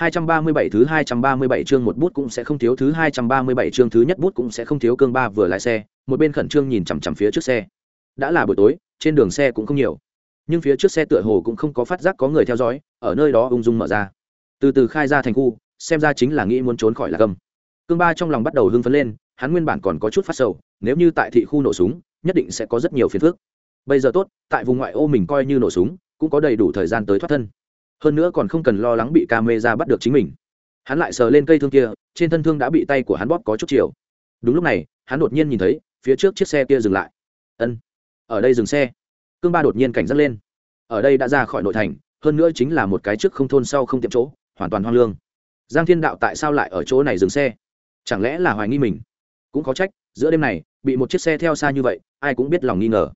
237 thứ 237 chương một bút cũng sẽ không thiếu thứ 237 chương thứ nhất bút cũng sẽ không thiếu cương ba vừa lái xe, một bên khẩn trương nhìn chằm chằm phía trước xe. Đã là buổi tối, trên đường xe cũng không nhiều, nhưng phía trước xe tựa hồ cũng không có phát giác có người theo dõi, ở nơi đó ung dung mở ra. Từ từ khai ra thành khu, xem ra chính là nghĩ muốn trốn khỏi là gầm. Cương ba trong lòng bắt đầu hưng phấn lên, hắn nguyên bản còn có chút phát sầu, nếu như tại thị khu nổ súng, nhất định sẽ có rất nhiều phiền phức. Bây giờ tốt, tại vùng ngoại ô mình coi như nổ súng, cũng có đầy đủ thời gian tới thoát thân hơn nữa còn không cần lo lắng bị ca mê ra bắt được chính mình. Hắn lại sờ lên cây thương kia, trên thân thương đã bị tay của hắn bóp có chút chiều. Đúng lúc này, hắn đột nhiên nhìn thấy, phía trước chiếc xe kia dừng lại. Ân, ở đây dừng xe. Cương ba đột nhiên cảnh giác lên. Ở đây đã ra khỏi nội thành, hơn nữa chính là một cái trước không thôn sau không tiệm chỗ, hoàn toàn hoang lương. Giang thiên đạo tại sao lại ở chỗ này dừng xe? Chẳng lẽ là hoài nghi mình? Cũng có trách, giữa đêm này, bị một chiếc xe theo xa như vậy, ai cũng biết lòng nghi ngờ.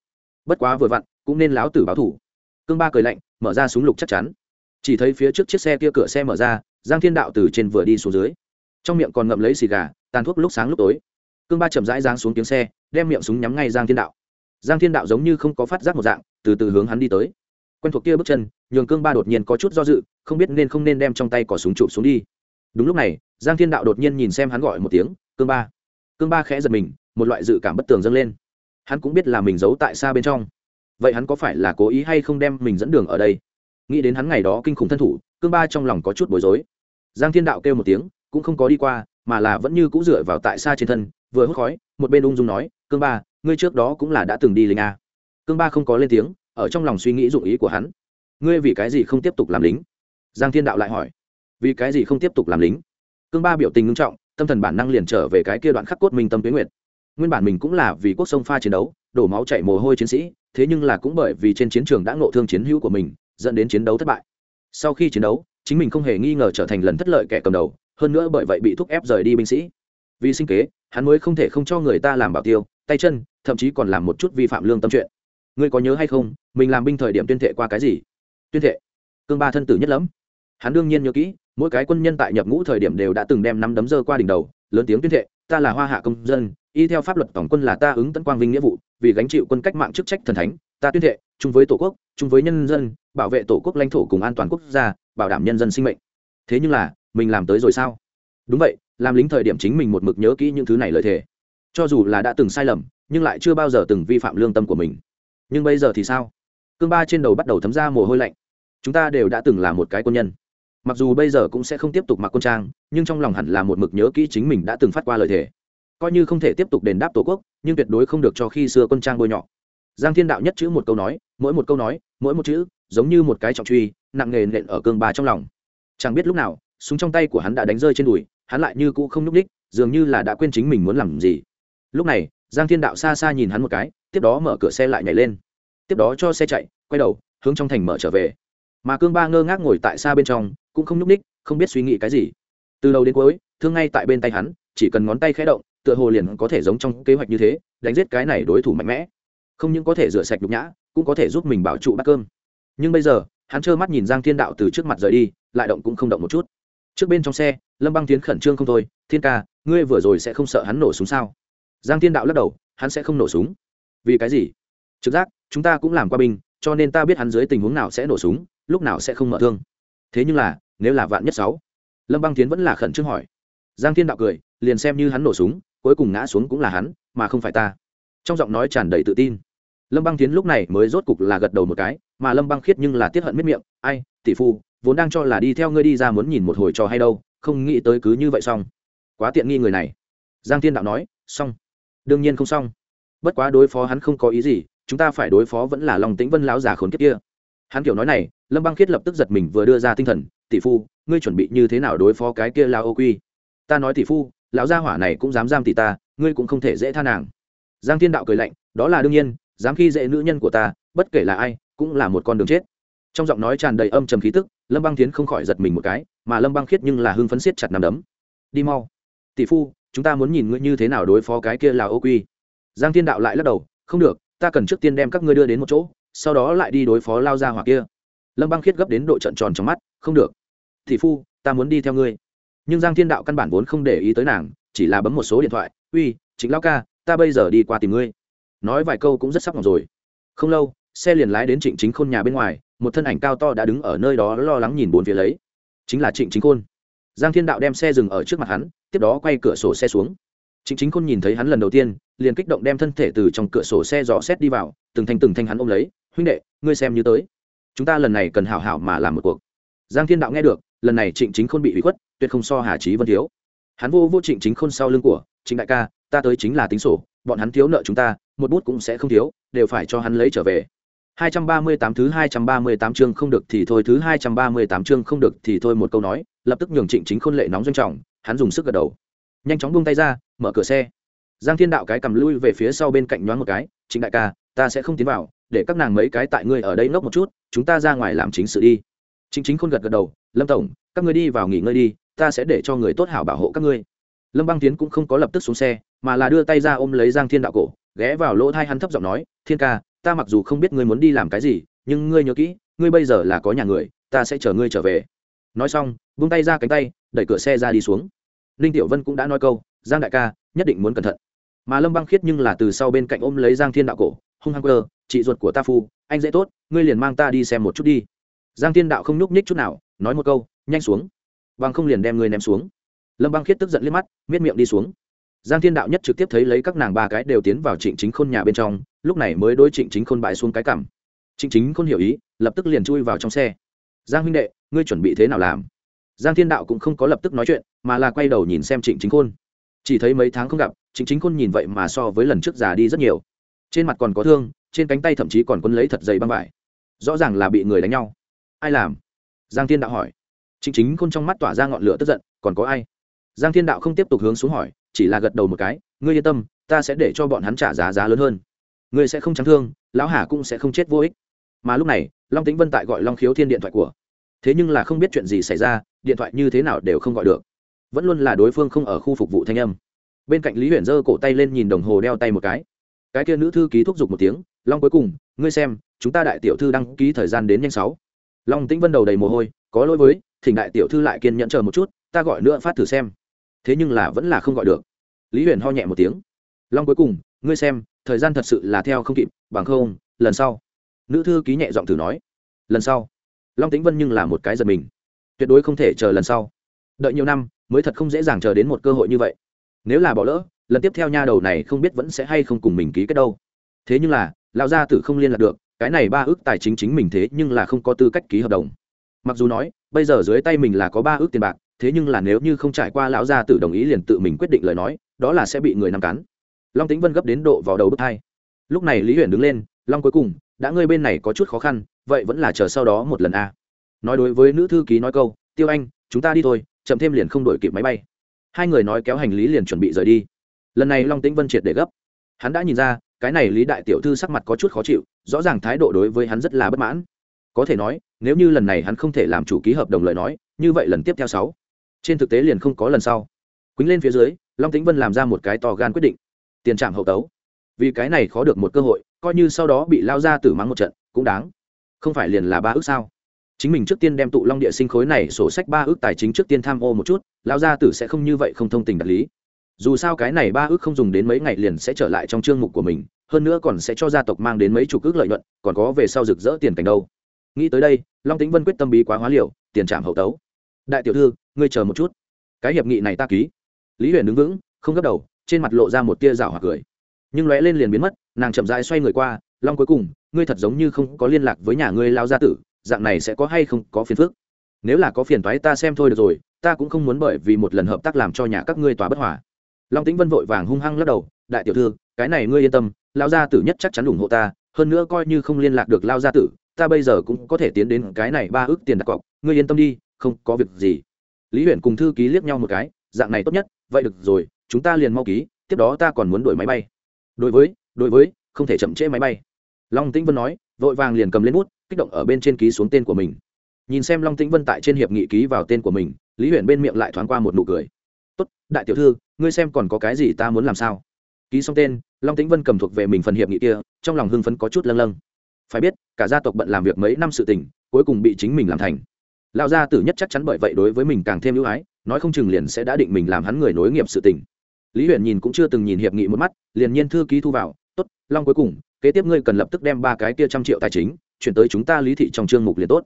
Bất quá vừa vặn, cũng nên láo tử báo thủ. Cương ba cười lạnh, mở ra súng lục chắc chắn chỉ thấy phía trước chiếc xe kia cửa xe mở ra, giang thiên đạo từ trên vừa đi xuống dưới. Trong miệng còn ngậm lấy xì gà, tàn thuốc lúc sáng lúc tối. Cương ba chậm rãi giang xuống tiếng xe, đem miệng súng nhắm ngay giang thiên đạo. Giang thiên đạo giống như không có phát giác một dạng, từ từ hướng hắn đi tới. Quen thuộc kia bước chân, nhường cương ba đột nhiên có chút do dự, không biết nên không nên đem trong tay cỏ súng chụp xuống đi. Đúng lúc này, giang thiên đạo đột nhiên nhìn xem hắn gọi một tiếng, cương ba. Cương ba khẽ giật mình, một loại dự cảm bất tường dâng lên. Hắn cũng biết là mình giấu tại xa bên trong. Vậy hắn có phải là cố ý hay không đem mình dẫn đường ở đây? Nghĩ đến hắn ngày đó kinh khủng thân thủ, cương ba trong lòng có chút bối rối. Giang thiên đạo kêu một tiếng, cũng không có đi qua, mà là vẫn như cũng dựa vào tại xa trên thân, vừa hút khói, một bên ung dung nói, cương ba, ngươi trước đó cũng là đã từng đi lính a. Cương ba không có lên tiếng, ở trong lòng suy nghĩ dụng ý của hắn. Ngươi vì cái gì không tiếp tục làm lính? Giang thiên đạo lại hỏi. Vì cái gì không tiếp tục làm lính? Cương ba biểu tình ngưng trọng, tâm thần bản năng liền trở về cái kia đoạn khắc cốt minh tâm tuyến nguyệt. Nguyên bản mình cũng là vì quốc sông pha chiến đấu, đổ máu chảy mồ hôi chiến sĩ, thế nhưng là cũng bởi vì trên chiến trường đã ngộ thương chiến hữu của mình dẫn đến chiến đấu thất bại. Sau khi chiến đấu, chính mình không hề nghi ngờ trở thành lần thất lợi kẻ cầm đầu, hơn nữa bởi vậy bị thúc ép rời đi binh sĩ. Vì sinh kế, hắn mới không thể không cho người ta làm bảo tiêu, tay chân, thậm chí còn làm một chút vi phạm lương tâm chuyện. Ngươi có nhớ hay không, mình làm binh thời điểm tuyên thệ qua cái gì? Tuyên thệ? Cương ba thân tử nhất lắm hắn đương nhiên nhớ kỹ, mỗi cái quân nhân tại nhập ngũ thời điểm đều đã từng đem nắm đấm dơ qua đỉnh đầu, lớn tiếng tuyên thệ, ta là hoa hạ công dân, y theo pháp luật tổng quân là ta ứng tấn quang vinh nghĩa vụ, vì gánh chịu quân cách mạng chức trách thần thánh, ta tuyên thệ, chung với tổ quốc, chung với nhân dân bảo vệ tổ quốc lãnh thổ cùng an toàn quốc gia, bảo đảm nhân dân sinh mệnh. Thế nhưng là, mình làm tới rồi sao? Đúng vậy, làm lính thời điểm chính mình một mực nhớ kỹ những thứ này lời thề. Cho dù là đã từng sai lầm, nhưng lại chưa bao giờ từng vi phạm lương tâm của mình. Nhưng bây giờ thì sao? Cương ba trên đầu bắt đầu thấm ra mồ hôi lạnh. Chúng ta đều đã từng là một cái quân nhân. Mặc dù bây giờ cũng sẽ không tiếp tục mặc quân trang, nhưng trong lòng hẳn là một mực nhớ kỹ chính mình đã từng phát qua lời thề. Coi như không thể tiếp tục đền đáp tổ quốc, nhưng tuyệt đối không được cho khi xưa quân trang bôi nhọ giang thiên đạo nhất chữ một câu nói, mỗi một câu nói, mỗi một chữ, giống như một cái trọng truy, nặng nề nện ở cương ba trong lòng. Chẳng biết lúc nào, súng trong tay của hắn đã đánh rơi trên đùi, hắn lại như cũ không nhúc ních dường như là đã quên chính mình muốn làm gì. Lúc này, giang thiên đạo xa xa nhìn hắn một cái, tiếp đó mở cửa xe lại nhảy lên. Tiếp đó cho xe chạy, quay đầu, hướng trong thành mở trở về. Mà cương ba ngơ ngác ngồi tại xa bên trong, cũng không nhúc ních không biết suy nghĩ cái gì. Từ đầu đến cuối, thương ngay tại bên tay hắn, chỉ cần ngón tay khẽ động, tựa hồ liền có thể giống trong kế hoạch như thế, đánh giết cái này đối thủ mạnh mẽ không những có thể rửa sạch nhục nhã, cũng có thể giúp mình bảo trụ bát cơm. Nhưng bây giờ, hắn trơ mắt nhìn giang thiên đạo từ trước mặt rời đi, lại động cũng không động một chút. Trước bên trong xe, lâm băng tiến khẩn trương không thôi, thiên ca, ngươi vừa rồi sẽ không sợ hắn nổ súng sao? Giang thiên đạo lắc đầu, hắn sẽ không nổ súng. Vì cái gì? Trực giác, chúng ta cũng làm qua binh, cho nên ta biết hắn dưới tình huống nào sẽ nổ súng, lúc nào sẽ không mở thương. Thế nhưng là, nếu là vạn nhất sáu? Lâm băng tiến vẫn là khẩn trương hỏi. Giang thiên đạo cười, liền xem như hắn nổ súng, cuối cùng ngã xuống cũng là hắn, mà không phải ta. Trong giọng nói tràn đầy tự tin lâm băng tiến lúc này mới rốt cục là gật đầu một cái, mà lâm băng khiết nhưng là tiết hận miết miệng, ai, tỷ phu, vốn đang cho là đi theo ngươi đi ra muốn nhìn một hồi trò hay đâu, không nghĩ tới cứ như vậy xong. Quá tiện nghi người này. Giang thiên đạo nói, xong. Đương nhiên không xong. Bất quá đối phó hắn không có ý gì, chúng ta phải đối phó vẫn là lòng tĩnh vân lão già khốn kiếp kia. Hắn kiểu nói này, lâm băng khiết lập tức giật mình vừa đưa ra tinh thần, tỷ phu, ngươi chuẩn bị như thế nào đối phó cái kia lao ô quy? Ta nói tỷ phu, lão gia hỏa này cũng dám giam tỷ ta, ngươi cũng không thể dễ tha nàng. Giang thiên đạo cười lạnh, đó là đương nhiên dám khi dễ nữ nhân của ta, bất kể là ai, cũng là một con đường chết. Trong giọng nói tràn đầy âm trầm khí tức, lâm băng tiến không khỏi giật mình một cái, mà lâm băng khiết nhưng là hưng phấn siết chặt nằm đấm. Đi mau. Tỷ phu, chúng ta muốn nhìn ngươi như thế nào đối phó cái kia là ô quy. Giang thiên đạo lại lắc đầu, không được, ta cần trước tiên đem các ngươi đưa đến một chỗ, sau đó lại đi đối phó lao ra hoặc kia. Lâm băng khiết gấp đến độ trận tròn trong mắt, không được. Tỷ phu, ta muốn đi theo ngươi. Nhưng giang thiên đạo căn bản vốn không để ý tới nàng, chỉ là bấm một số điện thoại, uy chính lao ca, ta bây giờ đi qua tìm ngươi nói vài câu cũng rất sắp ngọc rồi. Không lâu, xe liền lái đến trịnh chính khôn nhà bên ngoài, một thân ảnh cao to đã đứng ở nơi đó lo lắng nhìn bốn phía lấy. Chính là trịnh chính khôn. Giang thiên đạo đem xe dừng ở trước mặt hắn, tiếp đó quay cửa sổ xe xuống. Trịnh chính khôn nhìn thấy hắn lần đầu tiên, liền kích động đem thân thể từ trong cửa sổ xe dò xét đi vào, từng thanh từng thanh hắn ôm lấy, huynh đệ, ngươi xem như tới. Chúng ta lần này cần hảo hảo mà làm một cuộc. Giang thiên đạo nghe được, lần này trịnh chính khôn bị hủy khuất, tuyệt không so hà trí vân thiếu. Hắn vô vô trịnh chính khôn sau lưng của, trịnh đại ca, ta tới chính là tính sổ, bọn hắn thiếu nợ chúng ta một bút cũng sẽ không thiếu đều phải cho hắn lấy trở về 238 thứ 238 chương không được thì thôi thứ 238 chương không được thì thôi một câu nói, lập tức nhường Trịnh Chính Khôn lệ nóng doanh trọng, hắn dùng sức gật đầu. Nhanh chóng buông tay ra, mở cửa xe. Giang Thiên Đạo cái cầm lui về phía sau bên cạnh nhoáng một cái, "Trịnh đại ca, ta sẽ không tiến vào, để các nàng mấy cái tại ngươi ở đây ngốc một chút, chúng ta ra ngoài làm chính sự đi." Trịnh Chính Khôn gật gật đầu, "Lâm tổng, các ngươi đi vào nghỉ ngơi đi, ta sẽ để cho người tốt hảo bảo hộ các ngươi." Lâm Băng Tiến cũng không có lập tức xuống xe, mà là đưa tay ra ôm lấy Giang Thiên Đạo cổ, ghé vào lỗ thai hắn thấp giọng nói, "Thiên ca, ta mặc dù không biết ngươi muốn đi làm cái gì nhưng ngươi nhớ kỹ ngươi bây giờ là có nhà người ta sẽ chờ ngươi trở về. Nói xong vung tay ra cánh tay đẩy cửa xe ra đi xuống. Ninh tiểu vân cũng đã nói câu giang đại ca nhất định muốn cẩn thận. Mà lâm băng khiết nhưng là từ sau bên cạnh ôm lấy giang thiên đạo cổ hung hăng cơ chị ruột của ta phu anh dễ tốt ngươi liền mang ta đi xem một chút đi. Giang thiên đạo không nhúc nhích chút nào nói một câu nhanh xuống. Bằng không liền đem ngươi ném xuống. Lâm băng khiết tức giận liếc mắt miết miệng đi xuống giang thiên đạo nhất trực tiếp thấy lấy các nàng ba cái đều tiến vào trịnh chính khôn nhà bên trong, lúc này mới đối trịnh chính khôn bại xuống cái cảm. Trịnh chính khôn hiểu ý, lập tức liền chui vào trong xe. Giang huynh đệ, ngươi chuẩn bị thế nào làm? Giang thiên đạo cũng không có lập tức nói chuyện, mà là quay đầu nhìn xem trịnh chính khôn. Chỉ thấy mấy tháng không gặp, trịnh chính khôn nhìn vậy mà so với lần trước già đi rất nhiều. Trên mặt còn có thương, trên cánh tay thậm chí còn quân lấy thật dày băng vải. Rõ ràng là bị người đánh nhau. Ai làm? Giang thiên đạo hỏi. Trịnh chính khôn trong mắt tỏa ra ngọn lửa tức giận, còn có ai? Giang thiên đạo không tiếp tục hướng xuống hỏi chỉ là gật đầu một cái, ngươi yên tâm, ta sẽ để cho bọn hắn trả giá giá lớn hơn. Ngươi sẽ không trắng thương, lão hà cũng sẽ không chết vô ích. Mà lúc này, long tĩnh vân tại gọi long khiếu thiên điện thoại của. Thế nhưng là không biết chuyện gì xảy ra, điện thoại như thế nào đều không gọi được. Vẫn luôn là đối phương không ở khu phục vụ thanh âm. Bên cạnh lý huyền giơ cổ tay lên nhìn đồng hồ đeo tay một cái. Cái kia nữ thư ký thúc giục một tiếng, long cuối cùng, ngươi xem, chúng ta đại tiểu thư đăng ký thời gian đến nhanh sáu. Long tĩnh vân đầu đầy mồ hôi, có lỗi với, thỉnh đại tiểu thư lại kiên nhẫn chờ một chút, ta gọi nữa phát thử xem thế nhưng là vẫn là không gọi được. Lý huyền ho nhẹ một tiếng. Long cuối cùng, ngươi xem, thời gian thật sự là theo không kịp, bằng không, lần sau. Nữ thư ký nhẹ giọng thử nói. Lần sau. Long tính vân nhưng là một cái giật mình. Tuyệt đối không thể chờ lần sau. Đợi nhiều năm, mới thật không dễ dàng chờ đến một cơ hội như vậy. Nếu là bỏ lỡ, lần tiếp theo nha đầu này không biết vẫn sẽ hay không cùng mình ký kết đâu. Thế nhưng là, lão gia tử không liên lạc được, cái này ba ước tài chính chính mình thế nhưng là không có tư cách ký hợp đồng. Mặc dù nói, bây giờ dưới tay mình là có ba ước tiền bạc thế nhưng là nếu như không trải qua lão gia tử đồng ý liền tự mình quyết định lời nói, đó là sẽ bị người nằm cắn. Long tĩnh vân gấp đến độ vào đầu bước hai lúc này lý huyền đứng lên, long cuối cùng, đã ngươi bên này có chút khó khăn, vậy vẫn là chờ sau đó một lần a. Nói đối với nữ thư ký nói câu, tiêu anh, chúng ta đi thôi, chậm thêm liền không đổi kịp máy bay. Hai người nói kéo hành lý liền chuẩn bị rời đi. Lần này long tĩnh vân triệt để gấp. Hắn đã nhìn ra, cái này lý đại tiểu thư sắc mặt có chút khó chịu, rõ ràng thái độ đối với hắn rất là bất mãn. Có thể nói, nếu như lần này hắn không thể làm chủ ký hợp đồng lời nói, như vậy lần tiếp theo sáu trên thực tế liền không có lần sau. Quýnh lên phía dưới, long tĩnh vân làm ra một cái to gan quyết định. Tiền trạm hậu tấu. Vì cái này khó được một cơ hội, coi như sau đó bị lao ra tử mắng một trận, cũng đáng. Không phải liền là ba ước sao? Chính mình trước tiên đem tụ long địa sinh khối này sổ sách ba ước tài chính trước tiên tham ô một chút, lao gia tử sẽ không như vậy không thông tình đạt lý. Dù sao cái này ba ước không dùng đến mấy ngày liền sẽ trở lại trong chương mục của mình, hơn nữa còn sẽ cho gia tộc mang đến mấy chục ước lợi nhuận, còn có về sau rực rỡ tiền cảnh đâu. Nghĩ tới đây, long tĩnh vân quyết tâm bí quá hóa liều, tiền trạm hậu tấu đại tiểu thư, ngươi chờ một chút. Cái hiệp nghị này ta ký. Lý huyền đứng vững, không gấp đầu, trên mặt lộ ra một tia rào hoặc cười. Nhưng lóe lên liền biến mất, nàng chậm rãi xoay người qua, long cuối cùng, ngươi thật giống như không có liên lạc với nhà ngươi lao gia tử, dạng này sẽ có hay không có phiền phức? Nếu là có phiền toái ta xem thôi được rồi, ta cũng không muốn bởi vì một lần hợp tác làm cho nhà các ngươi tòa bất hòa. Long tĩnh vân vội vàng hung hăng lắc đầu, đại tiểu thư, cái này ngươi yên tâm lao gia tử nhất chắc chắn ủng hộ ta, hơn nữa coi như không liên lạc được lao gia tử, ta bây giờ cũng có thể tiến đến cái này ba ước tiền đặt cọc, ngươi yên tâm đi không có việc gì. Lý huyện cùng thư ký liếc nhau một cái, dạng này tốt nhất, vậy được rồi, chúng ta liền mau ký, tiếp đó ta còn muốn đổi máy bay. Đối với đối với, không thể chậm trễ máy bay. Long tĩnh vân nói, vội vàng liền cầm lên bút, kích động ở bên trên ký xuống tên của mình. Nhìn xem long tĩnh vân tại trên hiệp nghị ký vào tên của mình, lý huyện bên miệng lại thoáng qua một nụ cười. Tốt, đại tiểu thư, ngươi xem còn có cái gì ta muốn làm sao? Ký xong tên, long tĩnh vân cầm thuộc về mình phần hiệp nghị kia, trong lòng hưng phấn có chút lâng lâng. Phải biết, cả gia tộc bận làm việc mấy năm sự tình, cuối cùng bị chính mình làm thành lão gia tử nhất chắc chắn bởi vậy đối với mình càng thêm ưu ái, nói không chừng liền sẽ đã định mình làm hắn người nối nghiệp sự tình. Lý huyền nhìn cũng chưa từng nhìn hiệp nghị một mắt, liền nhiên thư ký thu vào, tốt, long cuối cùng, kế tiếp ngươi cần lập tức đem ba cái kia trăm triệu tài chính, chuyển tới chúng ta lý thị trong chương mục liền tốt.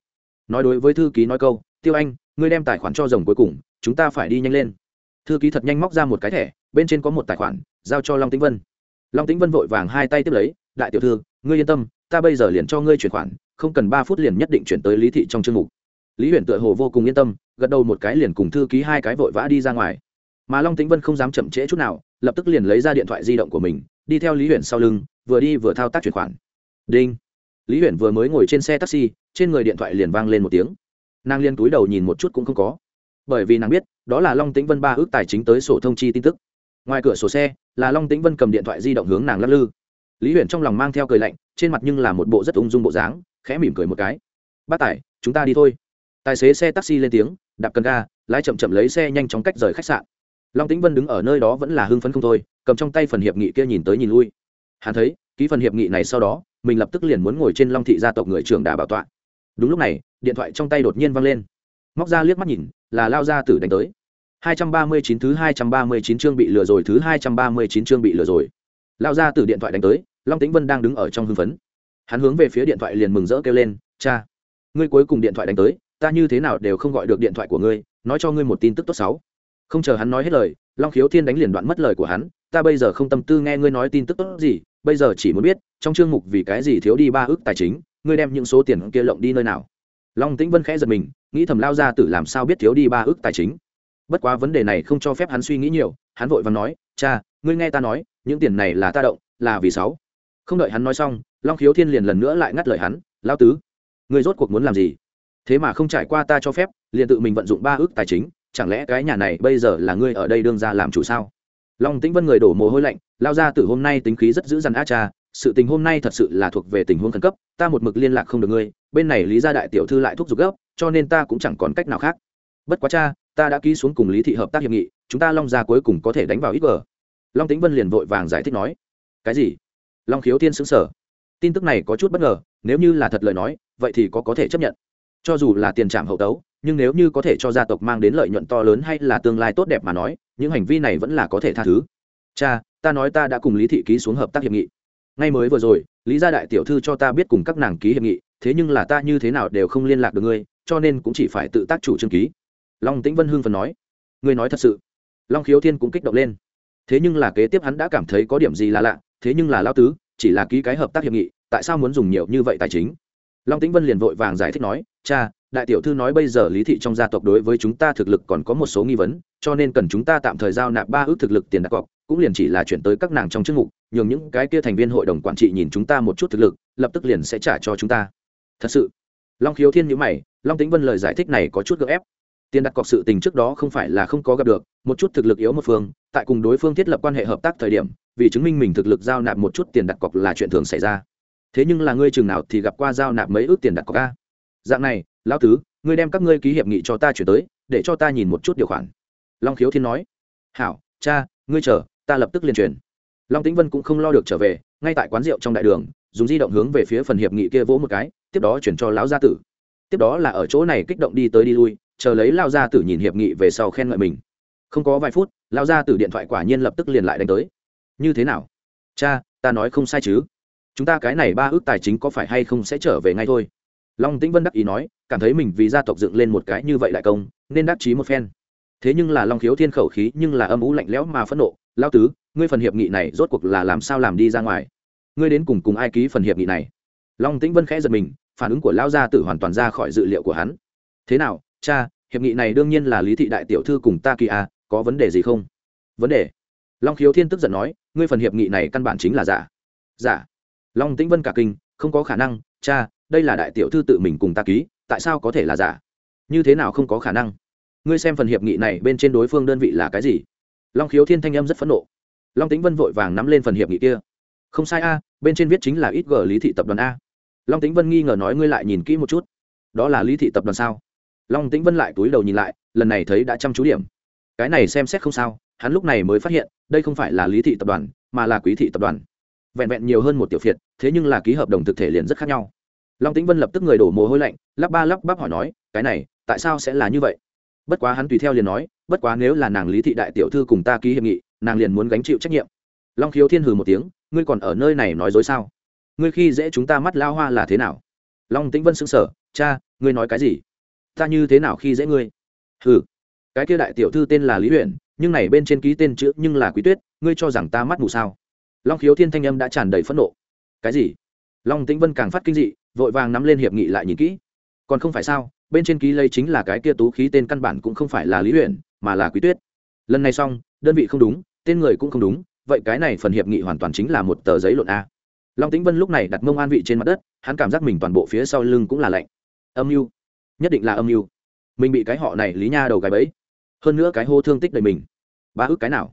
Nói đối với thư ký nói câu, tiêu anh, ngươi đem tài khoản cho rồng cuối cùng, chúng ta phải đi nhanh lên. Thư ký thật nhanh móc ra một cái thẻ, bên trên có một tài khoản, giao cho long tĩnh vân. Long tĩnh vân vội vàng hai tay tiếp lấy, đại tiểu thư, ngươi yên tâm, ta bây giờ liền cho ngươi chuyển khoản, không cần ba phút liền nhất định chuyển tới lý thị trong chương mục lý huyền tựa hồ vô cùng yên tâm gật đầu một cái liền cùng thư ký hai cái vội vã đi ra ngoài. Mà long tĩnh vân không dám chậm trễ chút nào lập tức liền lấy ra điện thoại di động của mình đi theo lý huyền sau lưng vừa đi vừa thao tác chuyển khoản. Đinh. Lý huyền vừa mới ngồi trên xe taxi trên người điện thoại liền vang lên một tiếng. Nàng liên túi đầu nhìn một chút cũng không có. Bởi vì nàng biết đó là long tĩnh vân ba ước tài chính tới sổ thông chi tin tức. Ngoài cửa sổ xe là long tĩnh vân cầm điện thoại di động hướng nàng lắc lư. Lý huyền trong lòng mang theo cười lạnh trên mặt nhưng là một bộ rất ung dung bộ dáng khẽ mỉm cười một cái. Bác tài, chúng ta đi thôi tài xế xe taxi lên tiếng, đạp cần ga, lái chậm chậm lấy xe nhanh chóng cách rời khách sạn. Long tĩnh vân đứng ở nơi đó vẫn là hưng phấn không thôi, cầm trong tay phần hiệp nghị kia nhìn tới nhìn lui. Hắn thấy, ký phần hiệp nghị này sau đó, mình lập tức liền muốn ngồi trên long thị gia tộc người trưởng đà bảo tọa. Đúng lúc này, điện thoại trong tay đột nhiên văng lên. Móc ra liếc mắt nhìn, là lao ra tử đánh tới. 239 thứ 239 chương bị lừa rồi, thứ 239 chương bị lừa rồi. Lao ra từ điện thoại đánh tới, long tĩnh vân đang đứng ở trong hưng phấn. Hắn hướng về phía điện thoại liền mừng rỡ kêu lên, cha, ngươi cuối cùng điện thoại đánh tới ta như thế nào đều không gọi được điện thoại của ngươi, nói cho ngươi một tin tức tốt xấu. Không chờ hắn nói hết lời, long khiếu thiên đánh liền đoạn mất lời của hắn, ta bây giờ không tâm tư nghe ngươi nói tin tức tốt gì, bây giờ chỉ muốn biết, trong chương mục vì cái gì thiếu đi ba ước tài chính, ngươi đem những số tiền kia lộng đi nơi nào. Long tĩnh vân khẽ giật mình, nghĩ thầm lao ra tử làm sao biết thiếu đi ba ước tài chính. Bất quá vấn đề này không cho phép hắn suy nghĩ nhiều, hắn vội và nói, cha, ngươi nghe ta nói, những tiền này là ta động, là vì sáu. Không đợi hắn nói xong, long khiếu thiên liền lần nữa lại ngắt lời hắn lao tứ, ngươi rốt cuộc muốn làm gì? Thế mà không trải qua ta cho phép, liền tự mình vận dụng ba ước tài chính, chẳng lẽ cái nhà này bây giờ là ngươi ở đây đương ra làm chủ sao? Long tĩnh vân người đổ mồ hôi lạnh, lao ra từ hôm nay tính khí rất dữ dằn a cha, sự tình hôm nay thật sự là thuộc về tình huống khẩn cấp, ta một mực liên lạc không được ngươi, bên này lý gia đại tiểu thư lại thúc giục gấp, cho nên ta cũng chẳng còn cách nào khác. Bất quá cha, ta đã ký xuống cùng lý thị hợp tác hiệp nghị, chúng ta long gia cuối cùng có thể đánh vào ít vờ long tĩnh vân liền vội vàng giải thích nói. Cái gì? Long khiếu thiên xứng sở tin tức này có chút bất ngờ, nếu như là thật lời nói, vậy thì có có thể chấp nhận cho dù là tiền trạm hậu tấu, nhưng nếu như có thể cho gia tộc mang đến lợi nhuận to lớn hay là tương lai tốt đẹp mà nói, những hành vi này vẫn là có thể tha thứ. Cha, ta nói ta đã cùng lý thị ký xuống hợp tác hiệp nghị. Ngay mới vừa rồi, lý gia đại tiểu thư cho ta biết cùng các nàng ký hiệp nghị, thế nhưng là ta như thế nào đều không liên lạc được ngươi, cho nên cũng chỉ phải tự tác chủ trương ký. Long tĩnh vân hưng phần nói. Ngươi nói thật sự. Long khiếu thiên cũng kích động lên. Thế nhưng là kế tiếp hắn đã cảm thấy có điểm gì là lạ, thế nhưng là lao tứ, chỉ là ký cái hợp tác hiệp nghị, tại sao muốn dùng nhiều như vậy tài chính? Long tĩnh vân liền vội vàng giải thích nói, cha, đại tiểu thư nói bây giờ lý thị trong gia tộc đối với chúng ta thực lực còn có một số nghi vấn, cho nên cần chúng ta tạm thời giao nạp ba ước thực lực tiền đặt cọc, cũng liền chỉ là chuyển tới các nàng trong chức mục, nhường những cái kia thành viên hội đồng quản trị nhìn chúng ta một chút thực lực, lập tức liền sẽ trả cho chúng ta. Thật sự? Long khiếu thiên nhữ mày, long tĩnh vân lời giải thích này có chút gợ ép. Tiền đặt cọc sự tình trước đó không phải là không có gặp được, một chút thực lực yếu một phương, tại cùng đối phương thiết lập quan hệ hợp tác thời điểm, vì chứng minh mình thực lực giao nạp một chút tiền đặt cọc là chuyện thường xảy ra thế nhưng là ngươi chừng nào thì gặp qua giao nạp mấy ước tiền đặt cọc a? Dạng này, lão tứ, ngươi đem các ngươi ký hiệp nghị cho ta chuyển tới, để cho ta nhìn một chút điều khoản. Long khiếu thiên nói. Hảo, cha, ngươi chờ, ta lập tức liên truyền long tĩnh vân cũng không lo được trở về, ngay tại quán rượu trong đại đường, dùng di động hướng về phía phần hiệp nghị kia vỗ một cái, tiếp đó chuyển cho lão gia tử. Tiếp đó là ở chỗ này kích động đi tới đi lui, chờ lấy lao gia tử nhìn hiệp nghị về sau khen ngợi mình. Không có vài phút lao gia tử điện thoại quả nhiên lập tức liền lại đánh tới. Như thế nào? Cha, ta nói không sai chứ chúng ta cái này ba ước tài chính có phải hay không sẽ trở về ngay thôi. Long tĩnh vân đắc ý nói, cảm thấy mình vì gia tộc dựng lên một cái như vậy đại công, nên đắc chí một phen. Thế nhưng là long khiếu thiên khẩu khí nhưng là âm ú lạnh lẽo mà phẫn nộ lao tứ, ngươi phần hiệp nghị này rốt cuộc là làm sao làm đi ra ngoài? Ngươi đến cùng cùng ai ký phần hiệp nghị này? Long tĩnh vân khẽ giật mình, phản ứng của lao gia tử hoàn toàn ra khỏi dự liệu của hắn. Thế nào, cha, hiệp nghị này đương nhiên là lý thị đại tiểu thư cùng ta kỳ à có vấn đề gì không? Vấn đề? Long khiếu thiên tức giận nói, ngươi phần hiệp nghị này căn bản chính là giả. Giả? Long tĩnh vân cả kinh, không có khả năng, cha, đây là đại tiểu thư tự mình cùng ta ký, tại sao có thể là giả? Như thế nào không có khả năng? Ngươi xem phần hiệp nghị này bên trên đối phương đơn vị là cái gì? Long khiếu thiên thanh âm rất phẫn nộ. Long tĩnh vân vội vàng nắm lên phần hiệp nghị kia. Không sai a, bên trên viết chính là ít g lý thị tập đoàn a. Long tĩnh vân nghi ngờ nói ngươi lại nhìn kỹ một chút. Đó là lý thị tập đoàn sao? Long tĩnh vân lại túi đầu nhìn lại, lần này thấy đã chăm chú điểm. Cái này xem xét không sao, hắn lúc này mới phát hiện, đây không phải là lý thị tập đoàn, mà là quý thị tập đoàn vẹn vẹn nhiều hơn một tiểu phiệt, thế nhưng là ký hợp đồng thực thể liền rất khác nhau. Long tĩnh vân lập tức người đổ mồ hôi lạnh, lắp ba lắp bắp hỏi nói, cái này, tại sao sẽ là như vậy? Bất quá hắn tùy theo liền nói, bất quá nếu là nàng lý thị đại tiểu thư cùng ta ký hiệp nghị, nàng liền muốn gánh chịu trách nhiệm. Long khiếu thiên hừ một tiếng, ngươi còn ở nơi này nói dối sao? Ngươi khi dễ chúng ta mắt lao hoa là thế nào? Long tĩnh vân sững sở cha, ngươi nói cái gì? Ta như thế nào khi dễ ngươi? Hừ, cái kia đại tiểu thư tên là lý huyện nhưng này bên trên ký tên chữ nhưng là quý tuyết, ngươi cho rằng ta mắt mù sao? Long khiếu thiên thanh âm đã tràn đầy phẫn nộ. Cái gì? Long tĩnh vân càng phát kinh dị, vội vàng nắm lên hiệp nghị lại nhìn kỹ. Còn không phải sao, bên trên ký lây chính là cái kia tú khí tên căn bản cũng không phải là lý huyện mà là quý tuyết. Lần này xong, đơn vị không đúng, tên người cũng không đúng, vậy cái này phần hiệp nghị hoàn toàn chính là một tờ giấy lộn a. Long tĩnh vân lúc này đặt mông an vị trên mặt đất, hắn cảm giác mình toàn bộ phía sau lưng cũng là lạnh. Âm mưu. Nhất định là âm mưu. Mình bị cái họ này lý nha đầu gái bẫy. Hơn nữa cái hô thương tích đầy mình. Ba ước cái nào?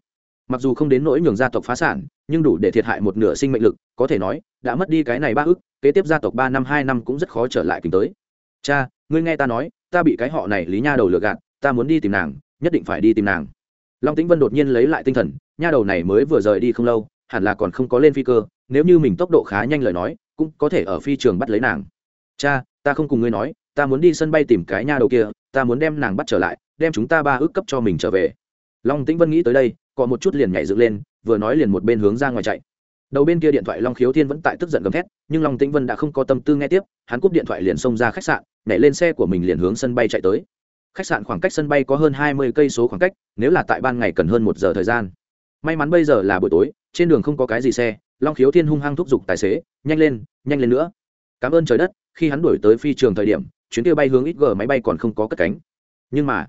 Mặc dù không đến nỗi nhường gia tộc phá sản nhưng đủ để thiệt hại một nửa sinh mệnh lực, có thể nói, đã mất đi cái này ba ước kế tiếp gia tộc ba năm, hai năm cũng rất khó trở lại kính tới. Cha, ngươi nghe ta nói, ta bị cái họ này lý nha đầu lừa gạt, ta muốn đi tìm nàng, nhất định phải đi tìm nàng. Long tĩnh vân đột nhiên lấy lại tinh thần, nha đầu này mới vừa rời đi không lâu, hẳn là còn không có lên phi cơ, nếu như mình tốc độ khá nhanh lời nói, cũng có thể ở phi trường bắt lấy nàng. Cha, ta không cùng ngươi nói, ta muốn đi sân bay tìm cái nha đầu kia, ta muốn đem nàng bắt trở lại, đem chúng ta ba ước cấp cho mình trở về. Long tĩnh vân nghĩ tới đây còn một chút liền nhảy dựng lên vừa nói liền một bên hướng ra ngoài chạy. Đầu bên kia điện thoại long khiếu thiên vẫn tại tức giận gầm thét, nhưng long tĩnh vân đã không có tâm tư nghe tiếp, hắn cúp điện thoại liền xông ra khách sạn, nhảy lên xe của mình liền hướng sân bay chạy tới. Khách sạn khoảng cách sân bay có hơn hai mươi cây số khoảng cách, nếu là tại ban ngày cần hơn một giờ thời gian. May mắn bây giờ là buổi tối, trên đường không có cái gì xe, long khiếu thiên hung hăng thúc giục tài xế, nhanh lên nhanh lên nữa. Cảm ơn trời đất, khi hắn đuổi tới phi trường thời điểm, chuyến kia bay hướng ít g máy bay còn không có cất cánh. Nhưng mà,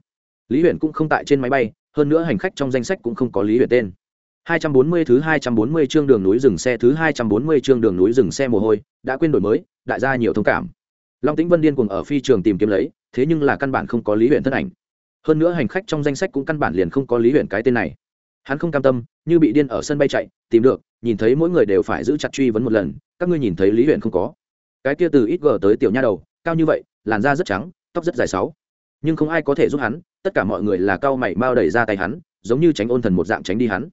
lý Huyền cũng không tại trên máy bay, hơn nữa hành khách trong danh sách cũng không có lý Huyền tên. 240 thứ 240 chương đường núi rừng xe thứ 240 chương đường núi rừng xe mồ hôi, đã quên đổi mới, đại gia nhiều thông cảm. Long Tĩnh Vân điên cuồng ở phi trường tìm kiếm lấy, thế nhưng là căn bản không có Lý Huyền thân ảnh. Hơn nữa hành khách trong danh sách cũng căn bản liền không có Lý Huyền cái tên này. Hắn không cam tâm, như bị điên ở sân bay chạy, tìm được, nhìn thấy mỗi người đều phải giữ chặt truy vấn một lần, các ngươi nhìn thấy Lý Huyền không có? Cái kia từ ít gờ tới tiểu nha đầu, cao như vậy, làn da rất trắng, tóc rất dài sáu. Nhưng không ai có thể giúp hắn, tất cả mọi người là cao mày mau đẩy ra tay hắn, giống như tránh ôn thần một dạng tránh đi hắn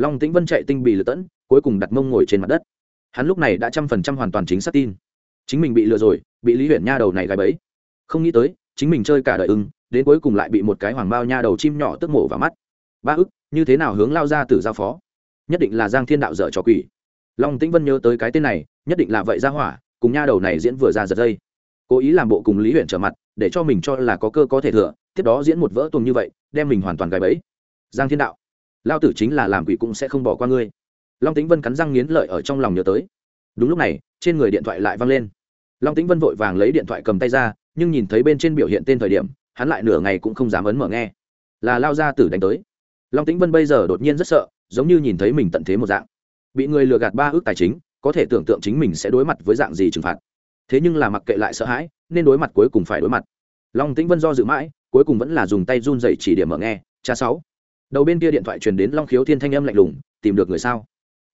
long tĩnh vân chạy tinh bì lừa tẫn, cuối cùng đặt mông ngồi trên mặt đất. Hắn lúc này đã trăm phần trăm hoàn toàn chính xác tin. Chính mình bị lừa rồi, bị lý huyện nha đầu này gài bẫy. Không nghĩ tới, chính mình chơi cả đời ưng, đến cuối cùng lại bị một cái hoàng bao nha đầu chim nhỏ tức mổ vào mắt. Ba ức, như thế nào hướng lao ra từ giao phó? Nhất định là giang thiên đạo dở trò quỷ. Long tĩnh vân nhớ tới cái tên này, nhất định là vậy ra hỏa, cùng nha đầu này diễn vừa ra giật dây. Cố ý làm bộ cùng lý huyện trở mặt, để cho mình cho là có cơ có thể thừa, tiếp đó diễn một vỡ tuồng như vậy, đem mình hoàn toàn gài bẫy. Giang thiên đạo lao tử chính là làm quỷ cũng sẽ không bỏ qua ngươi. Long tĩnh vân cắn răng nghiến lợi ở trong lòng nhớ tới. Đúng lúc này, trên người điện thoại lại văng lên. Long tĩnh vân vội vàng lấy điện thoại cầm tay ra, nhưng nhìn thấy bên trên biểu hiện tên thời điểm, hắn lại nửa ngày cũng không dám ấn mở nghe. Là lao ra tử đánh tới. Long tĩnh vân bây giờ đột nhiên rất sợ, giống như nhìn thấy mình tận thế một dạng. Bị người lừa gạt ba ước tài chính, có thể tưởng tượng chính mình sẽ đối mặt với dạng gì trừng phạt. Thế nhưng là mặc kệ lại sợ hãi, nên đối mặt cuối cùng phải đối mặt. Long tĩnh vân do dự mãi, cuối cùng vẫn là dùng tay run dậy chỉ điểm mở nghe, cha sáu đầu bên kia điện thoại truyền đến long khiếu thiên thanh âm lạnh lùng, tìm được người sao?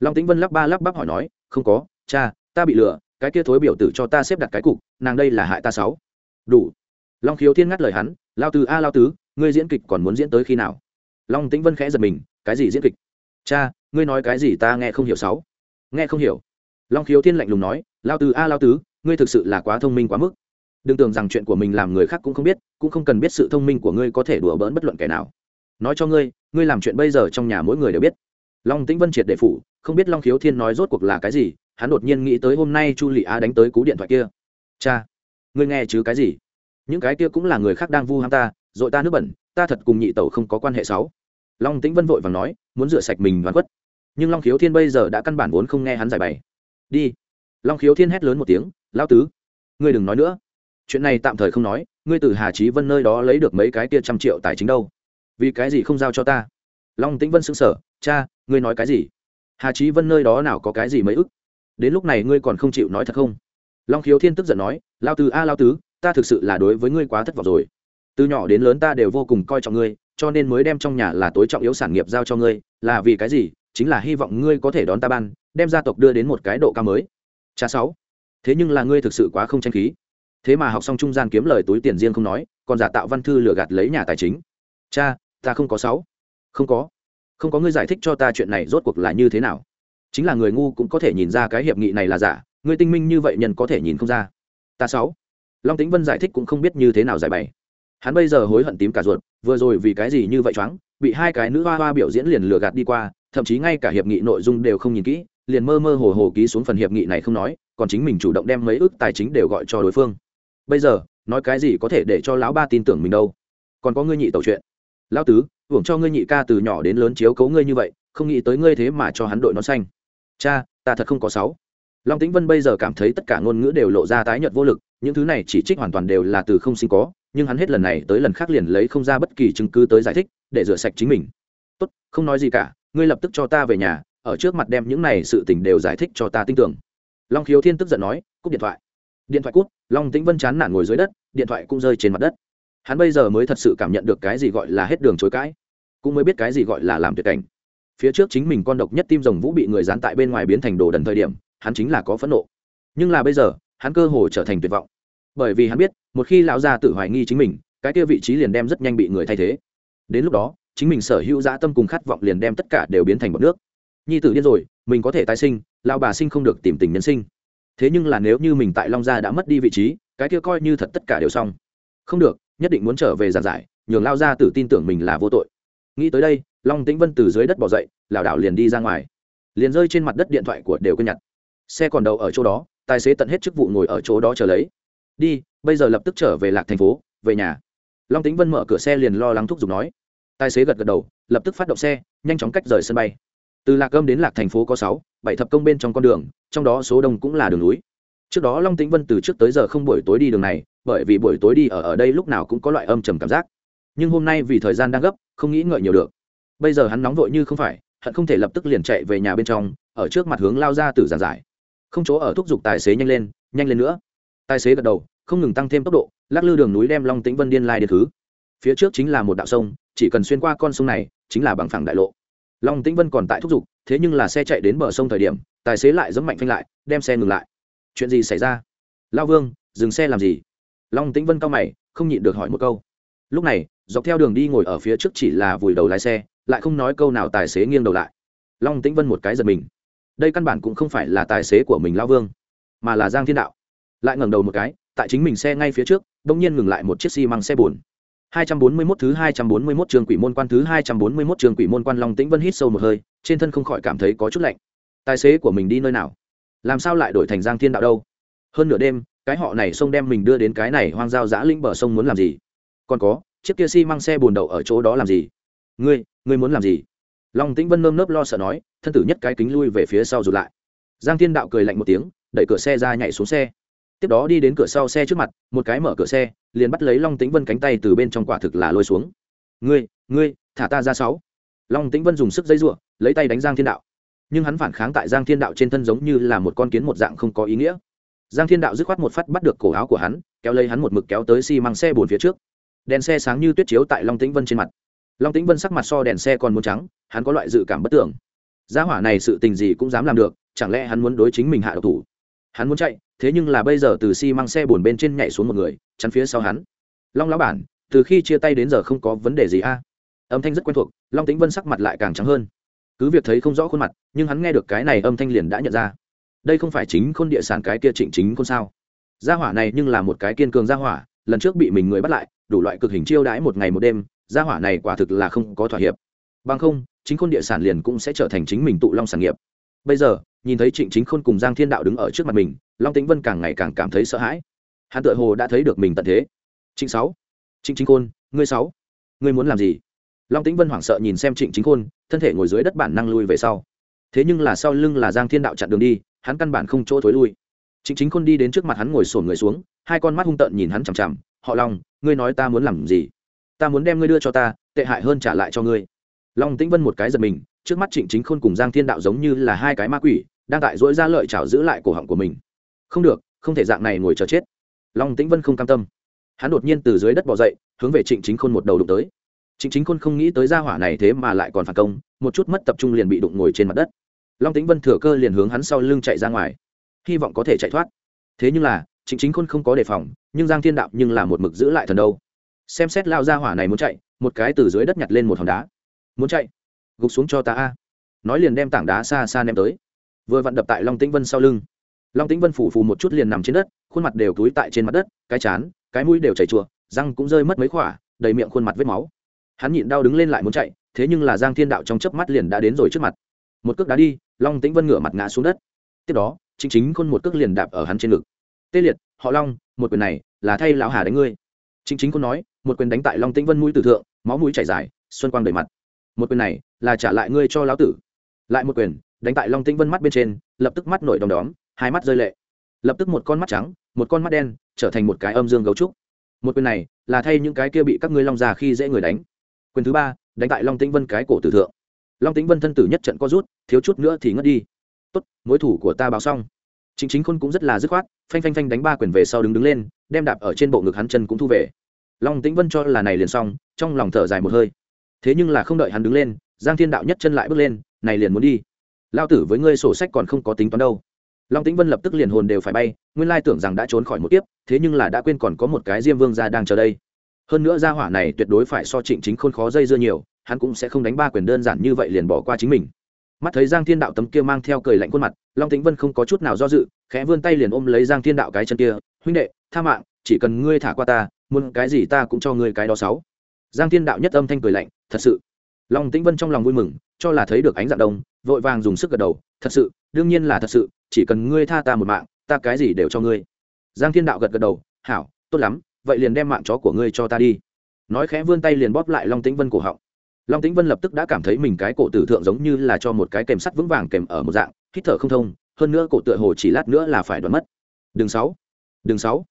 Long tĩnh vân lắp ba lắp bắp hỏi nói, không có, cha, ta bị lừa, cái kia thối biểu tử cho ta xếp đặt cái cục, nàng đây là hại ta sáu. Đủ. Long khiếu thiên ngắt lời hắn, lao tứ, a, lao tứ, ngươi diễn kịch còn muốn diễn tới khi nào? Long tĩnh vân khẽ giật mình, cái gì diễn kịch? Cha, ngươi nói cái gì ta nghe không hiểu sáu. Nghe không hiểu. Long khiếu thiên lạnh lùng nói, lao tứ, a, lao tứ, ngươi thực sự là quá thông minh quá mức. Đừng tưởng rằng chuyện của mình làm người khác cũng không biết, cũng không cần biết sự thông minh của ngươi có thể đùa bỡn bất luận kẻ nào nói cho ngươi ngươi làm chuyện bây giờ trong nhà mỗi người đều biết. Long tĩnh vân triệt đệ phủ, không biết long khiếu thiên nói rốt cuộc là cái gì, hắn đột nhiên nghĩ tới hôm nay chu lị a đánh tới cú điện thoại kia. Cha, ngươi nghe chứ cái gì? Những cái kia cũng là người khác đang vu ham ta, dội ta nước bẩn, ta thật cùng nhị tẩu không có quan hệ xấu long tĩnh vân vội vàng nói, muốn rửa sạch mình và quất nhưng long khiếu thiên bây giờ đã căn bản vốn không nghe hắn giải bày. Đi. Long khiếu thiên hét lớn một tiếng lao tứ, ngươi đừng nói nữa. Chuyện này tạm thời không nói, ngươi từ hà trí vân nơi đó lấy được mấy cái kia trăm triệu tài chính đâu vì cái gì không giao cho ta? Long tĩnh vân xứng sở cha, ngươi nói cái gì? Hà trí vân nơi đó nào có cái gì mấy ức? Đến lúc này ngươi còn không chịu nói thật không? Long khiếu thiên tức giận nói, lao tứ a, lao tứ, ta thực sự là đối với ngươi quá thất vọng rồi. Từ nhỏ đến lớn ta đều vô cùng coi trọng ngươi, cho nên mới đem trong nhà là tối trọng yếu sản nghiệp giao cho ngươi, là vì cái gì? Chính là hy vọng ngươi có thể đón ta ban, đem gia tộc đưa đến một cái độ cao mới. Cha sáu, thế nhưng là ngươi thực sự quá không tranh khí. Thế mà học xong trung gian kiếm lời túi tiền riêng không nói, còn giả tạo văn thư lừa gạt lấy nhà tài chính. Cha ta không có sáu. Không có. Không có, ngươi giải thích cho ta chuyện này rốt cuộc là như thế nào. Chính là người ngu cũng có thể nhìn ra cái hiệp nghị này là giả ngươi tinh minh như vậy nhân có thể nhìn không ra. Ta sáu. Long tĩnh vân giải thích cũng không biết như thế nào giải bày. Hắn bây giờ hối hận tím cả ruột, vừa rồi vì cái gì như vậy choáng, bị hai cái nữ hoa hoa biểu diễn liền lừa gạt đi qua, thậm chí ngay cả hiệp nghị nội dung đều không nhìn kỹ, liền mơ mơ hồ hồ ký xuống phần hiệp nghị này không nói, còn chính mình chủ động đem mấy ước tài chính đều gọi cho đối phương. Bây giờ, nói cái gì có thể để cho lão ba tin tưởng mình đâu? Còn có ngươi nhị tẩu chuyện lao tứ, hưởng cho ngươi nhị ca từ nhỏ đến lớn chiếu cấu ngươi như vậy, không nghĩ tới ngươi thế mà cho hắn đội nó xanh. Cha, ta thật không có sáu. Long tĩnh vân bây giờ cảm thấy tất cả ngôn ngữ đều lộ ra tái nhợt vô lực, những thứ này chỉ trích hoàn toàn đều là từ không sinh có, nhưng hắn hết lần này tới lần khác liền lấy không ra bất kỳ chứng cứ tới giải thích, để rửa sạch chính mình. Tốt, không nói gì cả, ngươi lập tức cho ta về nhà, ở trước mặt đem những này sự tình đều giải thích cho ta tin tưởng. Long khiếu thiên tức giận nói, cúp điện thoại. Điện thoại cút long tĩnh vân chán nản ngồi dưới đất, điện thoại cũng rơi trên mặt đất hắn bây giờ mới thật sự cảm nhận được cái gì gọi là hết đường chối cãi, cũng mới biết cái gì gọi là làm tuyệt cảnh. Phía trước chính mình con độc nhất tim rồng vũ bị người dán tại bên ngoài biến thành đồ đần thời điểm, hắn chính là có phẫn nộ. Nhưng là bây giờ, hắn cơ hồ trở thành tuyệt vọng. Bởi vì hắn biết, một khi lão gia tự hoài nghi chính mình, cái kia vị trí liền đem rất nhanh bị người thay thế. Đến lúc đó, chính mình sở hữu dã tâm cùng khát vọng liền đem tất cả đều biến thành bọt nước. Nhi tử điên rồi, mình có thể tái sinh, lão bà sinh không được tìm tình nhân sinh. Thế nhưng là nếu như mình tại long gia đã mất đi vị trí, cái kia coi như thật tất cả đều xong. Không được nhất định muốn trở về giảng giải, nhường lao gia tử tin tưởng mình là vô tội. Nghĩ tới đây, long tĩnh vân từ dưới đất bỏ dậy, lảo đảo liền đi ra ngoài. Liền rơi trên mặt đất điện thoại của đều quên nhặt. Xe còn đầu ở chỗ đó, tài xế tận hết chức vụ ngồi ở chỗ đó chờ lấy. Đi, bây giờ lập tức trở về lạc thành phố, về nhà. Long tĩnh vân mở cửa xe liền lo lắng thúc giục nói. Tài xế gật gật đầu, lập tức phát động xe, nhanh chóng cách rời sân bay. Từ lạc âm đến lạc thành phố có sáu, bảy thập công bên trong con đường, trong đó số đông cũng là đường núi. Trước đó long tĩnh vân từ trước tới giờ không buổi tối đi đường này bởi vì buổi tối đi ở ở đây lúc nào cũng có loại âm trầm cảm giác. Nhưng hôm nay vì thời gian đang gấp, không nghĩ ngợi nhiều được. Bây giờ hắn nóng vội như không phải, hận không thể lập tức liền chạy về nhà bên trong, ở trước mặt hướng lao ra từ giàn giải. Không chỗ ở thúc giục tài xế nhanh lên nhanh lên nữa. Tài xế gật đầu, không ngừng tăng thêm tốc độ, lắc lư đường núi đem long tĩnh vân điên lai điên thứ. Phía trước chính là một đạo sông, chỉ cần xuyên qua con sông này, chính là bằng phẳng đại lộ. Long tĩnh vân còn tại thúc giục, thế nhưng là xe chạy đến bờ sông thời điểm, tài xế lại dẫm mạnh phanh lại, đem xe ngừng lại. Chuyện gì xảy ra? Lao vương, dừng xe làm gì? Long tĩnh vân cao mày không nhịn được hỏi một câu lúc này dọc theo đường đi ngồi ở phía trước chỉ là vùi đầu lái xe lại không nói câu nào tài xế nghiêng đầu lại long tĩnh vân một cái giật mình đây căn bản cũng không phải là tài xế của mình lao vương mà là giang thiên đạo lại ngẩng đầu một cái tại chính mình xe ngay phía trước bỗng nhiên ngừng lại một chiếc xi măng xe bồn 241 thứ 241 trường quỷ môn quan thứ 241 trường quỷ môn quan Long Tĩnh Vân hít sâu một hơi, trên thân không khỏi cảm thấy có chút lạnh. Tài xế của mình đi nơi nào? Làm sao lại đổi thành Giang Thiên Đạo đâu? Hơn nửa đêm, cái họ này sông đem mình đưa đến cái này hoang giao dã linh bờ sông muốn làm gì? Còn có, chiếc kia xi、si、măng xe bùn đậu ở chỗ đó làm gì? Ngươi, ngươi muốn làm gì? Long Tĩnh Vân nơm nớp lo sợ nói, thân tử nhất cái kính lui về phía sau rụt lại. Giang Thiên Đạo cười lạnh một tiếng, đẩy cửa xe ra nhảy xuống xe tiếp đó đi đến cửa sau xe trước mặt một cái mở cửa xe liền bắt lấy long tĩnh vân cánh tay từ bên trong quả thực là lôi xuống ngươi ngươi thả ta ra sáu long tĩnh vân dùng sức dây giụa lấy tay đánh giang thiên đạo nhưng hắn phản kháng tại giang thiên đạo trên thân giống như là một con kiến một dạng không có ý nghĩa giang thiên đạo dứt khoát một phát bắt được cổ áo của hắn, kéo lấy hắn một mực kéo tới xi măng xe bồn phía trước. Đèn xe sáng như tuyết chiếu tại long tĩnh vân trên mặt. Long tĩnh vân sắc mặt so đèn xe còn muốn trắng, hắn có loại dự cảm bất tưởng. Gia hỏa này sự tình gì cũng dám làm được, chẳng lẽ hắn muốn đối chính mình hạ độc thủ? Hắn muốn chạy, thế nhưng là bây giờ từ xi、si、măng xe bồn bên trên nhảy xuống một người, chắn phía sau hắn. Long lão bản, từ khi chia tay đến giờ không có vấn đề gì a? Âm thanh rất quen thuộc, long tĩnh vân sắc mặt lại càng trắng hơn. Cứ việc thấy không rõ khuôn mặt, nhưng hắn nghe được cái này âm thanh liền đã nhận ra đây không phải chính khôn địa sản cái kia trịnh chính khôn sao? Gia hỏa này nhưng là một cái kiên cường gia hỏa, lần trước bị mình người bắt lại, đủ loại cực hình chiêu đãi một ngày một đêm, gia hỏa này quả thực là không có thỏa hiệp. Bằng không, chính khôn địa sản liền cũng sẽ trở thành chính mình tụ long sản nghiệp. Bây giờ, nhìn thấy trịnh chính khôn cùng giang thiên đạo đứng ở trước mặt mình, long tĩnh vân càng ngày càng cảm thấy sợ hãi. Hắn tự hồ đã thấy được mình tận thế. Trịnh sáu, trịnh chính khôn, ngươi sáu, ngươi muốn làm gì? Long tĩnh vân hoảng sợ nhìn xem trịnh chính khôn, thân thể ngồi dưới đất bản năng lui về sau. Thế nhưng là sau lưng là giang thiên đạo chặn đường đi hắn căn bản không chỗ thối lui. Trịnh chính khôn đi đến trước mặt hắn ngồi sổn người xuống, hai con mắt hung tợn nhìn hắn chằm chằm, họ long, ngươi nói ta muốn làm gì? Ta muốn đem ngươi đưa cho ta, tệ hại hơn trả lại cho ngươi. Long tĩnh vân một cái giật mình, trước mắt trịnh chính khôn cùng giang thiên đạo giống như là hai cái ma quỷ, đang tại dỗi ra lợi chảo giữ lại cổ họng của mình. Không được, không thể dạng này ngồi chờ chết. Long tĩnh vân không cam tâm. Hắn đột nhiên từ dưới đất bỏ dậy, hướng về trịnh chính khôn một đầu đụng tới. Trịnh chính khôn không nghĩ tới gia hỏa này thế mà lại còn phản công, một chút mất tập trung liền bị đụng ngồi trên mặt đất long tĩnh vân thừa cơ liền hướng hắn sau lưng chạy ra ngoài. Hy vọng có thể chạy thoát. Thế nhưng là, trịnh chính khôn không có đề phòng, nhưng giang thiên đạo nhưng là một mực giữ lại thần đâu. Xem xét lao ra hỏa này muốn chạy, một cái từ dưới đất nhặt lên một hòn đá. Muốn chạy? Gục xuống cho ta a. Nói liền đem tảng đá xa xa ném tới. Vừa vặn đập tại long tĩnh vân sau lưng. Long tĩnh vân phủ phù một chút liền nằm trên đất, khuôn mặt đều túi tại trên mặt đất, cái chán, cái mũi đều chảy chùa, răng cũng rơi mất mấy khỏa, đầy miệng khuôn mặt vết máu. Hắn nhịn đau đứng lên lại muốn chạy, thế nhưng là giang thiên đạo trong chớp mắt liền đã đến rồi trước mặt một cước đá đi, long tĩnh vân ngửa mặt ngã xuống đất. Tiếp đó, chính chính khôn một cước liền đạp ở hắn trên ngực. Tê liệt, họ long, một quyền này là thay lão hà đánh ngươi. Chính chính khôn nói, một quyền đánh tại long tĩnh vân mũi tử thượng, máu mũi chảy dài, xuân quang đầy mặt. Một quyền này là trả lại ngươi cho lão tử. Lại một quyền đánh tại long tĩnh vân mắt bên trên, lập tức mắt nổi đom đóm, hai mắt rơi lệ. Lập tức một con mắt trắng, một con mắt đen trở thành một cái âm dương gấu trúc. Một quyền này là thay những cái kia bị các ngươi long già khi dễ người đánh. Quyền thứ ba, đánh tại long tĩnh vân cái cổ tử thượng long tĩnh vân thân tử nhất trận co rút, thiếu chút nữa thì ngất đi. Tốt, mối thủ của ta báo xong. Chính chính khôn cũng rất là dứt khoát, phanh phanh phanh đánh ba quyền về sau đứng đứng lên, đem đạp ở trên bộ ngực hắn chân cũng thu về. Long tĩnh vân cho là này liền xong, trong lòng thở dài một hơi. Thế nhưng là không đợi hắn đứng lên, giang thiên đạo nhất chân lại bước lên, này liền muốn đi. Lao tử với ngươi sổ sách còn không có tính toán đâu. Long tĩnh vân lập tức liền hồn đều phải bay, nguyên lai tưởng rằng đã trốn khỏi một tiếp thế nhưng là đã quên còn có một cái diêm vương gia đang chờ đây. Hơn nữa gia hỏa này tuyệt đối phải so trịnh chính khôn khó dây dưa nhiều hắn cũng sẽ không đánh ba quyền đơn giản như vậy liền bỏ qua chính mình. Mắt thấy giang thiên đạo tấm kia mang theo cười lạnh khuôn mặt, long tĩnh vân không có chút nào do dự, khẽ vươn tay liền ôm lấy giang thiên đạo cái chân kia, huynh đệ, tha mạng, chỉ cần ngươi thả qua ta, muốn cái gì ta cũng cho ngươi cái đó sáu. Giang thiên đạo nhất âm thanh cười lạnh, thật sự. Long tĩnh vân trong lòng vui mừng, cho là thấy được ánh dạng đông, vội vàng dùng sức gật đầu, thật sự, đương nhiên là thật sự, chỉ cần ngươi tha ta một mạng, ta cái gì đều cho ngươi. Giang thiên đạo gật gật đầu, hảo, tốt lắm, vậy liền đem mạng chó của ngươi cho ta đi. Nói khẽ vươn tay liền bóp lại long tĩnh vân cổ họng long tĩnh vân lập tức đã cảm thấy mình cái cổ tử thượng giống như là cho một cái kèm sắt vững vàng kèm ở một dạng, hít thở không thông, hơn nữa cổ tựa hồ chỉ lát nữa là phải đoán mất. Đường sáu đường sáu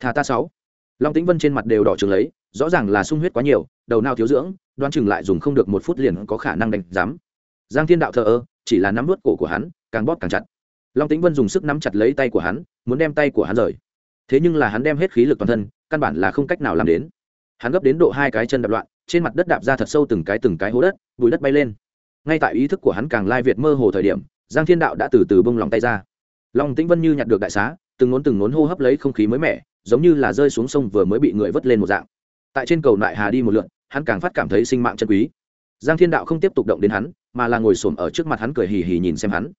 thà ta sáu. Long tĩnh vân trên mặt đều đỏ trường lấy, rõ ràng là sung huyết quá nhiều, đầu nào thiếu dưỡng, đoán chừng lại dùng không được một phút liền có khả năng đánh giám. Giang thiên đạo thờ ơ, chỉ là nắm vớt cổ của hắn, càng bóp càng chặt. Long tĩnh vân dùng sức nắm chặt lấy tay của hắn, muốn đem tay của hắn rời. Thế nhưng là hắn đem hết khí lực toàn thân, căn bản là không cách nào làm đến. Hắn gấp đến độ hai cái chân đập loạn trên mặt đất đạp ra thật sâu từng cái từng cái hố đất bùi đất bay lên. Ngay tại ý thức của hắn càng lai việt mơ hồ thời điểm, giang thiên đạo đã từ từ bông lòng tay ra. Long tĩnh vân như nhặt được đại xá, từng nốn từng nốn hô hấp lấy không khí mới mẻ, giống như là rơi xuống sông vừa mới bị người vớt lên một dạng. Tại trên cầu nại hà đi một lượn, hắn càng phát cảm thấy sinh mạng chân quý. Giang thiên đạo không tiếp tục động đến hắn, mà là ngồi xổm ở trước mặt hắn cười hì hì nhìn xem hắn.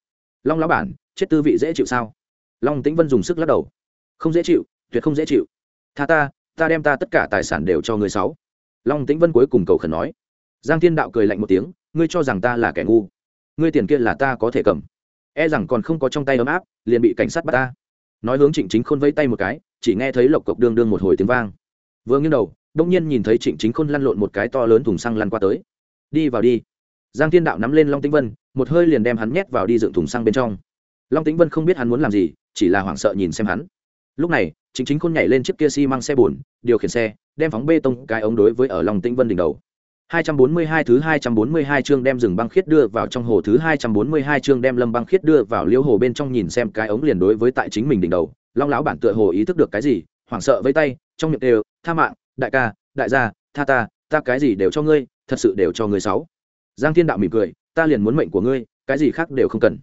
Long lão bản, chết tư vị dễ chịu sao? Long tĩnh vân dùng sức lắc đầu. Không dễ chịu, tuyệt không dễ chịu. Tha ta ta đem ta tất cả tài sản đều cho người sáu long tĩnh vân cuối cùng cầu khẩn nói. Giang thiên đạo cười lạnh một tiếng, ngươi cho rằng ta là kẻ ngu. Ngươi tiền kia là ta có thể cầm. E rằng còn không có trong tay ấm áp, liền bị cảnh sát bắt ta. Nói hướng trịnh chính khôn vẫy tay một cái, chỉ nghe thấy lộc cộc đương đương một hồi tiếng vang. Vừa nghiêng đầu, đông nhiên nhìn thấy trịnh chính khôn lăn lộn một cái to lớn thùng xăng lăn qua tới. Đi vào đi. Giang thiên đạo nắm lên long tĩnh vân, một hơi liền đem hắn nhét vào đi dựng thùng xăng bên trong. Long tĩnh vân không biết hắn muốn làm gì, chỉ là hoảng sợ nhìn xem hắn lúc này, chính chính khôn nhảy lên chiếc kia xi、si、măng xe bồn điều khiển xe, đem phóng bê tông cái ống đối với ở long tĩnh vân đỉnh đầu. 242 thứ 242 chương đem rừng băng khiết đưa vào trong hồ, thứ 242 chương đem lâm băng khiết đưa vào liêu hồ bên trong nhìn xem cái ống liền đối với tại chính mình đỉnh đầu. Long lão bản tựa hồ ý thức được cái gì, hoảng sợ với tay, trong miệng đều, tha mạng, đại ca, đại gia, tha ta ta cái gì đều cho ngươi, thật sự đều cho ngươi sáu. Giang thiên đạo mỉm cười, ta liền muốn mệnh của ngươi, cái gì khác đều không cần.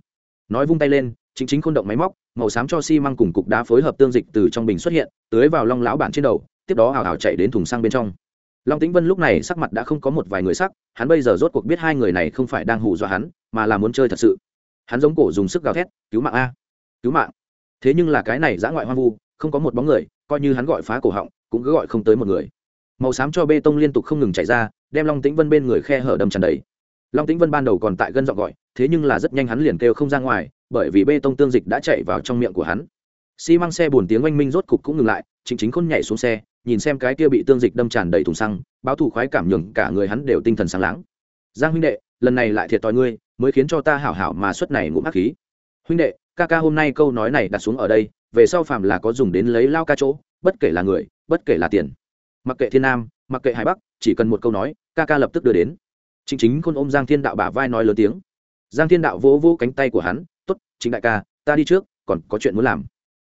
Nói vung tay lên chính chính khôn động máy móc, màu xám cho xi măng cùng cục đá phối hợp tương dịch từ trong bình xuất hiện, tưới vào long lão bản trên đầu, tiếp đó hào hào chạy đến thùng xăng bên trong. Long tĩnh vân lúc này sắc mặt đã không có một vài người sắc, hắn bây giờ rốt cuộc biết hai người này không phải đang hù dọa hắn, mà là muốn chơi thật sự. Hắn giống cổ dùng sức gào thét, cứu mạng a! Cứu mạng! Thế nhưng là cái này giã ngoại hoang vu, không có một bóng người, coi như hắn gọi phá cổ họng, cũng cứ gọi không tới một người. Màu xám cho bê tông liên tục không ngừng chạy ra, đem long tĩnh vân bên người khe hở đâm tràn đầy. Long tĩnh vân ban đầu còn tại gân dọn gọi, thế nhưng là rất nhanh hắn liền kêu không ra ngoài bởi vì bê tông tương dịch đã chạy vào trong miệng của hắn. Xi măng xe buồn tiếng oanh minh rốt cục cũng ngừng lại chính chính khôn nhảy xuống xe, nhìn xem cái kia bị tương dịch đâm tràn đầy thùng xăng, báo thù khoái cảm nhường cả người hắn đều tinh thần sáng láng. Giang huynh đệ, lần này lại thiệt t ngươi, mới khiến cho ta hảo hảo mà suất này ngụm hắc khí. Huynh đệ, ca ca hôm nay câu nói này đặt xuống ở đây, về sau phàm là có dùng đến lấy lao ca chỗ, bất kể là người, bất kể là tiền. Mặc kệ thiên nam, mặc kệ hải bắc, chỉ cần một câu nói, ca ca lập tức đưa đến. Chính chính khôn ôm giang thiên đạo bả vai nói lớn tiếng. Giang thiên đạo vỗ vỗ cánh tay của hắn chính đại ca, ta đi trước, còn có chuyện muốn làm.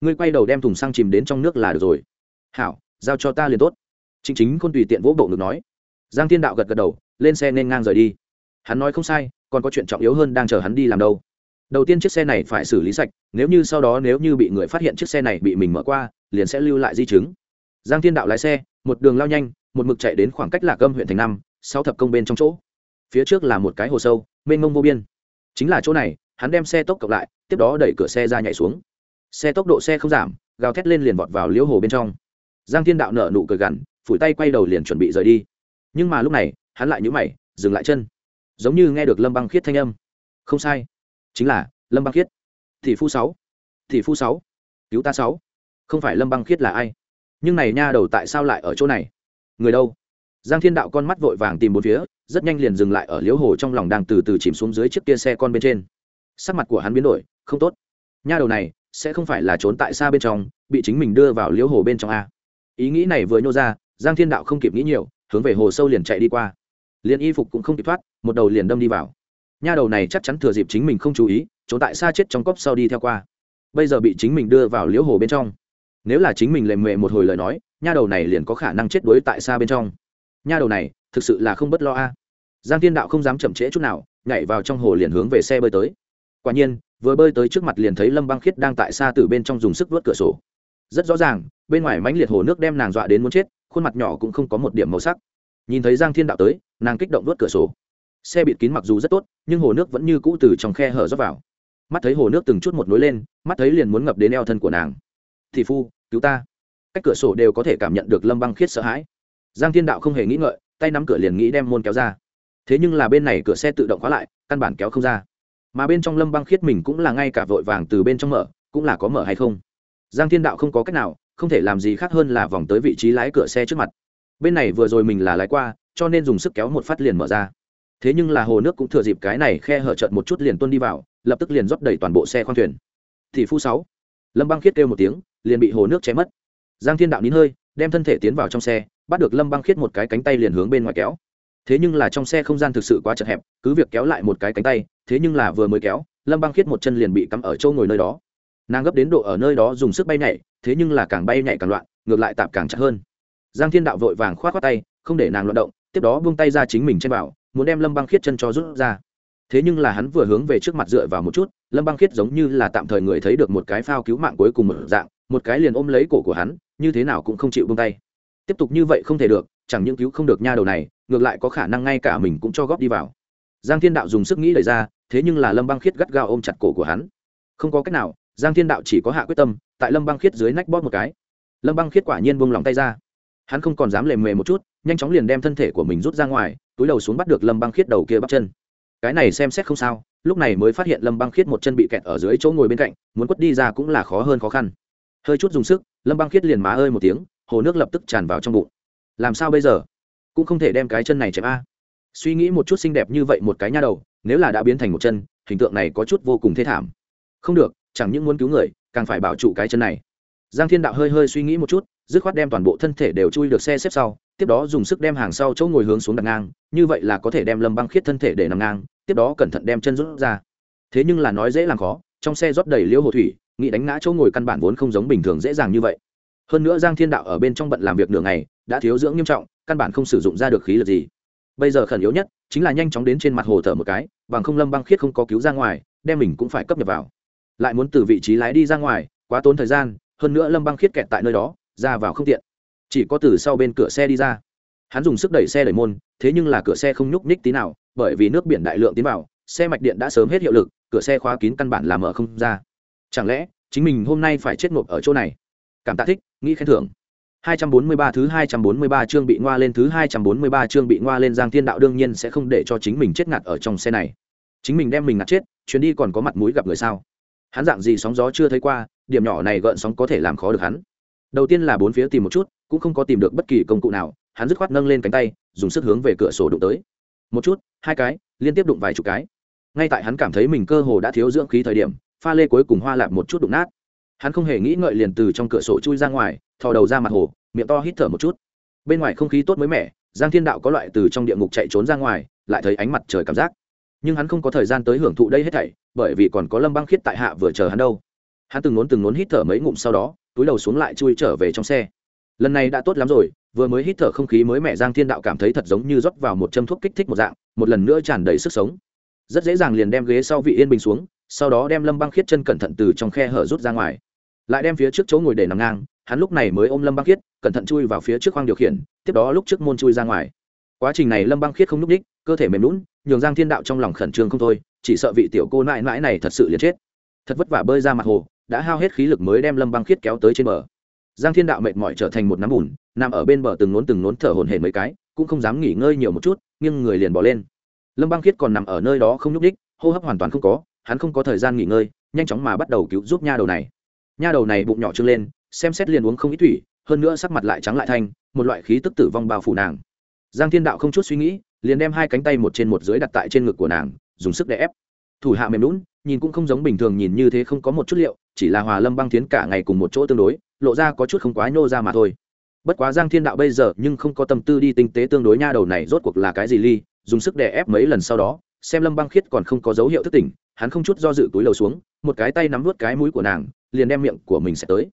Ngươi quay đầu đem thùng xăng chìm đến trong nước là được rồi. Hảo, giao cho ta liền tốt. Chính chính khôn tùy tiện vỗ bộ ngực nói. Giang thiên đạo gật gật đầu, lên xe nên ngang rời đi. Hắn nói không sai, còn có chuyện trọng yếu hơn đang chờ hắn đi làm đâu. Đầu tiên chiếc xe này phải xử lý sạch, nếu như sau đó nếu như bị người phát hiện chiếc xe này bị mình mở qua, liền sẽ lưu lại di chứng. Giang thiên đạo lái xe, một đường lao nhanh, một mực chạy đến khoảng cách lạc âm huyện thành năm sau thập công bên trong chỗ. Phía trước là một cái hồ sâu, mênh mông vô biên. Chính là chỗ này hắn đem xe tốc cộng lại, tiếp đó đẩy cửa xe ra nhảy xuống. Xe tốc độ xe không giảm, gào thét lên liền vọt vào liễu hồ bên trong. Giang thiên đạo nở nụ cười gằn, phủi tay quay đầu liền chuẩn bị rời đi. Nhưng mà lúc này, hắn lại nhũ mày, dừng lại chân. Giống như nghe được lâm băng khiết thanh âm. Không sai, chính là lâm băng khiết. Thì phu sáu thì phu sáu, cứu ta sáu. Không phải lâm băng khiết là ai? Nhưng này nha đầu tại sao lại ở chỗ này? Người đâu? Giang thiên đạo con mắt vội vàng tìm bốn phía, rất nhanh liền dừng lại ở liễu hồ trong lòng đang từ từ chìm xuống dưới chiếc kia xe con bên trên sắc mặt của hắn biến đổi, không tốt. Nha đầu này, sẽ không phải là trốn tại xa bên trong, bị chính mình đưa vào liễu hồ bên trong a. Ý nghĩ này vừa nhô ra, giang thiên đạo không kịp nghĩ nhiều, hướng về hồ sâu liền chạy đi qua. Liền y phục cũng không kịp thoát, một đầu liền đâm đi vào. Nha đầu này chắc chắn thừa dịp chính mình không chú ý, trốn tại xa chết trong cốc sau đi theo qua. Bây giờ bị chính mình đưa vào liễu hồ bên trong. Nếu là chính mình lề mề một hồi lời nói, nha đầu này liền có khả năng chết đuối tại xa bên trong. Nha đầu này, thực sự là không bất lo a. Giang thiên đạo không dám chậm trễ chút nào, nhảy vào trong hồ liền hướng về xe bơi tới quả nhiên, vừa bơi tới trước mặt liền thấy lâm băng khiết đang tại xa từ bên trong dùng sức vớt cửa sổ. Rất rõ ràng, bên ngoài mãnh liệt hồ nước đem nàng dọa đến muốn chết, khuôn mặt nhỏ cũng không có một điểm màu sắc. Nhìn thấy giang thiên đạo tới, nàng kích động vớt cửa sổ. Xe bịt kín mặc dù rất tốt, nhưng hồ nước vẫn như cũ từ trong khe hở rót vào. Mắt thấy hồ nước từng chút một nối lên, mắt thấy liền muốn ngập đến eo thân của nàng. Thị phu, cứu ta. Cách cửa sổ đều có thể cảm nhận được lâm băng khiết sợ hãi. Giang thiên đạo không hề nghĩ ngợi, tay nắm cửa liền nghĩ đem môn kéo ra. Thế nhưng là bên này cửa xe tự động khóa lại, căn bản kéo không ra mà bên trong lâm băng khiết mình cũng là ngay cả vội vàng từ bên trong mở, cũng là có mở hay không. Giang thiên đạo không có cách nào, không thể làm gì khác hơn là vòng tới vị trí lái cửa xe trước mặt. Bên này vừa rồi mình là lái qua, cho nên dùng sức kéo một phát liền mở ra. Thế nhưng là hồ nước cũng thừa dịp cái này khe hở trợn một chút liền tuân đi vào, lập tức liền rót đầy toàn bộ xe khoang thuyền. Thì phu sáu, lâm băng khiết kêu một tiếng, liền bị hồ nước che mất. Giang thiên đạo nín hơi, đem thân thể tiến vào trong xe, bắt được lâm băng khiết một cái cánh tay liền hướng bên ngoài kéo. Thế nhưng là trong xe không gian thực sự quá chật hẹp, cứ việc kéo lại một cái cánh tay thế nhưng là vừa mới kéo lâm băng khiết một chân liền bị cắm ở châu ngồi nơi đó. Nàng gấp đến độ ở nơi đó dùng sức bay nhảy thế nhưng là càng bay nhảy càng loạn ngược lại tạm càng chặt hơn. Giang thiên đạo vội vàng k h o á t k tay không để nàng loạn động tiếp đó buông tay ra chính mình chen vào, muốn đem lâm băng khiết chân cho rút ra. Thế nhưng là hắn vừa hướng về trước mặt dựa vào một chút lâm băng khiết giống như là tạm thời người thấy được một cái phao cứu mạng cuối cùng một dạng một cái liền ôm lấy cổ của hắn như thế nào cũng không chịu buông tay. Tiếp tục như vậy không thể được chẳng những cứu không được nha đầu này ngược lại có khả năng ngay cả mình cũng cho góp đi vào. Giang thiên đạo dùng sức nghĩ lời ra thế nhưng là lâm băng khiết gắt gao ôm chặt cổ của hắn. Không có cách nào, giang thiên đạo chỉ có hạ quyết tâm, tại lâm băng khiết dưới nách bóp một cái. Lâm băng khiết quả nhiên buông lòng tay ra. Hắn không còn dám lề mề một chút, nhanh chóng liền đem thân thể của mình rút ra ngoài, túi đầu xuống bắt được lâm băng khiết đầu kia bắt chân. Cái này xem xét không sao, lúc này mới phát hiện lâm băng khiết một chân bị kẹt ở dưới chỗ ngồi bên cạnh, muốn quất đi ra cũng là khó hơn khó khăn. Hơi chút dùng sức, lâm băng khiết liền má ơi một tiếng, hồ nước lập tức tràn vào trong bụng. Làm sao bây giờ? Cũng không thể đem cái chân này chém a. Suy nghĩ một chút xinh đẹp như vậy một cái nha đầu nếu là đã biến thành một chân, hình tượng này có chút vô cùng thê thảm. Không được, chẳng những muốn cứu người, càng phải bảo trụ cái chân này. Giang thiên đạo hơi hơi suy nghĩ một chút, dứt khoát đem toàn bộ thân thể đều chui được xe xếp sau, tiếp đó dùng sức đem hàng sau chỗ ngồi hướng xuống đặt ngang, như vậy là có thể đem lâm băng khiết thân thể để nằm ngang, tiếp đó cẩn thận đem chân rút ra. Thế nhưng là nói dễ làm khó, trong xe rót đầy liễu hồ thủy, nghĩ đánh ngã chỗ ngồi căn bản vốn không giống bình thường dễ dàng như vậy. Hơn nữa giang thiên đạo ở bên trong bận làm việc nửa ngày, đã thiếu dưỡng nghiêm trọng, căn bản không sử dụng ra được khí lực gì. Bây giờ khẩn yếu nhất chính là nhanh chóng đến trên mặt hồ thở một cái, bằng không lâm băng khiết không có cứu ra ngoài, đem mình cũng phải cấp nhập vào. Lại muốn từ vị trí lái đi ra ngoài, quá tốn thời gian, hơn nữa lâm băng khiết kẹt tại nơi đó, ra vào không tiện. Chỉ có từ sau bên cửa xe đi ra. Hắn dùng sức đẩy xe đẩy môn, thế nhưng là cửa xe không nhúc nhích tí nào, bởi vì nước biển đại lượng tiến vào, xe mạch điện đã sớm hết hiệu lực, cửa xe khóa kín căn bản làm mở không ra. Chẳng lẽ, chính mình hôm nay phải chết ngộp ở chỗ này? Cảm tạ thích, nghĩ khen thưởng. 243 thứ 243 chương bị ngoa lên thứ 243 chương bị ngoa lên Giang Thiên Đạo đương nhiên sẽ không để cho chính mình chết ngạt ở trong xe này. Chính mình đem mình ngạt chết, chuyến đi còn có mặt mũi gặp người sao? Hắn dạng gì sóng gió chưa thấy qua, điểm nhỏ này gợn sóng có thể làm khó được hắn. Đầu tiên là bốn phía tìm một chút, cũng không có tìm được bất kỳ công cụ nào, hắn dứt khoát nâng lên cánh tay, dùng sức hướng về cửa sổ đụng tới. Một chút, hai cái, liên tiếp đụng vài chục cái. Ngay tại hắn cảm thấy mình cơ hồ đã thiếu dưỡng khí thời điểm, pha lê cuối cùng hoa lạp một chút đụng nát. Hắn không hề nghĩ ngợi liền từ trong cửa sổ chui ra ngoài, thò đầu ra mặt hồ miệng to hít thở một chút. Bên ngoài không khí tốt mới mẻ giang thiên đạo có loại từ trong địa ngục chạy trốn ra ngoài lại thấy ánh mặt trời cảm giác. Nhưng hắn không có thời gian tới hưởng thụ đây hết thảy bởi vì còn có lâm băng khiết tại hạ vừa chờ hắn đâu. Hắn từng nốn từng nốn hít thở mấy ngụm sau đó túi đầu xuống lại chui trở về trong xe. Lần này đã tốt lắm rồi vừa mới hít thở không khí mới mẻ giang thiên đạo cảm thấy thật giống như rót vào một châm thuốc kích thích một dạng một lần nữa tràn đầy sức sống. Rất dễ dàng liền đem ghế sau vị yên bình xuống sau đó đem lâm băng khiết chân cẩn thận từ trong khe hở rút ra ngoài lại đem phía trước chỗ ngồi để nằm ngang, hắn lúc này mới ôm lâm băng khiết, cẩn thận chui vào phía trước khoang điều khiển, tiếp đó lúc trước môn chui ra ngoài. Quá trình này lâm băng khiết không n ú c ních cơ thể mềm lún nhường giang thiên đạo trong lòng khẩn trương không thôi, chỉ sợ vị tiểu cô mãi mãi này thật sự liệt chết. Thật vất vả bơi ra mặt hồ, đã hao hết khí lực mới đem lâm băng khiết kéo tới trên bờ. Giang thiên đạo mệt mỏi trở thành một nắm bùn, nằm ở bên bờ từng nốn từng nốn thở hồn hển mấy cái, cũng không dám nghỉ ngơi nhiều một chút nhưng người liền bỏ lên. Lâm băng khiết còn nằm ở nơi đó không nhúc ních hô hấp hoàn toàn không có, hắn không có thời gian nghỉ ngơi, nhanh chóng mà bắt đầu cứu giúp nha đầu này nha đầu này bụng nhỏ trưng lên, xem xét liền uống không ít thủy, hơn nữa sắc mặt lại trắng lại thanh, một loại khí tức tử vong bao phủ nàng. Giang thiên đạo không chút suy nghĩ, liền đem hai cánh tay một trên một dưới đặt tại trên ngực của nàng, dùng sức để ép. Thủ hạ mềm lún nhìn cũng không giống bình thường nhìn như thế không có một chút liệu, chỉ là hòa lâm băng tiến cả ngày cùng một chỗ tương đối, lộ ra có chút không quá nhô ra mà thôi. Bất quá giang thiên đạo bây giờ nhưng không có tâm tư đi tinh tế tương đối nha đầu này rốt cuộc là cái gì ly, dùng sức đè ép mấy lần sau đó, xem lâm băng khiết còn không có dấu hiệu thức tỉnh hắn không chút do dự túi lầu xuống, một cái tay nắm vút cái mũi của nàng, liền đem miệng của mình sẽ tới.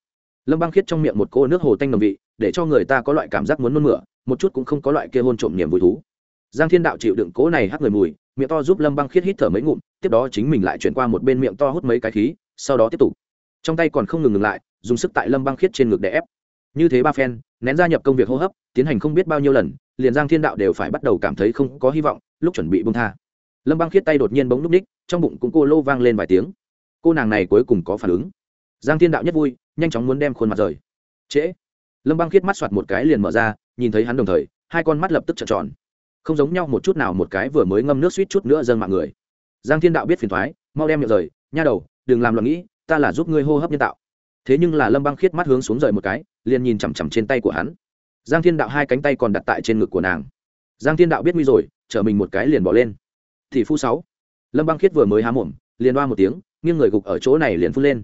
Lâm băng khiết trong miệng một cô nước hồ tanh nồng vị, để cho người ta có loại cảm giác muốn nôn mửa, một chút cũng không có loại kia hôn trộm niềm vui thú. Giang thiên đạo chịu đựng cố này hắt người mùi, miệng to giúp lâm băng khiết hít thở mấy ngụm, tiếp đó chính mình lại chuyển qua một bên miệng to hút mấy cái khí, sau đó tiếp tục. Trong tay còn không ngừng ngừng lại, dùng sức tại lâm băng khiết trên ngực để ép. Như thế ba phen, nén gia nhập công việc hô hấp, tiến hành không biết bao nhiêu lần, liền giang thiên đạo đều phải bắt đầu cảm thấy không có hy vọng, lúc chuẩn bị bông tha lâm băng khiết tay đột nhiên bỗng núp ních, trong bụng cũng cô lô vang lên vài tiếng. Cô nàng này cuối cùng có phản ứng. Giang thiên đạo nhất vui, nhanh chóng muốn đem khuôn mặt rời. Trễ. Lâm băng khiết mắt soạt một cái liền mở ra, nhìn thấy hắn đồng thời, hai con mắt lập tức trợn tròn. Không giống nhau một chút nào một cái vừa mới ngâm nước suýt chút nữa dâng mạng người. Giang thiên đạo biết phiền thoái mau đem miệng rời, nha đầu, đừng làm loạn nghĩ, ta là giúp ngươi hô hấp nhân tạo. Thế nhưng là lâm băng khiết mắt hướng xuống rời một cái, liền nhìn chằm chằm trên tay của hắn. Giang thiên đạo hai cánh tay còn đặt tại trên ngực của nàng. Giang thiên đạo biết nguy rồi chở mình một cái liền bỏ lên thì phu sáu. Lâm băng khiết vừa mới há mồm, liền đoa một tiếng, nghiêng người gục ở chỗ này liền phun lên.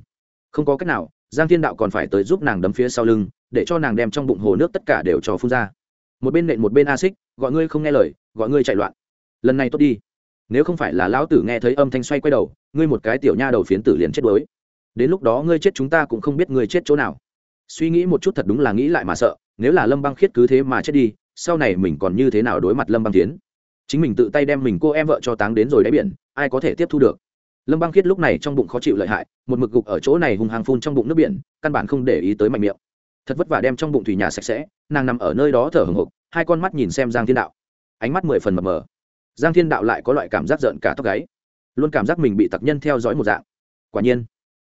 Không có cách nào, giang thiên đạo còn phải tới giúp nàng đấm phía sau lưng, để cho nàng đem trong bụng hồ nước tất cả đều cho phun ra. Một bên nện một bên a xích, gọi ngươi không nghe lời, gọi ngươi chạy loạn. Lần này tốt đi. Nếu không phải là lão tử nghe thấy âm thanh xoay quay đầu, ngươi một cái tiểu nha đầu phiến tử liền chết đuối. Đến lúc đó ngươi chết chúng ta cũng không biết ngươi chết chỗ nào. Suy nghĩ một chút thật đúng là nghĩ lại mà sợ, nếu là lâm băng khiết cứ thế mà chết đi, sau này mình còn như thế nào đối mặt lâm băng tiến chính mình tự tay đem mình cô em vợ cho táng đến rồi đáy biển, ai có thể tiếp thu được? Lâm băng khiết lúc này trong bụng khó chịu lợi hại, một mực gục ở chỗ này hùng hàng phun trong bụng nước biển, căn bản không để ý tới mạnh miệng. Thật vất vả đem trong bụng thủy nhà sạch sẽ, nàng nằm ở nơi đó thở hồng hộc, hai con mắt nhìn xem giang thiên đạo. Ánh mắt mười phần mờ mờ. Giang thiên đạo lại có loại cảm giác giận cả tóc gáy, luôn cảm giác mình bị tặc nhân theo dõi một dạng. Quả nhiên,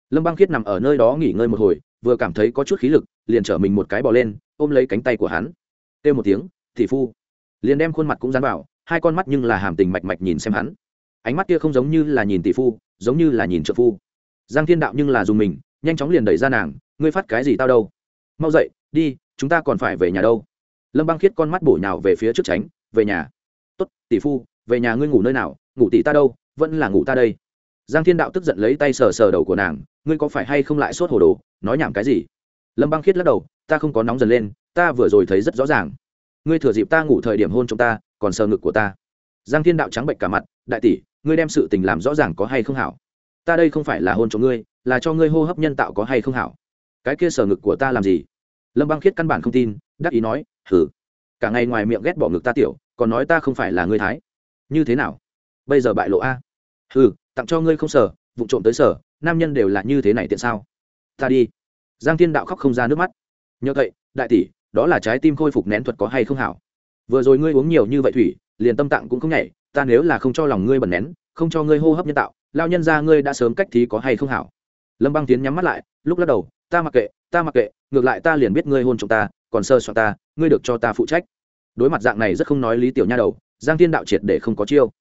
lâm băng khiết nằm ở nơi đó nghỉ ngơi một hồi, vừa cảm thấy có chút khí lực, liền chở mình một cái bò lên, ôm lấy cánh tay của hắn. Kêu một tiếng thị phu. Liền đem khuôn mặt cũng dán vào hai con mắt nhưng là hàm tình mạch mạch nhìn xem hắn. Ánh mắt kia không giống như là nhìn tỷ phu, giống như là nhìn trợ phu. Giang thiên đạo nhưng là dùng mình, nhanh chóng liền đẩy ra nàng, ngươi phát cái gì tao đâu? Mau dậy, đi, chúng ta còn phải về nhà đâu. Lâm băng khiết con mắt bổ nhào về phía trước tránh, về nhà. Tốt, tỷ phu, về nhà ngươi ngủ nơi nào, ngủ tỷ ta đâu, vẫn là ngủ ta đây. Giang thiên đạo tức giận lấy tay sờ sờ đầu của nàng, ngươi có phải hay không lại sốt hồ đồ, nói nhảm cái gì? Lâm băng khiết lắc đầu, ta không có nóng dần lên, ta vừa rồi thấy rất rõ ràng ngươi thừa dịp ta ngủ thời điểm hôn trong ta, còn sờ ngực của ta. Giang thiên đạo trắng bệnh cả mặt, đại tỷ, ngươi đem sự tình làm rõ ràng có hay không hảo? Ta đây không phải là hôn cho ngươi, là cho ngươi hô hấp nhân tạo có hay không hảo? Cái kia sờ ngực của ta làm gì? Lâm băng khiết căn bản không tin, đắc ý nói hử cả ngày ngoài miệng ghét bỏ ngực ta tiểu, còn nói ta không phải là ngươi thái. Như thế nào? Bây giờ bại lộ a? Hừ, tặng cho ngươi không sở vụ trộm tới sở nam nhân đều là như thế này tiện sao? Ta đi. Giang thiên đạo khóc không ra nước mắt. Nhờ vậy đại tỷ đó là trái tim khôi phục nén thuật có hay không hảo. Vừa rồi ngươi uống nhiều như vậy thủy, liền tâm tạng cũng không nhảy, ta nếu là không cho lòng ngươi bẩn nén, không cho ngươi hô hấp nhân tạo lao nhân ra ngươi đã sớm cách thì có hay không hảo. Lâm băng tiến nhắm mắt lại, lúc lắc đầu, ta mặc kệ, ta mặc kệ, ngược lại ta liền biết ngươi hôn trọng ta, còn sơ soạn ta, ngươi được cho ta phụ trách. Đối mặt dạng này rất không nói lý tiểu nha đầu, giang thiên đạo triệt để không có chiêu.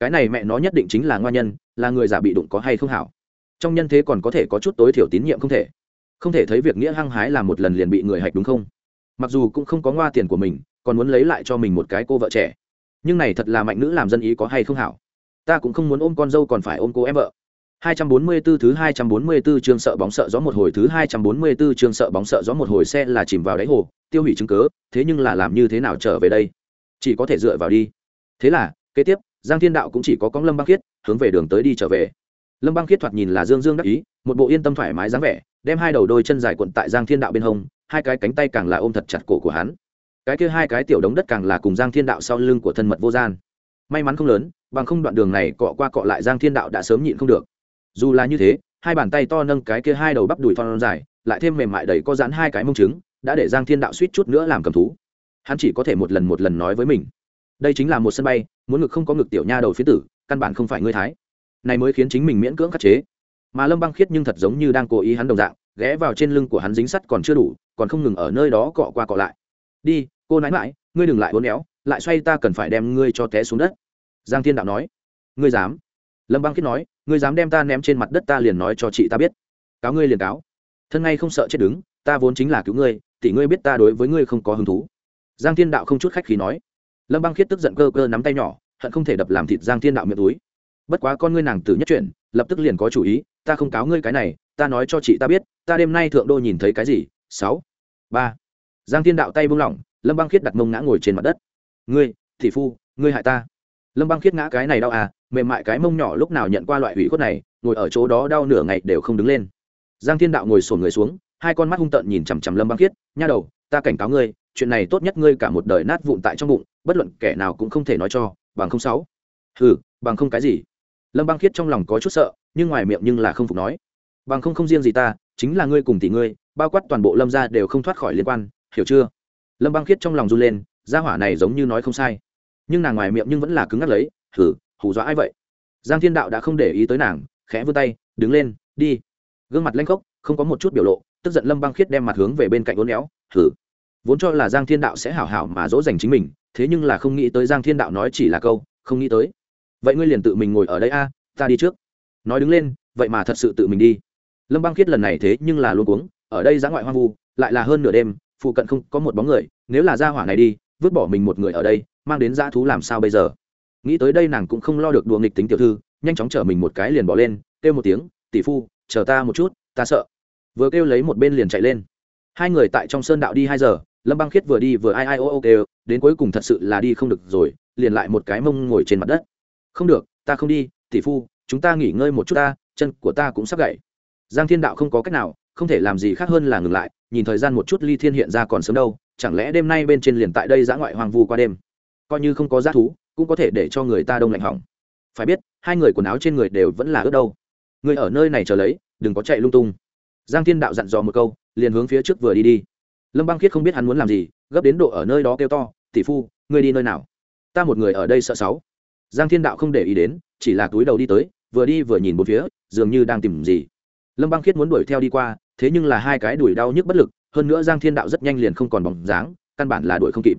Cái này mẹ nó nhất định chính là ngoan nhân, là người giả bị đụng có hay không hảo. Trong nhân thế còn có thể có chút tối thiểu tín nhiệm không thể. Không thể thấy việc nghĩa hăng hái là một lần liền bị người hạch đúng không? Mặc dù cũng không có ngoa tiền của mình còn muốn lấy lại cho mình một cái cô vợ trẻ nhưng này thật là mạnh nữ làm dân ý có hay không hảo ta cũng không muốn ôm con dâu còn phải ôm cô em vợ 244 thứ 244 chương sợ bóng sợ gió một hồi thứ 244 chương sợ bóng sợ gió một hồi xe là chìm vào đáy hồ, tiêu hủy chứng cứ, thế nhưng là làm như thế nào trở về đây? Chỉ có thể dựa vào đi. Thế là, kế tiếp, Giang Thiên Đạo cũng chỉ có cóng Lâm Băng Khiết, hướng về đường tới đi trở về. Lâm Băng Khiết thoạt nhìn là dương dương đắc ý, một bộ yên tâm thoải mái dáng vẻ, đem hai đầu đôi chân dài cuộn tại Giang Thiên Đạo bên hông, hai cái cánh tay càng là ôm thật chặt cổ của hắn. Cái kia hai cái tiểu đống đất càng là cùng Giang Thiên Đạo sau lưng của thân mật vô gian. May mắn không lớn, bằng không đoạn đường này cọ qua cọ lại Giang Thiên Đạo đã sớm nhịn không được. Dù là như thế hai bàn tay to nâng cái kia hai đầu bắp đùi thon dài lại thêm mềm mại đầy có dán hai cái mông trứng đã để giang thiên đạo suýt chút nữa làm cầm thú. Hắn chỉ có thể một lần một lần nói với mình. Đây chính là một sân bay muốn ngực không có ngực tiểu nha đầu phía tử căn bản không phải ngươi thái. Này mới khiến chính mình miễn cưỡng khắc chế. Mà lâm băng khiết nhưng thật giống như đang cố ý hắn đồng dạng ghé vào trên lưng của hắn dính sắt còn chưa đủ còn không ngừng ở nơi đó cọ qua cọ lại. Đi, cô nãi mãi ngươi đừng lại uốn éo, lại xoay ta cần phải đem ngươi cho té xuống đất. Giang thiên đạo nói. Ngươi dám? Lâm băng Kiết nói. Ngươi dám đem ta ném trên mặt đất ta liền nói cho chị ta biết. Cáo ngươi liền cáo. Thân ngay không sợ chết đứng, ta vốn chính là cứu ngươi thì ngươi biết ta đối với ngươi không có hứng thú. Giang thiên đạo không chút khách khí nói. Lâm băng khiết tức giận cơ cơ nắm tay nhỏ, hận không thể đập làm thịt giang thiên đạo miệng túi. Bất quá con ngươi nàng tử nhất chuyển, lập tức liền có chủ ý, ta không cáo ngươi cái này, ta nói cho chị ta biết, ta đêm nay thượng đô nhìn thấy cái gì? Sáu ba. Giang thiên đạo tay buông lỏng, lâm băng khiết đặt mông ngã ngồi trên mặt đất. Ngươi thị phu, ngươi hại ta. Lâm băng khiết ngã cái này đau à mềm mại cái mông nhỏ lúc nào nhận qua loại hủy khuất này, ngồi ở chỗ đó đau nửa ngày đều không đứng lên. Giang thiên đạo ngồi sổn người xuống, hai con mắt hung tợn nhìn chằm chằm lâm băng khiết, nha đầu, ta cảnh cáo ngươi, chuyện này tốt nhất ngươi cả một đời nát vụn tại trong bụng, bất luận kẻ nào cũng không thể nói cho, bằng không sáu. Ừ bằng không cái gì? Lâm băng khiết trong lòng có chút sợ, nhưng ngoài miệng nhưng là không phục nói. Bằng không không riêng gì ta chính là ngươi cùng tỷ ngươi, bao quát toàn bộ lâm gia đều không thoát khỏi liên quan, hiểu chưa? Lâm băng khiết trong lòng run lên, gia hỏa này giống như nói không sai. Nhưng nàng ngoài miệng nhưng vẫn là cứng ngắt lấy thử hù dọa ai vậy? Giang thiên đạo đã không để ý tới nàng, khẽ vươn tay, đứng lên, đi. Gương mặt lanh khốc, không có một chút biểu lộ, tức giận lâm băng khiết đem mặt hướng về bên cạnh uốn éo thử vốn cho là giang thiên đạo sẽ hảo hảo mà dỗ dành chính mình, thế nhưng là không nghĩ tới giang thiên đạo nói chỉ là câu, không nghĩ tới. Vậy ngươi liền tự mình ngồi ở đây a, ta đi trước. Nói đứng lên, vậy mà thật sự tự mình đi lâm băng khiết lần này thế nhưng là luôn cuống, ở đây giã ngoại hoang vu, lại là hơn nửa đêm, phụ cận không có một bóng người, nếu là ra hỏa này đi, vứt bỏ mình một người ở đây, mang đến dã thú làm sao bây giờ? Nghĩ tới đây nàng cũng không lo được đùa nghịch tính tiểu thư, nhanh chóng chở mình một cái liền bỏ lên, kêu một tiếng, tỷ phu, chờ ta một chút, ta sợ. Vừa kêu lấy một bên liền chạy lên. Hai người tại trong sơn đạo đi hai giờ, lâm băng khiết vừa đi vừa ai ai ô ô kêu, đến cuối cùng thật sự là đi không được rồi, liền lại một cái mông ngồi trên mặt đất. Không được, ta không đi, tỷ phu, chúng ta nghỉ ngơi một chút ta, chân của ta cũng sắp gãy giang thiên đạo không có cách nào, không thể làm gì khác hơn là ngừng lại, nhìn thời gian một chút ly thiên hiện ra còn sớm đâu, chẳng lẽ đêm nay bên trên liền tại đây giã ngoại hoang vu qua đêm? Coi như không có giá thú, cũng có thể để cho người ta đông lạnh hỏng. Phải biết, hai người quần áo trên người đều vẫn là ướt đâu. Người ở nơi này chờ lấy, đừng có chạy lung tung. Giang thiên đạo dặn dò một câu, liền hướng phía trước vừa đi đi. Lâm băng khiết không biết hắn muốn làm gì, gấp đến độ ở nơi đó kêu to, tỷ phu, ngươi đi nơi nào? Ta một người ở đây sợ sáu. Giang thiên đạo không để ý đến, chỉ là túi đầu đi tới, vừa đi vừa nhìn một phía, dường như đang tìm gì lâm băng khiết muốn đuổi theo đi qua, thế nhưng là hai cái đuổi đau nhức bất lực, hơn nữa giang thiên đạo rất nhanh liền không còn bóng dáng, căn bản là đuổi không kịp.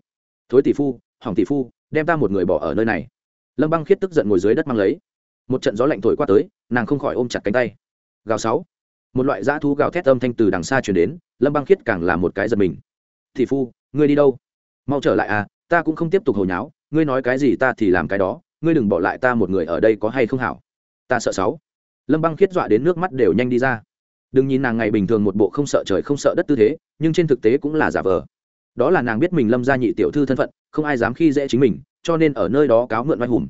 Thối tỷ phu, hỏng tỷ phu, đem ta một người bỏ ở nơi này. Lâm băng khiết tức giận ngồi dưới đất mang lấy. Một trận gió lạnh thổi qua tới, nàng không khỏi ôm chặt cánh tay. Gào sáu. Một loại dã thu gào thét âm thanh từ đằng xa chuyển đến, lâm băng khiết càng là một cái giật mình. Tỷ phu, ngươi đi đâu? Mau trở lại à ta cũng không tiếp tục hồi nháo, ngươi nói cái gì ta thì làm cái đó, ngươi đừng bỏ lại ta một người ở đây có hay không hảo. Ta sợ sáu lâm băng khiết dọa đến nước mắt đều nhanh đi ra đừng nhìn nàng ngày bình thường một bộ không sợ trời không sợ đất tư thế nhưng trên thực tế cũng là giả vờ đó là nàng biết mình lâm gia nhị tiểu thư thân phận không ai dám khi dễ chính mình cho nên ở nơi đó cáo mượn oai hùng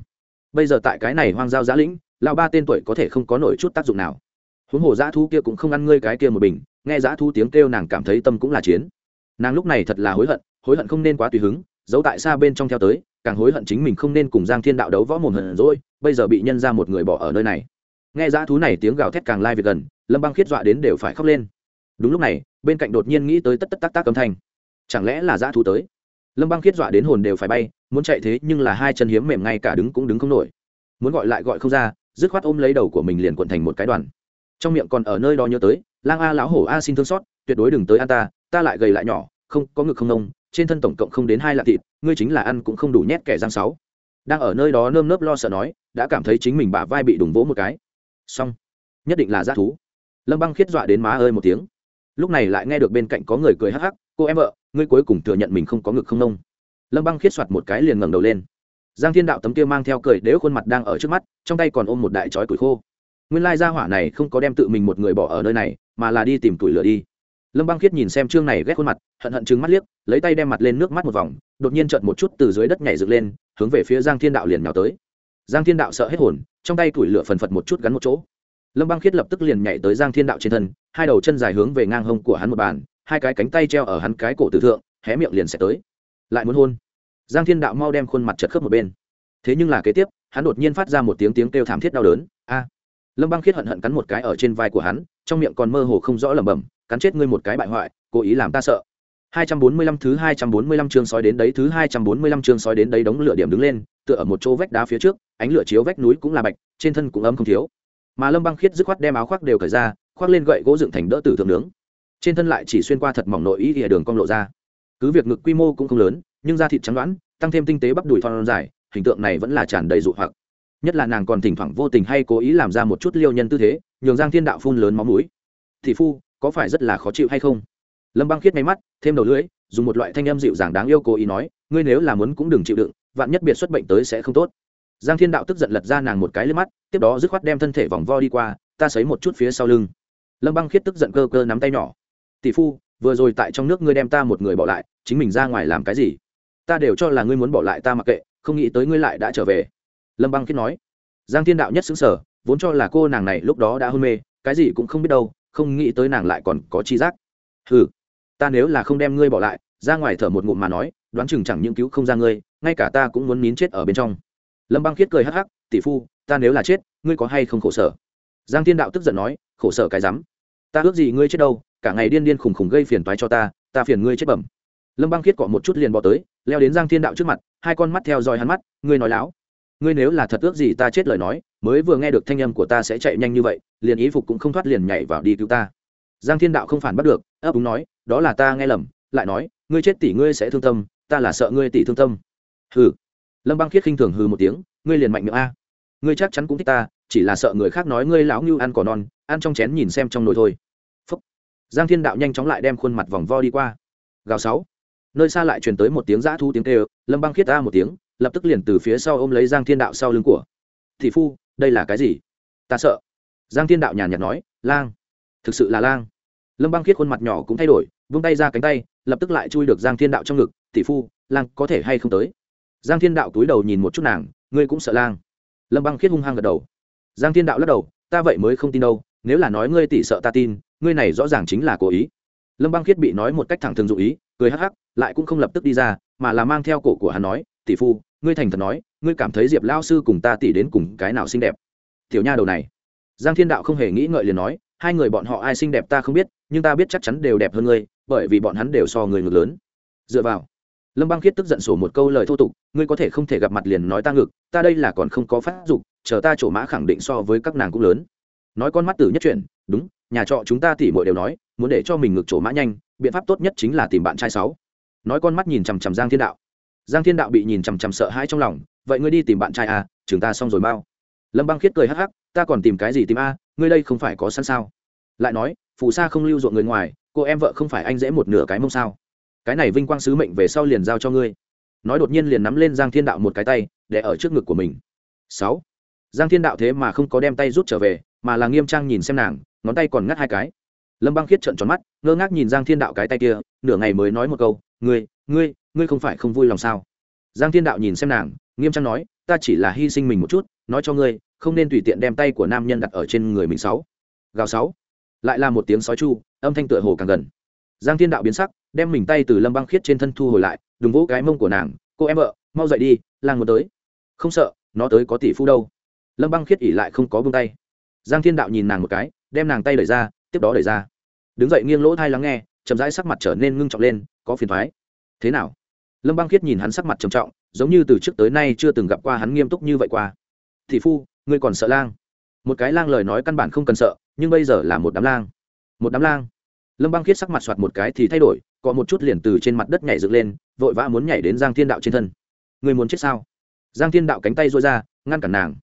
bây giờ tại cái này hoang giao giã lĩnh lão ba tên tuổi có thể không có nổi chút tác dụng nào huống hồ giã thu kia cũng không ăn ngươi cái kia một bình nghe giã thu tiếng kêu nàng cảm thấy tâm cũng là chiến nàng lúc này thật là hối hận hối hận không nên quá tùy hứng giấu tại xa bên trong theo tới càng hối hận chính mình không nên cùng giang thiên đạo đấu võ mồm hận rồi bây giờ bị nhân ra một người bỏ ở nơi này nghe dã thú này tiếng gào thét càng lai việc gần, lâm băng khiết dọa đến đều phải khóc lên. Đúng lúc này, bên cạnh đột nhiên nghĩ tới tất tất tác tác âm thanh. Chẳng lẽ là dã thú tới? Lâm băng khiết dọa đến hồn đều phải bay, muốn chạy thế nhưng là hai chân hiếm mềm ngay cả đứng cũng đứng không nổi. Muốn gọi lại gọi không ra, dứt khoát ôm lấy đầu của mình liền cuộn thành một cái đoàn. Trong miệng còn ở nơi đó nhớ tới, lang a lão hổ a xin thương xót, tuyệt đối đừng tới ăn ta ta lại gầy lại nhỏ, không, có ngực không nông, trên thân tổng cộng không đến hai lạng thịt, ngươi chính là ăn cũng không đủ nhét kẻ giang sáu. Đang ở nơi đó nơm nớp lo sợ nói, đã cảm thấy chính mình bả vai bị đùng vỗ một cái xong. Nhất định là g thú. Lâm băng khiết dọa đến má ơi một tiếng. Lúc này lại nghe được bên cạnh có người cười hắc hắc, cô em vợ, ngươi cuối cùng thừa nhận mình không có ngực không nông. Lâm băng khiết soạt một cái liền ngẩng đầu lên. Giang thiên đạo tấm kia mang theo cười đếu khuôn mặt đang ở trước mắt, trong tay còn ôm một đại chói củi khô. Nguyên lai gia hỏa này không có đem tự mình một người bỏ ở nơi này, mà là đi tìm tuổi lửa đi. Lâm băng khiết nhìn xem chương này ghét khuôn mặt, hận hận trừng mắt liếc, lấy tay đem mặt lên nước mắt một vòng, đột nhiên trợn một chút từ dưới đất nhảy dựng lên, hướng về phía giang thiên đạo liền nhào tới giang thiên đạo sợ hết hồn trong tay tuổi lửa phần phật một chút gắn một chỗ. Lâm băng khiết lập tức liền nhảy tới giang thiên đạo trên thân hai đầu chân dài hướng về ngang hông của hắn một bàn hai cái cánh tay treo ở hắn cái cổ tử thượng hé miệng liền sẽ tới. Lại muốn hôn. Giang thiên đạo mau đem khuôn mặt chật khớp một bên. Thế nhưng là kế tiếp hắn đột nhiên phát ra một tiếng tiếng kêu thảm thiết đau đớn. A! Lâm băng khiết hận hận cắn một cái ở trên vai của hắn trong miệng còn mơ hồ không rõ lẩm bẩm cắn chết ngươi một cái bại hoại cố ý làm ta sợ. 245 thứ 245 chương sói đến đấy thứ 245 chương sói đến đấy đống lửa điểm đứng lên, tựa ở một chỗ vách đá phía trước, ánh lửa chiếu vách núi cũng là bạch, trên thân cũng ấm không thiếu. Mà Lâm Băng Khiết dứt khoát đem áo khoác đều cởi ra, khoác lên gậy gỗ dựng thành đỡ tử thượng nướng. Trên thân lại chỉ xuyên qua thật mỏng nội y ỉa đường cong lộ ra. Cứ việc ngực quy mô cũng không lớn, nhưng da thịt trắng đoán, tăng thêm tinh tế bắp đùi thon dài, hình tượng này vẫn là tràn đầy dụ hoặc. Nhất là nàng còn thỉnh thoảng vô tình hay cố ý làm ra một chút liêu nhân tư thế, nhường Giang Thiên Đạo phun lớn máu mũi. Thị phu, có phải rất là khó chịu hay không? lâm băng khiết may mắt thêm đầu lưỡi dùng một loại thanh âm dịu dàng đáng yêu cố ý nói ngươi nếu là muốn cũng đừng chịu đựng vạn nhất biệt xuất bệnh tới sẽ không tốt. Giang thiên đạo tức giận lật ra nàng một cái lên mắt, tiếp đó dứt khoát đem thân thể vòng vo đi qua, ta sấy một chút phía sau lưng. Lâm băng khiết tức giận cơ cơ nắm tay nhỏ. Tỷ phu, vừa rồi tại trong nước ngươi đem ta một người bỏ lại, chính mình ra ngoài làm cái gì? Ta đều cho là ngươi muốn bỏ lại ta mặc kệ, không nghĩ tới ngươi lại đã trở về. Lâm băng khiết nói. Giang thiên đạo nhất xứng sở vốn cho là cô nàng này lúc đó đã hôn mê, cái gì cũng không biết đâu, không nghĩ tới nàng lại còn có chi giác. Ừ ta nếu là không đem ngươi bỏ lại, ra ngoài thở một ngụm mà nói, đoán chừng chẳng những cứu không ra ngươi ngay cả ta cũng muốn nín chết ở bên trong. Lâm băng khiết cười hắc hắc, tỷ phu, ta nếu là chết, ngươi có hay không khổ sở? Giang thiên đạo tức giận nói, khổ sở cái rắm. Ta ước gì ngươi chết đâu, cả ngày điên điên khùng khùng gây phiền toái cho ta ta phiền ngươi chết bẩm. Lâm băng khiết cọ một chút liền bỏ tới, leo đến giang thiên đạo trước mặt, hai con mắt theo dõi hắn mắt, ngươi nói láo. Ngươi nếu là thật ước gì ta chết lời nói, mới vừa nghe được thanh âm của ta sẽ chạy nhanh như vậy, liền ý phục cũng không thoát liền nhảy vào đi cứu ta. Giang thiên đạo không phản bắt được, ấp úng nói, đó là ta nghe lầm, lại nói, ngươi chết tỷ ngươi sẽ thương tâm, ta là sợ ngươi tỷ thương tâm hừ. Lâm băng khiết khinh thường hừ một tiếng, ngươi liền mạnh miệng a. Ngươi chắc chắn cũng thích ta, chỉ là sợ người khác nói ngươi lão ngưu ăn cỏ non, ăn trong chén nhìn xem trong nồi thôi. Phúc. giang thiên đạo nhanh chóng lại đem khuôn mặt vòng vo đi qua. Gào sáu. Nơi xa lại truyền tới một tiếng giã thu tiếng kêu, lâm băng khiết ta một tiếng, lập tức liền từ phía sau ôm lấy giang thiên đạo sau lưng của. Thị phu, đây là cái gì? Ta sợ. Giang thiên đạo nhàn nhạt nói, lang. Thực sự là lang. Lâm băng khiết khuôn mặt nhỏ cũng thay đổi, vung tay ra cánh tay, lập tức lại chui được giang thiên đạo trong ngực. Tỷ phu, lang có thể hay không tới? Giang thiên đạo túi đầu nhìn một chút nàng, ngươi cũng sợ lang. Lâm băng khiết hung hăng gật đầu. Giang thiên đạo lắc đầu, ta vậy mới không tin đâu, nếu là nói ngươi tỷ sợ ta tin, ngươi này rõ ràng chính là cố ý. Lâm băng khiết bị nói một cách thẳng thừng dụ ý, cười hắc hắc, lại cũng không lập tức đi ra, mà là mang theo cổ của hắn nói, tỷ phu, ngươi thành thật nói, ngươi cảm thấy diệp lao sư cùng ta tỷ đến cùng cái nào xinh đẹp? Tiểu nha đầu này. Giang thiên đạo không hề nghĩ ngợi liền nói, hai người bọn họ ai xinh đẹp ta không biết, nhưng ta biết chắc chắn đều đẹp hơn ngươi, bởi vì bọn hắn đều so người ngược lớn. Dựa vào lâm băng khiết tức giận sổ một câu lời thô tục, ngươi có thể không thể gặp mặt liền nói ta ngực, ta đây là còn không có phát dục, chờ ta chỗ mã khẳng định so với các nàng cũng lớn. Nói con mắt tử nhất chuyện, đúng, nhà trọ chúng ta tỉ mọi đều nói, muốn để cho mình ngực chỗ mã nhanh, biện pháp tốt nhất chính là tìm bạn trai sáu. Nói con mắt nhìn chằm chằm giang thiên đạo. Giang thiên đạo bị nhìn chằm chằm sợ hãi trong lòng, vậy ngươi đi tìm bạn trai à chúng ta xong rồi bao. Lâm băng khiết cười hắc hắc, ta còn tìm cái gì tìm a, ngươi đây không phải có sẵn sao. Lại nói, phù sa không lưu ruộng người ngoài, cô em vợ không phải anh dễ một nửa cái mông sao cái này vinh quang sứ mệnh về sau liền giao cho ngươi. Nói đột nhiên liền nắm lên giang thiên đạo một cái tay, để ở trước ngực của mình. Sáu. Giang thiên đạo thế mà không có đem tay rút trở về, mà là nghiêm trang nhìn xem nàng, ngón tay còn ngắt hai cái. Lâm băng khiết trợn tròn mắt, ngơ ngác nhìn giang thiên đạo cái tay kia, nửa ngày mới nói một câu, ngươi ngươi ngươi không phải không vui lòng sao? Giang thiên đạo nhìn xem nàng, nghiêm trang nói, ta chỉ là hy sinh mình một chút, nói cho ngươi, không nên tùy tiện đem tay của nam nhân đặt ở trên người mình sáu. Gào sáu. Lại là một tiếng sói chu, âm thanh tựa hồ càng gần. Giang thiên đạo biến sắc đem mình tay từ lâm băng khiết trên thân thu hồi lại đừng vỗ cái mông của nàng, cô em vợ, mau dậy đi, lang muốn tới. Không sợ, nó tới có tỷ phu đâu. Lâm băng khiết ỉ lại không có bông tay. Giang thiên đạo nhìn nàng một cái, đem nàng tay đẩy ra, tiếp đó đẩy ra. Đứng dậy nghiêng lỗ thai lắng nghe, chậm rãi sắc mặt trở nên ngưng trọng lên, có phiền thoái thế nào? Lâm băng khiết nhìn hắn sắc mặt trầm trọng, giống như từ trước tới nay chưa từng gặp qua hắn nghiêm túc như vậy qua. Thị phu, ngươi còn sợ lang? Một cái lang lời nói căn bản không cần sợ, nhưng bây giờ là một đám lang. Một đám lang lâm băng khiết sắc mặt soạt một cái thì thay đổi có một chút liền từ trên mặt đất nhảy dựng lên vội vã muốn nhảy đến giang thiên đạo trên thân người muốn chết sao giang thiên đạo cánh tay rối ra ngăn cản nàng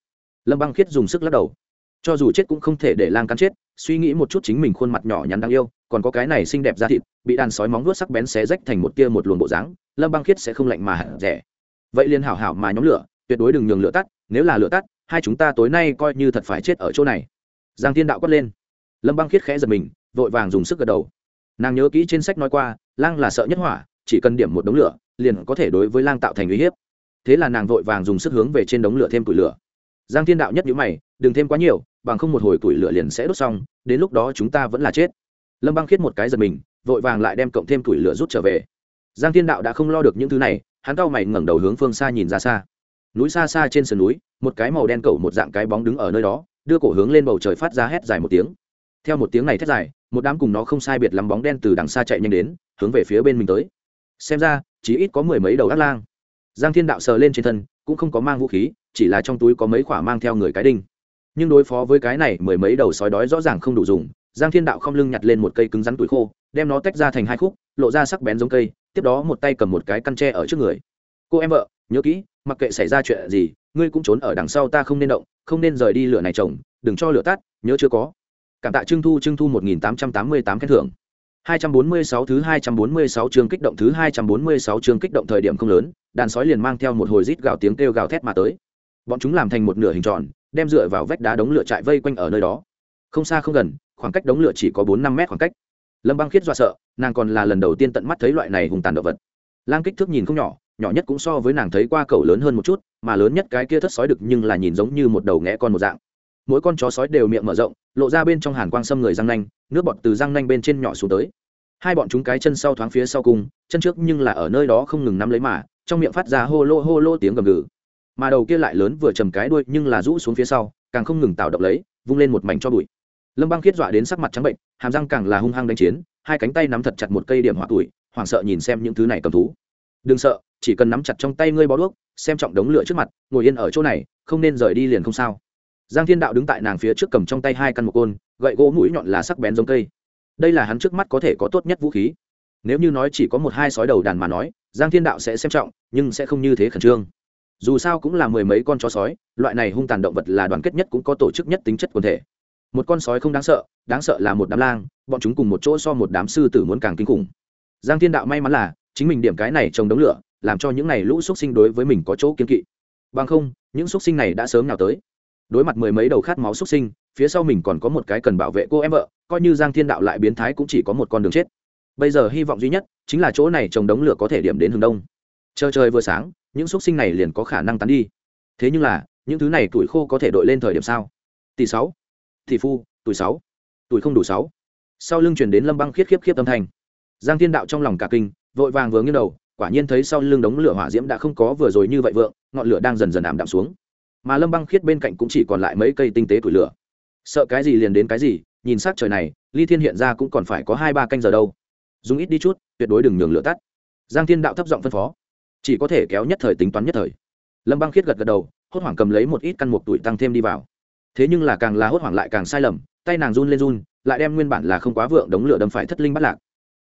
lâm băng khiết dùng sức lắc đầu cho dù chết cũng không thể để lang cắn chết suy nghĩ một chút chính mình khuôn mặt nhỏ nhắn đáng yêu còn có cái này xinh đẹp da thịt bị đàn sói móng vuốt sắc bén xé rách thành một tia một luồng bộ dáng lâm băng khiết sẽ không lạnh mà hẳn rẻ vậy liền hảo hảo mà nhóm lửa tuyệt đối đừng nhường lửa tắt nếu là lửa tắt hai chúng ta tối nay coi như thật phải chết ở chỗ này giang thiên đạo quát lên lâm băng khiết khẽ giật mình vội vàng dùng sức gật đầu. Nàng nhớ kỹ trên sách nói qua, lang là sợ nhất hỏa, chỉ cần điểm một đống lửa, liền có thể đối với lang tạo thành uy hiếp. Thế là nàng vội vàng dùng sức hướng về trên đống lửa thêm củi lửa. Giang thiên đạo nhất nhữ mày, đừng thêm quá nhiều, bằng không một hồi củi lửa liền sẽ đốt xong, đến lúc đó chúng ta vẫn là chết. Lâm băng khiết một cái giật mình, vội vàng lại đem cộng thêm củi lửa rút trở về. Giang thiên đạo đã không lo được những thứ này, hắn cau mày ngẩng đầu hướng phương xa nhìn ra xa. Núi xa xa trên sườn núi, một cái màu đen cầu một dạng cái bóng đứng ở nơi đó, đưa cổ hướng lên bầu trời phát ra hét dài một tiếng theo một tiếng này thét dài, một đám cùng nó không sai biệt lắm bóng đen từ đằng xa chạy nhanh đến, hướng về phía bên mình tới. Xem ra chỉ ít có mười mấy đầu ác lang. Giang thiên đạo sờ lên trên thân, cũng không có mang vũ khí, chỉ là trong túi có mấy khoả mang theo người cái đinh. Nhưng đối phó với cái này mười mấy đầu sói đói rõ ràng không đủ dùng, giang thiên đạo không lưng nhặt lên một cây cứng rắn túi khô, đem nó tách ra thành hai khúc, lộ ra sắc bén giống cây, tiếp đó một tay cầm một cái căn tre ở trước người. Cô em vợ, nhớ kỹ, mặc kệ xảy ra chuyện gì, ngươi cũng trốn ở đằng sau ta không nên động, không nên rời đi lửa này chồng, đừng cho lửa tắt, nhớ chưa có cảm tạ trưng thu trưng thu một nghìn tám trăm tám mươi tám khen thưởng. hai trăm bốn mươi sáu thứ hai trăm bốn mươi sáu chương kích động thứ hai trăm bốn mươi sáu chương kích động thời điểm không lớn, đàn sói liền mang theo một hồi rít gào tiếng kêu gào thét mà tới. Bọn chúng làm thành một nửa hình tròn, đem dựa vào vách đá đống lửa trại vây quanh ở nơi đó. Không xa không gần, khoảng cách đống lửa chỉ có bốn năm mét khoảng cách. Lâm băng khiết dọa sợ, nàng còn là lần đầu tiên tận mắt thấy loại này hùng tàn động vật. Lang kích thước nhìn không nhỏ nhỏ nhất cũng so với nàng thấy qua cậu lớn hơn một chút, mà lớn nhất cái kia thất sói được nhưng là nhìn giống như một đầu ngẽ con một dạng mỗi con chó sói đều miệng mở rộng, lộ ra bên trong hàn quang xâm người răng nanh, nước bọt từ răng nanh bên trên nhỏ xuống tới. Hai bọn chúng cái chân sau thoáng phía sau cùng, chân trước nhưng là ở nơi đó không ngừng nắm lấy mà, trong miệng phát ra hô lô hô lô tiếng gầm gừ. Mà đầu kia lại lớn vừa trầm cái đuôi nhưng là rũ xuống phía sau, càng không ngừng tạo động lấy, vung lên một mảnh cho bụi. Lâm băng khiết dọa đến sắc mặt trắng bệnh, hàm răng càng là hung hăng đánh chiến, hai cánh tay nắm thật chặt một cây điểm hỏa tuổi, hoảng sợ nhìn xem những thứ này cầm thú. Đừng sợ, chỉ cần nắm chặt trong tay ngươi bó đuốc, xem trọng đống lửa trước mặt, ngồi yên ở chỗ này, không nên rời đi liền không sao giang thiên đạo đứng tại nàng phía trước cầm trong tay hai căn một côn, gậy gỗ mũi nhọn là sắc bén giống cây. Đây là hắn trước mắt có thể có tốt nhất vũ khí. Nếu như nói chỉ có một hai sói đầu đàn mà nói, giang thiên đạo sẽ xem trọng, nhưng sẽ không như thế khẩn trương. Dù sao cũng là mười mấy con chó sói, loại này hung tàn động vật là đoàn kết nhất cũng có tổ chức nhất tính chất quần thể. Một con sói không đáng sợ đáng sợ là một đám lang, bọn chúng cùng một chỗ so một đám sư tử muốn càng kinh khủng. Giang thiên đạo may mắn là, chính mình điểm cái này trồng đống lửa, làm cho những này lũ x sinh đối với mình có chỗ kiên kỵ. Bằng không, những x sinh này đã sớm nào tới đối mặt mười mấy đầu khát máu xuất sinh, phía sau mình còn có một cái cần bảo vệ cô em vợ, coi như giang thiên đạo lại biến thái cũng chỉ có một con đường chết. Bây giờ hy vọng duy nhất chính là chỗ này trồng đống lửa có thể điểm đến hướng đông. Chờ trời vừa sáng, những xuất sinh này liền có khả năng tán đi. Thế nhưng là, những thứ này tuổi khô có thể đội lên thời điểm sao? Tỷ sáu, tỷ phu, tuổi sáu, tuổi không đủ sáu. Sau lưng chuyển đến lâm băng khiết khiếp khiếp tâm thành giang thiên đạo trong lòng cả kinh, vội vàng vừa nghiêng đầu, quả nhiên thấy sau lưng đống lửa hỏa diễm đã không có vừa rồi như vậy vượng, ngọn lửa đang dần dần ảm đạm xuống mà lâm băng khiết bên cạnh cũng chỉ còn lại mấy cây tinh tế tuổi lửa. Sợ cái gì liền đến cái gì, nhìn sắc trời này, ly thiên hiện ra cũng còn phải có hai ba canh giờ đâu. Dùng ít đi chút, tuyệt đối đừng nhường lửa tắt. Giang thiên đạo thấp giọng phân phó. Chỉ có thể kéo nhất thời tính toán nhất thời. Lâm băng khiết gật gật đầu, hốt hoảng cầm lấy một ít căn mục tuổi tăng thêm đi vào. Thế nhưng là càng là hốt hoảng lại càng sai lầm, tay nàng run lên run, lại đem nguyên bản là không quá vượng đống lửa đâm phải thất linh bắt lạc.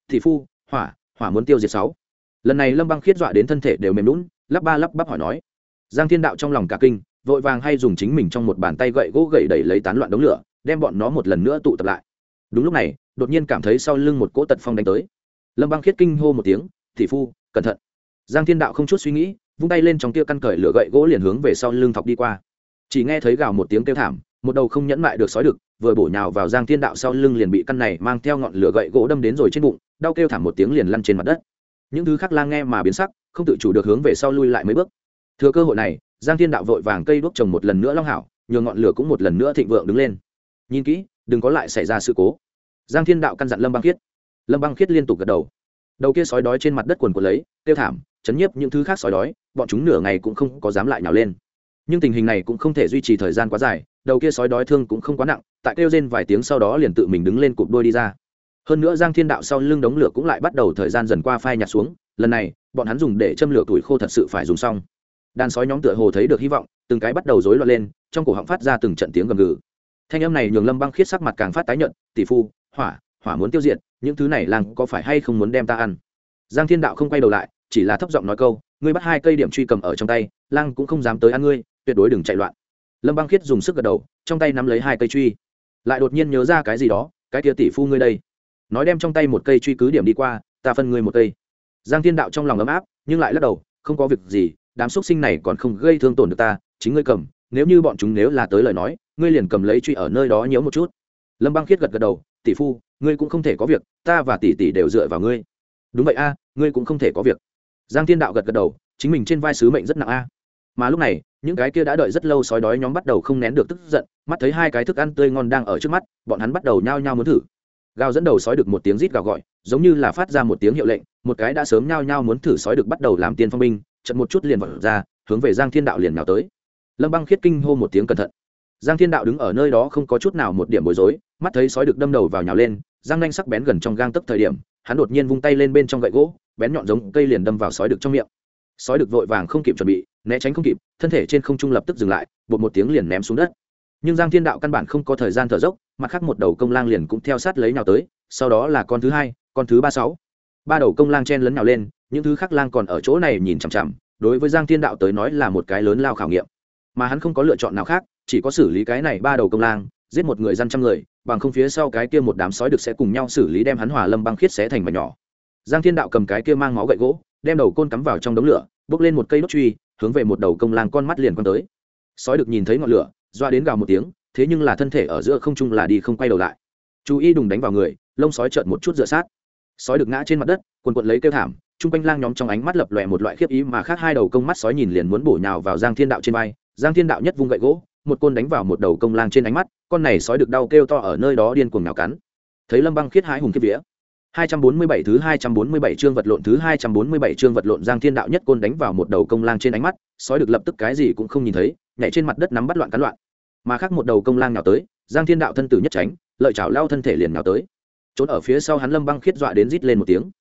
Thị phu, hỏa hỏa muốn tiêu diệt sáu. Lần này lâm băng khiết dọa đến thân thể đều mềm lún lắp ba lắp bắp hỏi nói. Giang thiên đạo trong lòng cả kinh vội vàng hay dùng chính mình trong một bàn tay gậy gỗ gậy đẩy lấy tán loạn đống lửa, đem bọn nó một lần nữa tụ tập lại. Đúng lúc này, đột nhiên cảm thấy sau lưng một cỗ tật phong đánh tới. Lâm băng khiết kinh hô một tiếng thị phu, cẩn thận. Giang thiên đạo không chút suy nghĩ, vung tay lên trong tia căn cởi lửa gậy gỗ liền hướng về sau lưng thọc đi qua. Chỉ nghe thấy gào một tiếng kêu thảm, một đầu không nhẫn mại được sói đực, vừa bổ nhào vào giang thiên đạo sau lưng liền bị căn này mang theo ngọn lửa gậy gỗ đâm đến rồi trên bụng, đau kêu thảm một tiếng liền lăn trên mặt đất. Những thứ khác lang nghe mà biến sắc, không tự chủ được hướng về sau lui lại mấy bước. Thừa cơ hội này giang thiên đạo vội vàng cây đuốc trồng một lần nữa long hảo, nhường ngọn lửa cũng một lần nữa thịnh vượng đứng lên. Nhìn kỹ, đừng có lại xảy ra sự cố. Giang thiên đạo căn dặn lâm băng khiết. Lâm băng khiết liên tục gật đầu. Đầu kia sói đói trên mặt đất quần của lấy, tiêu thảm, chấn nhiếp những thứ khác sói đói, bọn chúng nửa ngày cũng không có dám lại nhào lên. Nhưng tình hình này cũng không thể duy trì thời gian quá dài, đầu kia sói đói thương cũng không quá nặng, tại kêu rên vài tiếng sau đó liền tự mình đứng lên cụp đôi đi ra. Hơn nữa giang thiên đạo sau lưng đống lửa cũng lại bắt đầu thời gian dần qua phai nhạt xuống, lần này, bọn hắn dùng để châm lửa tuổi khô thật sự phải dùng xong đàn sói nhóm tựa hồ thấy được hy vọng, từng cái bắt đầu rối loạn lên, trong cổ họng phát ra từng trận tiếng gầm gừ. Thanh âm này nhường lâm băng khiết sắc mặt càng phát tái nhận tỷ phu, hỏa hỏa muốn tiêu diệt, những thứ này làng có phải hay không muốn đem ta ăn? Giang thiên đạo không quay đầu lại, chỉ là thấp giọng nói câu, ngươi bắt hai cây điểm truy cầm ở trong tay lang cũng không dám tới ăn ngươi, tuyệt đối đừng chạy loạn. Lâm băng khiết dùng sức gật đầu, trong tay nắm lấy hai cây truy. Lại đột nhiên nhớ ra cái gì đó, cái kia tỷ phu ngươi đây. Nói đem trong tay một cây truy cứ điểm đi qua, ta phân ngươi một cây. Giang thiên đạo trong lòng ấm áp, nhưng lại lắc đầu, không có việc gì đám xúc sinh này còn không gây thương tổn được ta, chính ngươi cầm, nếu như bọn chúng nếu là tới lời nói, ngươi liền cầm lấy truy ở nơi đó nhớ một chút. Lâm băng khiết gật gật đầu, tỷ phu, ngươi cũng không thể có việc, ta và tỷ tỷ đều dựa vào ngươi. Đúng vậy a, ngươi cũng không thể có việc. Giang thiên đạo gật gật đầu, chính mình trên vai sứ mệnh rất nặng a. Mà lúc này, những cái kia đã đợi rất lâu sói đói nhóm bắt đầu không nén được tức giận, mắt thấy hai cái thức ăn tươi ngon đang ở trước mắt, bọn hắn bắt đầu nhao nhao muốn thử. Gào dẫn đầu sói được một tiếng rít gào gọi, giống như là phát ra một tiếng hiệu lệnh, một cái đã sớm nhao nhao muốn thử sói được bắt đầu làm tiên phong binh chật một chút liền vật ra, hướng về giang thiên đạo liền nào tới. Lâm băng khiết kinh hô một tiếng cẩn thận. Giang thiên đạo đứng ở nơi đó không có chút nào một điểm bối rối, mắt thấy sói được đâm đầu vào nhào lên, giang nanh sắc bén gần trong gang tấc thời điểm, hắn đột nhiên vung tay lên bên trong gậy gỗ, bén nhọn giống cây liền đâm vào sói được trong miệng. Sói được vội vàng không kịp chuẩn bị, né tránh không kịp, thân thể trên không trung lập tức dừng lại, bột một tiếng liền ném xuống đất. Nhưng giang thiên đạo căn bản không có thời gian thở dốc, mặt khác một đầu công lang liền cũng theo sát lấy nhào tới, sau đó là con thứ hai, con thứ ba sáu. Ba đầu công lang chen lấn nhào lên những thứ khác lang còn ở chỗ này nhìn chằm chằm, đối với giang thiên đạo tới nói là một cái lớn lao khảo nghiệm. Mà hắn không có lựa chọn nào khác, chỉ có xử lý cái này ba đầu công lang, giết một người dân trăm người, bằng không phía sau cái kia một đám sói được sẽ cùng nhau xử lý đem hắn hòa lâm băng khiết xé thành mà nhỏ. Giang thiên đạo cầm cái kia mang máu gậy gỗ, đem đầu côn cắm vào trong đống lửa, bước lên một cây đốt truy, hướng về một đầu công lang con mắt liền quăng tới. Sói được nhìn thấy ngọn lửa, doa đến gào một tiếng, thế nhưng là thân thể ở giữa không trung là đi không quay đầu lại. Chú ý đùng đánh vào người, lông sói trợn một chút dựa sát. Sói được ngã trên mặt đất, quần quận lấy kêu thảm chung quanh lang nhóm trong ánh mắt lập lòe một loại khiếp ý mà khác hai đầu công mắt sói nhìn liền muốn bổ nhào vào giang thiên đạo trên vai giang thiên đạo nhất vung gậy gỗ một côn đánh vào một đầu công lang trên ánh mắt con này sói được đau kêu to ở nơi đó điên cuồng nào cắn thấy lâm băng khiết hái hùng kiếp vía 247 thứ 247 chương vật lộn thứ 247 chương vật lộn Giang Thiên Đạo nhất côn đánh vào một đầu công lang trên ánh mắt, sói được lập tức cái gì cũng không nhìn thấy, nhảy trên mặt đất nắm bắt loạn cắn loạn. Mà khác một đầu công lang nhào tới, Giang Thiên Đạo thân tử nhất tránh, lợi chảo lao thân thể liền nhào tới. Trốn ở phía sau hắn Lâm Băng khiết dọa đến rít lên một tiếng.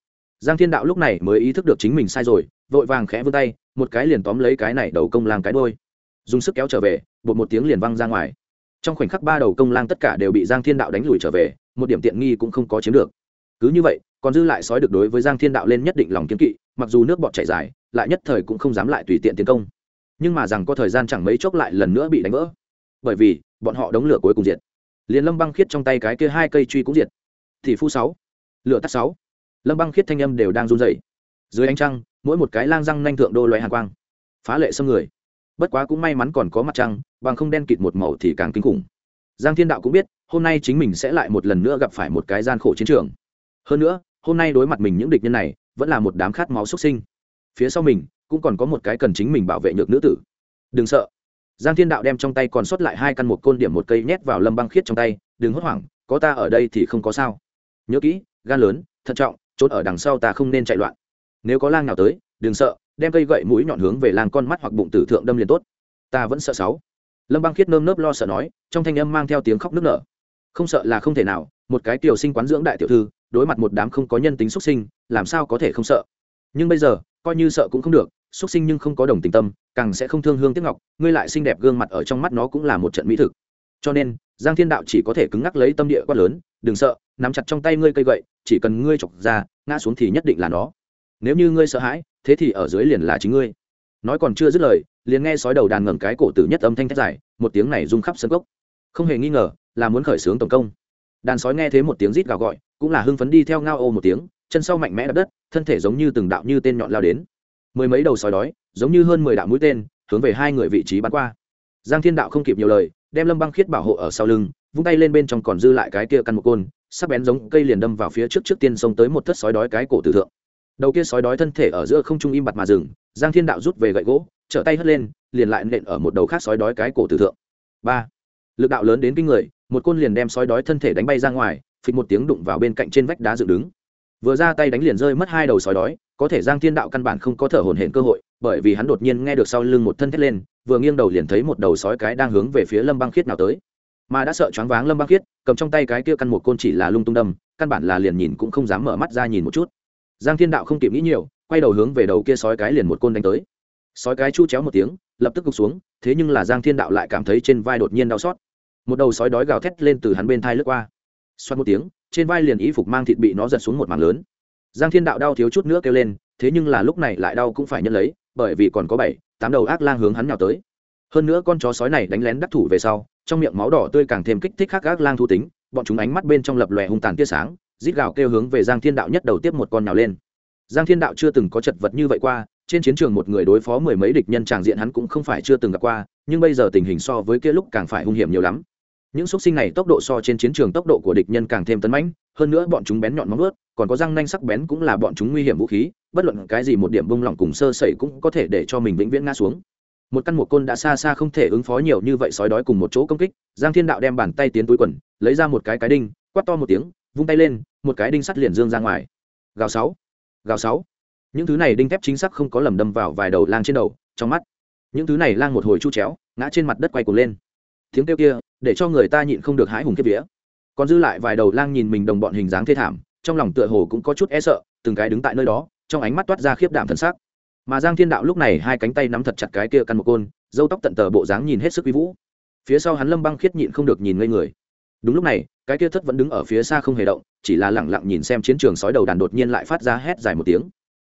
Giang Thiên Đạo lúc này mới ý thức được chính mình sai rồi, vội vàng khẽ vươn tay, một cái liền tóm lấy cái này đầu công lang cái đuôi. Dùng sức kéo trở về, bột một tiếng liền văng ra ngoài. Trong khoảnh khắc ba đầu công lang tất cả đều bị Giang Thiên Đạo đánh lùi trở về, một điểm tiện nghi cũng không có chiếm được. Cứ như vậy còn dư lại sói được đối với giang thiên đạo lên nhất định lòng kiên kỵ mặc dù nước bọt chảy dài lại nhất thời cũng không dám lại tùy tiện tiến công. Nhưng mà rằng có thời gian chẳng mấy chốc lại lần nữa bị đánh vỡ. Bởi vì bọn họ đống lửa cuối cùng diệt. Liền lâm băng khiết trong tay cái kia hai cây truy cũng diệt. Thì phu sáu lửa tắt sáu lâm băng khiết thanh âm đều đang run dậy dưới ánh trăng, mỗi một cái lang răng nanh thượng đô loại hàng quang. Phá lệ xâm người. Bất quá cũng may mắn còn có mặt trăng, bằng không đen kịt một màu thì càng kinh khủng. Giang thiên đạo cũng biết, hôm nay chính mình sẽ lại một lần nữa gặp phải một cái gian khổ chiến trường. Hơn nữa, hôm nay đối mặt mình những địch nhân này, vẫn là một đám khát máu xuất sinh. Phía sau mình, cũng còn có một cái cần chính mình bảo vệ nhược nữ tử. Đừng sợ. Giang thiên đạo đem trong tay còn sót lại hai căn một côn điểm một cây nhét vào lâm băng khiết trong tay, đừng hốt hoảng, có ta ở đây thì không có sao. Nhớ kỹ, gan lớn, thận trọng trốn ở đằng sau ta không nên chạy loạn. Nếu có lang nào tới, đừng sợ, đem cây gậy mũi nhọn hướng về lang con mắt hoặc bụng tử thượng đâm liền tốt. Ta vẫn sợ sáu. Lâm băng khiết nơm nớp lo sợ nói, trong thanh âm mang theo tiếng khóc nức nở. Không sợ là không thể nào, một cái tiểu sinh quán dưỡng đại tiểu thư, đối mặt một đám không có nhân tính xuất sinh, làm sao có thể không sợ? Nhưng bây giờ, coi như sợ cũng không được, xuất sinh nhưng không có đồng tình tâm, càng sẽ không thương hương tiếc ngọc, ngươi lại xinh đẹp gương mặt ở trong mắt nó cũng là một trận mỹ thực. Cho nên, giang thiên đạo chỉ có thể cứng ngắc lấy tâm địa quá lớn, đừng sợ, nắm chặt trong tay ngươi cây gậy chỉ cần ngươi chọc ra, ngã xuống thì nhất định là nó. Nếu như ngươi sợ hãi, thế thì ở dưới liền là chính ngươi. Nói còn chưa dứt lời, liền nghe sói đầu đàn ngẩng cái cổ tử nhất âm thanh thét dài, một tiếng này rung khắp sân gốc không hề nghi ngờ, là muốn khởi xướng tổng công. Đàn sói nghe thấy một tiếng rít gào gọi, cũng là hưng phấn đi theo ngao ô một tiếng, chân sau mạnh mẽ đập đất, thân thể giống như từng đạo như tên nhọn lao đến. Mười mấy đầu sói đói, giống như hơn mười đạo mũi tên, hướng về hai người vị trí bắn qua. Giang thiên đạo không kịp nhiều lời, đem lâm băng khiết bảo hộ ở sau lưng, vung tay lên bên trong còn dư lại cái kia căn một côn sắc bén giống cây liền đâm vào phía trước trước tiên xông tới một thất sói đói cái cổ tử thượng. Đầu kia sói đói thân thể ở giữa không trung im bặt mà dừng, giang thiên đạo rút về gậy gỗ, trở tay hất lên, liền lại nện ở một đầu khác sói đói cái cổ tử thượng. Ba. Lực đạo lớn đến kinh người, một côn liền đem sói đói thân thể đánh bay ra ngoài, phịch một tiếng đụng vào bên cạnh trên vách đá dựng đứng. Vừa ra tay đánh liền rơi mất hai đầu sói đói, có thể giang thiên đạo căn bản không có thở hổn hển cơ hội, bởi vì hắn đột nhiên nghe được sau lưng một thân thét lên, vừa nghiêng đầu liền thấy một đầu sói cái đang hướng về phía lâm băng khiết nào tới mà đã sợ choáng váng lâm băng khiết, cầm trong tay cái kia căn một côn chỉ là lung tung đâm, căn bản là liền nhìn cũng không dám mở mắt ra nhìn một chút. Giang thiên đạo không kịp nghĩ nhiều, quay đầu hướng về đầu kia sói cái liền một côn đánh tới. Sói cái chu chéo một tiếng, lập tức gục xuống, thế nhưng là giang thiên đạo lại cảm thấy trên vai đột nhiên đau xót. Một đầu sói đói gào thét lên từ hắn bên thai lướt qua. Xoát một tiếng, trên vai liền y phục mang thịt bị nó giật xuống một mảng lớn. Giang thiên đạo đau thiếu chút nữa kêu lên, thế nhưng là lúc này lại đau cũng phải nhận lấy, bởi vì còn có bảy, tám đầu ác lang hướng hắn nhào tới. Hơn nữa con chó sói này đánh lén đắc thủ về sau trong miệng máu đỏ tươi càng thêm kích thích khác gác lang thu tính, bọn chúng ánh mắt bên trong lập lòe hung tàn tia sáng, rít gào kêu hướng về giang thiên đạo nhất đầu tiếp một con nhào lên. Giang thiên đạo chưa từng có chật vật như vậy qua, trên chiến trường một người đối phó mười mấy địch nhân tràng diện hắn cũng không phải chưa từng gặp qua, nhưng bây giờ tình hình so với kia lúc càng phải hung hiểm nhiều lắm. Những xúc sinh này tốc độ so trên chiến trường tốc độ của địch nhân càng thêm tấn mãnh, hơn nữa bọn chúng bén nhọn móng ướt còn có răng nanh sắc bén cũng là bọn chúng nguy hiểm vũ khí, bất luận cái gì một điểm bông lỏng cùng sơ sẩy cũng có thể để cho mình vĩnh viễn ngã xuống một căn một côn đã xa xa không thể ứng phó nhiều như vậy sói đói cùng một chỗ công kích, giang thiên đạo đem bàn tay tiến túi quần, lấy ra một cái cái đinh, quát to một tiếng, vung tay lên, một cái đinh sắt liền dương ra ngoài. Gào sáu gào sáu. Những thứ này đinh thép chính xác không có lầm đâm vào vài đầu lang trên đầu, trong mắt. Những thứ này lang một hồi chu chéo, ngã trên mặt đất quay cuồng lên. Tiếng kêu kia, để cho người ta nhịn không được hái hùng kiếp vía. Còn dư lại vài đầu lang nhìn mình đồng bọn hình dáng thê thảm, trong lòng tựa hồ cũng có chút e sợ, từng cái đứng tại nơi đó, trong ánh mắt toát ra khiếp đảm thần sắc mà giang thiên đạo lúc này hai cánh tay nắm thật chặt cái kia căn một côn, dâu tóc tận tờ bộ dáng nhìn hết sức uy vũ. Phía sau hắn lâm băng khiết nhịn không được nhìn ngây người. Đúng lúc này, cái kia thất vẫn đứng ở phía xa không hề động, chỉ là lẳng lặng nhìn xem chiến trường sói đầu đàn đột nhiên lại phát ra hét dài một tiếng.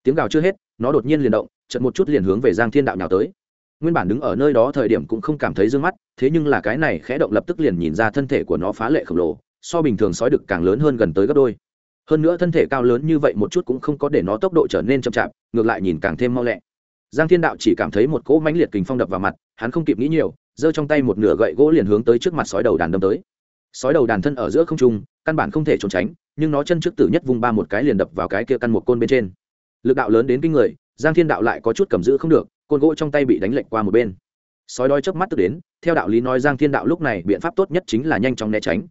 Tiếng gào chưa hết, nó đột nhiên liền động chật một chút liền hướng về giang thiên đạo nhào tới. Nguyên bản đứng ở nơi đó thời điểm cũng không cảm thấy dương mắt, thế nhưng là cái này khẽ động lập tức liền nhìn ra thân thể của nó phá lệ khổng lồ, so bình thường sói đực càng lớn hơn gần tới gấp đôi hơn nữa thân thể cao lớn như vậy một chút cũng không có để nó tốc độ trở nên chậm chạp, ngược lại nhìn càng thêm mau lẹ. Giang thiên đạo chỉ cảm thấy một cỗ mãnh liệt kình phong đập vào mặt, hắn không kịp nghĩ nhiều, giơ trong tay một nửa gậy gỗ liền hướng tới trước mặt sói đầu đàn đâm tới. Sói đầu đàn thân ở giữa không trung, căn bản không thể trốn tránh, nhưng nó chân trước tử nhất vung ba một cái liền đập vào cái kia căn một côn bên trên. Lực đạo lớn đến kinh người, giang thiên đạo lại có chút cầm giữ không được, côn gỗ trong tay bị đánh lệch qua một bên. Sói đói chớp mắt tức đến, theo đạo lý nói giang thiên đạo lúc này biện pháp tốt nhất chính là nhanh chóng né tránh.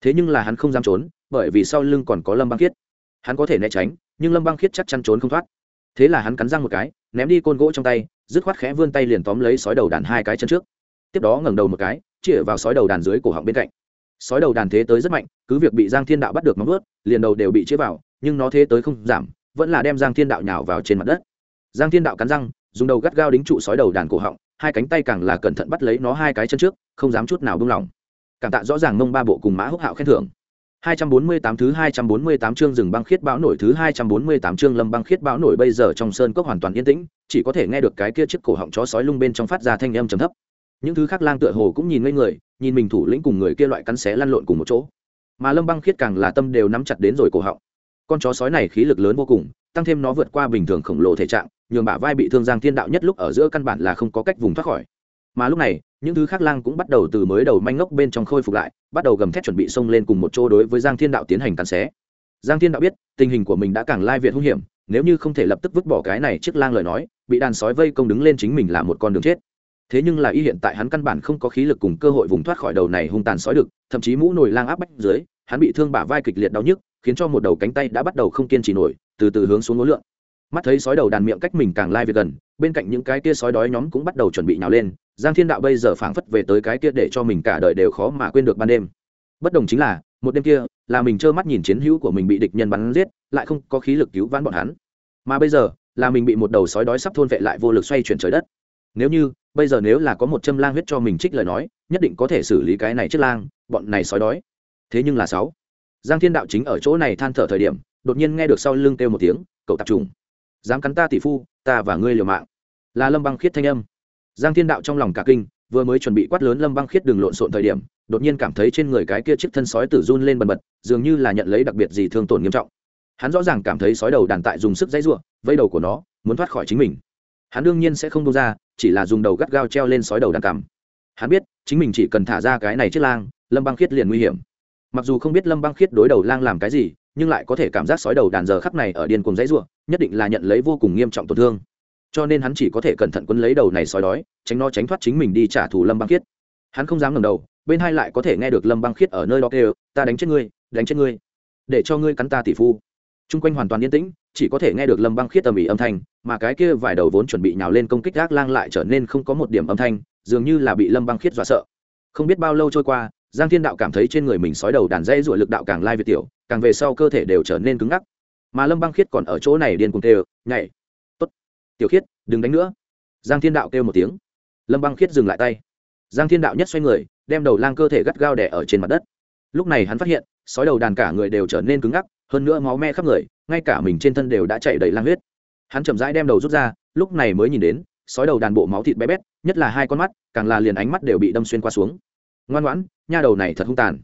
Thế nhưng là hắn không dám trốn bởi vì sau lưng còn có lâm băng khiết. Hắn có thể né tránh, nhưng lâm băng khiết chắc chắn trốn không thoát. Thế là hắn cắn răng một cái, ném đi côn gỗ trong tay, dứt khoát khẽ vươn tay liền tóm lấy sói đầu đàn hai cái chân trước. Tiếp đó ngẩng đầu một cái, chĩa vào sói đầu đàn dưới cổ họng bên cạnh. Sói đầu đàn thế tới rất mạnh, cứ việc bị giang thiên đạo bắt được móng vớt, liền đầu đều bị chĩa vào, nhưng nó thế tới không giảm, vẫn là đem giang thiên đạo nhào vào trên mặt đất. Giang thiên đạo cắn răng, dùng đầu gắt gao đính trụ sói đầu đàn cổ họng, hai cánh tay càng là cẩn thận bắt lấy nó hai cái chân trước, không dám chút nào buông lỏng. Cảm tạ rõ ràng mông ba bộ cùng mã húc hạo khen thưởng. 248 thứ 248 chương rừng băng khiết bão nổi thứ 248 chương lâm băng khiết bão nổi bây giờ trong sơn cốc hoàn toàn yên tĩnh, chỉ có thể nghe được cái kia chiếc cổ họng chó sói lung bên trong phát ra thanh âm trầm thấp. Những thứ khác lang tựa hồ cũng nhìn ngây người, nhìn mình thủ lĩnh cùng người kia loại cắn xé lăn lộn cùng một chỗ. Mà Lâm Băng Khiết càng là tâm đều nắm chặt đến rồi cổ họng. Con chó sói này khí lực lớn vô cùng, tăng thêm nó vượt qua bình thường khổng lồ thể trạng, nhường bả vai bị thương Giang Thiên Đạo nhất lúc ở giữa căn bản là không có cách vùng thoát khỏi. Mà lúc này, những thứ khác lang cũng bắt đầu từ mới đầu manh ngốc bên trong khôi phục lại bắt đầu gầm thét chuẩn bị xông lên cùng một chỗ đối với giang thiên đạo tiến hành cắn xé. Giang thiên đạo biết tình hình của mình đã càng lai việt hung hiểm nếu như không thể lập tức vứt bỏ cái này chiếc lang lời nói bị đàn sói vây công đứng lên chính mình là một con đường chết. Thế nhưng là y hiện tại hắn căn bản không có khí lực cùng cơ hội vùng thoát khỏi đầu này hung tàn sói được thậm chí mũ nồi lang áp bách dưới hắn bị thương bả vai kịch liệt đau nhức khiến cho một đầu cánh tay đã bắt đầu không kiên trì nổi từ từ hướng xuống ngối lượn mắt thấy sói đầu đàn miệng cách mình càng lai việt gần bên cạnh những cái kia sói đói nhóm cũng bắt đầu chuẩn bị nhào lên, giang thiên đạo bây giờ phảng phất về tới cái kia để cho mình cả đời đều khó mà quên được ban đêm. Bất đồng chính là, một đêm kia, là mình trơ mắt nhìn chiến hữu của mình bị địch nhân bắn giết, lại không có khí lực cứu vãn bọn hắn. Mà bây giờ, là mình bị một đầu sói đói sắp thôn vệ lại vô lực xoay chuyển trời đất. Nếu như, bây giờ nếu là có một châm lang huyết cho mình trích lời nói, nhất định có thể xử lý cái này chiếc lang, bọn này sói đói. Thế nhưng là sáu, giang thiên đạo chính ở chỗ này than thở thời điểm, đột nhiên nghe được sau lưng kêu một tiếng, cậu tạp trùng, dám cắn ta tỷ phu, ta và ngươi liều mạng là lâm băng khiết thanh âm. Giang thiên đạo trong lòng cả kinh, vừa mới chuẩn bị quát lớn lâm băng khiết đường lộn xộn thời điểm, đột nhiên cảm thấy trên người cái kia chiếc thân sói tử run lên bần bật, dường như là nhận lấy đặc biệt gì thương tổn nghiêm trọng. Hắn rõ ràng cảm thấy sói đầu đàn tại dùng sức dãy ruộng vây đầu của nó, muốn thoát khỏi chính mình. Hắn đương nhiên sẽ không đông ra, chỉ là dùng đầu gắt gao treo lên sói đầu đàn cằm. Hắn biết, chính mình chỉ cần thả ra cái này chiếc lang, lâm băng khiết liền nguy hiểm. Mặc dù không biết lâm băng khiết đối đầu lang làm cái gì, nhưng lại có thể cảm giác sói đầu đàn giờ khắp này ở điên cùng dãy ruộng nhất định là nhận lấy vô cùng nghiêm trọng tổn thương cho nên hắn chỉ có thể cẩn thận quân lấy đầu này sói đói, tránh nó tránh thoát chính mình đi trả thù lâm băng khiết. Hắn không dám ngẩng đầu, bên hai lại có thể nghe được lâm băng khiết ở nơi đó kêu, ta đánh chết ngươi, đánh chết ngươi, để cho ngươi cắn ta tỷ phu. Chung quanh hoàn toàn yên tĩnh, chỉ có thể nghe được lâm băng khiết tầm ỉ âm thanh, mà cái kia vài đầu vốn chuẩn bị nhào lên công kích gác lang lại trở nên không có một điểm âm thanh, dường như là bị lâm băng khiết dọa sợ. Không biết bao lâu trôi qua, giang thiên đạo cảm thấy trên người mình sói đầu đàn dây ruột lực đạo càng lai việt tiểu, càng về sau cơ thể đều trở nên cứng ngắc. Mà lâm băng khiết còn ở chỗ này điên cùng tê nhảy! Tiểu khiết, đừng đánh nữa. Giang thiên đạo kêu một tiếng. Lâm băng khiết dừng lại tay. Giang thiên đạo nhất xoay người, đem đầu lang cơ thể gắt gao đẻ ở trên mặt đất. Lúc này hắn phát hiện, sói đầu đàn cả người đều trở nên cứng ngắc, hơn nữa máu me khắp người, ngay cả mình trên thân đều đã chạy đầy lang huyết. Hắn chậm rãi đem đầu rút ra, lúc này mới nhìn đến, sói đầu đàn bộ máu thịt bé bét, nhất là hai con mắt, càng là liền ánh mắt đều bị đâm xuyên qua xuống. Ngoan ngoãn, nha đầu này thật hung tàn.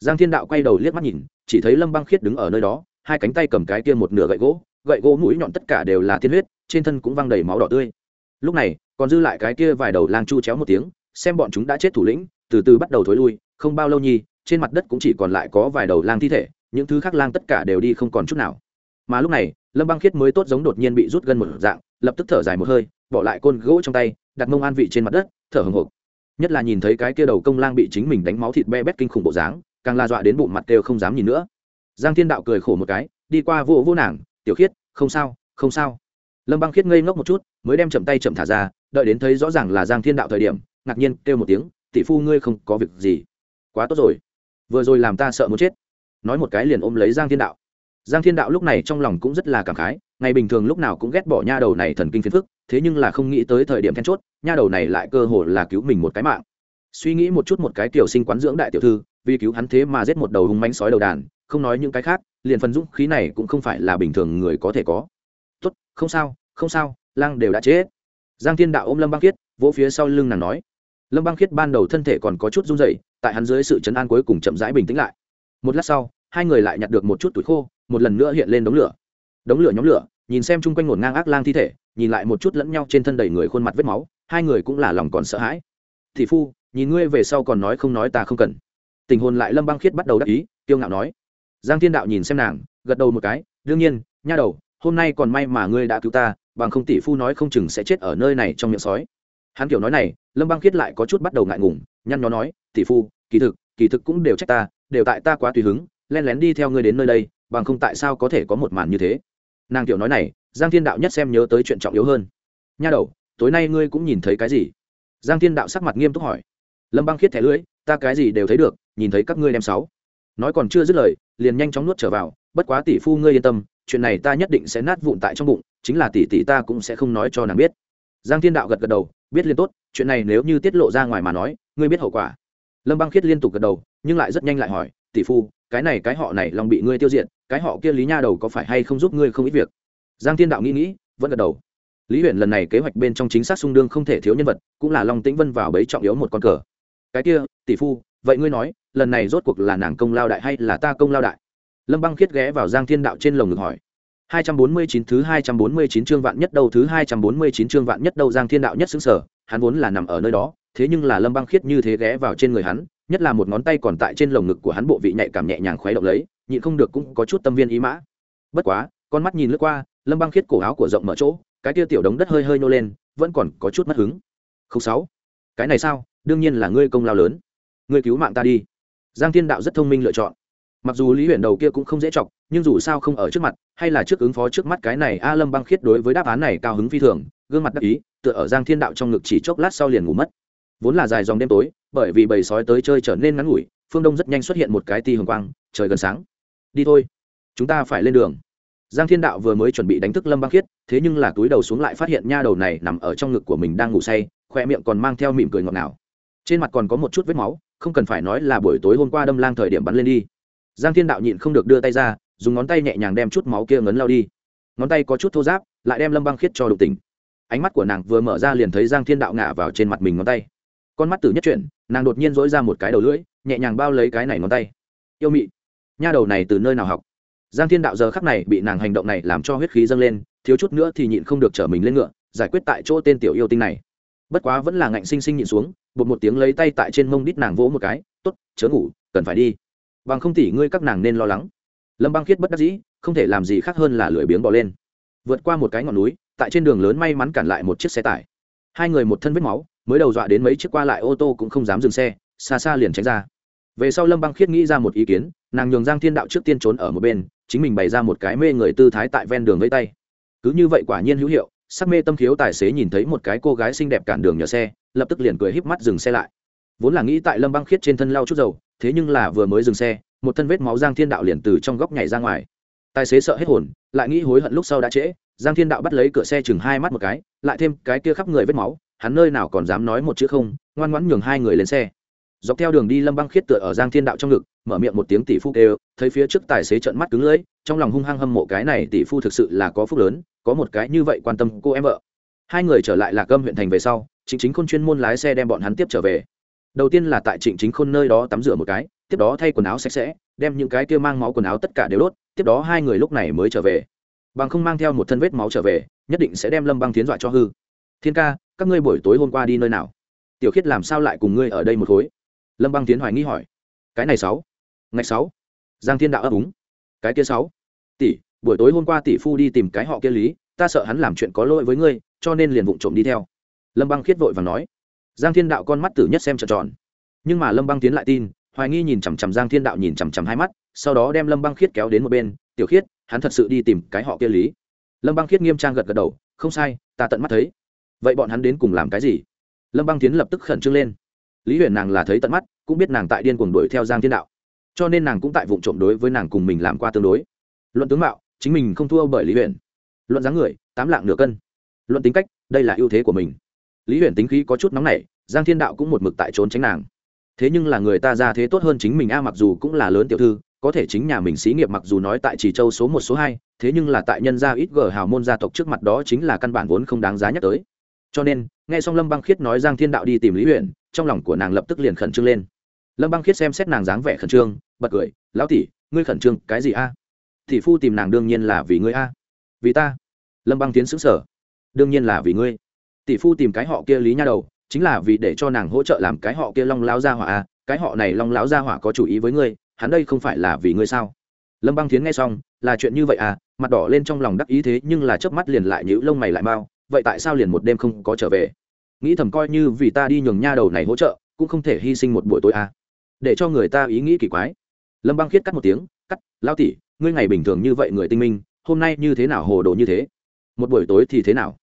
Giang thiên đạo quay đầu liếc mắt nhìn, chỉ thấy lâm băng khiết đứng ở nơi đó, hai cánh tay cầm cái kia một nửa gậy gỗ gậy gỗ mũi nhọn tất cả đều là thiên huyết trên thân cũng văng đầy máu đỏ tươi. Lúc này, còn dư lại cái kia vài đầu lang chu chéo một tiếng, xem bọn chúng đã chết thủ lĩnh, từ từ bắt đầu thối lui, không bao lâu nhi, trên mặt đất cũng chỉ còn lại có vài đầu lang thi thể, những thứ khác lang tất cả đều đi không còn chút nào. Mà lúc này, lâm băng khiết mới tốt giống đột nhiên bị rút gân một dạng, lập tức thở dài một hơi, bỏ lại côn gỗ trong tay, đặt mông an vị trên mặt đất, thở hồng hộc. Nhất là nhìn thấy cái kia đầu công lang bị chính mình đánh máu thịt be bét kinh khủng bộ dáng, càng la dọa đến bụng mặt đều không dám nhìn nữa. Giang thiên đạo cười khổ một cái, đi qua vô vô nàng, tiểu khiết, không sao không sao lâm băng khiết ngây ngốc một chút, mới đem chậm tay chậm thả ra, đợi đến thấy rõ ràng là giang thiên đạo thời điểm, ngạc nhiên kêu một tiếng, tỷ phu ngươi không có việc gì. Quá tốt rồi. Vừa rồi làm ta sợ muốn chết. Nói một cái liền ôm lấy giang thiên đạo. Giang thiên đạo lúc này trong lòng cũng rất là cảm khái, ngày bình thường lúc nào cũng ghét bỏ nha đầu này thần kinh phiền phức, thế nhưng là không nghĩ tới thời điểm then chốt, nha đầu này lại cơ hồ là cứu mình một cái mạng. Suy nghĩ một chút một cái tiểu sinh quán dưỡng đại tiểu thư, vì cứu hắn thế mà giết một đầu hung mánh sói đầu đàn, không nói những cái khác, liền phần dũng khí này cũng không phải là bình thường người có thể có không sao không sao, lang đều đã chết. Giang thiên đạo ôm lâm băng khiết, vỗ phía sau lưng nàng nói. Lâm băng khiết ban đầu thân thể còn có chút run rẩy, tại hắn dưới sự chấn an cuối cùng chậm rãi bình tĩnh lại. Một lát sau, hai người lại nhặt được một chút tuổi khô, một lần nữa hiện lên đống lửa. Đống lửa nhóm lửa, nhìn xem chung quanh ngổn ngang ác lang thi thể, nhìn lại một chút lẫn nhau trên thân đầy người khuôn mặt vết máu, hai người cũng là lòng còn sợ hãi. Thị phu, nhìn ngươi về sau còn nói không nói ta không cần. Tình hồn lại lâm băng khiết bắt đầu đắc ý tiêu ngạo nói. Giang thiên đạo nhìn xem nàng, gật đầu một cái, đương nhiên, nha đầu hôm nay còn may mà ngươi đã cứu ta, bằng không tỷ phu nói không chừng sẽ chết ở nơi này trong miệng sói. Hắn kiểu nói này, lâm băng khiết lại có chút bắt đầu ngại ngùng, nhăn nhó nói, tỷ phu, kỳ thực kỳ thực cũng đều trách ta, đều tại ta quá tùy hứng, len lén đi theo ngươi đến nơi đây, bằng không tại sao có thể có một màn như thế? Nàng kiểu nói này, giang thiên đạo nhất xem nhớ tới chuyện trọng yếu hơn. Nha đầu, tối nay ngươi cũng nhìn thấy cái gì? Giang thiên đạo sắc mặt nghiêm túc hỏi. Lâm băng khiết thẻ lưỡi, ta cái gì đều thấy được, nhìn thấy các ngươi đem sáu. Nói còn chưa dứt lời, liền nhanh chóng nuốt trở vào, bất quá tỷ phu ngươi yên tâm chuyện này ta nhất định sẽ nát vụn tại trong bụng, chính là tỷ tỷ ta cũng sẽ không nói cho nàng biết. Giang thiên đạo gật gật đầu, biết liền tốt, chuyện này nếu như tiết lộ ra ngoài mà nói, ngươi biết hậu quả. Lâm băng khiết liên tục gật đầu, nhưng lại rất nhanh lại hỏi, tỷ phu, cái này cái họ này lòng bị ngươi tiêu diệt, cái họ kia lý nha đầu có phải hay không giúp ngươi không ít việc? Giang thiên đạo nghĩ nghĩ, vẫn gật đầu. Lý huyện lần này kế hoạch bên trong chính xác sung đương không thể thiếu nhân vật, cũng là long tĩnh vân vào bấy trọng yếu một con cờ. Cái kia, tỷ phu, vậy ngươi nói, lần này rốt cuộc là nàng công lao đại hay là ta công lao đại? Lâm băng khiết ghé vào giang thiên đạo trên lồng ngực hỏi 249 thứ 249 chương vạn nhất đầu thứ 249 chương vạn nhất đầu Giang Thiên Đạo nhất sững sở, hắn vốn là nằm ở nơi đó, thế nhưng là Lâm Băng Khiết như thế ghé vào trên người hắn, nhất là một ngón tay còn tại trên lồng ngực của hắn bộ vị nhạy cảm nhẹ nhàng khuấy động lấy, nhịn không được cũng có chút tâm viên ý mã. Bất quá, con mắt nhìn lướt qua, Lâm Băng Khiết cổ áo của rộng mở chỗ, cái kia tiểu đống đất hơi hơi nô lên, vẫn còn có chút mất hứng. Không sáu, cái này sao? Đương nhiên là ngươi công lao lớn. Ngươi cứu mạng ta đi. Giang Thiên Đạo rất thông minh lựa chọn mặc dù lý huyện đầu kia cũng không dễ chọc, nhưng dù sao không ở trước mặt, hay là trước ứng phó trước mắt cái này a lâm băng khiết đối với đáp án này cao hứng phi thường, gương mặt đắc ý, tựa ở giang thiên đạo trong ngực chỉ chốc lát sau liền ngủ mất. Vốn là dài dòng đêm tối, bởi vì bầy sói tới chơi trở nên ngắn ngủi, phương đông rất nhanh xuất hiện một cái ti hồng quang, trời gần sáng. Đi thôi, chúng ta phải lên đường. Giang thiên đạo vừa mới chuẩn bị đánh thức lâm băng khiết, thế nhưng là túi đầu xuống lại phát hiện nha đầu này nằm ở trong ngực của mình đang ngủ say, khoe miệng còn mang theo mỉm cười ngọt ngào. Trên mặt còn có một chút vết máu, không cần phải nói là buổi tối hôm qua đâm lang thời điểm bắn lên đi giang thiên đạo nhịn không được đưa tay ra, dùng ngón tay nhẹ nhàng đem chút máu kia ngấn lao đi. Ngón tay có chút thô giáp lại đem lâm băng khiết cho đục tỉnh. Ánh mắt của nàng vừa mở ra liền thấy giang thiên đạo ngả vào trên mặt mình ngón tay. Con mắt tử nhất chuyển, nàng đột nhiên dỗi ra một cái đầu lưỡi, nhẹ nhàng bao lấy cái này ngón tay. Yêu mị, nha đầu này từ nơi nào học? Giang thiên đạo giờ khắc này bị nàng hành động này làm cho huyết khí dâng lên, thiếu chút nữa thì nhịn không được trở mình lên ngựa, giải quyết tại chỗ tên tiểu yêu tinh này. Bất quá vẫn là ngạnh sinh sinh nhịn xuống bột một tiếng lấy tay tại trên mông đít nàng vỗ một cái t ố t chớ ngủ, cần phải đi bằng không tỷ ngươi các nàng nên lo lắng. Lâm băng khiết bất đắc dĩ, không thể làm gì khác hơn là lười biếng bỏ lên. Vượt qua một cái ngọn núi, tại trên đường lớn may mắn cản lại một chiếc xe tải. Hai người một thân vết máu, mới đầu dọa đến mấy chiếc qua lại ô tô cũng không dám dừng xe, xa xa liền tránh ra. Về sau lâm băng khiết nghĩ ra một ý kiến, nàng nhường giang thiên đạo trước tiên trốn ở một bên, chính mình bày ra một cái mê người tư thái tại ven đường với tay. Cứ như vậy quả nhiên hữu hiệu, sắc mê tâm khiếu tài xế nhìn thấy một cái cô gái xinh đẹp cản đường nhờ xe, lập tức liền cười híp mắt dừng xe lại. Vốn là nghĩ tại lâm băng khiết trên thân lau chút dầu thế nhưng là vừa mới dừng xe, một thân vết máu giang thiên đạo liền từ trong góc nhảy ra ngoài. Tài xế sợ hết hồn, lại nghĩ hối hận lúc sau đã trễ, giang thiên đạo bắt lấy cửa xe chừng hai mắt một cái, lại thêm cái kia khắp người vết máu, hắn nơi nào còn dám nói một chữ không, ngoan ngoãn nhường hai người lên xe. Dọc theo đường đi lâm băng khiết tựa ở giang thiên đạo trong ngực, mở miệng một tiếng tỷ phu kêu, thấy phía trước tài xế trợn mắt cứng lưỡi, trong lòng hung hăng hâm mộ cái này tỷ phu thực sự là có phúc lớn, có một cái như vậy quan tâm cô em vợ. Hai người trở lại lạc gâm huyện thành về sau, chính chính khôn chuyên môn lái xe đem bọn hắn tiếp trở về đầu tiên là tại trịnh chính khôn nơi đó tắm rửa một cái, tiếp đó thay quần áo sạch sẽ, đem những cái kia mang máu quần áo tất cả đều đốt, tiếp đó hai người lúc này mới trở về. Bằng không mang theo một thân vết máu trở về, nhất định sẽ đem lâm băng tiến dọa cho hư. Thiên ca, các ngươi buổi tối hôm qua đi nơi nào? Tiểu khiết làm sao lại cùng ngươi ở đây một khối? Lâm băng tiến hoài nghi hỏi. Cái này sáu. Ngày sáu. Giang thiên đạo ấp úng. Cái kia sáu. Tỷ, buổi tối hôm qua tỷ phu đi tìm cái họ kia lý, ta sợ hắn làm chuyện có lỗi với ngươi, cho nên liền vụng trộm đi theo. Lâm băng khiết vội và nói giang thiên đạo con mắt tử nhất xem trợn tròn. Nhưng mà lâm băng tiến lại tin, hoài nghi nhìn chằm chằm giang thiên đạo nhìn chằm chằm hai mắt, sau đó đem lâm băng khiết kéo đến một bên, tiểu khiết, hắn thật sự đi tìm cái họ kia lý. Lâm băng khiết nghiêm trang gật gật đầu, không sai, ta tận mắt thấy. Vậy bọn hắn đến cùng làm cái gì? Lâm băng tiến lập tức khẩn trương lên. Lý huyền nàng là thấy tận mắt, cũng biết nàng tại điên cuồng đuổi theo giang thiên đạo, cho nên nàng cũng tại vụ trộm đối với nàng cùng mình làm qua tương đối. Luận tướng mạo, chính mình không thua bởi lý huyền. Luận dáng người, tám lạng nửa cân. Luận tính cách, đây là ưu thế của mình lý huyền tính khí có chút nóng nảy, giang thiên đạo cũng một mực tại trốn tránh nàng. Thế nhưng là người ta ra thế tốt hơn chính mình a, mặc dù cũng là lớn tiểu thư, có thể chính nhà mình xí nghiệp mặc dù nói tại chỉ châu số một, số hai, thế nhưng là tại nhân gia ít gờ hào môn gia tộc trước mặt đó chính là căn bản vốn không đáng giá nhắc tới. Cho nên, nghe xong lâm băng khiết nói giang thiên đạo đi tìm lý huyện trong lòng của nàng lập tức liền khẩn trương lên. Lâm băng khiết xem xét nàng dáng vẻ khẩn trương, bật cười, lão tỷ, ngươi khẩn trương cái gì a? Tỷ phu tìm nàng đương nhiên là vì ngươi a. Vì ta? Lâm băng tiến xứng sở đương nhiên là vì ngươi tỷ phu tìm cái họ kia lý nha đầu, chính là vì để cho nàng hỗ trợ làm cái họ kia long lão gia hỏa à cái họ này long lão gia hỏa có chủ ý với ngươi, hắn đây không phải là vì ngươi sao? Lâm băng Thiến nghe xong, là chuyện như vậy à mặt đỏ lên trong lòng đắc ý thế nhưng là chớp mắt liền lại nhũ lông mày lại mau, vậy tại sao liền một đêm không có trở về? Nghĩ thầm coi như vì ta đi nhường nha đầu này hỗ trợ, cũng không thể hy sinh một buổi tối à. Để cho người ta ý nghĩ kỳ quái. Lâm băng khiết cắt một tiếng, cắt lao tỉ ngươi ngày bình thường như vậy người tinh minh, hôm nay như thế nào hồ đồ như thế? Một buổi tối thì thế nào?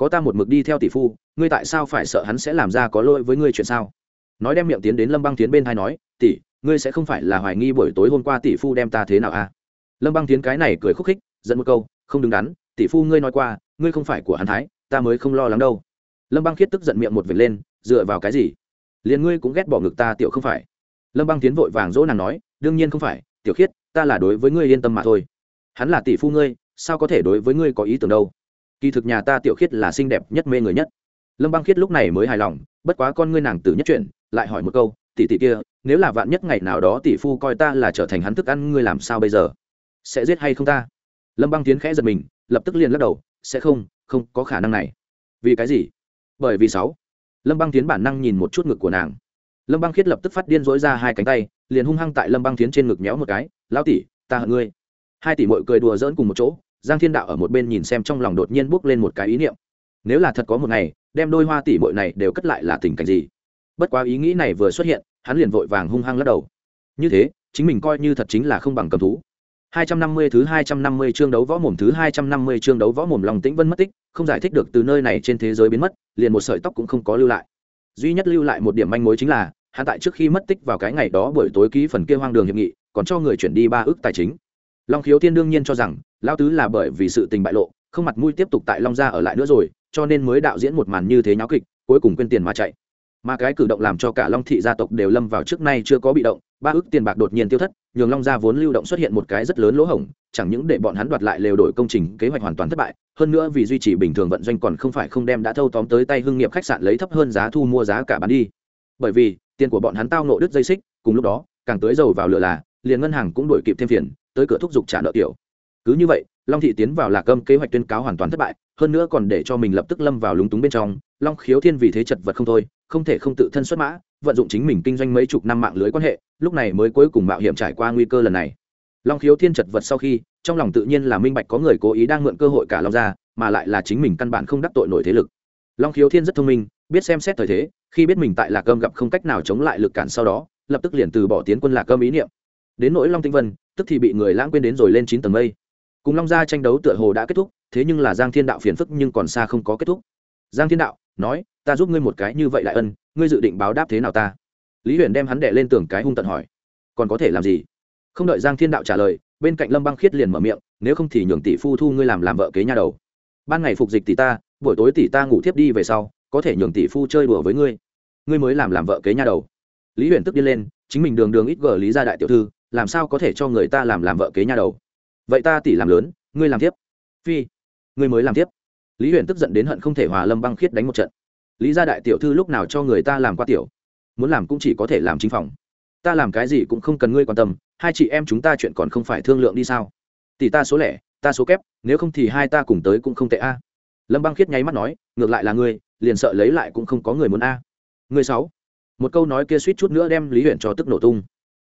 Có ta một mực đi theo tỷ phu, ngươi tại sao phải sợ hắn sẽ làm ra có lỗi với ngươi chuyện sao? Nói đem miệng tiến đến lâm băng tiến bên hai nói, tỷ, ngươi sẽ không phải là hoài nghi buổi tối hôm qua tỷ phu đem ta thế nào à? Lâm băng tiến cái này cười khúc khích dẫn một câu, không đứng đắn, tỷ phu ngươi nói qua, ngươi không phải của hắn thái, ta mới không lo lắng đâu. Lâm băng khiết tức giận miệng một vệt lên, dựa vào cái gì? Liền ngươi cũng ghét bỏ ngực ta tiểu không phải. Lâm băng tiến vội vàng dỗ nàng nói, đương nhiên không phải, tiểu khiết, ta là đối với ngươi yên tâm mà thôi. Hắn là tỷ phu ngươi, sao có thể đối với ngươi có ý tưởng đâu? Kỳ thực nhà ta tiểu khiết là xinh đẹp nhất mê người nhất. Lâm băng khiết lúc này mới hài lòng, bất quá con ngươi nàng tử nhất chuyện lại hỏi một câu, tỷ tỷ kia, nếu là vạn nhất ngày nào đó tỷ phu coi ta là trở thành hắn thức ăn, ngươi làm sao bây giờ? Sẽ giết hay không ta? Lâm băng tiến khẽ giật mình, lập tức liền lắc đầu, sẽ không không có khả năng này. Vì cái gì? Bởi vì sáu. Lâm băng tiến bản năng nhìn một chút ngực của nàng. Lâm băng khiết lập tức phát điên dối ra hai cánh tay, liền hung hăng tại lâm băng tiến trên ngực méo một cái, lão tỷ, ta hận ngươi. Hai tỷ mội cười đùa dỡn cùng một chỗ giang thiên đạo ở một bên nhìn xem trong lòng đột nhiên bước lên một cái ý niệm nếu là thật có một ngày đem đôi hoa tỷ bội này đều cất lại là tình cảnh gì bất quá ý nghĩ này vừa xuất hiện hắn liền vội vàng hung hăng lắc đầu như thế chính mình coi như thật chính là không bằng cầm thú 250 thứ 250 chương đấu võ mồm thứ 250 chương đấu võ mồm lòng tĩnh vân mất tích, không giải thích được từ nơi này trên thế giới biến mất, liền một sợi tóc cũng không có lưu lại. Duy nhất lưu lại một điểm manh mối chính là, hắn tại trước khi mất tích vào cái ngày đó buổi tối ký phần kia hoang đường hiệp nghị, còn cho người chuyển đi ba ước tài chính. Long Khiếu Thiên đương nhiên cho rằng, lão tứ là bởi vì sự tình bại lộ, không mặt mũi tiếp tục tại Long gia ở lại nữa rồi, cho nên mới đạo diễn một màn như thế nháo kịch, cuối cùng quên tiền mà chạy. Mà cái cử động làm cho cả long thị gia tộc đều lâm vào trước nay chưa có bị động ba ước tiền bạc đột nhiên tiêu thất nhường long gia vốn lưu động xuất hiện một cái rất lớn lỗ hổng chẳng những để bọn hắn đoạt lại lều đổi công trình kế hoạch hoàn toàn thất bại hơn nữa vì duy trì bình thường vận doanh còn không phải không đem đã thâu tóm tới tay hưng nghiệp khách sạn lấy thấp hơn giá thu mua giá cả bán đi. Bởi vì tiền của bọn hắn tao nộ đứt dây xích cùng lúc đó càng tới dầu vào lửa là liền ngân hàng cũng đổi kịp thêm phiền tới cửa thúc giục trả nợ tiểu cứ như vậy, long thị tiến vào lạc âm kế hoạch tuyên cáo hoàn toàn thất bại, hơn nữa còn để cho mình lập tức lâm vào lúng túng bên trong. Long khiếu thiên vì thế chật vật không thôi, không thể không tự thân xuất mã, vận dụng chính mình kinh doanh mấy chục năm mạng lưới quan hệ, lúc này mới cuối cùng mạo hiểm trải qua nguy cơ lần này. Long khiếu thiên chật vật sau khi, trong lòng tự nhiên là minh bạch có người cố ý đang mượn cơ hội cả long ra mà lại là chính mình căn bản không đắc tội nổi thế lực. Long khiếu thiên rất thông minh, biết xem xét thời thế, khi biết mình tại lạc âm gặp không cách nào chống lại lực cản sau đó, lập tức liền từ bỏ tiến quân lạc âm ý niệm. Đến nỗi long tinh vân, tức thì bị người lãng quên đến rồi lên chín tầng mây cùng long gia tranh đấu tựa hồ đã kết thúc, thế nhưng là giang thiên đạo phiền phức nhưng còn xa không có kết thúc. Giang thiên đạo, nói, ta giúp ngươi một cái như vậy lại ân, ngươi dự định báo đáp thế nào ta? Lý huyền đem hắn đệ lên tường cái hung tận hỏi, còn có thể làm gì? Không đợi giang thiên đạo trả lời, bên cạnh lâm băng khiết liền mở miệng, nếu không thì nhường tỷ phu thu ngươi làm làm vợ kế nhà đầu. Ban ngày phục dịch tỷ ta, buổi tối tỷ ta ngủ thiếp đi về sau, có thể nhường tỷ phu chơi đùa với ngươi. Ngươi mới làm làm vợ kế nhà đầu. Lý huyền tức đi lên, chính mình đường đường ít gờ lý gia đại tiểu thư, làm sao có thể cho người ta làm làm vợ kế nhà đầu? Vậy ta tỷ làm lớn, ngươi làm tiếp. Phi, ngươi mới làm tiếp. Lý huyền tức giận đến hận không thể hòa lâm băng khiết đánh một trận. Lý gia đại tiểu thư lúc nào cho người ta làm qua tiểu? Muốn làm cũng chỉ có thể làm chính phòng. Ta làm cái gì cũng không cần ngươi quan tâm, hai chị em chúng ta chuyện còn không phải thương lượng đi sao? Tỷ ta số lẻ, ta số kép, nếu không thì hai ta cùng tới cũng không tệ a. Lâm băng khiết nháy mắt nói, ngược lại là ngươi, liền sợ lấy lại cũng không có người muốn a. À. ngươi sáu. Một câu nói kia suýt chút nữa đem lý huyện cho tức nổ tung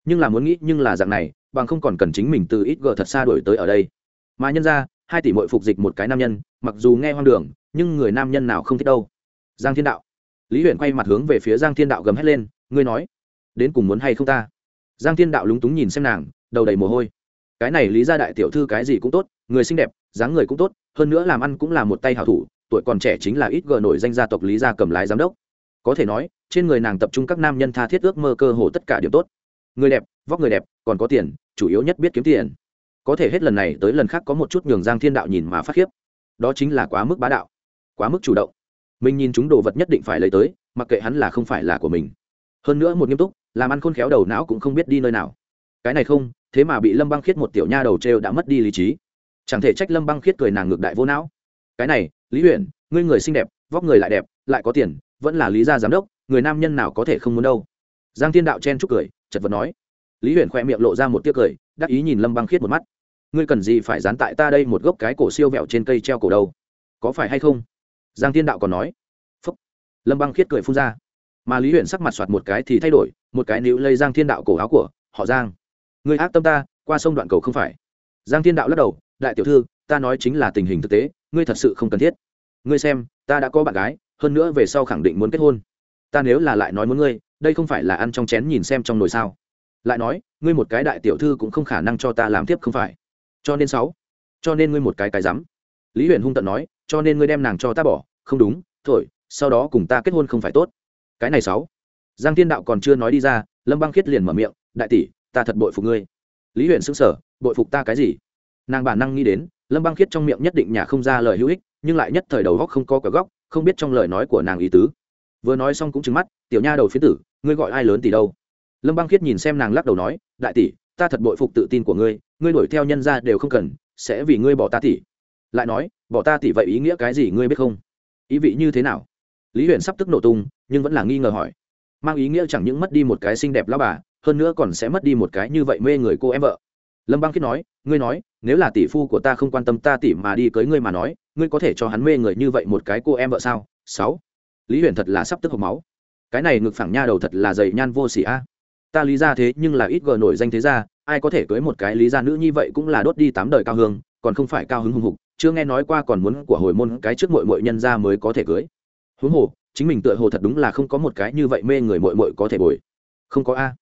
nhưng là muốn nghĩ nhưng là dạng này, bằng không còn cần chính mình từ ít gờ thật xa đổi tới ở đây. Mà nhân ra, hai tỷ mội phục dịch một cái nam nhân, mặc dù nghe hoang đường, nhưng người nam nhân nào không thích đâu. Giang thiên đạo. Lý huyện quay mặt hướng về phía giang thiên đạo gầm hét lên, ngươi nói, đến cùng muốn hay không ta? Giang thiên đạo lúng túng nhìn xem nàng, đầu đầy mồ hôi. Cái này lý ra đại tiểu thư cái gì cũng tốt, người xinh đẹp, dáng người cũng tốt, hơn nữa làm ăn cũng là một tay hảo thủ, tuổi còn trẻ chính là ít gờ nổi danh gia tộc lý gia cầm lái giám đốc. Có thể nói, trên người nàng tập trung các nam nhân tha thiết ước mơ cơ hồ tất cả điều tốt người đẹp, vóc người đẹp, còn có tiền, chủ yếu nhất biết kiếm tiền. Có thể hết lần này tới lần khác có một chút nhường giang thiên đạo nhìn mà phát khiếp. Đó chính là quá mức bá đạo, quá mức chủ động. Mình nhìn chúng đồ vật nhất định phải lấy tới, mặc kệ hắn là không phải là của mình. Hơn nữa một nghiêm túc, làm ăn khôn khéo đầu não cũng không biết đi nơi nào. Cái này không, thế mà bị lâm băng khiết một tiểu nha đầu trêu đã mất đi lý trí. Chẳng thể trách lâm băng khiết cười nàng ngược đại vô não. Cái này, lý huyện ngươi người xinh đẹp, vóc người lại đẹp, lại có tiền, vẫn là lý gia giám đốc, người nam nhân nào có thể không muốn đâu. Giang thiên đạo chen chúc cười chật vật nói. Lý Huyền khoe miệng lộ ra một tiếc cười, đắc ý nhìn lâm băng khiết một mắt. Ngươi cần gì phải dán tại ta đây một gốc cái cổ siêu vẹo trên cây treo cổ đâu? Có phải hay không? Giang thiên đạo còn nói. Phúc. Lâm băng khiết cười phun ra. Mà lý Huyền sắc mặt soạt một cái thì thay đổi, một cái níu lây giang thiên đạo cổ áo của, họ giang người ác tâm ta, qua sông đoạn cầu không phải. Giang thiên đạo lắc đầu, đại tiểu thư, ta nói chính là tình hình thực tế, ngươi thật sự không cần thiết. Ngươi xem, ta đã có bạn gái, hơn nữa về sau khẳng định muốn kết hôn. Ta nếu là lại nói muốn ngươi đây không phải là ăn trong chén nhìn xem trong nồi sao? Lại nói, ngươi một cái đại tiểu thư cũng không khả năng cho ta làm tiếp không phải. Cho nên sáu, cho nên ngươi một cái cái rắm. Lý huyền hung tận nói, cho nên ngươi đem nàng cho ta bỏ. Không đúng thổi sau đó cùng ta kết hôn không phải tốt. Cái này sáu. Giang thiên đạo còn chưa nói đi ra, lâm băng khiết liền mở miệng, đại tỷ, ta thật bội phục ngươi. Lý huyền xứng sở bội phục ta cái gì? Nàng bản năng nghĩ đến, lâm băng khiết trong miệng nhất định nhà không ra lời hữu ích, nhưng lại nhất thời đầu góc không có cả góc, không biết trong lời nói của nàng ý tứ vừa nói xong cũng trừng mắt, tiểu nha đầu phía tử, ngươi gọi ai lớn tỷ đâu? Lâm băng khiết nhìn xem nàng lắc đầu nói, đại tỷ, ta thật bội phục tự tin của ngươi ngươi đuổi theo nhân ra đều không cần, sẽ vì ngươi bỏ ta tỷ. Lại nói, bỏ ta tỷ vậy ý nghĩa cái gì ngươi biết không? Ý vị như thế nào? Lý Huyền sắp tức nổ tung, nhưng vẫn là nghi ngờ hỏi, mang ý nghĩa chẳng những mất đi một cái xinh đẹp lao bà, hơn nữa còn sẽ mất đi một cái như vậy mê người cô em vợ. Lâm băng khiết nói, ngươi nói, nếu là tỷ phu của ta không quan tâm ta tỷ mà đi cưới ngươi mà nói, ngươi có thể cho hắn mê người như vậy một cái cô em vợ sao? Sáu lý huyền thật là sắp tức hộc máu. Cái này ngực phẳng nha đầu thật là dày nhan vô sỉ a. Ta lý ra thế nhưng là ít gờ nổi danh thế ra, ai có thể cưới một cái lý gia nữ như vậy cũng là đốt đi tám đời cao hương, còn không phải cao hứng hùng hục, chưa nghe nói qua còn muốn của hồi môn cái trước mội mội nhân ra mới có thể cưới. Huống hồ, chính mình tựa hồ thật đúng là không có một cái như vậy mê người mội mội có thể bồi. Không có a.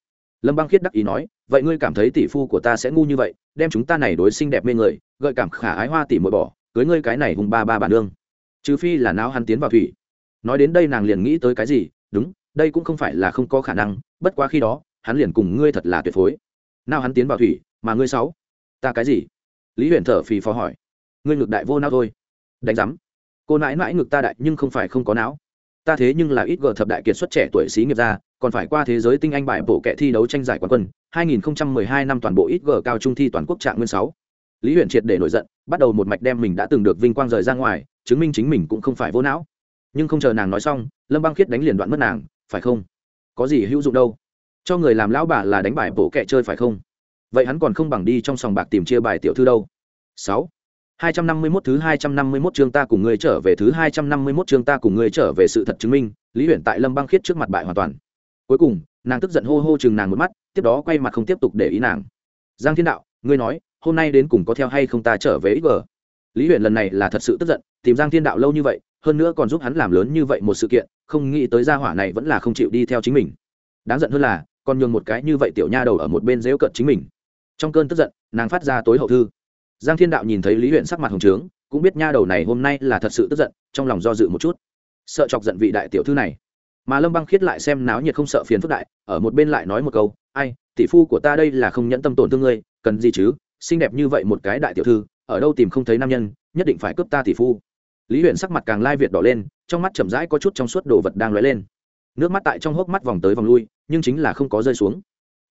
Lâm băng khiết đắc ý nói, vậy ngươi cảm thấy tỷ phu của ta sẽ ngu như vậy, đem chúng ta này đối xinh đẹp mê người, gợi cảm khả ái hoa tỷ mội bỏ, cưới ngươi cái này hùng ba ba bản nương trừ phi là não hắn tiến vào thủy nói đến đây nàng liền nghĩ tới cái gì, đúng, đây cũng không phải là không có khả năng, bất quá khi đó, hắn liền cùng ngươi thật là tuyệt phối. Nào hắn tiến vào thủy, mà ngươi sáu? Ta cái gì? Lý huyền thở phì phò hỏi. Ngươi ngược đại vô não thôi. Đánh giám. Cô nãi mãi ngược ta đại nhưng không phải không có não. Ta thế nhưng là ít gờ thập đại kiệt xuất trẻ tuổi xí nghiệp ra còn phải qua thế giới tinh anh bại bộ kệ thi đấu tranh giải quán quân 2012 năm toàn bộ ít gờ cao trung thi toàn quốc trạng nguyên 6. lý huyền triệt để nổi giận, bắt đầu một mạch đem mình đã từng được vinh quang rời ra ngoài, chứng minh chính mình cũng không phải vô não nhưng không chờ nàng nói xong lâm băng khiết đánh liền đoạn mất nàng phải không có gì hữu dụng đâu cho người làm lão bà là đánh bài bổ kẹ chơi phải không vậy hắn còn không bằng đi trong sòng bạc tìm chia bài tiểu thư đâu sáu hai trăm năm mươi 251 thứ hai trăm năm mươi 251 chương ta cùng ngươi trở về thứ hai trăm năm mươi 251 chương ta cùng ngươi trở về sự thật chứng minh, Lý Huyền tại Lâm Băng Khiết trước mặt bại hoàn toàn. Cuối cùng, nàng tức giận hô hô chừng nàng một mắt, tiếp đó quay mặt không tiếp tục để ý nàng. Giang Thiên Đạo, ngươi nói, hôm nay đến cùng có theo hay không ta trở về ít vờ? Lý Huyền lần này là thật sự tức giận, tìm Giang Thiên Đạo lâu như vậy, hơn nữa còn giúp hắn làm lớn như vậy một sự kiện, không nghĩ tới gia hỏa này vẫn là không chịu đi theo chính mình. Đáng giận hơn là, còn nhường một cái như vậy tiểu nha đầu ở một bên dễu cận chính mình. Trong cơn tức giận, nàng phát ra tối hậu thư. Giang thiên đạo nhìn thấy lý huyện sắc mặt hồng trướng cũng biết nha đầu này hôm nay là thật sự tức giận trong lòng do dự một chút. Sợ chọc giận vị đại tiểu thư này. Mà lâm băng khiết lại xem náo nhiệt không sợ phiền phức đại ở một bên lại nói một câu ai tỷ phu của ta đây là không nhẫn tâm tổn thương ngươi cần gì chứ? Xinh đẹp như vậy một cái đại tiểu thư ở đâu tìm không thấy nam nhân nhất định phải cướp ta tỷ phu lý huyện sắc mặt càng lai việt đỏ lên, trong mắt chậm rãi có chút trong suốt đồ vật đang lóe lên. Nước mắt tại trong hốc mắt vòng tới vòng lui, nhưng chính là không có rơi xuống.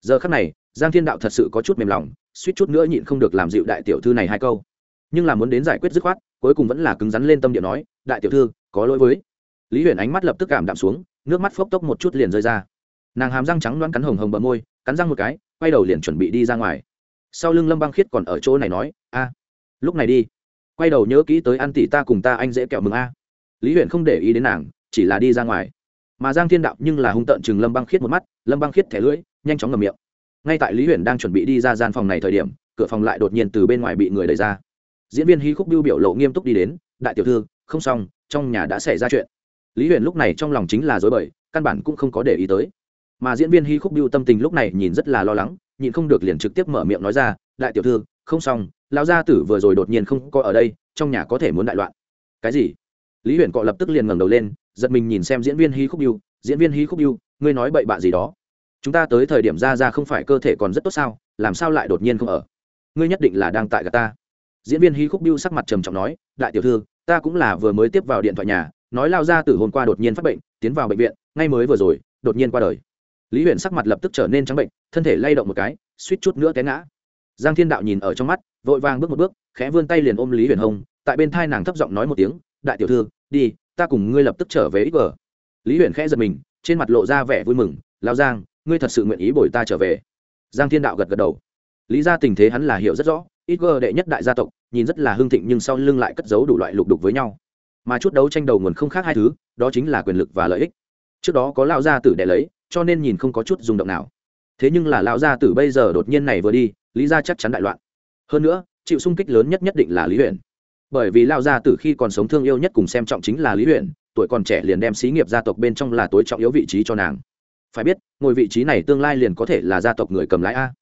Giờ khắc này, giang thiên đạo thật sự có chút mềm lòng, suýt chút nữa nhịn không được làm dịu đại tiểu thư này hai câu. Nhưng là muốn đến giải quyết dứt khoát, cuối cùng vẫn là cứng rắn lên tâm địa nói, đại tiểu thư, có lỗi với. Lý huyền ánh mắt lập tức cảm đạm xuống, nước mắt phốc tốc một chút liền rơi ra. Nàng hàm răng trắng loan cắn hồng hồng bờ môi, cắn răng một cái, quay đầu liền chuẩn bị đi ra ngoài. Sau lưng lâm băng khiết còn ở chỗ này nói, a, lúc này đi quay đầu nhớ kỹ tới ăn tỷ ta cùng ta anh dễ kẹo mừng a. Lý huyền không để ý đến nàng, chỉ là đi ra ngoài. Mà giang thiên đạo nhưng là hung tợn chừng lâm băng khiết một mắt, lâm băng khiết thẻ lưỡi, nhanh chóng ngầm miệng. Ngay tại lý huyền đang chuẩn bị đi ra gian phòng này thời điểm, cửa phòng lại đột nhiên từ bên ngoài bị người đẩy ra. Diễn viên hí khúc biêu biểu lộ nghiêm túc đi đến, đại tiểu thư, không xong, trong nhà đã xảy ra chuyện. Lý huyền lúc này trong lòng chính là dối bời, căn bản cũng không có để ý tới. Mà diễn viên hí khúc biêu tâm tình lúc này nhìn rất là lo lắng, nhịn không được liền trực tiếp mở miệng nói ra, đại tiểu thư, không xong lão gia tử vừa rồi đột nhiên không có ở đây, trong nhà có thể muốn đại loạn. Cái gì? Lý huyền cọ lập tức liền ngẩng đầu lên, giật mình nhìn xem diễn viên hí khúc yêu diễn viên hí khúc yêu ngươi nói bậy bạ gì đó? Chúng ta tới thời điểm ra ra không phải cơ thể còn rất tốt sao, làm sao lại đột nhiên không ở? Ngươi nhất định là đang tại gà ta. Diễn viên hí khúc biêu sắc mặt trầm trọng nói, đại tiểu thư, ta cũng là vừa mới tiếp vào điện thoại nhà, nói lao ra từ hôm qua đột nhiên phát bệnh, tiến vào bệnh viện, ngay mới vừa rồi, đột nhiên qua đời. Lý huyền sắc mặt lập tức trở nên trắng bệnh, thân thể lay động một cái, suýt chút nữa té ngã giang thiên đạo nhìn ở trong mắt vội vàng bước một bước khẽ vươn tay liền ôm lý huyền Hồng, tại bên thai nàng thấp giọng nói một tiếng đại tiểu thư đi ta cùng ngươi lập tức trở về ít vờ lý huyền khẽ giật mình trên mặt lộ ra vẻ vui mừng lao giang ngươi thật sự nguyện ý bồi ta trở về? Giang thiên đạo gật gật đầu. Lý ra tình thế hắn là hiểu rất rõ ít vờ đệ nhất đại gia tộc nhìn rất là hưng thịnh nhưng sau lưng lại cất giấu đủ loại lục đục với nhau. Mà chút đấu tranh đầu nguồn không khác hai thứ đó chính là quyền lực và lợi ích. Trước đó có lão gia tử đệ lấy cho nên nhìn không có chút rung động nào. Thế nhưng là lão gia tử bây giờ đột nhiên này vừa đi lý gia chắc chắn đại loạn. Hơn nữa, chịu sung kích lớn nhất nhất định là lý huyện bởi vì lão gia tử khi còn sống thương yêu nhất cùng xem trọng chính là lý huyện tuổi còn trẻ liền đem xí nghiệp gia tộc bên trong là tối trọng yếu vị trí cho nàng. Phải biết, ngồi vị trí này tương lai liền có thể là gia tộc người cầm lái a.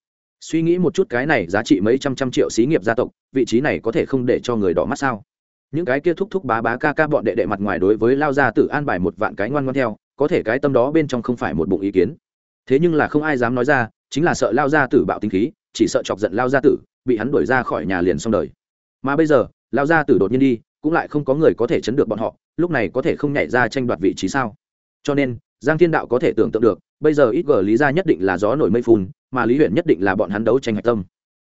Suy nghĩ một chút cái này giá trị mấy trăm trăm triệu xí nghiệp gia tộc, vị trí này có thể không để cho người đỏ mắt sao? Những cái kia thúc thúc bá bá ca ca bọn đệ đệ mặt ngoài đối với lao gia tử an bài một vạn cái ngoan ngoan theo, có thể cái tâm đó bên trong không phải một bụng ý kiến. Thế nhưng là không ai dám nói ra chính là sợ lao gia tử bạo tính khí, chỉ sợ chọc giận lao gia tử, bị hắn đuổi ra khỏi nhà liền xong đời. Mà bây giờ, lao gia tử đột nhiên đi, cũng lại không có người có thể chấn được bọn họ, lúc này có thể không nhảy ra tranh đoạt vị trí sao? Cho nên, giang thiên đạo có thể tưởng tượng được, bây giờ ít gờ lý ra nhất định là gió nổi mây phun mà lý huyện nhất định là bọn hắn đấu tranh hạch tâm.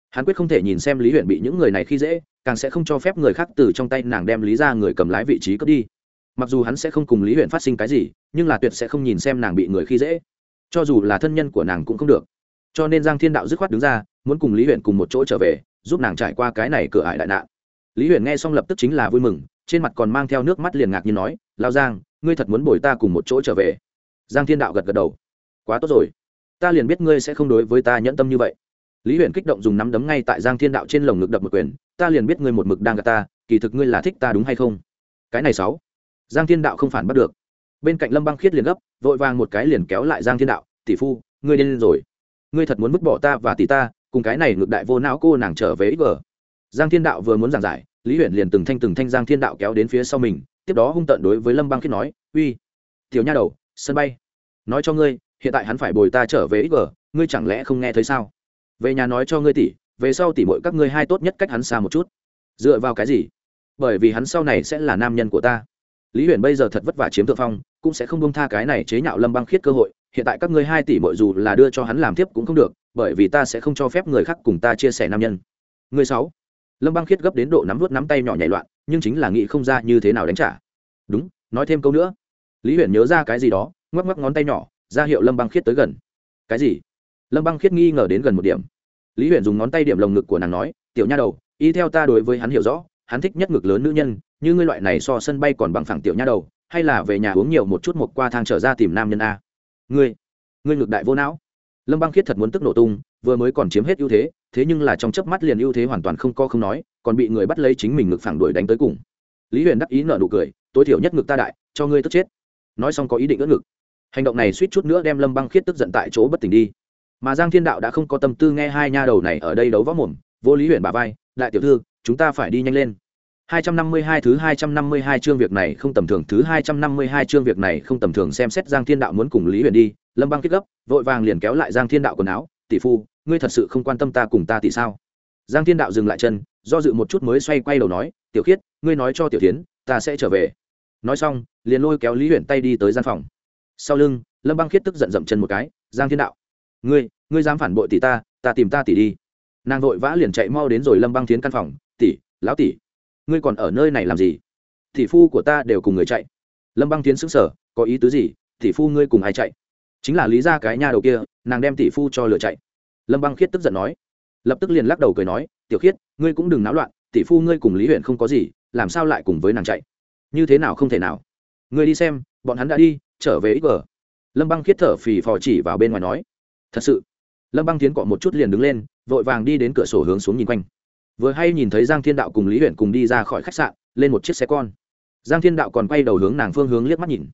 Hắn quyết không thể nhìn xem lý huyện bị những người này khi dễ, càng sẽ không cho phép người khác từ trong tay nàng đem lý ra người cầm lái vị trí cướp đi. Mặc dù hắn sẽ không cùng lý huyện phát sinh cái gì, nhưng là tuyệt sẽ không nhìn xem nàng bị người khi dễ. Cho dù là thân nhân của nàng cũng không được cho nên giang thiên đạo dứt khoát đứng ra, muốn cùng lý huyện cùng một chỗ trở về, giúp nàng trải qua cái này cửa ải đại nạn. Lý huyện nghe xong lập tức chính là vui mừng, trên mặt còn mang theo nước mắt liền ngạc nhiên nói lao giang, ngươi thật muốn bồi ta cùng một chỗ trở về? Giang thiên đạo gật gật đầu. Quá tốt rồi. Ta liền biết ngươi sẽ không đối với ta nhẫn tâm như vậy. Lý huyện kích động dùng nắm đấm ngay tại giang thiên đạo trên lồng ngực đập một quyền, ta liền biết ngươi một mực đang gạt ta, kỳ thực ngươi là thích ta đúng hay không? Cái này sáu. Giang thiên đạo không phản bắt được. Bên cạnh lâm băng khiết liền gấp, vội vàng một cái liền kéo lại giang thiên đạo, tỷ phu, ngươi điên rồi ngươi thật muốn vứt bỏ ta và tỷ ta, cùng cái này ngược đại vô não cô nàng trở về ít vờ giang thiên đạo vừa muốn giảng giải, lý huyện liền từng thanh từng thanh giang thiên đạo kéo đến phía sau mình, tiếp đó hung tận đối với lâm băng khiết nói, uy, tiểu nha đầu, sân bay. Nói cho ngươi, hiện tại hắn phải bồi ta trở về ít vờ ngươi chẳng lẽ không nghe thấy sao? Về nhà nói cho ngươi tỷ, về sau tỷ muội các ngươi hai tốt nhất cách hắn xa một chút. Dựa vào cái gì? Bởi vì hắn sau này sẽ là nam nhân của ta. Lý huyền bây giờ thật vất vả chiếm thượng phong, cũng sẽ không bông tha cái này chế nhạo lâm băng khiết cơ hội hiện tại các ngươi hai tỷ mọi dù là đưa cho hắn làm tiếp cũng không được, bởi vì ta sẽ không cho phép người khác cùng ta chia sẻ nam nhân. Người sáu. Lâm băng khiết gấp đến độ nắm vút nắm tay nhỏ nhảy loạn, nhưng chính là nghĩ không ra như thế nào đánh trả. Đúng, nói thêm câu nữa. Lý huyền nhớ ra cái gì đó, ngoắc ngoắc ngón tay nhỏ, ra hiệu lâm băng khiết tới gần. Cái gì? Lâm băng khiết nghi ngờ đến gần một điểm. Lý huyền dùng ngón tay điểm lồng ngực của nàng nói, tiểu nha đầu, y theo ta đối với hắn hiểu rõ, hắn thích nhất ngực lớn nữ nhân, như ngươi loại này so sân bay còn bằng phẳng tiểu nha đầu, hay là về nhà uống nhiều một chút một qua thang trở ra tìm nam nhân a? Ngươi ngươi ngược đại vô não. Lâm băng khiết thật muốn tức nổ tung, vừa mới còn chiếm hết ưu thế thế nhưng là trong chớp mắt liền ưu thế hoàn toàn không co không nói, còn bị người bắt lấy chính mình ngực phản đuổi đánh tới cùng. Lý huyền đắc ý nở nụ cười, tối thiểu nhất ngực ta đại, cho ngươi tức chết. Nói xong có ý định ưỡn ngực. Hành động này suýt chút nữa đem lâm băng khiết tức giận tại chỗ bất tỉnh đi. Mà giang thiên đạo đã không có tâm tư nghe hai nha đầu này ở đây đấu võ mồm, vô lý huyền bà vai, đại tiểu thư, chúng ta phải đi nhanh lên. 252 thứ 252 chương việc này không tầm thường thứ 252 chương việc này không tầm thường xem xét Giang Thiên Đạo muốn cùng Lý Huyền đi, Lâm Băng kết gấp, vội vàng liền kéo lại Giang Thiên Đạo quần áo, "Tỷ phu, ngươi thật sự không quan tâm ta cùng ta tỷ sao?" Giang Thiên Đạo dừng lại chân, do dự một chút mới xoay quay đầu nói, "Tiểu Khiết, ngươi nói cho Tiểu Thiến, ta sẽ trở về." Nói xong, liền lôi kéo Lý Huyền tay đi tới gian phòng. Sau lưng, Lâm Băng Khiết tức giận dậm chân một cái, "Giang Thiên Đạo, ngươi, ngươi dám phản bội tỷ ta, ta tìm ta tỷ đi." Nàng vội vã liền chạy mau đến rồi Lâm Băng Thiến căn phòng, "Tỷ, lão tỷ, ngươi còn ở nơi này làm gì? Tỷ phu của ta đều cùng người chạy. Lâm băng tiến xứng sở có ý tứ gì? Tỷ phu ngươi cùng ai chạy? Chính là lý ra cái nhà đầu kia, nàng đem tỷ phu cho lựa chạy. Lâm băng khiết tức giận nói. Lập tức liền lắc đầu cười nói, tiểu khiết, ngươi cũng đừng náo loạn, tỷ phu ngươi cùng lý huyện không có gì, làm sao lại cùng với nàng chạy? Như thế nào không thể nào? Ngươi đi xem, bọn hắn đã đi, trở về ít vờ lâm băng khiết thở phì phò chỉ vào bên ngoài nói. Thật sự. Lâm băng tiến cọ một chút liền đứng lên, vội vàng đi đến cửa sổ hướng xuống nhìn quanh vừa hay nhìn thấy giang thiên đạo cùng lý huyện cùng đi ra khỏi khách sạn, lên một chiếc xe con. Giang thiên đạo còn quay đầu hướng nàng phương hướng liếc mắt nhìn.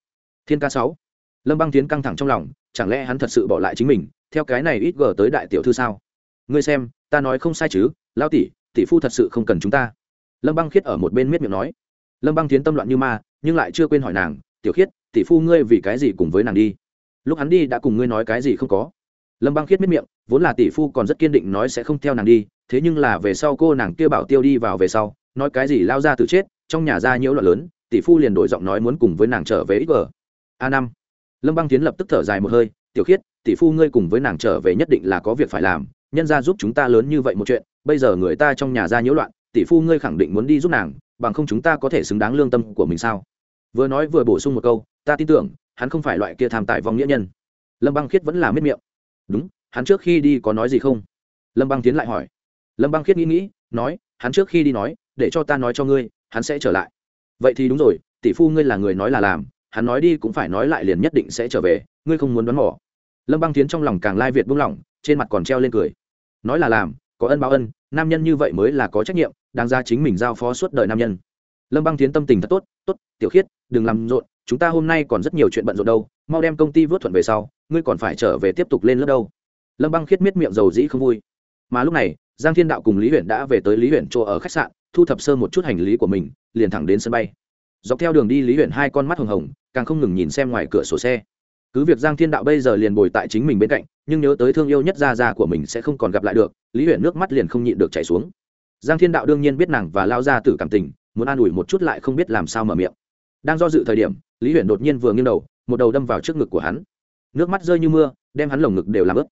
Thiên ca sáu. Lâm băng tiến căng thẳng trong lòng, chẳng lẽ hắn thật sự bỏ lại chính mình, theo cái này ít gờ tới đại tiểu thư sao? Ngươi xem, ta nói không sai chứ lao tỷ tỷ phu thật sự không cần chúng ta. Lâm băng khiết ở một bên miết miệng nói. Lâm băng tiến tâm loạn như ma, nhưng lại chưa quên hỏi nàng, tiểu khiết, tỷ phu ngươi vì cái gì cùng với nàng đi? Lúc hắn đi đã cùng ngươi nói cái gì không có. Lâm băng khiết miết miệng, vốn là tỷ phu còn rất kiên định nói sẽ không theo nàng đi thế nhưng là về sau cô nàng kia bảo tiêu đi vào về sau, nói cái gì lao ra từ chết, trong nhà ra nhiễu loạn lớn, tỷ phu liền đổi giọng nói muốn cùng với nàng trở về ít vờ a năm. Lâm băng tiến lập tức thở dài một hơi, tiểu khiết, tỷ phu ngươi cùng với nàng trở về nhất định là có việc phải làm, nhân ra giúp chúng ta lớn như vậy một chuyện, bây giờ người ta trong nhà ra nhiễu loạn, tỷ phu ngươi khẳng định muốn đi giúp nàng, bằng không chúng ta có thể xứng đáng lương tâm của mình sao? Vừa nói vừa bổ sung một câu, ta tin tưởng, hắn không phải loại kia tham tài vong nghĩa nhân. Lâm băng khiết vẫn là miết miệng. Đúng, hắn trước khi đi có nói gì không? Lâm băng tiến lại hỏi lâm băng khiết nghĩ nghĩ, nói, hắn trước khi đi nói, để cho ta nói cho ngươi, hắn sẽ trở lại. Vậy thì đúng rồi, tỷ phu ngươi là người nói là làm, hắn nói đi cũng phải nói lại liền nhất định sẽ trở về, ngươi không muốn đoán mỏ lâm băng tiến trong lòng càng lai việt buông lỏng trên mặt còn treo lên cười. Nói là làm, có ân báo ân, nam nhân như vậy mới là có trách nhiệm, đáng ra chính mình giao phó suốt đời nam nhân. Lâm băng tiến tâm tình thật tốt tốt, tiểu khiết, đừng làm rộn, chúng ta hôm nay còn rất nhiều chuyện bận rộn đâu, mau đem công ty vớt thuận về sau, ngươi còn phải trở về tiếp tục lên lớp đâu. Lâm băng khiết miết miệng dầu dĩ không vui. Mà lúc này giang thiên đạo cùng lý huyện đã về tới lý huyện chỗ ở khách sạn, thu thập sơ một chút hành lý của mình, liền thẳng đến sân bay. Dọc theo đường đi lý huyện hai con mắt hồng hồng, càng không ngừng nhìn xem ngoài cửa sổ xe. Cứ việc giang thiên đạo bây giờ liền bồi tại chính mình bên cạnh, nhưng nhớ tới thương yêu nhất gia gia của mình sẽ không còn gặp lại được, lý huyện nước mắt liền không nhịn được chảy xuống. Giang thiên đạo đương nhiên biết nàng và lao ra tử cảm tình, muốn an ủi một chút lại không biết làm sao mở miệng. Đang do dự thời điểm, lý huyện đột nhiên vừa nghiêng đầu, một đầu đâm vào trước ngực của hắn. Nước mắt rơi như mưa, đem hắn lồng ngực đều làm ướt.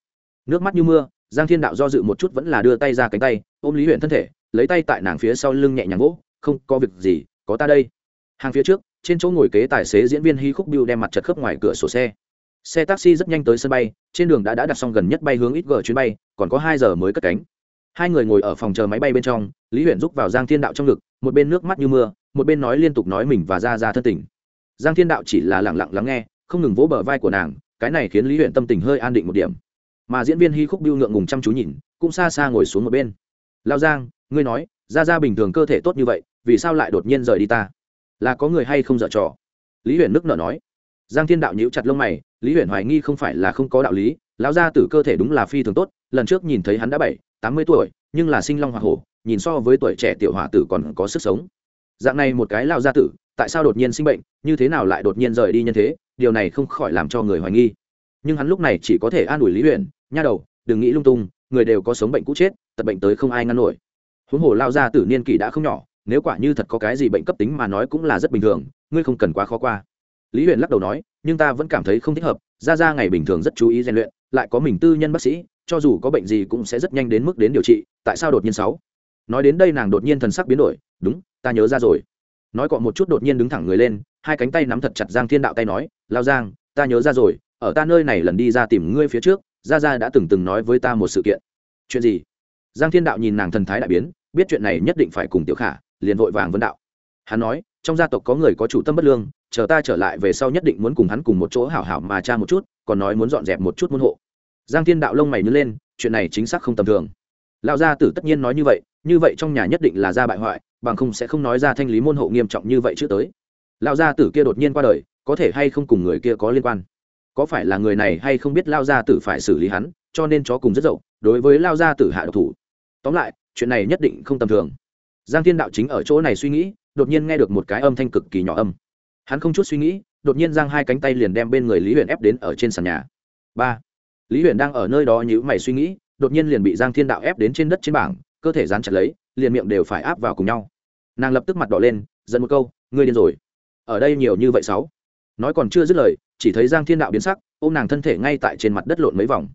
Nước mắt như mưa giang thiên đạo do dự một chút vẫn là đưa tay ra cánh tay, ôm lý huyện thân thể, lấy tay tại nàng phía sau lưng nhẹ nhàng gỗ không có việc gì, có ta đây. Hàng phía trước, trên chỗ ngồi kế tài xế diễn viên hy khúc bill đem mặt chật khớp ngoài cửa sổ xe. Xe taxi rất nhanh tới sân bay, trên đường đã đã đặt xong gần nhất bay hướng ít gờ chuyến bay, còn có hai giờ mới cất cánh. Hai người ngồi ở phòng chờ máy bay bên trong, lý huyện rúc vào giang thiên đạo trong ngực, một bên nước mắt như mưa, một bên nói liên tục nói mình và ra ra thân tình. Giang thiên đạo chỉ là lẳng lặng lắng nghe, không ngừng vỗ bờ vai của nàng, cái này khiến lý huyện tâm tình hơi an định một điểm mà diễn viên hy khúc biêu ngượng ngùng chăm chú nhìn, cũng xa xa ngồi xuống một bên. Lao giang, ngươi nói ra ra bình thường cơ thể tốt như vậy, vì sao lại đột nhiên rời đi ta? Là có người hay không dở trò? Lý huyền nước nở nói. Giang thiên đạo nhíu chặt lông mày, lý huyền hoài nghi không phải là không có đạo lý, lão gia tử cơ thể đúng là phi thường tốt, lần trước nhìn thấy hắn đã bảy, tám mươi tuổi, nhưng là sinh long hoa hổ, nhìn so với tuổi trẻ tiểu hỏa tử còn có sức sống. Dạng này một cái lao gia tử, tại sao đột nhiên sinh bệnh, như thế nào lại đột nhiên rời đi nhân thế, điều này không khỏi làm cho người hoài nghi. Nhưng hắn lúc này chỉ có thể an ủi lý huyền nha đầu, đừng nghĩ lung tung, người đều có sống bệnh cũ chết, tật bệnh tới không ai ngăn nổi. Huống hồ lao gia tử niên kỷ đã không nhỏ, nếu quả như thật có cái gì bệnh cấp tính mà nói cũng là rất bình thường, ngươi không cần quá khó qua. Lý huyền lắc đầu nói, nhưng ta vẫn cảm thấy không thích hợp ra ra ngày bình thường rất chú ý rèn luyện, lại có mình tư nhân bác sĩ, cho dù có bệnh gì cũng sẽ rất nhanh đến mức đến điều trị, tại sao đột nhiên sáu? Nói đến đây nàng đột nhiên thần sắc biến đổi, đúng, ta nhớ ra rồi. Nói cọ một chút đột nhiên đứng thẳng người lên, hai cánh tay nắm thật chặt giang thiên đạo tay nói, lao giang, ta nhớ ra rồi, ở ta nơi này lần đi ra tìm ngươi phía trước Gia gia đã từng từng nói với ta một sự kiện. Chuyện gì? Giang thiên đạo nhìn nàng thần thái đại biến, biết chuyện này nhất định phải cùng tiểu khả, liền vội vàng vấn đạo. Hắn nói, trong gia tộc có người có chủ tâm bất lương, chờ ta trở lại về sau nhất định muốn cùng hắn cùng một chỗ hảo hảo mà cha một chút, còn nói muốn dọn dẹp một chút môn hộ. Giang thiên đạo lông mày nhớ lên, chuyện này chính xác không tầm thường. Lão gia tử tất nhiên nói như vậy như vậy trong nhà nhất định là gia bại hoại, bằng không sẽ không nói ra thanh lý môn hộ nghiêm trọng như vậy chứ tới. Lão gia tử kia đột nhiên qua đời, có thể hay không cùng người kia có liên quan? Có phải là người này hay không biết lao gia tử phải xử lý hắn, cho nên chó cùng rất dậu, đối với lao gia tử hạ độc thủ. Tóm lại, chuyện này nhất định không tầm thường. Giang thiên đạo chính ở chỗ này suy nghĩ, đột nhiên nghe được một cái âm thanh cực kỳ nhỏ âm. Hắn không chút suy nghĩ, đột nhiên giang hai cánh tay liền đem bên người lý huyền ép đến ở trên sàn nhà. Ba. Lý huyền đang ở nơi đó nhữ mày suy nghĩ, đột nhiên liền bị giang thiên đạo ép đến trên đất trên bảng, cơ thể dán chặt lấy, liền miệng đều phải áp vào cùng nhau. Nàng lập tức mặt đỏ lên dẫn một câu, ngươi điên rồi. Ở đây nhiều như vậy sáu nói còn chưa dứt lời chỉ thấy giang thiên đạo biến sắc ôm nàng thân thể ngay tại trên mặt đất lộn mấy vòng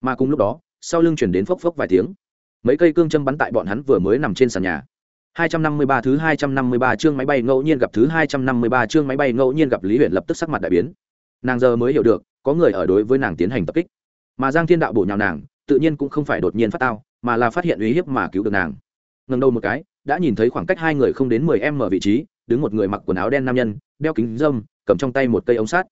mà cùng lúc đó sau lưng chuyển đến phốc phốc vài tiếng mấy cây cương châm bắn tại bọn hắn vừa mới nằm trên sàn nhà 253 thứ 253 chương máy bay ngẫu nhiên gặp thứ 253 chương máy bay ngẫu nhiên gặp Lý Huyền lập tức sắc mặt đại biến. Nàng giờ mới hiểu được, có người ở đối với nàng tiến hành tập kích. Mà Giang Thiên Đạo bổ nhào nàng, tự nhiên cũng không phải đột nhiên phát tao, mà là phát hiện uy hiếp mà cứu được nàng. Ngẩng đầu một cái, đã nhìn thấy khoảng cách hai người không đến 10m vị trí, đứng một người mặc quần áo đen nam nhân, đeo kính râm, cầm trong tay một cây ống sắt.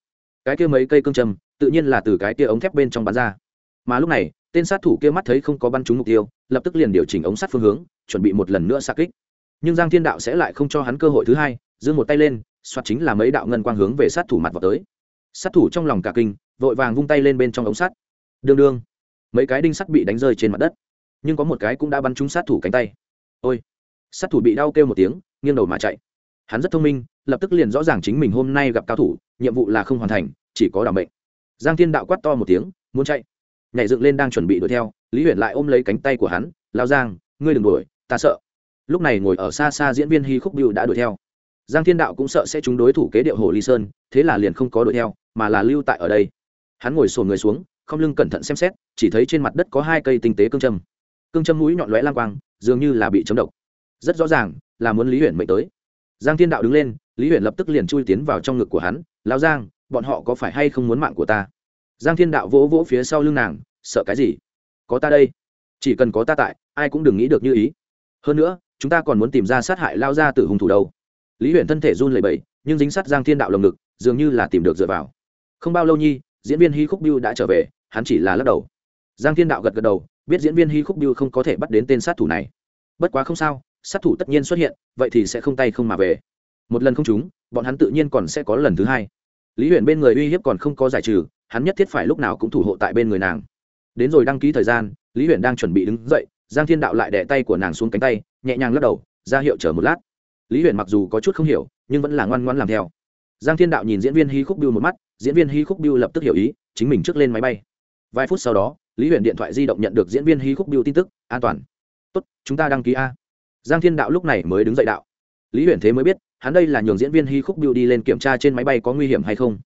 Cái kia mấy cây cương châm, tự nhiên là từ cái kia ống thép bên trong bắn ra. Mà lúc này, tên sát thủ kia mắt thấy không có bắn trúng mục tiêu, lập tức liền điều chỉnh ống sắt phương hướng, chuẩn bị một lần nữa xạ kích. Nhưng giang thiên đạo sẽ lại không cho hắn cơ hội thứ hai giương một tay lên soạt chính là mấy đạo ngân quang hướng về sát thủ mặt vào tới. Sát thủ trong lòng cả kinh vội vàng vung tay lên bên trong ống sắt. Đương đương mấy cái đinh sắt bị đánh rơi trên mặt đất. Nhưng có một cái cũng đã bắn trúng sát thủ cánh tay. Ôi sát thủ bị đau kêu một tiếng nghiêng đầu mà chạy hắn rất thông minh, lập tức liền rõ ràng chính mình hôm nay gặp cao thủ, nhiệm vụ là không hoàn thành, chỉ có đảm bệnh giang thiên đạo quát to một tiếng, muốn chạy? Nhảy dựng lên đang chuẩn bị đuổi theo, lý huyền lại ôm lấy cánh tay của hắn lao giang, ngươi đừng đuổi, ta sợ. Lúc này ngồi ở xa xa diễn viên hy khúc biêu đã đuổi theo. Giang thiên đạo cũng sợ sẽ chúng đối thủ kế điệu hồ ly sơn, thế là liền không có đuổi theo, mà là lưu tại ở đây. Hắn ngồi sồn người xuống, không lưng cẩn thận xem xét, chỉ thấy trên mặt đất có hai cây tinh tế cương châm. Cương châm mũi nhọn lóe lang quang, dường như là bị chấm độc. Rất rõ ràng là muốn lý huyền mệnh tới giang thiên đạo đứng lên, lý huyền lập tức liền chui tiến vào trong ngực của hắn lao giang, bọn họ có phải hay không muốn mạng của ta? Giang thiên đạo vỗ vỗ phía sau lưng nàng, sợ cái gì? Có ta đây. Chỉ cần có ta tại, ai cũng đừng nghĩ được như ý. Hơn nữa, chúng ta còn muốn tìm ra sát hại lao ra từ hung thủ đâu. Lý huyện thân thể run lẩy bẩy, nhưng dính sát giang thiên đạo lồng ngực, dường như là tìm được dựa vào. Không bao lâu nhi, diễn viên hy khúc biêu đã trở về, hắn chỉ là lắc đầu. Giang thiên đạo gật gật đầu, biết diễn viên hy khúc biêu không có thể bắt đến tên sát thủ này. Bất quá không sao sát thủ tất nhiên xuất hiện, vậy thì sẽ không tay không mà về. Một lần không trúng, bọn hắn tự nhiên còn sẽ có lần thứ hai. Lý huyện bên người uy hiếp còn không có giải trừ, hắn nhất thiết phải lúc nào cũng thủ hộ tại bên người nàng. Đến rồi đăng ký thời gian, lý huyện đang chuẩn bị đứng dậy, giang thiên đạo lại đẻ tay của nàng xuống cánh tay, nhẹ nhàng lắc đầu, ra hiệu chờ một lát. Lý huyện mặc dù có chút không hiểu, nhưng vẫn là ngoan ngoan làm theo. Giang thiên đạo nhìn diễn viên hy khúc biêu một mắt, diễn viên hy khúc biêu lập tức hiểu ý, chính mình trước lên máy bay. Vài phút sau đó, lý huyện điện thoại di động nhận được diễn viên hy khúc biêu tin tức, an toàn. Tốt, chúng ta đăng ký a giang thiên đạo lúc này mới đứng dậy đạo. Lý huyền thế mới biết, hắn đây là nhường diễn viên hy khúc biêu đi lên kiểm tra trên máy bay có nguy hiểm hay không.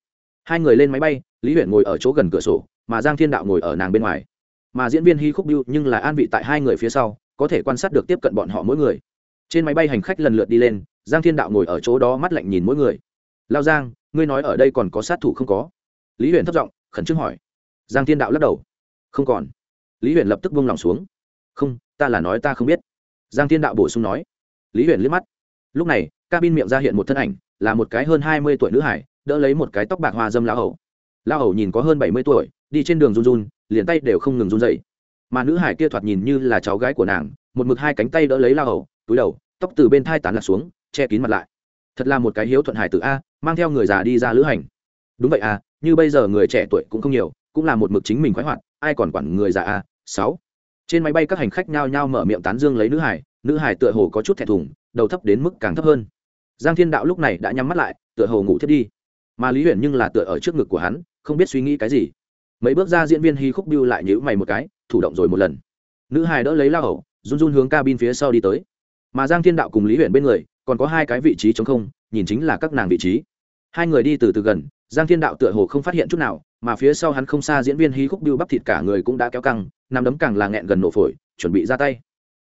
Hai người lên máy bay, lý huyền ngồi ở chỗ gần cửa sổ, mà giang thiên đạo ngồi ở nàng bên ngoài. Mà diễn viên hy khúc biêu nhưng là an vị tại hai người phía sau, có thể quan sát được tiếp cận bọn họ mỗi người. Trên máy bay hành khách lần lượt đi lên, giang thiên đạo ngồi ở chỗ đó mắt lạnh nhìn mỗi người. Lao giang, ngươi nói ở đây còn có sát thủ không có? Lý huyền thấp giọng, khẩn trương hỏi. Giang thiên đạo lắc đầu. Không còn. Lý huyền lập tức buông lòng xuống. Không, ta là nói ta không biết giang thiên đạo bổ sung nói. Lý huyền liếc mắt. Lúc này, cabin miệng ra hiện một thân ảnh, là một cái hơn hai mươi tuổi nữ hải, đỡ lấy một cái tóc bạc hoa dâm lão hầu. Lão hầu nhìn có hơn bảy mươi tuổi, đi trên đường run run, liền tay đều không ngừng run dậy mà nữ hải kia thoạt nhìn như là cháu gái của nàng, một mực hai cánh tay đỡ lấy lao hầu, túi đầu, tóc từ bên thai tán lạc xuống, che kín mặt lại. Thật là một cái hiếu thuận hải tử a, mang theo người già đi ra lữ hành. Đúng vậy à như bây giờ người trẻ tuổi cũng không nhiều, cũng là một mực chính mình khoái hoạt, ai còn quản người già a, sáu trên máy bay các hành khách nhao nhao mở miệng tán dương lấy nữ hải nữ hải tựa hồ có chút thẹn thùng, đầu thấp đến mức càng thấp hơn. Giang thiên đạo lúc này đã nhắm mắt lại, tựa hồ ngủ thiết đi. Mà lý huyền nhưng là tựa ở trước ngực của hắn, không biết suy nghĩ cái gì. Mấy bước ra diễn viên hy khúc biêu lại nhữ mày một cái, thủ động rồi một lần. Nữ hài đỡ lấy lao hậu, run run hướng cabin phía sau đi tới. Mà giang thiên đạo cùng lý Huyền bên người, còn có hai cái vị trí chống không, nhìn chính là các nàng vị trí. Hai người đi từ từ gần, giang thiên đạo tựa hồ không phát hiện chút nào, mà phía sau hắn không xa diễn viên hí khúc biêu bắp thịt cả người cũng đã kéo căng nằm đấm càng là nghẹn gần nổ phổi, chuẩn bị ra tay.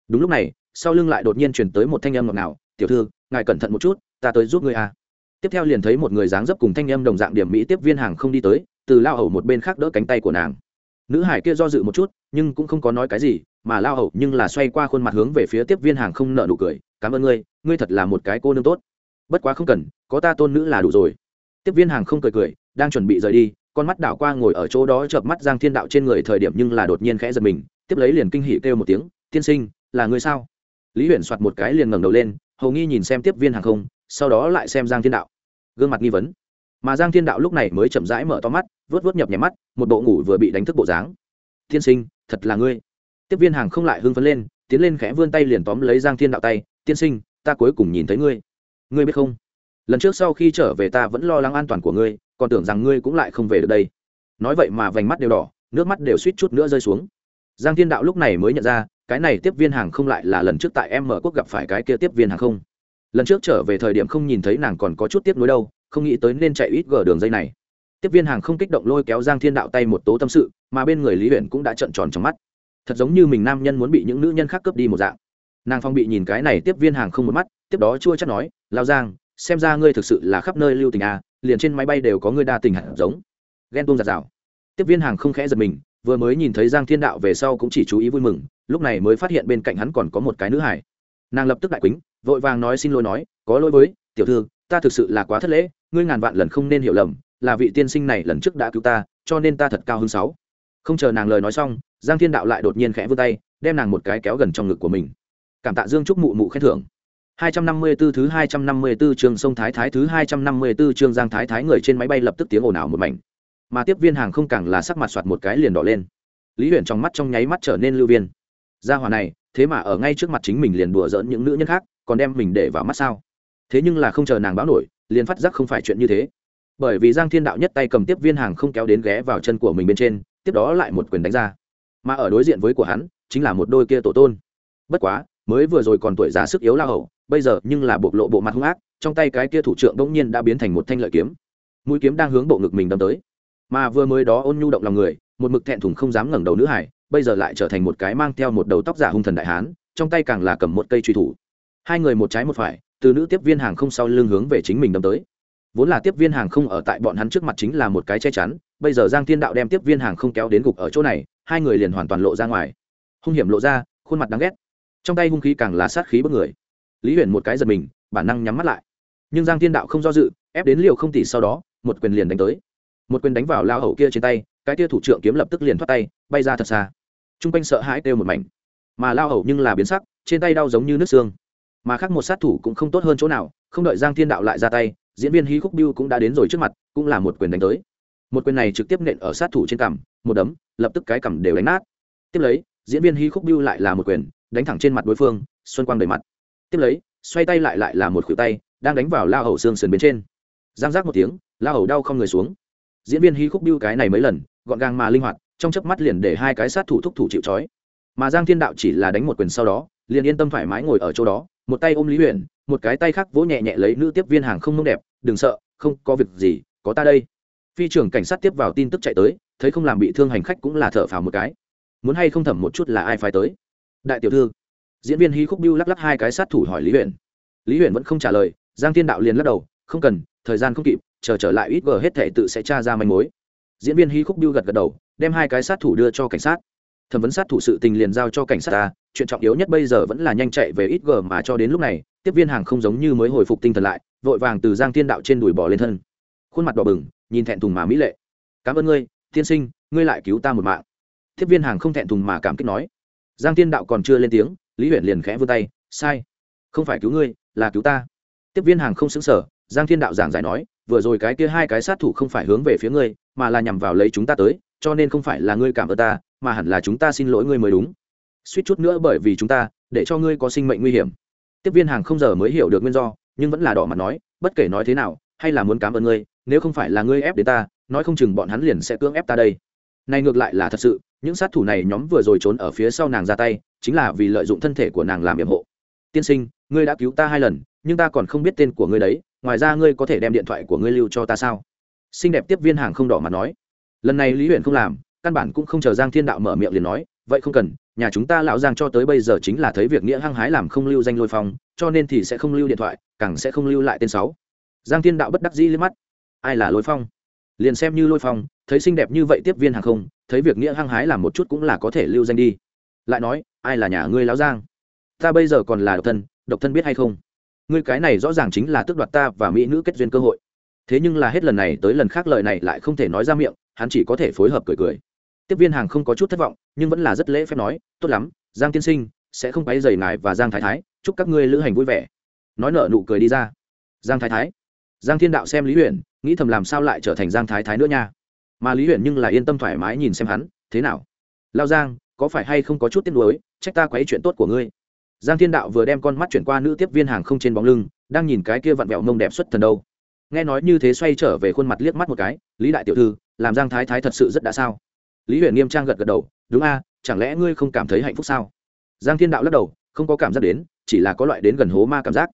Đúng lúc này, sau lưng lại đột nhiên chuyển tới một thanh âm ngọt nào tiểu thư, ngài cẩn thận một chút, ta tới giúp người à. tiếp theo liền thấy một người dáng dấp cùng thanh âm đồng dạng điểm mỹ tiếp viên hàng không đi tới, từ lao hầu một bên khác đỡ cánh tay của nàng. Nữ hải kia do dự một chút, nhưng cũng không có nói cái gì, mà lao hầu nhưng là xoay qua khuôn mặt hướng về phía tiếp viên hàng không nợ nụ cười, cảm ơn ngươi ngươi thật là một cái cô nương tốt. Bất quá không cần, có ta tôn nữ là đủ rồi. Tiếp viên hàng không cười cười, đang chuẩn bị rời đi con mắt đảo qua ngồi ở chỗ đó chợp mắt giang thiên đạo trên người thời điểm nhưng là đột nhiên khẽ giật mình, tiếp lấy liền kinh hỉ kêu một tiếng, tiên sinh, là người sao? Lý huyền soạt một cái liền ngẩng đầu lên, hầu nghi nhìn xem tiếp viên hàng không, sau đó lại xem giang thiên đạo. Gương mặt nghi vấn. Mà giang thiên đạo lúc này mới chậm rãi mở to mắt vớt vớt nhập nhèm mắt, một bộ ngủ vừa bị đánh thức bộ dáng. Tiên sinh, thật là ngươi. Tiếp viên hàng không lại hưng phấn lên, tiến lên khẽ vươn tay liền tóm lấy giang thiên đạo tay, tiên sinh, ta cuối cùng nhìn thấy ngươi. Ngươi biết không? Lần trước sau khi trở về ta vẫn lo lắng an toàn của ngươi, còn tưởng rằng ngươi cũng lại không về được đây. Nói vậy mà vành mắt đều đỏ, nước mắt đều suýt chút nữa rơi xuống. Giang thiên đạo lúc này mới nhận ra, cái này tiếp viên hàng không lại là lần trước tại em mở quốc gặp phải cái kia tiếp viên hàng không. Lần trước trở về thời điểm không nhìn thấy nàng còn có chút tiếp nối đâu, không nghĩ tới nên chạy ít gờ đường dây này. Tiếp viên hàng không kích động lôi kéo giang thiên đạo tay một tố tâm sự, mà bên người lý huyện cũng đã trợn tròn trong mắt. Thật giống như mình nam nhân muốn bị những nữ nhân khác cướp đi một dạng. Nàng phong bị nhìn cái này tiếp viên hàng không một mắt, tiếp đó chua chắc nói, lao giang xem ra ngươi thực sự là khắp nơi lưu tình à liền trên máy bay đều có ngươi đa tình hạt giống. Ghen tuông giạt rào tiếp viên hàng không khẽ giật mình, vừa mới nhìn thấy giang thiên đạo về sau cũng chỉ chú ý vui mừng, lúc này mới phát hiện bên cạnh hắn còn có một cái nữ hải nàng lập tức đại quýnh vội vàng nói xin lỗi nói, có lỗi với, tiểu thư, ta thực sự là quá thất lễ, ngươi ngàn vạn lần không nên hiểu lầm, là vị tiên sinh này lần trước đã cứu ta, cho nên ta thật cao hơn sáu. Không chờ nàng lời nói xong, giang thiên đạo lại đột nhiên khẽ vươn tay, đem nàng một cái kéo gần trong ngực của mình. Cảm tạ dương trúc mụ mụ khen thưởng. 254 thứ 254 trường sông Thái Thái thứ 254 trường Giang Thái Thái người trên máy bay lập tức tiếng ồn ào một mảnh. Mà tiếp viên hàng không càng là sắc mặt soạt một cái liền đỏ lên. Lý Huyền trong mắt trong nháy mắt trở nên lưu viên. Gia hỏa này, thế mà ở ngay trước mặt chính mình liền đùa giỡn những nữ nhân khác, còn đem mình để vào mắt sao? Thế nhưng là không chờ nàng báo nổi, liền phát giác không phải chuyện như thế bởi vì giang thiên đạo nhất tay cầm tiếp viên hàng không kéo đến ghé vào chân của mình bên trên tiếp đó lại một quyền đánh ra mà ở đối diện với của hắn chính là một đôi kia tổ tôn bất quá mới vừa rồi còn tuổi già sức yếu la hậu bây giờ nhưng là bộc lộ bộ mặt hung ác, trong tay cái kia thủ trưởng bỗng nhiên đã biến thành một thanh lợi kiếm. Mũi kiếm đang hướng bộ ngực mình đâm tới. Mà vừa mới đó ôn nhu động lòng người, một mực thẹn thùng không dám ngẩng đầu nữ hải, bây giờ lại trở thành một cái mang theo một đầu tóc giả hung thần đại hán, trong tay càng là cầm một cây truy thủ. Hai người một trái một phải, từ nữ tiếp viên hàng không sau lưng hướng về chính mình đâm tới. Vốn là tiếp viên hàng không ở tại bọn hắn trước mặt chính là một cái che chắn, bây giờ giang thiên đạo đem tiếp viên hàng không kéo đến gục ở chỗ này, hai người liền hoàn toàn lộ ra ngoài. Hung hiểm lộ ra, khuôn mặt đáng ghét trong tay hung khí càng là sát khí bất người. Lý huyền một cái giật mình, bản năng nhắm mắt lại. Nhưng giang thiên đạo không do dự, ép đến liều không tỷ sau đó, một quyền liền đánh tới. Một quyền đánh vào lao hậu kia trên tay, cái kia thủ trưởng kiếm lập tức liền thoát tay, bay ra thật xa. T r u n g quanh sợ hãi kêu một mảnh. Mà lao hậu nhưng là biến sắc, trên tay đau giống như nước xương. Mà khác một sát thủ cũng không tốt hơn chỗ nào, không đợi giang thiên đạo lại ra tay, diễn viên hí khúc biêu cũng đã đến rồi trước mặt, cũng là một quyền đánh tới. Một quyền này trực tiếp nện ở sát thủ trên cằm, một đấm, lập tức cái cằm đều đánh nát. Tiếp lấy, diễn viên hí khúc biêu lại là một quyền đánh thẳng trên mặt đối phương, xuân quang đầy mặt. Tiếp lấy, xoay tay lại lại là một khuỷu tay, đang đánh vào lao hầu xương sườn bên trên. Giang giác một tiếng, lao hầu đau không người xuống. Diễn viên hí khúc biêu cái này mấy lần, gọn gàng mà linh hoạt, trong chớp mắt liền để hai cái sát thủ thúc thủ chịu trói. Mà giang thiên đạo chỉ là đánh một quyền sau đó, liền yên tâm thoải mái ngồi ở chỗ đó, một tay ôm lý huyền một cái tay khác vỗ nhẹ nhẹ lấy nữ tiếp viên hàng không mông đẹp, đừng sợ, không có việc gì, có ta đây. Phi trưởng cảnh sát tiếp vào tin tức chạy tới, thấy không làm bị thương hành khách cũng là thở phào một cái. Muốn hay không thẩm một chút là ai phải tới đại tiểu thư. Diễn viên hí khúc biêu lắc lắc hai cái sát thủ hỏi lý huyền. Lý huyền vẫn không trả lời, giang thiên đạo liền lắc đầu, không cần, thời gian không kịp, chờ trở lại ít gờ hết thể tự sẽ tra ra manh mối. Diễn viên hí khúc biêu gật gật đầu, đem hai cái sát thủ đưa cho cảnh sát. Thẩm vấn sát thủ sự tình liền giao cho cảnh sát ta, chuyện trọng yếu nhất bây giờ vẫn là nhanh chạy về ít gờ mà cho đến lúc này, tiếp viên hàng không giống như mới hồi phục tinh thần lại, vội vàng từ giang thiên đạo trên đùi bỏ lên thân. Khuôn mặt đỏ bừng, nhìn thẹn thùng mà mỹ lệ. Cảm ơn ngươi, tiên sinh, ngươi lại cứu ta một mạng. Tiếp viên hàng không thẹn thùng mà cảm kích nói giang thiên đạo còn chưa lên tiếng, lý huyện liền khẽ vươn tay, sai, không phải cứu ngươi, là cứu ta. Tiếp viên hàng không xứng sở giang thiên đạo giảng giải nói, vừa rồi cái kia hai cái sát thủ không phải hướng về phía ngươi, mà là nhằm vào lấy chúng ta tới, cho nên không phải là ngươi cảm ơn ta, mà hẳn là chúng ta xin lỗi ngươi mới đúng. Suýt chút nữa bởi vì chúng ta, để cho ngươi có sinh mệnh nguy hiểm. Tiếp viên hàng không giờ mới hiểu được nguyên do, nhưng vẫn là đỏ mặt nói, bất kể nói thế nào, hay là muốn cảm ơn ngươi, nếu không phải là ngươi ép đến ta, nói không chừng bọn hắn liền sẽ cưỡng ép ta đây này ngược lại là thật sự, những sát thủ này nhóm vừa rồi trốn ở phía sau nàng ra tay, chính là vì lợi dụng thân thể của nàng làm yểm hộ. Tiên sinh, ngươi đã cứu ta hai lần, nhưng ta còn không biết tên của ngươi đấy, ngoài ra ngươi có thể đem điện thoại của ngươi lưu cho ta sao? Xinh đẹp tiếp viên hàng không đỏ mặt nói. Lần này lý Huyền không làm, căn bản cũng không chờ giang thiên đạo mở miệng liền nói, vậy không cần, nhà chúng ta lão giang cho tới bây giờ chính là thấy việc nghĩa hăng hái làm không lưu danh lôi phong, cho nên thì sẽ không lưu điện thoại, càng sẽ không lưu lại tên sáu. Giang thiên đạo bất đắc dĩ lên mắt. Ai là lôi phong? Liền xem như lôi phong, thấy xinh đẹp như vậy tiếp viên hàng không, thấy việc nghĩa hăng hái làm một chút cũng là có thể lưu danh đi. Lại nói, ai là nhà ngươi láo giang? Ta bây giờ còn là độc thân độc thân biết hay không? Ngươi cái này rõ ràng chính là tước đoạt ta và mỹ nữ kết duyên cơ hội. Thế nhưng là hết lần này tới lần khác lời này lại không thể nói ra miệng, hắn chỉ có thể phối hợp cười cười. Tiếp viên hàng không có chút thất vọng, nhưng vẫn là rất lễ phép nói, tốt lắm, giang tiên sinh, sẽ không quấy dày ngài và giang thái thái, chúc các ngươi lữ hành vui vẻ. Nói nợ nụ cười đi ra. Giang thái thái giang thiên đạo xem lý huyền nghĩ thầm làm sao lại trở thành giang thái thái nữa nha. Mà lý huyền nhưng là yên tâm thoải mái nhìn xem hắn, thế nào? Lao giang, có phải hay không có chút tiếc nuối, trách ta quấy chuyện tốt của ngươi. Giang thiên đạo vừa đem con mắt chuyển qua nữ tiếp viên hàng không trên bóng lưng, đang nhìn cái kia vặn vẹo mông đẹp xuất thần đâu. Nghe nói như thế xoay trở về khuôn mặt liếc mắt một cái, lý đại tiểu thư, làm giang thái thái thật sự rất đã sao? Lý huyền nghiêm trang gật gật đầu, đúng a, chẳng lẽ ngươi không cảm thấy hạnh phúc sao? Giang thiên đạo lắc đầu, không có cảm giác đến, chỉ là có loại đến gần hố ma cảm giác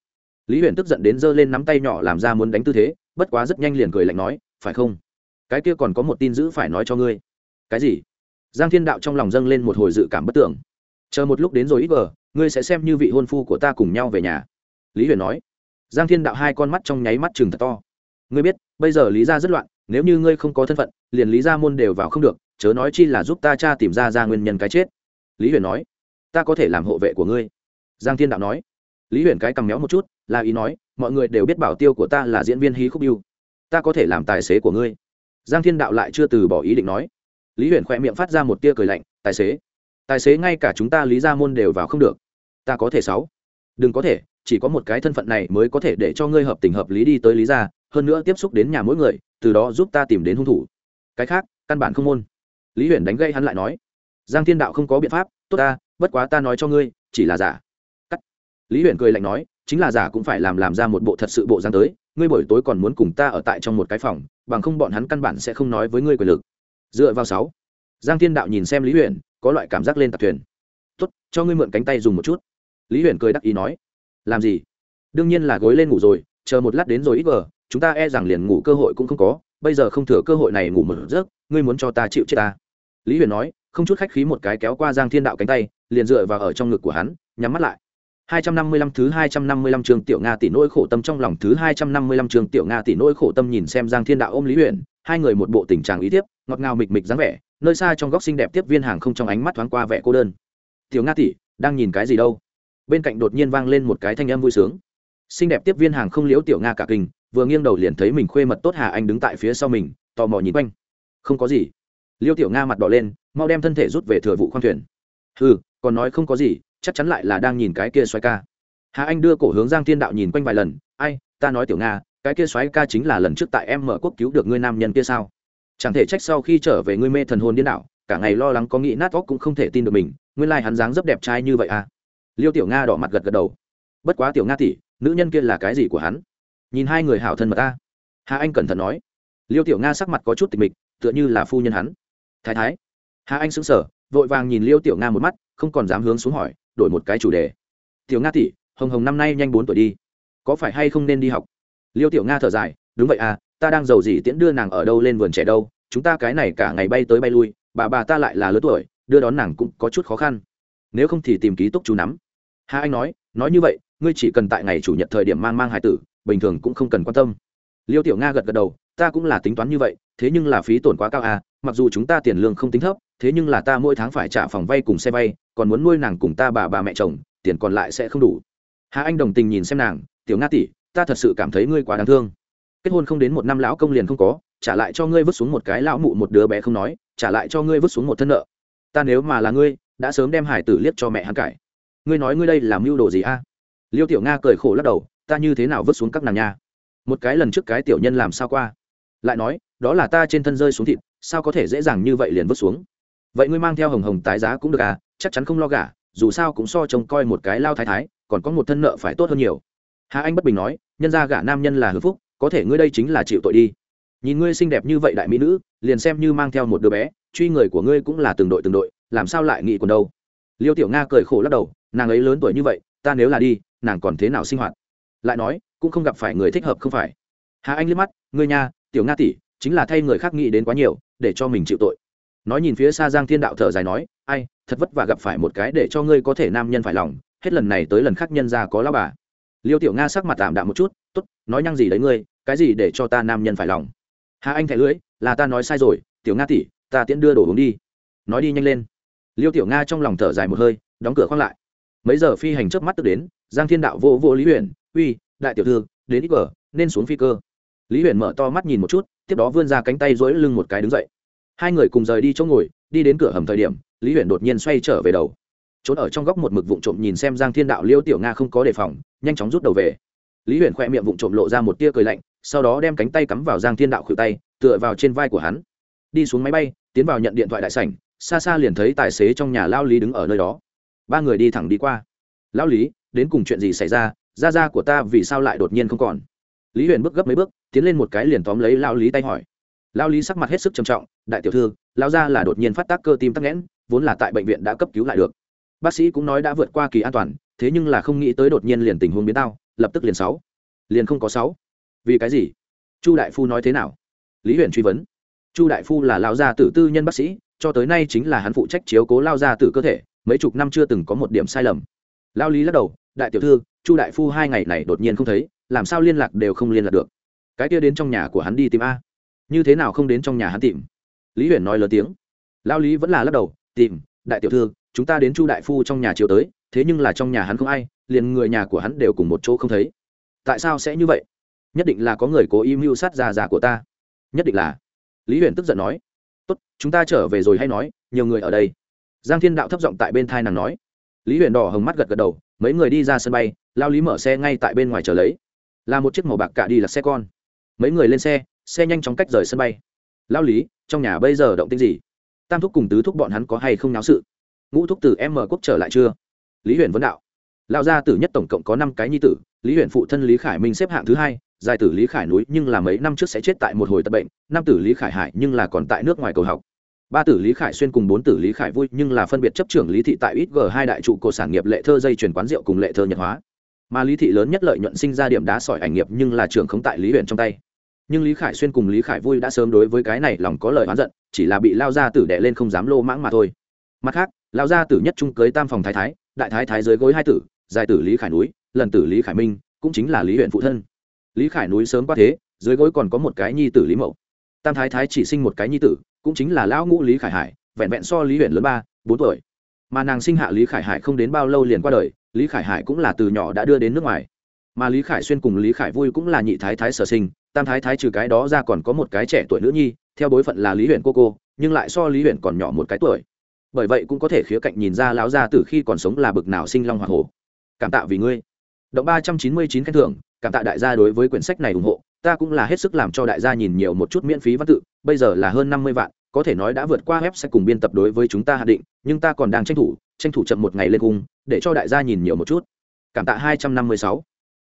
lý huyền tức giận đến giơ lên nắm tay nhỏ làm ra muốn đánh tư thế, bất quá rất nhanh liền cười lạnh nói, phải không? Cái kia còn có một tin dữ phải nói cho ngươi. Cái gì? Giang thiên đạo trong lòng dâng lên một hồi dự cảm bất tưởng. Chờ một lúc đến rồi ít vờ ngươi sẽ xem như vị hôn phu của ta cùng nhau về nhà. Lý huyền nói. Giang thiên đạo hai con mắt trong nháy mắt chừng thật to. Ngươi biết, bây giờ lý gia rất loạn, nếu như ngươi không có thân phận, liền lý gia môn đều vào không được, chớ nói chi là giúp ta cha tìm ra ra nguyên nhân cái chết. Lý huyền nói. Ta có thể làm hộ vệ của ngươi. Giang thiên đạo nói lý huyền cái cầm méo một chút là ý nói mọi người đều biết bảo tiêu của ta là diễn viên hí khúc yêu, ta có thể làm tài xế của ngươi. Giang thiên đạo lại chưa từ bỏ ý định nói. Lý huyền khỏe miệng phát ra một tia cười lạnh tài xế. Tài xế ngay cả chúng ta lý gia môn đều vào không được. Ta có thể sáu. Đừng có thể chỉ có một cái thân phận này mới có thể để cho ngươi hợp tình hợp lý đi tới lý gia hơn nữa tiếp xúc đến nhà mỗi người từ đó giúp ta tìm đến hung thủ. Cái khác căn bản không môn. Lý huyền đánh gây hắn lại nói. Giang thiên đạo không có biện pháp tốt ta bất quá ta nói cho ngươi chỉ là giả lý huyền cười lạnh nói, chính là giả cũng phải làm làm ra một bộ thật sự bộ dáng tới, ngươi buổi tối còn muốn cùng ta ở tại trong một cái phòng, bằng không bọn hắn căn bản sẽ không nói với ngươi quyền lực. Dựa vào sáu, giang thiên đạo nhìn xem lý huyền có loại cảm giác lên tạc thuyền. Tốt, cho ngươi mượn cánh tay dùng một chút. Lý huyền cười đắc ý nói, làm gì? Đương nhiên là gối lên ngủ rồi, chờ một lát đến rồi ít vờ chúng ta e rằng liền ngủ cơ hội cũng không có, bây giờ không thừa cơ hội này ngủ một giấc, ngươi muốn cho ta chịu chết ta. Lý huyền nói, không chút khách khí một cái kéo qua giang thiên đạo cánh tay, liền dựa vào ở trong ngực của hắn, nhắm mắt lại. 255 thứ 255 trường tiểu Nga tỷ nỗi khổ tâm trong lòng thứ 255 trường tiểu Nga tỷ nỗi khổ tâm nhìn xem Giang Thiên Đạo ôm Lý uyển hai người một bộ tình trạng ý tiếp, ngọt ngào mịch mịch dáng vẻ, nơi xa trong góc xinh đẹp tiếp viên hàng không trong ánh mắt thoáng qua vẻ cô đơn. Tiểu Nga tỷ, đang nhìn cái gì đâu? bên cạnh đột nhiên vang lên một cái thanh âm vui sướng xinh đẹp tiếp viên hàng không liễu tiểu nga cả kinh vừa nghiêng đầu liền thấy mình khuê mật tốt hà anh đứng tại phía sau mình tò mò nhìn quanh không có gì liễu tiểu nga mặt đỏ lên mau đem thân thể rút về thừa vụ khoang thuyền hừ còn nói không có gì chắc chắn lại là đang nhìn cái kia xoáy ca. Hà anh đưa cổ hướng giang thiên đạo nhìn quanh vài lần, ai, ta nói tiểu nga, cái kia xoáy ca chính là lần trước tại em mở quốc cứu được ngươi nam nhân kia sao? Chẳng thể trách sau khi trở về ngươi mê thần hồn điên đảo, cả ngày lo lắng có nghĩ nát óc cũng không thể tin được mình, nguyên lai hắn dáng rất đẹp trai như vậy à? Liêu tiểu nga đỏ mặt gật gật đầu. Bất quá tiểu nga tỷ, nữ nhân kia là cái gì của hắn? Nhìn hai người hảo thân mà ta. Hà anh cẩn thận nói. Liêu tiểu nga sắc mặt có chút tịch mịch, tựa như là phu nhân hắn. Thái thái. Hà anh sững sờ vội vàng nhìn liêu tiểu nga một mắt, không còn dám hướng xuống hỏi, đổi một cái chủ đề. Tiểu nga tỷ, hồng hồng năm nay nhanh bốn tuổi đi. Có phải hay không nên đi học? Liêu tiểu nga thở dài, đúng vậy à ta đang giàu gì tiễn đưa nàng ở đâu lên vườn trẻ đâu, chúng ta cái này cả ngày bay tới bay lui, bà bà ta lại là lớn tuổi, đưa đón nàng cũng có chút khó khăn. Nếu không thì tìm ký túc chú nắm. Hà anh nói nói như vậy, ngươi chỉ cần tại ngày chủ nhật thời điểm mang mang hải tử, bình thường cũng không cần quan tâm. Liêu tiểu nga gật gật đầu, ta cũng là tính toán như vậy thế nhưng là phí tổn quá cao à mặc dù chúng ta tiền lương không tính thấp, thế nhưng là ta mỗi tháng phải trả phòng vay cùng xe vay, còn muốn nuôi nàng cùng ta bà bà mẹ chồng, tiền còn lại sẽ không đủ. Hà anh đồng tình nhìn xem nàng, tiểu nga tỷ, ta thật sự cảm thấy ngươi quá đáng thương. Kết hôn không đến một năm lão công liền không có, trả lại cho ngươi vứt xuống một cái lão mụ một đứa bé không nói, trả lại cho ngươi vứt xuống một thân nợ. Ta nếu mà là ngươi, đã sớm đem hải tử liếc cho mẹ hắn cải. Ngươi nói ngươi đây làm mưu đồ gì a? Liêu tiểu nga cười khổ lắc đầu, ta như thế nào vứt xuống các nàng nha? Một cái lần trước cái tiểu nhân làm sao qua? Lại nói đó là ta trên thân rơi xuống thịt, sao có thể dễ dàng như vậy liền vứt xuống? Vậy ngươi mang theo hồng hồng tái giá cũng được à chắc chắn không lo gả, dù sao cũng so trông coi một cái lao thái thái, còn có một thân nợ phải tốt hơn nhiều. Hà anh bất bình nói, nhân ra gả nam nhân là hưng phúc, có thể ngươi đây chính là chịu tội đi. Nhìn ngươi xinh đẹp như vậy đại mỹ nữ, liền xem như mang theo một đứa bé, truy người của ngươi cũng là từng đội từng đội, làm sao lại nghĩ còn đâu? Liêu tiểu nga cười khổ lắc đầu, nàng ấy lớn tuổi như vậy, ta nếu là đi, nàng còn thế nào sinh hoạt? Lại nói, cũng không gặp phải người thích hợp không phải. Hà anh liếc mắt, ngươi nha, tiểu nga tỷ chính là thay người khác nghĩ đến quá nhiều, để cho mình chịu tội. Nói nhìn phía xa giang thiên đạo thở dài nói, ai, thật vất vả gặp phải một cái để cho ngươi có thể nam nhân phải lòng, hết lần này tới lần khác nhân ra có lao bà. Liêu tiểu nga sắc mặt tạm đạm một chút t ố t nói nhăng gì đấy ngươi, cái gì để cho ta nam nhân phải lòng? Hà anh thẻ lưới, là ta nói sai rồi, tiểu nga tỉ ta tiễn đưa đồ uống đi. Nói đi nhanh lên. Liêu tiểu nga trong lòng thở dài một hơi, đóng cửa khoác lại. Mấy giờ phi hành trước mắt tức đến, giang thiên đạo vô vô lý huyền, uy, đại tiểu thư, đến ít cờ nên xuống phi cơ lý huyền mở to mắt nhìn một chút, tiếp đó vươn ra cánh tay dối lưng một cái đứng dậy. Hai người cùng rời đi chỗ ngồi, đi đến cửa hầm thời điểm, lý huyền đột nhiên xoay trở về đầu. Trốn ở trong góc một mực vụng trộm nhìn xem giang thiên đạo liêu tiểu nga không có đề phòng, nhanh chóng rút đầu về. Lý huyền khoe miệng vụng trộm lộ ra một tia cười lạnh, sau đó đem cánh tay cắm vào giang thiên đạo khuỷu tay, tựa vào trên vai của hắn. Đi xuống máy bay, tiến vào nhận điện thoại đại sảnh, xa xa liền thấy tài xế trong nhà lao lý đứng ở nơi đó. Ba người đi thẳng đi qua. Lao lý, đến cùng chuyện gì xảy ra? Da da của ta vì sao lại đột nhiên không còn? Lý huyền bước gấp mấy bước, tiến lên một cái liền tóm lấy lao lý tay hỏi. Lao lý sắc mặt hết sức trầm trọng, đại tiểu thư lao ra là đột nhiên phát tác cơ tim tắc nghẽn, vốn là tại bệnh viện đã cấp cứu lại được. Bác sĩ cũng nói đã vượt qua kỳ an toàn, thế nhưng là không nghĩ tới đột nhiên liền tình huống biến tao, lập tức liền sáu. Liền không có sáu. Vì cái gì? Chu đại phu nói thế nào? Lý huyền truy vấn. Chu đại phu là lao gia tử tư nhân bác sĩ, cho tới nay chính là hắn phụ trách chiếu cố lao gia tử cơ thể, mấy chục năm chưa từng có một điểm sai lầm. Lao lý lắc đầu, đại tiểu thư chu đại phu hai ngày này đột nhiên không thấy, làm sao liên lạc đều không liên lạc được. Cái kia đến trong nhà của hắn đi tìm a. Như thế nào không đến trong nhà hắn tìm? Lý huyền nói lớn tiếng. Lao lý vẫn là lắc đầu, tìm, đại tiểu thư, chúng ta đến chu đại phu trong nhà chiều tới, thế nhưng là trong nhà hắn không ai, liền người nhà của hắn đều cùng một chỗ không thấy. Tại sao sẽ như vậy? Nhất định là có người cố ý mưu sát già già của ta. Nhất định là. Lý huyền tức giận nói. Tốt, chúng ta trở về rồi hay nói, nhiều người ở đây. Giang thiên đạo thấp giọng tại bên thai nàng nói. Lý huyền đỏ hồng mắt gật gật đầu mấy người đi ra sân bay, lao lý mở xe ngay tại bên ngoài chờ lấy. Là một chiếc màu bạc cả đi là xe con. Mấy người lên xe xe nhanh chóng cách rời sân bay. Lao lý, trong nhà bây giờ động tinh gì? Tam thúc cùng tứ thúc bọn hắn có hay không náo sự? Ngũ thúc từ m quốc trở lại chưa? Lý huyền vấn đạo. Lao gia tử nhất tổng cộng có năm cái nhi tử, lý huyền phụ thân lý khải minh xếp hạng thứ hai giải tử lý khải núi nhưng là mấy năm trước sẽ chết tại một hồi tập bệnh năm tử lý khải hải nhưng là còn tại nước ngoài cầu học ba tử lý khải xuyên cùng bốn tử lý khải vui nhưng là phân biệt chấp trưởng lý thị tại ít g hai đại trụ cổ sản nghiệp lệ thơ dây chuyển quán rượu cùng lệ thơ nhật hóa. Mà lý thị lớn nhất lợi nhuận sinh ra điểm đá sỏi ảnh nghiệp nhưng là trưởng không tại lý huyện trong tay. Nhưng lý khải xuyên cùng lý khải vui đã sớm đối với cái này lòng có lời oán giận, chỉ là bị lao gia tử đệ lên không dám lô mãng mà thôi. Mặt khác, lao gia tử nhất trung cưới tam phòng thái thái, đại thái thái dưới gối hai tử, dài tử lý khải núi, lần tử lý khải minh, cũng chính là lý huyện phụ thân. Lý khải núi sớm qua thế, dưới gối còn có một cái nhi tử lý mậu. Tam thái thái chỉ sinh một cái nhi tử cũng chính là lão ngũ lý khải hải, vẹn vẹn so lý huyện lớn ba, bốn tuổi. Mà nàng sinh hạ lý khải hải không đến bao lâu liền qua đời, lý khải hải cũng là từ nhỏ đã đưa đến nước ngoài. Mà lý khải xuyên cùng lý khải vui cũng là nhị thái thái sở sinh, tam thái thái trừ cái đó ra còn có một cái trẻ tuổi nữ nhi, theo bối phận là lý huyện cô cô, nhưng lại so lý huyện còn nhỏ một cái tuổi. Bởi vậy cũng có thể khía cạnh nhìn ra lão gia từ khi còn sống là bực nào sinh long hoa hổ. Cảm tạ vì ngươi. Động ba trăm chín mươi chín khen thưởng, cảm tạ đại gia đối với quyển sách này ủng hộ ta cũng là hết sức làm cho đại gia nhìn nhiều một chút miễn phí văn tự bây giờ là hơn năm mươi vạn có thể nói đã vượt qua web sẽ cùng biên tập đối với chúng ta hạ định nhưng ta còn đang tranh thủ tranh thủ chậm một ngày lên cung để cho đại gia nhìn nhiều một chút cảm tạ hai trăm năm mươi sáu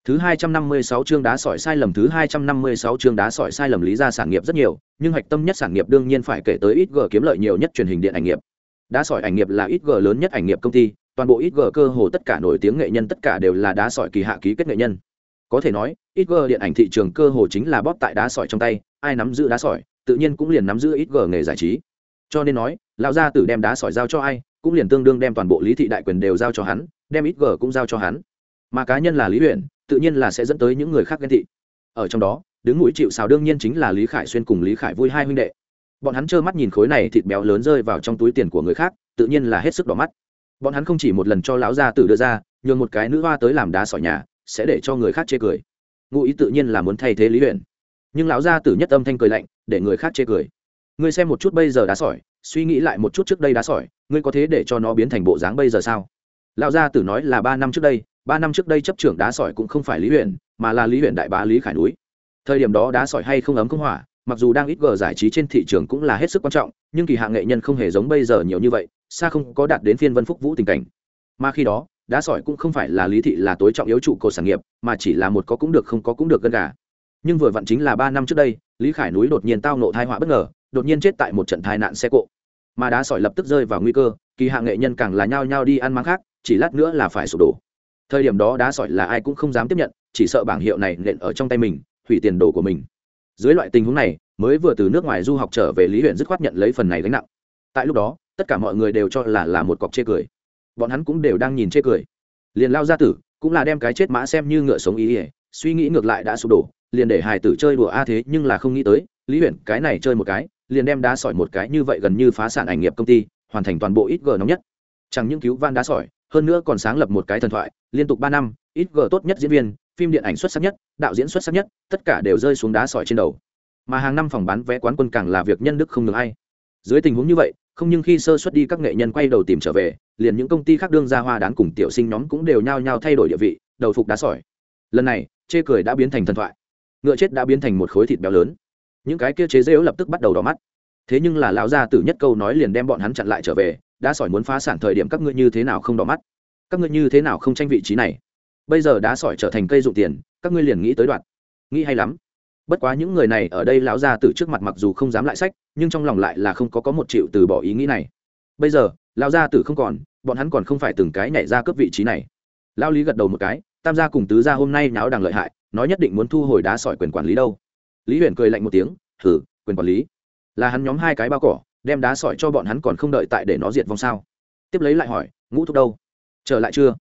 Thứ 256 chương đá sỏi sai lầm thứ 256 chương đá sỏi sai lầm lý ra sản nghiệp rất nhiều, nhưng hạch tâm nhất sản nghiệp đương nhiên phải kể tới ít g kiếm lợi nhiều nhất truyền hình điện ảnh nghiệp. Đá sỏi ảnh nghiệp là ít g lớn nhất ảnh nghiệp công ty, toàn bộ ít g cơ hồ tất cả nổi tiếng nghệ nhân tất cả đều là đá sỏi kỳ hạ ký kết nghệ nhân. Có thể nói, ít g điện ảnh thị trường cơ hồ chính là bóp tại đá sỏi trong tay, ai nắm giữ đá sỏi, tự nhiên cũng liền nắm giữ ít g nghề giải trí. Cho nên nói, lão gia tử đem đá sỏi giao cho ai, cũng liền tương đương đem toàn bộ lý thị đại quyền đều giao cho hắn, đem ít g cũng giao cho hắn. Mà cá nhân là Lý Uyển, tự nhiên là sẽ dẫn tới những người khác ghen thị ở trong đó đứng mũi chịu xào đương nhiên chính là lý khải xuyên cùng lý khải vui hai huynh đệ bọn hắn trơ mắt nhìn khối này thịt béo lớn rơi vào trong túi tiền của người khác tự nhiên là hết sức đỏ mắt bọn hắn không chỉ một lần cho lão gia tử đưa ra nhường một cái nữ hoa tới làm đá sỏi nhà sẽ để cho người khác chê cười. Ngụ ý tự nhiên là muốn thay thế lý huyện nhưng lão gia tử nhất âm thanh cười lạnh, để người khác chê cười. Ngươi xem một chút bây giờ đá sỏi, suy nghĩ lại một chút trước đây đá sỏi, ngươi có thế để cho nó biến thành bộ dáng bây giờ sao? Lão gia tử nói là ba năm trước đây, ba năm trước đây chấp trưởng đá sỏi cũng không phải lý huyện mà là lý huyện đại bá lý khải núi. Thời điểm đó đá sỏi hay không ấm không hỏa mặc dù đang ít gờ giải trí trên thị trường cũng là hết sức quan trọng, nhưng kỳ hạ nghệ nhân không hề giống bây giờ nhiều như vậy, xa không có đạt đến phiên vân phúc vũ tình cảnh. Mà khi đó đá sỏi cũng không phải là lý thị là tối trọng yếu trụ cột sản nghiệp, mà chỉ là một có cũng được không có cũng được gân gà. Nhưng vừa vặn chính là ba năm trước đây, lý khải núi đột nhiên tao nộ thai họa bất ngờ, đột nhiên chết tại một trận tai nạn xe cộ. Mà đá sỏi lập tức rơi vào nguy cơ, kỳ hạng nghệ nhân càng là nhao nhao đi ăn mắng khác, chỉ lát nữa là phải sụp đổ. Thời điểm đó đá sỏi là ai cũng không dám tiếp nhận, chỉ sợ bảng hiệu này nện ở trong tay mình, hủy tiền đồ của mình. Dưới loại tình huống này, mới vừa từ nước ngoài du học trở về lý huyện dứt khoát nhận lấy phần này gánh nặng. Tại lúc đó, tất cả mọi người đều cho là là một cọc chê cười bọn hắn cũng đều đang nhìn chê cười. Liền lao ra tử, cũng là đem cái chết mã xem như ngựa sống ý ỉa suy nghĩ ngược lại đã sụp đổ, liền để Hải tử chơi đùa a thế, nhưng là không nghĩ tới, lý huyện cái này chơi một cái, liền đem đá sỏi một cái như vậy gần như phá sản ảnh nghiệp công ty, hoàn thành toàn bộ ít g nóng nhất. Chẳng những cứu van đá sỏi, hơn nữa còn sáng lập một cái thần thoại, liên tục ba năm, ít g tốt nhất diễn viên, phim điện ảnh xuất sắc nhất, đạo diễn xuất sắc nhất, tất cả đều rơi xuống đá sỏi trên đầu. Mà hàng năm phòng bán vé quán quân càng là việc nhân đức không ngừng ai. Dưới tình huống như vậy, không nhưng khi sơ xuất đi các nghệ nhân quay đầu tìm trở về liền những công ty khác đương ra hoa đán cùng tiểu sinh nhóm cũng đều nhao nhao thay đổi địa vị, đầu phục đá sỏi. Lần này, chê cười đã biến thành thần thoại. Ngựa chết đã biến thành một khối thịt béo lớn. Những cái kia chế dễu lập tức bắt đầu đỏ mắt. Thế nhưng là lão gia tử nhất câu nói liền đem bọn hắn chặn lại trở về đã sỏi muốn phá sản thời điểm các ngươi như thế nào không đỏ mắt? Các ngươi như thế nào không tranh vị trí này? Bây giờ đá sỏi trở thành cây dụng tiền, các ngươi liền nghĩ tới đoạn. Nghĩ hay lắm. Bất quá những người này ở đây lão gia tử trước mặt mặc dù không dám lại sách, nhưng trong lòng lại là không có có một triệu từ bỏ ý nghĩ này. Bây giờ lão gia tử không còn, bọn hắn còn không phải từng cái nhảy ra cướp vị trí này. Lão lý gật đầu một cái, tam gia cùng tứ gia hôm nay náo đằng lợi hại, nói nhất định muốn thu hồi đá sỏi quyền quản lý đâu. Lý huyền cười lạnh một tiếng thử quyền quản lý? Là hắn nhóm hai cái bao cỏ, đem đá sỏi cho bọn hắn còn không đợi tại để nó diệt vong sao? Tiếp lấy lại hỏi, ngũ thúc đâu? Trở lại chưa?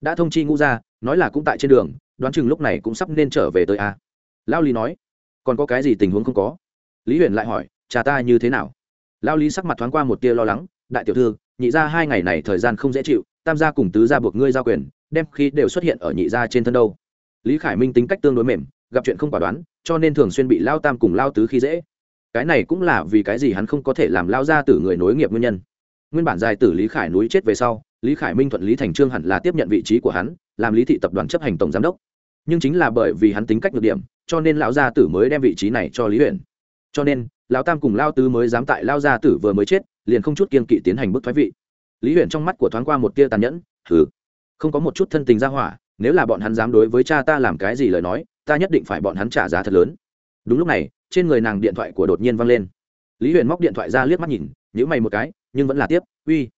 Đã thông chi ngũ ra nói là cũng tại trên đường, đoán chừng lúc này cũng sắp nên trở về tới a à? lao lý nói, còn có cái gì tình huống không có? Lý huyền lại hỏi, cha ta như thế nào? Lao lý sắc mặt thoáng qua một tia lo lắng, đại tiểu thư nhị gia hai ngày này thời gian không dễ chịu, tam gia cùng tứ gia buộc ngươi giao quyền, đem khí đều xuất hiện ở nhị gia trên thân đâu. Lý khải minh tính cách tương đối mềm, gặp chuyện không quả đoán, cho nên thường xuyên bị lao tam cùng lao tứ khi dễ. Cái này cũng là vì cái gì hắn không có thể làm lao ra từ người nối nghiệp nguyên nhân. Nguyên bản dài tử lý khải núi chết về sau, lý khải minh thuận lý thành trương hẳn là tiếp nhận vị trí của hắn, làm lý thị tập đoàn chấp hành tổng giám đốc. Nhưng chính là bởi vì hắn tính cách được điểm, cho nên lão gia tử mới đem vị trí này cho lý huyện cho nên, lão tam cùng lao tứ mới dám tại lao gia tử vừa mới chết liền không chút kiên kỵ tiến hành bức thoái vị. Lý huyện trong mắt của thoáng qua một tia tàn nhẫn thử không có một chút thân tình ra hỏa, nếu là bọn hắn dám đối với cha ta làm cái gì lời nói, ta nhất định phải bọn hắn trả giá thật lớn. Đúng lúc này, trên người nàng điện thoại của đột nhiên văng lên. Lý huyền móc điện thoại ra liếc mắt nhìn nhữ mày một cái, nhưng vẫn là tiếp, uy,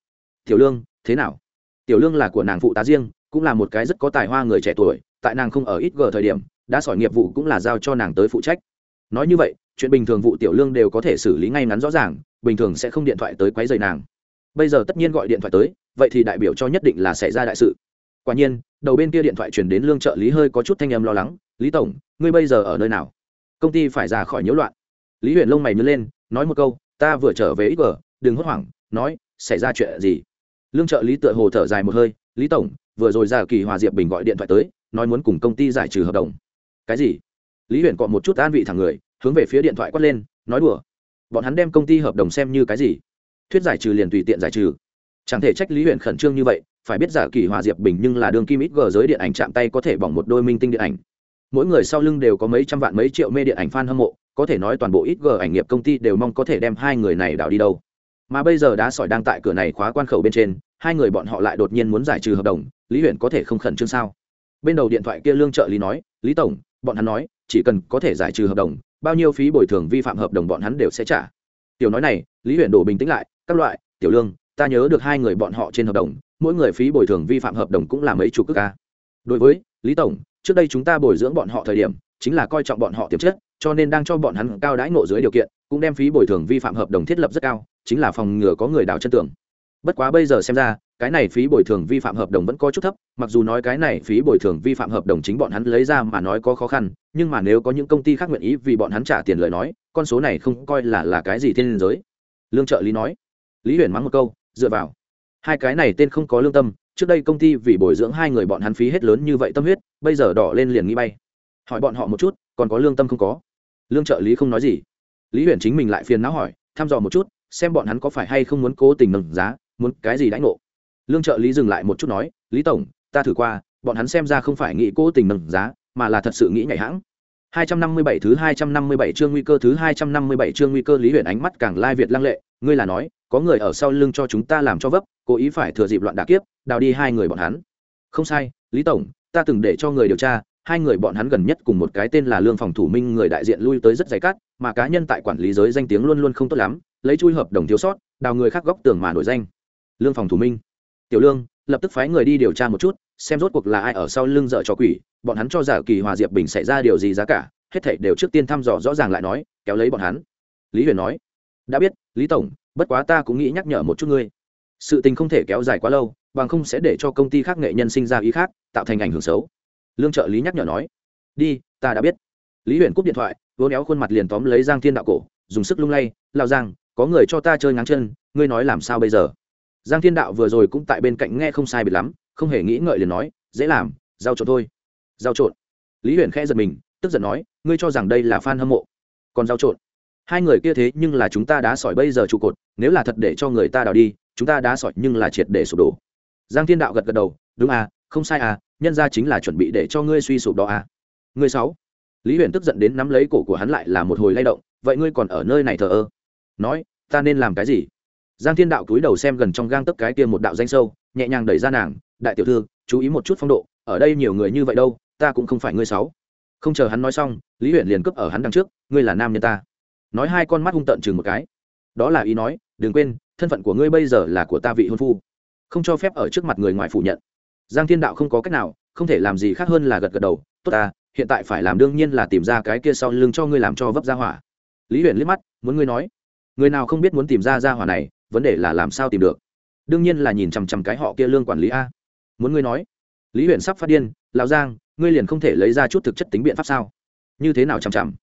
tiểu lương, thế nào? Tiểu lương là của nàng phụ tá riêng, cũng là một cái rất có tài hoa người trẻ tuổi, tại nàng không ở ít gờ thời điểm, đã sỏi nghiệp vụ cũng là giao cho nàng tới phụ trách. Nói như vậy, chuyện bình thường vụ tiểu lương đều có thể xử lý ngay ngắn rõ ràng bình thường sẽ không điện thoại tới quấy rầy nàng. Bây giờ tất nhiên gọi điện thoại tới, vậy thì đại biểu cho nhất định là xảy ra đại sự. Quả nhiên, đầu bên kia điện thoại chuyển đến lương trợ lý hơi có chút thanh âm lo lắng, lý tổng, ngươi bây giờ ở nơi nào? Công ty phải ra khỏi nhiễu loạn. Lý Huyền lông mày nhớ lên, nói một câu, ta vừa trở về ít vờ đừng hốt hoảng, nói, xảy ra chuyện gì? Lương trợ lý tựa hồ thở dài một hơi, lý tổng, vừa rồi ra kỳ hòa diệp bình gọi điện thoại tới, nói muốn cùng công ty giải trừ hợp đồng. Cái gì? Lý huyền cọ một chút an vị thẳng người, hướng về phía điện thoại quát lên, nói đùa bọn hắn đem công ty hợp đồng xem như cái gì? Thuyết giải trừ liền tùy tiện giải trừ. Chẳng thể trách lý huyện khẩn trương như vậy, phải biết giả kỳ hòa diệp bình nhưng là đường kim ít gờ giới điện ảnh chạm tay có thể bỏng một đôi minh tinh điện ảnh. Mỗi người sau lưng đều có mấy trăm vạn mấy triệu mê điện ảnh fan hâm mộ, có thể nói toàn bộ ít gờ ảnh nghiệp công ty đều mong có thể đem hai người này đào đi đâu. Mà bây giờ đá sỏi đang tại cửa này khóa quan khẩu bên trên, hai người bọn họ lại đột nhiên muốn giải trừ hợp đồng, lý huyện có thể không khẩn trương sao? Bên đầu điện thoại kia lương trợ lý nói, lý tổng, bọn hắn nói, chỉ cần có thể giải trừ hợp đồng bao nhiêu phí bồi thường vi phạm hợp đồng bọn hắn đều sẽ trả. Tiểu nói này, lý huyện đổ bình tĩnh lại, các loại, tiểu lương, ta nhớ được hai người bọn họ trên hợp đồng, mỗi người phí bồi thường vi phạm hợp đồng cũng là mấy chục cước ca đối với lý tổng, trước đây chúng ta bồi dưỡng bọn họ thời điểm, chính là coi trọng bọn họ tiềm chất, cho nên đang cho bọn hắn cao đãi ngộ dưới điều kiện, cũng đem phí bồi thường vi phạm hợp đồng thiết lập rất cao, chính là phòng ngừa có người đào chân tường. Bất quá bây giờ xem ra cái này phí bồi thường vi phạm hợp đồng vẫn có chút thấp, mặc dù nói cái này phí bồi thường vi phạm hợp đồng chính bọn hắn lấy ra mà nói có khó khăn, nhưng mà nếu có những công ty khác nguyện ý vì bọn hắn trả tiền lời nói, con số này không coi là là cái gì thiên liên giới. Lương trợ lý nói. Lý huyền mắng một câu, dựa vào. Hai cái này tên không có lương tâm, trước đây công ty vì bồi dưỡng hai người bọn hắn phí hết lớn như vậy tâm huyết, bây giờ đỏ lên liền nghĩ bay. Hỏi bọn họ một chút, còn có lương tâm không có? Lương trợ lý không nói gì. Lý huyền chính mình lại phiền não hỏi, thăm dò một chút, xem bọn hắn có phải hay không muốn cố tình nâng giá, muốn cái gì đãi ngộ lương trợ lý dừng lại một chút nói lý tổng ta thử qua bọn hắn xem ra không phải nghĩ cố tình nâng giá mà là thật sự nghĩ nhảy hãng 257 thứ 257 chương nguy cơ thứ 257 chương nguy cơ Lý Huyền ánh mắt càng lai việt lăng lệ, ngươi là nói, có người ở sau lưng cho chúng ta làm cho vấp, cố ý phải thừa dịp loạn đả kiếp, đào đi hai người bọn hắn. Không sai, Lý tổng, ta từng để cho người điều tra, hai người bọn hắn gần nhất cùng một cái tên là Lương phòng thủ minh người đại diện lui tới rất dày cát, mà cá nhân tại quản lý giới danh tiếng luôn luôn không tốt lắm, lấy chui hợp đồng thiếu sót, đào người khác góc tường mà nổi danh. Lương phòng thủ minh. Tiểu Lương, lập tức phái người đi điều tra một chút, xem rốt cuộc là ai ở sau lưng dở trò quỷ, bọn hắn cho giả kỳ hòa diệp bình xảy ra điều gì giá cả hết thảy đều trước tiên thăm dò rõ ràng lại nói kéo lấy bọn hắn. Lý huyền nói đã biết lý tổng bất quá ta cũng nghĩ nhắc nhở một chút ngươi. Sự tình không thể kéo dài quá lâu bằng không sẽ để cho công ty khác nghệ nhân sinh ra ý khác tạo thành ảnh hưởng xấu. Lương trợ lý nhắc nhở nói đi ta đã biết. Lý huyền cúp điện thoại vỗ néo khuôn mặt liền tóm lấy giang thiên đạo cổ dùng sức lung lay lao giang có người cho ta chơi ngáng chân ngươi nói làm sao bây giờ? Giang thiên đạo vừa rồi cũng tại bên cạnh nghe không sai biệt lắm, không hề nghĩ ngợi liền nói, dễ làm, giao trộn thôi. Giao trộn? Lý huyền khẽ giật mình, tức giận nói, ngươi cho rằng đây là f a n hâm mộ, còn giao trộn? Hai người kia thế nhưng là chúng ta đã sỏi bây giờ trụ cột, nếu là thật để cho người ta đào đi, chúng ta đã sỏi nhưng là triệt để sụp đổ. Giang thiên đạo gật gật đầu, đúng à không sai à nhân ra chính là chuẩn bị để cho ngươi suy sụp đó à. Ngươi sáu? Lý huyền tức giận đến nắm lấy cổ của hắn lại là một hồi lay động, vậy ngươi còn ở nơi này thờ ơ? Nói, ta nên làm cái gì? Giang thiên đạo cúi đầu xem gần trong gang tấc cái kia một đạo danh sâu, nhẹ nhàng đẩy ra nàng, đại tiểu thư, chú ý một chút phong độ, ở đây nhiều người như vậy đâu, ta cũng không phải ngươi sáu. Không chờ hắn nói xong, lý huyện liền cướp ở hắn đằng trước, ngươi là nam nhân ta. Nói hai con mắt hung tận chừng một cái. Đó là ý nói, đừng quên, thân phận của ngươi bây giờ là của ta vị hôn phu, không cho phép ở trước mặt người ngoài phủ nhận. Giang thiên đạo không có cách nào, không thể làm gì khác hơn là gật gật đầu, tốt ta, hiện tại phải làm đương nhiên là tìm ra cái kia sau lưng cho ngươi làm cho vấp ra hỏa. Lý huyện liếc mắt, muốn ngươi nói? Người nào không biết muốn tìm ra ra hỏa này vấn đề là làm sao tìm được? Đương nhiên là nhìn chằm chằm cái họ kia lương quản lý a. Muốn ngươi nói, lý huyện sắp phát điên, lão giang, ngươi liền không thể lấy ra chút thực chất tính biện pháp sao? Như thế nào chằm chằm?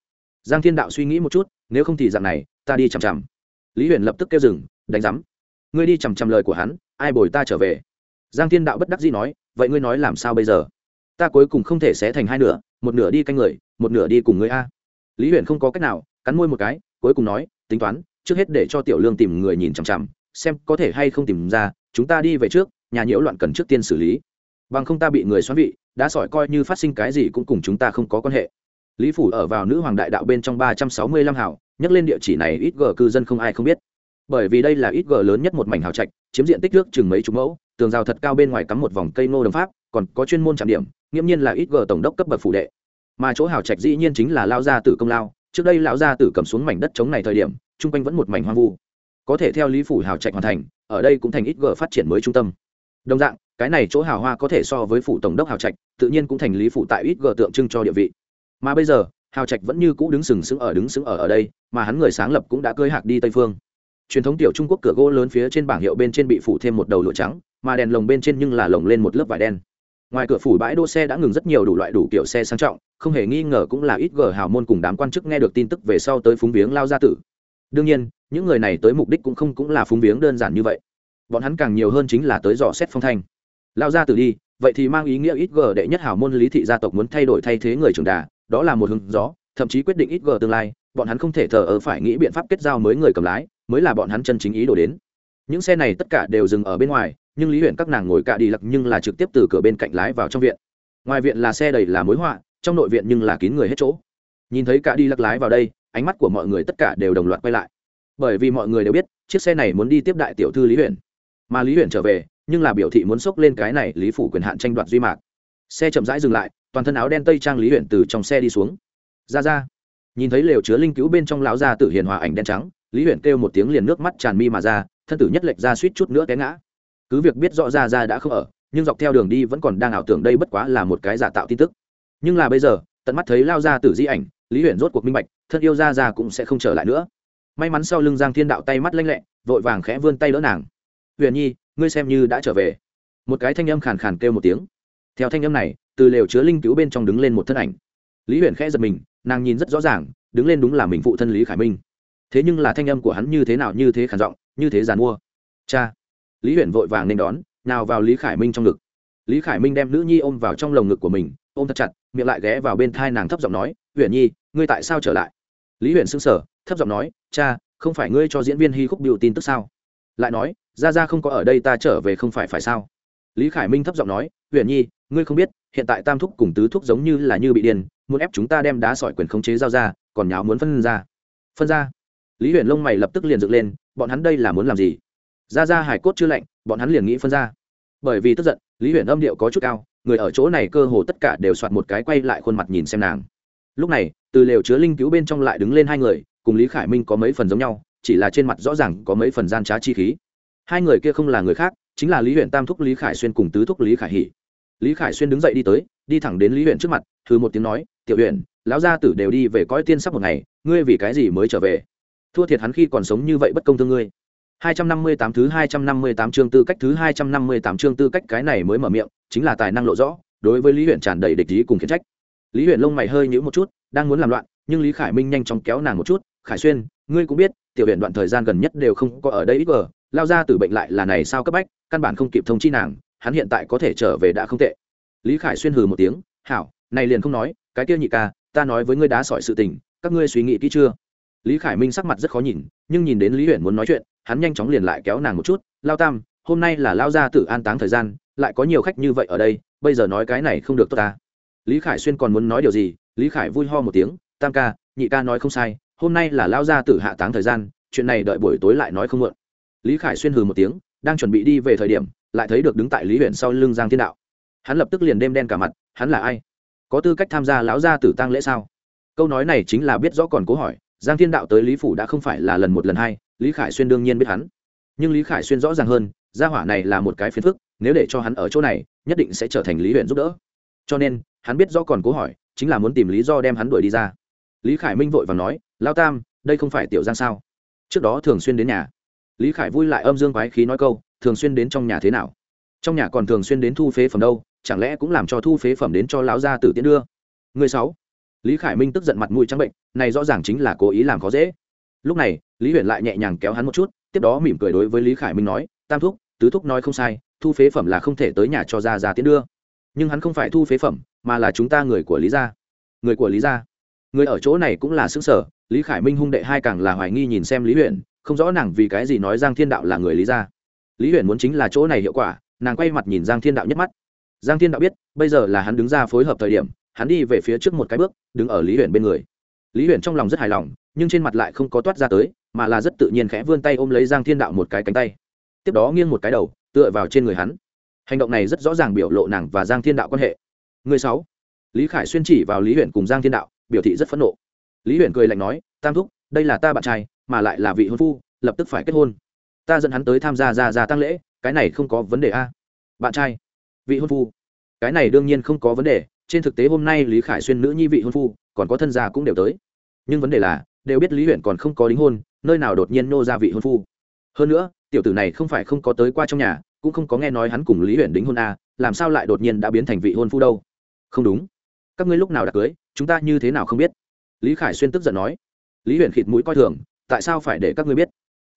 Giang thiên đạo suy nghĩ một chút, nếu không thì dạng này, ta đi chằm chằm. Lý huyền lập tức kêu dừng, đánh rắm ngươi đi chằm chằm lời của hắn, ai bồi ta trở về? Giang thiên đạo bất đắc dĩ nói, vậy ngươi nói làm sao bây giờ? Ta cuối cùng không thể xé thành hai nửa, một nửa đi canh người, một nửa đi cùng ngươi a. Lý huyền không có cách nào, cắn môi một cái, cuối cùng nói, tính toán trước hết để cho tiểu lương tìm người nhìn chằm chằm, xem có thể hay không tìm ra, chúng ta đi về trước, nhà nhiễu loạn cần trước tiên xử lý. Bằng không ta bị người xoắn vị, đã sỏi coi như phát sinh cái gì cũng cùng chúng ta không có quan hệ. Lý phủ ở vào nữ hoàng đại đạo bên trong ba trăm sáu mươi lăm hào, nhắc lên địa chỉ này ít g cư dân không ai không biết. Bởi vì đây là ít g lớn nhất một mảnh hào trạch, chiếm diện tích nước chừng mấy chục mẫu, tường rào thật cao bên ngoài cắm một vòng cây nô đồng pháp, còn có chuyên môn trạm điểm, nghiễm nhiên là ít g tổng đốc cấp bậc phủ đệ. Mà chỗ hào trạch dĩ nhiên chính là lao gia tử công lao, trước đây lão gia tử cầm xuống mảnh đất chống này thời điểm chung quanh vẫn một mảnh hoang vu. Có thể theo lý phủ hào trạch hoàn thành, ở đây cũng thành ít gờ phát triển mới trung tâm. Đồng dạng, cái này chỗ hào hoa có thể so với phủ tổng đốc hào trạch, tự nhiên cũng thành lý Phủ tại ít gờ tượng trưng cho địa vị. Mà bây giờ, hào trạch vẫn như cũ đứng sừng sững ở đứng sững ở ở đây, mà hắn người sáng lập cũng đã cưới hạc đi tây phương. Truyền thống tiểu trung quốc cửa gỗ lớn phía trên bảng hiệu bên trên bị phủ thêm một đầu lụa trắng, mà đèn lồng bên trên nhưng là lồng lên một lớp vải đen. Ngoài cửa phủ bãi đỗ xe đã ngừng rất nhiều đủ loại đủ kiểu xe sang trọng, không hề nghi ngờ cũng là ít gờ hào môn cùng đám quan chức nghe được tin tức về sau tới phúng viếng lao gia tử đương nhiên, những người này tới mục đích cũng không cũng là phúng viếng đơn giản như vậy. Bọn hắn càng nhiều hơn chính là tới dò xét phong thanh. Lao ra từ đi, vậy thì mang ý nghĩa ít g đệ nhất hảo môn lý thị gia tộc muốn thay đổi thay thế người trưởng đà, đó là một hướng gió, thậm chí quyết định ít g tương lai, bọn hắn không thể thờ ơ phải nghĩ biện pháp kết giao mới người cầm lái, mới là bọn hắn chân chính ý đồ đến. Những xe này tất cả đều dừng ở bên ngoài, nhưng lý huyện các nàng ngồi cạ đi lặc nhưng là trực tiếp từ cửa bên cạnh lái vào trong viện. Ngoài viện là xe đầy là mối họa, trong nội viện nhưng là kín người hết chỗ. Nhìn thấy cạ đi lặc lái vào đây ánh mắt của mọi người tất cả đều đồng loạt quay lại. Bởi vì mọi người đều biết, chiếc xe này muốn đi tiếp đại tiểu thư lý huyện mà lý huyện trở về, nhưng là biểu thị muốn xốc lên cái này lý phủ quyền hạn tranh đoạt duy mạc. Xe chậm rãi dừng lại, toàn thân áo đen tây trang lý huyện từ trong xe đi xuống. Ra ra. Nhìn thấy lều chứa linh cứu bên trong lão gia tử hiền hòa ảnh đen trắng, lý huyện kêu một tiếng liền nước mắt tràn mi mà ra, thân tử nhất lệch ra suýt chút nữa té ngã. Cứ việc biết rõ ra ra đã không ở, nhưng dọc theo đường đi vẫn còn đang ảo tưởng đây bất quá là một cái giả tạo tin tức. Nhưng là bây giờ, tận mắt thấy lao ra tử di ảnh, lý huyện rốt cuộc minh bạch thân yêu ra ra cũng sẽ không trở lại nữa. May mắn sau lưng giang thiên đạo tay mắt lanh lẹ, vội vàng khẽ vươn tay đỡ nàng. Huyền nhi, ngươi xem như đã trở về. Một cái thanh âm khàn khàn kêu một tiếng. Theo thanh âm này, từ lều chứa linh cứu bên trong đứng lên một thân ảnh. Lý huyền khẽ giật mình, nàng nhìn rất rõ ràng, đứng lên đúng là mình phụ thân lý khải minh. Thế nhưng là thanh âm của hắn như thế nào như thế khản giọng, như thế giàn mua. Cha. Lý huyền vội vàng nên đón, nào vào lý khải minh trong ngực. Lý khải minh đem nữ nhi ôm vào trong lồng ngực của mình, ôm thật chặt, miệng lại ghé vào bên thai nàng thấp giọng nói, huyền nhi, ngươi tại sao trở lại? Lý huyền sững sờ, thấp giọng nói, cha, không phải ngươi cho diễn viên hy khúc biểu tin tức sao? Lại nói ra ra không có ở đây ta trở về không phải phải sao? Lý khải minh thấp giọng nói, huyền nhi, ngươi không biết, hiện tại tam thúc cùng tứ thúc giống như là như bị điên, muốn ép chúng ta đem đá sỏi quyền khống chế giao ra, còn nháo muốn phân ra. Phân ra? Lý huyền lông mày lập tức liền dựng lên, bọn hắn đây là muốn làm gì? Ra ra hải cốt chưa lạnh, bọn hắn liền nghĩ phân ra. Bởi vì tức giận, lý huyền âm điệu có chút cao, người ở chỗ này cơ hồ tất cả đều soạt một cái quay lại khuôn mặt nhìn xem nàng lúc này từ lều chứa linh cứu bên trong lại đứng lên hai người cùng lý khải minh có mấy phần giống nhau chỉ là trên mặt rõ ràng có mấy phần gian trá chi khí. Hai người kia không là người khác chính là lý huyện tam thúc lý khải xuyên cùng tứ thúc lý khải hỷ. Lý khải xuyên đứng dậy đi tới đi thẳng đến lý huyện trước mặt thư một tiếng nói tiểu huyện lão gia tử đều đi về coi tiên sắp một ngày ngươi vì cái gì mới trở về? Thua thiệt hắn khi còn sống như vậy bất công thương ngươi. 258 thứ 258 chương tư cách thứ 258 chương tư cách cái này mới mở miệng, chính là tài năng lộ rõ, đối với Lý Huyền tràn đầy địch ý cùng khiển trách. Lý Huyền lông mày hơi nhữ một chút, đang muốn làm loạn, nhưng Lý Khải Minh nhanh chóng kéo nàng một chút, "Khải Xuyên, ngươi cũng biết, tiểu huyện đoạn thời gian gần nhất đều không có ở đây ít vờ, lao ra từ bệnh lại là này sao cấp bách, căn bản không kịp thông chi nàng, hắn hiện tại có thể trở về đã không tệ." Lý Khải Xuyên hừ một tiếng, "Hảo, này liền không nói, cái kia nhị ca, ta nói với ngươi đá sỏi sự tình, các ngươi suy nghĩ kỹ chưa?" Lý Khải Minh sắc mặt rất khó nhìn, nhưng nhìn đến Lý huyện muốn nói chuyện, hắn nhanh chóng liền lại kéo nàng một chút lao tam hôm nay là lao gia tử an táng thời gian lại có nhiều khách như vậy ở đây bây giờ nói cái này không được tốt ta lý khải xuyên còn muốn nói điều gì? Lý khải vui ho một tiếng, tam ca, nhị ca nói không sai, hôm nay là lao gia tử hạ táng thời gian, chuyện này đợi buổi tối lại nói không muộn. Lý khải xuyên hừ một tiếng, đang chuẩn bị đi về thời điểm, lại thấy được đứng tại lý huyện sau lưng giang thiên đạo. Hắn lập tức liền đêm đen cả mặt, hắn là ai? Có tư cách tham gia lão gia tử tang lễ sao? Câu nói này chính là biết rõ còn cố hỏi, giang thiên đạo tới lý phủ đã không phải là lần một lần hai, lý khải xuyên đương nhiên biết hắn. Nhưng lý khải xuyên rõ ràng hơn, gia hỏa này là một cái phiền phức, nếu để cho hắn ở chỗ này, nhất định sẽ trở thành lý huyện giúp đỡ cho nên, hắn biết rõ còn cố hỏi, chính là muốn tìm lý do đem hắn đuổi đi ra. Lý khải minh vội và nói, lao tam, đây không phải tiểu giang sao? Trước đó thường xuyên đến nhà. Lý khải vui lại âm dương quái khí nói câu, thường xuyên đến trong nhà thế nào? Trong nhà còn thường xuyên đến thu phế phẩm đâu, chẳng lẽ cũng làm cho thu phế phẩm đến cho lão gia tử tiễn đưa? Người sáu. Lý khải minh tức giận mặt mũi trắng bệnh, này rõ ràng chính là cố ý làm khó dễ. Lúc này, lý huyền lại nhẹ nhàng kéo hắn một chút, tiếp đó mỉm cười đối với lý khải minh nói, tam thúc, tứ thúc nói không sai, thu phế phẩm là không thể tới nhà cho ra ra tiễn đưa nhưng hắn không phải thu phế phẩm, mà là chúng ta người của lý gia. Người của lý gia. Người ở chỗ này cũng là xứng sở, lý khải minh hung đệ hai càng là hoài nghi nhìn xem lý huyền, không rõ nàng vì cái gì nói giang thiên đạo là người lý gia. Lý huyền muốn chính là chỗ này hiệu quả, nàng quay mặt nhìn giang thiên đạo nhất mắt. Giang thiên đạo biết, bây giờ là hắn đứng ra phối hợp thời điểm, hắn đi về phía trước một cái bước, đứng ở lý huyền bên người. Lý huyền trong lòng rất hài lòng, nhưng trên mặt lại không có toát ra tới, mà là rất tự nhiên khẽ vươn tay ôm lấy giang thiên đạo một cái cánh tay. Tiếp đó nghiêng một cái đầu, tựa vào trên người hắn hành động này rất rõ ràng biểu lộ nàng và giang thiên đạo quan hệ. Người sáu, lý khải xuyên chỉ vào lý huyện cùng giang thiên đạo, biểu thị rất phẫn nộ. Lý huyện cười lạnh nói, tam thúc, đây là ta bạn trai, mà lại là vị hôn phu, lập tức phải kết hôn. Ta dẫn hắn tới tham gia ra ra tăng lễ, cái này không có vấn đề a. Bạn trai, vị hôn phu? Cái này đương nhiên không có vấn đề, trên thực tế hôm nay lý khải xuyên nữ nhi vị hôn phu, còn có thân gia cũng đều tới. Nhưng vấn đề là, đều biết lý huyện còn không có đính hôn, nơi nào đột nhiên nô ra vị hôn phu. Hơn nữa, tiểu tử này không phải không có tới qua trong nhà cũng không có nghe nói hắn cùng lý huyện đính hôn a à, làm sao lại đột nhiên đã biến thành vị hôn phu đâu? Không đúng. Các ngươi lúc nào đã cưới chúng ta như thế nào không biết? Lý khải xuyên tức giận nói. Lý huyện khịt mũi coi thường tại sao phải để các ngươi biết?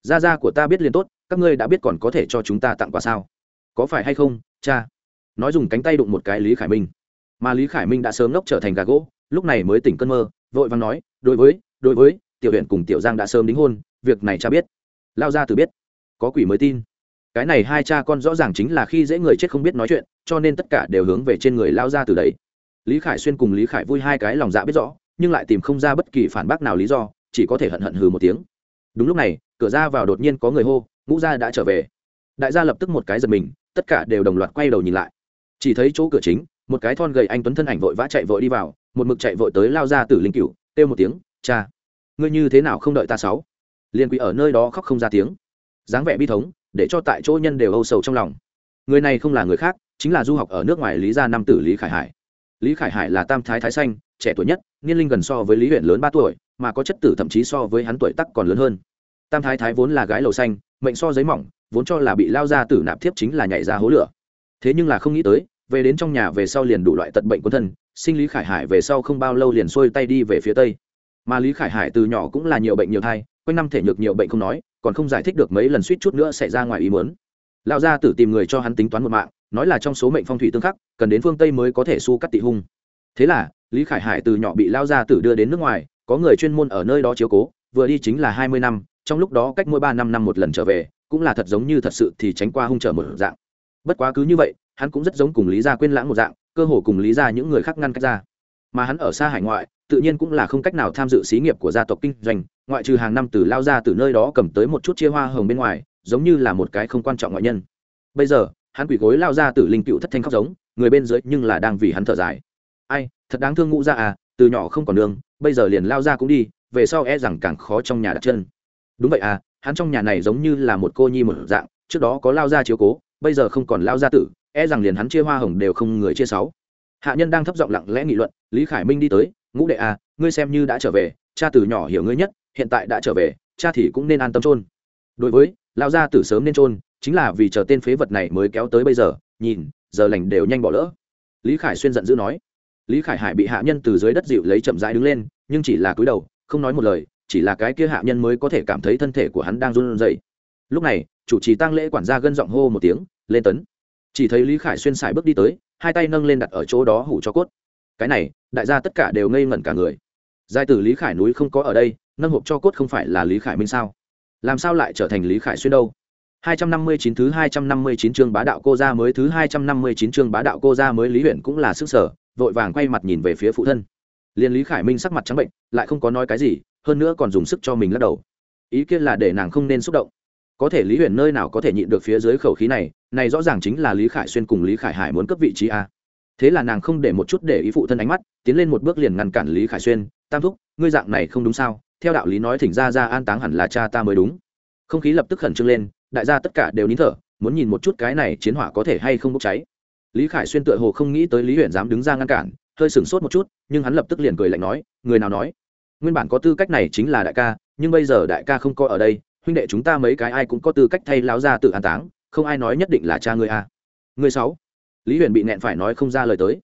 Gia gia của ta biết liền tốt các ngươi đã biết còn có thể cho chúng ta tặng quà sao? Có phải hay không cha? Nói dùng cánh tay đụng một cái lý khải minh. Mà lý khải minh đã sớm ngốc trở thành gà gỗ lúc này mới tỉnh cơn mơ vội vàng nói đối với đối với tiểu huyện cùng tiểu giang đã sớm đính hôn việc này cha biết. Lao ra từ biết. Có quỷ mới tin cái này hai cha con rõ ràng chính là khi dễ người chết không biết nói chuyện, cho nên tất cả đều hướng về trên người lao ra từ đấy. Lý khải xuyên cùng lý khải vui hai cái lòng dạ biết rõ, nhưng lại tìm không ra bất kỳ phản bác nào lý do, chỉ có thể hận hận hừ một tiếng. Đúng lúc này, cửa ra vào đột nhiên có người hô, ngũ gia đã trở về. Đại gia lập tức một cái giật mình, tất cả đều đồng loạt quay đầu nhìn lại. Chỉ thấy chỗ cửa chính, một cái thon gầy anh tuấn thân ảnh vội vã chạy vội đi vào, một mực chạy vội tới lao ra từ linh cửu, kêu một tiếng, cha, ngươi như thế nào không đợi ta sáu? Liền quỷ ở nơi đó khóc không ra tiếng. Dáng vẻ bi thống để cho tại chỗ nhân đều âu sầu trong lòng. Người này không là người khác, chính là du học ở nước ngoài lý gia năm tử lý khải hải. Lý khải hải là tam thái thái xanh, trẻ tuổi nhất, niên linh gần so với lý huyện lớn ba tuổi, mà có chất tử thậm chí so với hắn tuổi tắc còn lớn hơn. Tam thái thái vốn là gái lầu xanh, mệnh so giấy mỏng, vốn cho là bị lao ra tử nạp thiếp chính là nhảy ra hố lửa. Thế nhưng là không nghĩ tới, về đến trong nhà về sau liền đủ loại tật bệnh quân thân, sinh lý khải hải về sau không bao lâu liền xuôi tay đi về phía tây. Mà lý khải hải từ nhỏ cũng là nhiều bệnh nhiều thai, quanh năm thể nhược nhiều bệnh không nói còn không giải thích được mấy lần suýt chút nữa xảy ra ngoài ý muốn. Lão gia tử tìm người cho hắn tính toán một mạng, nói là trong số mệnh phong thủy tương khắc, cần đến phương tây mới có thể su cắt tị hung. Thế là, lý khải hải từ nhỏ bị lao gia tử đưa đến nước ngoài, có người chuyên môn ở nơi đó chiếu cố, vừa đi chính là hai mươi năm, trong lúc đó cách mỗi ba năm năm một lần trở về, cũng là thật giống như thật sự thì tránh qua hung trở một dạng. Bất quá cứ như vậy, hắn cũng rất giống cùng lý gia quên lãng một dạng, cơ hồ cùng lý gia những người khác ngăn cách ra mà hắn ở xa hải ngoại, tự nhiên cũng là không cách nào tham dự xí nghiệp của gia tộc kinh doanh, ngoại trừ hàng năm từ lao ra từ nơi đó cầm tới một chút chia hoa hồng bên ngoài, giống như là một cái không quan trọng ngoại nhân. Bây giờ, hắn quỷ gối lao ra từ linh cựu thất thanh khóc giống, người bên dưới nhưng là đang vì hắn thở dài. Ai, thật đáng thương ngũ ra à từ nhỏ không còn đường bây giờ liền lao ra cũng đi, về sau e rằng càng khó trong nhà đặt chân. Đúng vậy à hắn trong nhà này giống như là một cô nhi một dạng, trước đó có lao ra chiếu cố, bây giờ không còn lao ra tử e rằng liền hắn chia hoa hồng đều không người chia sáu hạ nhân đang thấp giọng lặng lẽ nghị luận, lý khải minh đi tới, ngũ đệ à ngươi xem như đã trở về, cha từ nhỏ hiểu ngươi nhất, hiện tại đã trở về, cha thì cũng nên an tâm trôn đối với lao gia tử sớm nên trôn chính là vì chờ tên phế vật này mới kéo tới bây giờ, nhìn, giờ lành đều nhanh bỏ lỡ. Lý khải xuyên giận dữ nói. Lý khải hải bị hạ nhân từ dưới đất dịu lấy chậm rãi đứng lên, nhưng chỉ là cúi đầu, không nói một lời, chỉ là cái kia hạ nhân mới có thể cảm thấy thân thể của hắn đang run rẩy. Lúc này, chủ trì tăng lễ quản gia gân giọng hô một tiếng, lên tấn chỉ thấy lý khải xuyên xài bước đi tới hai tay nâng lên đặt ở chỗ đó hủ cho cốt cái này đại gia tất cả đều ngây ngẩn cả người giai tử lý khải núi không có ở đây nâng hộp cho cốt không phải là lý khải minh sao làm sao lại trở thành lý khải xuyên đâu 259 thứ 259 chương bá đạo cô gia mới thứ 259 chương bá đạo cô gia mới Lý Huyện cũng là sức sở, vội vàng quay mặt nhìn về phía phụ thân. Liên Lý Khải Minh sắc mặt trắng bệnh, lại không có nói cái gì, hơn nữa còn dùng sức cho mình lắc đầu. Ý kiến là để nàng không nên xúc động. Có thể Lý Huyền nơi nào có thể nhịn được phía dưới khẩu khí này, này rõ ràng chính là Lý Khải xuyên cùng Lý Khải Hải muốn cấp vị trí a. Thế là nàng không để một chút để ý phụ thân ánh mắt, tiến lên một bước liền ngăn cản Lý Khải xuyên, "Tam thúc, ngươi dạng này không đúng sao? theo đạo lý nói thỉnh ra ra an táng hẳn là cha ta mới đúng không khí lập tức khẩn trương lên đại gia tất cả đều nín thở muốn nhìn một chút cái này chiến hỏa có thể hay không bốc cháy lý khải xuyên tựa hồ không nghĩ tới lý huyện dám đứng ra ngăn cản hơi sửng sốt một chút nhưng hắn lập tức liền cười lạnh nói người nào nói nguyên bản có tư cách này chính là đại ca nhưng bây giờ đại ca không có ở đây huynh đệ chúng ta mấy cái ai cũng có tư cách thay láo ra tự an táng, không ai nói nhất định là cha ngươi a. Ngươi sáu. Lý huyền bị nẹn phải nói không ra lời tới.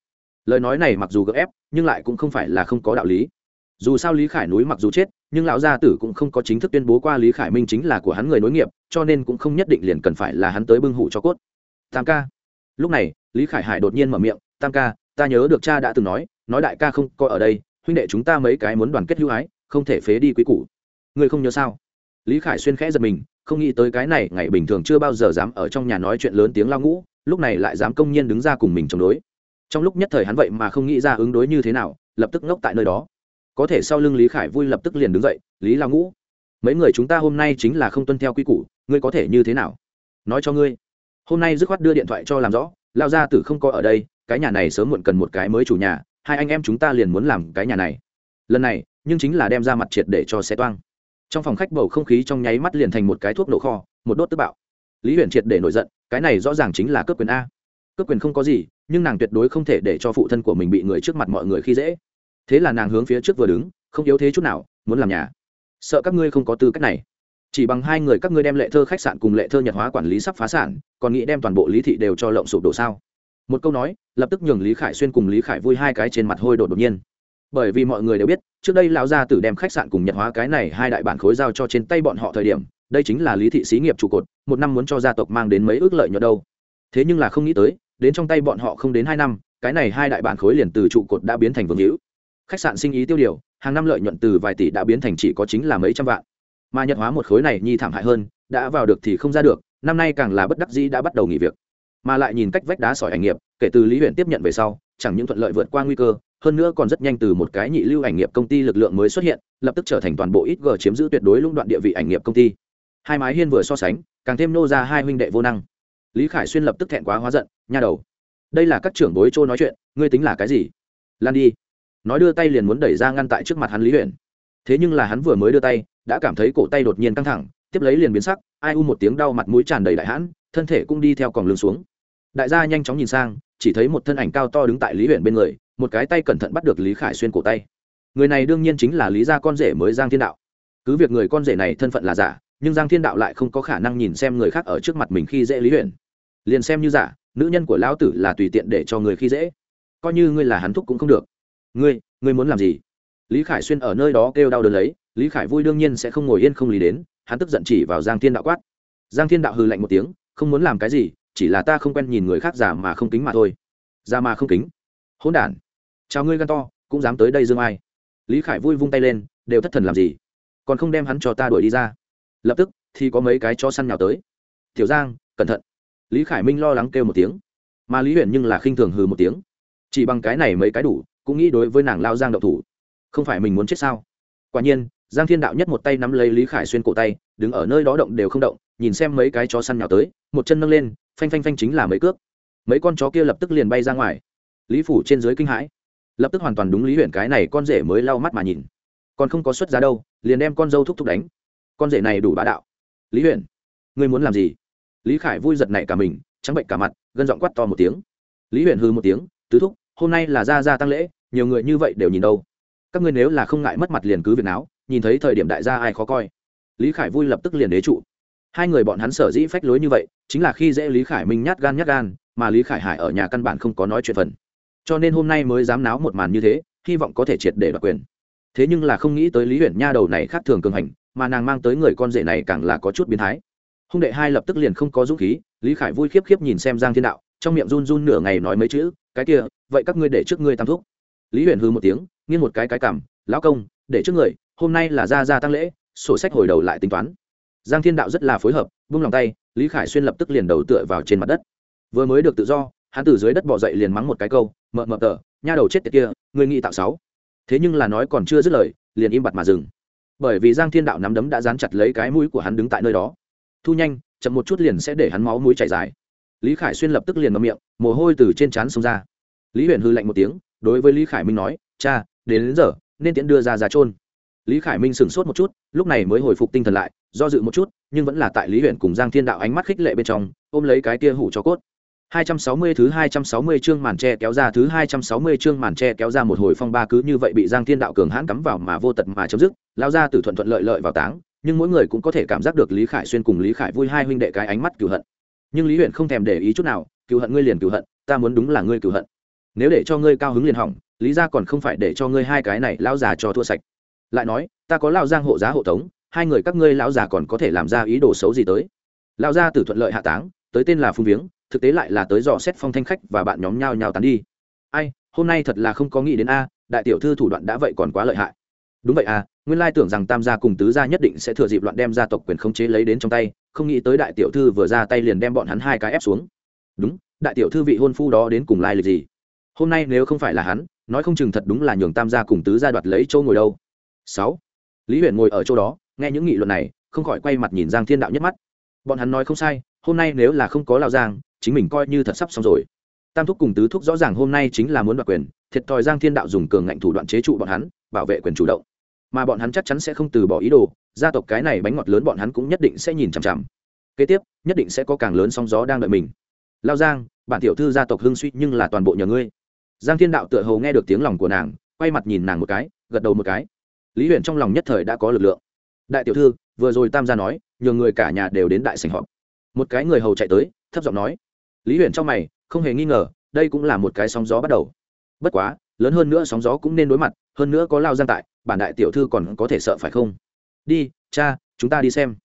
Lời nói này mặc dù gấp ép, nhưng lại cũng không phải là không có đạo lý. Dù sao lý khải núi mặc dù chết, nhưng lão gia tử cũng không có chính thức tuyên bố qua lý khải minh chính là của hắn người nối nghiệp, cho nên cũng không nhất định liền cần phải là hắn tới bưng hụ cho cốt. Tam ca. Lúc này, lý khải hải đột nhiên mở miệng, tam ca, ta nhớ được cha đã từng nói nói đại ca không có ở đây, huynh đệ chúng ta mấy cái muốn đoàn kết hữu ái, không thể phế đi quý củ. Ngươi không nhớ sao? Lý khải xuyên khẽ giật mình, không nghĩ tới cái này, ngày bình thường chưa bao giờ dám ở trong nhà nói chuyện lớn tiếng lao ngũ, lúc này lại dám công nhiên đứng ra cùng mình chống đối. Trong lúc nhất thời hắn vậy mà không nghĩ ra ứng đối như thế nào, lập tức ngốc tại nơi đó. Có thể sau lưng lý khải vui lập tức liền đứng dậy, lý lao ngũ, mấy người chúng ta hôm nay chính là không tuân theo quy củ, ngươi có thể như thế nào? Nói cho ngươi. Hôm nay dứt khoát đưa điện thoại cho làm rõ, lao ra tử không có ở đây, cái nhà này sớm muộn cần một cái mới chủ nhà, hai anh em chúng ta liền muốn làm cái nhà này. Lần này, nhưng chính là đem ra mặt triệt để cho xe toang trong phòng khách bầu không khí trong nháy mắt liền thành một cái thuốc nổ kho, một đốt tức bạo. Lý huyền triệt để nổi giận, cái này rõ ràng chính là cướp quyền a. Cướp quyền không có gì, nhưng nàng tuyệt đối không thể để cho phụ thân của mình bị người trước mặt mọi người khi dễ. Thế là nàng hướng phía trước vừa đứng, không yếu thế chút nào, muốn làm nhà. Sợ các ngươi không có tư cách này. Chỉ bằng hai người các ngươi đem lệ thơ khách sạn cùng lệ thơ nhật hóa quản lý sắp phá sản, còn nghĩ đem toàn bộ lý thị đều cho lộng sụp đổ sao? Một câu nói, lập tức nhường lý khải xuyên cùng lý khải vui hai cái trên mặt hôi đột đột nhiên. Bởi vì mọi người đều biết trước đây lão gia tử đem khách sạn cùng nhật hóa cái này hai đại bản khối giao cho trên tay bọn họ thời điểm, đây chính là lý thị xí nghiệp trụ cột, một năm muốn cho gia tộc mang đến mấy ước lợi nhuận đâu. Thế nhưng là không nghĩ tới, đến trong tay bọn họ không đến hai năm, cái này hai đại bản khối liền từ trụ cột đã biến thành vương hữu. Khách sạn sinh ý tiêu điều, hàng năm lợi nhuận từ vài tỷ đã biến thành chỉ có chính là mấy trăm vạn. Mà nhật hóa một khối này nhi thảm hại hơn, đã vào được thì không ra được, năm nay càng là bất đắc dĩ đã bắt đầu nghỉ việc. Mà lại nhìn cách vách đá sỏi ảnh nghiệp, kể từ lý huyện tiếp nhận về sau, chẳng những thuận lợi vượt qua nguy cơ hơn nữa còn rất nhanh từ một cái nhị lưu ảnh nghiệp công ty lực lượng mới xuất hiện, lập tức trở thành toàn bộ ít g chiếm giữ tuyệt đối lũng đoạn địa vị ảnh nghiệp công ty. Hai mái hiên vừa so sánh, càng thêm nô ra hai huynh đệ vô năng. Lý khải xuyên lập tức thẹn quá hóa giận, nha đầu, đây là các trưởng bối trô nói chuyện, ngươi tính là cái gì? Lan đi. Nói đưa tay liền muốn đẩy ra ngăn tại trước mặt hắn lý huyện thế nhưng là hắn vừa mới đưa tay, đã cảm thấy cổ tay đột nhiên căng thẳng, tiếp lấy liền biến sắc, ai u một tiếng đau mặt mũi tràn đầy đại hãn, thân thể cũng đi theo còng lưng xuống. Đại gia nhanh chóng nhìn sang, chỉ thấy một thân ảnh cao to đứng tại lý huyện bên người một cái tay cẩn thận bắt được lý khải xuyên cổ tay người này đương nhiên chính là lý gia con rể mới giang thiên đạo cứ việc người con rể này thân phận là giả nhưng giang thiên đạo lại không có khả năng nhìn xem người khác ở trước mặt mình khi dễ lý Huyền liền xem như giả nữ nhân của lão tử là tùy tiện để cho người khi dễ coi như ngươi là hắn thúc cũng không được ngươi ngươi muốn làm gì lý khải xuyên ở nơi đó kêu đau đớn lấy lý khải vui đương nhiên sẽ không ngồi yên không lý đến hắn tức giận chỉ vào giang thiên đạo quát giang thiên đạo hừ lạnh một tiếng không muốn làm cái gì chỉ là ta không quen nhìn người khác giả mà không kính mà thôi ra mà không kính hỗn đản chào ngươi gan to, cũng dám tới đây dương ai. Lý khải vui vung tay lên, đều thất thần làm gì? Còn không đem hắn cho ta đuổi đi ra. Lập tức, thì có mấy cái cho săn nhào tới. Tiểu giang, cẩn thận. Lý khải minh lo lắng kêu một tiếng. Mà lý huyền nhưng là khinh thường hừ một tiếng. Chỉ bằng cái này mấy cái đủ, cũng nghĩ đối với nàng lao giang đậu thủ. Không phải mình muốn chết sao? Quả nhiên, giang thiên đạo nhất một tay nắm lấy lý khải xuyên cổ tay, đứng ở nơi đó động đều không động, nhìn xem mấy cái chó săn nhào tới, một chân nâng lên, phanh phanh phanh chính là mấy cước. Mấy con chó kia lập tức liền bay ra ngoài. Lý phủ trên dưới kinh hãi lập tức hoàn toàn đúng lý huyện cái này con rể mới lau mắt mà nhìn. Còn không có xuất giá đâu liền đem con dâu thúc thúc đánh. Con rể này đủ bá đạo. Lý huyện ngươi muốn làm gì? Lý khải vui giật nảy cả mình trắng bệnh cả mặt gân giọng quắt to một tiếng. Lý huyện hư một tiếng tứ thúc hôm nay là ra ra tăng lễ nhiều người như vậy đều nhìn đâu. Các ngươi nếu là không ngại mất mặt liền cứ việc áo, nhìn thấy thời điểm đại gia ai khó coi. Lý khải vui lập tức liền đế trụ. Hai người bọn hắn sở dĩ phách lối như vậy chính là khi dễ lý khải minh nhát gan nhát gan mà lý khải hải ở nhà căn bản không có nói chuyện phần cho nên hôm nay mới dám náo một màn như thế, hy vọng có thể triệt để đoạt quyền. Thế nhưng là không nghĩ tới lý huyện nha đầu này khác thường cường hành, mà nàng mang tới người con rể này càng là có chút biến thái. Hung đệ hai lập tức liền không có dũng khí, lý khải vui khiếp khiếp nhìn xem giang thiên đạo, trong miệng run run nửa ngày nói mấy chữ, cái kia, vậy các ngươi để trước ngươi tam thúc. Lý huyện hư một tiếng, nghiêng một cái cái cảm lão công, để trước người, hôm nay là ra ra tăng lễ, sổ sách hồi đầu lại tính toán. Giang thiên đạo rất là phối hợp vung lòng tay, lý khải xuyên lập tức liền đầu tựa vào trên mặt đất. Vừa mới được tự do, hắn từ dưới đất bỏ dậy liền mắng một cái câu mợ mợ tờ nha đầu chết tiệt kia người nghĩ tạo sáu. Thế nhưng là nói còn chưa dứt lời liền im bặt mà dừng. Bởi vì giang thiên đạo nắm đấm đã dán chặt lấy cái mũi của hắn đứng tại nơi đó. Thu nhanh chậm một chút liền sẽ để hắn máu mũi chảy dài. Lý khải xuyên lập tức liền ngậm miệng mồ hôi từ trên trán xông ra. Lý huyền hư lạnh một tiếng đối với lý khải minh nói cha đến, đến giờ nên tiễn đưa ra giá trôn lý khải minh sửng sốt một chút lúc này mới hồi phục tinh thần lại do dự một chút nhưng vẫn là tại lý huyện cùng giang thiên đạo ánh mắt khích lệ bên trong ôm lấy cái tia hủ cho cốt. 260 thứ 260 chương màn tre kéo ra thứ 260 chương màn tre kéo ra một hồi phong ba cứ như vậy bị Giang Thiên Đạo cường hãn cắm vào mà vô tật mà chấm dứt, lao ra tử thuận thuận lợi lợi vào táng, nhưng mỗi người cũng có thể cảm giác được Lý Khải xuyên cùng Lý Khải vui hai huynh đệ cái ánh mắt cừu hận. Nhưng Lý Huyền không thèm để ý chút nào, cừu hận ngươi liền cừu hận, ta muốn đúng là ngươi cừu hận. Nếu để cho ngươi cao hứng liền hỏng, lý gia còn không phải để cho ngươi hai cái này lão già cho thua sạch. Lại nói, ta có lão giang hộ giá hộ tống, hai người các ngươi lão già còn có thể làm ra ý đồ xấu gì tới. Lão gia tử thuận lợi hạ táng, tới tên là phung viếng, thực tế lại là tới dò xét phong thanh khách và bạn nhóm nhau nhau tán đi. Ai, hôm nay thật là không có nghĩ đến a, đại tiểu thư thủ đoạn đã vậy còn quá lợi hại. Đúng vậy à nguyên lai tưởng rằng tam gia cùng tứ gia nhất định sẽ thừa dịp loạn đem gia tộc quyền khống chế lấy đến trong tay, không nghĩ tới đại tiểu thư vừa ra tay liền đem bọn hắn hai cái ép xuống. Đúng, đại tiểu thư vị hôn phu đó đến cùng lai lịch gì? Hôm nay nếu không phải là hắn, nói không chừng thật đúng là nhường tam gia cùng tứ gia đoạt lấy chỗ ngồi đâu. Sáu, lý huyền ngồi ở chỗ đó, nghe những nghị luận này, không khỏi quay mặt nhìn giang thiên đạo nhất mắt. Bọn hắn nói không sai hôm nay nếu là không có lao giang, chính mình coi như thật sắp xong rồi. Tam thúc cùng tứ thúc rõ ràng hôm nay chính là muốn đoạt quyền, thiệt thòi giang thiên đạo dùng cường ngạnh thủ đoạn chế trụ bọn hắn, bảo vệ quyền chủ động. Mà bọn hắn chắc chắn sẽ không từ bỏ ý đồ, gia tộc cái này bánh ngọt lớn bọn hắn cũng nhất định sẽ nhìn chằm chằm. Kế tiếp, nhất định sẽ có càng lớn sóng gió đang đợi mình. Lao giang, bản tiểu thư gia tộc hưng suy nhưng là toàn bộ nhờ ngươi. Giang thiên đạo tựa hầu nghe được tiếng lòng của nàng, quay mặt nhìn nàng một cái, gật đầu một cái. Lý huyền trong lòng nhất thời đã có lực lượng. Đại tiểu thư, vừa rồi tam gia nói, nhờ người cả nhà đều đến đại sành họp một cái người hầu chạy tới, thấp giọng nói, lý huyền trong mày, không hề nghi ngờ, đây cũng là một cái sóng gió bắt đầu. Bất quá, lớn hơn nữa sóng gió cũng nên đối mặt, hơn nữa có lao giang tại, bản đại tiểu thư còn có thể sợ phải không? Đi, cha, chúng ta đi xem.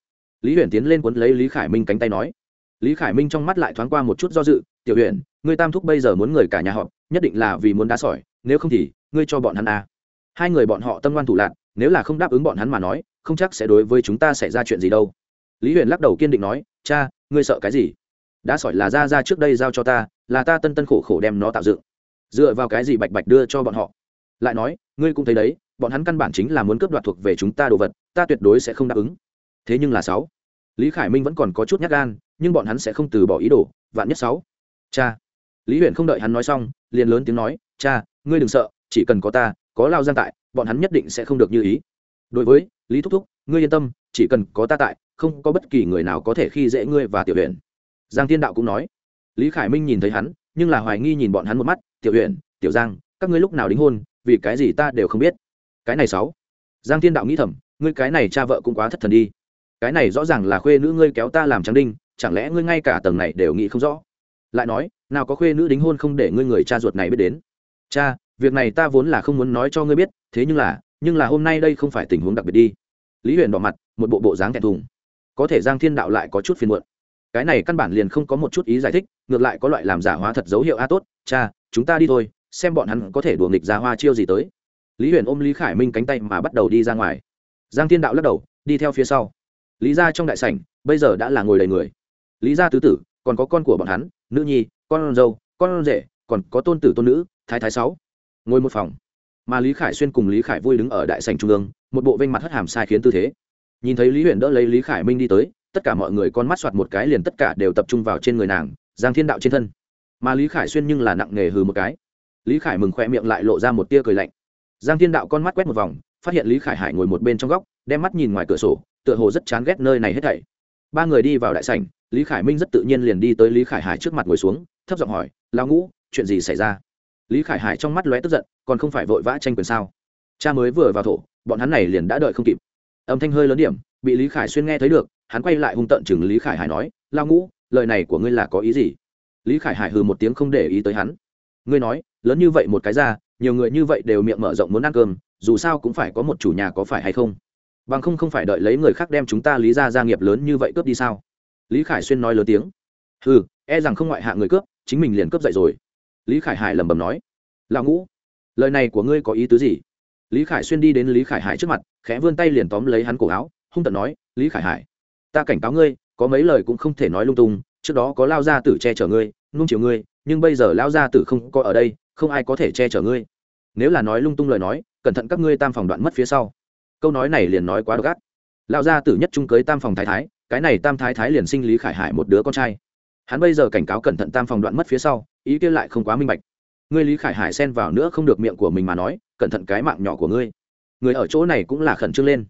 Lý huyền tiến lên quấn lấy lý khải minh cánh tay nói. Lý khải minh trong mắt lại thoáng qua một chút do dự, tiểu huyền, ngươi tam thúc bây giờ muốn người cả nhà họ nhất định là vì muốn đá sỏi, nếu không thì, ngươi cho bọn hắn à. hai người bọn họ tâm ngoan thủ lạc, nếu là không đáp ứng bọn hắn mà nói, không chắc sẽ đối với chúng ta xảy ra chuyện gì đâu lý huyền lắc đầu kiên định nói, cha, ngươi sợ cái gì? Đá sỏi là ra ra trước đây giao cho ta, là ta tân tân khổ khổ đem nó tạo dựng. Dựa vào cái gì bạch bạch đưa cho bọn họ? Lại nói, ngươi cũng thấy đấy, bọn hắn căn bản chính là muốn cướp đoạt thuộc về chúng ta đồ vật, ta tuyệt đối sẽ không đáp ứng. Thế nhưng là sáu. Lý khải minh vẫn còn có chút nhát gan, nhưng bọn hắn sẽ không từ bỏ ý đồ, vạn nhất sáu. Cha. Lý Huyền không đợi hắn nói xong, liền lớn tiếng nói, cha, ngươi đừng sợ, chỉ cần có ta, có lao giang tại, bọn hắn nhất định sẽ không được như ý đối với lý thúc thúc, ngươi yên tâm, chỉ cần có ta tại, không có bất kỳ người nào có thể khi dễ ngươi và tiểu huyện giang thiên đạo cũng nói. Lý khải minh nhìn thấy hắn, nhưng là hoài nghi nhìn bọn hắn một mắt, tiểu huyện tiểu giang, các ngươi lúc nào đính hôn, vì cái gì ta đều không biết. Cái này sáu. Giang thiên đạo nghĩ thầm, ngươi cái này cha vợ cũng quá thất thần đi. Cái này rõ ràng là khuê nữ ngươi kéo ta làm trắng đinh, chẳng lẽ ngươi ngay cả tầng này đều nghĩ không rõ? Lại nói, nào có khuê nữ đính hôn không để ngươi người cha ruột này biết đến. Cha, việc này ta vốn là không muốn nói cho ngươi biết, thế nhưng là nhưng là hôm nay đây không phải tình huống đặc biệt đi. Lý huyền đỏ mặt, một bộ bộ dáng thẹn thùng. Có thể giang thiên đạo lại có chút phiền muộn. Cái này căn bản liền không có một chút ý giải thích, ngược lại có loại làm giả hóa thật dấu hiệu a tốt, cha, chúng ta đi thôi, xem bọn hắn có thể đùa nghịch ra hoa chiêu gì tới. Lý huyền ôm lý khải minh cánh tay mà bắt đầu đi ra ngoài. Giang thiên đạo lắc đầu, đi theo phía sau. Lý ra trong đại sảnh, bây giờ đã là ngồi đầy người. Lý gia tứ tử, còn có con của bọn hắn, nữ nhi, con dâu, con rể, còn có tôn tử tôn nữ, thái thái sáu. Ngồi một phòng mà lý khải xuyên cùng lý khải vui đứng ở đại sành trung ương, một bộ vênh mặt hất hàm sai khiến tư thế. Nhìn thấy lý huyền đỡ lấy lý khải minh đi tới, tất cả mọi người con mắt soạt một cái liền tất cả đều tập trung vào trên người nàng, giang thiên đạo trên thân. Mà lý khải xuyên nhưng là nặng nề hừ một cái. Lý khải mừng khoe miệng lại lộ ra một tia cười lạnh. Giang thiên đạo con mắt quét một vòng, phát hiện lý khải hải ngồi một bên trong góc, đem mắt nhìn ngoài cửa sổ, tựa hồ rất chán ghét nơi này hết thảy. Ba người đi vào đại sảnh, lý khải minh rất tự nhiên liền đi tới lý khải hải trước mặt ngồi xuống, thấp giọng hỏi lao ngũ, chuyện gì xảy ra? Lý khải hải trong mắt lóe tức giận, còn không phải vội vã tranh quyền sao? Cha mới vừa vào thổ, bọn hắn này liền đã đợi không kịp. Âm thanh hơi lớn điểm, bị lý khải xuyên nghe thấy được, hắn quay lại hung tận chừng lý khải hải nói lao ngũ, lời này của ngươi là có ý gì? Lý khải hải hừ một tiếng không để ý tới hắn. Ngươi nói, lớn như vậy một cái ra, nhiều người như vậy đều miệng mở rộng muốn ăn cơm, dù sao cũng phải có một chủ nhà có phải hay không? Bằng không không phải đợi lấy người khác đem chúng ta lý ra gia nghiệp lớn như vậy cướp đi sao? Lý khải xuyên nói lớn tiếng. Ừ e rằng không ngoại hạ người cướp, chính mình liền cướp dậy rồi lý khải hải lẩm bẩm nói, lão ngũ, lời này của ngươi có ý tứ gì? Lý khải xuyên đi đến lý khải hải trước mặt, khẽ vươn tay liền tóm lấy hắn cổ áo, hung tận nói, lý khải hải, ta cảnh cáo ngươi, có mấy lời cũng không thể nói lung tung, trước đó có lao gia tử che chở ngươi nung chiều ngươi, nhưng bây giờ lao gia tử không có ở đây, không ai có thể che chở ngươi. Nếu là nói lung tung lời nói, cẩn thận các ngươi tam phòng đoạn mất phía sau. Câu nói này liền nói quá độc ác. Lao gia tử nhất trung cưới tam phòng thái thái, cái này tam thái thái liền sinh lý khải hải một đứa con trai hắn bây giờ cảnh cáo cẩn thận tam phòng đoạn mất phía sau, ý kia lại không quá minh bạch. Ngươi lý khải hải xen vào nữa không được miệng của mình mà nói, cẩn thận cái mạng nhỏ của ngươi. Người ở chỗ này cũng là khẩn trương lên.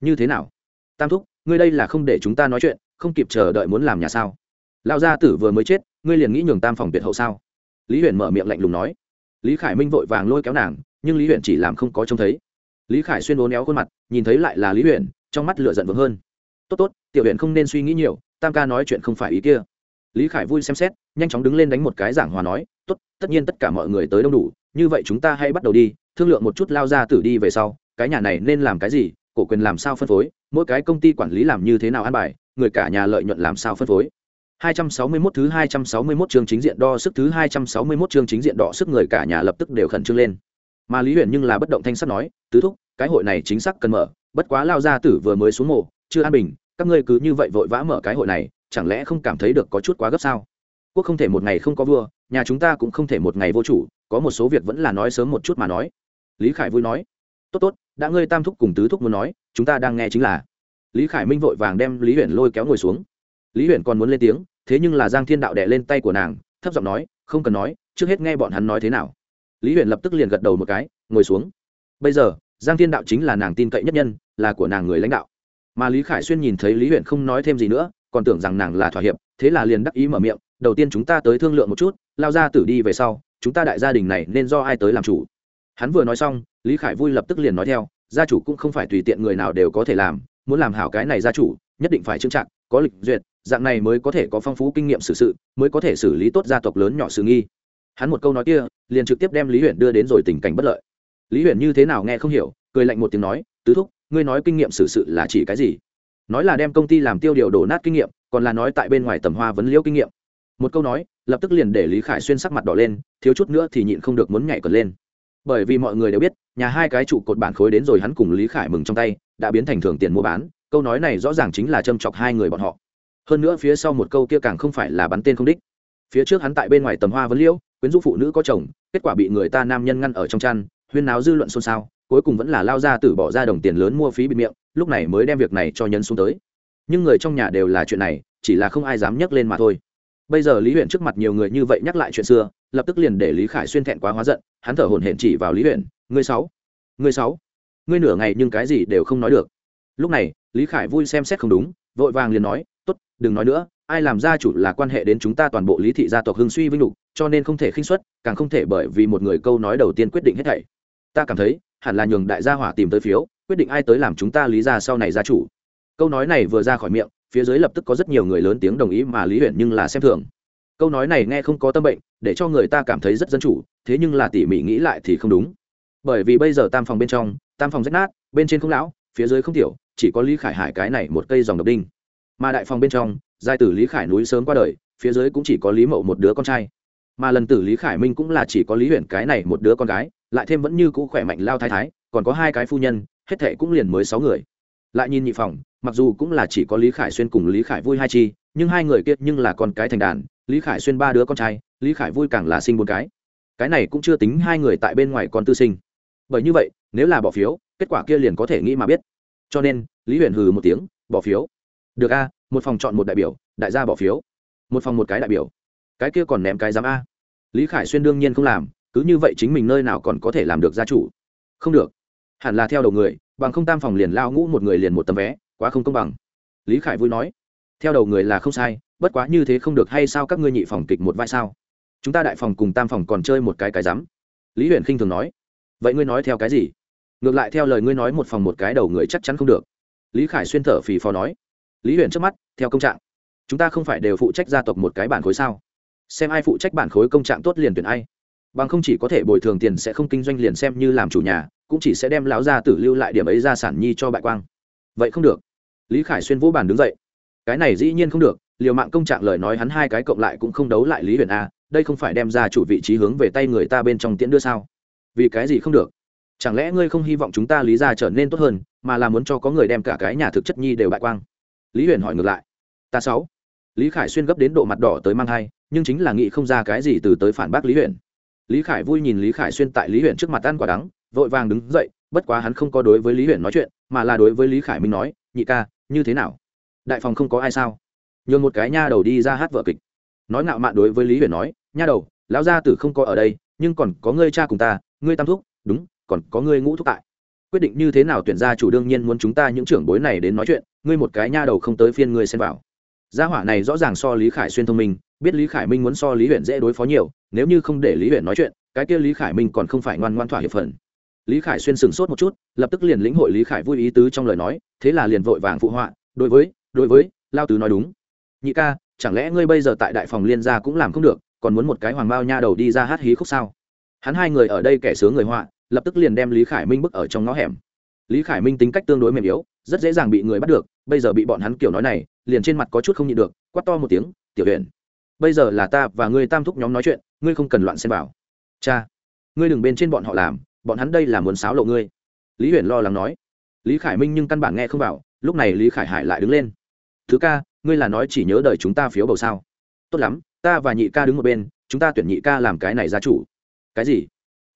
Như thế nào? Tam thúc, ngươi đây là không để chúng ta nói chuyện, không kịp chờ đợi muốn làm nhà sao? Lão gia tử vừa mới chết, ngươi liền nghĩ nhường tam phòng biệt hậu sao? Lý huyền mở miệng lạnh lùng nói. Lý khải minh vội vàng lôi kéo nàng, nhưng lý huyền chỉ làm không có trông thấy. Lý khải xuyên uốn éo khuôn mặt, nhìn thấy lại là lý huyền, trong mắt lửa giận vững hơn. Tốt tốt, tiểu huyền không nên suy nghĩ nhiều, tam ca nói chuyện không phải ý kia lý khải vui xem xét nhanh chóng đứng lên đánh một cái giảng hòa nói tốt tất nhiên tất cả mọi người tới đông đủ như vậy chúng ta hãy bắt đầu đi thương lượng một chút lao ra tử đi về sau cái nhà này nên làm cái gì cổ quyền làm sao phân phối mỗi cái công ty quản lý làm như thế nào an bài người cả nhà lợi nhuận làm sao phân phối 261 thứ 261 chương chính diện đo sức thứ 261 chương chính diện đo sức người cả nhà lập tức đều khẩn trương lên. Mà Lý Huyền nhưng là bất động thanh sắc nói, tứ thúc, cái hội này chính xác cần mở, bất quá lao gia tử vừa mới xuống mộ, chưa an bình, các ngươi cứ như vậy vội vã mở cái hội này, chẳng lẽ không cảm thấy được có chút quá gấp sao? Quốc không thể một ngày không có vua, nhà chúng ta cũng không thể một ngày vô chủ, có một số việc vẫn là nói sớm một chút mà nói. Lý Khải vui nói, tốt tốt, đã ngươi tam thúc cùng tứ thúc muốn nói, chúng ta đang nghe chính là. Lý Khải Minh vội vàng đem Lý Huyền lôi kéo ngồi xuống lý huyền còn muốn lên tiếng thế nhưng là giang thiên đạo đẻ lên tay của nàng thấp giọng nói không cần nói trước hết nghe bọn hắn nói thế nào lý huyền lập tức liền gật đầu một cái ngồi xuống bây giờ giang thiên đạo chính là nàng tin cậy nhất nhân là của nàng người lãnh đạo mà lý khải xuyên nhìn thấy lý huyền không nói thêm gì nữa còn tưởng rằng nàng là thỏa hiệp, thế là liền đắc ý mở miệng, đầu tiên chúng ta tới thương lượng một chút, lao ra tử đi về sau, chúng ta đại gia đình này nên do ai tới làm chủ? Hắn vừa nói xong, lý khải vui lập tức liền nói theo, gia chủ cũng không phải tùy tiện người nào đều có thể làm, muốn làm hảo cái này gia chủ, nhất định phải trưng trạng, có lịch duyệt, dạng này mới có thể có phong phú kinh nghiệm xử sự, mới có thể xử lý tốt gia tộc lớn nhỏ sự nghi. Hắn một câu nói kia, liền trực tiếp đem lý huyện đưa đến rồi tình cảnh bất lợi. Lý huyện như thế nào nghe không hiểu, cười lạnh một tiếng nói, tứ thúc, ngươi nói kinh nghiệm xử sự là chỉ cái gì? Nói là đem công ty làm tiêu điều đổ nát kinh nghiệm, còn là nói tại bên ngoài tầm hoa vấn liễu kinh nghiệm. Một câu nói, lập tức liền để lý khải xuyên sắc mặt đỏ lên, thiếu chút nữa thì nhịn không được muốn nhảy cật lên. Bởi vì mọi người đều biết, nhà hai cái trụ cột bản khối đến rồi hắn cùng lý khải mừng trong tay, đã biến thành thường tiền mua bán, câu nói này rõ ràng chính là châm chọc hai người bọn họ. Hơn nữa phía sau một câu kia càng không phải là bắn tên không đích. Phía trước hắn tại bên ngoài tầm hoa vấn liễu, quyến rũ phụ nữ có chồng, kết quả bị người ta nam nhân ngăn ở trong chăn, huyên náo dư luận xôn xao cuối cùng vẫn là lao ra tử bỏ ra đồng tiền lớn mua phí bịt miệng, lúc này mới đem việc này cho nhân xuống tới. Nhưng người trong nhà đều là chuyện này, chỉ là không ai dám nhắc lên mà thôi. Bây giờ lý huyện trước mặt nhiều người như vậy nhắc lại chuyện xưa, lập tức liền để lý khải xuyên thẹn quá hóa giận, hắn thở hổn hển chỉ vào lý huyện ngươi sáu ngươi sáu, ngươi nửa ngày nhưng cái gì đều không nói được. Lúc này, lý khải vui xem xét không đúng, vội vàng liền nói, tốt, đừng nói nữa, ai làm gia chủ là quan hệ đến chúng ta toàn bộ lý thị gia tộc hưng suy vinh lục cho nên không thể khinh xuất càng không thể bởi vì một người câu nói đầu tiên quyết định hết thảy. Ta cảm thấy hẳn là nhường đại gia hỏa tìm tới phiếu, quyết định ai tới làm chúng ta lý ra sau này gia chủ. Câu nói này vừa ra khỏi miệng, phía dưới lập tức có rất nhiều người lớn tiếng đồng ý mà lý huyện nhưng là xem thường. Câu nói này nghe không có tâm bệnh, để cho người ta cảm thấy rất dân chủ, thế nhưng là tỉ mỉ nghĩ lại thì không đúng. Bởi vì bây giờ tam phòng bên trong, tam phòng rách nát, bên trên không lão, phía dưới không tiểu, chỉ có lý khải hải cái này một cây dòng độc đinh. Mà đại phòng bên trong, giai tử lý khải núi sớm qua đời, phía dưới cũng chỉ có lý mậu một đứa con trai. Mà lần tử lý khải minh cũng là chỉ có lý huyện cái này một đứa con gái lại thêm vẫn như cũ khỏe mạnh lao thái thái, còn có hai cái phu nhân, hết thệ cũng liền mới sáu người. Lại nhìn nhị phòng, mặc dù cũng là chỉ có lý khải xuyên cùng lý khải vui hai chi, nhưng hai người kia nhưng là con cái thành đàn, lý khải xuyên ba đứa con trai, lý khải vui càng là sinh bốn cái. Cái này cũng chưa tính hai người tại bên ngoài con tư sinh. Bởi như vậy, nếu là bỏ phiếu, kết quả kia liền có thể nghĩ mà biết. Cho nên, lý huyền hừ một tiếng, bỏ phiếu. Được a, một phòng chọn một đại biểu, đại gia bỏ phiếu. Một phòng một cái đại biểu. Cái kia còn ném cái giám a. Lý khải xuyên đương nhiên không làm cứ như vậy chính mình nơi nào còn có thể làm được gia chủ? Không được. Hẳn là theo đầu người, bằng không tam phòng liền lao ngũ một người liền một tấm vé, quá không công bằng. Lý khải vui nói, theo đầu người là không sai, bất quá như thế không được hay sao các ngươi nhị phòng kịch một vai sao? Chúng ta đại phòng cùng tam phòng còn chơi một cái cái rắm. Lý huyền khinh thường nói, vậy ngươi nói theo cái gì? Ngược lại theo lời ngươi nói một phòng một cái đầu người chắc chắn không được. Lý khải xuyên thở phì phò nói, lý huyền trước mắt, theo công trạng, chúng ta không phải đều phụ trách gia tộc một cái bản khối sao? Xem ai phụ trách bản khối công trạng tốt liền tuyển ai bằng không chỉ có thể bồi thường tiền sẽ không kinh doanh liền xem như làm chủ nhà, cũng chỉ sẽ đem lão gia tử lưu lại điểm ấy ra sản nhi cho bại quang. Vậy không được. Lý khải xuyên vũ bàn đứng dậy. Cái này dĩ nhiên không được, liều mạng công trạng lời nói hắn hai cái cộng lại cũng không đấu lại lý huyền a, đây không phải đem ra chủ vị trí hướng về tay người ta bên trong tiễn đưa sao? Vì cái gì không được? Chẳng lẽ ngươi không hy vọng chúng ta lý ra trở nên tốt hơn, mà là muốn cho có người đem cả cái nhà thực chất nhi đều bại quang? Lý huyền hỏi ngược lại. Ta sáu. Lý khải xuyên gấp đến độ mặt đỏ tới mang hai, nhưng chính là nghĩ không ra cái gì từ tới phản bác lý huyền lý khải vui nhìn lý khải xuyên tại lý huyền trước mặt ăn quả đắng, vội vàng đứng dậy, bất quá hắn không có đối với lý huyền nói chuyện, mà là đối với lý khải minh nói, nhị ca, như thế nào? Đại phòng không có ai sao? Nhường một cái nha đầu đi ra hát vợ kịch. Nói ngạo mạn đối với lý huyền nói, nha đầu, lão gia tử không có ở đây, nhưng còn có ngươi cha cùng ta, ngươi tam thúc, đúng, còn có ngươi ngũ thúc tại. Quyết định như thế nào tuyển gia chủ đương nhiên muốn chúng ta những trưởng bối này đến nói chuyện, ngươi một cái nha đầu không tới phiên ngươi xem vào. Gia hỏa này rõ ràng so lý khải xuyên thông minh biết lý khải minh muốn so lý huyện dễ đối phó nhiều, nếu như không để lý huyện nói chuyện, cái kia lý khải minh còn không phải ngoan ngoan thỏa hiệp phần. Lý khải xuyên sửng sốt một chút, lập tức liền lĩnh hội lý khải vui ý tứ trong lời nói, thế là liền vội vàng phụ họa, đối với đối với, lao tứ nói đúng. Nhị ca, chẳng lẽ ngươi bây giờ tại đại phòng liên gia cũng làm không được, còn muốn một cái hoàng bao nha đầu đi ra hát hí khúc sao? Hắn hai người ở đây kẻ sướng người họa, lập tức liền đem lý khải minh bức ở trong ngõ hẻm. Lý khải minh tính cách tương đối mềm yếu, rất dễ dàng bị người bắt được, bây giờ bị bọn hắn kiểu nói này, liền trên mặt có chút không nhịn được, quát to một tiếng, tiểu huyện bây giờ là ta và ngươi tam thúc nhóm nói chuyện, ngươi không cần loạn xem vào. Cha, ngươi đừng bên trên bọn họ làm, bọn hắn đây là muốn xáo lộ ngươi. Lý huyền lo lắng nói. Lý khải minh nhưng căn bản nghe không vào, lúc này lý khải hải lại đứng lên. Thứ ca, ngươi là nói chỉ nhớ đời chúng ta phiếu bầu sao? Tốt lắm, ta và nhị ca đứng một bên, chúng ta tuyển nhị ca làm cái này gia chủ. Cái gì?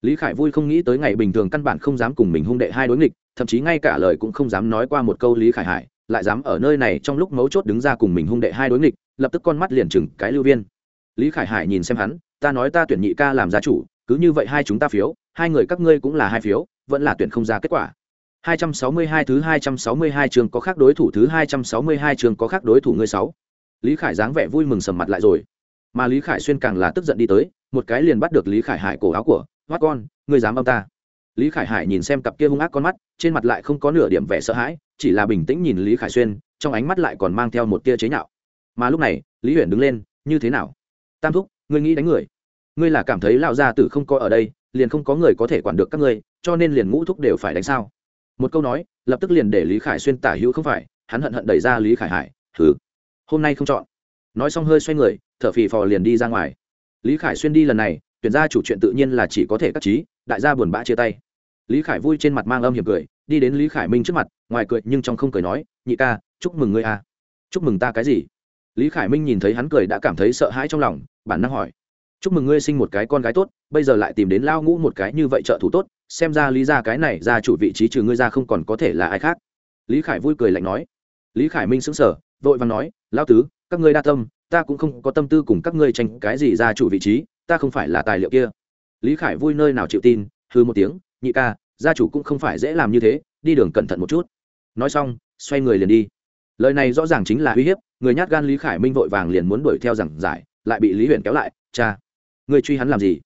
Lý khải vui không nghĩ tới ngày bình thường căn bản không dám cùng mình hung đệ hai đối nghịch, thậm chí ngay cả lời cũng không dám nói qua một câu lý khải hải lại dám ở nơi này trong lúc mấu chốt đứng ra cùng mình hung đệ hai đối nghịch lập tức con mắt liền chừng cái lưu viên lý khải hải nhìn xem hắn ta nói ta tuyển nhị ca làm gia chủ cứ như vậy hai chúng ta phiếu hai người các ngươi cũng là hai phiếu vẫn là tuyển không ra kết quả 262 thứ 262 trường có khác đối thủ thứ 262 trường có khác đối thủ ngươi sáu. Lý Khải dáng vẻ vui mừng sầm mặt lại rồi. Mà Lý Khải xuyên càng là tức giận đi tới, một cái liền bắt được Lý Khải Hải cổ áo của, "Hoát con, ngươi dám âm ta?" Lý Khải Hải nhìn xem cặp kia hung ác con mắt, trên mặt lại không có nửa điểm vẻ sợ hãi, chỉ là bình tĩnh nhìn Lý Khải xuyên, trong ánh mắt lại còn mang theo một tia chế nhạo. Mà lúc này, Lý Huyền đứng lên, "Như thế nào? Tam thúc, ngươi nghĩ đánh người? Ngươi là cảm thấy lão gia tử không có ở đây, liền không có người có thể quản được các ngươi, cho nên liền ngũ thúc đều phải đánh sao?" một câu nói lập tức liền để lý khải xuyên tả hữu không phải hắn hận hận đẩy ra lý khải hải thứ. hôm nay không chọn nói xong hơi xoay người thở phì phò liền đi ra ngoài lý khải xuyên đi lần này tuyển gia chủ chuyện tự nhiên là chỉ có thể cắt trí, đại gia buồn bã chia tay. Lý khải vui trên mặt mang âm hiểm cười, đi đến lý khải minh trước mặt, ngoài cười nhưng trong không cười nói, nhị ca, chúc mừng ngươi à chúc mừng ta cái gì? Lý khải minh nhìn thấy hắn cười đã cảm thấy sợ hãi trong lòng, bản năng hỏi, chúc mừng ngươi sinh một cái con gái tốt, bây giờ lại tìm đến lao ngũ một cái như vậy trợ thủ tốt, xem ra lý ra cái này ra chủ vị trí trừ ngươi ra không còn có thể là ai khác. Lý khải vui cười lạnh nói. Lý khải minh sững sờ, vội vàng nói lao tứ, các ngươi đa tâm, ta cũng không có tâm tư cùng các ngươi tranh cái gì ra chủ vị trí ta không phải là tài liệu kia. Lý khải vui nơi nào chịu tin hư một tiếng nhị ca gia chủ cũng không phải dễ làm như thế đi đường cẩn thận một chút. Nói xong xoay người liền đi. Lời này rõ ràng chính là uy hiếp người nhát gan lý khải minh vội vàng liền muốn đuổi theo giảng giải lại bị lý Huyền kéo lại cha người truy hắn làm gì?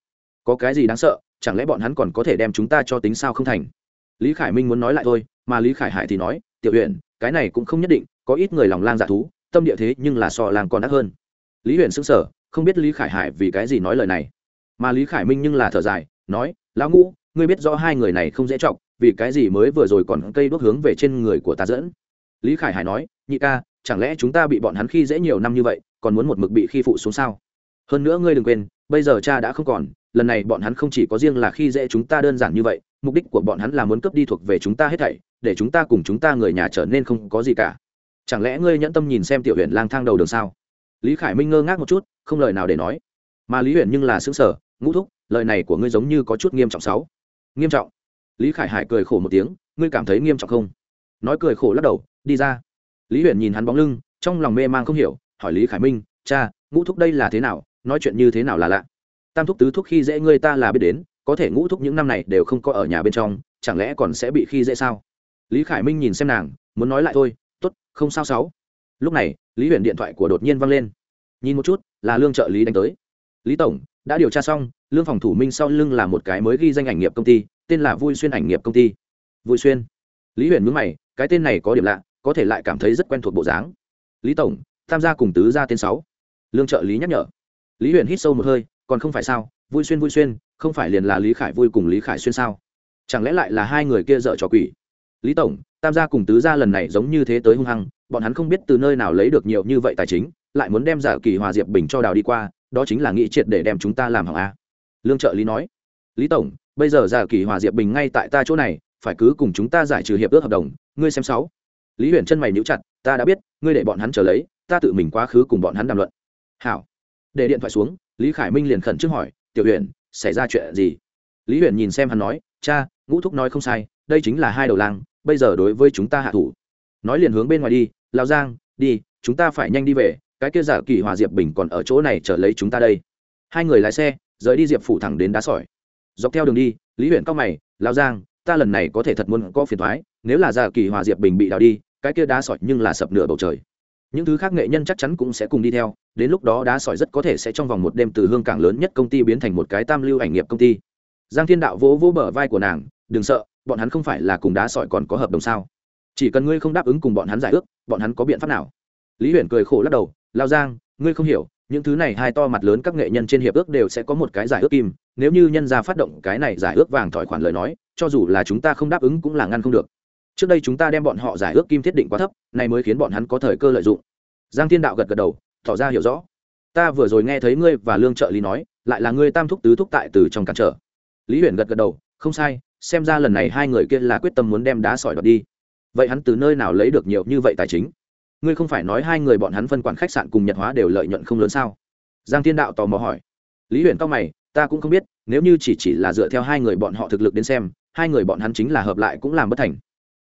Có cái gì đáng sợ chẳng lẽ bọn hắn còn có thể đem chúng ta cho tính sao không thành? Lý khải minh muốn nói lại thôi mà lý khải hải thì nói tiểu Huyền, cái này cũng không nhất định có ít người lòng lang dạ thú tâm địa thế nhưng là so làng còn đắt hơn. Lý Huyền xứng sở không biết lý khải hải vì cái gì nói lời này mà lý khải minh nhưng là thở dài nói lão ngũ ngươi biết rõ hai người này không dễ trọng vì cái gì mới vừa rồi còn cây đốt hướng về trên người của ta dẫn lý khải hải nói nhị ca chẳng lẽ chúng ta bị bọn hắn khi dễ nhiều năm như vậy còn muốn một mực bị khi phụ xuống sao hơn nữa ngươi đừng quên bây giờ cha đã không còn lần này bọn hắn không chỉ có riêng là khi dễ chúng ta đơn giản như vậy mục đích của bọn hắn là muốn cướp đi thuộc về chúng ta hết thảy để chúng ta cùng chúng ta người nhà trở nên không có gì cả chẳng lẽ ngươi nhẫn tâm nhìn xem tiểu huyện lang thang đầu đường sao lý khải minh ngơ ngác một chút, không lời nào để nói. Mà lý Huyền nhưng là xứng sở ngũ thúc, lời này của ngươi giống như có chút nghiêm trọng sáu. Nghiêm trọng? Lý khải hải cười khổ một tiếng, ngươi cảm thấy nghiêm trọng không? Nói cười khổ lắc đầu, đi ra. Lý Huyền nhìn hắn bóng lưng, trong lòng mê man không hiểu, hỏi lý khải minh, cha, ngũ thúc đây là thế nào? Nói chuyện như thế nào là lạ? Tam thúc tứ thúc khi dễ ngươi ta là biết đến, có thể ngũ thúc những năm này đều không có ở nhà bên trong, chẳng lẽ còn sẽ bị khi dễ sao? Lý khải minh nhìn xem nàng, muốn nói lại thôi t ố t không sao sáu. Lúc này lý huyện điện thoại của đột nhiên văng lên. Nhìn một chút, là lương trợ lý đánh tới. Lý tổng, đã điều tra xong, lương phòng thủ minh sau lưng là một cái mới ghi danh ảnh nghiệp công ty, tên là vui xuyên ảnh nghiệp công ty. Vui xuyên. Lý huyện mướn mày, cái tên này có điểm lạ, có thể lại cảm thấy rất quen thuộc bộ dáng. Lý tổng, tham gia cùng tứ gia tên sáu. Lương trợ lý nhắc nhở. Lý huyền hít sâu một hơi, còn không phải sao, vui xuyên vui xuyên, không phải liền là lý khải vui cùng lý khải xuyên sao? Chẳng lẽ lại là hai người kia dợ trò quỷ? Lý tổng tam gia cùng tứ gia lần này giống như thế tới hung hăng bọn hắn không biết từ nơi nào lấy được nhiều như vậy tài chính, lại muốn đem giả kỳ hòa diệp bình cho đào đi qua, đó chính là nghĩ triệt để đem chúng ta làm hỏng a. Lương trợ lý nói. Lý tổng, bây giờ giả kỳ hòa diệp bình ngay tại ta chỗ này, phải cứ cùng chúng ta giải trừ hiệp ước hợp đồng, ngươi xem sáu. Lý huyền chân mày níu chặt, ta đã biết, ngươi để bọn hắn trở lấy, ta tự mình quá khứ cùng bọn hắn đàm luận. Hảo. Để điện thoại xuống, lý khải minh liền khẩn trước hỏi, tiểu huyền, xảy ra chuyện gì? Lý huyền nhìn xem hắn nói, cha, ngũ thúc nói không sai, đây chính là hai đầu lang, bây giờ đối với chúng ta hạ thủ nói liền hướng bên ngoài đi lao giang, đi, chúng ta phải nhanh đi về, cái kia giả kỳ hòa diệp bình còn ở chỗ này chờ lấy chúng ta đây. Hai người lái xe, rời đi diệp phủ thẳng đến đá sỏi. Dọc theo đường đi, lý huyện cao mày lao giang, ta lần này có thể thật muốn có phiền thoái nếu là giả kỳ hòa diệp bình bị đào đi, cái kia đá sỏi nhưng là sập nửa bầu trời. Những thứ khác nghệ nhân chắc chắn cũng sẽ cùng đi theo, đến lúc đó đá sỏi rất có thể sẽ trong vòng một đêm từ hương cảng lớn nhất công ty biến thành một cái tam lưu ảnh nghiệp công ty. Giang thiên đạo vỗ vỗ bờ vai của nàng, đừng sợ, bọn hắn không phải là cùng đá sỏi còn có hợp đồng sao? Chỉ cần ngươi không đáp ứng cùng bọn hắn giải ước, bọn hắn có biện pháp nào? Lý huyền cười khổ lắc đầu, lao giang, ngươi không hiểu, những thứ này hai to mặt lớn các nghệ nhân trên hiệp ước đều sẽ có một cái giải ước kim, nếu như nhân ra phát động cái này giải ước vàng thỏi khoản lời nói, cho dù là chúng ta không đáp ứng cũng là ngăn không được. Trước đây chúng ta đem bọn họ giải ước kim thiết định quá thấp này mới khiến bọn hắn có thời cơ lợi dụng. Giang thiên đạo gật gật đầu, tỏ ra hiểu rõ. Ta vừa rồi nghe thấy ngươi và lương trợ lý nói, lại là ngươi tam thúc tứ thúc tại từ trong cản trở. Lý huyền gật gật đầu, không sai, xem ra lần này hai người kia là quyết tâm muốn đem đá sỏi đoạt đi vậy hắn từ nơi nào lấy được nhiều như vậy tài chính? Ngươi không phải nói hai người bọn hắn phân quản khách sạn cùng nhật hóa đều lợi nhuận không lớn sao? Giang thiên đạo tò mò hỏi. Lý huyền cao mày, ta cũng không biết, nếu như chỉ chỉ là dựa theo hai người bọn họ thực lực đến xem, hai người bọn hắn chính là hợp lại cũng làm bất thành.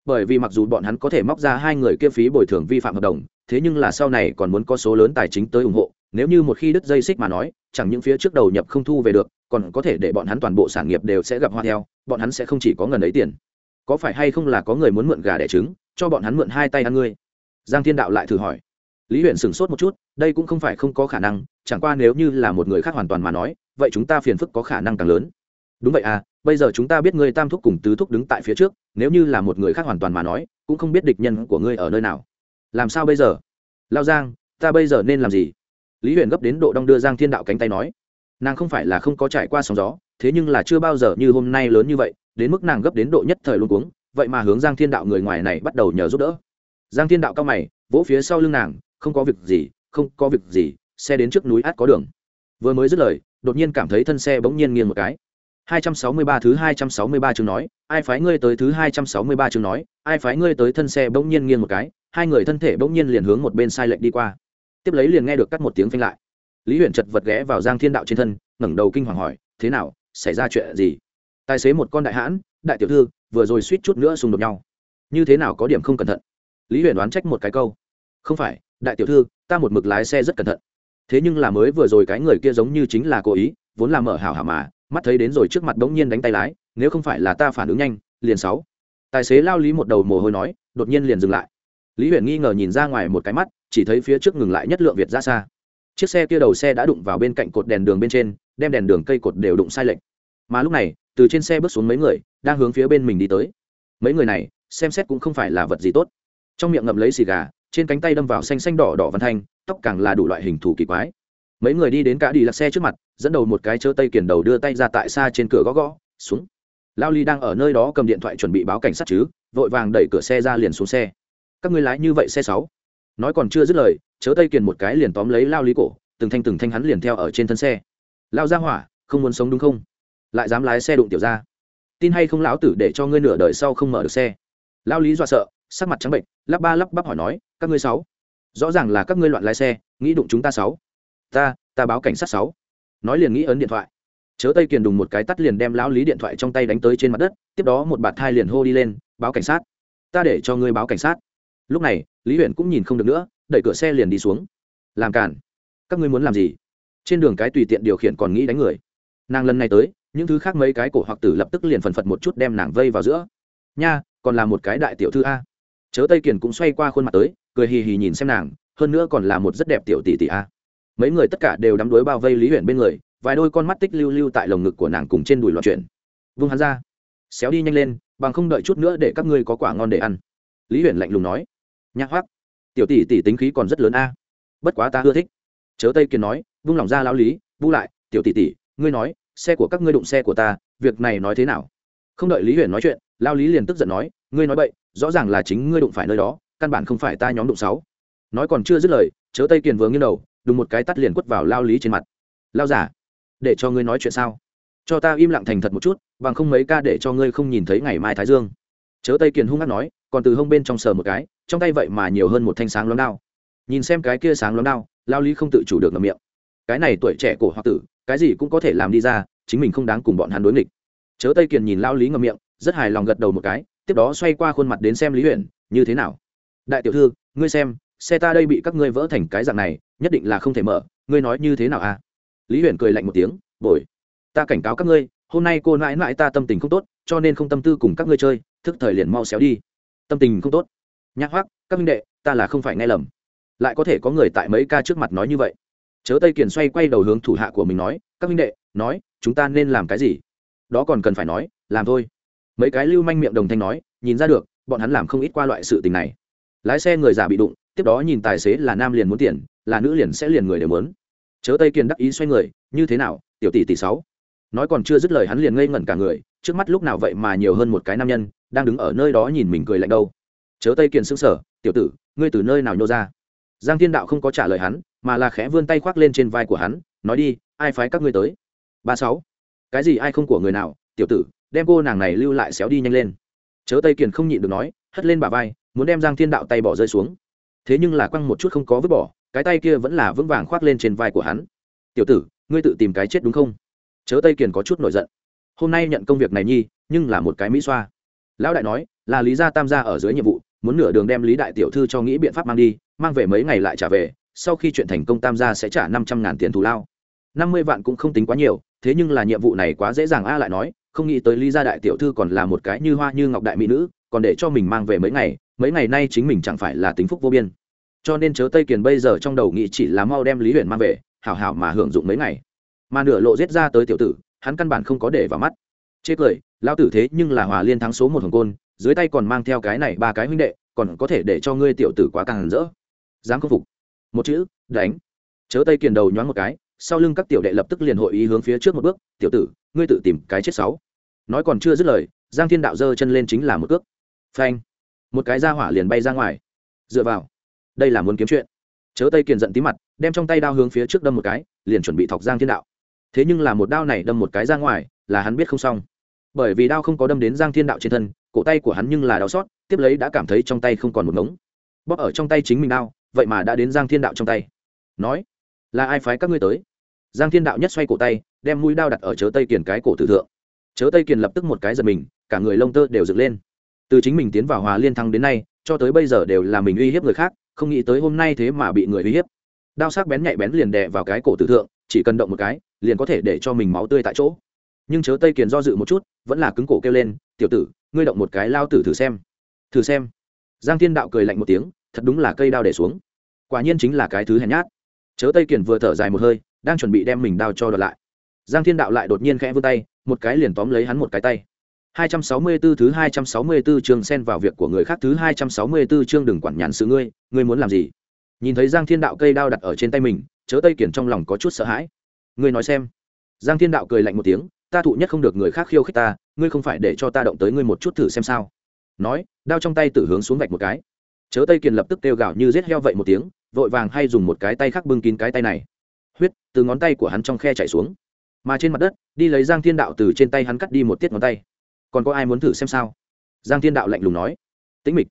Bởi vì mặc dù bọn hắn có thể móc ra hai người kia phí bồi thường vi phạm hợp đồng, thế nhưng là sau này còn muốn có số lớn tài chính tới ủng hộ, nếu như một khi đứt dây xích mà nói, chẳng những phía trước đầu nhập không thu về được, còn có thể để bọn hắn toàn bộ sản nghiệp đều sẽ gặp hoa theo, bọn hắn sẽ không chỉ có ngần ấy tiền có phải hay không là có người muốn mượn gà đẻ trứng, cho bọn hắn mượn hai tay ăn ngươi? Giang thiên đạo lại thử hỏi. Lý huyện sửng sốt một chút, đây cũng không phải không có khả năng, chẳng qua nếu như là một người khác hoàn toàn mà nói, vậy chúng ta phiền phức có khả năng càng lớn. Đúng vậy à bây giờ chúng ta biết ngươi tam thúc cùng tứ thúc đứng tại phía trước, nếu như là một người khác hoàn toàn mà nói, cũng không biết địch nhân của ngươi ở nơi nào. Làm sao bây giờ? Lao giang, ta bây giờ nên làm gì? Lý huyền gấp đến độ đong đưa giang thiên đạo cánh tay nói. Nàng không phải là không có trải qua sóng gió, thế nhưng là chưa bao giờ như hôm nay lớn như vậy đến mức nàng gấp đến độ nhất thời luôn cuống vậy mà hướng giang thiên đạo người ngoài này bắt đầu nhờ giúp đỡ giang thiên đạo cao mày vỗ phía sau lưng nàng không có việc gì không có việc gì xe đến trước núi át có đường vừa mới dứt lời đột nhiên cảm thấy thân xe bỗng nhiên nghiêng một cái 263 thứ 263 chương nói, ai phái ngươi tới thứ 263 chương nói, ai phái ngươi tới thân xe bỗng nhiên nghiêng một cái, hai người thân thể bỗng nhiên liền hướng một bên sai lệch đi qua. Tiếp lấy liền nghe được cắt một tiếng phanh lại. Lý Huyền chật vật ghé vào Giang Thiên Đạo trên thân, ngẩng đầu kinh hoàng hỏi, thế nào, xảy ra chuyện gì? Tài xế một con đại hãn, đại tiểu thư, vừa rồi suýt chút nữa xung đột nhau. Như thế nào có điểm không cẩn thận? Lý Huyền đoán trách một cái câu. Không phải, đại tiểu thư, ta một mực lái xe rất cẩn thận. Thế nhưng là mới vừa rồi cái người kia giống như chính là cố ý, vốn là mở hảo hảo mà, mắt thấy đến rồi trước mặt đống nhiên đánh tay lái nếu không phải là ta phản ứng nhanh liền sáu tài xế lao lý một đầu mồ hôi nói đột nhiên liền dừng lại lý huyền nghi ngờ nhìn ra ngoài một cái mắt chỉ thấy phía trước ngừng lại nhất lượng việt ra xa chiếc xe kia đầu xe đã đụng vào bên cạnh cột đèn đường bên trên đem đèn đường cây cột đều đụng sai lệch mà lúc này từ trên xe bước xuống mấy người, đang hướng phía bên mình đi tới. Mấy người này, xem xét cũng không phải là vật gì tốt. Trong miệng ngậm lấy xì gà, trên cánh tay đâm vào xanh xanh đỏ đỏ văn thanh, tóc càng là đủ loại hình thù kỳ quái. Mấy người đi đến cả đi lạc xe trước mặt, dẫn đầu một cái chớ tây kiển đầu đưa tay ra tại xa trên cửa gõ gõ, xuống. Lao ly đang ở nơi đó cầm điện thoại chuẩn bị báo cảnh sát chứ, vội vàng đẩy cửa xe ra liền xuống xe. Các người lái như vậy xe sáu. Nói còn chưa dứt lời, chớ tây kiền một cái liền tóm lấy lao lý cổ, từng thanh từng thanh hắn liền theo ở trên thân xe. Lao ra hỏa, không muốn sống đúng không? Lại dám lái xe đụng tiểu ra tin hay không lão tử để cho ngươi nửa đời sau không mở được xe. Lao lý dọa sợ, sắc mặt trắng bệnh, lắp ba lắp bắp hỏi nói, các ngươi sáu. Rõ ràng là các ngươi loạn lái xe, nghĩ đụng chúng ta sáu. Ta ta báo cảnh sát sáu. Nói liền nghĩ ấn điện thoại. Chớ tây kiền đùng một cái tắt liền đem lão lý điện thoại trong tay đánh tới trên mặt đất, tiếp đó một bạt thai liền hô đi lên, báo cảnh sát. Ta để cho ngươi báo cảnh sát. Lúc này, lý huyện cũng nhìn không được nữa, đẩy cửa xe liền đi xuống. Làm cản các ngươi muốn làm gì? Trên đường cái tùy tiện điều khiển còn nghĩ đánh người. Nàng lần này tới những thứ khác mấy cái cổ hoặc tử lập tức liền phần phật một chút đem nàng vây vào giữa. Nha, còn là một cái đại tiểu thư a. Chớ tây kiền cũng xoay qua khuôn mặt tới, cười hì hì nhìn xem nàng, hơn nữa còn là một rất đẹp tiểu tỷ tỷ a. Mấy người tất cả đều đắm đuối bao vây lý huyền bên người, vài đôi con mắt tích lưu lưu tại lồng ngực của nàng cùng trên đùi loạn chuyển vung hắn ra. Xéo đi nhanh lên, bằng không đợi chút nữa để các ngươi có quả ngon để ăn. Lý huyền lạnh lùng nói. Nhạc hoác tiểu tỷ tỷ tính khí còn rất lớn a. Bất quá ta ưa thích. Chớ tây kiền nói, vung lòng ra lao lý, vu lại, tiểu tỷ tỷ, ngươi nói xe của các ngươi đụng xe của ta, việc này nói thế nào? Không đợi lý huyền nói chuyện, lao lý liền tức giận nói, ngươi nói bậy, rõ ràng là chính ngươi đụng phải nơi đó, căn bản không phải ta nhóm đụng sáu. Nói còn chưa dứt lời, chớ tây kiền vừa nghiêng đầu, đùng một cái tắt liền quất vào lao lý trên mặt. Lao giả để cho ngươi nói chuyện sao? Cho ta im lặng thành thật một chút, bằng không mấy ca để cho ngươi không nhìn thấy ngày mai thái dương. Chớ tây kiền hung hát nói, còn từ hông bên trong sờ một cái, trong tay vậy mà nhiều hơn một thanh sáng lóng đao. Nhìn xem cái kia sáng lóng đao, lao lý không tự chủ được ngầm miệng. Cái này tuổi trẻ cổ hoặc tử cái gì cũng có thể làm đi ra, chính mình không đáng cùng bọn hắn đối nghịch. Chớ tây kiền nhìn lao lý ngầm miệng, rất hài lòng gật đầu một cái, tiếp đó xoay qua khuôn mặt đến xem lý huyện như thế nào? Đại tiểu thư, ngươi xem, xe ta đây bị các ngươi vỡ thành cái dạng này, nhất định là không thể mở, ngươi nói như thế nào à? Lý huyền cười lạnh một tiếng, bồi, ta cảnh cáo các ngươi, hôm nay cô mãi mãi ta tâm tình không tốt, cho nên không tâm tư cùng các ngươi chơi, thức thời liền mau xéo đi. Tâm tình không tốt? Nhắc hoác các minh đệ, ta là không phải nghe lầm. Lại có thể có người tại mấy ca trước mặt nói như vậy chớ tây kiền xoay quay đầu hướng thủ hạ của mình nói, các minh đệ, nói, chúng ta nên làm cái gì? Đó còn cần phải nói, làm thôi. Mấy cái lưu manh miệng đồng thanh nói, nhìn ra được, bọn hắn làm không ít qua loại sự tình này. Lái xe người già bị đụng, tiếp đó nhìn tài xế là nam liền muốn tiền, là nữ liền sẽ liền người đều muốn. Chớ tây Kiền đắc ý xoay người, như thế nào, tiểu tỷ tỷ sáu? Nói còn chưa dứt lời hắn liền ngây ngẩn cả người, trước mắt lúc nào vậy mà nhiều hơn một cái nam nhân, đang đứng ở nơi đó nhìn mình cười lạnh đâu. Chớ tây Kiền sững sờ, tiểu tử, ngươi từ nơi nào nhô ra? Giang thiên đạo không có trả lời hắn, mà là khẽ vươn tay khoác lên trên vai của hắn, nói đi, ai phái các ngươi tới? Ba sáu. Cái gì ai không của người nào? Tiểu tử, đem cô nàng này lưu lại xéo đi nhanh lên. Chớ tây kiền không nhịn được nói, hất lên bà vai, muốn đem giang thiên đạo tay bỏ rơi xuống. Thế nhưng là quăng một chút không có vứt bỏ, cái tay kia vẫn là vững vàng khoác lên trên vai của hắn. Tiểu tử, ngươi tự tìm cái chết đúng không? Chớ tây kiền có chút nổi giận. Hôm nay nhận công việc này nhi, nhưng là một cái mỹ xoa. Lão đại nói, là lý gia tam gia ở dưới nhiệm vụ, muốn nửa đường đem lý đại tiểu thư cho nghĩ biện pháp mang đi mang về mấy ngày lại trả về, sau khi chuyện thành công tam gia sẽ trả năm trăm ngàn tiền thù lao. Năm mươi vạn cũng không tính quá nhiều, thế nhưng là nhiệm vụ này quá dễ dàng a lại nói, không nghĩ tới lý gia đại tiểu thư còn là một cái như hoa như ngọc đại mỹ nữ, còn để cho mình mang về mấy ngày mấy ngày nay chính mình chẳng phải là tính phúc vô biên. Cho nên chớ tây kiền bây giờ trong đầu nghĩ chỉ là mau đem lý huyền mang về, hảo hảo mà hưởng dụng mấy ngày. Mà nửa lộ giết ra tới tiểu tử, hắn căn bản không có để vào mắt. Chê cười lao tử thế nhưng là hòa liên thắng số một hồng côn, dưới tay còn mang theo cái này ba cái huynh đệ, còn có thể để cho ngươi tiểu tử quá càng rỡ dám không phục. Một chữ, đánh. Chớ tây kiền đầu nhoáng một cái, sau lưng các tiểu đệ lập tức liền hội ý hướng phía trước một bước, tiểu tử, ngươi tự tìm cái chết sáu. Nói còn chưa dứt lời, giang thiên đạo giơ chân lên chính là một cước. Phanh. Một cái ra hỏa liền bay ra ngoài. Dựa vào. Đây là muốn kiếm chuyện. Chớ tây kiền giận tí mặt, đem trong tay đao hướng phía trước đâm một cái, liền chuẩn bị thọc giang thiên đạo. Thế nhưng là một đao này đâm một cái ra ngoài, là hắn biết không xong. Bởi vì đao không có đâm đến giang thiên đạo trên thân, cổ tay của hắn nhưng là đau xót, tiếp lấy đã cảm thấy trong tay không còn một ngống. Bóp ở trong tay chính mình đao vậy mà đã đến giang thiên đạo trong tay. Nói, là ai phái các ngươi tới? Giang thiên đạo nhất xoay cổ tay, đem mũi đao đặt ở chớ tây kiền cái cổ tử thượng. Chớ tây kiền lập tức một cái giật mình, cả người lông tơ đều dựng lên. Từ chính mình tiến vào hòa liên thăng đến nay, cho tới bây giờ đều là mình uy hiếp người khác, không nghĩ tới hôm nay thế mà bị người uy hiếp. Đao sắc bén nhạy bén liền đè vào cái cổ tử thượng, chỉ cần động một cái, liền có thể để cho mình máu tươi tại chỗ. Nhưng chớ tây kiền do dự một chút, vẫn là cứng cổ kêu lên, tiểu tử, ngươi động một cái lao tử thử xem. Thử xem. Giang thiên đạo cười lạnh một tiếng thật đúng là cây đao để xuống quả nhiên chính là cái thứ hèn nhát chớ tây Kiển vừa thở dài một hơi đang chuẩn bị đem mình đao cho đợt lại giang thiên đạo lại đột nhiên khẽ vươn tay một cái liền tóm lấy hắn một cái tay 264 thứ 264 chương xen vào việc của người khác thứ 264 chương đừng quản nhàn sự ngươi, ngươi muốn làm gì? Nhìn thấy Giang Thiên Đạo cây đao đặt ở trên tay mình, chớ Tây Kiển trong lòng có chút sợ hãi. Ngươi nói xem. Giang Thiên Đạo cười lạnh một tiếng, ta thụ nhất không được người khác khiêu khích ta, ngươi không phải để cho ta động tới ngươi một chút thử xem sao? Nói, đao trong tay tự hướng xuống vạch một cái. Chớ Tây Kiền lập tức kêu gào như giết heo vậy một tiếng, vội vàng hay dùng một cái tay khác bưng kín cái tay này. Huyết từ ngón tay của hắn trong khe chảy xuống, mà trên mặt đất, đi lấy Giang Thiên Đạo từ trên tay hắn cắt đi một tiết ngón tay. Còn có ai muốn thử xem sao? Giang thiên đạo lạnh lùng nói. Tĩnh mịch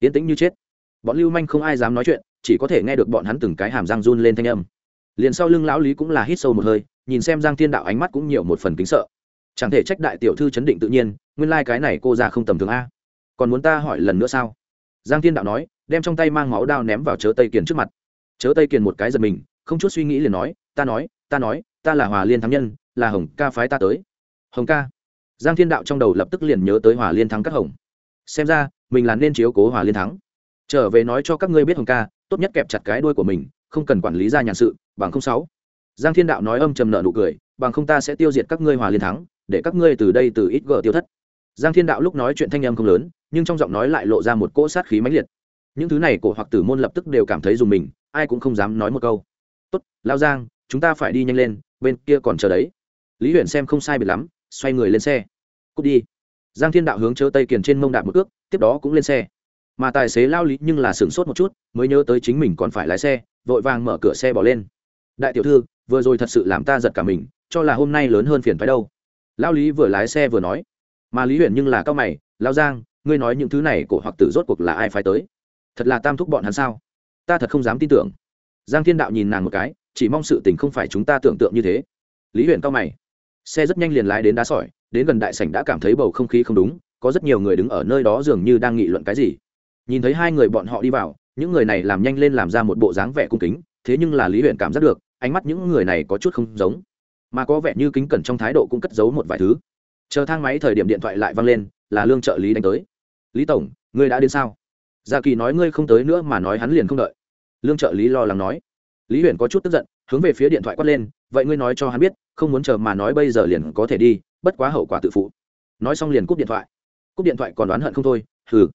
tiến tĩnh như chết. Bọn lưu manh không ai dám nói chuyện chỉ có thể nghe được bọn hắn từng cái hàm Giang run lên thanh âm. Liền sau lưng lão lý cũng là hít sâu một hơi nhìn xem giang thiên đạo ánh mắt cũng nhiều một phần kính sợ. Chẳng thể trách đại tiểu thư chấn định tự nhiên nguyên lai、like、cái này cô ra không tầm thường a. Còn muốn ta hỏi lần nữa sao? Giang thiên đạo nói, đem trong tay mang máu đao ném vào chớ tây kiền trước mặt. Chớ tây kiền một cái giật mình, không chút suy nghĩ liền nói, ta nói ta nói, ta là hòa liên thắng nhân, là hồng ca phái ta tới. Hồng ca? Giang thiên đạo trong đầu lập tức liền nhớ tới hòa liên thắng các hồng. Xem ra, mình là nên chiếu cố hòa liên thắng. Trở về nói cho các ngươi biết hồng ca, tốt nhất kẹp chặt cái đuôi của mình, không cần quản lý ra nhàn sự, bằng không sáu. Giang thiên đạo nói âm trầm nợ nụ cười, bằng không ta sẽ tiêu diệt các ngươi hòa liên thắng, để các ngươi từ đây từ ít gỡ tiêu thất. Giang thiên đạo lúc nói chuyện thanh âm không lớn nhưng trong giọng nói lại lộ ra một cỗ sát khí mãnh liệt. Những thứ này cổ hoặc tử môn lập tức đều cảm thấy dùng mình, ai cũng không dám nói một câu. Tốt, lao giang, chúng ta phải đi nhanh lên, bên kia còn chờ đấy. Lý huyền xem không sai biệt lắm, xoay người lên xe. Cút đi. Giang thiên đạo hướng chớ tây kiền trên mông đạp một ước tiếp đó cũng lên xe. Mà tài xế lao lý nhưng là sửng sốt một chút, mới nhớ tới chính mình còn phải lái xe, vội vàng mở cửa xe bỏ lên. Đại tiểu thư, vừa rồi thật sự làm ta giật cả mình, cho là hôm nay lớn hơn phiền phái đâu. Lao lý vừa lái xe vừa nói. Mà lý huyền nhưng là cao mày, lao giang ngươi nói những thứ này cổ hoặc tử rốt cuộc là ai phái tới? Thật là tam thúc bọn hắn sao? Ta thật không dám tin tưởng. Giang thiên đạo nhìn nàng một cái, chỉ mong sự tình không phải chúng ta tưởng tượng như thế. Lý huyện cao mày. Xe rất nhanh liền lái đến đá sỏi, đến gần đại sảnh đã cảm thấy bầu không khí không đúng, có rất nhiều người đứng ở nơi đó dường như đang nghị luận cái gì. Nhìn thấy hai người bọn họ đi vào, những người này làm nhanh lên làm ra một bộ dáng vẻ cung kính, thế nhưng là lý huyện cảm giác được, ánh mắt những người này có chút không giống. Mà có vẻ như kính cẩn trong thái độ cũng cất giấu một vài thứ. Chờ thang máy thời điểm điện thoại lại văng lên, là lương trợ lý đánh tới lý tổng, ngươi đã đến sao? Gia kỳ nói, ngươi không tới nữa mà nói hắn liền không đợi. Lương trợ lý lo lắng nói. Lý Huyền có chút tức giận, hướng về phía điện thoại quát lên, vậy ngươi nói cho hắn biết, không muốn chờ mà nói bây giờ liền có thể đi, bất quá hậu quả tự phụ. Nói xong liền cúp điện thoại. Cúp điện thoại còn đoán hận không thôi, hừ,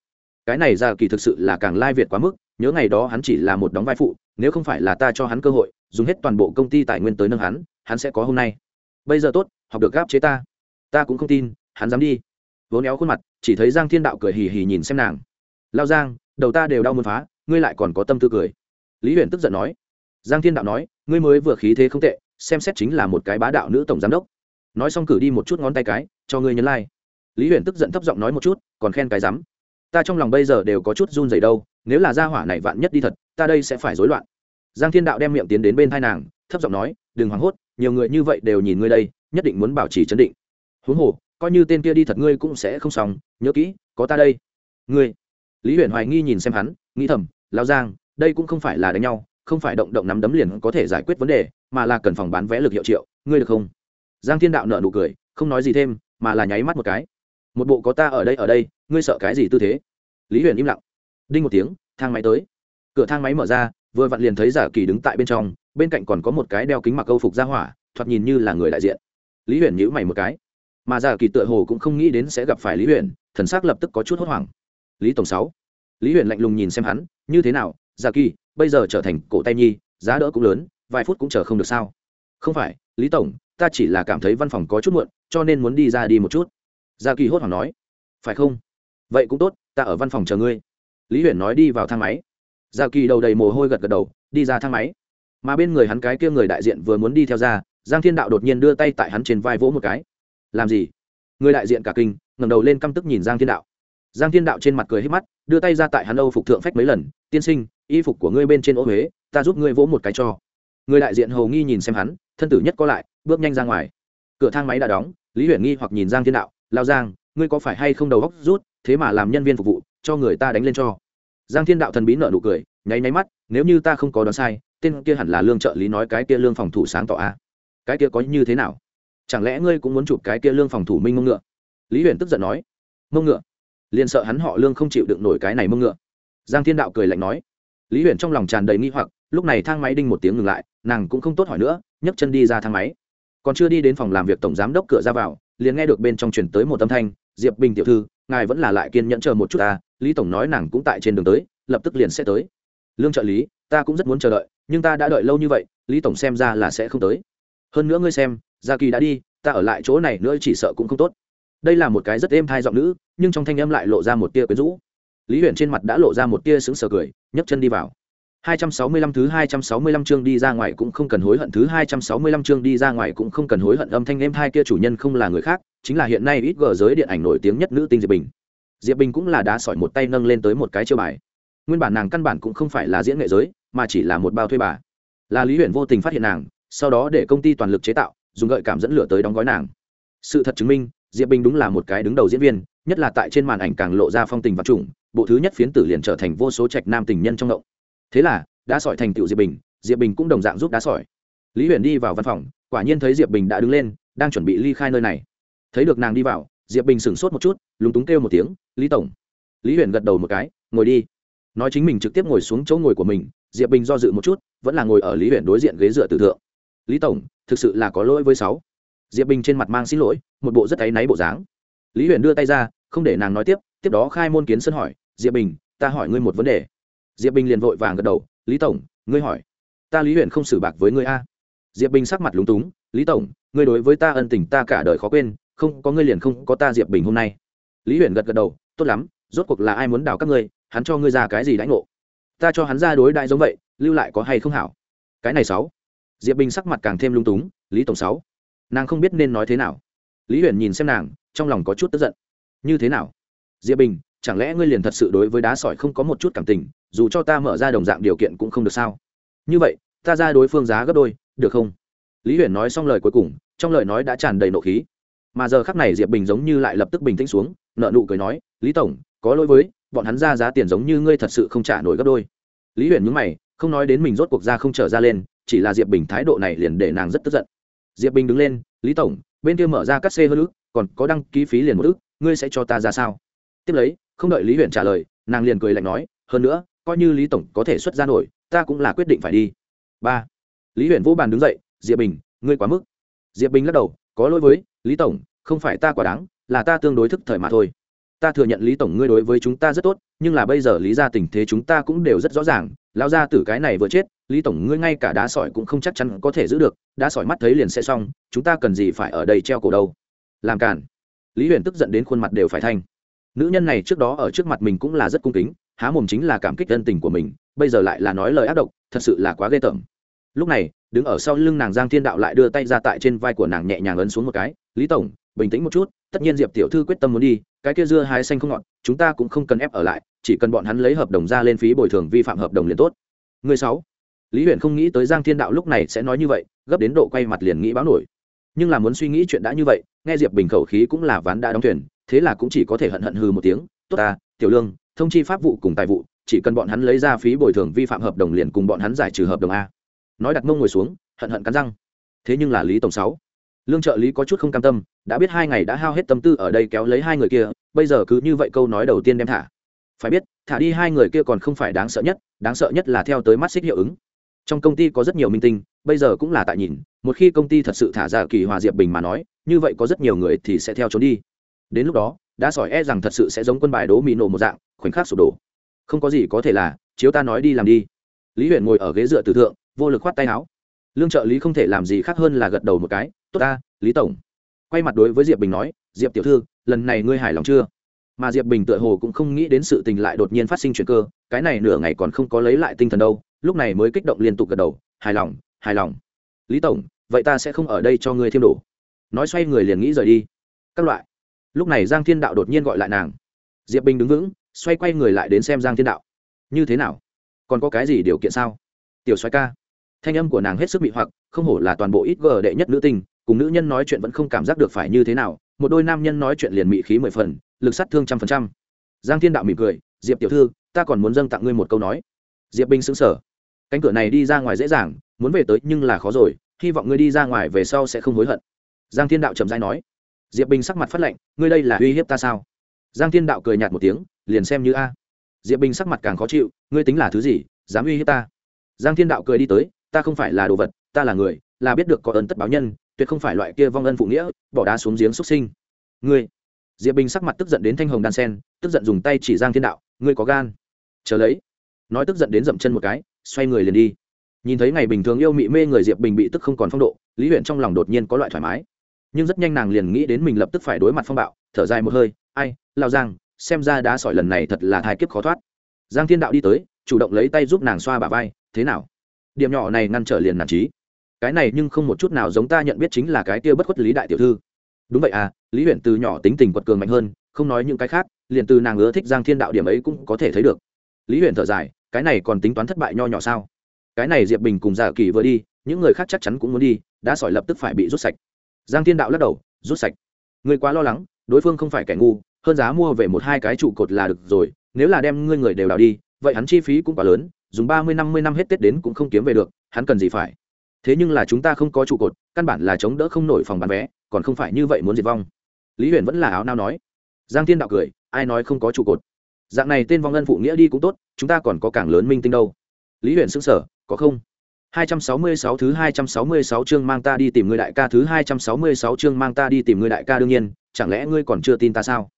cái này ra kỳ thực sự là càng lai việt quá mức, nhớ ngày đó hắn chỉ là một đóng vai phụ, nếu không phải là ta cho hắn cơ hội, dùng hết toàn bộ công ty tài nguyên tới nâng hắn hắn sẽ có hôm nay. Bây giờ tốt, học được gáp chế ta. Ta cũng không tin, hắn dám đi vốn éo khuôn mặt, chỉ thấy giang thiên đạo cười hì hì nhìn xem nàng. Lao giang, đầu ta đều đau muốn phá, ngươi lại còn có tâm tư cười. Lý huyền tức giận nói. Giang thiên đạo nói, ngươi mới vừa khí thế không tệ, xem xét chính là một cái bá đạo nữ tổng giám đốc. Nói xong cử đi một chút ngón tay cái, cho ngươi nhấn lai、like. lý huyền tức giận thấp giọng nói một chút, còn khen cái rắm. Ta trong lòng bây giờ đều có chút run dày đâu, nếu là gia hỏa này vạn nhất đi thật, ta đây sẽ phải rối loạn. Giang thiên đạo đem miệng tiến đến bên thai nàng, thấp giọng nói, đừng hoảng hốt, nhiều người như vậy đều nhìn ngươi đây, nhất định muốn bảo trì chấn định. Huống hồ coi như tên kia đi thật ngươi cũng sẽ không xong, nhớ kỹ, có ta đây. Ngươi. Lý huyền hoài nghi nhìn xem hắn, nghĩ thầm lao giang, đây cũng không phải là đánh nhau, không phải động động nắm đấm liền có thể giải quyết vấn đề, mà là cần phòng bán vé lực hiệu triệu, ngươi được không? Giang thiên đạo nợ nụ cười, không nói gì thêm, mà là nháy mắt một cái. Một bộ có ta ở đây ở đây, ngươi sợ cái gì tư thế? Lý huyền im lặng. Đinh một tiếng, thang máy tới. Cửa thang máy mở ra, vừa vặn liền thấy giả kỳ đứng tại bên trong, bên cạnh còn có một cái đeo kính mặc câu phục ra hỏa, thoạt nhìn như là người đại diện. Lý huyền nhữ mày một cái mà giả kỳ tựa hồ cũng không nghĩ đến sẽ gặp phải lý huyền, thần s ắ c lập tức có chút hốt hoảng. Lý tổng sáu, lý huyền lạnh lùng nhìn xem hắn, như thế nào giả kỳ, bây giờ trở thành cổ tay nhi, giá đỡ cũng lớn, vài phút cũng chờ không được sao? Không phải, lý tổng, ta chỉ là cảm thấy văn phòng có chút muộn, cho nên muốn đi ra đi một chút. Gia kỳ hốt hoảng nói, phải không? Vậy cũng tốt, ta ở văn phòng chờ ngươi. Lý huyền nói đi vào thang máy. Gia kỳ đầu đầy mồ hôi gật gật đầu, đi ra thang máy. Mà bên người hắn cái kia người đại diện vừa muốn đi theo ra, giang thiên đạo đột nhiên đưa tay tại hắn trên vai vỗ một cái làm gì? Người đại diện cả kinh, ngẩng đầu lên căm tức nhìn giang thiên đạo. Giang thiên đạo trên mặt cười hết mắt, đưa tay ra tại hắn âu phục thượng phách mấy lần, tiên sinh, y phục của ngươi bên trên ô huế ta giúp ngươi vỗ một cái cho. Người đại diện hầu nghi nhìn xem hắn, thân tử nhất có lại, bước nhanh ra ngoài. Cửa thang máy đã đóng, lý huyền nghi hoặc nhìn giang thiên đạo, lao giang, ngươi có phải hay không đầu góc rút, thế mà làm nhân viên phục vụ, cho người ta đánh lên cho. Giang thiên đạo thần bí nợ nụ cười, nháy nháy mắt, nếu như ta không có đoán sai, tên kia hẳn là lương trợ lý nói cái kia lương phòng thủ sáng tỏ a. Cái kia có như thế nào? Chẳng lẽ ngươi cũng muốn chụp cái kia lương phòng thủ minh mông ngựa? Lý huyền tức giận nói. Mông ngựa? Liền sợ hắn họ lương không chịu đựng nổi cái này mông ngựa. Giang thiên đạo cười lạnh nói. Lý huyền trong lòng tràn đầy nghi hoặc, lúc này thang máy đinh một tiếng ngừng lại, nàng cũng không tốt hỏi nữa, nhấc chân đi ra thang máy. Còn chưa đi đến phòng làm việc tổng giám đốc cửa ra vào, liền nghe được bên trong chuyển tới một âm thanh, diệp bình tiểu thư, ngài vẫn là lại kiên nhẫn chờ một chút ta, lý tổng nói nàng cũng tại trên đường tới, lập tức liền sẽ tới. Lương trợ lý, ta cũng rất muốn chờ đợi, nhưng ta đã đợi lâu như vậy, lý tổng xem ra là sẽ không tới. Hơn nữa ngươi xem gia kỳ đã đi, ta ở lại chỗ này nữa chỉ sợ cũng không tốt. Đây là một cái rất êm thai giọng nữ, nhưng trong thanh âm lại lộ ra một tia quyến rũ. Lý huyền trên mặt đã lộ ra một tia sững sờ cười, nhấc chân đi vào. 265 thứ 265 chương đi ra ngoài cũng không cần hối hận, thứ 265 chương đi ra ngoài cũng không cần hối hận âm thanh êm thai kia chủ nhân không là người khác, chính là hiện nay ít gờ giới điện ảnh nổi tiếng nhất nữ tinh diệp bình. Diệp bình cũng là đá sỏi một tay nâng lên tới một cái chiêu bài. Nguyên bản nàng căn bản cũng không phải là diễn nghệ giới, mà chỉ là một bao thuê bà. Là lý huyền vô tình phát hiện nàng, sau đó để công ty toàn lực chế tạo dùng gợi cảm dẫn lửa tới đóng gói nàng. Sự thật chứng minh diệp bình đúng là một cái đứng đầu diễn viên nhất là tại trên màn ảnh càng lộ ra phong tình vật trùng, bộ thứ nhất phiến tử liền trở thành vô số trạch nam tình nhân trong động. Thế là đã sỏi thành tựu diệp bình diệp bình cũng đồng dạng giúp đá sỏi. Lý huyền đi vào văn phòng quả nhiên thấy diệp bình đã đứng lên đang chuẩn bị ly khai nơi này. Thấy được nàng đi vào diệp bình sửng sốt một chút lúng túng kêu một tiếng lý tổng. Lý huyền gật đầu một cái ngồi đi. Nói chính mình trực tiếp ngồi xuống chỗ ngồi của mình diệp bình do dự một chút vẫn là ngồi ở lý huyền đối diện ghế dựa tử thượng. Lý tổng thực sự là có lỗi với sáu. Diệp bình trên mặt mang xin lỗi, một bộ rất áy náy bộ dáng. Lý huyền đưa tay ra, không để nàng nói tiếp tiếp đó khai môn kiến sân hỏi, diệp bình, ta hỏi ngươi một vấn đề. Diệp bình liền vội vàng gật đầu, lý tổng, ngươi hỏi. Ta lý huyền không xử bạc với ngươi a. Diệp bình sắc mặt lúng túng, lý tổng, ngươi đối với ta ân tình ta cả đời khó quên, không có ngươi liền không có ta diệp bình hôm nay. Lý huyền gật gật đầu, tốt lắm, rốt cuộc là ai muốn đào các ngươi, hắn cho ngươi ra cái gì đãi ngộ? Ta cho hắn ra đối đại giống vậy, lưu lại có hay không hảo? Cái này sáu diệp bình sắc mặt càng thêm lung túng, lý tổng sáu, nàng không biết nên nói thế nào. Lý huyền nhìn xem nàng, trong lòng có chút tức giận. Như thế nào? Diệp bình, chẳng lẽ ngươi liền thật sự đối với đá sỏi không có một chút cảm tình, dù cho ta mở ra đồng dạng điều kiện cũng không được sao? Như vậy, ta ra đối phương giá gấp đôi, được không? Lý huyền nói xong lời cuối cùng, trong lời nói đã tràn đầy nộ khí. Mà giờ khắc này diệp bình giống như lại lập tức bình tĩnh xuống nợ nụ cười nói, lý tổng, có lỗi với, bọn hắn ra giá tiền giống như ngươi thật sự không trả nổi gấp đôi. Lý huyền nhúng mày không nói đến mình rốt cuộc ra không trở ra lên, chỉ là diệp bình thái độ này liền để nàng rất tức giận. Diệp bình đứng lên, lý tổng, bên kia mở ra các xe hơn ước còn có đăng ký phí liền một ước ngươi sẽ cho ta ra sao? Tiếp lấy, không đợi lý huyền trả lời, nàng liền cười lạnh nói, hơn nữa, coi như lý tổng có thể xuất ra nổi, ta cũng là quyết định phải đi. Ba, lý huyền vũ bàn đứng dậy, diệp bình, ngươi quá mức. Diệp bình lắc đầu, có lỗi với lý tổng, không phải ta quả đáng, là ta tương đối thức thời mà thôi ta thừa nhận lý tổng ngươi đối với chúng ta rất tốt, nhưng là bây giờ lý ra tình thế chúng ta cũng đều rất rõ ràng lao ra từ cái này vừa chết, lý tổng ngươi ngay cả đá sỏi cũng không chắc chắn có thể giữ được, đá sỏi mắt thấy liền sẽ xong, chúng ta cần gì phải ở đây treo cổ đâu? Làm cản lý huyền tức giận đến khuôn mặt đều phải thanh. Nữ nhân này trước đó ở trước mặt mình cũng là rất cung kính, há mồm chính là cảm kích ân tình của mình, bây giờ lại là nói lời ác độc, thật sự là quá ghê tởm. Lúc này, đứng ở sau lưng nàng giang thiên đạo lại đưa tay ra tại trên vai của nàng nhẹ nhàng ấn xuống một cái, lý tổng bình tĩnh một chút, tất nhiên diệp tiểu thư quyết tâm muốn đi, cái kia dưa hái xanh không ngọt, chúng ta cũng không cần ép ở lại, chỉ cần bọn hắn lấy hợp đồng ra lên phí bồi thường vi phạm hợp đồng liền tốt. Người sáu, lý Huyền không nghĩ tới giang thiên đạo lúc này sẽ nói như vậy, gấp đến độ quay mặt liền nghĩ báo nổi. Nhưng là muốn suy nghĩ chuyện đã như vậy, nghe diệp bình khẩu khí cũng là ván đã đóng thuyền, thế là cũng chỉ có thể hận hận hừ một tiếng, tốt ta, tiểu lương, thông chi pháp vụ cùng tài vụ, chỉ cần bọn hắn lấy ra phí bồi thường vi phạm hợp đồng liền cùng bọn hắn giải trừ hợp đồng a. Nói đặt mông ngồi xuống, hận hận cắn răng. Thế nhưng là lý tổng sáu lương trợ lý có chút không cam tâm, đã biết hai ngày đã hao hết tâm tư ở đây kéo lấy hai người kia, bây giờ cứ như vậy câu nói đầu tiên đem thả. Phải biết, thả đi hai người kia còn không phải đáng sợ nhất, đáng sợ nhất là theo tới mắt xích hiệu ứng. Trong công ty có rất nhiều minh tinh, bây giờ cũng là tại nhìn, một khi công ty thật sự thả ra kỳ hòa diệp bình mà nói, như vậy có rất nhiều người thì sẽ theo trốn đi. Đến lúc đó, đã sỏi e rằng thật sự sẽ giống quân bài đố mì nổ một dạng, khoảnh khắc sụp đổ. Không có gì có thể là, chiếu ta nói đi làm đi. Lý huyện ngồi ở ghế dựa từ thượng, vô lực khoát tay áo. Lương trợ lý không thể làm gì khác hơn là gật đầu một cái tốt ta, lý tổng. Quay mặt đối với diệp bình nói, diệp tiểu thư, lần này ngươi hài lòng chưa? Mà diệp bình tựa hồ cũng không nghĩ đến sự tình lại đột nhiên phát sinh chuyện cơ, cái này nửa ngày còn không có lấy lại tinh thần đâu, lúc này mới kích động liên tục gật đầu, hài lòng hài lòng. Lý tổng, vậy ta sẽ không ở đây cho ngươi thêm đủ nói xoay người liền nghĩ rời đi. Các loại. Lúc này giang thiên đạo đột nhiên gọi lại nàng. Diệp bình đứng vững, xoay quay người lại đến xem giang thiên đạo. Như thế nào? Còn có cái gì điều kiện sao? Tiểu xoay ca. Thanh âm của nàng hết sức bị hoặc, không hổ là toàn bộ ít gờ đệ nhất nữ tinh cùng nữ nhân nói chuyện vẫn không cảm giác được phải như thế nào, một đôi nam nhân nói chuyện liền mị khí mười phần, lực sát thương trăm phần trăm. Giang thiên đạo mỉm cười, diệp tiểu thư, ta còn muốn dâng tặng ngươi một câu nói. Diệp binh xứng sở cánh cửa này đi ra ngoài dễ dàng, muốn về tới nhưng là khó rồi, hy vọng ngươi đi ra ngoài về sau sẽ không hối hận. Giang thiên đạo trầm dai nói. Diệp bình sắc mặt phát lệnh ngươi đây là uy hiếp ta sao? Giang thiên đạo cười nhạt một tiếng, liền xem như a. Diệp bình sắc mặt càng khó chịu, ngươi tính là thứ gì, dám uy hiếp ta? Giang thiên đạo cười đi tới, ta không phải là đồ vật, ta là người, là biết được có ơn tất báo nhân tuyệt không phải loại kia vong ân phụ nghĩa, bỏ đá xuống giếng xuất sinh. Ngươi, diệp bình sắc mặt tức giận đến thanh hồng đan sen, tức giận dùng tay chỉ giang thiên đạo, ngươi có gan? Chờ lấy. Nói tức giận đến dậm chân một cái, xoay người liền đi. Nhìn thấy ngày bình thường yêu mị mê người diệp bình bị tức không còn phong độ, lý huyện trong lòng đột nhiên có loại thoải mái. Nhưng rất nhanh nàng liền nghĩ đến mình lập tức phải đối mặt phong bạo, thở dài một hơi, ai lao giang, xem ra đá sỏi lần này thật là thai kiếp khó thoát. Giang thiên đạo đi tới, chủ động lấy tay giúp nàng xoa bà vai, thế nào? Điểm nhỏ này ngăn trở liền nản trí cái này nhưng không một chút nào giống ta nhận biết chính là cái tiêu bất khuất lý đại tiểu thư. Đúng vậy à lý huyện từ nhỏ tính tình quật cường mạnh hơn, không nói những cái khác, liền từ nàng ưa thích giang thiên đạo điểm ấy cũng có thể thấy được. Lý huyện thở dài, cái này còn tính toán thất bại nho nhỏ sao? Cái này diệp bình cùng giả kỳ vừa đi, những người khác chắc chắn cũng muốn đi, đã sỏi lập tức phải bị rút sạch. Giang thiên đạo lắc đầu, rút sạch. Người quá lo lắng, đối phương không phải kẻ ngu, hơn giá mua về một hai cái trụ cột là được rồi, nếu là đem ngươi người đều đào đi, vậy hắn chi phí cũng quá lớn, dùng ba mươi, năm mươi năm hết tết đến cũng không kiếm về được, hắn cần gì phải? Thế nhưng là chúng ta không có trụ cột căn bản là chống đỡ không nổi phòng bán vé còn không phải như vậy muốn diệt vong. Lý huyền vẫn là áo nao nói. Giang thiên đạo cười ai nói không có trụ cột? Dạng này tên vong ân phụ nghĩa đi cũng tốt chúng ta còn có cảng lớn minh tinh đâu. Lý huyền xưng sở có không? 266 thứ 266 chương mang ta đi tìm người đại ca thứ 266 chương mang ta đi tìm người đại ca đương nhiên, chẳng lẽ ngươi còn chưa tin ta sao?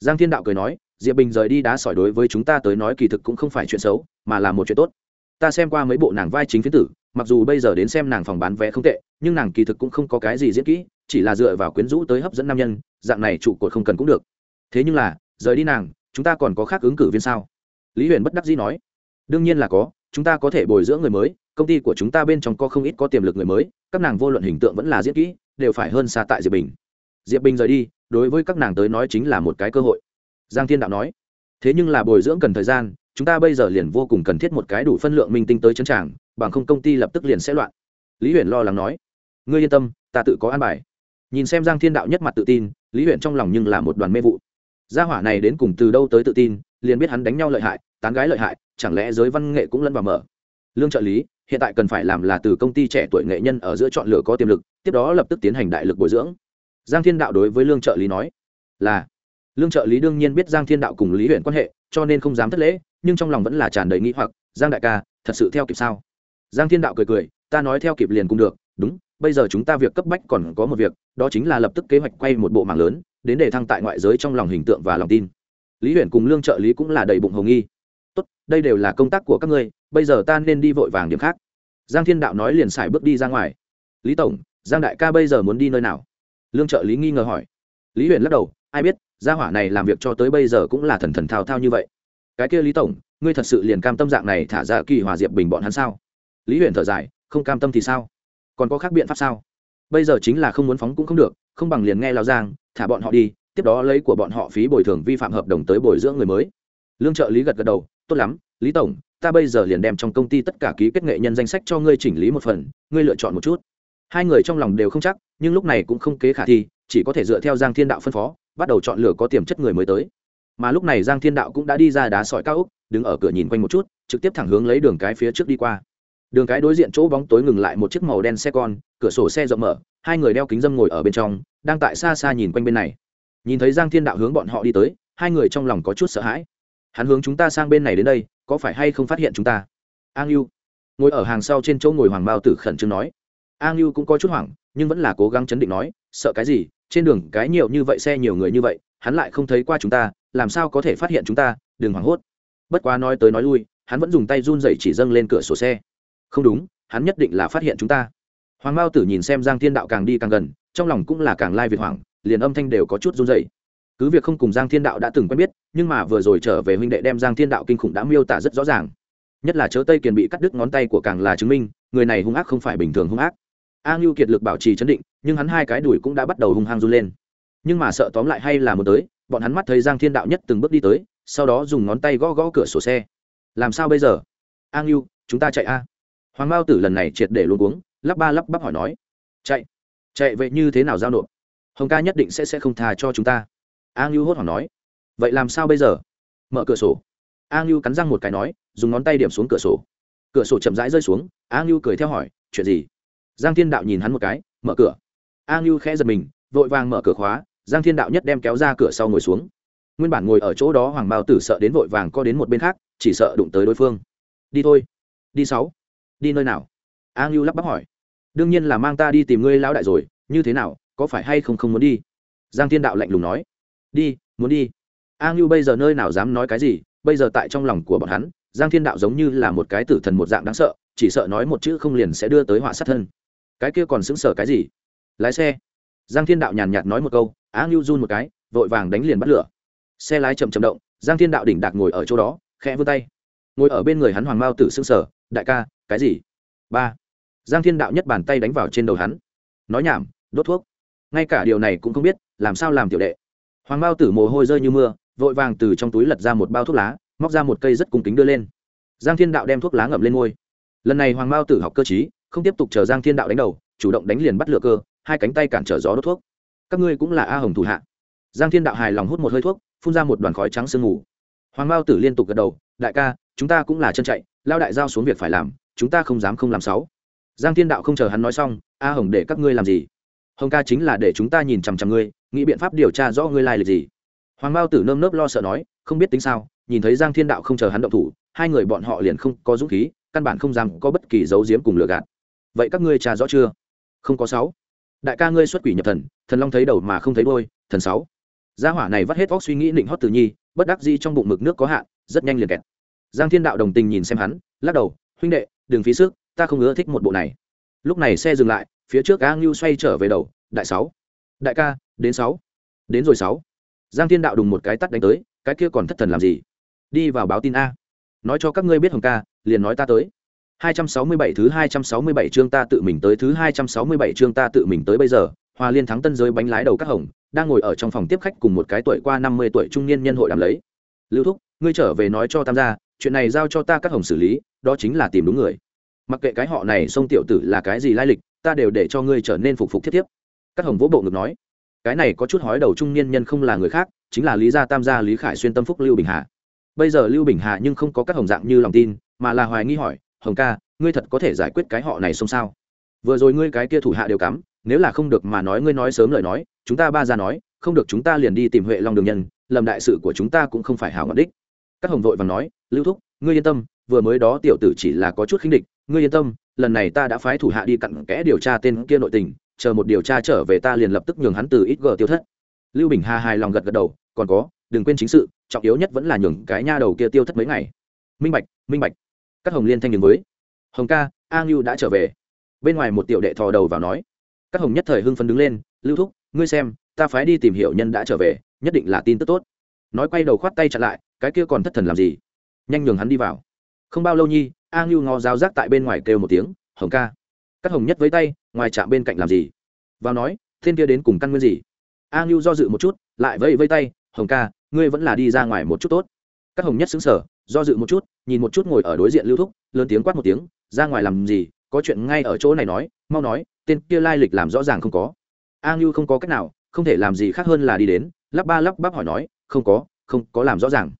Giang Thiên Đạo cười nói, Diệp Bình rời đi đá sỏi đối với chúng ta tới nói kỳ thực cũng không phải chuyện xấu, mà là một chuyện tốt. Ta xem qua mấy bộ nàng vai chính phiến tử, mặc dù bây giờ đến xem nàng phòng bán vé không tệ, nhưng nàng kỳ thực cũng không có cái gì diễn kỹ, chỉ là dựa vào quyến rũ tới hấp dẫn nam nhân, dạng này trụ cột không cần cũng được. Thế nhưng là, rời đi nàng, chúng ta còn có khác ứng cử viên sao? Lý Huyền bất đắc dĩ nói, đương nhiên là có, chúng ta có thể bồi dưỡng người mới, công ty của chúng ta bên trong có không ít có tiềm lực người mới các nàng vô luận hình tượng vẫn là diễn kỹ đều phải hơn xa tại diệp bình diệp bình rời đi đối với các nàng tới nói chính là một cái cơ hội giang thiên đạo nói thế nhưng là bồi dưỡng cần thời gian chúng ta bây giờ liền vô cùng cần thiết một cái đủ phân lượng minh tinh tới chân tràng bằng không công ty lập tức liền sẽ loạn. Lý huyền lo lắng nói, ngươi yên tâm, ta tự có an bài. Nhìn xem giang thiên đạo nhất mặt tự tin, lý huyền trong lòng nhưng là một đoàn mê vụ. Gia hỏa này đến cùng từ đâu tới tự tin, liền biết hắn đánh nhau lợi hại, tán gái lợi hại, chẳng lẽ giới văn nghệ cũng lẫn vào mở. Lương trợ lý, hiện tại cần phải làm là từ công ty trẻ tuổi nghệ nhân ở giữa chọn lựa có tiềm lực, tiếp đó lập tức tiến hành đại lực bồi dưỡng. Giang thiên đạo đối với lương trợ lý nói, là. Lương trợ lý đương nhiên biết giang thiên đạo cùng lý huyện quan hệ, cho nên không dám thất lễ, nhưng trong lòng vẫn là tràn đầy nghĩ hoặc, giang đại ca, thật sự theo kịp sao? Giang thiên đạo cười cười, ta nói theo kịp liền cũng được, đúng, bây giờ chúng ta việc cấp bách còn có một việc, đó chính là lập tức kế hoạch quay một bộ mạng lớn, đến để thăng tại ngoại giới trong lòng hình tượng và lòng tin. Lý huyện cùng lương trợ lý cũng là đầy bụng hồng nghi. Tốt, đây đều là công tác của các ngươi, bây giờ ta nên đi vội vàng điểm khác. Giang thiên đạo nói liền xài bước đi ra ngoài. Lý tổng, giang đại ca bây giờ muốn đi nơi nào? Lương trợ lý nghi ngờ hỏi. Lý huyền lắc đầu, ai biết, gia hỏa này làm việc cho tới bây giờ cũng là thần thần thao thao như vậy. Cái kia lý tổng, ngươi thật sự liền cam tâm dạng này thả ra kỳ hòa diệp bình bọn hắn sao? Lý huyện thở dài, không cam tâm thì sao? Còn có khác biện pháp sao? Bây giờ chính là không muốn phóng cũng không được, không bằng liền nghe lao giang, thả bọn họ đi, tiếp đó lấy của bọn họ phí bồi thường vi phạm hợp đồng tới bồi dưỡng người mới. Lương trợ lý gật gật đầu, tốt lắm, lý tổng, ta bây giờ liền đem trong công ty tất cả ký kết nghệ nhân danh sách cho ngươi chỉnh lý một phần, ngươi lựa chọn một chút. Hai người trong lòng đều không chắc, nhưng lúc này cũng không kế khả thi, chỉ có thể dựa theo giang thiên đạo phân phó, bắt đầu chọn lựa có tiềm chất người mới tới. Mà lúc này giang thiên đạo cũng đã đi ra đá sỏi cao úc đứng ở cửa nhìn quanh một chút, trực tiếp thẳng hướng lấy đường cái phía trước đi qua đường cái đối diện chỗ bóng tối ngừng lại một chiếc màu đen xe con, cửa sổ xe rộng mở, hai người đeo kính dâm ngồi ở bên trong, đang tại xa xa nhìn quanh bên này. Nhìn thấy giang thiên đạo hướng bọn họ đi tới, hai người trong lòng có chút sợ hãi. Hắn hướng chúng ta sang bên này đến đây, có phải hay không phát hiện chúng ta? An yêu ngồi ở hàng sau trên chỗ ngồi hoàng bao tử khẩn trương nói. An yêu cũng có chút hoảng, nhưng vẫn là cố gắng chấn định nói, sợ cái gì? Trên đường cái nhiều như vậy xe nhiều người như vậy, hắn lại không thấy qua chúng ta, làm sao có thể phát hiện chúng ta? Đừng hoảng hốt. Bất quá nói tới nói lui, hắn vẫn dùng tay run dậy chỉ dâng lên cửa sổ xe không đúng, hắn nhất định là phát hiện chúng ta. Hoàng mao tử nhìn xem giang thiên đạo càng đi càng gần, trong lòng cũng là càng lai việt hoảng, liền âm thanh đều có chút run dậy cứ việc không cùng giang thiên đạo đã từng quen biết, nhưng mà vừa rồi trở về huynh đệ đem giang thiên đạo kinh khủng đã miêu tả rất rõ ràng. Nhất là chớ tây kiền bị cắt đứt ngón tay của càng là chứng minh, người này hung ác không phải bình thường hung ác. A ngưu kiệt lực bảo trì chấn định, nhưng hắn hai cái đùi cũng đã bắt đầu hung hăng run lên. Nhưng mà sợ tóm lại hay là một tới, bọn hắn mắt thấy giang thiên đạo nhất từng bước đi tới, sau đó dùng ngón tay gõ gõ cửa sổ xe. Làm sao bây giờ? A ngưu, chúng ta chạy a hoàng mao tử lần này triệt để luôn uống lắp ba lắp bắp hỏi nói, chạy chạy vậy như thế nào giao nộp? Hồng ca nhất định sẽ sẽ không thà cho chúng ta. A ngưu hốt hoảng nói, vậy làm sao bây giờ? Mở cửa sổ. A ngưu cắn răng một cái nói, dùng ngón tay điểm xuống cửa sổ. Cửa sổ chậm rãi rơi xuống a ngưu cười theo hỏi, chuyện gì? Giang thiên đạo nhìn hắn một cái, mở cửa. A ngưu khẽ giật mình, vội vàng mở cửa khóa, giang thiên đạo nhất đem kéo ra cửa sau ngồi xuống. Nguyên bản ngồi ở chỗ đó hoàng bao tử sợ đến vội vàng co đến một bên khác, chỉ sợ đụng tới đối phương. Đi thôi, đi sáu đi nơi nào? A ngưu lắp bắp hỏi. Đương nhiên là mang ta đi tìm ngươi lão đại rồi, như thế nào, có phải hay không không muốn đi? Giang thiên đạo lạnh lùng nói. Đi, muốn đi. A ngưu bây giờ nơi nào dám nói cái gì, bây giờ tại trong lòng của bọn hắn, giang thiên đạo giống như là một cái tử thần một dạng đáng sợ, chỉ sợ nói một chữ không liền sẽ đưa tới họa sát thân. Cái kia còn xứng sở cái gì? Lái xe. Giang thiên đạo nhàn nhạt nói một câu á ngưu run một cái, vội vàng đánh liền bắt lửa. Xe lái chậm chậm động, giang thiên đạo đỉnh đạc ngồi ở chỗ đó, khẽ vươn tay. Ngồi ở bên người hắn hoàng mao tử xương sở đại ca cái gì? Ba. Giang thiên đạo nhất bàn tay đánh vào trên đầu hắn. Nói nhảm, đốt thuốc. Ngay cả điều này cũng không biết, làm sao làm tiểu đệ. Hoàng bao tử mồ hôi rơi như mưa, vội vàng từ trong túi lật ra một bao thuốc lá, móc ra một cây rất cung kính đưa lên. Giang thiên đạo đem thuốc lá ngậm lên ngôi. Lần này hoàng bao tử học cơ chí không tiếp tục chờ giang thiên đạo đánh đầu, chủ động đánh liền bắt lựa cơ, hai cánh tay cản trở gió đốt thuốc. Các ngươi cũng là a hồng thủ hạ. Giang thiên đạo hài lòng hút một hơi thuốc, phun ra một đoàn khói trắng sương ngủ hoàng bao tử liên tục gật đầu, đại ca, chúng ta cũng là chân chạy, lao đại giao xuống việc phải làm chúng ta không dám không làm sáu. Giang thiên đạo không chờ hắn nói xong, a hồng, để các ngươi làm gì? Hồng ca chính là để chúng ta nhìn chằm chằm ngươi, nghĩ biện pháp điều tra rõ ngươi lai lịch gì. Hoàng mao tử nơm nớp lo sợ nói, không biết tính sao, nhìn thấy giang thiên đạo không chờ hắn động thủ, hai người bọn họ liền không có dũng khí, căn bản không dám có bất kỳ dấu diếm cùng lừa gạt. Vậy các ngươi trà rõ chưa? Không có sáu. Đại ca ngươi xuất quỷ nhập thần thần long thấy đầu mà không thấy đôi thần sáu. Gia hỏa này vắt hết óc suy nghĩ định hót từ nhi, bất đắc dĩ trong bụng mực nước có hạn, rất nhanh liền kẹt. Giang thiên đạo đồng tình nhìn xem hắn, lắc đầu huynh đệ đừng phí sức ta không ưa thích một bộ này. Lúc này xe dừng lại phía trước a ngưu xoay trở về đầu đại sáu đại ca đến sáu đến rồi sáu. Giang thiên đạo đùng một cái tắt đánh tới cái kia còn thất thần làm gì? Đi vào báo tin a. Nói cho các ngươi biết hồng ca liền nói ta tới. 267 thứ 267 chương ta tự mình tới thứ 267 chương ta tự mình tới bây giờ, Hoa Liên thắng tân giới bánh lái đầu các hồng, đang ngồi ở trong phòng tiếp khách cùng một cái tuổi qua 50 tuổi trung niên nhân hội đàm lấy. Lưu Thúc, ngươi trở về nói cho Tam gia, chuyện này giao cho ta các hồng xử lý, đó chính là tìm đúng người. Mặc kệ cái họ này sông tiểu tử là cái gì lai lịch, ta đều để cho ngươi trở nên phục phục thiết tiếp. Các hồng vỗ bộ ngực nói, cái này có chút hói đầu trung niên nhân không là người khác, chính là Lý gia Tam gia Lý Khải xuyên tâm phúc Lưu Bình Hà. Bây giờ Lưu Bình Hà nhưng không có các hồng dạng như lòng tin, mà là hoài nghi hỏi, hồng ca ngươi thật có thể giải quyết cái họ này xông sao vừa rồi ngươi cái kia thủ hạ đều cắm nếu là không được mà nói ngươi nói sớm lời nói chúng ta ba ra nói không được chúng ta liền đi tìm huệ long đường nhân lầm đại sự của chúng ta cũng không phải hảo ngọn đích các hồng vội và nói, lưu thúc, ngươi yên tâm, vừa mới đó tiểu tử chỉ là có chút khinh địch, ngươi yên tâm, lần này ta đã phái thủ hạ đi cặn kẽ điều tra tên kia nội tình, chờ một điều tra trở về ta liền lập tức nhường hắn từ ít gờ tiêu thất. Lưu bình hà hài lòng gật gật đầu, còn có, đừng quên chính sự, trọng yếu nhất vẫn là nhường cái nha đầu kia tiêu thất mấy ngày. Minh bạch minh bạch. Các hồng liên thanh nhường với, hồng ca, a ngưu đã trở về. Bên ngoài một tiểu đệ thò đầu vào nói các hồng nhất thời hưng phấn đứng lên, lưu thúc, ngươi xem, ta phái đi tìm hiểu nhân đã trở về, nhất định là tin tức tốt nói quay đầu khoát tay chặn lại, cái kia còn thất thần làm gì? Nhanh nhường hắn đi vào. Không bao lâu nhi, a ngưu ngó giáo giác tại bên ngoài kêu một tiếng, hồng ca. Các hồng nhất với tay, ngoài chạm bên cạnh làm gì? Vào nói, thiên kia đến cùng căn nguyên gì? A ngưu do dự một chút, lại vẫy vây tay, hồng ca, ngươi vẫn là đi ra ngoài một chút tốt. Các hồng nhất xứng sở do dự một chút, nhìn một chút ngồi ở đối diện lưu thúc, lớn tiếng quát một tiếng, ra ngoài làm gì? Có chuyện ngay ở chỗ này nói, mau nói, tên kia lai lịch làm rõ ràng không có. A ngưu không có cách nào, không thể làm gì khác hơn là đi đến, lắp ba lắp bắp hỏi nói không có không có làm rõ ràng.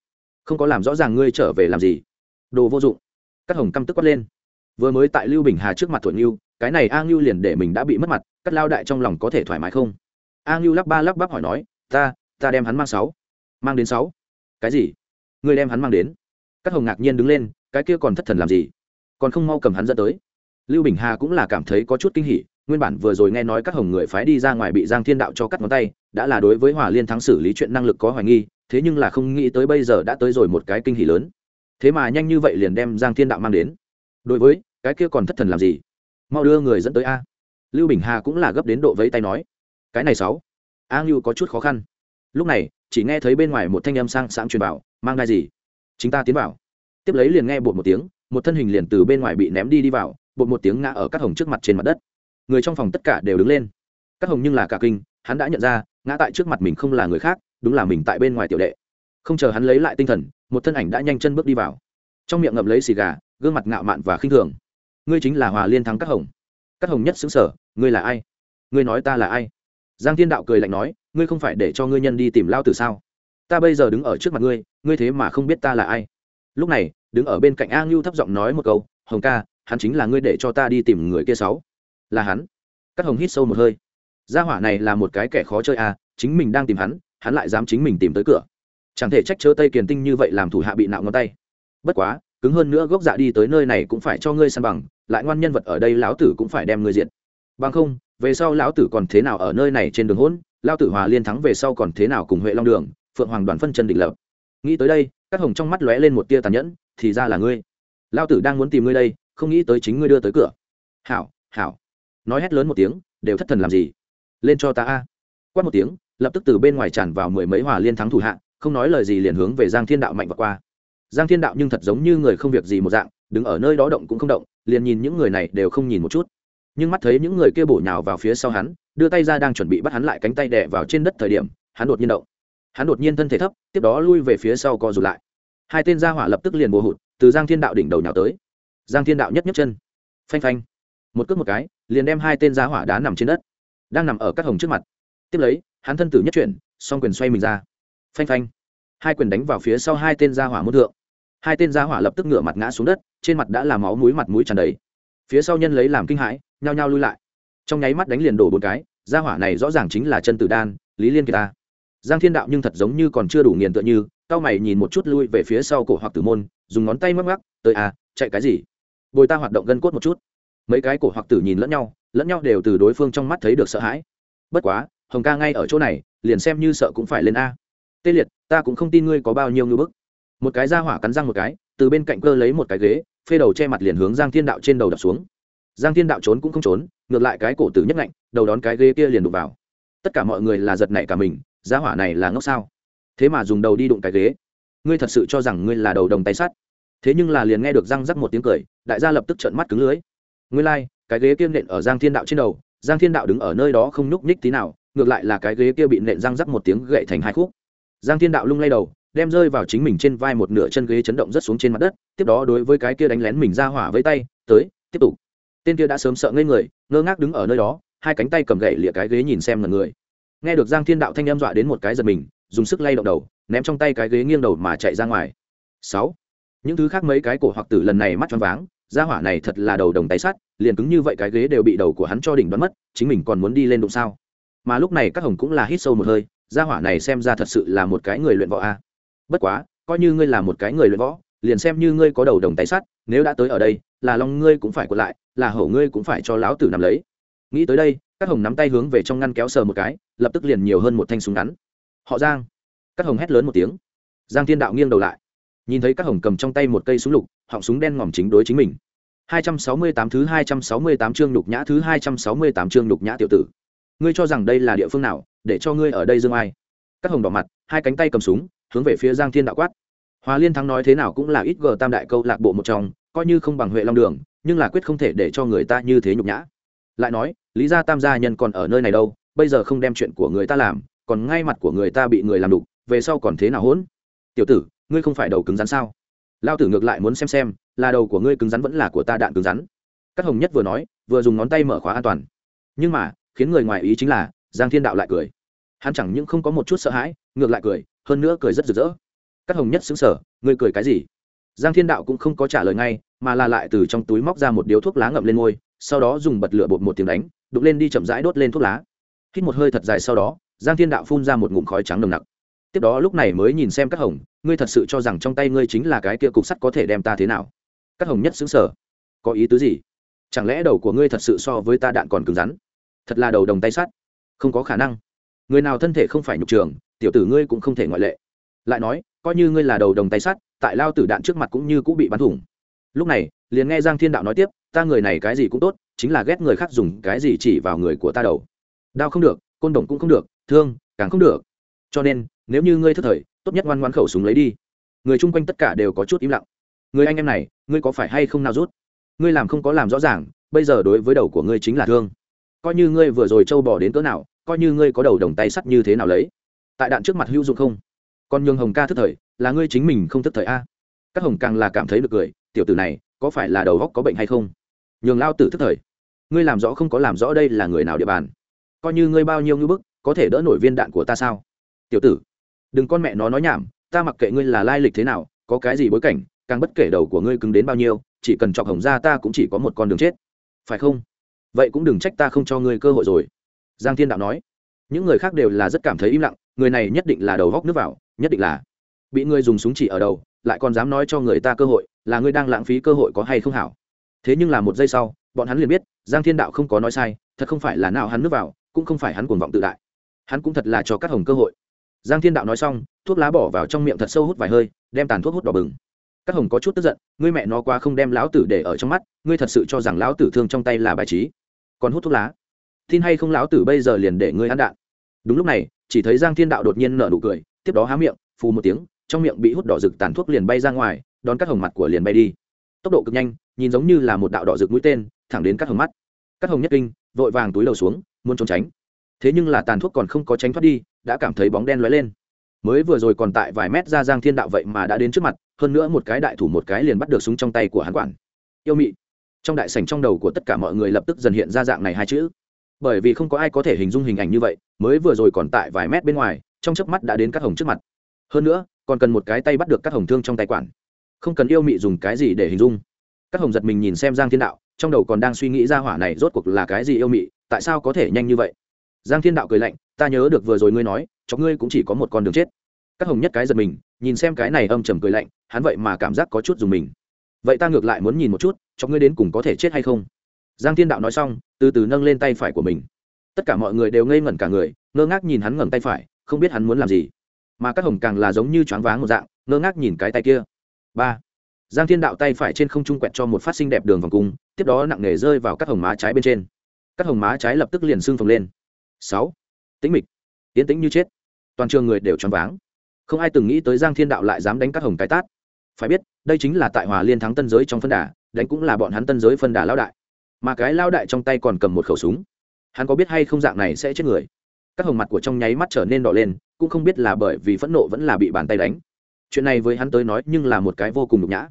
Không có làm rõ ràng ngươi trở về làm gì. Đồ vô dụng. Cắt hồng căm tức quát lên. Vừa mới tại lưu bình hà trước mặt thuận ngưu cái này a ngưu liền để mình đã bị mất mặt cắt lao đại trong lòng có thể thoải mái không? A ngưu lắp ba lắp bắp hỏi nói, ta ta đem hắn mang sáu. Mang đến sáu? Cái gì? Ngươi đem hắn mang đến. Cắt hồng ngạc nhiên đứng lên, cái kia còn thất thần làm gì? Còn không mau cầm hắn dẫn tới. Lưu bình hà cũng là cảm thấy có chút kinh hỉ, nguyên bản vừa rồi nghe nói các hồng người phái đi ra ngoài bị giang thiên đạo cho cắt ngón tay đã là đối với hòa liên thắng xử lý chuyện năng lực có hoài nghi, thế nhưng là không nghĩ tới bây giờ đã tới rồi một cái kinh hỉ lớn. Thế mà nhanh như vậy liền đem giang thiên đạo mang đến. Đối với, cái kia còn thất thần làm gì? Mau đưa người dẫn tới a. Lưu bình hà cũng là gấp đến độ vẫy tay nói. Cái này sáu. A ngưu có chút khó khăn. Lúc này, chỉ nghe thấy bên ngoài một thanh âm sang sáng truyền vào mang đai gì? Chính ta tiến vào. Tiếp lấy liền nghe bột một tiếng, một thân hình liền từ bên ngoài bị ném đi đi vào, bột một tiếng ngã ở các hồng trước mặt trên mặt đất. Người trong phòng tất cả đều đứng lên. Các hồng nhưng là cả kinh, hắn đã nhận ra ngã tại trước mặt mình không là người khác, đúng là mình tại bên ngoài tiểu đệ. Không chờ hắn lấy lại tinh thần, một thân ảnh đã nhanh chân bước đi vào. Trong miệng ngậm lấy xì gà, gương mặt ngạo mạn và khinh thường. Ngươi chính là hòa liên thắng các hồng. Các hồng nhất xứng sở, ngươi là ai? Ngươi nói ta là ai? Giang thiên đạo cười lạnh nói, ngươi không phải để cho ngươi nhân đi tìm lao tử sao? Ta bây giờ đứng ở trước mặt ngươi ngươi thế mà không biết ta là ai? Lúc này, đứng ở bên cạnh a ngưu thấp giọng nói một câu, hồng ca, hắn chính là ngươi để cho ta đi tìm người kia sáu. Là hắn. Các hồng hít sâu một hơi gia hỏa này là một cái kẻ khó chơi à chính mình đang tìm hắn hắn lại dám chính mình tìm tới cửa. Chẳng thể trách chớ tây kiền tinh như vậy làm thủ hạ bị nạo ngón tay. Bất quá, cứng hơn nữa gốc dạ đi tới nơi này cũng phải cho ngươi săn bằng, lại ngoan nhân vật ở đây lão tử cũng phải đem ngươi diện bằng không, về sau lão tử còn thế nào ở nơi này trên đường hỗn, lão tử hòa liên thắng về sau còn thế nào cùng huệ long đường, phượng hoàng đoàn phân chân định lập. Nghĩ tới đây các hồng trong mắt lóe lên một tia tàn nhẫn, thì ra là ngươi. Lão tử đang muốn tìm ngươi đây, không nghĩ tới chính ngươi đưa tới cửa. Hảo hảo. Nói hét lớn một tiếng, đều thất thần làm gì? Lên cho ta a. Quát một tiếng, lập tức từ bên ngoài tràn vào mười mấy hòa liên thắng thủ hạ, không nói lời gì liền hướng về giang thiên đạo mạnh và qua. Giang thiên đạo nhưng thật giống như người không việc gì một dạng, đứng ở nơi đó động cũng không động, liền nhìn những người này đều không nhìn một chút. Nhưng mắt thấy những người kia bổ nhào vào phía sau hắn, đưa tay ra đang chuẩn bị bắt hắn lại cánh tay đè vào trên đất thời điểm, hắn đột nhiên động. Hắn đột nhiên thân thể thấp, tiếp đó lui về phía sau co rụt lại. Hai tên gia hỏa lập tức liền bồ hụt, từ giang thiên đạo đỉnh đầu nhào tới. Giang thiên đạo nhất nhất chân. Phanh phanh. Một cước một cái, liền đem hai tên gia hỏa đá nằm trên đất đang nằm ở các hồng trước mặt. Tiếp lấy, hắn thân tử nhất chuyển, song quyền xoay mình ra. Phanh phanh. Hai quyền đánh vào phía sau hai tên gia hỏa mốt thượng. Hai tên gia hỏa lập tức ngửa mặt ngã xuống đất, trên mặt đã làm máu mũi mặt mũi tràn đầy. Phía sau nhân lấy làm kinh hãi, nhao nhao lui lại. Trong nháy mắt đánh liền đổ bốn cái, gia hỏa này rõ ràng chính là chân tử đan, lý liên kỳ ta. Giang thiên đạo nhưng thật giống như còn chưa đủ nghiền tựa như cao mày nhìn một chút lui về phía sau cổ hoặc tử môn, dùng ngón tay mắc mắc tới à chạy cái gì? Bồi ta hoạt động gân cốt một chút mấy cái cổ hoặc tử nhìn lẫn nhau lẫn nhau đều từ đối phương trong mắt thấy được sợ hãi. Bất quá hồng ca ngay ở chỗ này liền xem như sợ cũng phải lên a. Tê liệt ta cũng không tin ngươi có bao nhiêu ngưỡng bức. Một cái ra hỏa cắn răng một cái từ bên cạnh cơ lấy một cái ghế phê đầu che mặt liền hướng giang thiên đạo trên đầu đập xuống. Giang thiên đạo trốn cũng không trốn ngược lại cái cổ tử nhất lạnh, đầu đón cái ghế kia liền đụng vào. Tất cả mọi người là giật nảy cả mình ra hỏa này là ngốc sao? Thế mà dùng đầu đi đụng cái ghế. Ngươi thật sự cho rằng ngươi là đầu đồng tay sắt. Thế nhưng là liền nghe được răng rắc một tiếng cười đại gia lập tức trợn mắt cứng lưới ngươi lai、like, cái ghế kia nện ở giang thiên đạo trên đầu giang thiên đạo đứng ở nơi đó không nhúc nhích tí nào ngược lại là cái ghế kia bị nện răng rắc một tiếng gậy thành hai khúc. Giang thiên đạo lung lay đầu đem rơi vào chính mình trên vai một nửa chân ghế chấn động rất xuống trên mặt đất tiếp đó đối với cái kia đánh lén mình ra hỏa với tay tới tiếp tục. Tên kia đã sớm sợ ngây người ngơ ngác đứng ở nơi đó hai cánh tay cầm gậy lịa cái ghế nhìn xem ngần người. Nghe được giang thiên đạo thanh em dọa đến một cái giật mình dùng sức lay động đầu ném trong tay cái ghế nghiêng đầu mà chạy ra ngoài. Sáu. Những thứ khác mấy cái cổ hoặc tử lần này mắt choáng váng gia hỏa này thật là đầu đồng tay sắt, liền cứng như vậy cái ghế đều bị đầu của hắn cho đỉnh đoán mất, chính mình còn muốn đi lên đụng sao? Mà lúc này các hồng cũng là hít sâu một hơi, gia hỏa này xem ra thật sự là một cái người luyện võ a. Bất quá, coi như ngươi là một cái người luyện võ, liền xem như ngươi có đầu đồng tay sắt, nếu đã tới ở đây, là lòng ngươi cũng phải quật lại, là hổ ngươi cũng phải cho lão tử nằm lấy. Nghĩ tới đây, các hồng nắm tay hướng về trong ngăn kéo sờ một cái, lập tức liền nhiều hơn một thanh súng ngắn. Họ giang. Các hồng hét lớn một tiếng. Giang thiên đạo nghiêng đầu lại. Nhìn thấy các hồng cầm trong tay một cây súng lục họng súng đen ngòm chính đối chính mình. 268 thứ 268 chương nhục nhã thứ 268 chương nhục nhã tiểu tử. Ngươi cho rằng đây là địa phương nào, để cho ngươi ở đây dương ai? Các hồng đỏ mặt, hai cánh tay cầm súng, hướng về phía giang thiên đạo quát. Hòa liên thắng nói thế nào cũng là ít gờ tam đại câu lạc bộ một trong, coi như không bằng huệ long đường, nhưng là quyết không thể để cho người ta như thế nhục nhã. Lại nói, lý gia tam gia nhân còn ở nơi này đâu, bây giờ không đem chuyện của người ta làm, còn ngay mặt của người ta bị người làm đục, về sau còn thế nào hỗn? Tiểu tử, ngươi không phải đầu cứng rắn sao? Lao tử ngược lại muốn xem xem, là đầu của ngươi cứng rắn vẫn là của ta đạn cứng rắn. Các hồng nhất vừa nói, vừa dùng ngón tay mở khóa an toàn. Nhưng mà, khiến người ngoài ý chính là, giang thiên đạo lại cười. Hắn chẳng những không có một chút sợ hãi, ngược lại cười, hơn nữa cười rất rực rỡ. Các hồng nhất xứng sở ngươi cười cái gì? Giang thiên đạo cũng không có trả lời ngay, mà là lại từ trong túi móc ra một điếu thuốc lá ngậm lên ngôi, sau đó dùng bật lửa bột một tiếng đánh đục lên đi chậm rãi đốt lên thuốc lá. Hít một hơi thật dài sau đó, giang thiên đạo phun ra một ngụm khói trắng nồng nặc tiếp đó lúc này mới nhìn xem các hồng, ngươi thật sự cho rằng trong tay ngươi chính là cái kia cục sắt có thể đem ta thế nào? Các hồng nhất xứng sở có ý tứ gì? Chẳng lẽ đầu của ngươi thật sự so với ta đạn còn cứng rắn? Thật là đầu đồng tay sắt. Không có khả năng. Người nào thân thể không phải nhục trường, tiểu tử ngươi cũng không thể ngoại lệ. Lại nói, coi như ngươi là đầu đồng tay sắt, tại lao tử đạn trước mặt cũng như cũng bị bắn thủng. Lúc này, liền nghe giang thiên đạo nói tiếp, ta người này cái gì cũng tốt, chính là ghét người khác dùng cái gì chỉ vào người của ta đầu. Đau không được, côn đồng cũng không được, thương, càng không được. Cho nên nếu như ngươi thất thời, tốt nhất ngoan ngoan khẩu súng lấy đi. Người chung quanh tất cả đều có chút im lặng. Người anh em này, ngươi có phải hay không nào rút? Ngươi làm không có làm rõ ràng, bây giờ đối với đầu của ngươi chính là thương. Coi như ngươi vừa rồi trâu bỏ đến cỡ nào, coi như ngươi có đầu đồng tay sắt như thế nào lấy. Tại đạn trước mặt hữu dụng không? Còn nhường hồng ca thức thời, là ngươi chính mình không thức thời a? Các hồng càng là cảm thấy được cười, tiểu tử này, có phải là đầu góc có bệnh hay không? Nhường lao tử thức thời. Ngươi làm rõ không có làm rõ đây là người nào địa bàn? Coi như ngươi bao nhiêu ngưỡng bức, có thể đỡ nổi viên đạn của ta sao? Tiểu tử đừng con mẹ nó nói nhảm, ta mặc kệ ngươi là lai lịch thế nào, có cái gì bối cảnh, càng bất kể đầu của ngươi cứng đến bao nhiêu, chỉ cần chọc hồng ra ta cũng chỉ có một con đường chết. Phải không? Vậy cũng đừng trách ta không cho ngươi cơ hội rồi. Giang thiên đạo nói. Những người khác đều là rất cảm thấy im lặng, người này nhất định là đầu góc nước vào, nhất định là bị ngươi dùng súng chỉ ở đầu, lại còn dám nói cho người ta cơ hội, là ngươi đang lãng phí cơ hội có hay không hảo. Thế nhưng là một giây sau, bọn hắn liền biết, giang thiên đạo không có nói sai, thật không phải là nào hắn nước vào, cũng không phải hắn cuồng vọng tự đại. Hắn cũng thật là cho các hồng cơ hội giang thiên đạo nói xong, thuốc lá bỏ vào trong miệng thật sâu hút vài hơi, đem tàn thuốc hút đỏ bừng. Các hồng có chút tức giận, ngươi mẹ nó quá không đem lão tử để ở trong mắt, ngươi thật sự cho rằng lão tử thương trong tay là bài trí. Còn hút thuốc lá? Tin hay không lão tử bây giờ liền để ngươi ăn đạn? Đúng lúc này, chỉ thấy giang thiên đạo đột nhiên nở nụ cười, tiếp đó há miệng, phù một tiếng, trong miệng bị hút đỏ rực tàn thuốc liền bay ra ngoài, đón các hồng mặt của liền bay đi. Tốc độ cực nhanh, nhìn giống như là một đạo đỏ rực mũi tên, thẳng đến các hồng mắt. Các hồng nhất kinh, vội vàng túi đầu xuống, muốn trốn tránh thế nhưng là tàn thuốc còn không có tránh thoát đi, đã cảm thấy bóng đen lóe lên. Mới vừa rồi còn tại vài mét ra giang thiên đạo vậy mà đã đến trước mặt, hơn nữa một cái đại thủ một cái liền bắt được súng trong tay của hắn quản. Yêu mị. Trong đại sảnh trong đầu của tất cả mọi người lập tức dần hiện ra dạng này hai chữ. Bởi vì không có ai có thể hình dung hình ảnh như vậy, mới vừa rồi còn tại vài mét bên ngoài, trong chớp mắt đã đến các hồng trước mặt. Hơn nữa, còn cần một cái tay bắt được các hồng thương trong tay quản. Không cần yêu mị dùng cái gì để hình dung. Các hồng giật mình nhìn xem giang thiên đạo, trong đầu còn đang suy nghĩ ra hỏa này rốt cuộc là cái gì yêu mị, tại sao có thể nhanh như vậy? Giang thiên đạo cười lạnh, ta nhớ được vừa rồi ngươi nói chọc ngươi cũng chỉ có một con đường chết. Các hồng nhất cái giật mình, nhìn xem cái này âm trầm cười lạnh, hắn vậy mà cảm giác có chút dùng mình. Vậy ta ngược lại muốn nhìn một chút, cho ngươi đến cùng có thể chết hay không? Giang thiên đạo nói xong, từ từ nâng lên tay phải của mình. Tất cả mọi người đều ngây ngẩn cả người, ngơ ngác nhìn hắn ngẩng tay phải, không biết hắn muốn làm gì. Mà các hồng càng là giống như choáng váng một dạng, ngơ ngác nhìn cái tay kia. Ba. Giang thiên đạo tay phải trên không trung quẹt cho một phát sinh đẹp đường vòng cung, tiếp đó nặng nề rơi vào các hồng má trái bên trên. Các hồng má trái lập tức liền xương phồng lên sáu. Tĩnh mịch. Tiến tĩnh như chết. Toàn trường người đều choáng váng. Không ai từng nghĩ tới giang thiên đạo lại dám đánh các hồng cái tát. Phải biết, đây chính là tại hòa liên thắng tân giới trong phân đà, đánh cũng là bọn hắn tân giới phân đà lao đại. Mà cái lao đại trong tay còn cầm một khẩu súng. Hắn có biết hay không dạng này sẽ chết người? Các hồng mặt của trong nháy mắt trở nên đỏ lên, cũng không biết là bởi vì phẫn nộ vẫn là bị bàn tay đánh. Chuyện này với hắn tới nói nhưng là một cái vô cùng nhục nhã.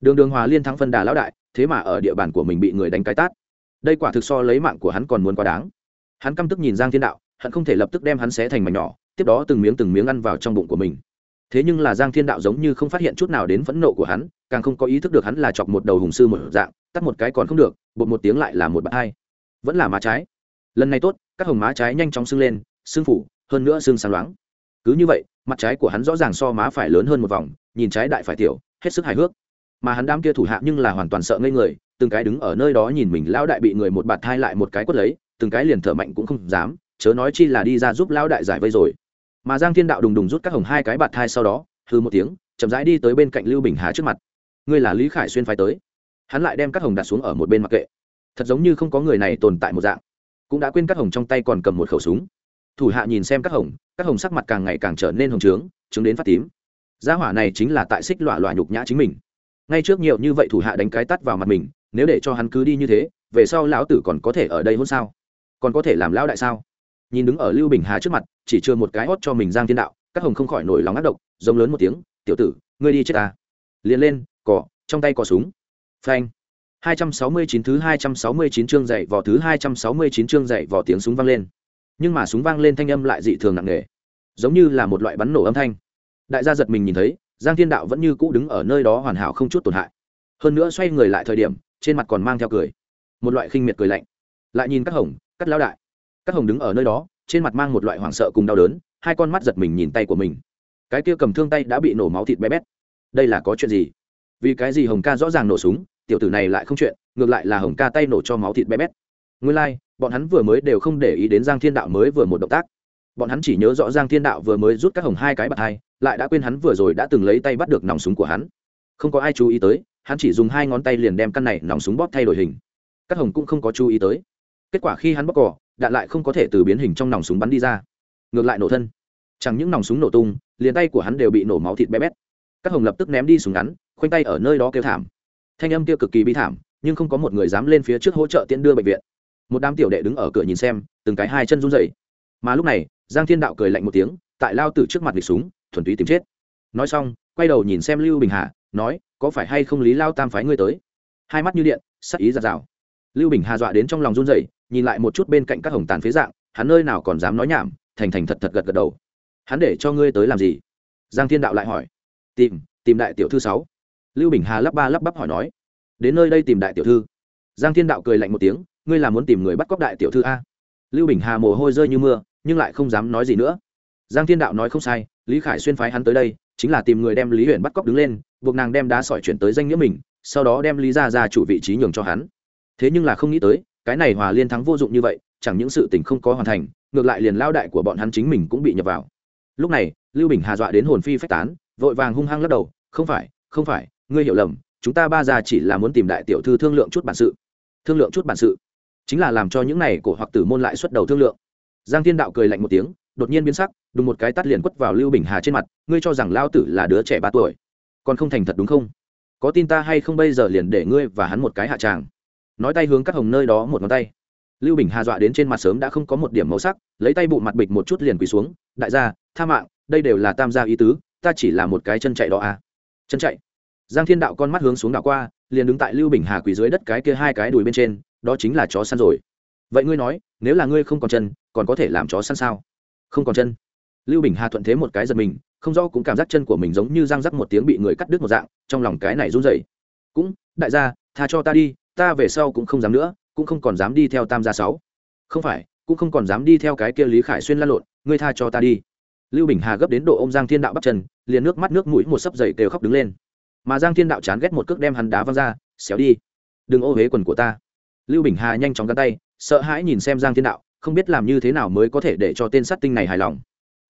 Đường đường hòa liên thắng phân đà lão đại, thế mà ở địa bàn của mình bị người đánh cái tát. Đây quả thực so lấy mạng của hắn còn muốn quá đáng hắn căm tức nhìn giang thiên đạo hắn không thể lập tức đem hắn xé thành mảnh nhỏ, tiếp đó từng miếng từng miếng ăn vào trong bụng của mình. Thế nhưng là giang thiên đạo giống như không phát hiện chút nào đến phẫn nộ của hắn, càng không có ý thức được hắn là chọc một đầu hùng sư một dạng, tắt một cái còn không được, bột một tiếng lại là một bạn hai. Vẫn là má trái. Lần này tốt, các hồng má trái nhanh chóng sưng lên, sưng phủ, hơn nữa sưng sáng loáng. Cứ như vậy, mặt trái của hắn rõ ràng so má phải lớn hơn một vòng, nhìn trái đại phải tiểu, hết sức hài hước. Mà hắn đám kia thủ hạ nhưng là hoàn toàn sợ ngây người, từng cái đứng ở nơi đó nhìn mình, lão đại bị người một bạt thai lại một cái quất lấy từng cái liền thở mạnh cũng không dám, chớ nói chi là đi ra giúp lão đại giải vây rồi. Mà giang thiên đạo đùng đùng rút các hồng hai cái bạt thai sau đó hư một tiếng, chậm rãi đi tới bên cạnh lưu bình hà trước mặt. Ngươi là lý khải xuyên phái tới. Hắn lại đem các hồng đặt xuống ở một bên mặc kệ. Thật giống như không có người này tồn tại một dạng. Cũng đã quên các hồng trong tay còn cầm một khẩu súng. Thủ hạ nhìn xem các hồng các hồng sắc mặt càng ngày càng trở nên hồng trướng chứng đến phát tím. Gia hỏa này chính là tại xích lọa lọa nhục nhã chính mình. Ngay trước nhiều như vậy thủ hạ đánh cái tắt vào mặt mình, nếu để cho hắn cứ đi như thế, về sau lão tử còn có thể ở đây hôn sao? Còn có thể làm lão đại sao? Nhìn đứng ở lưu bình hà trước mặt, chỉ chưa một cái hót cho mình giang thiên đạo, các hồng không khỏi nổi lòng ác độc, giống lớn một tiếng, tiểu tử, ngươi đi chết ta. Liền lên cỏ trong tay cỏ súng. Phanh. 269 thứ 269 chương dạy vỏ thứ 269 chương dạy vỏ tiếng súng vang lên. Nhưng mà súng vang lên thanh âm lại dị thường nặng nề. Giống như là một loại bắn nổ âm thanh. Đại gia giật mình nhìn thấy, giang thiên đạo vẫn như cũ đứng ở nơi đó hoàn hảo không chút tổn hại. Hơn nữa xoay người lại thời điểm, trên mặt còn mang theo cười. Một loại khinh miệt cười lạnh. Lại nhìn các hồng cắt lão đại. Các hồng đứng ở nơi đó trên mặt mang một loại hoảng sợ cùng đau đớn hai con mắt giật mình nhìn tay của mình. Cái kia cầm thương tay đã bị nổ máu thịt bé bét. Đây là có chuyện gì? Vì cái gì hồng ca rõ ràng nổ súng tiểu tử này lại không chuyện ngược lại là hồng ca tay nổ cho máu thịt bé bét. Nguyên lai、like, bọn hắn vừa mới đều không để ý đến giang thiên đạo mới vừa một động tác. Bọn hắn chỉ nhớ rõ giang thiên đạo vừa mới rút các hồng hai cái bạt hai lại đã quên hắn vừa rồi đã từng lấy tay bắt được nòng súng của hắn. Không có ai chú ý tới hắn chỉ dùng hai ngón tay liền đem căn này nòng súng bóp thay đổi hình. Các hồng cũng không có chú ý tới kết quả khi hắn bóc cỏ, đạn lại không có thể từ biến hình trong nòng súng bắn đi ra. Ngược lại nổ thân. Chẳng những nòng súng nổ tung, liền tay của hắn đều bị nổ máu thịt bé bét. Các hồng lập tức ném đi súng ngắn, khoanh tay ở nơi đó kêu thảm. Thanh âm kia cực kỳ bi thảm, nhưng không có một người dám lên phía trước hỗ trợ tiễn đưa bệnh viện. Một đám tiểu đệ đứng ở cửa nhìn xem, từng cái hai chân run rẩy. Mà lúc này, giang thiên đạo cười lạnh một tiếng, tại lao từ trước mặt địch súng, thuần túy tìm chết. Nói xong, quay đầu nhìn xem lưu bình hà, nói, có phải hay không lý lao tam phái ngươi tới? Hai mắt như điện, sắc ý giạt rào lưu bình hà dọa đến trong lòng run rẩy, nhìn lại một chút bên cạnh các hồng tàn phế dạng, hắn nơi nào còn dám nói nhảm, thành thành thật thật gật gật đầu. Hắn để cho ngươi tới làm gì? Giang thiên đạo lại hỏi. Tìm tìm đại tiểu thư sáu. Lưu bình hà lắp ba lắp bắp hỏi nói. Đến nơi đây tìm đại tiểu thư. Giang thiên đạo cười lạnh một tiếng, ngươi là muốn tìm người bắt cóc đại tiểu thư a? Lưu bình hà mồ hôi rơi như mưa, nhưng lại không dám nói gì nữa. Giang thiên đạo nói không sai, lý khải xuyên phái hắn tới đây, chính là tìm người đem lý huyện bắt cóc đứng lên, buộc nàng đem đá sỏi chuyển tới danh nghĩa mình, sau đó đem lý ra ra chủ vị trí nhường cho hắn thế nhưng là không nghĩ tới, cái này hòa liên thắng vô dụng như vậy, chẳng những sự tình không có hoàn thành, ngược lại liền lao đại của bọn hắn chính mình cũng bị nhập vào. Lúc này, lưu bình hà dọa đến hồn phi phách tán, vội vàng hung hăng lắc đầu, không phải không phải, ngươi hiểu lầm, chúng ta ba già chỉ là muốn tìm đại tiểu thư thương lượng chút bản sự. Thương lượng chút bản sự. Chính là làm cho những này cổ hoặc tử môn lại xuất đầu thương lượng. Giang thiên đạo cười lạnh một tiếng, đột nhiên biến sắc, đùng một cái tắt liền quất vào lưu bình hà trên mặt, ngươi cho rằng lao tử là đứa trẻ ba tuổi, còn không thành thật đúng không? Có tin ta hay không bây giờ liền để ngươi và hắn một cái hạ tràng? Nói tay hướng các hồng nơi đó một ngón tay. Lưu bình hà dọa đến trên mặt sớm đã không có một điểm màu sắc, lấy tay bụ mặt bịch một chút liền quỳ xuống, đại gia, tha mạng, đây đều là tam gia ý tứ, ta chỉ là một cái chân chạy đó à. Chân chạy. Giang thiên đạo con mắt hướng xuống đảo qua, liền đứng tại lưu bình hà quỳ dưới đất cái kia hai cái đùi bên trên, đó chính là chó săn rồi. Vậy ngươi nói, nếu là ngươi không còn chân, còn có thể làm chó săn sao? Không còn chân. Lưu bình hà thuận thế một cái giật mình, không rõ cũng cảm giác chân của mình giống như răng rắc một tiếng bị người cắt đứt một dạng, trong lòng cái này run rẩy. Cũng, đại gia, tha cho ta đi ta về sau cũng không dám nữa, cũng không còn dám đi theo tam gia sáu. Không phải, cũng không còn dám đi theo cái kia lý khải xuyên lan lộn, ngươi tha cho ta đi. Lưu bình hà gấp đến độ ô m giang thiên đạo bắt chân, liền nước mắt nước mũi một sấp dày kêu khóc đứng lên. Mà giang thiên đạo chán ghét một cước đem hắn đá văng ra, xéo đi, đừng ô huế quần của ta. Lưu bình hà nhanh chóng gắn tay, sợ hãi nhìn xem giang thiên đạo, không biết làm như thế nào mới có thể để cho tên sát tinh này hài lòng.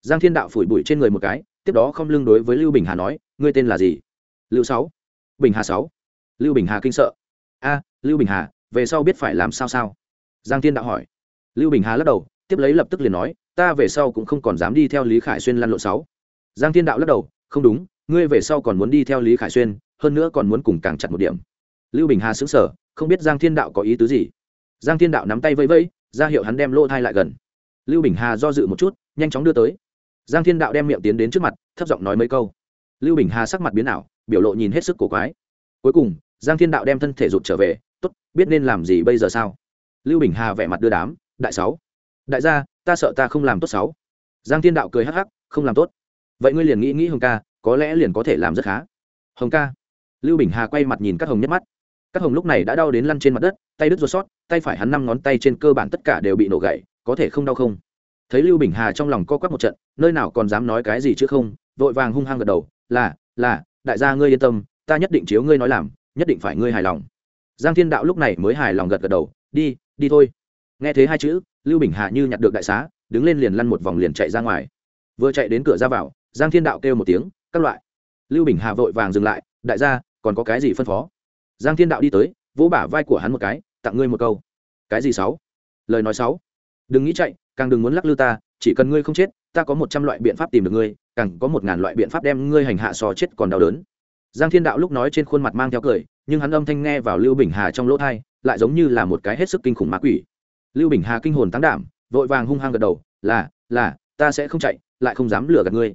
Giang thiên đạo phủi bụi trên người một cái, tiếp đó không lưng đối với lưu bình hà nói, ngươi tên là gì? Lưu sáu. Bình hà sáu. Lưu bình hà kinh sợ. A lưu bình hà, về sau biết phải làm sao sao? Giang thiên đạo hỏi. Lưu bình hà lắc đầu, tiếp lấy lập tức liền nói, ta về sau cũng không còn dám đi theo lý khải xuyên lăn lộn sáu. Giang thiên đạo lắc đầu, không đúng, ngươi về sau còn muốn đi theo lý khải xuyên, hơn nữa còn muốn cùng càng chặt một điểm. Lưu bình hà xứng sở không biết giang thiên đạo có ý tứ gì. Giang thiên đạo nắm tay vẫy vẫy, ra hiệu hắn đem lỗ thai lại gần. Lưu bình hà do dự một chút, nhanh chóng đưa tới. Giang thiên đạo đem miệng tiến đến trước mặt, thấp giọng nói mấy câu. Lưu bình hà sắc mặt biến ảo, biểu lộ nhìn hết sức cổ quái. Cuối cùng, giang thiên đạo đem thân thể rụt trở về biết nên làm gì bây giờ sao? Lưu bình hà vẻ mặt đưa đám, đại sáu, đại gia, ta sợ ta không làm tốt sáu. Giang thiên đạo cười hắc hắc, không làm tốt. Vậy ngươi liền nghĩ nghĩ hồng ca, có lẽ liền có thể làm rất khá. Hồng ca? Lưu bình hà quay mặt nhìn các hồng nhất mắt. Các hồng lúc này đã đau đến lăn trên mặt đất, tay đứt ruột sót, tay phải hắn năm ngón tay trên cơ bản tất cả đều bị nổ gãy, có thể không đau không? Thấy lưu bình hà trong lòng co quắp một trận, nơi nào còn dám nói cái gì chứ không, vội vàng hung hăng gật đầu, là là, đại gia ngươi yên tâm, ta nhất định chiếu ngươi nói làm, nhất định phải ngươi hài lòng giang thiên đạo lúc này mới hài lòng gật gật đầu, đi đi thôi. Nghe thấy hai chữ, lưu bình hà như nhặt được đại xá, đứng lên liền lăn một vòng liền chạy ra ngoài. Vừa chạy đến cửa ra vào, giang thiên đạo kêu một tiếng, các loại. Lưu bình hà vội vàng dừng lại, đại gia, còn có cái gì phân phó? Giang thiên đạo đi tới, vỗ bả vai của hắn một cái, tặng ngươi một câu. Cái gì sáu? Lời nói sáu. Đừng nghĩ chạy, càng đừng muốn lắc lư ta, chỉ cần ngươi không chết, ta có một trăm loại biện pháp tìm được ngươi, càng có một ngàn loại biện pháp đem ngươi hành hạ so chết còn đau đớn giang thiên đạo lúc nói trên khuôn mặt mang theo cười, nhưng hắn âm thanh nghe vào lưu bình hà trong lỗ thai lại giống như là một cái hết sức kinh khủng ma quỷ. Lưu bình hà kinh hồn tăng đảm, vội vàng hung hăng gật đầu, là là, ta sẽ không chạy, lại không dám lừa gạt ngươi.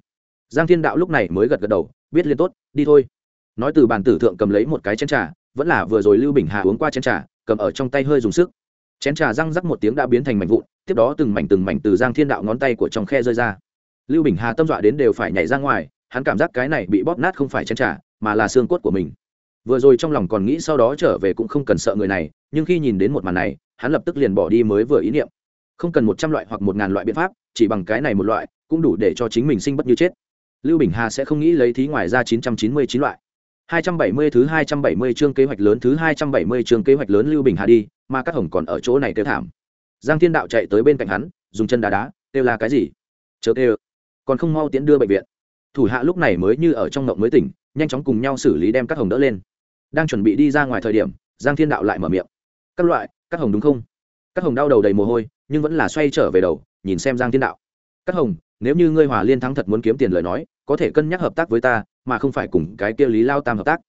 Giang thiên đạo lúc này mới gật gật đầu, biết liên tốt, đi thôi. Nói từ bàn tử thượng cầm lấy một cái chén trà, vẫn là vừa rồi lưu bình hà uống qua chén trà, cầm ở trong tay hơi dùng sức. Chén trà răng rắc một tiếng đã biến thành mảnh vụn, tiếp đó từng mảnh từng mảnh từ giang thiên đạo ngón tay của trong khe rơi ra. Lưu bình hà tâm dọa đến đều phải nhảy ra ngoài, hắn cảm giác cái này bị bóp nát không phải chén trà mà là xương cốt của mình vừa rồi trong lòng còn nghĩ sau đó trở về cũng không cần sợ người này nhưng khi nhìn đến một màn này hắn lập tức liền bỏ đi mới vừa ý niệm không cần một trăm loại hoặc một ngàn loại biện pháp chỉ bằng cái này một loại cũng đủ để cho chính mình sinh bất như chết lưu bình hà sẽ không nghĩ lấy thí ngoài ra chín trăm chín mươi chín loại 270 thứ 270 chương kế hoạch lớn thứ 270 chương kế hoạch lớn Lưu Bình Hà đi, mà các hồng còn ở chỗ này kêu thảm. Giang Thiên Đạo chạy tới bên cạnh hắn, dùng chân đá đá, kêu là cái gì? Chớ kêu, còn không mau tiến đưa bệnh viện. Thủ hạ lúc này mới như ở trong ngộng mới tỉnh, nhanh chóng cùng nhau xử lý đem các hồng đỡ lên. Đang chuẩn bị đi ra ngoài thời điểm, Giang Thiên Đạo lại mở miệng. Các loại, các hồng đúng không? Các hồng đau đầu đầy mồ hôi, nhưng vẫn là xoay trở về đầu, nhìn xem Giang Thiên Đạo. các hồng nếu như ngươi hòa liên thắng thật muốn kiếm tiền lời nói có thể cân nhắc hợp tác với ta mà không phải cùng cái kia lý lao tam hợp tác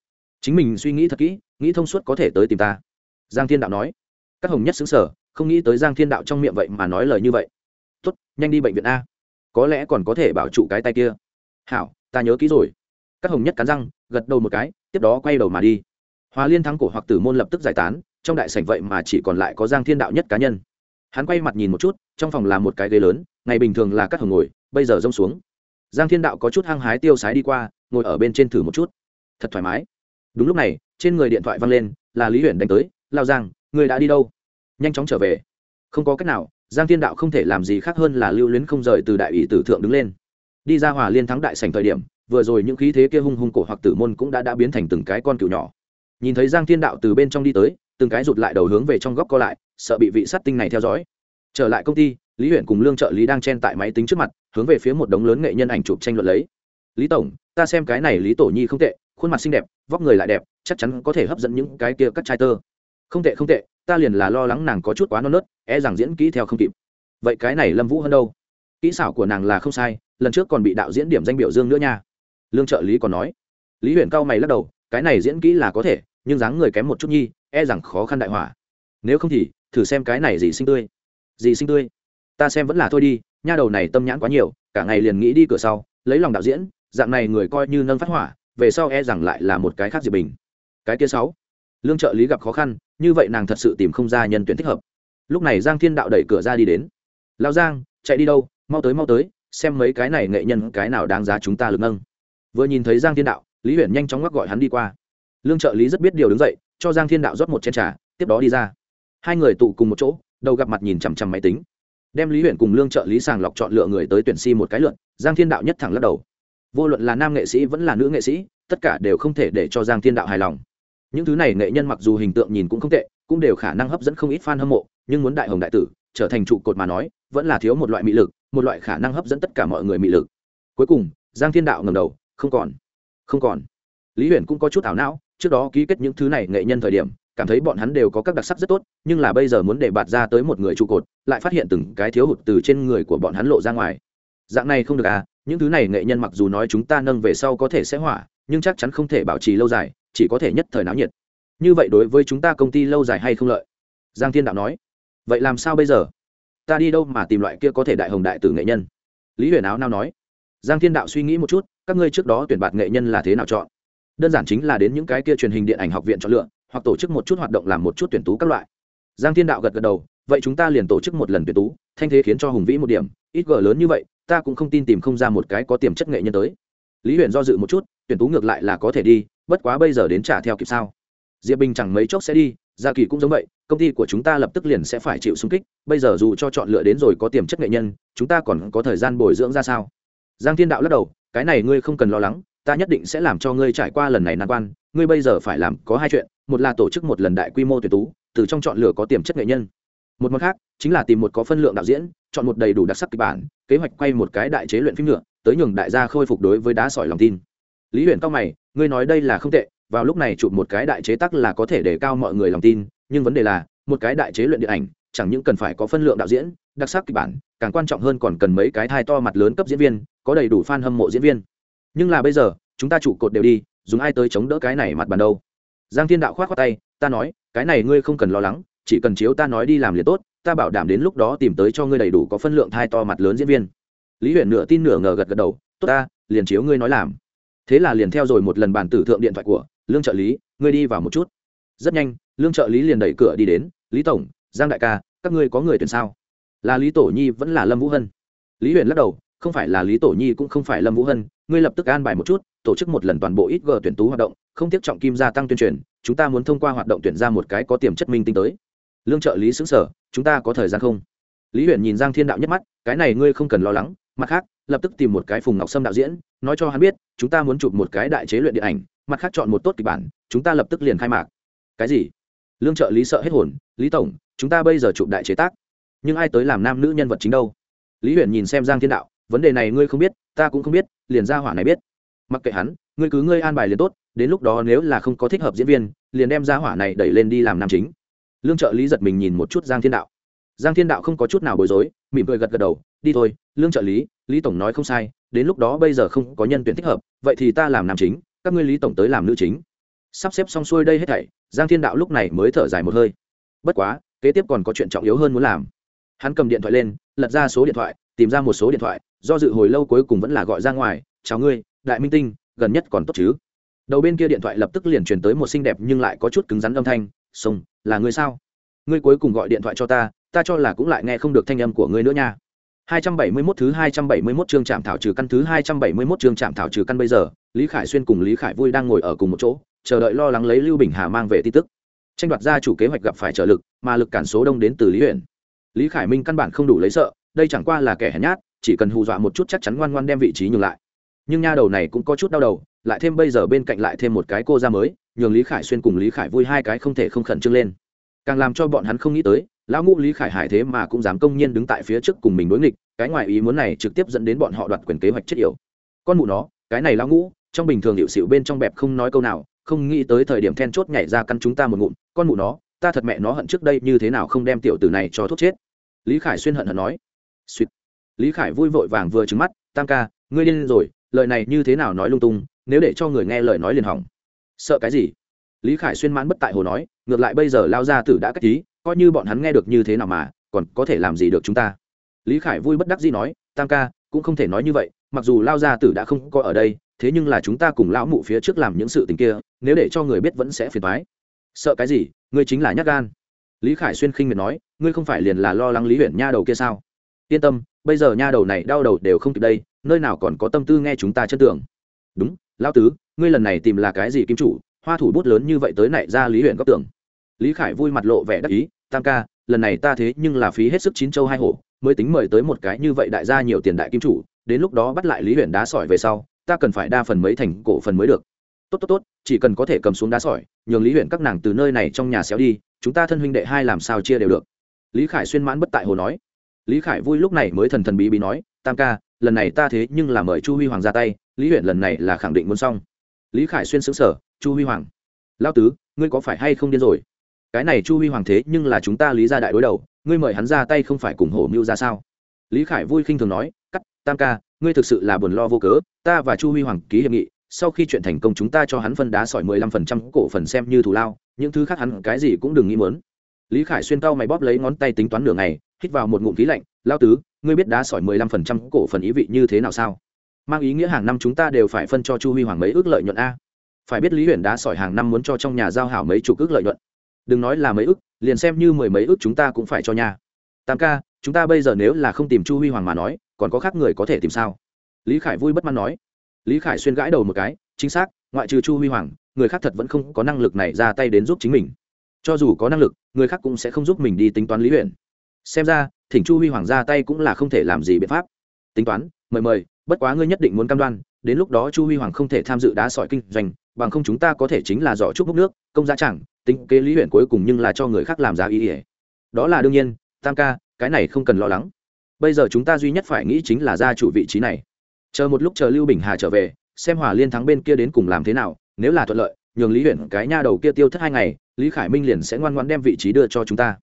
chính mình suy nghĩ thật kỹ nghĩ thông suốt có thể tới tìm ta giang thiên đạo nói các hồng nhất xứng sở không nghĩ tới giang thiên đạo trong miệng vậy mà nói lời như vậy tốt nhanh đi bệnh viện a có lẽ còn có thể bảo trụ cái tay kia hảo ta nhớ kỹ rồi các hồng nhất cắn răng, gật đầu một cái, tiếp đó quay đầu mà đi. Hòa liên thắng cổ hoặc tử môn lập tức giải tán, trong đại sảnh vậy mà chỉ còn lại có giang thiên đạo nhất cá nhân. Hắn quay mặt nhìn một chút, trong phòng là một cái ghế lớn, ngày bình thường là các hồng ngồi, bây giờ rông xuống. Giang thiên đạo có chút hăng hái tiêu sái đi qua, ngồi ở bên trên thử một chút. Thật thoải mái. Đúng lúc này, trên người điện thoại văng lên, là lý huyền đánh tới, lao giang, người đã đi đâu? Nhanh chóng trở về. Không có cách nào, giang thiên đạo không thể làm gì khác hơn là lưu luyến không rời từ đại ủy tử thượng đứng lên. Đi ra hòa liên thắng đại sành thời điểm vừa rồi những khí thế kia hung hung cổ hoặc tử môn cũng đã đã biến thành từng cái con cừu nhỏ. Nhìn thấy giang thiên đạo từ bên trong đi tới, từng cái rụt lại đầu hướng về trong góc co lại, sợ bị vị sát tinh này theo dõi. Trở lại công ty, lý huyện cùng lương trợ lý đang chen tại máy tính trước mặt, hướng về phía một đống lớn nghệ nhân ảnh chụp tranh luận lấy. Lý tổng, ta xem cái này lý tổ nhi không tệ, khuôn mặt xinh đẹp, vóc người lại đẹp, chắc chắn có thể hấp dẫn những cái kia các trai tơ. Không tệ không tệ, ta liền là lo lắng nàng có chút quá non nớt e rằng diễn kỹ theo không kịp. Vậy cái này lâm vũ hơn đâu? Kỹ xảo của nàng là không sai, lần trước còn bị đạo diễn điểm danh biểu dương nữa nha lương trợ lý còn nói. Lý huyện cao mày lắc đầu, cái này diễn kỹ là có thể, nhưng dáng người kém một chút nhi e rằng khó khăn đại hỏa nếu không thì, thử xem cái này gì sinh tươi. Gì sinh tươi? Ta xem vẫn là thôi đi, nha đầu này tâm nhãn quá nhiều, cả ngày liền nghĩ đi cửa sau, lấy lòng đạo diễn, dạng này người coi như nâng phát hỏa, về sau e rằng lại là một cái khác diệp bình. Cái kia sáu. Lương trợ lý gặp khó khăn, như vậy nàng thật sự tìm không ra nhân tuyển thích hợp. Lúc này giang thiên đạo đẩy cửa ra đi đến. Lao giang, chạy đi đâu? Mau tới mau tới, xem mấy cái này nghệ nhân cái nào đáng giá chúng ta lực nâng vừa nhìn thấy giang thiên đạo, lý huyền nhanh chóng ngắc gọi hắn đi qua. Lương trợ lý rất biết điều đứng dậy, cho giang thiên đạo rót một chén trà, tiếp đó đi ra. Hai người tụ cùng một chỗ, đầu gặp mặt nhìn chằm chằm máy tính. Đem lý Huyền cùng lương trợ lý sàng lọc chọn lựa người tới tuyển si một cái lượn, giang thiên đạo nhất thẳng lắc đầu. Vô luận là nam nghệ sĩ vẫn là nữ nghệ sĩ, tất cả đều không thể để cho giang thiên đạo hài lòng. Những thứ này nghệ nhân mặc dù hình tượng nhìn cũng không tệ, cũng đều khả năng hấp dẫn không ít fan hâm mộ, nhưng muốn đại hồng đại tử, trở thành trụ cột mà nói, vẫn là thiếu một loại mị lực, một loại khả năng hấp dẫn tất cả mọi người mị lực. Cuối cùng, giang thiên đạo ngầm đầu không còn. Không còn. Lý huyền cũng có chút ảo não, trước đó ký kết những thứ này nghệ nhân thời điểm, cảm thấy bọn hắn đều có các đặc sắc rất tốt, nhưng là bây giờ muốn để bạt ra tới một người trụ cột, lại phát hiện từng cái thiếu hụt từ trên người của bọn hắn lộ ra ngoài. Dạng này không được à những thứ này nghệ nhân mặc dù nói chúng ta nâng về sau có thể sẽ hỏa, nhưng chắc chắn không thể bảo trì lâu dài, chỉ có thể nhất thời náo nhiệt. Như vậy đối với chúng ta công ty lâu dài hay không lợi? Giang thiên đạo nói. Vậy làm sao bây giờ? Ta đi đâu mà tìm loại kia có thể đại hồng đại tử nghệ nhân? Lý huyền áo nao nói. Giang thiên đạo suy nghĩ một chút các ngươi trước đó tuyển bạt nghệ nhân là thế nào chọn? Đơn giản chính là đến những cái kia truyền hình điện ảnh học viện chọn lựa, hoặc tổ chức một chút hoạt động làm một chút tuyển tú các loại. Giang thiên đạo gật gật đầu, vậy chúng ta liền tổ chức một lần tuyển tú, thanh thế khiến cho hùng vĩ một điểm, ít gờ lớn như vậy, ta cũng không tin tìm không ra một cái có tiềm chất nghệ nhân tới. Lý huyền do dự một chút, tuyển tú ngược lại là có thể đi, bất quá bây giờ đến trả theo kịp sao? Diệp bình chẳng mấy chốc sẽ đi, gia kỳ cũng giống vậy, công ty của chúng ta lập tức liền sẽ phải chịu xung kích, bây giờ dù cho chọn lựa đến rồi có tiềm chất nghệ nhân, chúng ta còn có thời gian bồi dưỡng ra sao? Giang thiên đạo lắc đầu cái này ngươi không cần lo lắng, ta nhất định sẽ làm cho ngươi trải qua lần này nan quan, ngươi bây giờ phải làm có hai chuyện, một là tổ chức một lần đại quy mô tuyển tú, từ trong chọn lựa có tiềm chất nghệ nhân. Một mặt khác, chính là tìm một có phân lượng đạo diễn, chọn một đầy đủ đặc sắc kịch bản, kế hoạch quay một cái đại chế luyện phim nhựa tới nhường đại gia khôi phục đối với đá sỏi lòng tin. Lý huyền cao mày, ngươi nói đây là không tệ, vào lúc này chụp một cái đại chế tác là có thể để cao mọi người lòng tin, nhưng vấn đề là, một cái đại chế luyện điện ảnh, chẳng những cần phải có phân lượng đạo diễn, đặc sắc kịch bản càng quan trọng hơn còn cần mấy cái thai to mặt lớn cấp diễn viên, có đầy đủ fan hâm mộ diễn viên. Nhưng là bây giờ, chúng ta trụ cột đều đi, dùng ai tới chống đỡ cái này mặt bàn đâu? Giang thiên đạo khoát khoác tay, ta nói, cái này ngươi không cần lo lắng, chỉ cần chiếu ta nói đi làm liền tốt, ta bảo đảm đến lúc đó tìm tới cho ngươi đầy đủ có phân lượng thai to mặt lớn diễn viên. Lý huyện nửa tin nửa ngờ gật gật đầu, tốt ta, liền chiếu ngươi nói làm. Thế là liền theo rồi một lần bàn tử thượng điện thoại của lương trợ lý, ngươi đi vào một chút. Rất nhanh, lương trợ lý liền đẩy cửa đi đến, lý tổng, giang đại ca, các ngươi có người tuyển sao? Là lý tổ nhi vẫn là lâm vũ hân. Lý huyền lắc đầu, không phải là lý tổ nhi cũng không phải lâm vũ hân, ngươi lập tức an bài một chút, tổ chức một lần toàn bộ ít g tuyển tú hoạt động, không tiếp trọng kim gia tăng tuyên truyền, chúng ta muốn thông qua hoạt động tuyển ra một cái có tiềm chất minh tinh tới. Lương trợ lý xứng sở chúng ta có thời gian không? Lý huyền nhìn giang thiên đạo nhất mắt, cái này ngươi không cần lo lắng, mặt khác, lập tức tìm một cái phùng ngọc sâm đạo diễn, nói cho hắn biết, chúng ta muốn chụp một cái đại chế luyện điện ảnh, mặt khác chọn một tốt kịch bản, chúng ta lập tức liền khai mạc. Cái gì? Lương trợ lý sợ hết hồn, lý tổng, chúng ta bây giờ chụp đại chế tác nhưng ai tới làm nam nữ nhân vật chính đâu? Lý huyền nhìn xem giang thiên đạo, vấn đề này ngươi không biết, ta cũng không biết, liền ra hỏa này biết. Mặc kệ hắn, ngươi cứ ngươi an bài liền tốt, đến lúc đó nếu là không có thích hợp diễn viên, liền đem ra hỏa này đẩy lên đi làm nam chính. Lương trợ lý giật mình nhìn một chút giang thiên đạo. Giang thiên đạo không có chút nào bối rối, mỉm cười gật gật đầu, đi thôi, lương trợ lý lý tổng nói không sai, đến lúc đó bây giờ không có nhân tuyển thích hợp, vậy thì ta làm nam chính, các ngươi lý tổng tới làm nữ chính. Sắp xếp xong xuôi đây hết thảy, giang thiên đạo lúc này mới thở dài một hơi. Bất quá, kế tiếp còn có chuyện trọng yếu hơn muốn làm hắn cầm điện thoại lên lật ra số điện thoại tìm ra một số điện thoại do dự hồi lâu cuối cùng vẫn là gọi ra ngoài chào ngươi đại minh tinh gần nhất còn tốt chứ đầu bên kia điện thoại lập tức liền truyền tới một xinh đẹp nhưng lại có chút cứng rắn âm thanh sông là ngươi sao ngươi cuối cùng gọi điện thoại cho ta ta cho là cũng lại nghe không được thanh âm của ngươi nữa nha 271 thứ 271 chương trạm thảo trừ căn thứ 271 chương trạm thảo trừ căn bây giờ, Lý Khải Xuyên cùng Lý Khải Vui đang ngồi ở cùng một chỗ, chờ đợi lo lắng lấy Lưu Bình Hà mang về tin tức. Tranh đoạt gia chủ kế hoạch gặp phải trở lực, mà lực cản số đông đến từ Lý uyển. Lý Khải Minh căn bản không đủ lấy sợ, đây chẳng qua là kẻ hèn nhát, chỉ cần hù dọa một chút chắc chắn ngoan ngoan đem vị trí nhường lại. Nhưng nha đầu này cũng có chút đau đầu, lại thêm bây giờ bên cạnh lại thêm một cái cô ra mới, nhường Lý Khải Xuyên cùng Lý Khải Vui hai cái không thể không khẩn trương lên. Càng làm cho bọn hắn không nghĩ tới, lão ngũ Lý Khải Hải thế mà cũng dám công nhiên đứng tại phía trước cùng mình đối nghịch, cái ngoài ý muốn này trực tiếp dẫn đến bọn họ đoạt quyền kế hoạch chết yểu con mụ nó cái này lão ngũ trong bình thường hiệu xịu bên trong bẹp không nói câu nào không nghĩ tới thời điểm then chốt nhảy ra căn chúng ta một ngụm con mụ nó ta thật mẹ nó hận trước đây như thế nào không đem tiểu tử này cho thuốc chết lý khải xuyên hận hận nói. Suýt lý khải vui vội vàng vừa trứng mắt, tam ca, ngươi điên rồi, lời này như thế nào nói lung tung, nếu để cho người nghe lời nói liền hỏng. Sợ cái gì? Lý khải xuyên mãn bất tại hồ nói, ngược lại bây giờ lao ra tử đã cách ý, coi như bọn hắn nghe được như thế nào mà, còn có thể làm gì được chúng ta? Lý khải vui bất đắc dĩ nói, tam ca, cũng không thể nói như vậy, mặc dù lao gia tử đã không có ở đây, thế nhưng là chúng ta cùng lão mụ phía trước làm những sự tình kia, nếu để cho người biết vẫn sẽ phiền thoái sợ cái gì? Ngươi chính là nhát gan. Lý khải xuyên khinh miệt nói ngươi không phải liền là lo lắng lý huyện nha đầu kia sao? Yên tâm, bây giờ nha đầu này đau đầu đều không kịp đây, nơi nào còn có tâm tư nghe chúng ta chân tưởng đúng, lão tứ, ngươi lần này tìm là cái gì kim chủ, hoa thủ bút lớn như vậy tới nảy ra lý huyện góc tưởng lý khải vui mặt lộ vẻ đắc ý, tam ca, lần này ta thế nhưng là phí hết sức chín châu hai hổ, mới tính mời tới một cái như vậy đại gia nhiều tiền đại kim chủ, đến lúc đó bắt lại lý huyện đá sỏi về sau, ta cần phải đa phần mấy thành cổ phần mới được. Tốt tốt tốt, chỉ cần có thể cầm xuống đá sỏi, nhường lý huyện các nàng từ nơi này trong nhà xéo đi, chúng ta thân huynh đệ hai làm sao chia đều được lý khải xuyên mãn bất tại hồ nói. Lý khải vui lúc này mới thần thần bí bí nói, tam ca, lần này ta thế nhưng là mời chu huy hoàng ra tay, lý huyện lần này là khẳng định muốn xong. Lý khải xuyên xứng sở chu huy hoàng lao tứ, ngươi có phải hay không điên rồi? Cái này chu huy hoàng thế nhưng là chúng ta lý ra đại đối đầu, ngươi mời hắn ra tay không phải cùng hổ mưu ra sao? Lý khải vui khinh thường nói, cắt, tam ca, ngươi thực sự là buồn lo vô cớ, ta và chu huy hoàng ký hiệp nghị, sau khi chuyện thành công chúng ta cho hắn phân đá sỏi mười lăm phần trăm cổ phần xem như thù lao, những thứ khác hắn cái gì cũng đừng nghĩ mớn lý khải xuyên tao mày bóp lấy ngón tay tính toán nửa ngày, hít vào một ngụm khí lạnh lao tứ, ngươi biết đá sỏi mười lăm phần trăm cổ phần ý vị như thế nào sao? Mang ý nghĩa hàng năm chúng ta đều phải phân cho chu huy hoàng mấy ước lợi nhuận a. Phải biết lý Huyền đá sỏi hàng năm muốn cho trong nhà giao hảo mấy chục ước lợi nhuận. Đừng nói là mấy ước, liền xem như mười mấy ước chúng ta cũng phải cho nhà tam ca, chúng ta bây giờ nếu là không tìm chu huy hoàng mà nói, còn có khác người có thể tìm sao? Lý khải vui bất mãn nói. Lý khải xuyên gãi đầu một cái, chính xác, ngoại trừ chu huy hoàng, người khác thật vẫn không có năng lực này ra tay đến giúp chính mình. Cho dù có năng lực người khác cũng sẽ không giúp mình đi tính toán lý huyện xem ra, thỉnh chu huy hoàng ra tay cũng là không thể làm gì biện pháp. Tính toán, mời mời, bất quá ngươi nhất định muốn cam đoan, đến lúc đó chu huy hoàng không thể tham dự đá sỏi kinh doanh, bằng không chúng ta có thể chính là giỏ trúc múc nước, công giá chẳng, tính kế lý huyện cuối cùng nhưng là cho người khác làm giá ý ỉa đó là đương nhiên, tam ca, cái này không cần lo lắng. Bây giờ chúng ta duy nhất phải nghĩ chính là gia chủ vị trí này. Chờ một lúc chờ lưu bình hà trở về, xem hòa liên thắng bên kia đến cùng làm thế nào, nếu là thuận lợi nhường lý huyện cái nha đầu kia tiêu thất hai ngày, lý khải minh liền sẽ ngoan ngoan đem vị trí đưa cho chúng ta.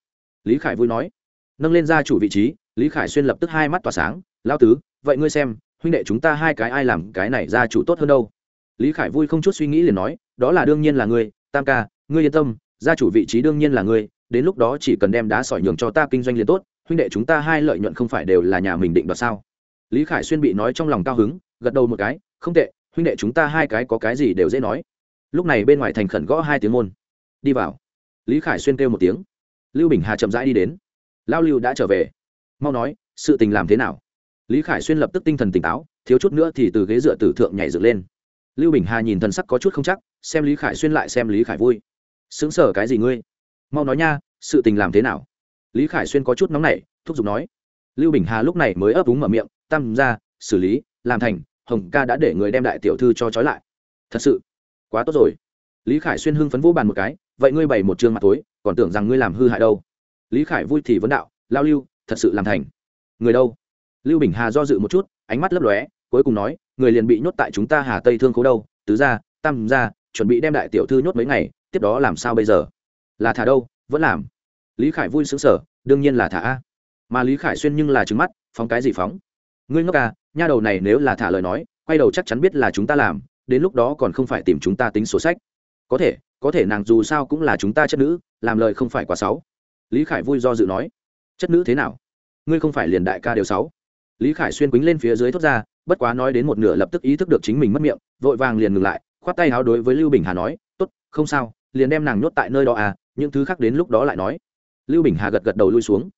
Lý khải vui nói. Nâng lên gia chủ vị trí, lý khải xuyên lập tức hai mắt tỏa sáng. Lao tứ, vậy ngươi xem, huynh đệ chúng ta hai cái ai làm cái này gia chủ tốt hơn đâu? Lý khải vui không chút suy nghĩ liền nói, đó là đương nhiên là ngươi, tam ca, ngươi yên tâm, gia chủ vị trí đương nhiên là ngươi, đến lúc đó chỉ cần đem đá sỏi nhường cho ta kinh doanh liền tốt, huynh đệ chúng ta hai lợi nhuận không phải đều là nhà mình định đoạt sao? Lý khải xuyên bị nói trong lòng cao hứng, gật đầu một cái, không tệ, huynh đệ chúng ta hai cái có cái gì đều dễ nói lúc này bên ngoài thành khẩn gõ hai tiếng môn. Đi vào. Lý khải xuyên kêu một tiếng. Lưu bình hà chậm rãi đi đến. Lao lưu đã trở về. Mau nói, sự tình làm thế nào? Lý khải xuyên lập tức tinh thần tỉnh táo, thiếu chút nữa thì từ ghế dựa tử thượng nhảy dựng lên. Lưu bình hà nhìn thần sắc có chút không chắc, xem lý khải xuyên lại xem lý khải vui. Xứng sở cái gì ngươi? Mau nói nha, sự tình làm thế nào? Lý khải xuyên có chút nóng nảy, thúc giục nói. Lưu bình hà lúc này mới ấp úng mở miệng, tam ra, xử lý, làm thành, hồng ca đã để người đem đại tiểu thư cho trói lại. Thật sự? Quá tốt rồi. Lý khải xuyên hưng phấn vũ bàn một cái vậy ngươi bày một chương mặt tối còn tưởng rằng ngươi làm hư hại đâu. Lý khải vui thì vấn đạo lao lưu thật sự làm thành. Người đâu? Lưu bình hà do dự một chút ánh mắt lấp lóe cuối cùng nói người liền bị nhốt tại chúng ta hà tây thương khố đâu tứ gia, tam gia, chuẩn bị đem đại tiểu thư nhốt mấy ngày tiếp đó làm sao bây giờ? Là thả đâu vẫn làm. Lý khải vui sướng sở đương nhiên là thả a. Mà lý khải xuyên nhưng là trứng mắt phóng cái gì phóng? Ngươi ngốc à nha đầu này nếu là thả lời nói quay đầu chắc chắn biết là chúng ta làm đến lúc đó còn không phải tìm chúng ta tính sổ sách. Có thể có thể nàng dù sao cũng là chúng ta chất nữ, làm lời không phải quá sáu lý khải vui do dự nói, chất nữ thế nào? Ngươi không phải liền đại ca điều sáu lý khải xuyên quýnh lên phía dưới thốt ra, bất quá nói đến một nửa lập tức ý thức được chính mình mất miệng, vội vàng liền ngừng lại, khoát tay háo đối với lưu bình hà nói, tốt, không sao, liền đem nàng nhốt tại nơi đó à những thứ khác đến lúc đó lại nói. Lưu bình hà gật gật đầu lui xuống.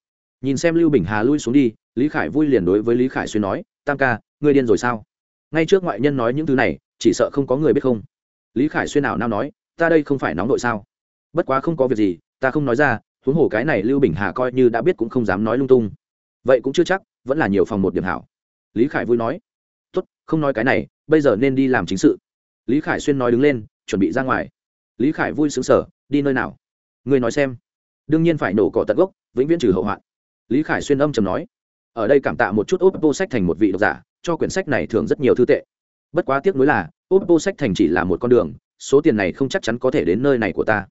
Nhìn xem lưu bình hà lui xuống đi, lý khải vui liền đối với lý khải xuyên nói, tam ca, ngươi điên rồi sao? Ngay trước ngoại nhân nói những thứ này chỉ sợ không có người biết không. Lý khải xuyên nào nao nói, ta đây không phải nóng đội sao? Bất quá không có việc gì, ta không nói ra, huống hồ cái này lưu bình hà coi như đã biết cũng không dám nói lung tung. Vậy cũng chưa chắc, vẫn là nhiều phòng một điểm hảo. Lý khải vui nói, tốt, không nói cái này, bây giờ nên đi làm chính sự. Lý khải xuyên nói đứng lên, chuẩn bị ra ngoài. Lý khải vui xứng sở, đi nơi nào? Người nói xem. Đương nhiên phải nổ cỏ tận gốc, vĩnh viễn trừ hậu hoạn. Lý khải xuyên âm chầm nói, ở đây cảm tạ một chút oppo sách thành một vị độc giả, cho quyển sách này thường rất nhiều thư tệ bất quá tiếc nuối là oppo sách thành chỉ là một con đường số tiền này không chắc chắn có thể đến nơi này của ta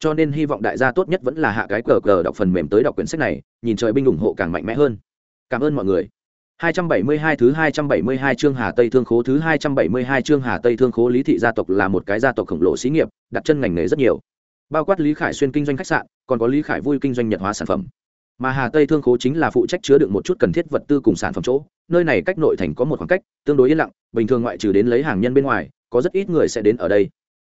cho nên hy vọng đại gia tốt nhất vẫn là hạ cái cờ cờ đọc phần mềm tới đọc quyển sách này nhìn trời binh ủng hộ càng mạnh mẽ hơn cảm ơn mọi người 272 thứ 272 chương Hà Tây Thương Khố thứ 272 chương Hà Tây Thương Khố Lý thị gia tộc là một cái gia tộc khổng lồ xí nghiệp, đặt chân ngành nghề rất nhiều. Bao quát Lý Khải xuyên kinh doanh khách sạn, còn có Lý Khải vui kinh doanh nhật hóa sản phẩm. Mà Hà Tây Thương Khố chính là phụ trách chứa đựng một chút cần thiết vật tư cùng sản phẩm chỗ. Nơi này cách nội thành có một khoảng cách, tương đối yên lặng, bình thường ngoại trừ đến lấy hàng nhân bên ngoài, có rất ít người sẽ đến ở đây.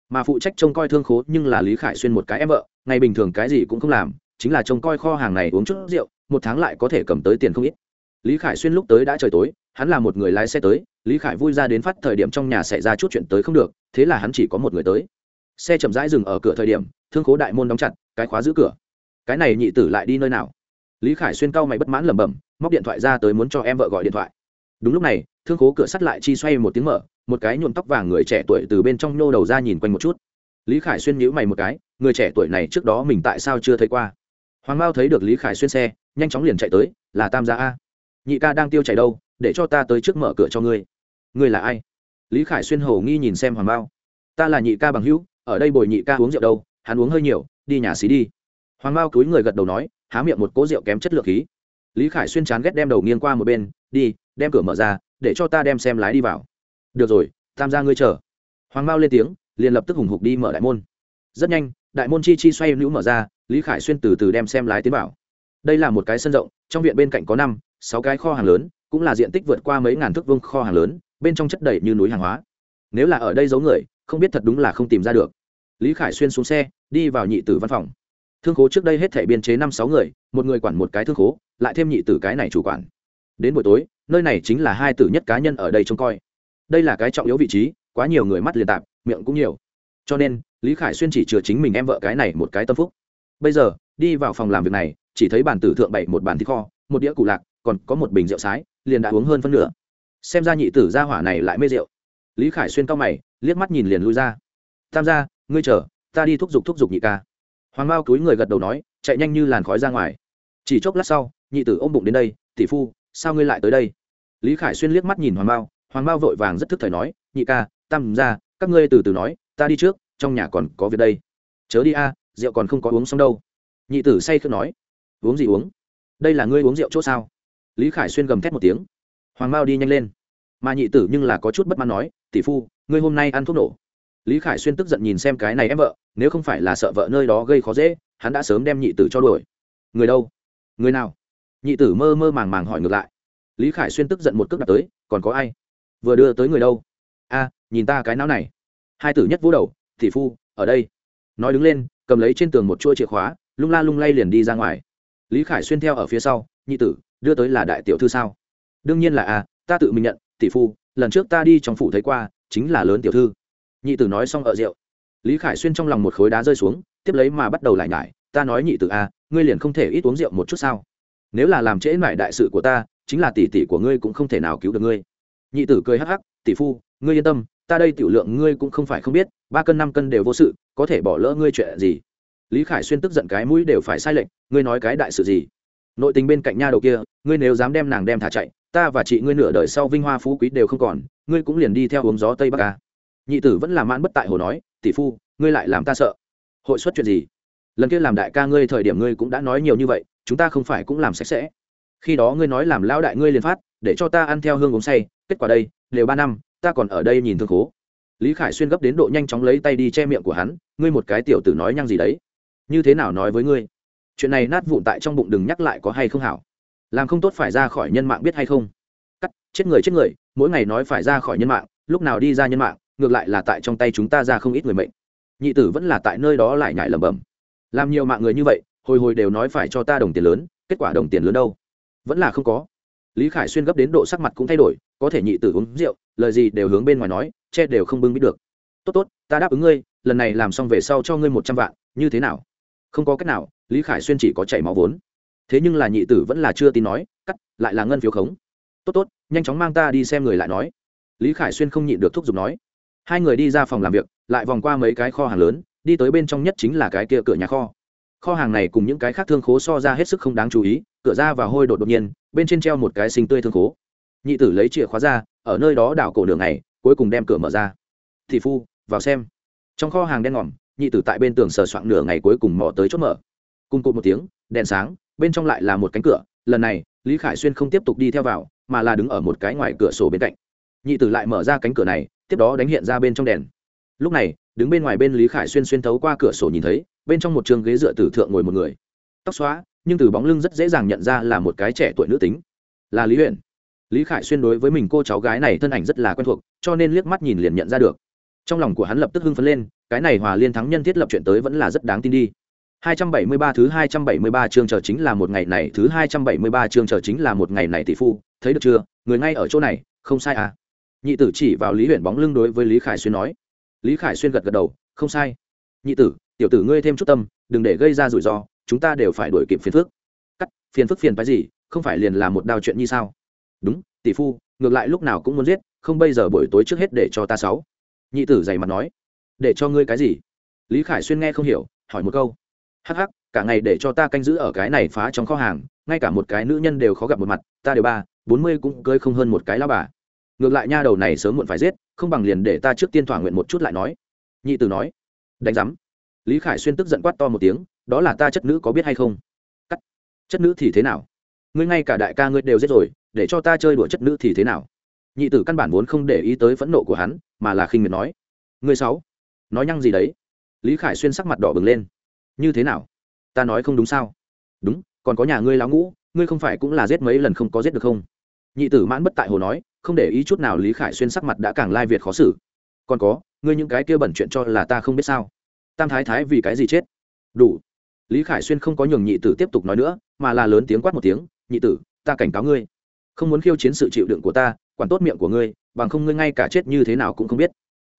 Mà phụ trách trông coi thương khố nhưng là Lý Khải xuyên một cái em vợ, ngày bình thường cái gì cũng không làm, chính là trông coi kho hàng này uống chút rượu, một tháng lại có thể cầm tới tiền không ít lý khải xuyên lúc tới đã trời tối hắn là một người lái xe tới lý khải vui ra đến phát thời điểm trong nhà xảy ra chút chuyện tới không được thế là hắn chỉ có một người tới xe chậm rãi dừng ở cửa thời điểm thương khố đại môn đóng chặt cái khóa giữ cửa cái này nhị tử lại đi nơi nào lý khải xuyên cau mày bất mãn lẩm bẩm, móc điện thoại ra tới muốn cho em vợ gọi điện thoại. Đúng lúc này, thương khố cửa sắt lại chi xoay một tiếng mở, một cái nhuộm tóc vàng người trẻ tuổi từ bên trong nhô đầu ra nhìn quanh một chút. Lý khải xuyên nhíu mày một cái, người trẻ tuổi này trước đó mình tại sao chưa thấy qua? Hoàng mao thấy được lý khải xuyên xe, nhanh chóng liền chạy tới, là tam gia a. Nhị ca đang tiêu chảy đâu, để cho ta tới trước mở cửa cho ngươi. Ngươi là ai? Lý khải xuyên hầu nghi nhìn xem hoàng bao ta là nhị ca bằng hữu, ở đây bồi nhị ca uống rượu đâu, hắn uống hơi nhiều, đi nhà xí đi. Hoàng bao cúi người gật đầu nói há miệng một cỗ rượu kém chất lượng khí. Lý khải xuyên chán ghét đem đầu nghiêng qua một bên, đi, đem cửa mở ra, để cho ta đem xem lái đi vào. Được rồi tam gia ngươi chờ. Hoàng bao lên tiếng, liền lập tức hùng hục đi mở đại môn. Rất nhanh, đại môn chi chi xoay nữ mở ra, lý khải xuyên từ từ đem xem lái tiến vào. Đây là một cái sân rộng, trong viện bên cạnh có năm, sáu cái kho hàng lớn, cũng là diện tích vượt qua mấy ngàn thước vuông kho hàng lớn, bên trong chất đầy như núi hàng hóa. Nếu là ở đây giấu người, không biết thật đúng là không tìm ra được. Lý khải xuyên xuống xe, đi vào nhị tử văn phòng thương khố trước đây hết thể biên chế năm sáu người, một người quản một cái thương khố, lại thêm nhị tử cái này chủ quản. Đến buổi tối, nơi này chính là hai tử nhất cá nhân ở đây trông coi. Đây là cái trọng yếu vị trí, quá nhiều người mắt liền tạp, miệng cũng nhiều. Cho nên, lý khải xuyên chỉ chừa chính mình em vợ cái này một cái tâm phúc. Bây giờ, đi vào phòng làm việc này, chỉ thấy bàn tử thượng bày một bàn thịt kho, một đĩa củ lạc, còn có một bình rượu sái, liền đã uống hơn phân nửa. Xem ra nhị tử gia hỏa này lại mê rượu. Lý khải xuyên cao mày, liếc mắt nhìn liền lui ra. Tam gia, ngươi chờ, ta đi thúc giục thúc giục nhị ca hoàng mao túi người gật đầu nói, chạy nhanh như làn khói ra ngoài. Chỉ chốc lát sau, nhị tử ôm bụng đến đây, tỷ phu, sao ngươi lại tới đây? Lý khải xuyên liếc mắt nhìn hoàng mao hoàng mao vội vàng rất thức thời nói, nhị ca, tam gia các ngươi từ từ nói, ta đi trước, trong nhà còn có việc đây. Chớ đi a, rượu còn không có uống xong đâu. Nhị tử say khước nói, uống gì uống? Đây là ngươi uống rượu chỗ sao? Lý khải xuyên gầm thét một tiếng. Hoàng mao đi nhanh lên. Mà nhị tử nhưng là có chút bất mãn nói, tỷ phu, ngươi hôm nay ăn thuốc nổ lý khải xuyên tức giận nhìn xem cái này em vợ, nếu không phải là sợ vợ nơi đó gây khó dễ, hắn đã sớm đem nhị tử cho đuổi. Người đâu? Người nào? Nhị tử mơ mơ màng màng hỏi ngược lại. Lý khải xuyên tức giận một cước đặt tới, còn có ai? Vừa đưa tới người đâu? A, nhìn ta cái não này. Hai tử nhất vũ đầu Thị phu, ở đây. Nói đứng lên, cầm lấy trên tường một chuỗi chìa khóa, lung la lung lay liền đi ra ngoài. Lý khải xuyên theo ở phía sau, nhị tử, đưa tới là đại tiểu thư sao? Đương nhiên là a, ta tự mình nhận, tỷ phu, lần trước ta đi trong phủ thấy qua, chính là lớn tiểu thư nhị tử nói xong ở rượu. Lý khải xuyên trong lòng một khối đá rơi xuống, tiếp lấy mà bắt đầu lại nhải, ta nói nhị tử a ngươi liền không thể ít uống rượu một chút sao? Nếu là làm trễ mải đại sự của ta, chính là tỷ tỷ của ngươi cũng không thể nào cứu được ngươi. Nhị tử cười hắc hắc, tỷ phu, ngươi yên tâm, ta đây tiểu lượng ngươi cũng không phải không biết, ba cân năm cân đều vô sự, có thể bỏ lỡ ngươi chuyện gì? Lý khải xuyên tức giận cái mũi đều phải sai lệnh ngươi nói cái đại sự gì? Nội tình bên cạnh nha đầu kia, ngươi nếu dám đem nàng đem thả chạy, ta và chị ngươi nửa đời sau vinh hoa phú quý đều không còn, ngươi cũng liền đi theo uống gió tây bắc ca nhị tử vẫn là mãn bất tại hồ nói, tỷ phu, ngươi lại làm ta sợ. Hội xuất chuyện gì? Lần kia làm đại ca ngươi thời điểm ngươi cũng đã nói nhiều như vậy, chúng ta không phải cũng làm sạch sẽ. Khi đó ngươi nói làm lão đại ngươi liền phát, để cho ta ăn theo hương uống say, kết quả đây, đều ba năm, ta còn ở đây nhìn thương khố. Lý khải xuyên gấp đến độ nhanh chóng lấy tay đi che miệng của hắn, ngươi một cái tiểu tử nói nhăng gì đấy? Như thế nào nói với ngươi? Chuyện này nát vụn tại trong bụng đừng nhắc lại có hay không hảo. Làm không tốt phải ra khỏi nhân mạng biết hay không? Cắt, chết người chết người, mỗi ngày nói phải ra khỏi nhân mạng, lúc nào đi ra nhân mạng? Ngược lại là tại trong tay chúng ta ra không ít người mệnh. Nhị tử vẫn là tại nơi đó lại nhại lẩm bẩm. Làm nhiều mạng người như vậy, hồi hồi đều nói phải cho ta đồng tiền lớn, kết quả đồng tiền lớn đâu? Vẫn là không có. Lý khải xuyên gấp đến độ sắc mặt cũng thay đổi, có thể nhị tử uống rượu, lời gì đều hướng bên ngoài nói, che đều không bưng biết được. Tốt tốt, ta đáp ứng ngươi, lần này làm xong về sau cho ngươi một trăm vạn, như thế nào? Không có cách nào, lý khải xuyên chỉ có chảy máu vốn. Thế nhưng là nhị tử vẫn là chưa tin nói, cắt, lại là ngân phiếu khống. Tốt tốt, nhanh chóng mang ta đi xem người lại nói. Lý khải xuyên không nhịn được thúc giục nói hai người đi ra phòng làm việc, lại vòng qua mấy cái kho hàng lớn, đi tới bên trong nhất chính là cái kia cửa nhà kho. Kho hàng này cùng những cái khác thương khố so ra hết sức không đáng chú ý, cửa ra và hôi đột đột nhiên, bên trên treo một cái sinh tươi thương khố. Nhị tử lấy chìa khóa ra, ở nơi đó đảo cổ đường này, cuối cùng đem cửa mở ra. Thị phu, vào xem. Trong kho hàng đen ngòm, nhị tử tại bên tường sờ soạn nửa ngày cuối cùng mò tới chốt mở. Cùng cụt một tiếng, đèn sáng, bên trong lại là một cánh cửa. Lần này, lý khải xuyên không tiếp tục đi theo vào, mà là đứng ở một cái ngoài cửa sổ bên cạnh. Nhị tử lại mở ra cánh cửa này tiếp đó đánh hiện ra bên trong đèn. Lúc này đứng bên ngoài bên lý khải xuyên xuyên thấu qua cửa sổ nhìn thấy bên trong một trường ghế dựa tử thượng ngồi một người. Tóc xóa nhưng từ bóng lưng rất dễ dàng nhận ra là một cái trẻ tuổi nữ tính. Là lý huyện lý khải xuyên đối với mình cô cháu gái này thân ảnh rất là quen thuộc cho nên liếc mắt nhìn liền nhận ra được. Trong lòng của hắn lập tức hưng phấn lên cái này hòa liên thắng nhân thiết lập chuyện tới vẫn là rất đáng tin đi. 273 thứ 273 chương chờ chính là một ngày này, thứ 273 chương chờ chính là một ngày này tỷ phu, thấy được chưa, người ngay ở chỗ này, không sai à? Nhị tử chỉ vào Lý Huyền bóng lưng đối với Lý Khải Xuyên nói. Lý Khải Xuyên gật gật đầu, không sai. Nhị tử, tiểu tử ngươi thêm chút tâm, đừng để gây ra rủi ro, chúng ta đều phải đổi kịp phiền phức. Cắt, phiền phức phiền cái gì, không phải liền là một đao chuyện như sao? Đúng, tỷ phu, ngược lại lúc nào cũng muốn giết, không bây giờ buổi tối trước hết để cho ta sáu. Nhị tử dày mặt nói, để cho ngươi cái gì? Lý Khải Xuyên nghe không hiểu, hỏi một câu hắc hắc cả ngày để cho ta canh giữ ở cái này phá trong kho hàng ngay cả một cái nữ nhân đều khó gặp một mặt ta đều ba bốn mươi cũng cưới không hơn một cái lao bà ngược lại nha đầu này sớm muộn phải giết, không bằng liền để ta trước tiên thỏa nguyện một chút lại nói. Nhị tử nói. Đánh giám. Lý khải xuyên tức giận quát to một tiếng, đó là ta chất nữ có biết hay không? Cắt. Chất nữ thì thế nào? Ngươi ngay cả đại ca ngươi đều giết rồi, để cho ta chơi đùa chất nữ thì thế nào? Nhị tử căn bản vốn không để ý tới phẫn nộ của hắn, mà là khinh miệt nói. Ngươi sáu nói nhăng gì đấy? Lý khải xuyên sắc mặt đỏ bừng lên. Như thế nào? Ta nói không đúng sao? Đúng, còn có nhà ngươi lão ngũ, ngươi không phải cũng là giết mấy lần không có giết được không? Nhị tử mãn bất tại hồ nói, không để ý chút nào lý khải xuyên sắc mặt đã càng lai việt khó xử. Còn có, ngươi những cái kia bẩn chuyện cho là ta không biết sao? Tam thái thái vì cái gì chết? Đủ. Lý khải xuyên không có nhường nhị tử tiếp tục nói nữa, mà là lớn tiếng quát một tiếng, nhị tử, ta cảnh cáo ngươi. Không muốn khiêu chiến sự chịu đựng của ta, quản tốt miệng của ngươi, bằng không ngươi ngay cả chết như thế nào cũng không biết.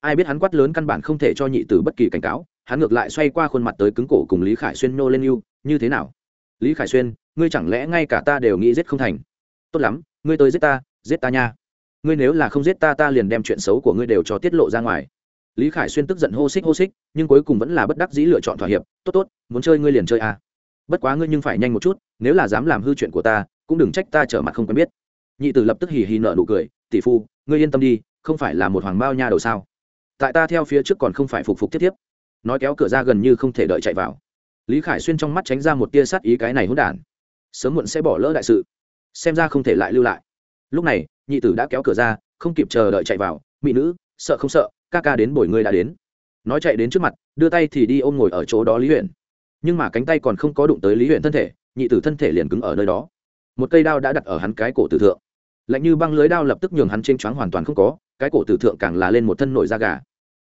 Ai biết hắn quát lớn căn bản không thể cho nhị tử bất kỳ cảnh cáo, hắn ngược lại xoay qua khuôn mặt tới cứng cổ cùng lý khải xuyên nô lên yêu, như thế nào? Lý khải xuyên, ngươi chẳng lẽ ngay cả ta đều nghĩ giết không thành? Tốt lắm ngươi tới giết ta giết ta nha. Ngươi nếu là không giết ta ta liền đem chuyện xấu của ngươi đều cho tiết lộ ra ngoài. Lý khải xuyên tức giận hô xích hô xích, nhưng cuối cùng vẫn là bất đắc dĩ lựa chọn thỏa hiệp, tốt tốt, muốn chơi ngươi liền chơi à. bất quá ngươi nhưng phải nhanh một chút, nếu là dám làm hư chuyện của ta, cũng đừng trách ta trở mặt không quen biết. Nhị tử lập tức hì hì nợ nụ cười, tỷ phu, ngươi yên tâm đi, không phải là một hoàng bao nha đầu sao? Tại ta theo phía trước còn không phải phục phục tiếp tiếp. Nói kéo cửa ra gần như không thể đợi chạy vào. Lý khải xuyên trong mắt tránh ra một tia sát ý cái này hỗn đản. Sớm muộn sẽ bỏ lỡ đại sự xem ra không thể lại lưu lại. Lúc này, nhị tử đã kéo cửa ra, không kịp chờ đợi chạy vào mỹ nữ, sợ không sợ, ca ca đến bồi ngươi đã đến. Nói chạy đến trước mặt, đưa tay thì đi ôm ngồi ở chỗ đó lý huyện nhưng mà cánh tay còn không có đụng tới lý huyện thân thể, nhị tử thân thể liền cứng ở nơi đó. Một cây đao đã đặt ở hắn cái cổ tử thượng. Lạnh như băng lưới đao lập tức nhường hắn trên choáng hoàn toàn không có, cái cổ tử thượng càng là lên một thân nổi da gà.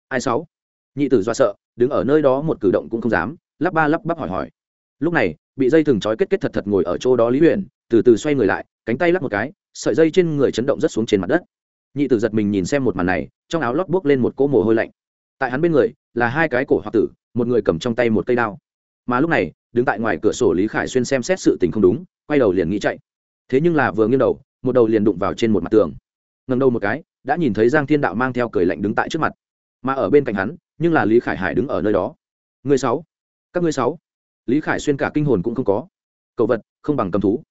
Ai sáu? Nhị tử do sợ, đứng ở nơi đó một cử động cũng không dám, lắp ba lắp bắp hỏi hỏi lúc này, bị dây thừng trói kết kết thật thật ngồi ở chỗ đó lý huyền, từ từ xoay người lại, cánh tay lắc một cái, sợi dây trên người chấn động rất xuống trên mặt đất. Nhị tử giật mình nhìn xem một màn này, trong áo lót buốc lên một cỗ mồ hôi lạnh. Tại hắn bên người, là hai cái cổ hoặc tử, một người cầm trong tay một cây đao. Mà lúc này, đứng tại ngoài cửa sổ lý khải xuyên xem xét sự tình không đúng, quay đầu liền nghĩ chạy. Thế nhưng là vừa nghiêng đầu, một đầu liền đụng vào trên một mặt tường. Ngầm đầu một cái, đã nhìn thấy giang thiên đạo mang theo cười lạnh đứng tại trước mặt. Mà ở bên cạnh hắn, nhưng là lý khải hải đứng ở nơi đó. Người sáu. Các ngươi sáu lý khải xuyên cả kinh hồn cũng không có cầu vật không bằng cầm thú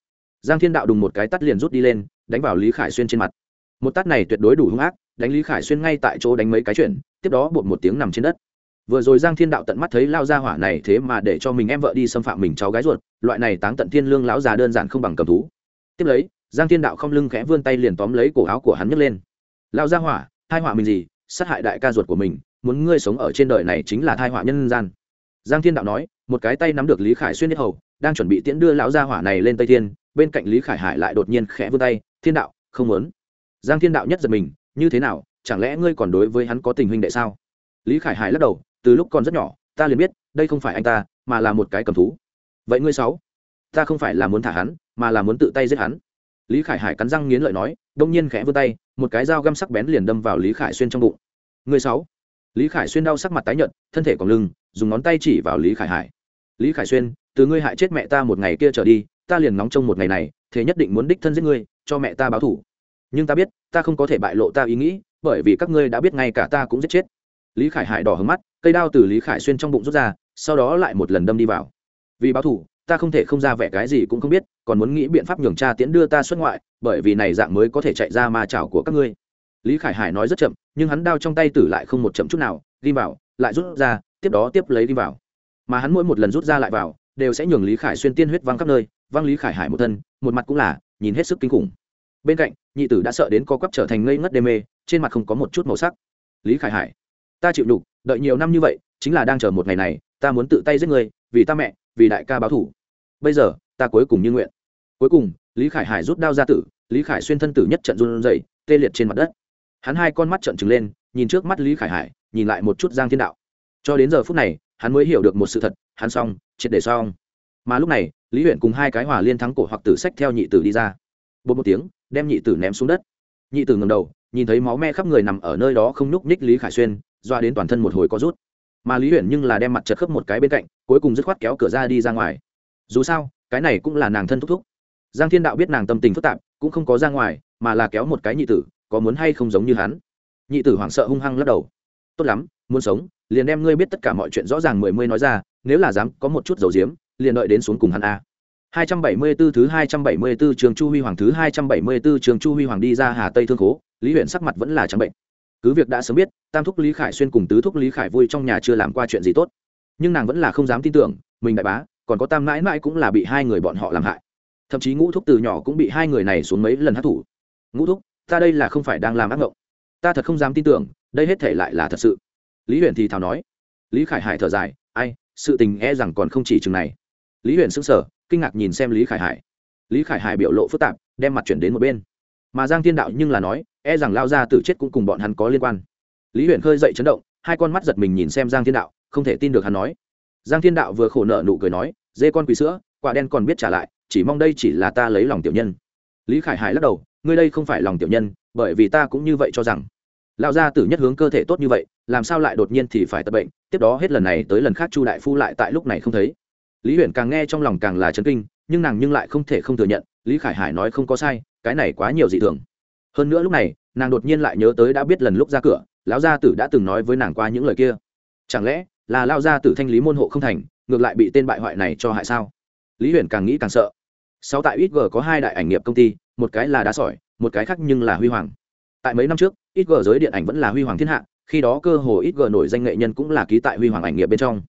giang thiên đạo đùng một cái tắt liền rút đi lên đánh vào lý khải xuyên trên mặt một tát này tuyệt đối đủ hung ác đánh lý khải xuyên ngay tại chỗ đánh mấy cái chuyện tiếp đó bột một tiếng nằm trên đất vừa rồi giang thiên đạo tận mắt thấy lao ra hỏa này thế mà để cho mình em vợ đi xâm phạm mình cháu gái ruột loại này táng tận thiên lương lão già đơn giản không bằng cầm thú tiếp lấy giang thiên đạo không lưng khẽ vươn tay liền tóm lấy cổ áo của hắn nhấc lên lao ra hỏa hai họa mình gì sát hại đại ca ruột của mình muốn ngươi sống ở trên đời này chính là thai họa nhân gian giang thiên đạo nói một cái tay nắm được lý khải xuyên nhất hầu, đang chuẩn bị tiễn đưa lão gia hỏa này lên tây thiên, bên cạnh lý khải hải lại đột nhiên khẽ vươn tay, thiên đạo, không muốn. Giang thiên đạo nhất giật mình, như thế nào, chẳng lẽ ngươi còn đối với hắn có tình huynh đệ sao? Lý khải hải lắc đầu, từ lúc còn rất nhỏ, ta liền biết, đây không phải anh ta, mà là một cái cầm thú. Vậy ngươi sáu, ta không phải là muốn thả hắn, mà là muốn tự tay giết hắn. Lý khải hải cắn răng nghiến lợi nói, đông nhiên khẽ vươn tay, một cái dao găm sắc bén liền đâm vào lý khải xuyên trong bụng. Người sáu. Lý khải xuyên đau sắc mặt tái nhợt, thân thể còn lưng, dùng ngón tay chỉ vào lý khải hải lý khải xuyên, từ ngươi hại chết mẹ ta một ngày kia trở đi, ta liền nóng trong một ngày này, thế nhất định muốn đích thân giết ngươi, cho mẹ ta báo thủ. Nhưng ta biết, ta không có thể bại lộ ta ý nghĩ, bởi vì các ngươi đã biết ngay cả ta cũng giết chết. Lý khải hải đỏ hứng mắt, cây đao từ lý khải xuyên trong bụng rút ra, sau đó lại một lần đâm đi vào. Vì báo thủ, ta không thể không ra vẻ cái gì cũng không biết, còn muốn nghĩ biện pháp nhường cha tiễn đưa ta xuất ngoại, bởi vì này dạng mới có thể chạy ra ma chảo của các ngươi. Lý khải hải nói rất chậm, nhưng hắn đao trong tay tử lại không một chậm chút nào, đi vào, lại rút ra, tiếp đó tiếp lấy đi vào mà hắn mỗi một lần rút ra lại vào, đều sẽ nhường lý khải xuyên tiên huyết văng khắp nơi, văng lý khải hải một thân, một mặt cũng là, nhìn hết sức kinh khủng. Bên cạnh, nhị tử đã sợ đến co quắp trở thành ngây ngất đê mê, trên mặt không có một chút màu sắc. Lý khải hải, ta chịu đục đợi nhiều năm như vậy, chính là đang chờ một ngày này, ta muốn tự tay giết người, vì ta mẹ, vì đại ca báo thủ. Bây giờ, ta cuối cùng như nguyện. Cuối cùng, lý khải hải rút đao ra tử, lý khải xuyên thân tử nhất trận run dậy tê liệt trên mặt đất. Hắn hai con mắt trận trừng lên, nhìn trước mắt lý khải hải, nhìn lại một chút giang thiên đạo. Cho đến giờ phút này hắn mới hiểu được một sự thật, hắn xong, triệt để xong. Mà lúc này, lý huyện cùng hai cái hòa liên thắng cổ hoặc tử sách theo nhị tử đi ra. Bột một tiếng, đem nhị tử ném xuống đất. Nhị tử ngầm đầu, nhìn thấy máu me khắp người nằm ở nơi đó không nhúc ních lý khải xuyên, doa đến toàn thân một hồi có rút. Mà lý huyện nhưng là đem mặt chật khớp một cái bên cạnh, cuối cùng dứt khoát kéo cửa ra đi ra ngoài. Dù sao, cái này cũng là nàng thân thúc thúc. Giang thiên đạo biết nàng tâm tình phức tạp, cũng không có ra ngoài, mà là kéo một cái nhị tử, có muốn hay không giống như hắn. Nhị tử hoảng sợ hung hăng lắc đầu. Tốt lắm, muốn sống liền đem ngươi biết tất cả mọi chuyện rõ ràng mười mươi nói ra nếu là dám có một chút dầu diếm liền đợi đến xuống cùng hắn a 274 thứ 274 trường Chu Huy Hoàng thứ 274 trường Chu Huy Hoàng đi ra Hà Tây Thương Khố, Lý Huyện sắc mặt vẫn là trắng bệnh. Cứ việc đã sớm biết, Tam thúc Lý Khải xuyên cùng tứ thúc Lý Khải vui trong nhà chưa làm qua chuyện gì tốt, nhưng nàng vẫn là không dám tin tưởng, mình đại bá, còn có Tam mãi mãi cũng là bị hai người bọn họ làm hại. Thậm chí Ngũ thúc từ nhỏ cũng bị hai người này xuống mấy lần hắc thủ. Ngũ thúc, ta đây là không phải đang làm ác mộng. Ta thật không dám tin tưởng, đây hết thể lại là thật sự. Lý Huyền thì thào nói. Lý Khải Hải thở dài, ai, sự tình e rằng còn không chỉ chừng này. Lý Huyền sững sờ, kinh ngạc nhìn xem lý khải hải. Lý khải hải biểu lộ phức tạp đem mặt chuyển đến một bên. Mà giang thiên đạo nhưng là nói e rằng lao ra tử chết cũng cùng bọn hắn có liên quan. Lý huyện khơi dậy chấn động hai con mắt giật mình nhìn xem giang thiên đạo không thể tin được hắn nói. Giang thiên đạo vừa khổ nợ nụ cười nói dê con quỳ sữa quả đen còn biết trả lại chỉ mong đây chỉ là ta lấy lòng tiểu nhân. Lý khải hải lắc đầu ngươi đây không phải lòng tiểu nhân bởi vì ta cũng như vậy cho rằng lão gia tử nhất hướng cơ thể tốt như vậy, làm sao lại đột nhiên thì phải tập bệnh? Tiếp đó hết lần này tới lần khác chu đại phu lại tại lúc này không thấy. Lý huyền càng nghe trong lòng càng là chấn kinh, nhưng nàng nhưng lại không thể không thừa nhận, lý khải hải nói không có sai, cái này quá nhiều dị thường. Hơn nữa lúc này, nàng đột nhiên lại nhớ tới đã biết lần lúc ra cửa, lão gia tử đã từng nói với nàng qua những lời kia. Chẳng lẽ là lao gia tử thanh lý môn hộ không thành, ngược lại bị tên bại hoại này cho hại sao? Lý huyền càng nghĩ càng sợ. Sau tại ít g có hai đại ảnh nghiệp công ty, một cái là đá sỏi, một cái khác nhưng là huy hoàng tại mấy năm trước ít g giới điện ảnh vẫn là huy hoàng thiên hạ, khi đó cơ hồ ít g nổi danh nghệ nhân cũng là ký tại huy hoàng ảnh nghiệp bên trong.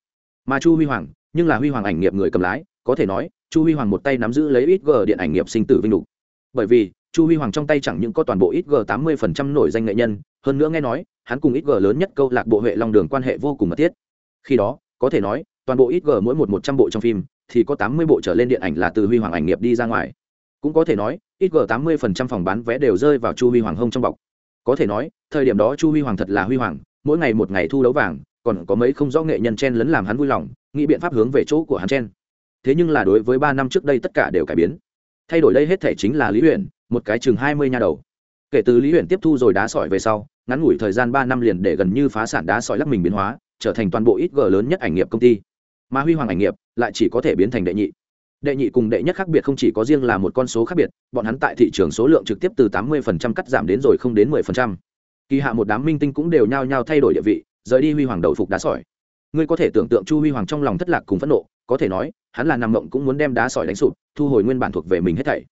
Mà chu huy hoàng, nhưng là huy hoàng ảnh nghiệp người cầm lái, có thể nói, chu huy hoàng một tay nắm giữ lấy ít g điện ảnh nghiệp sinh tử vinh lục. Bởi vì, chu huy hoàng trong tay chẳng những có toàn bộ ít g tám mươi phần trăm nổi danh nghệ nhân, hơn nữa nghe nói, hắn cùng ít g lớn nhất câu lạc bộ hệ long đường quan hệ vô cùng mật thiết. Khi đó, có thể nói, toàn bộ ít g mỗi một một trăm bộ trong phim, thì có tám mươi bộ trở lên điện ảnh là từ huy hoàng ảnh nghiệp đi ra ngoài cũng có thể nói, ít g tám mươi phần trăm phòng bán vé đều rơi vào chu huy hoàng hông trong bọc. Có thể nói, thời điểm đó chu huy hoàng thật là huy hoàng, mỗi ngày một ngày thu đấu vàng, còn có mấy không rõ nghệ nhân chen lấn làm hắn vui lòng, nghĩ biện pháp hướng về chỗ của hắn chen. Thế nhưng là đối với ba năm trước đây tất cả đều cải biến. Thay đổi đây hết thể chính là lý huyện một cái chừng hai mươi nha đầu. Kể từ lý huyện tiếp thu rồi đá sỏi về sau, ngắn ngủi thời gian ba năm liền để gần như phá sản đá sỏi lắc mình biến hóa, trở thành toàn bộ ít g lớn nhất ảnh nghiệp công ty. Mà huy hoàng ảnh nghiệp lại chỉ có thể biến thành đệ nhị đệ nhị cùng đệ nhất khác biệt không chỉ có riêng là một con số khác biệt, bọn hắn tại thị trường số lượng trực tiếp từ tám mươi cắt giảm đến rồi không đến 10%. kỳ hạ một đám minh tinh cũng đều nhao nhao thay đổi địa vị, rời đi huy hoàng đầu phục đá sỏi. Ngươi có thể tưởng tượng chu huy hoàng trong lòng thất lạc cùng phẫn nộ, có thể nói, hắn là nằm mộng cũng muốn đem đá sỏi đánh sụp, thu hồi nguyên bản thuộc về mình hết thảy.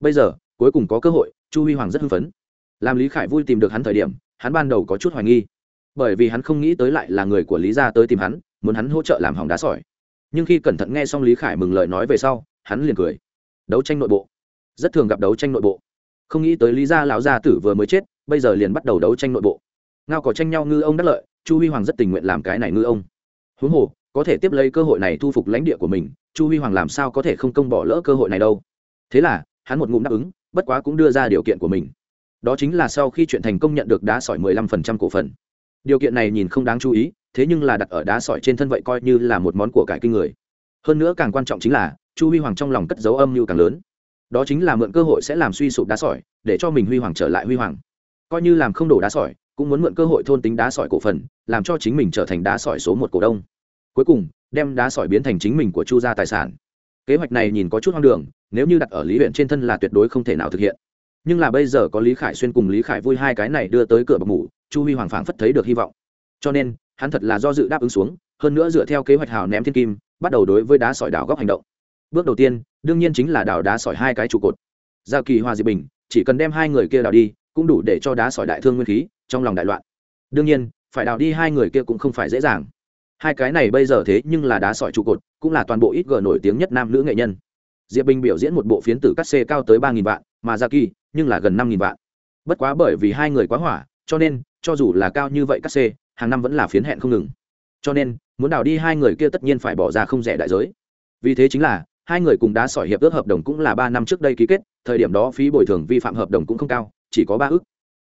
Bây giờ, cuối cùng có cơ hội, chu huy hoàng rất hưng phấn. Làm lý khải vui tìm được hắn thời điểm, hắn ban đầu có chút hoài nghi. Bởi vì hắn không nghĩ tới lại là người của lý gia tới tìm hắn, muốn hắn hỗ trợ làm hỏng đá sỏi nhưng khi cẩn thận nghe xong lý khải mừng lời nói về sau, hắn liền cười. Đấu tranh nội bộ. Rất thường gặp đấu tranh nội bộ. Không nghĩ tới lý gia lão gia tử vừa mới chết, bây giờ liền bắt đầu đấu tranh nội bộ. Ngao có tranh nhau ngư ông đắc lợi, chu huy hoàng rất tình nguyện làm cái này ngư ông. Huống hồ, có thể tiếp lấy cơ hội này thu phục lãnh địa của mình, chu huy hoàng làm sao có thể không công bỏ lỡ cơ hội này đâu. Thế là, hắn một ngụm đáp ứng, bất quá cũng đưa ra điều kiện của mình. Đó chính là sau khi chuyện thành công nhận được đá sỏi 15% cổ phần điều kiện này nhìn không đáng chú ý, thế nhưng là đặt ở đá sỏi trên thân vậy coi như là một món của cải kinh người. Hơn nữa càng quan trọng chính là, chu huy hoàng trong lòng cất dấu âm mưu càng lớn. Đó chính là mượn cơ hội sẽ làm suy sụp đá sỏi, để cho mình huy hoàng trở lại huy hoàng. Coi như làm không đổ đá sỏi, cũng muốn mượn cơ hội thôn tính đá sỏi cổ phần, làm cho chính mình trở thành đá sỏi số một cổ đông. Cuối cùng, đem đá sỏi biến thành chính mình của chu gia tài sản. Kế hoạch này nhìn có chút hoang đường, nếu như đặt ở lý huyện trên thân là tuyệt đối không thể nào thực hiện. Nhưng là bây giờ có lý khải xuyên cùng lý khải vui hai cái này đưa tới cửa bậc mủ chu huy hoàng phảng phất thấy được hy vọng. Cho nên, hắn thật là do dự đáp ứng xuống, hơn nữa dựa theo kế hoạch hào ném thiên kim, bắt đầu đối với đá sỏi đảo góc hành động. Bước đầu tiên, đương nhiên chính là đào đá sỏi hai cái trụ cột. Giao kỳ hoa diệp bình, chỉ cần đem hai người kia đào đi, cũng đủ để cho đá sỏi đại thương nguyên khí, trong lòng đại loạn. Đương nhiên, phải đào đi hai người kia cũng không phải dễ dàng. Hai cái này bây giờ thế nhưng là đá sỏi trụ cột, cũng là toàn bộ ít gờ nổi tiếng nhất nam nữ nghệ nhân. Diệp bình biểu diễn một bộ phiến tử cắt xê cao tới ba nghìn vạn, mà ra kỳ nhưng là gần năm nghìn vạn. Bất quá bởi vì hai người quá hỏa, cho nên cho dù là cao như vậy cắt xê, hàng năm vẫn là phiến hẹn không ngừng. Cho nên, muốn đào đi hai người kia tất nhiên phải bỏ ra không rẻ đại giới. Vì thế chính là, hai người cùng đá sỏi hiệp ước hợp đồng cũng là ba năm trước đây ký kết, thời điểm đó phí bồi thường vi phạm hợp đồng cũng không cao, chỉ có ba ước.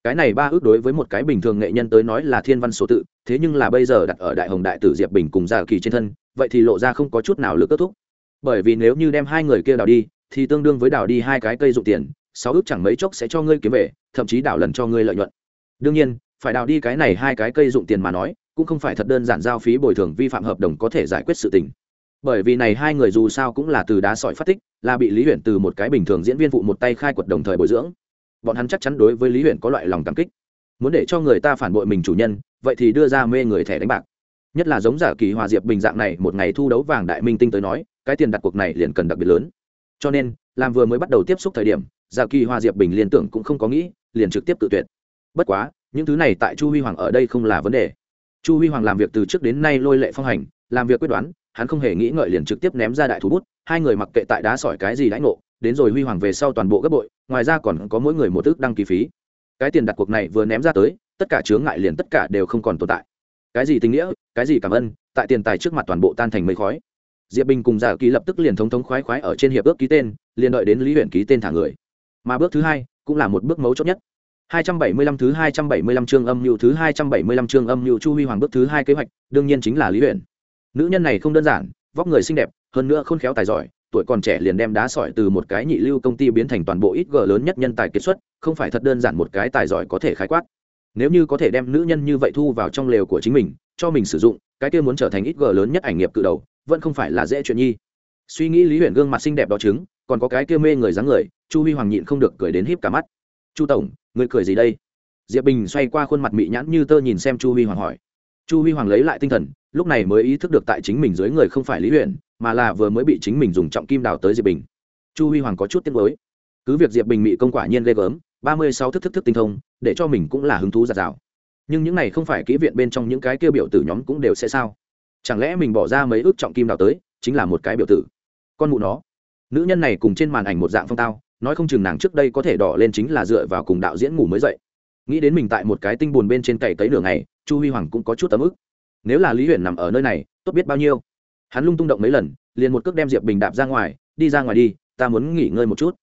Cái này ba ước đối với một cái bình thường nghệ nhân tới nói là thiên văn số tự, thế nhưng là bây giờ đặt ở đại hồng đại tử diệp bình cùng gia kỳ trên thân, vậy thì lộ ra không có chút nào lực kết thúc. Bởi vì nếu như đem hai người kia đào đi, thì tương đương với đào đi hai cái cây dụng tiền, sáu ước chẳng mấy chốc sẽ cho ngươi kiếm về, thậm chí đảo lần cho ngươi lợi nhuận. Đương nhiên phải đào đi cái này hai cái cây dụng tiền mà nói, cũng không phải thật đơn giản giao phí bồi thường vi phạm hợp đồng có thể giải quyết sự tình. Bởi vì này hai người dù sao cũng là từ đá sỏi phát tích, là bị lý huyện từ một cái bình thường diễn viên phụ một tay khai quật đồng thời bồi dưỡng. Bọn hắn chắc chắn đối với lý huyện có loại lòng cảm kích. Muốn để cho người ta phản bội mình chủ nhân, vậy thì đưa ra mê người thẻ đánh bạc. Nhất là giống giả kỳ hòa diệp bình dạng này, một ngày thu đấu vàng đại minh tinh tới nói, cái tiền đặt cuộc này liền cần đặc biệt lớn. Cho nên, làm vừa mới bắt đầu tiếp xúc thời điểm, giả kỳ hòa diệp bình liên tưởng cũng không có nghĩ, liền trực tiếp tự tuyệt. Bất quá những thứ này tại chu huy hoàng ở đây không là vấn đề. Chu huy hoàng làm việc từ trước đến nay lôi lệ phong hành, làm việc quyết đoán, hắn không hề nghĩ ngợi liền trực tiếp ném ra đại thủ bút, hai người mặc kệ tại đá sỏi cái gì đãi ngộ, đến rồi huy hoàng về sau toàn bộ gấp bội, ngoài ra còn có mỗi người một ước đăng ký phí. Cái tiền đặt cuộc này vừa ném ra tới, tất cả chướng ngại liền tất cả đều không còn tồn tại. Cái gì tình nghĩa, cái gì cảm ơn, tại tiền tài trước mặt toàn bộ tan thành mây khói. Diệp bình cùng giả ký lập tức liền thống thống khoái khoái ở trên hiệp ước ký tên, liền đợi đến lý huyện ký tên thả người. Mà bước thứ hai, cũng là một bước mấu chốt nhất. 275 thứ 275 chương âm nhu thứ 275 chương âm nhu Chu Huy Hoàng bước thứ hai kế hoạch, đương nhiên chính là Lý Uyển. Nữ nhân này không đơn giản, vóc người xinh đẹp, hơn nữa khôn khéo tài giỏi, tuổi còn trẻ liền đem đá sỏi từ một cái nhị lưu công ty biến thành toàn bộ ít g lớn nhất nhân tài kết xuất, không phải thật đơn giản một cái tài giỏi có thể khái quát. Nếu như có thể đem nữ nhân như vậy thu vào trong lều của chính mình, cho mình sử dụng, cái kia muốn trở thành ít g lớn nhất ảnh nghiệp cự đầu, vẫn không phải là dễ chuyện nhi. Suy nghĩ Lý Uyển gương mặt xinh đẹp đó chứng, còn có cái kia mê người dáng người, Chu Huy Hoàng nhịn không được cười đến híp cả mắt. "Chu tổng, ngươi cười gì đây?" Diệp Bình xoay qua khuôn mặt mị nhãn như tơ nhìn xem Chu Huy Hoàng hỏi. Chu Huy Hoàng lấy lại tinh thần, lúc này mới ý thức được tại chính mình dưới người không phải Lý luyện, mà là vừa mới bị chính mình dùng trọng kim đào tới diệp bình. Chu huy hoàng có chút tiếc mới cứ việc diệp bình bị công quả nhiên ghê gớm ba mươi sáu thức thức thức tinh thông để cho mình cũng là hứng thú giạt rào. Nhưng những này không phải kỹ viện bên trong những cái kia biểu tử nhóm cũng đều sẽ sao? Chẳng lẽ mình bỏ ra mấy ước trọng kim đào tới chính là một cái biểu tử? Con mụ nó. Nữ nhân này cùng trên màn ảnh một dạng phong tao nói không chừng nàng trước đây có thể đỏ lên chính là dựa vào cùng đạo diễn ngủ mới dậy. Nghĩ đến mình tại một cái tinh buồn bên trên cày cấy nửa ngày, chu huy hoàng cũng có chút tấm ức. Nếu là lý huyền nằm ở nơi này, tốt biết bao nhiêu. Hắn lung tung động mấy lần, liền một cước đem diệp bình đạp ra ngoài, đi ra ngoài đi, ta muốn nghỉ ngơi một chút.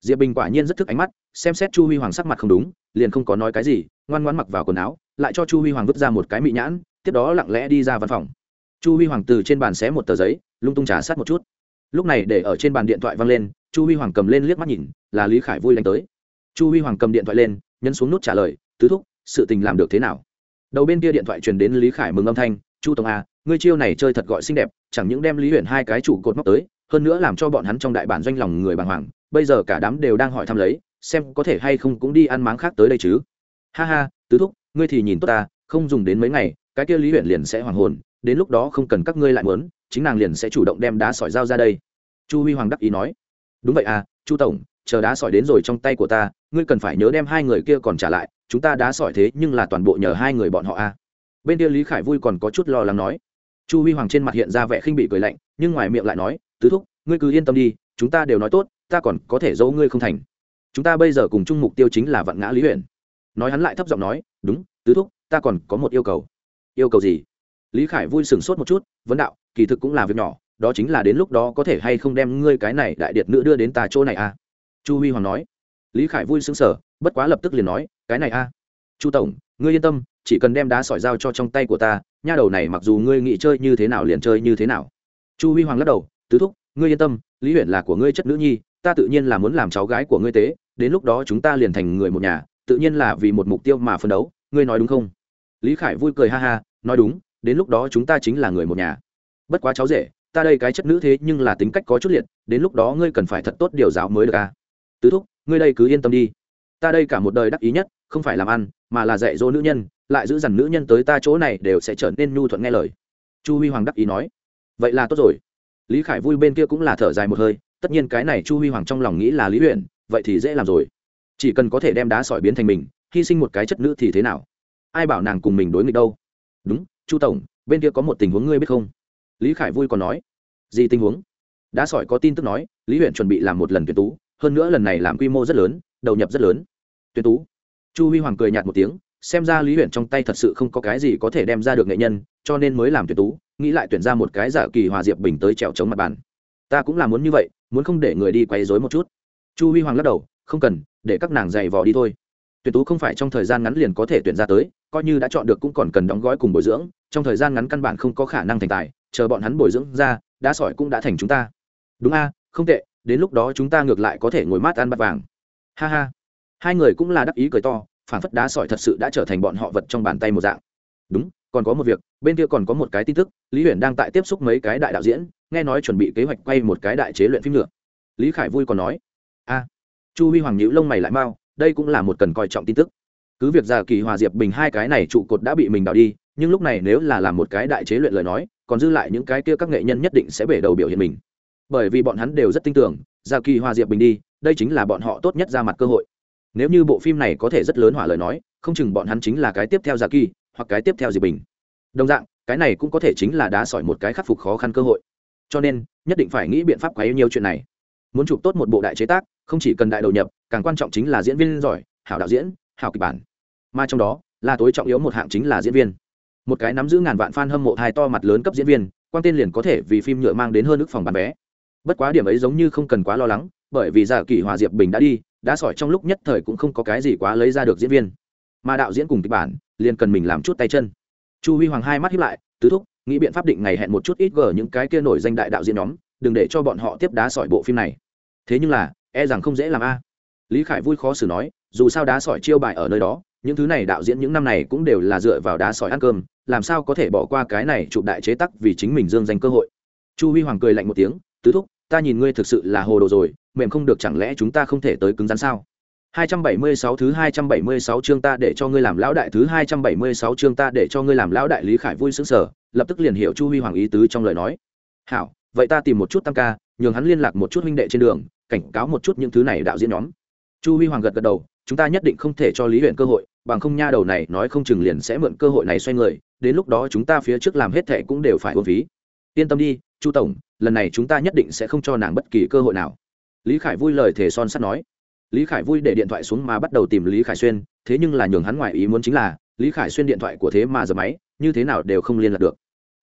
Diệp bình quả nhiên rất thức ánh mắt, xem xét chu huy hoàng sắc mặt không đúng, liền không có nói cái gì, ngoan ngoan mặc vào quần áo, lại cho chu huy hoàng vứt ra một cái mị nhãn, tiếp đó lặng lẽ đi ra văn phòng. Chu huy hoàng từ trên bàn xé một tờ giấy, lung tung trả sát một chút. Lúc này để ở trên bàn điện thoại văng lên chu huy hoàng cầm lên liếc mắt nhìn, là lý khải vui đánh tới. Chu huy hoàng cầm điện thoại lên, nhấn xuống nút trả lời, tứ thúc, sự tình làm được thế nào? Đầu bên kia điện thoại truyền đến lý khải mừng âm thanh, chu tổng a ngươi chiêu này chơi thật gọi xinh đẹp, chẳng những đem lý huyền hai cái chủ cột móc tới, hơn nữa làm cho bọn hắn trong đại bản doanh lòng người bàng hoàng, bây giờ cả đám đều đang hỏi thăm lấy, xem có thể hay không cũng đi ăn máng khác tới đây chứ. Ha ha, tứ thúc, ngươi thì nhìn tốt ta, không dùng đến mấy ngày, cái kia lý huyền liền sẽ hoàng hồn, đến lúc đó không cần các ngươi lại muốn, chính nàng liền sẽ chủ động đem đá sỏi dao ra đây. Chu huy hoàng đắc ý nói đúng vậy à chu tổng, chờ đá sỏi đến rồi trong tay của ta, ngươi cần phải nhớ đem hai người kia còn trả lại, chúng ta đá sỏi thế nhưng là toàn bộ nhờ hai người bọn họ à. Bên kia lý khải vui còn có chút lo lắng nói. Chu huy hoàng trên mặt hiện ra vẻ khinh bị cười lạnh, nhưng ngoài miệng lại nói, tứ thúc, ngươi cứ yên tâm đi, chúng ta đều nói tốt, ta còn có thể giấu ngươi không thành. Chúng ta bây giờ cùng chung mục tiêu chính là vạn ngã lý huyện nói hắn lại thấp giọng nói, đúng, tứ thúc, ta còn có một yêu cầu. Yêu cầu gì? Lý khải vui sửng sốt một chút, vấn đạo, kỳ thực cũng là việc nhỏ đó chính là đến lúc đó có thể hay không đem ngươi cái này đại điệt nữ đưa đến ta chỗ này à? Chu huy hoàng nói. Lý khải vui sững sờ, bất quá lập tức liền nói, cái này à. chu tổng, ngươi yên tâm, chỉ cần đem đá sỏi dao cho trong tay của ta, nha đầu này mặc dù ngươi nghĩ chơi như thế nào liền chơi như thế nào. Chu huy hoàng lắc đầu, tứ thúc, ngươi yên tâm, lý huyện là của ngươi chất nữ nhi, ta tự nhiên là muốn làm cháu gái của ngươi tế, đến lúc đó chúng ta liền thành người một nhà, tự nhiên là vì một mục tiêu mà phân đấu, ngươi nói đúng không? Lý khải vui cười ha ha, nói đúng, đến lúc đó chúng ta chính là người một nhà. Bất quá cháu rể ta đây cái chất nữ thế nhưng là tính cách có chút liệt, đến lúc đó ngươi cần phải thật tốt điều giáo mới được à? Tứ thúc, ngươi đây cứ yên tâm đi. Ta đây cả một đời đắc ý nhất, không phải làm ăn, mà là dạy dỗ nữ nhân, lại giữ dằn nữ nhân tới ta chỗ này đều sẽ trở nên nhu thuận nghe lời. Chu huy hoàng đắc ý nói. Vậy là tốt rồi. Lý khải vui bên kia cũng là thở dài một hơi, tất nhiên cái này chu huy hoàng trong lòng nghĩ là lý huyện vậy thì dễ làm rồi. Chỉ cần có thể đem đá sỏi biến thành mình, hy sinh một cái chất nữ thì thế nào? Ai bảo nàng cùng mình đối nghịch đâu? Đúng, chu tổng, bên kia có một tình huống ngươi biết không? Lý khải vui còn nói, gì tình huống? Đã sỏi có tin tức nói, lý huyện chuẩn bị làm một lần tuyển tú, hơn nữa lần này làm quy mô rất lớn, đầu nhập rất lớn. Tuyển tú. Chu huy hoàng cười nhạt một tiếng, xem ra lý huyện trong tay thật sự không có cái gì có thể đem ra được nghệ nhân, cho nên mới làm tuyển tú, nghĩ lại tuyển ra một cái giả kỳ hòa diệp bình tới trèo chống mặt bàn. Ta cũng là muốn như vậy, muốn không để người đi quay dối một chút. Chu huy hoàng lắc đầu, không cần, để các nàng dày vò đi thôi. Tuyển tú không phải trong thời gian ngắn liền có thể tuyển ra tới coi như đã chọn được cũng còn cần đóng gói cùng bồi dưỡng, trong thời gian ngắn căn bản không có khả năng thành tài, chờ bọn hắn bồi dưỡng ra đã sỏi cũng đã thành chúng ta. Đúng a, không tệ, đến lúc đó chúng ta ngược lại có thể ngồi mát ăn bát vàng. Ha ha. Hai người cũng là đắc ý cười to phản phất đá sỏi thật sự đã trở thành bọn họ vật trong bàn tay một dạng. Đúng, còn có một việc, bên kia còn có một cái tin tức, lý huyền đang tại tiếp xúc mấy cái đại đạo diễn, nghe nói chuẩn bị kế hoạch quay một cái đại chế luyện phim nữa. Lý khải vui còn nói, a, chu huy hoàng nhữ lông mày lại mau, đây cũng là một cần coi trọng tin tức cứ việc già kỳ hòa diệp bình hai cái này trụ cột đã bị mình đào đi, nhưng lúc này nếu là làm một cái đại chế luyện lời nói, còn dư lại những cái kia các nghệ nhân nhất định sẽ bể đầu biểu hiện mình. Bởi vì bọn hắn đều rất tin tưởng, già kỳ hòa diệp bình đi, đây chính là bọn họ tốt nhất ra mặt cơ hội. Nếu như bộ phim này có thể rất lớn hỏa lời nói, không chừng bọn hắn chính là cái tiếp theo già kỳ, hoặc cái tiếp theo diệp bình. Đồng dạng, cái này cũng có thể chính là đá sỏi một cái khắc phục khó khăn cơ hội. Cho nên, nhất định phải nghĩ biện pháp quá yêu nhiều chuyện này. Muốn chụp tốt một bộ đại chế tác, không chỉ cần đại đầu nhập, càng quan trọng chính là diễn viên giỏi, hảo đạo diễn, hảo kịch bản mà trong đó, là tối trọng yếu một hạng chính là diễn viên. Một cái nắm giữ ngàn vạn fan hâm mộ hai to mặt lớn cấp diễn viên quan tên liền có thể vì phim nhựa mang đến hơn ước phòng bán vé. Bất quá điểm ấy giống như không cần quá lo lắng, bởi vì giả kỷ hòa diệp bình đã đi, đã sỏi trong lúc nhất thời cũng không có cái gì quá lấy ra được diễn viên. Mà đạo diễn cùng kịch bản, liền cần mình làm chút tay chân. Chu huy hoàng hai mắt hiếp lại, tứ thúc, nghĩ biện pháp định ngày hẹn một chút ít gờ những cái kia nổi danh đại đạo diễn nhóm, đừng để cho bọn họ tiếp đá sỏi bộ phim này. Thế nhưng là e rằng không dễ làm a. Lý khải vui khó xử nói, dù sao đá sỏi chiêu bài ở nơi đó những thứ này đạo diễn những năm này cũng đều là dựa vào đá sỏi ăn cơm làm sao có thể bỏ qua cái này chụp đại chế tắc vì chính mình dương danh cơ hội chu huy hoàng cười lạnh một tiếng tứ thúc ta nhìn ngươi thực sự là hồ đồ rồi mềm không được chẳng lẽ chúng ta không thể tới cứng rắn sao 276 thứ 276 chương ta để cho ngươi làm lão đại thứ 276 chương ta để cho ngươi làm lão đại Lý Khải vui sướng sở, lập tức liền hiểu Chu Huy Hoàng ý tứ trong lời nói. "Hảo, vậy ta tìm một chút tăng ca, nhường hắn liên lạc một chút huynh đệ trên đường, cảnh cáo một chút những thứ này đạo diễn nhóm." Chu Huy Hoàng gật gật đầu, "Chúng ta nhất định không thể cho Lý Uyển cơ hội, bằng không nha đầu này nói không chừng liền sẽ mượn cơ hội này xoay người, đến lúc đó chúng ta phía trước làm hết thảy cũng đều phải uổng phí." Yên tâm đi, Chu tổng, lần này chúng ta nhất định sẽ không cho nàng bất kỳ cơ hội nào. Lý Khải vui lời thể son sắt nói. Lý khải vui để điện thoại xuống mà bắt đầu tìm lý khải xuyên thế nhưng là nhường hắn ngoài ý muốn chính là lý khải xuyên điện thoại của thế mà giờ máy như thế nào đều không liên lạc được.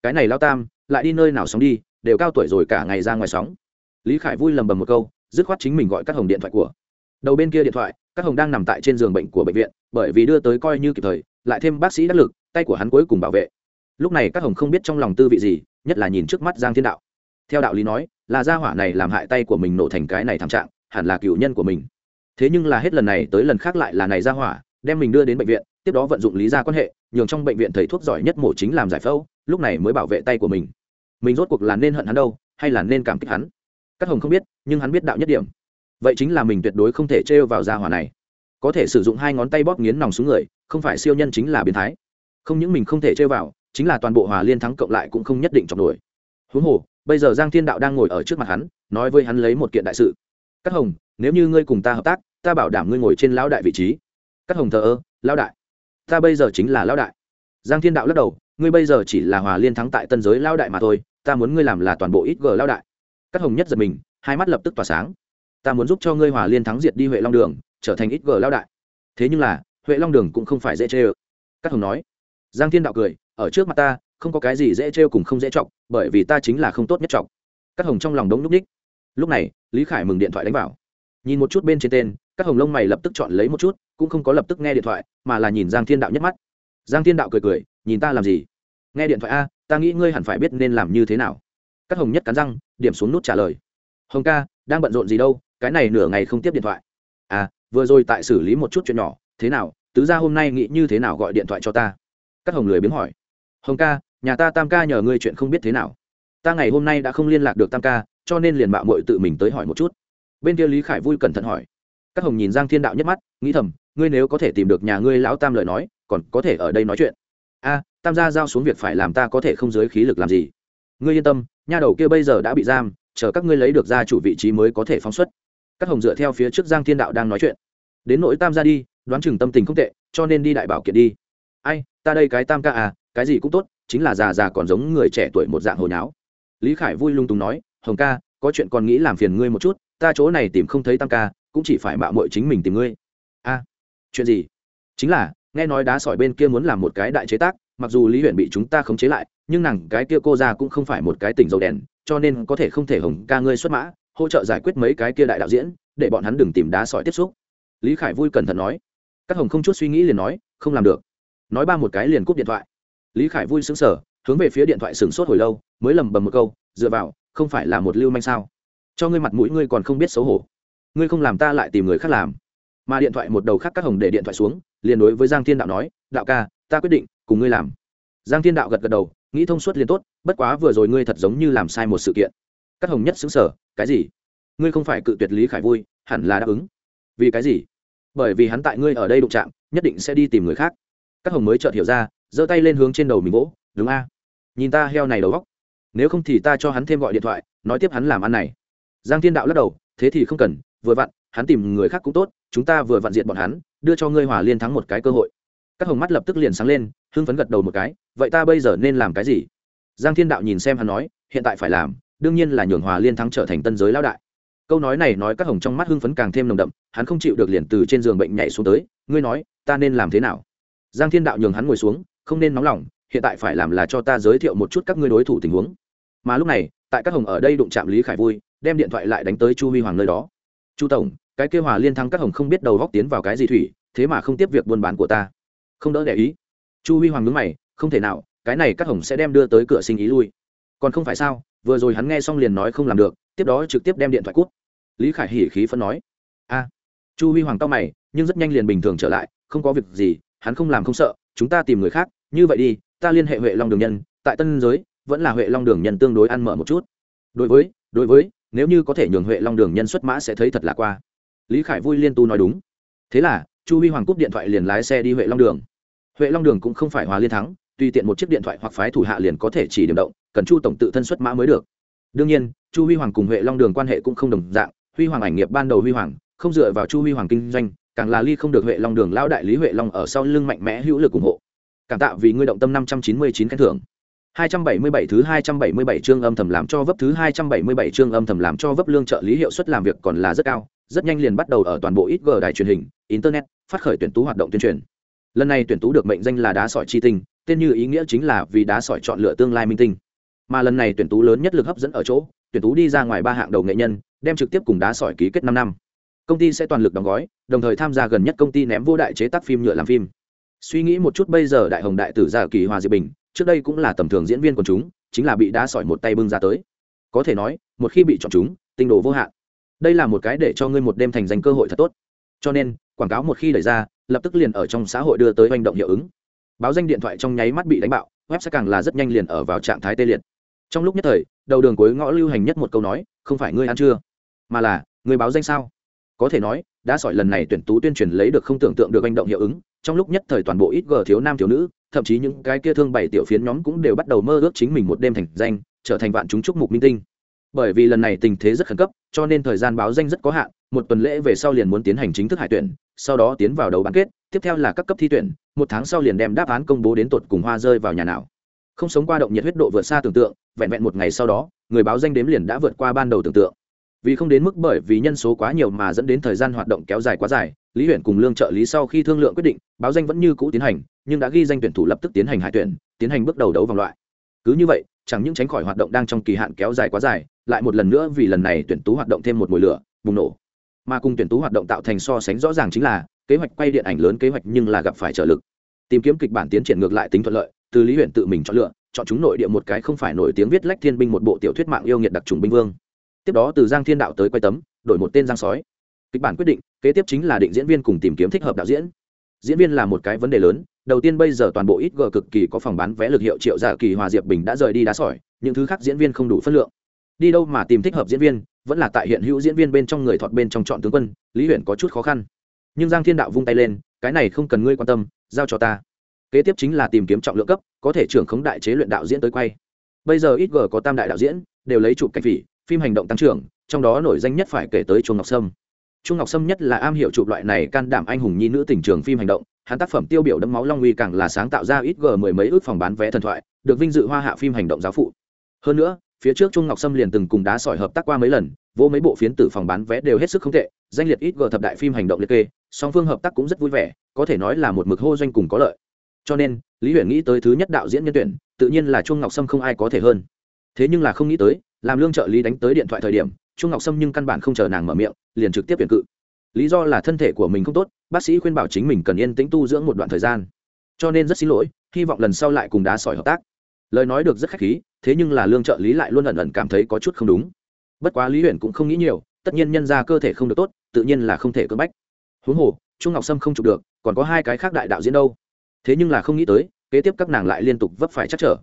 Cái này lao tam lại đi nơi nào sóng đi đều cao tuổi rồi cả ngày ra ngoài sóng. Lý khải vui lầm bầm một câu dứt khoát chính mình gọi các hồng điện thoại của. Đầu bên kia điện thoại các hồng đang nằm tại trên giường bệnh của bệnh viện bởi vì đưa tới coi như kịp thời, lại thêm bác sĩ đắc lực, tay của hắn cuối cùng bảo vệ. Lúc này các hồng không biết trong lòng tư vị gì, nhất là nhìn trước mắt giang thiên đạo. Theo đạo lý nói, là gia hỏa này làm hại tay của mình nổ thành cái này thảm trạng, hẳn là cựu nhân của mình. Thế nhưng là hết lần này tới lần khác lại là này gia hỏa, đem mình đưa đến bệnh viện, tiếp đó vận dụng lý ra quan hệ, nhường trong bệnh viện thầy thuốc giỏi nhất mổ chính làm giải phẫu, lúc này mới bảo vệ tay của mình. Mình rốt cuộc là nên hận hắn đâu, hay là nên cảm kích hắn? Các hồng không biết, nhưng hắn biết đạo nhất điểm. Vậy chính là mình tuyệt đối không thể trêu vào gia hỏa này có thể sử dụng hai ngón tay bóp nghiến nòng xuống người, không phải siêu nhân chính là biến thái. Không những mình không thể chơi vào, chính là toàn bộ hòa liên thắng cộng lại cũng không nhất định chọc nổi huống hồ, bây giờ giang thiên đạo đang ngồi ở trước mặt hắn, nói với hắn lấy một kiện đại sự. Các hồng, nếu như ngươi cùng ta hợp tác, ta bảo đảm ngươi ngồi trên lão đại vị trí. Các hồng thờ ơ, lão đại. Ta bây giờ chính là lão đại. Giang thiên đạo lắc đầu, ngươi bây giờ chỉ là hòa liên thắng tại tân giới lão đại mà thôi, ta muốn ngươi làm là toàn bộ ít g lão đại. Các hồng nhất giật mình, hai mắt lập tức tỏa sáng. Ta muốn giúp cho ngươi hòa liên thắng diệt đi huệ long đường trở thành ít gờ lao đại. Thế nhưng là, huệ long đường cũng không phải dễ chê ơ. Các hồng nói, giang thiên đạo cười, ở trước mặt ta, không có cái gì dễ trêu cùng không dễ chọc, bởi vì ta chính là không tốt nhất chọc. Các hồng trong lòng đống núp ních. Lúc này, lý khải mừng điện thoại đánh vào. Nhìn một chút bên trên tên các hồng lông mày lập tức chọn lấy một chút, cũng không có lập tức nghe điện thoại, mà là nhìn giang thiên đạo nhất mắt. Giang thiên đạo cười cười, nhìn ta làm gì? Nghe điện thoại a, ta nghĩ ngươi hẳn phải biết nên làm như thế nào. Các hồng nhất cắn răng, điểm xuống nút trả lời. Hồng ca, đang bận rộn gì đâu, cái này nửa ngày không tiếp điện thoại vừa rồi tại xử lý một chút chuyện nhỏ, thế nào, tứ gia hôm nay nghĩ như thế nào gọi điện thoại cho ta? Các hồng lười biếng hỏi. Hồng ca, nhà ta tam ca nhờ ngươi chuyện không biết thế nào. Ta ngày hôm nay đã không liên lạc được tam ca, cho nên liền mạo mội tự mình tới hỏi một chút. Bên kia lý khải vui cẩn thận hỏi. Các hồng nhìn giang thiên đạo nhất mắt, nghĩ thầm, ngươi nếu có thể tìm được nhà ngươi lão tam lời nói, còn có thể ở đây nói chuyện. A, tam gia giao xuống việc phải làm ta có thể không giới khí lực làm gì? Ngươi yên tâm, nha đầu kia bây giờ đã bị giam, chờ các ngươi lấy được ra chủ vị trí mới có thể phóng xuất các hồng dựa theo phía trước giang thiên đạo đang nói chuyện. Đến nỗi tam gia đi, đoán chừng tâm tình không tệ, cho nên đi đại bảo kiện đi. Ai, ta đây cái tam ca à cái gì cũng tốt, chính là già già còn giống người trẻ tuổi một dạng hồi nháo. Lý khải vui lung tùng nói, hồng ca, có chuyện còn nghĩ làm phiền ngươi một chút, ta chỗ này tìm không thấy tam ca, cũng chỉ phải mạo mội chính mình tìm ngươi. A, chuyện gì? Chính là, nghe nói đá sỏi bên kia muốn làm một cái đại chế tác, mặc dù lý huyện bị chúng ta khống chế lại, nhưng nàng, cái kia cô ra cũng không phải một cái tỉnh dầu đèn, cho nên có thể không thể hồng ca ngươi xuất mã hỗ trợ giải quyết mấy cái kia đại đạo diễn, để bọn hắn đừng tìm đá sỏi tiếp xúc. Lý khải vui cẩn thận nói. Các hồng không chút suy nghĩ liền nói, không làm được. Nói ba một cái liền cúp điện thoại. Lý khải vui xứng sở hướng về phía điện thoại sửng sốt hồi lâu, mới lầm bầm một câu, dựa vào, không phải là một lưu manh sao? Cho ngươi mặt mũi ngươi còn không biết xấu hổ. Ngươi không làm ta lại tìm người khác làm. Mà điện thoại một đầu khác các hồng để điện thoại xuống, liền đối với giang thiên đạo nói, đạo ca, ta quyết định cùng ngươi làm. Giang thiên đạo gật gật đầu, nghĩ thông suốt liền tốt, bất quá vừa rồi ngươi thật giống như làm sai một sự kiện các hồng nhất xứng sở cái gì? Ngươi không phải cự tuyệt lý khải vui, hẳn là đáp ứng. Vì cái gì? Bởi vì hắn tại ngươi ở đây đụng chạm, nhất định sẽ đi tìm người khác. Các hồng mới chợt hiểu ra, giơ tay lên hướng trên đầu mình vỗ, đúng a. Nhìn ta heo này đầu góc nếu không thì ta cho hắn thêm gọi điện thoại, nói tiếp hắn làm ăn này. Giang thiên đạo lắc đầu, thế thì không cần, vừa vặn, hắn tìm người khác cũng tốt, chúng ta vừa vặn diện bọn hắn, đưa cho ngươi hòa liên thắng một cái cơ hội. Các hồng mắt lập tức liền sáng lên, hưng phấn gật đầu một cái, vậy ta bây giờ nên làm cái gì? Giang thiên đạo nhìn xem hắn nói, hiện tại phải làm đương nhiên là nhường hòa liên thắng trở thành tân giới lão đại. Câu nói này nói các hồng trong mắt hưng phấn càng thêm nồng đậm, hắn không chịu được liền từ trên giường bệnh nhảy xuống tới, ngươi nói, ta nên làm thế nào? Giang thiên đạo nhường hắn ngồi xuống, không nên nóng lòng, hiện tại phải làm là cho ta giới thiệu một chút các ngươi đối thủ tình huống. Mà lúc này, tại các hồng ở đây đụng chạm lý khải vui, đem điện thoại lại đánh tới chu huy hoàng nơi đó. Chu tổng, cái kêu hòa liên thắng các hồng không biết đầu góc tiến vào cái gì thủy, thế mà không tiếp việc buôn bán của ta. Không đỡ để ý. Chu huy hoàng nhớ mày, không thể nào, cái này các hồng sẽ đem đưa tới cửa sinh ý lui. Còn không phải sao? Vừa rồi hắn nghe xong liền nói không làm được, tiếp đó trực tiếp đem điện thoại cút. Lý khải hỉ khí phân nói, a. Chu huy hoàng cao mày, nhưng rất nhanh liền bình thường trở lại, không có việc gì, hắn không làm không sợ, chúng ta tìm người khác, như vậy đi, ta liên hệ huệ long đường nhân, tại tân giới, vẫn là huệ long đường nhân tương đối ăn mở một chút. Đối với đối với, nếu như có thể nhường huệ long đường nhân xuất mã sẽ thấy thật là qua. Lý khải vui liên tu nói đúng. Thế là, chu huy hoàng cúp điện thoại liền lái xe đi huệ long đường. Huệ long đường cũng không phải hòa liên thắng tùy tiện một chiếc điện thoại hoặc phái thủ hạ liền có thể chỉ điểm động cần chu tổng tự thân xuất mã mới được. Đương nhiên chu huy hoàng cùng huệ long đường quan hệ cũng không đồng dạng huy hoàng ảnh nghiệp ban đầu huy hoàng không dựa vào chu huy hoàng kinh doanh càng là ly không được huệ long đường lao đại lý huệ long ở sau lưng mạnh mẽ hữu lực ủng hộ. Cảm tạ vì ngươi động tâm năm trăm chín mươi chín khen thưởng. 277 thứ 277 chương âm thầm làm cho vấp thứ 277 chương âm thầm làm cho vấp lương trợ lý hiệu suất làm việc còn là rất cao, rất nhanh liền bắt đầu ở toàn bộ ít g đài truyền hình, internet, phát khởi tuyển tú hoạt động tuyên truyền. Lần này tuyển tú được mệnh danh là đá sỏi chi tinh, tên như ý nghĩa chính là vì đá sỏi chọn lựa tương lai minh tinh. Mà lần này tuyển tú lớn nhất lực hấp dẫn ở chỗ, tuyển tú đi ra ngoài ba hạng đầu nghệ nhân, đem trực tiếp cùng đá sỏi ký kết năm năm. Công ty sẽ toàn lực đóng gói, đồng thời tham gia gần nhất công ty ném vô đại chế tác phim nhựa làm phim. Suy nghĩ một chút bây giờ đại hồng đại tử gia kỳ hòa diệp bình, trước đây cũng là tầm thường diễn viên của chúng chính là bị đá sỏi một tay bưng ra tới có thể nói một khi bị chọn chúng tinh đồ vô hạn đây là một cái để cho ngươi một đêm thành danh cơ hội thật tốt cho nên quảng cáo một khi đẩy ra lập tức liền ở trong xã hội đưa tới hành động hiệu ứng báo danh điện thoại trong nháy mắt bị đánh bạo, web sẽ càng là rất nhanh liền ở vào trạng thái tê liệt. Trong lúc nhất thời, đầu đường cuối ngõ lưu hành nhất một câu nói, không phải ngươi ăn chưa, mà là người báo danh sao? Có thể nói, đã sỏi lần này tuyển tú tuyên truyền lấy được không tưởng tượng được hành động hiệu ứng, trong lúc nhất thời toàn bộ ít gờ thiếu nam thiếu nữ, thậm chí những cái kia thương bảy tiểu phiến nhóm cũng đều bắt đầu mơ ước chính mình một đêm thành danh, trở thành vạn chúng chúc mục minh tinh. Bởi vì lần này tình thế rất khẩn cấp, cho nên thời gian báo danh rất có hạn một tuần lễ về sau liền muốn tiến hành chính thức hải tuyển, sau đó tiến vào đấu bán kết, tiếp theo là các cấp thi tuyển, một tháng sau liền đem đáp án công bố đến tột cùng hoa rơi vào nhà nào. Không sống qua động nhiệt huyết độ vượt xa tưởng tượng, vẹn vẹn một ngày sau đó, người báo danh đếm liền đã vượt qua ban đầu tưởng tượng. Vì không đến mức bởi vì nhân số quá nhiều mà dẫn đến thời gian hoạt động kéo dài quá dài, lý huyện cùng lương trợ lý sau khi thương lượng quyết định, báo danh vẫn như cũ tiến hành, nhưng đã ghi danh tuyển thủ lập tức tiến hành hải tuyển, tiến hành bước đầu đấu vòng loại. Cứ như vậy, chẳng những tránh khỏi hoạt động đang trong kỳ hạn kéo dài quá dài, lại một lần nữa vì lần này tuyển tú hoạt động thêm một mùi lửa, bùng nổ mà cùng tuyển tú hoạt động tạo thành so sánh rõ ràng chính là, kế hoạch quay điện ảnh lớn kế hoạch nhưng là gặp phải trợ lực. Tìm kiếm kịch bản tiến triển ngược lại tính thuận lợi, từ lý huyện tự mình chọn lựa, chọn chúng nội địa một cái không phải nổi tiếng viết lách thiên binh một bộ tiểu thuyết mạng yêu nghiệt đặc trùng binh vương. Tiếp đó từ giang thiên đạo tới quay tấm, đổi một tên giang sói. Kịch bản quyết định, kế tiếp chính là định diễn viên cùng tìm kiếm thích hợp đạo diễn. Diễn viên là một cái vấn đề lớn, đầu tiên bây giờ toàn bộ ít g cực kỳ có phòng bán vé lực hiệu triệu giả kỳ, hòa diệp bình đã rời đi đá sỏi, những thứ khác diễn viên không đủ phân lượng đi đâu mà tìm thích hợp diễn viên, vẫn là tại hiện hữu diễn viên bên trong người thọt bên trong chọn tướng quân, lý huyện có chút khó khăn. Nhưng giang thiên đạo vung tay lên, cái này không cần ngươi quan tâm, giao cho ta. Kế tiếp chính là tìm kiếm trọng lượng cấp, có thể trưởng khống đại chế luyện đạo diễn tới quay. Bây giờ ít g có tam đại đạo diễn, đều lấy chụp cảnh phỉ, phim hành động tăng trưởng, trong đó nổi danh nhất phải kể tới Chu ngọc sâm. Chu ngọc sâm nhất là am hiểu chụp loại này can đảm anh hùng nhi nữ tình trường phim hành động, hắn tác phẩm tiêu biểu đẫm máu long uy càng là sáng tạo ra ít g mười mấy ước phòng bán vé thần thoại, được vinh dự hoa hạ phim hành động giáo phụ. Hơn nữa phía trước trung ngọc sâm liền từng cùng đá sỏi hợp tác qua mấy lần, vô mấy bộ phiến tử phòng bán vé đều hết sức không tệ, danh liệt ít gờ thập đại phim hành động liệt kê, song phương hợp tác cũng rất vui vẻ, có thể nói là một mực hô doanh cùng có lợi. Cho nên, lý huyền nghĩ tới thứ nhất đạo diễn nhân tuyển, tự nhiên là trung ngọc sâm không ai có thể hơn. Thế nhưng là không nghĩ tới, làm lương trợ lý đánh tới điện thoại thời điểm, trung ngọc sâm nhưng căn bản không chờ nàng mở miệng, liền trực tiếp tuyển cự. Lý do là thân thể của mình không tốt, bác sĩ khuyên bảo chính mình cần yên tĩnh tu dưỡng một đoạn thời gian. Cho nên rất xin lỗi, hy vọng lần sau lại cùng đá sỏi hợp tác. Lời nói được rất khách khí thế nhưng là lương trợ lý lại luôn ẩn ẩn cảm thấy có chút không đúng. Bất quá lý huyền cũng không nghĩ nhiều, tất nhiên nhân ra cơ thể không được tốt, tự nhiên là không thể cưỡng bách. Huống hồ, trung ngọc sâm không chụp được, còn có hai cái khác đại đạo diễn đâu. Thế nhưng là không nghĩ tới, kế tiếp các nàng lại liên tục vấp phải chắc trở.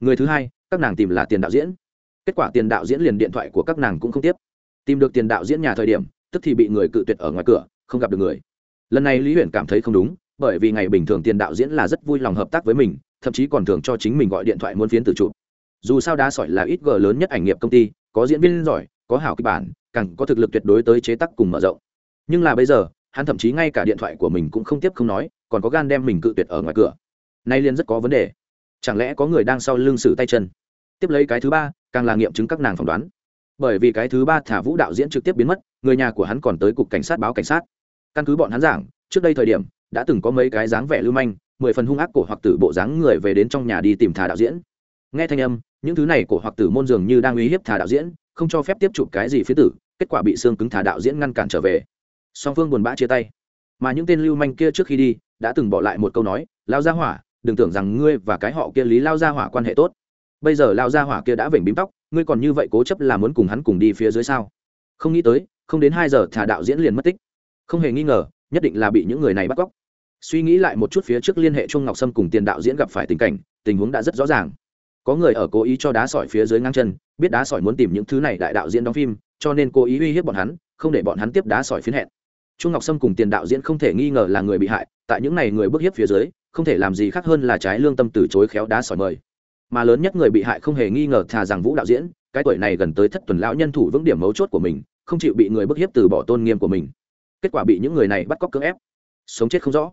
Người thứ hai, các nàng tìm là tiền đạo diễn. Kết quả tiền đạo diễn liền điện thoại của các nàng cũng không tiếp. Tìm được tiền đạo diễn nhà thời điểm, tức thì bị người cự tuyệt ở ngoài cửa, không gặp được người. Lần này lý huyền cảm thấy không đúng, bởi vì ngày bình thường tiền đạo diễn là rất vui lòng hợp tác với mình, thậm chí còn thường cho chính mình gọi điện thoại muốn phiến tự chụp dù sao đá sỏi là ít g lớn nhất ảnh nghiệp công ty, có diễn viên giỏi, có hảo kịch bản, càng có thực lực tuyệt đối tới chế tác cùng mở rộng. Nhưng là bây giờ, hắn thậm chí ngay cả điện thoại của mình cũng không tiếp không nói, còn có gan đem mình cự tuyệt ở ngoài cửa. Nay liên rất có vấn đề. Chẳng lẽ có người đang sau lưng sử tay chân? Tiếp lấy cái thứ ba, càng là nghiệm chứng các nàng phỏng đoán. Bởi vì cái thứ ba thả vũ đạo diễn trực tiếp biến mất, người nhà của hắn còn tới cục cảnh sát báo cảnh sát. Căn cứ bọn hắn giảng, trước đây thời điểm, đã từng có mấy cái dáng vẻ lưu manh, mười phần hung ác cổ hoặc tử bộ dáng người về đến trong nhà đi tìm thả đạo diễn nghe thanh âm, những thứ này của hoặc tử môn dường như đang uy hiếp thả đạo diễn, không cho phép tiếp chụp cái gì phía tử, kết quả bị xương cứng thả đạo diễn ngăn cản trở về. Song phương buồn bã chia tay. Mà những tên lưu manh kia trước khi đi, đã từng bỏ lại một câu nói, lao ra hỏa, đừng tưởng rằng ngươi và cái họ kia lý lao ra hỏa quan hệ tốt. Bây giờ lao ra hỏa kia đã vểnh bím tóc, ngươi còn như vậy cố chấp là muốn cùng hắn cùng đi phía dưới sao? Không nghĩ tới, không đến hai giờ thả đạo diễn liền mất tích. Không hề nghi ngờ, nhất định là bị những người này bắt cóc. Suy nghĩ lại một chút phía trước liên hệ trung ngọc sâm cùng tiền đạo diễn gặp phải tình cảnh, tình huống đã rất rõ ràng có người ở cố ý cho đá sỏi phía dưới ngang chân, biết đá sỏi muốn tìm những thứ này đại đạo diễn đóng phim, cho nên cố ý uy hiếp bọn hắn, không để bọn hắn tiếp đá sỏi phiến hẹn. Trung ngọc sâm cùng tiền đạo diễn không thể nghi ngờ là người bị hại, tại những n à y người bức hiếp phía dưới, không thể làm gì khác hơn là trái lương tâm từ chối khéo đá sỏi mời. Mà lớn nhất người bị hại không hề nghi ngờ thà rằng vũ đạo diễn, cái tuổi này gần tới thất tuần lão nhân thủ vững điểm mấu chốt của mình, không chịu bị người bức hiếp từ bỏ tôn nghiêm của mình. Kết quả bị những người này bắt cóc cưỡng ép. Sống chết không rõ.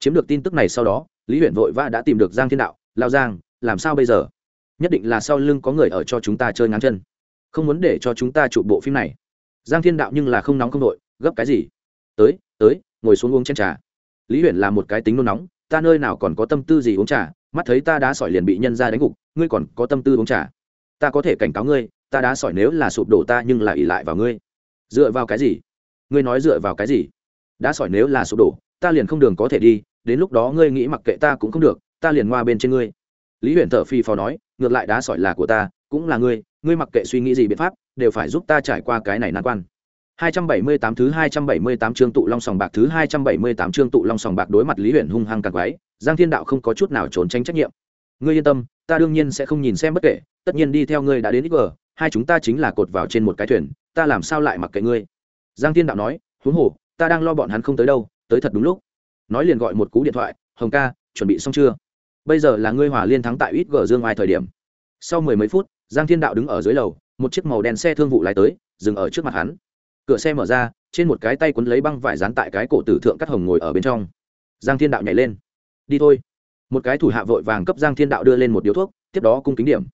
Chiếm được tin tức này sau đó, lý huyện vội vã đã tìm được giang thiên đạo lao giang, làm sao bây giờ? Nhất định là sau lưng có người ở cho chúng ta chơi ngắn chân. Không muốn để cho chúng ta chụp bộ phim này. Giang thiên đạo nhưng là không nóng không đội, gấp cái gì? Tới tới, ngồi xuống uống chén trà. Lý Huyền là một cái tính nôn nóng, ta nơi nào còn có tâm tư gì uống trà, mắt thấy ta đã sỏi liền bị nhân ra đánh gục, ngươi còn có tâm tư uống trà. Ta có thể cảnh cáo ngươi, ta đã sỏi nếu là sụp đổ ta nhưng là ỉ lại vào ngươi. Dựa vào cái gì? Ngươi nói dựa vào cái gì? Đã sỏi nếu là sụp đổ, ta liền không đường có thể đi, đến lúc đó ngươi nghĩ mặc kệ ta cũng không được, ta liền ngoa bên trên ngươi. Lý Huyền thở phi phò nói ngược lại đá sỏi là của ta cũng là ngươi ngươi mặc kệ suy nghĩ gì biện pháp đều phải giúp ta trải qua cái này nan quan 278 thứ 278 chương tụ long sòng bạc thứ 278 chương tụ long sòng bạc đối mặt Lý Huyền hung hăng càng quái, Giang Thiên Đạo không có chút nào trốn tránh trách nhiệm. Ngươi yên tâm, ta đương nhiên sẽ không nhìn xem bất kể, tất nhiên đi theo ngươi đã đến IGR, hai chúng ta chính là cột vào trên một cái thuyền, ta làm sao lại mặc kệ ngươi. Giang Thiên Đạo nói, huống hồ, ta đang lo bọn hắn không tới đâu, tới thật đúng lúc. Nói liền gọi một cú điện thoại, Hồng ca, chuẩn bị xong chưa? Bây giờ là ngươi hòa liên thắng tại IGR Dương ai thời điểm. Sau mười mấy phút, Giang Thiên Đạo đứng ở dưới lầu, một chiếc màu đen xe thương vụ lái tới, dừng ở trước mặt hắn. Cửa xe mở ra trên một cái tay quấn lấy băng vải dán tại cái cổ tử thượng cắt hồng ngồi ở bên trong. Giang thiên đạo nhảy lên. Đi thôi. Một cái thủ hạ vội vàng cấp giang thiên đạo đưa lên một điếu thuốc tiếp đó cung kính điểm.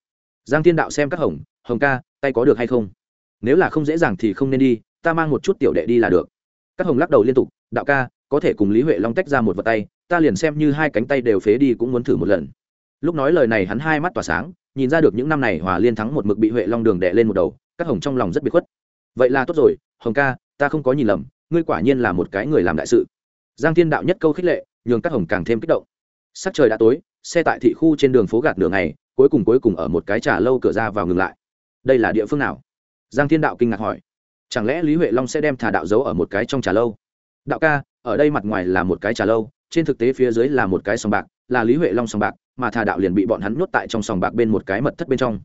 Giang thiên đạo xem các hồng hồng ca tay có được hay không? Nếu là không dễ dàng thì không nên đi ta mang một chút tiểu đệ đi là được. Các hồng lắc đầu liên tục đạo ca có thể cùng lý huệ long tách ra một vật tay ta liền xem như hai cánh tay đều phế đi cũng muốn thử một lần. Lúc nói lời này hắn hai mắt tỏa sáng, nhìn ra được những năm này hòa liên thắng một mực bị huệ long đường đẻ lên một đầu, các hồng trong lòng rất bị khuất. Vậy là tốt rồi, hồng ca, ta không có nhìn lầm, ngươi quả nhiên là một cái người làm đại sự. Giang thiên đạo nhất câu khích lệ, nhường các hồng càng thêm kích động. Sắc trời đã tối, xe tại thị khu trên đường phố gạt nửa ngày, cuối cùng cuối cùng ở một cái trà lâu cửa ra vào ngừng lại. Đây là địa phương nào? Giang thiên đạo kinh ngạc hỏi. Chẳng lẽ lý huệ long sẽ đem thả đạo giấu ở một cái trong trà lâu? Đạo ca, ở đây mặt ngoài là một cái trà lâu trên thực tế phía dưới là một cái sòng bạc, là lý huệ long sòng bạc, mà thà đạo liền bị bọn hắn nhốt tại trong sòng bạc bên một cái mật thất bên trong.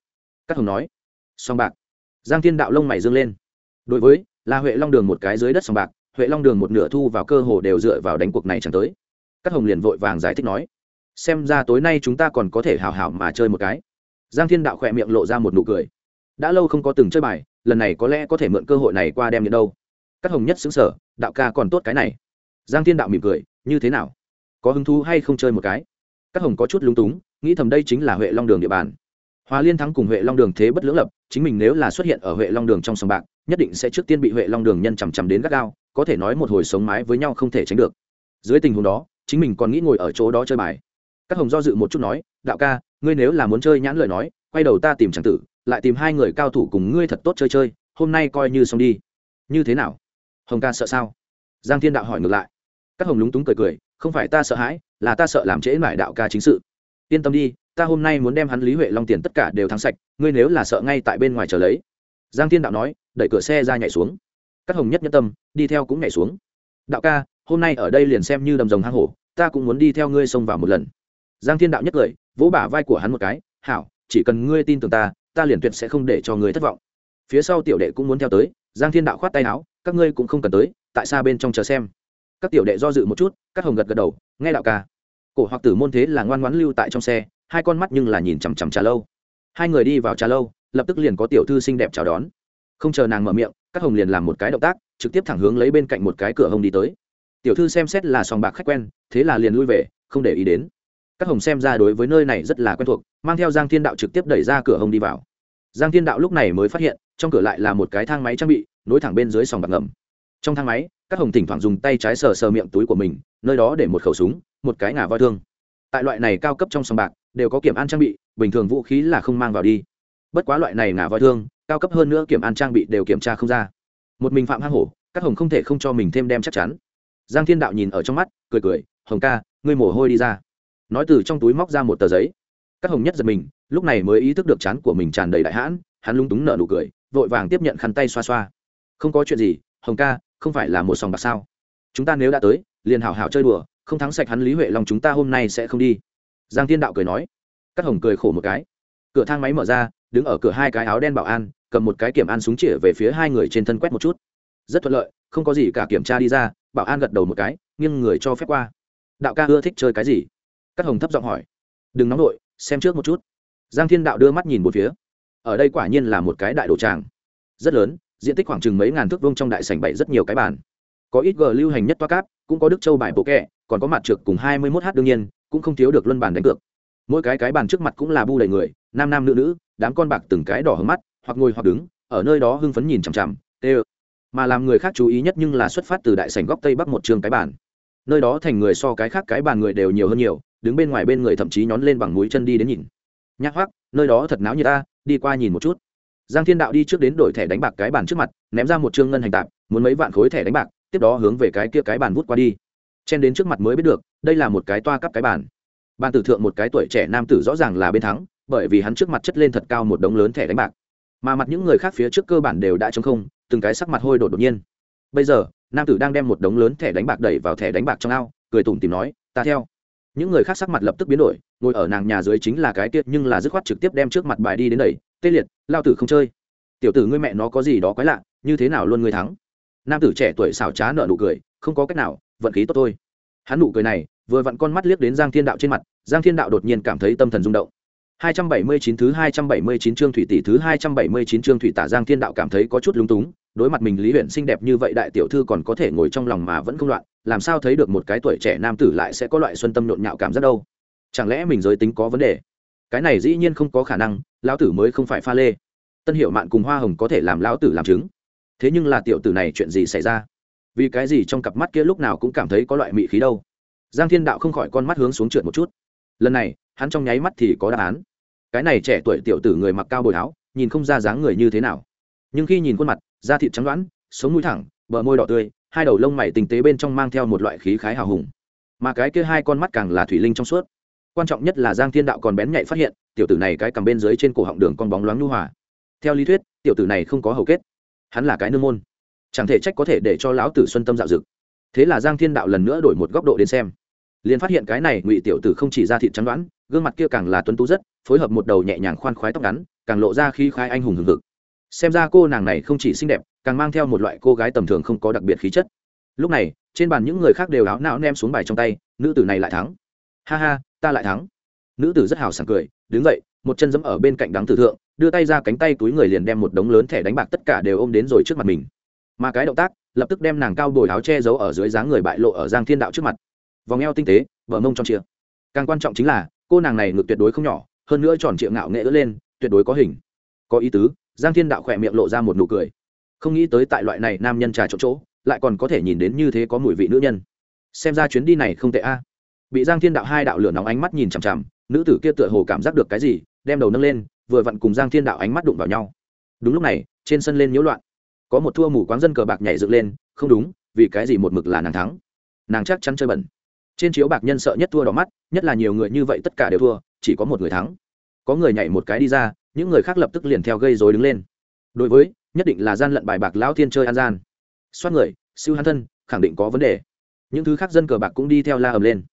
Các hồng nói, sòng bạc. Giang thiên đạo lông mày dương lên. Đối với, là huệ long đường một cái dưới đất sòng bạc, huệ long đường một nửa thu vào cơ hồ đều dựa vào đánh cuộc này chẳng tới. Các hồng liền vội vàng giải thích nói, xem ra tối nay chúng ta còn có thể hào hảo mà chơi một cái. Giang thiên đạo khỏe miệng lộ ra một nụ cười. Đã lâu không có từng chơi bài, lần này có lẽ có thể mượn cơ hội này qua đem đến đâu. Các hồng nhất xứng sở đạo ca còn tốt cái này giang thiên đạo mỉm cười, như thế nào? Có hứng thú hay không chơi một cái? Các hồng có chút lúng túng, nghĩ thầm đây chính là huệ long đường địa bàn. Hòa liên thắng cùng huệ long đường thế bất lưỡng lập, chính mình nếu là xuất hiện ở huệ long đường trong sòng bạc, nhất định sẽ trước tiên bị huệ long đường nhân chằm chằm đến gắt gao, có thể nói một hồi sống mái với nhau không thể tránh được. Dưới tình huống đó, chính mình còn nghĩ ngồi ở chỗ đó chơi bài. Các hồng do dự một chút nói, đạo ca, ngươi nếu là muốn chơi nhãn lời nói, quay đầu ta tìm tràng tử, lại tìm hai người cao thủ cùng ngươi thật tốt chơi chơi, hôm nay coi như xong đi. Như thế nào? Hồng ca sợ sao? Giang thiên đạo hỏi ngược lại các hồng lúng túng cười cười, không phải ta sợ hãi, là ta sợ làm trễ mải đạo ca chính sự. Yên tâm đi, ta hôm nay muốn đem hắn lý huệ long tiền tất cả đều thắng sạch, ngươi nếu là sợ ngay tại bên ngoài chờ lấy. Giang thiên đạo nói, đẩy cửa xe ra nhảy xuống. Các hồng nhất nhất tâm, đi theo cũng nhảy xuống. Đạo ca, hôm nay ở đây liền xem như đầm rồng hang hổ, ta cũng muốn đi theo ngươi xông vào một lần. Giang thiên đạo nhất cười, vỗ bả vai của hắn một cái, hảo, chỉ cần ngươi tin tưởng ta ta liền tuyệt sẽ không để cho ngươi thất vọng. Phía sau tiểu đệ cũng muốn theo tới, giang thiên đạo khoát tay áo, các ngươi cũng không cần tới, tại sao bên trong chờ xem các tiểu đệ do dự một chút, các hồng gật gật đầu, nghe đạo ca. Cổ hoặc tử môn thế là ngoan ngoãn lưu tại trong xe, hai con mắt nhưng là nhìn chằm chằm trà lâu. Hai người đi vào trà lâu, lập tức liền có tiểu thư xinh đẹp chào đón. Không chờ nàng mở miệng, các hồng liền làm một cái động tác, trực tiếp thẳng hướng lấy bên cạnh một cái cửa hồng đi tới. Tiểu thư xem xét là sòng bạc khách quen, thế là liền lui về, không để ý đến. Các hồng xem ra đối với nơi này rất là quen thuộc, mang theo giang thiên đạo trực tiếp đẩy ra cửa hồng đi vào. Giang thiên đạo lúc này mới phát hiện, trong cửa lại là một cái thang máy trang bị, nối thẳng bên dưới sòng bạc ngầm. Trong thang máy các hồng thỉnh thoảng dùng tay trái sờ sờ miệng túi của mình, nơi đó để một khẩu súng, một cái ngà voi thương. Tại loại này cao cấp trong sòng bạc, đều có kiểm an trang bị, bình thường vũ khí là không mang vào đi. Bất quá loại này ngà voi thương, cao cấp hơn nữa kiểm an trang bị đều kiểm tra không ra. Một mình phạm hang hổ, các hồng không thể không cho mình thêm đem chắc chắn. Giang thiên đạo nhìn ở trong mắt, cười cười, hồng ca, ngươi mồ hôi đi ra. Nói từ trong túi móc ra một tờ giấy. Các hồng nhất giật mình, lúc này mới ý thức được chán của mình tràn đầy đại hãn, hắn lung túng nở nụ cười, vội vàng tiếp nhận khăn tay xoa xoa. Không có chuyện gì, hồng ca không phải là một sòng bạc sao? Chúng ta nếu đã tới, liền hảo hảo chơi đùa, không thắng sạch hắn lý huệ lòng chúng ta hôm nay sẽ không đi. Giang thiên đạo cười nói. Các hồng cười khổ một cái. Cửa thang máy mở ra, đứng ở cửa hai cái áo đen bảo an, cầm một cái kiểm an súng chĩa về phía hai người trên thân quét một chút. Rất thuận lợi, không có gì cả kiểm tra đi ra, bảo an gật đầu một cái, nghiêng người cho phép qua. Đạo ca ưa thích chơi cái gì? Các hồng thấp giọng hỏi. Đừng nóng nổi xem trước một chút. Giang thiên đạo đưa mắt nhìn một phía. Ở đây quả nhiên là một cái đại đồ tràng. Rất lớn diện tích khoảng chừng mấy ngàn thước vuông trong đại sảnh bày rất nhiều cái bàn. Có ít gờ lưu hành nhất toa cáp, cũng có đức châu bài bộ kẹ, còn có mặt trượt cùng hai mươi mốt h đương nhiên, cũng không thiếu được luân bàn đánh cược. Mỗi cái cái bàn trước mặt cũng là bu đầy người, nam nam nữ nữ, đám con bạc từng cái đỏ hứng mắt, hoặc ngồi hoặc đứng, ở nơi đó hưng phấn nhìn chằm chằm, tê mà làm người khác chú ý nhất nhưng là xuất phát từ đại sảnh góc tây bắc một trường cái bàn. Nơi đó thành người so cái khác cái bàn người đều nhiều hơn nhiều, đứng bên ngoài bên người thậm chí nhón lên bằng mũi chân đi đến nhìn. Nhắc hoắc, nơi đó thật náo như ta, đi qua nhìn một chút giang thiên đạo đi trước đến đổi thẻ đánh bạc cái bàn trước mặt, ném ra một chương ngân hành tạp, muốn mấy vạn khối thẻ đánh bạc, tiếp đó hướng về cái kia cái bàn vút qua đi. Chen đến trước mặt mới biết được, đây là một cái toa cắp cái bàn. Bàn tử thượng một cái tuổi trẻ nam tử rõ ràng là bên thắng, bởi vì hắn trước mặt chất lên thật cao một đống lớn thẻ đánh bạc. Mà mặt những người khác phía trước cơ bản đều đã trống không, từng cái sắc mặt hôi đột đột nhiên. Bây giờ, nam tử đang đem một đống lớn thẻ đánh bạc đẩy vào thẻ đánh bạc trong ao, cười tủm tìm nói, ta theo những người khác sắc mặt lập tức biến đổi ngồi ở nàng nhà dưới chính là cái tiết nhưng là dứt khoát trực tiếp đem trước mặt bài đi đến đẩy tê liệt lao tử không chơi. Tiểu tử ngươi mẹ nó có gì đó quái lạ như thế nào luôn ngươi thắng? Nam tử trẻ tuổi xảo trá nợ nụ cười không có cách nào vận khí tốt thôi. Hắn nụ cười này vừa vặn con mắt liếc đến giang thiên đạo trên mặt giang thiên đạo đột nhiên cảm thấy tâm thần rung động. 279 thứ 279 chương thủy tỷ thứ 279 chương thủy tả Giang Thiên Đạo cảm thấy có chút lúng túng, đối mặt mình Lý Huyền xinh đẹp như vậy đại tiểu thư còn có thể ngồi trong lòng mà vẫn không loạn, làm sao thấy được một cái tuổi trẻ nam tử lại sẽ có loại xuân tâm nhộn nhạo cảm giác đâu? Chẳng lẽ mình giới tính có vấn đề? cái này dĩ nhiên không có khả năng, lão tử mới không phải pha lê. Tân hiệu mạn cùng hoa hồng có thể làm lão tử làm chứng. Thế nhưng là tiểu tử này chuyện gì xảy ra? Vì cái gì trong cặp mắt kia lúc nào cũng cảm thấy có loại mị khí đâu? Giang thiên đạo không khỏi con mắt hướng xuống trượt một chút. Lần này, hắn trong nháy mắt thì có đáp án. Cái này trẻ tuổi tiểu tử người mặc cao bồi áo, nhìn không ra dáng người như thế nào. Nhưng khi nhìn khuôn mặt, da thịt trắng đoán sống mũi thẳng, bờ môi đỏ tươi hai đầu lông mày tinh tế bên trong mang theo một loại khí khái hào hùng. Mà cái kia hai con mắt càng là thủy linh trong suốt. Quan trọng nhất là giang thiên đạo còn bén nhạy phát hiện, tiểu tử này cái cầm bên dưới trên cổ họng đường con bóng loáng nhu hòa. Theo lý thuyết, tiểu tử này không có hầu kết. Hắn là cái nương môn. Chẳng thể trách có thể để cho lão tử xuân tâm dạo dực. Thế là giang thiên đạo lần nữa đổi một góc độ đến xem. Liền phát hiện cái này ngụy tiểu tử không chỉ ra thịt trắng đoán, gương mặt kia càng là tuấn tú rất, phối hợp một đầu nhẹ nhàng khoan khoái tóc ngắn, càng lộ ra khi khai anh hùng hừng hực. Xem ra cô nàng này không chỉ xinh đẹp càng mang theo một loại cô gái tầm thường không có đặc biệt khí chất. Lúc này, trên bàn những người khác đều áo não nem xuống bài trong tay, nữ tử này lại thắng. Ha ha, ta lại thắng. Nữ tử rất hào sảng cười, đứng dậy, một chân dẫm ở bên cạnh đắng tử thượng, đưa tay ra cánh tay túi người liền đem một đống lớn thẻ đánh bạc tất cả đều ôm đến rồi trước mặt mình. Mà cái động tác, lập tức đem nàng cao bồi áo che giấu ở dưới dáng người bại lộ ở giang thiên đạo trước mặt. Vòng eo tinh tế, vợ mông tròn trịa càng quan trọng chính là, cô nàng này ngực tuyệt đối không nhỏ, hơn nữa tròn trịa ngạo nghệ ớt lên, tuyệt đối có hình. Có ý tứ, giang thiên đạo khỏe miệng lộ ra một nụ cười không nghĩ tới tại loại này nam nhân trà chỗ chỗ, lại còn có thể nhìn đến như thế có mùi vị nữ nhân. Xem ra chuyến đi này không tệ a. Bị giang thiên đạo hai đạo lửa nóng ánh mắt nhìn chằm chằm, nữ tử kia tựa hồ cảm giác được cái gì, đem đầu nâng lên, vừa vặn cùng giang thiên đạo ánh mắt đụng vào nhau. Đúng lúc này, trên sân lên nhiễu loạn. Có một thua mù quáng dân cờ bạc nhảy dựng lên, không đúng, vì cái gì một mực là nàng thắng. Nàng chắc chắn chơi bẩn. Trên chiếu bạc nhân sợ nhất thua đỏ mắt, nhất là nhiều người như vậy tất cả đều thua, chỉ có một người thắng. Có người nhảy một cái đi ra, những người khác lập tức liền theo gây dối đứng lên đối với, nhất định là gian lận bài bạc lão thiên chơi an gian. Xoát người, siêu hắn thân, khẳng định có vấn đề. Những thứ khác dân cờ bạc cũng đi theo la ầm lên.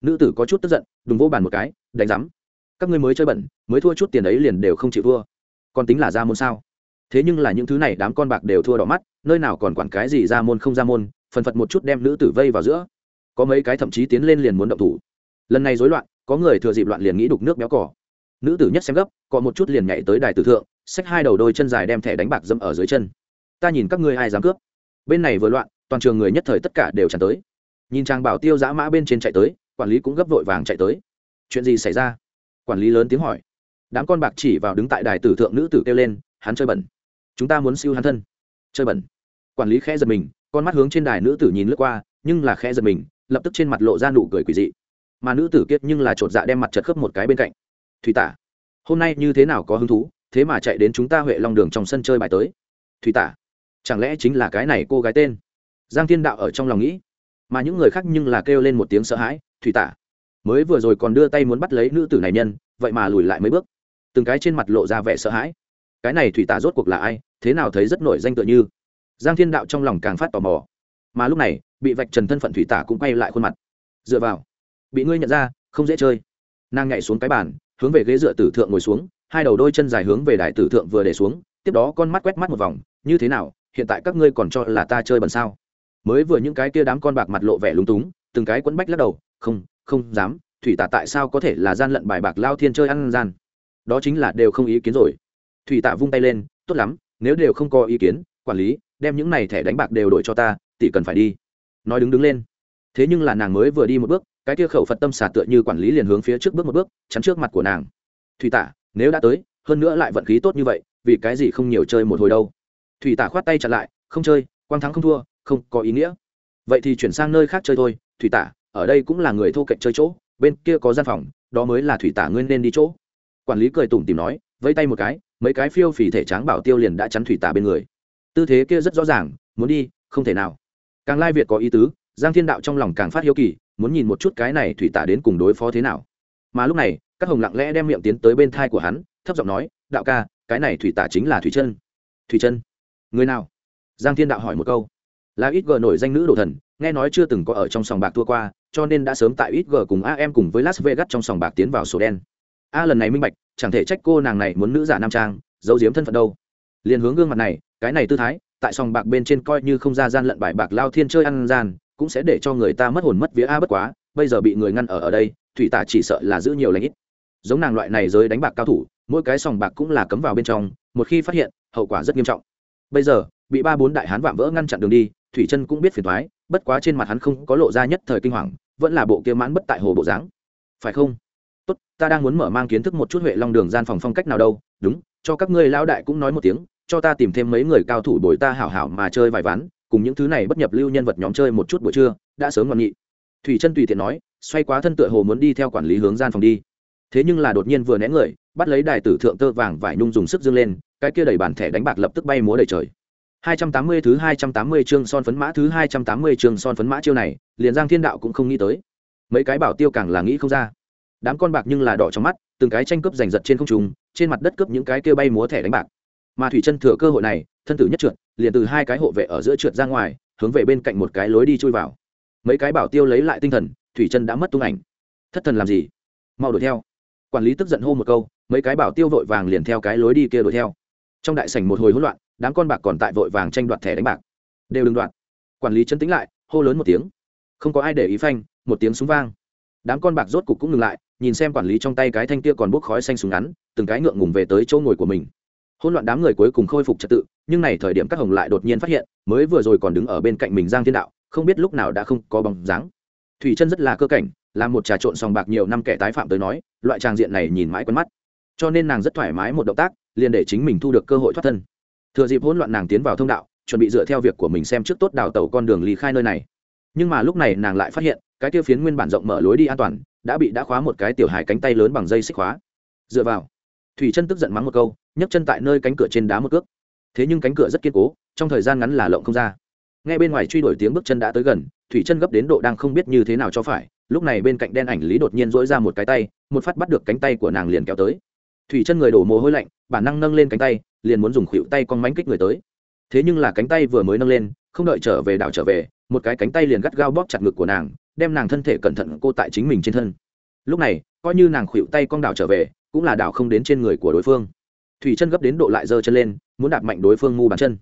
Nữ tử có chút tức giận, đùng vô bàn một cái, đánh rắm các ngươi mới chơi bẩn, mới thua chút tiền ấy liền đều không chịu thua. Còn tính là ra môn sao? Thế nhưng là những thứ này đám con bạc đều thua đỏ mắt, nơi nào còn quản cái gì ra môn không ra môn, phần phật một chút đem nữ tử vây vào giữa. Có mấy cái thậm chí tiến lên liền muốn động thủ. Lần này rối loạn, có người thừa dịp loạn liền nghĩ đục nước béo cỏ nữ tử nhất xem gấp, có một chút liền nhảy tới đài tử thượng xách hai đầu đôi chân dài đem thẻ đánh bạc dâm ở dưới chân. Ta nhìn các ngươi ai dám cướp. Bên này vừa loạn, toàn trường người nhất thời tất cả đều tràn tới. Nhìn trang bảo tiêu giã mã bên trên chạy tới, quản lý cũng gấp vội vàng chạy tới. Chuyện gì xảy ra? Quản lý lớn tiếng hỏi. Đám con bạc chỉ vào đứng tại đài tử thượng nữ tử kêu lên, hắn chơi bẩn. Chúng ta muốn siêu hắn thân. Chơi bẩn. Quản lý khẽ giật mình, con mắt hướng trên đài nữ tử nhìn lướt qua, nhưng là khẽ giật mình, lập tức trên mặt lộ ra nụ cười quỷ dị. Mà nữ tử kiệt nhưng là chột dạ đem mặt chật khớp một cái bên cạnh. Thủy tả, hôm nay như thế nào có hứng thú? Thế mà chạy đến chúng ta huệ long đường trong sân chơi bài tới. Thủy tả, chẳng lẽ chính là cái này cô gái tên? Giang thiên đạo ở trong lòng nghĩ, mà những người khác nhưng là kêu lên một tiếng sợ hãi, thủy tả, mới vừa rồi còn đưa tay muốn bắt lấy nữ tử này nhân, vậy mà lùi lại mấy bước. Từng cái trên mặt lộ ra vẻ sợ hãi. Cái này thủy tả rốt cuộc là ai? Thế nào thấy rất nổi danh tựa như? Giang thiên đạo trong lòng càng phát tò mò. Mà lúc này, bị vạch trần thân phận thủy tả cũng quay lại khuôn mặt. Dựa vào, bị ngươi nhận ra, không dễ chơi. Nàng nhảy xuống cái bàn, hướng về ghế dựa tử thượng ngồi xuống hai đầu đôi chân dài hướng về đại tử thượng vừa để xuống, tiếp đó con mắt quét mắt một vòng, như thế nào, hiện tại các ngươi còn cho là ta chơi bẩn sao? Mới vừa những cái kia đám con bạc mặt lộ vẻ lúng túng, từng cái quấn bách lắc đầu, không không dám, thủy tả tại sao có thể là gian lận bài bạc lao thiên chơi ăn gian? Đó chính là đều không ý kiến rồi. Thủy tạ vung tay lên, tốt lắm, nếu đều không có ý kiến, quản lý, đem những này thẻ đánh bạc đều đổi cho ta, tỷ cần phải đi. Nói đứng đứng lên. Thế nhưng là nàng mới vừa đi một bước, cái kia khẩu phật tâm xả tựa như quản lý liền hướng phía trước bước một bước, chắn trước mặt của nàng. Thủy tả nếu đã tới, hơn nữa lại vận khí tốt như vậy, vì cái gì không nhiều chơi một hồi đâu? Thủy tả khoát tay chặt lại, không chơi, quang thắng không thua, không có ý nghĩa. Vậy thì chuyển sang nơi khác chơi thôi, thủy tả, ở đây cũng là người thô cạnh chơi chỗ, bên kia có gian phòng, đó mới là thủy tả nguyên nên đi chỗ. Quản lý cười tủm tìm nói, vẫy tay một cái, mấy cái phiêu phì thể tráng bảo tiêu liền đã chắn thủy tả bên người. Tư thế kia rất rõ ràng, muốn đi, không thể nào. Càng lai việt có ý tứ, giang thiên đạo trong lòng càng phát hiếu kỳ, muốn nhìn một chút cái này thủy tả đến cùng đối phó thế nào. Mà lúc này các hồng lặng lẽ đem miệng tiến tới bên thai của hắn, thấp giọng nói, đạo ca, cái này thủy tả chính là thủy chân. Thủy chân? Người nào? Giang thiên đạo hỏi một câu. Là ít g nổi danh nữ đồ thần, nghe nói chưa từng có ở trong sòng bạc thua qua, cho nên đã sớm tại ít g cùng a em cùng với las vegas trong sòng bạc tiến vào sổ đen. A, lần này minh bạch, chẳng thể trách cô nàng này muốn nữ giả nam trang, giấu giếm thân phận đâu. Liền hướng gương mặt này, cái này tư thái, tại sòng bạc bên trên coi như không ra gian lận bài bạc lao thiên chơi ăn gian, cũng sẽ để cho người ta mất hồn mất vía a bất quá, bây giờ bị người ngăn ở ở đây, thủy tả chỉ sợ là giữ nhiều lãnh ít giống nàng loại này giới đánh bạc cao thủ, mỗi cái sòng bạc cũng là cấm vào bên trong, một khi phát hiện, hậu quả rất nghiêm trọng. Bây giờ, bị ba bốn đại hán vạm vỡ ngăn chặn đường đi, thủy chân cũng biết phiền thoái bất quá trên mặt hắn không có lộ ra nhất thời kinh hoàng, vẫn là bộ kia mãn bất tại hồ bộ dáng. Phải không? Tốt, ta đang muốn mở mang kiến thức một chút huệ long đường gian phòng phong cách nào đâu. Đúng, cho các ngươi lão đại cũng nói một tiếng, cho ta tìm thêm mấy người cao thủ bồi ta hảo hảo mà chơi vài ván, cùng những thứ này bất nhập lưu nhân vật nhóm chơi một chút buổi trưa, đã sớm ngoan nghị thủy chân tùy tiện nói, xoay quá thân tựa hồ muốn đi theo quản lý hướng gian phòng đi thế nhưng là đột nhiên vừa né người bắt lấy đài tử thượng tơ vàng vải nhung dùng sức dương lên cái kia đầy bàn thẻ đánh bạc lập tức bay múa đầy trời 280 thứ 280 chương son phấn mã thứ 280 chương son phấn mã chiêu này, liền Giang Thiên Đạo cũng không nghĩ tới. Mấy cái bảo tiêu càng là nghĩ không ra. Đám con bạc nhưng là đỏ trong mắt, từng cái tranh cướp giành giật trên không trung, trên mặt đất cướp những cái kia bay múa thẻ đánh bạc. Mà Thủy Chân thừa cơ hội này, thân tử nhất trượt, liền từ hai cái hộ vệ ở giữa trượt ra ngoài, hướng về bên cạnh một cái lối đi chui vào. Mấy cái bảo tiêu lấy lại tinh thần, Thủy Chân đã mất tung ảnh. Thất thần làm gì? Mau đuổi theo. Quản lý tức giận hô một câu, mấy cái bảo tiêu vội vàng liền theo cái lối đi kia đuổi theo. Trong đại sảnh một hồi hỗn loạn, đám con bạc còn tại vội vàng tranh đoạt thẻ đánh bạc. Đều đừng đoạt. Quản lý chân tính lại hô lớn một tiếng. Không có ai để ý phanh một tiếng súng vang. Đám con bạc rốt cục cũng ngừng lại nhìn xem quản lý trong tay cái thanh kia còn bốc khói xanh súng ngắn từng cái ngượng ngùng về tới chỗ ngồi của mình. Hỗn loạn đám người cuối cùng khôi phục trật tự nhưng này thời điểm các hồng lại đột nhiên phát hiện mới vừa rồi còn đứng ở bên cạnh mình giang thiên đạo không biết lúc nào đã không có bóng dáng. Thủy chân rất là cơ cảnh là một trà trộn sòng bạc nhiều năm kẻ tái phạm tới nói, loại trang diện này nhìn mãi quen mắt. Cho nên nàng rất thoải mái một động tác, liền để chính mình thu được cơ hội thoát thân. Thừa dịp hỗn loạn nàng tiến vào thông đạo, chuẩn bị dựa theo việc của mình xem trước tốt đào tàu con đường ly khai nơi này. Nhưng mà lúc này nàng lại phát hiện, cái tiêu phiến nguyên bản rộng mở lối đi an toàn, đã bị đã khóa một cái tiểu hài cánh tay lớn bằng dây xích khóa. Dựa vào, thủy chân tức giận mắng một câu, nhấc chân tại nơi cánh cửa trên đá một cước. Thế nhưng cánh cửa rất kiên cố, trong thời gian ngắn là lộng không ra. Ngay bên ngoài truy đuổi tiếng bước chân đã tới gần, thủy chân gấp đến độ đang không biết như thế nào cho phải lúc này bên cạnh đen ảnh lý đột nhiên dỗi ra một cái tay, một phát bắt được cánh tay của nàng liền kéo tới. Thủy chân người đổ mồ hôi lạnh, bản năng nâng lên cánh tay, liền muốn dùng khuỷu tay con mánh kích người tới. Thế nhưng là cánh tay vừa mới nâng lên, không đợi trở về đảo trở về, một cái cánh tay liền gắt gao bóp chặt ngực của nàng, đem nàng thân thể cẩn thận cô tại chính mình trên thân. Lúc này, coi như nàng khuỵu tay con đảo trở về, cũng là đảo không đến trên người của đối phương. Thủy chân gấp đến độ lại giơ chân lên, muốn đạp mạnh đối phương mu bàn chân.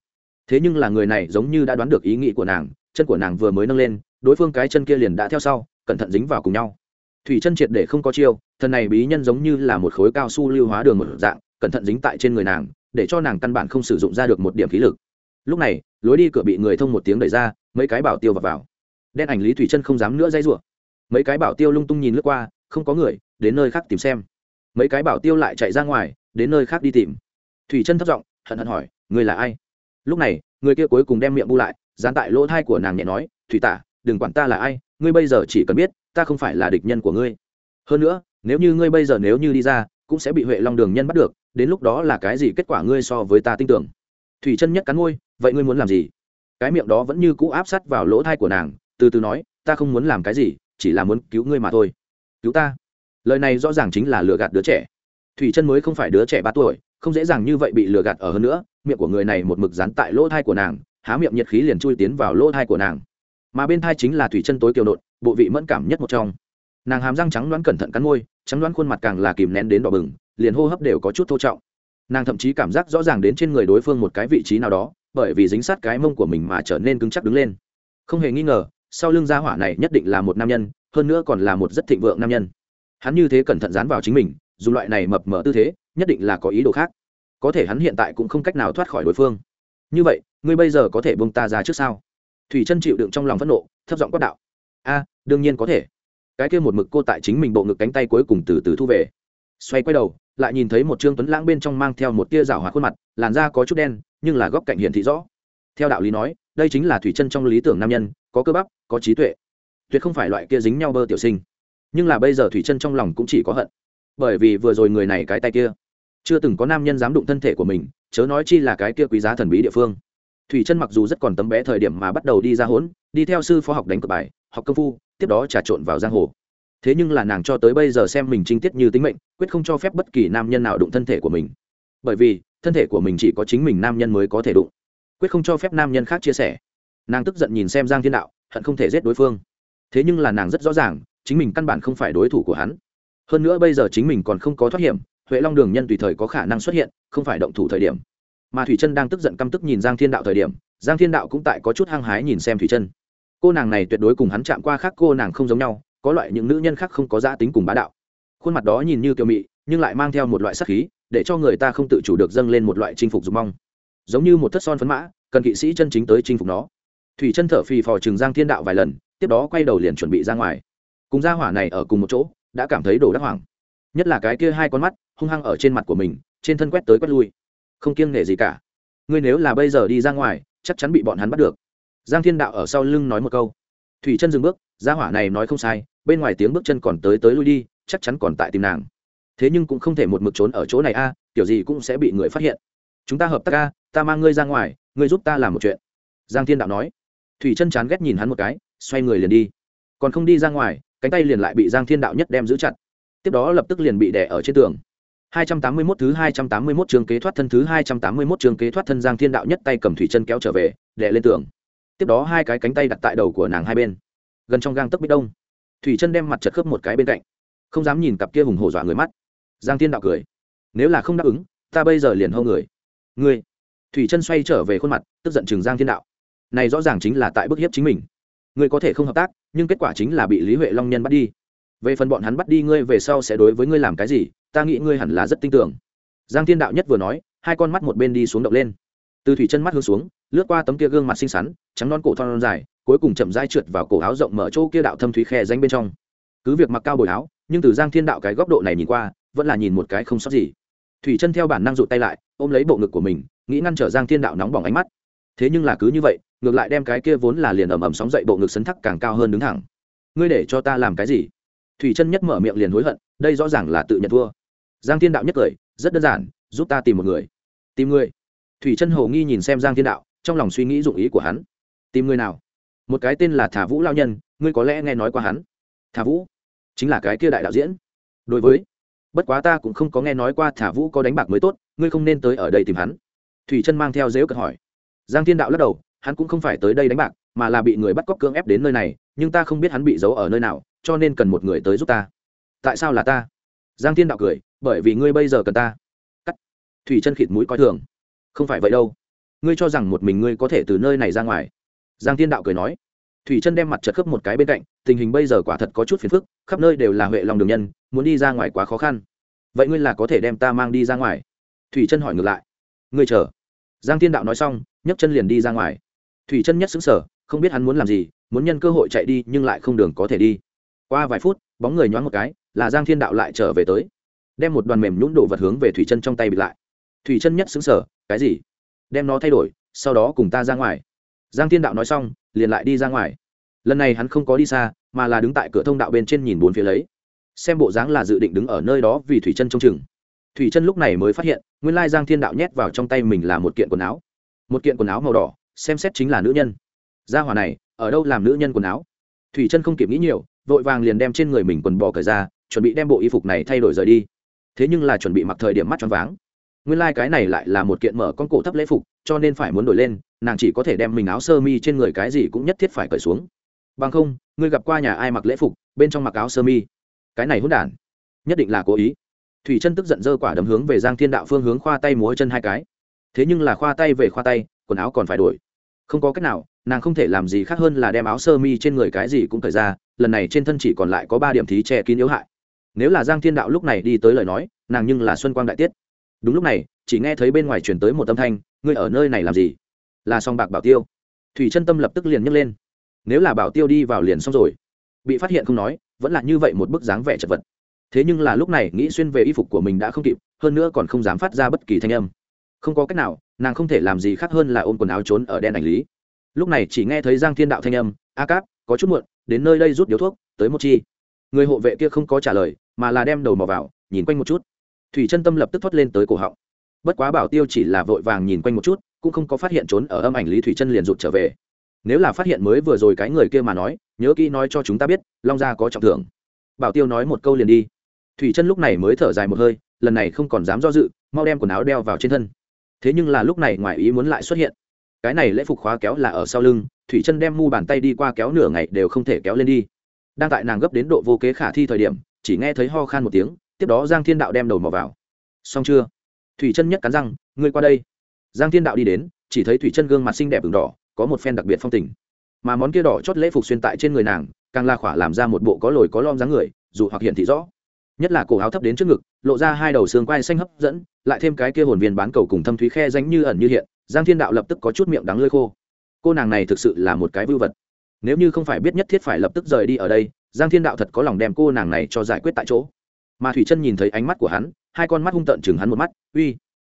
Thế nhưng là người này giống như đã đoán được ý nghĩ của nàng, chân của nàng vừa mới nâng lên, đối phương cái chân kia liền đã theo sau cẩn thận dính vào cùng nhau. Thủy chân triệt để không có chiêu thần này bí nhân giống như là một khối cao su lưu hóa đường một dạng cẩn thận dính tại trên người nàng để cho nàng căn bản không sử dụng ra được một điểm khí lực. Lúc này lối đi cửa bị người thông một tiếng đẩy ra mấy cái bảo tiêu vào, vào. đen ảnh lý thủy chân không dám nữa dây rủa. Mấy cái bảo tiêu lung tung nhìn lướt qua không có người đến nơi khác tìm xem. Mấy cái bảo tiêu lại chạy ra ngoài đến nơi khác đi tìm. Thủy chân thất giọng hận hận hỏi người là ai? Lúc này người kia cuối cùng đem miệng bu lại dán tại lỗ thai của nàng nhẹ nói thủy tả đừng quản ta là ai ngươi bây giờ chỉ cần biết, ta không phải là địch nhân của ngươi. Hơn nữa, nếu như ngươi bây giờ nếu như đi ra, cũng sẽ bị huệ long đường nhân bắt được, đến lúc đó là cái gì kết quả ngươi so với ta tin tưởng? Thủy chân nhất cắn ngôi vậy ngươi muốn làm gì? Cái miệng đó vẫn như cũ áp sát vào lỗ thai của nàng, từ từ nói, ta không muốn làm cái gì, chỉ là muốn cứu ngươi mà thôi. Cứu ta? Lời này rõ ràng chính là lừa gạt đứa trẻ. Thủy chân mới không phải đứa trẻ ba tuổi, không dễ dàng như vậy bị lừa gạt ở hơn nữa, miệng của người này một mực dán tại lỗ thai của nàng, há miệng nhiệt khí liền chui tiến vào lỗ thai của nàng mà bên thai chính là thủy chân tối kiều nộn, bộ vị mẫn cảm nhất một trong. Nàng hàm răng trắng đoán cẩn thận cắn môi, trắng đoán khuôn mặt càng là kìm nén đến đỏ bừng, liền hô hấp đều có chút thô trọng. Nàng thậm chí cảm giác rõ ràng đến trên người đối phương một cái vị trí nào đó, bởi vì dính sát cái mông của mình mà trở nên cứng chắc đứng lên. Không hề nghi ngờ, sau lưng gia hỏa này nhất định là một nam nhân, hơn nữa còn là một rất thịnh vượng nam nhân. Hắn như thế cẩn thận dán vào chính mình dù loại này mập mở tư thế, nhất định là có ý đồ khác. Có thể hắn hiện tại cũng không cách nào thoát khỏi đối phương. Như vậy, ngươi bây giờ có thể bông ta ra trước sao? Thủy chân chịu đựng trong lòng phẫn nộ, thấp giọng quát đạo. A, đương nhiên có thể. Cái kia một mực cô tại chính mình bộ ngực cánh tay cuối cùng từ từ thu về. Xoay quay đầu, lại nhìn thấy một trương tuấn lãng bên trong mang theo một tia rào hòa khuôn mặt, làn da có chút đen, nhưng là góc cạnh hiện thị rõ. Theo đạo lý nói, đây chính là thủy chân trong lý tưởng nam nhân, có cơ bắp, có trí tuệ. Tuyệt không phải loại kia dính nhau bơ tiểu sinh. Nhưng là bây giờ thủy chân trong lòng cũng chỉ có hận. Bởi vì vừa rồi người này cái tay kia, chưa từng có nam nhân dám đụng thân thể của mình, chớ nói chi là cái kia quý giá thần bí địa phương thủy chân mặc dù rất còn tấm bé thời điểm mà bắt đầu đi ra hỗn đi theo sư phó học đánh cược bài, học công phu, tiếp đó trà trộn vào giang hồ. Thế nhưng là nàng cho tới bây giờ xem mình trinh tiết như tính mệnh, quyết không cho phép bất kỳ nam nhân nào đụng thân thể của mình. Bởi vì, thân thể của mình chỉ có chính mình nam nhân mới có thể đụng. Quyết không cho phép nam nhân khác chia sẻ. Nàng tức giận nhìn xem giang thiên đạo, hận không thể giết đối phương. Thế nhưng là nàng rất rõ ràng, chính mình căn bản không phải đối thủ của hắn. Hơn nữa bây giờ chính mình còn không có thoát hiểm, huệ long đường nhân tùy thời có khả năng xuất hiện, không phải động thủ thời điểm mà thủy chân đang tức giận căm tức nhìn giang thiên đạo thời điểm, giang thiên đạo cũng tại có chút hăng hái nhìn xem thủy chân. Cô nàng này tuyệt đối cùng hắn chạm qua khác cô nàng không giống nhau, có loại những nữ nhân khác không có giá tính cùng bá đạo. Khuôn mặt đó nhìn như kiều mị, nhưng lại mang theo một loại sắc khí, để cho người ta không tự chủ được dâng lên một loại chinh phục dục mong. Giống như một thất son phấn mã, cần kỵ sĩ chân chính tới chinh phục nó. Thủy chân thở phì phò chừng giang thiên đạo vài lần, tiếp đó quay đầu liền chuẩn bị ra ngoài. Cùng gia hỏa này ở cùng một chỗ, đã cảm thấy đồ đắc hoàng nhất là cái kia hai con mắt, hung hăng ở trên mặt của mình, trên thân quét tới quét lui không kiêng nể gì cả. Ngươi nếu là bây giờ đi ra ngoài, chắc chắn bị bọn hắn bắt được. Giang thiên đạo ở sau lưng nói một câu. Thủy chân dừng bước, gia hỏa này nói không sai, bên ngoài tiếng bước chân còn tới tới lui đi, chắc chắn còn tại tìm nàng. Thế nhưng cũng không thể một mực trốn ở chỗ này a, kiểu gì cũng sẽ bị người phát hiện. Chúng ta hợp tác a, ta mang ngươi ra ngoài, ngươi giúp ta làm một chuyện. Giang thiên đạo nói. Thủy chân chán ghét nhìn hắn một cái, xoay người liền đi. Còn không đi ra ngoài, cánh tay liền lại bị giang thiên đạo nhất đem giữ chặt. Tiếp đó lập tức liền bị đè ở trên tường. 281 thứ 281 trường kế thoát thân thứ 281 trường kế thoát thân Giang Thiên Đạo nhất tay cầm thủy chân kéo trở về, đè lên tường. Tiếp đó hai cái cánh tay đặt tại đầu của nàng hai bên, gần trong gang tấc bích đông. Thủy chân đem mặt chật khớp một cái bên cạnh, không dám nhìn cặp kia hùng hổ dọa người mắt. Giang Thiên Đạo cười, nếu là không đáp ứng, ta bây giờ liền hô người. Ngươi. Thủy chân xoay trở về khuôn mặt, tức giận chừng Giang Thiên Đạo. Này rõ ràng chính là tại bức hiếp chính mình. Ngươi có thể không hợp tác, nhưng kết quả chính là bị Lý Huệ Long nhân bắt đi. Về phần bọn hắn bắt đi ngươi về sau sẽ đối với ngươi làm cái gì, ta nghĩ ngươi hẳn là rất tin tưởng. Giang thiên đạo nhất vừa nói, hai con mắt một bên đi xuống động lên. Từ thủy chân mắt hướng xuống, lướt qua tấm kia gương mặt xinh xắn, trắng non cổ thon dài, cuối cùng chậm rãi trượt vào cổ áo rộng mở chỗ kia đạo thâm thúy khe danh bên trong. Cứ việc mặc cao bồi áo, nhưng từ giang thiên đạo cái góc độ này nhìn qua, vẫn là nhìn một cái không sót gì. Thủy chân theo bản năng rụt tay lại, ôm lấy bộ ngực của mình, nghĩ ngăn trở giang thiên đạo nóng bỏng ánh mắt. Thế nhưng là cứ như vậy, ngược lại đem cái kia vốn là liền ầm ầm sóng dậy bộ ngực sấn thắc càng cao hơn đứng thẳng. Ngươi để cho ta làm cái gì? Thủy chân nhất mở miệng liền hối hận, đây rõ ràng là tự nhận thua giang thiên đạo nhất cười, rất đơn giản, giúp ta tìm một người. Tìm người? Thủy chân hồ nghi nhìn xem giang thiên đạo, trong lòng suy nghĩ dụng ý của hắn. Tìm người nào? Một cái tên là thả vũ lao nhân, ngươi có lẽ nghe nói qua hắn. Thả vũ? Chính là cái kia đại đạo diễn. Đối với, bất quá ta cũng không có nghe nói qua thả vũ có đánh bạc mới tốt, ngươi không nên tới ở đây tìm hắn. Thủy chân mang theo dếu cợt hỏi. Giang thiên đạo lắc đầu, hắn cũng không phải tới đây đánh bạc, mà là bị người bắt cóc cưỡng ép đến nơi này, nhưng ta không biết hắn bị giấu ở nơi nào, cho nên cần một người tới giúp ta. Tại sao là ta? Giang thiên đạo cười, bởi vì ngươi bây giờ cần ta. Cắt. Thủy chân khịt mũi coi thường. Không phải vậy đâu. Ngươi cho rằng một mình ngươi có thể từ nơi này ra ngoài. Giang thiên đạo cười nói. Thủy chân đem mặt chật khớp một cái bên cạnh, tình hình bây giờ quả thật có chút phiền phức, khắp nơi đều là huệ lòng đường nhân, muốn đi ra ngoài quá khó khăn. Vậy ngươi là có thể đem ta mang đi ra ngoài? Thủy chân hỏi ngược lại. Ngươi chờ. Giang thiên đạo nói xong, nhấc chân liền đi ra ngoài. Thủy chân nhất xứng sở không biết hắn muốn làm gì, muốn nhân cơ hội chạy đi nhưng lại không đường có thể đi. Qua vài phút, bóng người nhoáng một cái là giang thiên đạo lại trở về tới, đem một đoàn mềm nhũng đổ vật hướng về thủy chân trong tay bịt lại. Thủy chân nhất xứng sở cái gì? Đem nó thay đổi, sau đó cùng ta ra ngoài. Giang thiên đạo nói xong, liền lại đi ra ngoài. Lần này hắn không có đi xa, mà là đứng tại cửa thông đạo bên trên nhìn bốn phía lấy, xem bộ dáng là dự định đứng ở nơi đó vì thủy chân trông chừng. Thủy chân lúc này mới phát hiện, nguyên lai giang thiên đạo nhét vào trong tay mình là một kiện quần áo. Một kiện quần áo màu đỏ, xem xét chính là nữ nhân. Gia hỏa này, ở đâu làm nữ nhân quần áo? Thủy chân không kịp nghĩ nhiều, vội vàng liền đem trên người mình quần bò cởi ra chuẩn bị đem bộ y phục này thay đổi rời đi. Thế nhưng là chuẩn bị mặc thời điểm mắt choáng váng. Nguyên lai、like、cái này lại là một kiện mở con cổ thấp lễ phục, cho nên phải muốn đổi lên, nàng chỉ có thể đem mình áo sơ mi trên người cái gì cũng nhất thiết phải cởi xuống. Bằng không, ngươi gặp qua nhà ai mặc lễ phục, bên trong mặc áo sơ mi? Cái này hôn đản. Nhất định là cố ý. Thủy chân tức giận dơ quả đấm hướng về giang thiên đạo phương hướng khoa tay múa chân hai cái. Thế nhưng là khoa tay về khoa tay, quần áo còn phải đổi. Không có cách nào, nàng không thể làm gì khác hơn là đem áo sơ mi trên người cái gì cũng thời ra, lần này trên thân chỉ còn lại có ba điểm thí che kín yếu hại nếu là giang thiên đạo lúc này đi tới lời nói, nàng nhưng là xuân quang đại tiết. Đúng lúc này, chỉ nghe thấy bên ngoài chuyển tới một âm thanh, ngươi ở nơi này làm gì? Là song bạc bảo tiêu. Thủy chân tâm lập tức liền nhấc lên. Nếu là bảo tiêu đi vào liền xong rồi. Bị phát hiện không nói, vẫn là như vậy một bức dáng vẻ chật vật. Thế nhưng là lúc này, nghĩ xuyên về y phục của mình đã không kịp, hơn nữa còn không dám phát ra bất kỳ thanh âm. Không có cách nào, nàng không thể làm gì khác hơn là ôm quần áo trốn ở đen ảnh lý. Lúc này chỉ nghe thấy giang thiên đạo thanh âm, a cáp, có chút muộn, đến nơi đây rút điếu thuốc, tới một chi người hộ vệ kia không có trả lời, mà là đem đầu mò vào, nhìn quanh một chút. Thủy chân tâm lập tức thoát lên tới cổ họng. Bất quá bảo tiêu chỉ là vội vàng nhìn quanh một chút, cũng không có phát hiện trốn ở âm ảnh lý thủy chân liền rụt trở về. Nếu là phát hiện mới vừa rồi cái người kia mà nói, nhớ kỹ nói cho chúng ta biết, long gia có trọng thưởng. Bảo tiêu nói một câu liền đi. Thủy chân lúc này mới thở dài một hơi, lần này không còn dám do dự, mau đem quần áo đeo vào trên thân. Thế nhưng là lúc này ngoài ý muốn lại xuất hiện. Cái này lễ phục khóa kéo là ở sau lưng, thủy chân đem mu bàn tay đi qua kéo nửa ngày đều không thể kéo lên đi đang tại nàng gấp đến độ vô kế khả thi thời điểm, chỉ nghe thấy ho khan một tiếng, tiếp đó giang thiên đạo đem đầu mò vào. Xong chưa? Thủy chân nhất cắn răng, ngươi qua đây. Giang thiên đạo đi đến, chỉ thấy thủy chân gương mặt xinh đẹp ửng đỏ, có một phen đặc biệt phong tình. Mà món kia đỏ chót lễ phục xuyên tại trên người nàng, càng la khỏa làm ra một bộ có lồi có lom dáng người, dù hoặc hiện thị rõ. Nhất là cổ áo thấp đến trước ngực, lộ ra hai đầu xương quai xanh hấp dẫn, lại thêm cái kia hồn viên bán cầu cùng thâm thúy khe danh như ẩn như hiện, giang thiên đạo lập tức có chút miệng đắng lơi khô. Cô nàng này thực sự là một cái vưu vật nếu như không phải biết nhất thiết phải lập tức rời đi ở đây, giang thiên đạo thật có lòng đem cô nàng này cho giải quyết tại chỗ. Mà thủy chân nhìn thấy ánh mắt của hắn, hai con mắt hung tợn chừng hắn một mắt, uy,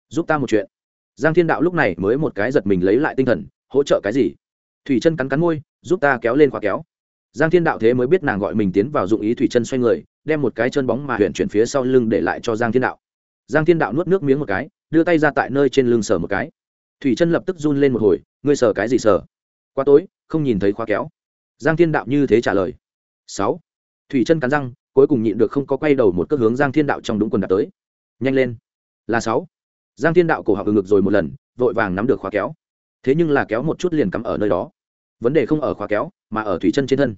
giúp ta một chuyện. Giang thiên đạo lúc này mới một cái giật mình lấy lại tinh thần, hỗ trợ cái gì? Thủy chân cắn cắn môi, giúp ta kéo lên khóa kéo. Giang thiên đạo thế mới biết nàng gọi mình tiến vào dụng ý thủy chân xoay người, đem một cái chân bóng mà huyện chuyển phía sau lưng để lại cho giang thiên đạo. Giang thiên đạo nuốt nước miếng một cái, đưa tay ra tại nơi trên lưng sờ một cái. Thủy chân lập tức run lên một hồi, ngươi sờ cái gì sờ? Qua tối không nhìn thấy khóa kéo. Giang thiên đạo như thế trả lời. Sáu. Thủy chân cắn răng, cuối cùng nhịn được không có quay đầu một cước hướng giang thiên đạo trong đúng quần đạp tới. Nhanh lên. Là sáu. Giang thiên đạo cổ họng ngực rồi một lần, vội vàng nắm được khóa kéo. Thế nhưng là kéo một chút liền cắm ở nơi đó. Vấn đề không ở khóa kéo, mà ở thủy chân trên thân.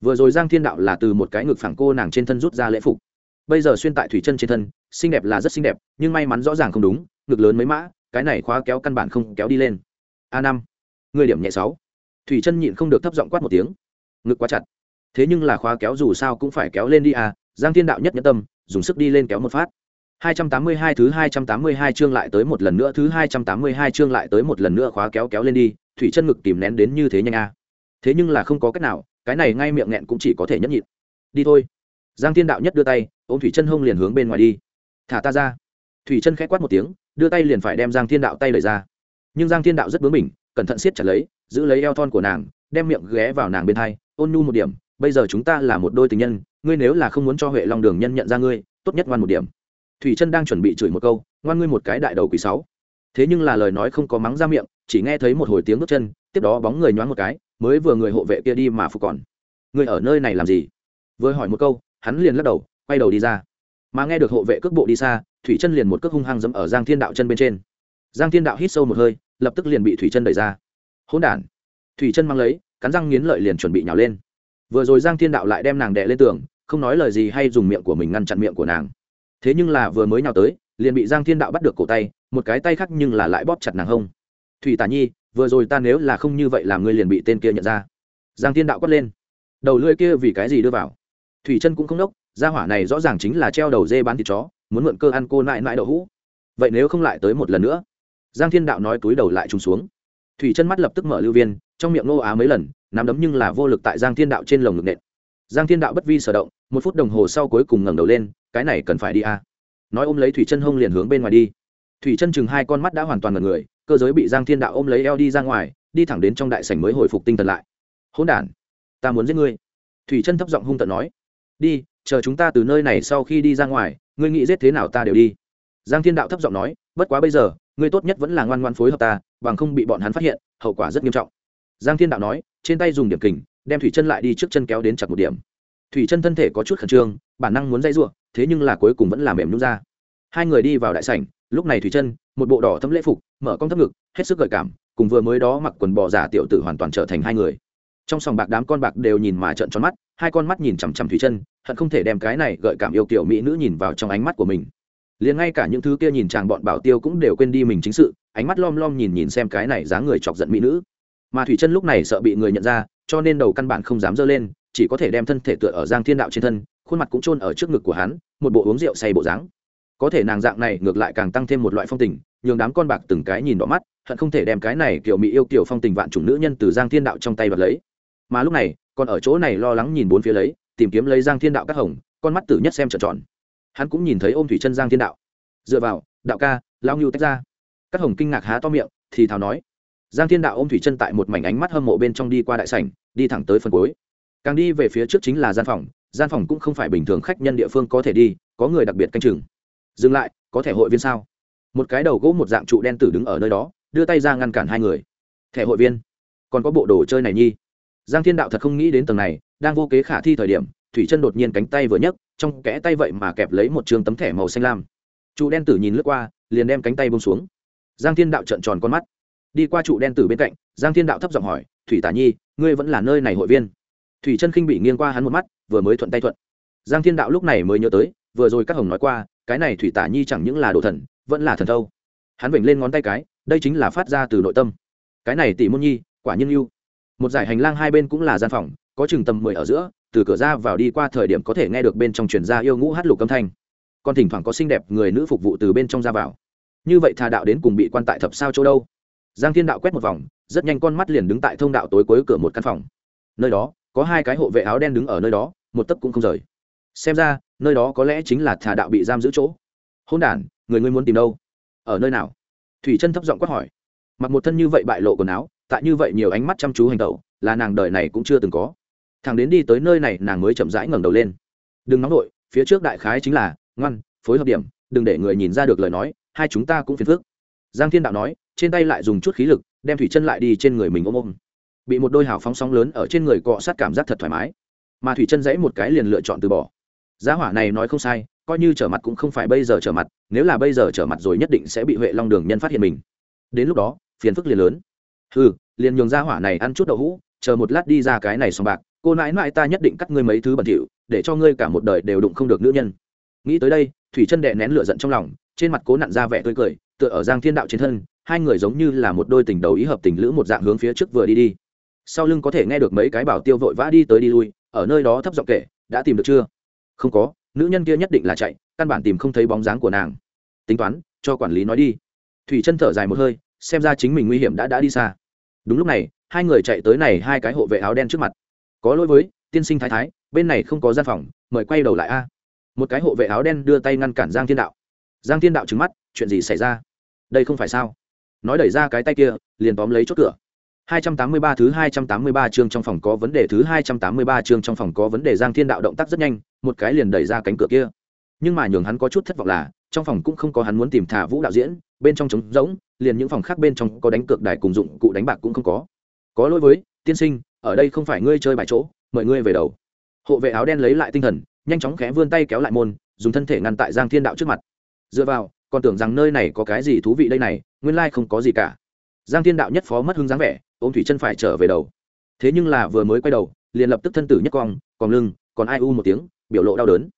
Vừa rồi giang thiên đạo là từ một cái ngực phẳng cô nàng trên thân rút ra lễ phục. Bây giờ xuyên tại thủy chân trên thân, xinh đẹp là rất xinh đẹp, nhưng may mắn rõ ràng không đúng, ngực lớn mấy mã, cái này khóa kéo căn bản không kéo đi lên. A năm. Người điểm nhẹ sáu thủy chân nhịn không được thấp giọng quát một tiếng. Ngực quá chặt. Thế nhưng là khóa kéo dù sao cũng phải kéo lên đi à giang thiên đạo nhất nhẫn tâm, dùng sức đi lên kéo một phát. 282 thứ 282 chương lại tới một lần nữa, thứ 282 chương lại tới một lần nữa khóa kéo kéo lên đi, thủy chân ngực tìm nén đến như thế nhanh à. thế nhưng là không có cách nào, cái này ngay miệng nghẹn cũng chỉ có thể nhẫn nhịn. Đi thôi. Giang thiên đạo nhất đưa tay, ôm thủy chân hông liền hướng bên ngoài đi. Thả ta ra. Thủy chân khẽ quát một tiếng, đưa tay liền phải đem giang thiên đạo tay lời ra. Nhưng giang thiên đạo rất bướng mình cẩn thận siết chặt lấy, giữ lấy eo thon của nàng, đem miệng ghé vào nàng bên thai ôn nhu một điểm, bây giờ chúng ta là một đôi tình nhân, ngươi nếu là không muốn cho huệ long đường nhân nhận ra ngươi, tốt nhất ngoan một điểm. Thủy chân đang chuẩn bị chửi một câu, ngoan ngươi một cái đại đầu quý sáu. Thế nhưng là lời nói không có mắng ra miệng, chỉ nghe thấy một hồi tiếng bước chân, tiếp đó bóng người nhoáng một cái, mới vừa người hộ vệ kia đi mà phục còn. Ngươi ở nơi này làm gì? Vừa hỏi một câu, hắn liền lắc đầu, quay đầu đi ra. Mà nghe được hộ vệ cước bộ đi xa, thủy chân liền một cước hung hăng dẫm ở giang thiên đạo chân bên trên. Giang thiên đạo hít sâu một hơi lập tức liền bị thủy chân đẩy ra. Hỗn đản. Thủy chân mang lấy, cắn răng nghiến lợi liền chuẩn bị nhào lên. Vừa rồi giang thiên đạo lại đem nàng đè lên tường, không nói lời gì hay dùng miệng của mình ngăn chặn miệng của nàng. Thế nhưng là vừa mới nhào tới, liền bị giang thiên đạo bắt được cổ tay, một cái tay khác nhưng là lại bóp chặt nàng hông. Thủy tả nhi, vừa rồi ta nếu là không như vậy làm ngươi liền bị tên kia nhận ra. Giang thiên đạo quát lên. Đầu lưỡi kia vì cái gì đưa vào? Thủy chân cũng không đốc, gia hỏa này rõ ràng chính là treo đầu dê bán thịt chó, muốn mượn cơ ăn cô nại nại đậu hũ. Vậy nếu không lại tới một lần nữa? Giang thiên đạo nói túi đầu lại trùng xuống. Thủy chân mắt lập tức mở lưu viên, trong miệng nô á mấy lần, nắm đấm nhưng là vô lực tại giang thiên đạo trên lồng ngực nện. Giang thiên đạo bất vi sở động, một phút đồng hồ sau cuối cùng ngẩng đầu lên, cái này cần phải đi a. À. nói ôm lấy thủy chân hông liền hướng bên ngoài đi. Thủy chân chừng hai con mắt đã hoàn toàn ngần người, cơ giới bị giang thiên đạo ôm lấy eo đi ra ngoài, đi thẳng đến trong đại sảnh mới hồi phục tinh thần lại. Hỗn đản, ta muốn giết ngươi. Thủy chân thấp giọng hung tận nói. Đi, chờ chúng ta từ nơi này sau khi đi ra ngoài, ngươi nghĩ giết thế nào ta đều đi. Giang thiên đạo thấp giọng nói, bất quá bây giờ ngươi tốt nhất vẫn là ngoan ngoan phối hợp ta, bằng không bị bọn hắn phát hiện, hậu quả rất nghiêm trọng. Giang thiên đạo nói, trên tay dùng điểm kình, đem thủy chân lại đi trước chân kéo đến chặt một điểm. Thủy chân thân thể có chút khẩn trương, bản năng muốn dây giụa thế nhưng là cuối cùng vẫn làm mềm nhún ra. Hai người đi vào đại sảnh, lúc này thủy chân, một bộ đỏ thấm lễ phục, mở con thấp ngực, hết sức gợi cảm, cùng vừa mới đó mặc quần bò giả tiểu tử hoàn toàn trở thành hai người. Trong sòng bạc đám con bạc đều nhìn mà trợn tròn mắt, hai con mắt nhìn chằm chằm thủy chân, hận không thể đem cái này gợi cảm yêu kiểu mỹ nữ nhìn vào trong ánh mắt của mình liền ngay cả những thứ kia nhìn chàng bọn bảo tiêu cũng đều quên đi mình chính sự, ánh mắt lom lom nhìn nhìn xem cái này dáng người chọc giận mỹ nữ. Mà thủy chân lúc này sợ bị người nhận ra, cho nên đầu căn bản không dám dơ lên, chỉ có thể đem thân thể tựa ở giang thiên đạo trên thân, khuôn mặt cũng chôn ở trước ngực của hắn, một bộ uống rượu say bộ dáng. Có thể nàng dạng này ngược lại càng tăng thêm một loại phong tình, nhường đám con bạc từng cái nhìn đỏ mắt, hận không thể đem cái này kiểu mỹ yêu kiểu phong tình vạn chủng nữ nhân từ giang thiên đạo trong tay vật lấy. Mà lúc này, còn ở chỗ này lo lắng nhìn bốn phía lấy, tìm kiếm lấy giang thiên đạo các hồng, con mắt tử nhất xem trợn tròn hắn cũng nhìn thấy ôm thủy chân giang thiên đạo. Dựa vào, đạo ca lao ngưu tách ra. Các hồng kinh ngạc há to miệng, thì thào nói, giang thiên đạo ôm thủy chân tại một mảnh ánh mắt hâm mộ bên trong đi qua đại sảnh, đi thẳng tới phần cuối. Càng đi về phía trước chính là gian phòng gian phòng cũng không phải bình thường khách nhân địa phương có thể đi, có người đặc biệt canh chừng. Dừng lại, có thể hội viên sao? Một cái đầu gỗ một dạng trụ đen tử đứng ở nơi đó, đưa tay ra ngăn cản hai người. Thẻ hội viên, còn có bộ đồ chơi này nhi. Giang thiên đạo thật không nghĩ đến tầng này, đang vô kế khả thi thời điểm, thủy chân đột nhiên cánh tay vừa nhấc trong kẽ tay vậy mà kẹp lấy một trường tấm thẻ màu xanh lam. Trụ đen tử nhìn lướt qua, liền đem cánh tay bông xuống. Giang thiên đạo trợn tròn con mắt. Đi qua trụ đen tử bên cạnh, giang thiên đạo thấp giọng hỏi, thủy tả nhi, ngươi vẫn là nơi này hội viên? Thủy chân khinh bị nghiêng qua hắn một mắt, vừa mới thuận tay thuận. Giang thiên đạo lúc này mới nhớ tới, vừa rồi các hồng nói qua, cái này thủy tả nhi chẳng những là đồ thần, vẫn là thần thâu. Hắn vểnh lên ngón tay cái, đây chính là phát ra từ nội tâm. Cái này tỷ môn nhi, quả nhiên yêu một giải hành lang hai bên cũng là gian phòng, có chừng tầm mười ở giữa từ cửa ra vào đi qua thời điểm có thể nghe được bên trong truyền ra yêu ngũ hát lục âm thanh. Còn thỉnh thoảng có xinh đẹp người nữ phục vụ từ bên trong ra vào. Như vậy thà đạo đến cùng bị quan tại thập sao chỗ đâu? Giang thiên đạo quét một vòng, rất nhanh con mắt liền đứng tại thông đạo tối cuối cửa một căn phòng. Nơi đó, có hai cái hộ vệ áo đen đứng ở nơi đó, một tấc cũng không rời. Xem ra, nơi đó có lẽ chính là thà đạo bị giam giữ chỗ. Hôn đ người ngươi muốn tìm đâu? Ở nơi nào? Thủy chân thấp giọng quát hỏi. Mặc một thân như vậy bại lộ quần áo, tại như vậy nhiều ánh mắt chăm chú hành tẩu, là nàng đời này cũng chưa từng có thằng đến đi tới nơi này nàng mới chậm rãi ngẩng đầu lên. Đừng nóng vội, phía trước đại khái chính là ngoan, phối hợp điểm, đừng để người nhìn ra được lời nói, hai chúng ta cũng phiền phức. Giang thiên đạo nói, trên tay lại dùng chút khí lực, đem thủy chân lại đi trên người mình ôm ôm. Bị một đôi hào phóng sóng lớn ở trên người cọ sát cảm giác thật thoải mái. Mà thủy chân dãy một cái liền lựa chọn từ bỏ. Giá hỏa này nói không sai, coi như trở mặt cũng không phải bây giờ trở mặt, nếu là bây giờ trở mặt rồi nhất định sẽ bị huệ long đường nhân phát hiện mình. Đến lúc đó, phiền phức liền lớn. Ừ liền nhường giá hỏa này ăn chút đậu hũ, chờ một lát đi ra cái này xong bạc cô nãi nãi ta nhất định cắt ngươi mấy thứ bẩn thỉu, để cho ngươi cả một đời đều đụng không được nữ nhân. Nghĩ tới đây, thủy chân đệ nén lửa giận trong lòng, trên mặt cố nặn ra vẻ tươi cười, tựa ở giang thiên đạo trên thân, hai người giống như là một đôi tình đầu ý hợp tình lữ một dạng hướng phía trước vừa đi đi. Sau lưng có thể nghe được mấy cái bảo tiêu vội vã đi tới đi lui, ở nơi đó thấp giọng kể, đã tìm được chưa? Không có, nữ nhân kia nhất định là chạy, căn bản tìm không thấy bóng dáng của nàng. Tính toán, cho quản lý nói đi. Thủy chân thở dài một hơi, xem ra chính mình nguy hiểm đã đã đi xa. Đúng lúc này, hai người chạy tới này hai cái hộ vệ áo đen trước mặt có lỗi với tiên sinh thái thái bên này không có gian phòng mời quay đầu lại a. Một cái hộ vệ áo đen đưa tay ngăn cản giang thiên đạo. Giang thiên đạo trứng mắt chuyện gì xảy ra? Đây không phải sao? Nói đẩy ra cái tay kia liền tóm lấy chốt cửa. 283 thứ 283 chương trong phòng có vấn đề thứ 283 chương trong phòng có vấn đề Giang Thiên Đạo động tác rất nhanh, một cái liền đẩy ra cánh cửa kia. Nhưng mà nhường hắn có chút thất vọng là, trong phòng cũng không có hắn muốn tìm thả Vũ đạo diễn, bên trong trống rỗng, liền những phòng khác bên trong có đánh cược đài cùng dụng cụ đánh bạc cũng không có. Có lỗi với, tiên sinh, ở đây không phải ngươi chơi bài chỗ, mời ngươi về đầu. Hộ vệ áo đen lấy lại tinh thần, nhanh chóng khẽ vươn tay kéo lại môn, dùng thân thể ngăn tại Giang Thiên Đạo trước mặt. Dựa vào, còn tưởng rằng nơi này có cái gì thú vị đây này, nguyên lai không có gì cả. Giang Thiên Đạo nhất phó mất hứng dáng vẻ, ôm thủy chân phải trở về đầu thế nhưng là vừa mới quay đầu liền lập tức thân tử nhất cong còn lưng còn ai u một tiếng biểu lộ đau đớn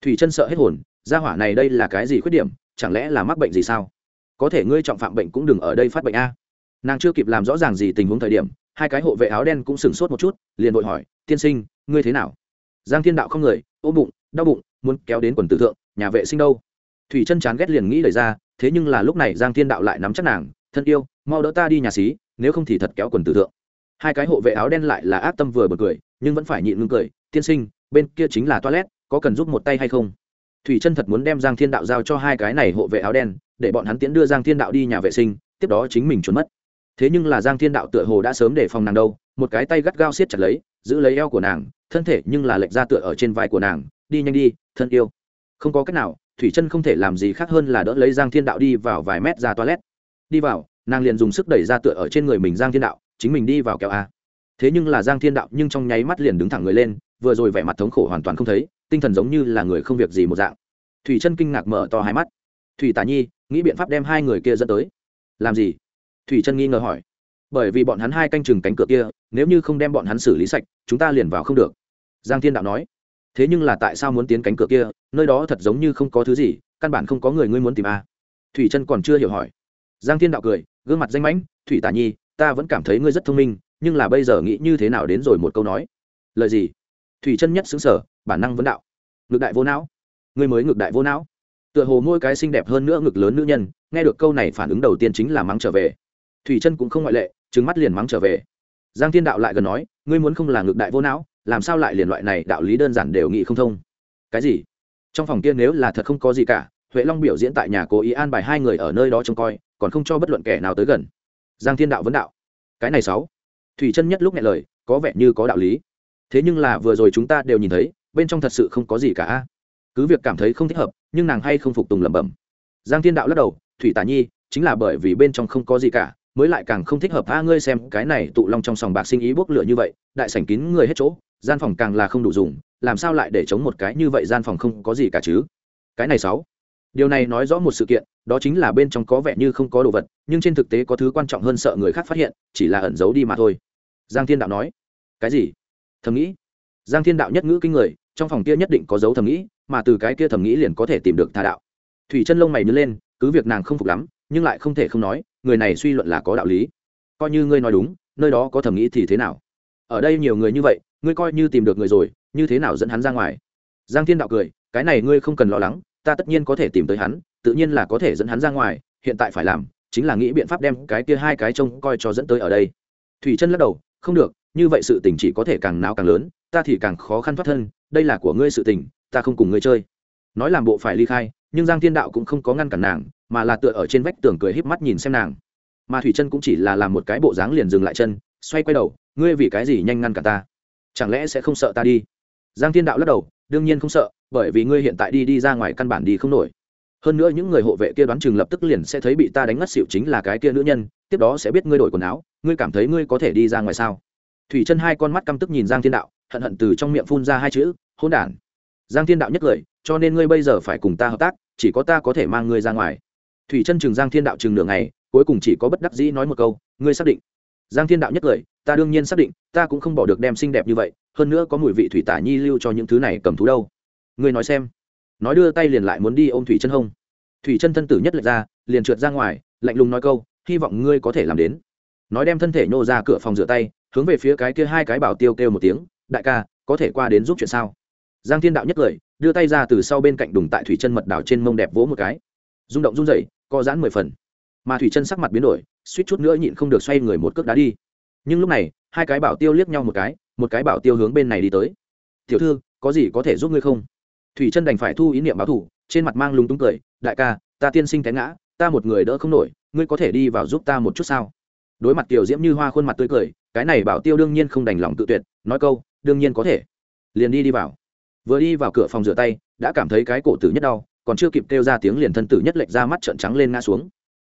thủy chân sợ hết hồn gia hỏa này đây là cái gì khuyết điểm chẳng lẽ là mắc bệnh gì sao có thể ngươi trọng phạm bệnh cũng đừng ở đây phát bệnh a nàng chưa kịp làm rõ ràng gì tình huống thời điểm hai cái hộ vệ áo đen cũng sửng sốt một chút, liền vội hỏi, tiên sinh, ngươi thế nào? Giang thiên đạo không người, ôm bụng, đau bụng, muốn kéo đến quần tử thượng, nhà vệ sinh đâu? Thủy chân chán ghét liền nghĩ lời ra, thế nhưng là lúc này giang thiên đạo lại nắm chắc nàng, thân yêu, mau đỡ ta đi nhà xí, nếu không thì thật kéo quần tử thượng. Hai cái hộ vệ áo đen lại là ác tâm vừa bật cười, nhưng vẫn phải nhịn ngưng cười, tiên sinh, bên kia chính là toilet, có cần giúp một tay hay không? Thủy chân thật muốn đem giang thiên đạo giao cho hai cái này hộ vệ áo đen, để bọn hắn tiễn đưa giang thiên đạo đi nhà vệ sinh, tiếp đó chính mình trốn mất thế nhưng là giang thiên đạo tựa hồ đã sớm để phòng nàng đâu, một cái tay gắt gao siết chặt lấy, giữ lấy eo của nàng, thân thể nhưng là lệch ra tựa ở trên vai của nàng, đi nhanh đi, thân yêu. Không có cách nào, thủy chân không thể làm gì khác hơn là đỡ lấy giang thiên đạo đi vào vài mét ra toilet. Đi vào, nàng liền dùng sức đẩy ra tựa ở trên người mình giang thiên đạo, chính mình đi vào kẹo a. Thế nhưng là giang thiên đạo nhưng trong nháy mắt liền đứng thẳng người lên, vừa rồi vẻ mặt thống khổ hoàn toàn không thấy, tinh thần giống như là người không việc gì một dạng. Thủy chân kinh ngạc mở to hai mắt. Thủy tả nhi, nghĩ biện pháp đem hai người kia dẫn tới. Làm gì? Thủy chân nghi ngờ hỏi. Bởi vì bọn hắn hai canh chừng cánh cửa kia, nếu như không đem bọn hắn xử lý sạch, chúng ta liền vào không được. Giang thiên đạo nói. Thế nhưng là tại sao muốn tiến cánh cửa kia, nơi đó thật giống như không có thứ gì, căn bản không có người ngươi muốn tìm a. Thủy chân còn chưa hiểu hỏi. Giang thiên đạo cười, gương mặt danh mãnh, thủy tả nhi, ta vẫn cảm thấy ngươi rất thông minh, nhưng là bây giờ nghĩ như thế nào đến rồi một câu nói. Lời gì? Thủy chân nhất xứng sở bản năng vấn đạo. Ngược đại vô não. Ngươi mới ngược đại vô não. Tựa hồ môi cái xinh đẹp hơn nữa ngực lớn nữ nhân, nghe được câu này phản ứng đầu tiên chính là mắng trở về thủy chân cũng không ngoại lệ trứng mắt liền mắng trở về. Giang thiên đạo lại gần nói, ngươi muốn không là ngược đại vô não, làm sao lại liền loại này đạo lý đơn giản đều nghị không thông? Cái gì? Trong phòng kia nếu là thật không có gì cả, huệ long biểu diễn tại nhà cố ý an bài hai người ở nơi đó trông coi, còn không cho bất luận kẻ nào tới gần. Giang thiên đạo vấn đạo, cái này sáu. Thủy chân nhất lúc nghe lời, có vẻ như có đạo lý. Thế nhưng là vừa rồi chúng ta đều nhìn thấy, bên trong thật sự không có gì cả. Cứ việc cảm thấy không thích hợp, nhưng nàng hay không phục tùng lẩm bẩm. Giang thiên đạo lắc đầu, thủy tả nhi, chính là bởi vì bên trong không có gì cả mới lại càng không thích hợp a ngươi xem cái này tụ long trong sòng bạc sinh ý bốc lửa như vậy, đại sảnh kín người hết chỗ, gian phòng càng là không đủ dùng, làm sao lại để chống một cái như vậy gian phòng không có gì cả chứ? Cái này sáu. Điều này nói rõ một sự kiện, đó chính là bên trong có vẻ như không có đồ vật, nhưng trên thực tế có thứ quan trọng hơn sợ người khác phát hiện, chỉ là ẩn giấu đi mà thôi. Giang thiên đạo nói. Cái gì? Thầm nghĩ. Giang thiên đạo nhất ngữ kinh người, trong phòng kia nhất định có dấu thầm nghĩ, mà từ cái kia thầm nghĩ liền có thể tìm được tha đạo. Thủy chân lông mày nhớ lên, cứ việc nàng không phục lắm, nhưng lại không thể không nói người này suy luận là có đạo lý. Coi như ngươi nói đúng, nơi đó có thầm nghĩ thì thế nào? Ở đây nhiều người như vậy, ngươi coi như tìm được người rồi, như thế nào dẫn hắn ra ngoài? Giang thiên đạo cười, cái này ngươi không cần lo lắng, ta tất nhiên có thể tìm tới hắn, tự nhiên là có thể dẫn hắn ra ngoài, hiện tại phải làm, chính là nghĩ biện pháp đem cái kia hai cái trông coi cho dẫn tới ở đây. Thủy chân lắc đầu, không được, như vậy sự tình chỉ có thể càng náo càng lớn, ta thì càng khó khăn thoát thân, đây là của ngươi sự tình, ta không cùng ngươi chơi. Nói làm bộ phải ly khai nhưng giang thiên đạo cũng không có ngăn cản nàng, mà là tựa ở trên vách tường cười híp mắt nhìn xem nàng. Mà thủy chân cũng chỉ là làm một cái bộ dáng liền dừng lại chân, xoay quay đầu, ngươi vì cái gì nhanh ngăn cả ta? Chẳng lẽ sẽ không sợ ta đi? Giang thiên đạo lắc đầu, đương nhiên không sợ, bởi vì ngươi hiện tại đi đi ra ngoài căn bản đi không nổi. Hơn nữa những người hộ vệ kia đoán chừng lập tức liền sẽ thấy bị ta đánh ngất xỉu chính là cái kia nữ nhân, tiếp đó sẽ biết ngươi đổi quần áo, ngươi cảm thấy ngươi có thể đi ra ngoài sao? Thủy chân hai con mắt căm tức nhìn giang thiên đạo, hận hận từ trong miệng phun ra hai chữ hôn đản. Giang thiên đạo nhất cười, cho nên ngươi bây giờ phải cùng ta hợp tác chỉ có ta có thể mang ngươi ra ngoài. Thủy chân trường giang thiên đạo chừng nửa ngày, cuối cùng chỉ có bất đắc dĩ nói một câu, ngươi xác định? Giang thiên đạo nhất cười ta đương nhiên xác định, ta cũng không bỏ được đem xinh đẹp như vậy, hơn nữa có mùi vị thủy tả nhi lưu cho những thứ này cầm thú đâu. Ngươi nói xem. Nói đưa tay liền lại muốn đi ôm thủy chân hông thủy chân thân tử nhất lệch ra, liền trượt ra ngoài, lạnh lùng nói câu, hy vọng ngươi có thể làm đến. Nói đem thân thể nhô ra cửa phòng rửa tay, hướng về phía cái kia hai cái bảo tiêu kêu một tiếng, đại ca, có thể qua đến giúp chuyện sao? Giang thiên đạo nhất cười đưa tay ra từ sau bên cạnh đùng tại thủy chân mật đảo trên mông đẹp vỗ một cái. Rung động run rẩy, co giãn mười phần. Mà thủy chân sắc mặt biến đổi, suýt chút nữa nhịn không được xoay người một cước đá đi. Nhưng lúc này, hai cái bảo tiêu liếc nhau một cái một cái bảo tiêu hướng bên này đi tới. Tiểu thư, có gì có thể giúp ngươi không? Thủy chân đành phải thu ý niệm báo thủ trên mặt mang lúng túng cười, đại ca, ta tiên sinh té ngã, ta một người đỡ không nổi, ngươi có thể đi vào giúp ta một chút sao? Đối mặt tiểu diễm như hoa khuôn mặt tươi cười, cái này bảo tiêu đương nhiên không đành lòng tự tuyệt, nói câu, đương nhiên có thể. Liền đi đi vào vừa đi vào cửa phòng rửa tay, đã cảm thấy cái cổ tử nhất đau, còn chưa kịp kêu ra tiếng liền thân tử nhất lệch ra mắt trợn trắng lên ngã xuống.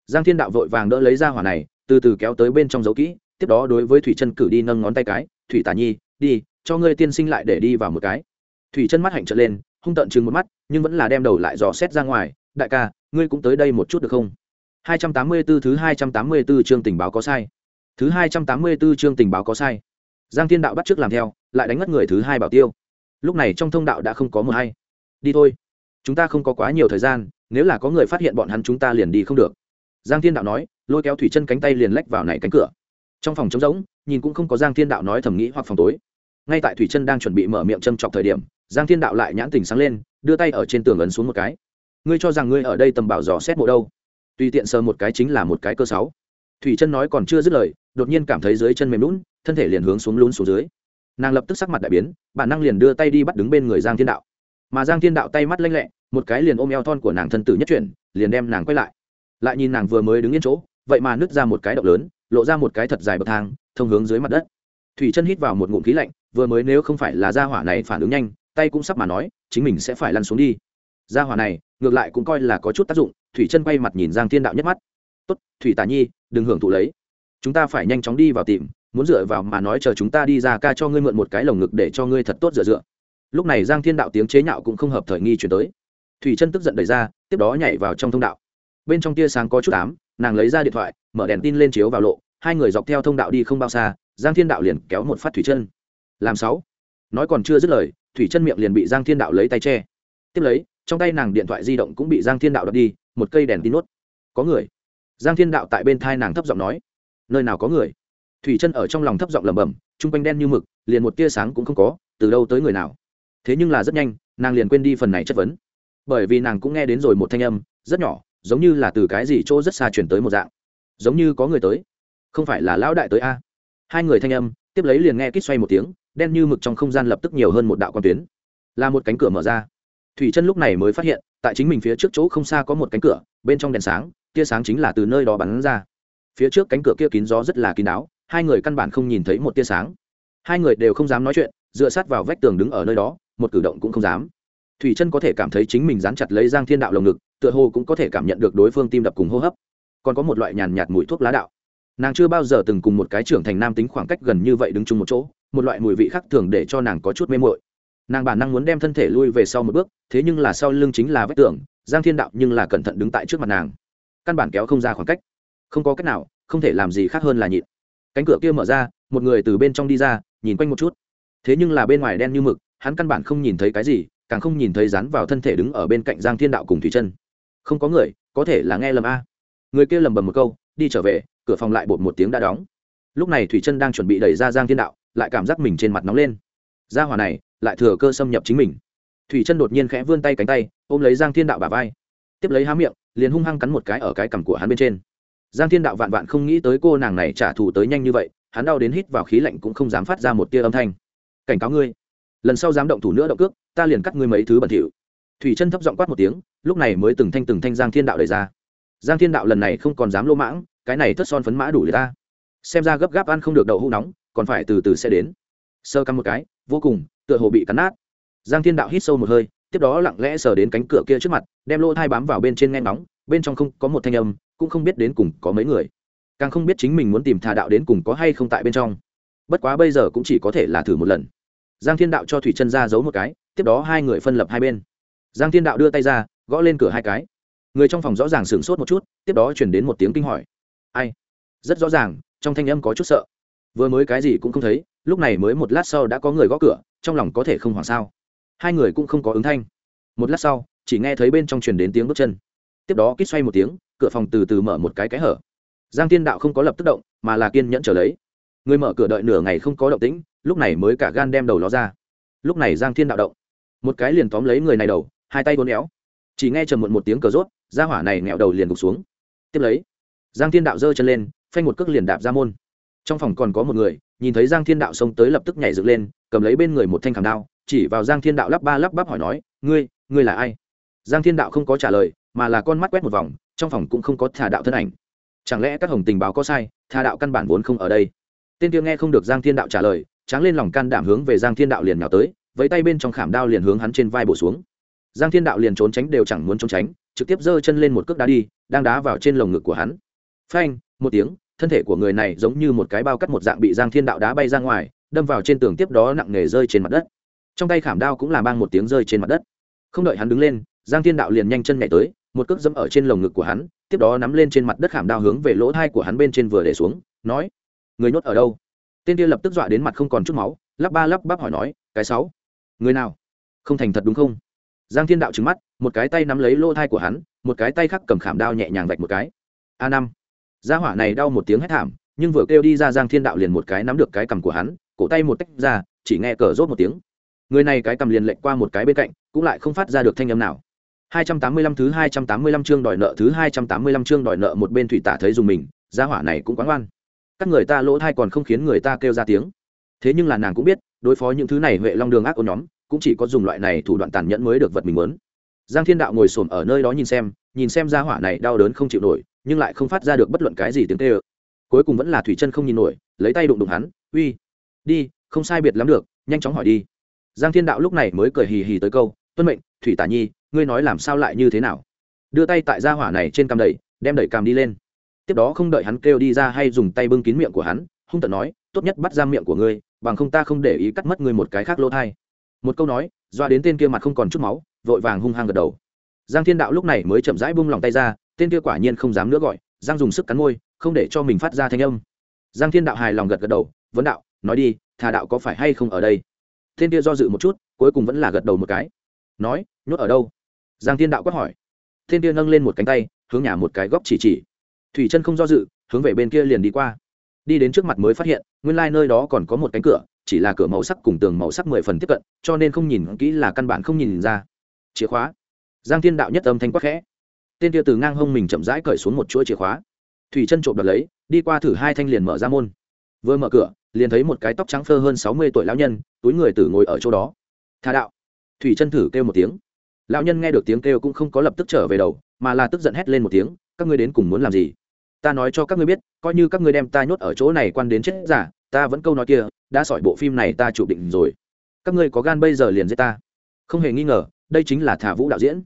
Giang thiên đạo vội vàng đỡ lấy ra hỏa này, từ từ kéo tới bên trong dấu kỹ, tiếp đó đối với thủy chân cử đi nâng ngón tay cái, thủy tả nhi, đi, cho ngươi tiên sinh lại để đi vào một cái. Thủy chân mắt hạnh trợn lên, hung tợn chừng một mắt, nhưng vẫn là đem đầu lại dò xét ra ngoài, đại ca, ngươi cũng tới đây một chút được không? 284 thứ 284 chương tình báo có sai. Thứ 284 chương tình báo có sai. Giang thiên đạo bắt trước làm theo, lại đánh ngất người thứ hai bảo tiêu lúc này trong thông đạo đã không có mờ hay. Đi thôi. Chúng ta không có quá nhiều thời gian, nếu là có người phát hiện bọn hắn chúng ta liền đi không được. Giang thiên đạo nói, lôi kéo thủy chân cánh tay liền lách vào này cánh cửa. Trong phòng trống rỗng, nhìn cũng không có giang thiên đạo nói thầm nghĩ hoặc phòng tối. Ngay tại thủy chân đang chuẩn bị mở miệng châm chọc thời điểm, giang thiên đạo lại nhãn tình sáng lên, đưa tay ở trên tường ấn xuống một cái. Ngươi cho rằng ngươi ở đây tầm bảo dò xét mộ đâu? Tùy tiện sờ một cái chính là một cái cơ sáu. Thủy chân nói còn chưa dứt lời, đột nhiên cảm thấy dưới chân mềm lún thân thể liền hướng xuống lún xuống dưới nàng lập tức sắc mặt đại biến, bản năng liền đưa tay đi bắt đứng bên người giang thiên đạo. Mà giang thiên đạo tay mắt lanh lẹ, một cái liền ôm eo thon của nàng thân tử nhất chuyển, liền đem nàng quay lại. Lại nhìn nàng vừa mới đứng yên chỗ, vậy mà nứt ra một cái động lớn, lộ ra một cái thật dài bậc thang, thông hướng dưới mặt đất. Thủy chân hít vào một ngụm khí lạnh, vừa mới nếu không phải là gia hỏa này phản ứng nhanh, tay cũng sắp mà nói, chính mình sẽ phải lăn xuống đi. Gia hỏa này, ngược lại cũng coi là có chút tác dụng, thủy chân quay mặt nhìn giang thiên đạo nhất mắt. Tốt, thủy tả nhi, đừng hưởng thụ lấy. Chúng ta phải nhanh chóng đi vào tìm muốn dựa vào mà nói chờ chúng ta đi ra ca cho ngươi mượn một cái lồng ngực để cho ngươi thật tốt dựa dựa. Lúc này giang thiên đạo tiếng chế nhạo cũng không hợp thời nghi chuyển tới. Thủy chân tức giận đẩy ra, tiếp đó nhảy vào trong thông đạo. Bên trong tia sáng có chút ám, nàng lấy ra điện thoại, mở đèn tin lên chiếu vào lộ, hai người dọc theo thông đạo đi không bao xa, giang thiên đạo liền kéo một phát thủy chân. Làm sáu. Nói còn chưa dứt lời, thủy chân miệng liền bị giang thiên đạo lấy tay che. Tiếp lấy, trong tay nàng điện thoại di động cũng bị giang thiên đạo đập đi, một cây đèn tin nốt. Có người. Giang thiên đạo tại bên thai nàng thấp giọng nói. Nơi nào có người? Thủy chân ở trong lòng thấp giọng lẩm bẩm, chung quanh đen như mực, liền một tia sáng cũng không có, từ đâu tới người nào. Thế nhưng là rất nhanh, nàng liền quên đi phần này chất vấn. Bởi vì nàng cũng nghe đến rồi một thanh âm, rất nhỏ, giống như là từ cái gì chỗ rất xa chuyển tới một dạng. Giống như có người tới. Không phải là lão đại tới a? Hai người thanh âm, tiếp lấy liền nghe kít xoay một tiếng, đen như mực trong không gian lập tức nhiều hơn một đạo quan tuyến. Là một cánh cửa mở ra. Thủy chân lúc này mới phát hiện, tại chính mình phía trước chỗ không xa có một cánh cửa, bên trong đèn sáng, tia sáng chính là từ nơi đó bắn ra. Phía trước cánh cửa kia kín gió rất là kín đáo hai người căn bản không nhìn thấy một tia sáng. Hai người đều không dám nói chuyện, dựa sát vào vách tường đứng ở nơi đó, một cử động cũng không dám. Thủy chân có thể cảm thấy chính mình dán chặt lấy giang thiên đạo lồng ngực, tựa hồ cũng có thể cảm nhận được đối phương tim đập cùng hô hấp. Còn có một loại nhàn nhạt mùi thuốc lá đạo. Nàng chưa bao giờ từng cùng một cái trưởng thành nam tính khoảng cách gần như vậy đứng chung một chỗ, một loại mùi vị khác thường để cho nàng có chút mê mội nàng bản năng muốn đem thân thể lui về sau một bước, thế nhưng là sau lưng chính là vách tường, giang thiên đạo nhưng là cẩn thận đứng tại trước mặt nàng. Căn bản kéo không ra khoảng cách. Không có cách nào, không thể làm gì khác hơn là nhịn cánh cửa kia mở ra, một người từ bên trong đi ra, nhìn quanh một chút. Thế nhưng là bên ngoài đen như mực, hắn căn bản không nhìn thấy cái gì, càng không nhìn thấy rắn vào thân thể đứng ở bên cạnh giang thiên đạo cùng thủy chân. Không có người, có thể là nghe lầm a. Người kia lầm bầm một câu, đi trở về, cửa phòng lại bột một tiếng đã đóng. Lúc này thủy chân đang chuẩn bị đẩy ra giang thiên đạo, lại cảm giác mình trên mặt nóng lên. Ra hỏa này, lại thừa cơ xâm nhập chính mình. Thủy chân đột nhiên khẽ vươn tay cánh tay, ôm lấy giang thiên đạo bà vai. Tiếp lấy há miệng, liền hung hăng cắn một cái ở cái cằm của hắn bên trên giang thiên đạo vạn vạn không nghĩ tới cô nàng này trả thù tới nhanh như vậy, hắn đau đến hít vào khí lạnh cũng không dám phát ra một tia âm thanh. Cảnh cáo ngươi, lần sau dám động thủ nữa động cước, ta liền cắt ngươi mấy thứ bẩn thỉu. Thủy chân thấp giọng quát một tiếng, lúc này mới từng thanh từng thanh giang thiên đạo đẩy ra. Giang thiên đạo lần này không còn dám lô mãng, cái này thất son phấn mã đủ người ta. Xem ra gấp gáp ăn không được đậu hũ nóng, còn phải từ từ sẽ đến. Sơ căm một cái, vô cùng, tựa hồ bị cắn nát. Giang thiên đạo hít sâu một hơi, tiếp đó lặng lẽ sờ đến cánh cửa kia trước mặt, đem lỗ thai bám vào bên trên nghe nóng bên trong không có một thanh âm, cũng không biết đến cùng có mấy người. Càng không biết chính mình muốn tìm thà đạo đến cùng có hay không tại bên trong. Bất quá bây giờ cũng chỉ có thể là thử một lần. Giang thiên đạo cho thủy chân ra giấu một cái, tiếp đó hai người phân lập hai bên. Giang thiên đạo đưa tay ra, gõ lên cửa hai cái. Người trong phòng rõ ràng sửng sốt một chút, tiếp đó chuyển đến một tiếng kinh hỏi. Ai? Rất rõ ràng, trong thanh âm có chút sợ. Vừa mới cái gì cũng không thấy, lúc này mới một lát sau đã có người gõ cửa, trong lòng có thể không hoảng sao. Hai người cũng không có ứng thanh. Một lát sau, chỉ nghe thấy bên trong truyền đến tiếng bước chân tiếp đó kít xoay một tiếng, cửa phòng từ từ mở một cái cái hở. Giang thiên đạo không có lập tức động, mà là kiên nhẫn trở lấy. Người mở cửa đợi nửa ngày không có động tĩnh, lúc này mới cả gan đem đầu ló ra. Lúc này giang thiên đạo động. Một cái liền tóm lấy người này đầu, hai tay vốn éo. Chỉ nghe trầm muộn một tiếng cờ rốt ra hỏa này nghẹo đầu liền gục xuống. Tiếp lấy, giang thiên đạo giơ chân lên, phanh một cước liền đạp ra môn. Trong phòng còn có một người, nhìn thấy giang thiên đạo xông tới lập tức nhảy dựng lên, cầm lấy bên người một thanh khảm đao, chỉ vào giang thiên đạo lắp ba lắp bắp hỏi nói, ngươi ngươi là ai? Giang thiên đạo không có trả lời mà là con mắt quét một vòng, trong phòng cũng không có thà đạo thân ảnh. Chẳng lẽ các hồng tình báo có sai thà đạo căn bản vốn không ở đây? Tên kia nghe không được giang thiên đạo trả lời, tráng lên lòng can đảm hướng về giang thiên đạo liền nào tới với tay bên trong khảm đao liền hướng hắn trên vai bổ xuống. Giang thiên đạo liền trốn tránh đều chẳng muốn trốn tránh, trực tiếp giơ chân lên một cước đá đi, đang đá vào trên lồng ngực của hắn. Phanh, một tiếng, thân thể của người này giống như một cái bao cắt một dạng bị giang thiên đạo đá bay ra ngoài, đâm vào trên tường tiếp đó nặng nề rơi trên mặt đất. Trong tay khảm đao cũng là mang một tiếng rơi trên mặt đất. Không đợi hắn đứng lên, giang thiên đạo liền nhanh chân nhảy tới một cước dẫm ở trên lồng ngực của hắn, tiếp đó nắm lên trên mặt đất khảm đao hướng về lỗ thai của hắn bên trên vừa để xuống, nói, người nhốt ở đâu? Tên kia lập tức dọa đến mặt không còn chút máu, lắp ba lắp bắp hỏi nói, cái sáu, người nào? Không thành thật đúng không? Giang thiên đạo trứng mắt, một cái tay nắm lấy lỗ thai của hắn, một cái tay khác cầm khảm đao nhẹ nhàng vạch một cái. A năm. Gia hỏa này đau một tiếng hét thảm, nhưng vừa kêu đi ra giang thiên đạo liền một cái nắm được cái cầm của hắn, cổ tay một tách ra, chỉ nghe cờ rốt một tiếng. Người này cái cầm liền lệch qua một cái bên cạnh, cũng lại không phát ra được thanh âm nào. 285 thứ 285 chương đòi nợ thứ 285 chương đòi nợ một bên thủy tả thấy dùng mình, gia hỏa này cũng quá ngoan. Các người ta lỗ thai còn không khiến người ta kêu ra tiếng. Thế nhưng là nàng cũng biết, đối phó những thứ này Huệ Long Đường ác ôn nhóm, cũng chỉ có dùng loại này thủ đoạn tàn nhẫn mới được vật mình muốn. Giang Thiên Đạo ngồi xổm ở nơi đó nhìn xem, nhìn xem gia hỏa này đau đớn không chịu nổi, nhưng lại không phát ra được bất luận cái gì tiếng kêu. Cuối cùng vẫn là thủy chân không nhìn nổi, lấy tay đụng đụng hắn, "Uy, đi, không sai biệt lắm được, nhanh chóng hỏi đi." Giang Thiên Đạo lúc này mới cười hì hì tới câu, "Tuân mệnh, Thủy Tả Nhi, ngươi nói làm sao lại như thế nào? Đưa tay tại gia hỏa này trên cằm đẩy, đem đẩy cằm đi lên. Tiếp đó không đợi hắn kêu đi ra hay dùng tay bưng kín miệng của hắn, hung tận nói, tốt nhất bắt ra miệng của ngươi, bằng không ta không để ý cắt mất ngươi một cái khác lỗ thai. Một câu nói, doa đến tên kia mặt không còn chút máu, vội vàng hung hăng gật đầu. Giang thiên đạo lúc này mới chậm rãi bung lòng tay ra, tên kia quả nhiên không dám nữa gọi, giang dùng sức cắn môi, không để cho mình phát ra thanh âm. Giang thiên đạo hài lòng gật gật đầu, vấn đạo, nói đi, thà đạo có phải hay không ở đây? Tên kia do dự một chút, cuối cùng vẫn là gật đầu một cái. Nói, nhốt ở đâu? Giang thiên đạo quát hỏi. Thiên tiên nâng lên một cánh tay, hướng nhà một cái góc chỉ chỉ. Thủy chân không do dự, hướng về bên kia liền đi qua. Đi đến trước mặt mới phát hiện, nguyên lai、like、nơi đó còn có một cánh cửa, chỉ là cửa màu sắc cùng tường màu sắc mười phần tiếp cận, cho nên không nhìn kỹ là căn bản không nhìn ra. Chìa khóa. Giang thiên đạo nhất âm thanh quắc khẽ. Tên kia từ ngang hông mình chậm rãi cởi xuống một chuỗi chìa khóa. Thủy chân trộm đợt lấy, đi qua thử hai thanh liền mở ra môn. Vừa mở cửa, liền thấy một cái tóc trắng phơ hơn sáu mươi tuổi lão nhân, túi người tử ngồi ở chỗ đó. Tha đạo. Thủy chân thử kêu một tiếng lão nhân nghe được tiếng kêu cũng không có lập tức trở về đầu, mà là tức giận hét lên một tiếng, các ngươi đến cùng muốn làm gì? Ta nói cho các ngươi biết, coi như các ngươi đem ta nhốt ở chỗ này quan đến chết giả, ta vẫn câu nói kia, đã sỏi bộ phim này ta chụp định rồi. Các ngươi có gan bây giờ liền giết ta. Không hề nghi ngờ, đây chính là thả vũ đạo diễn.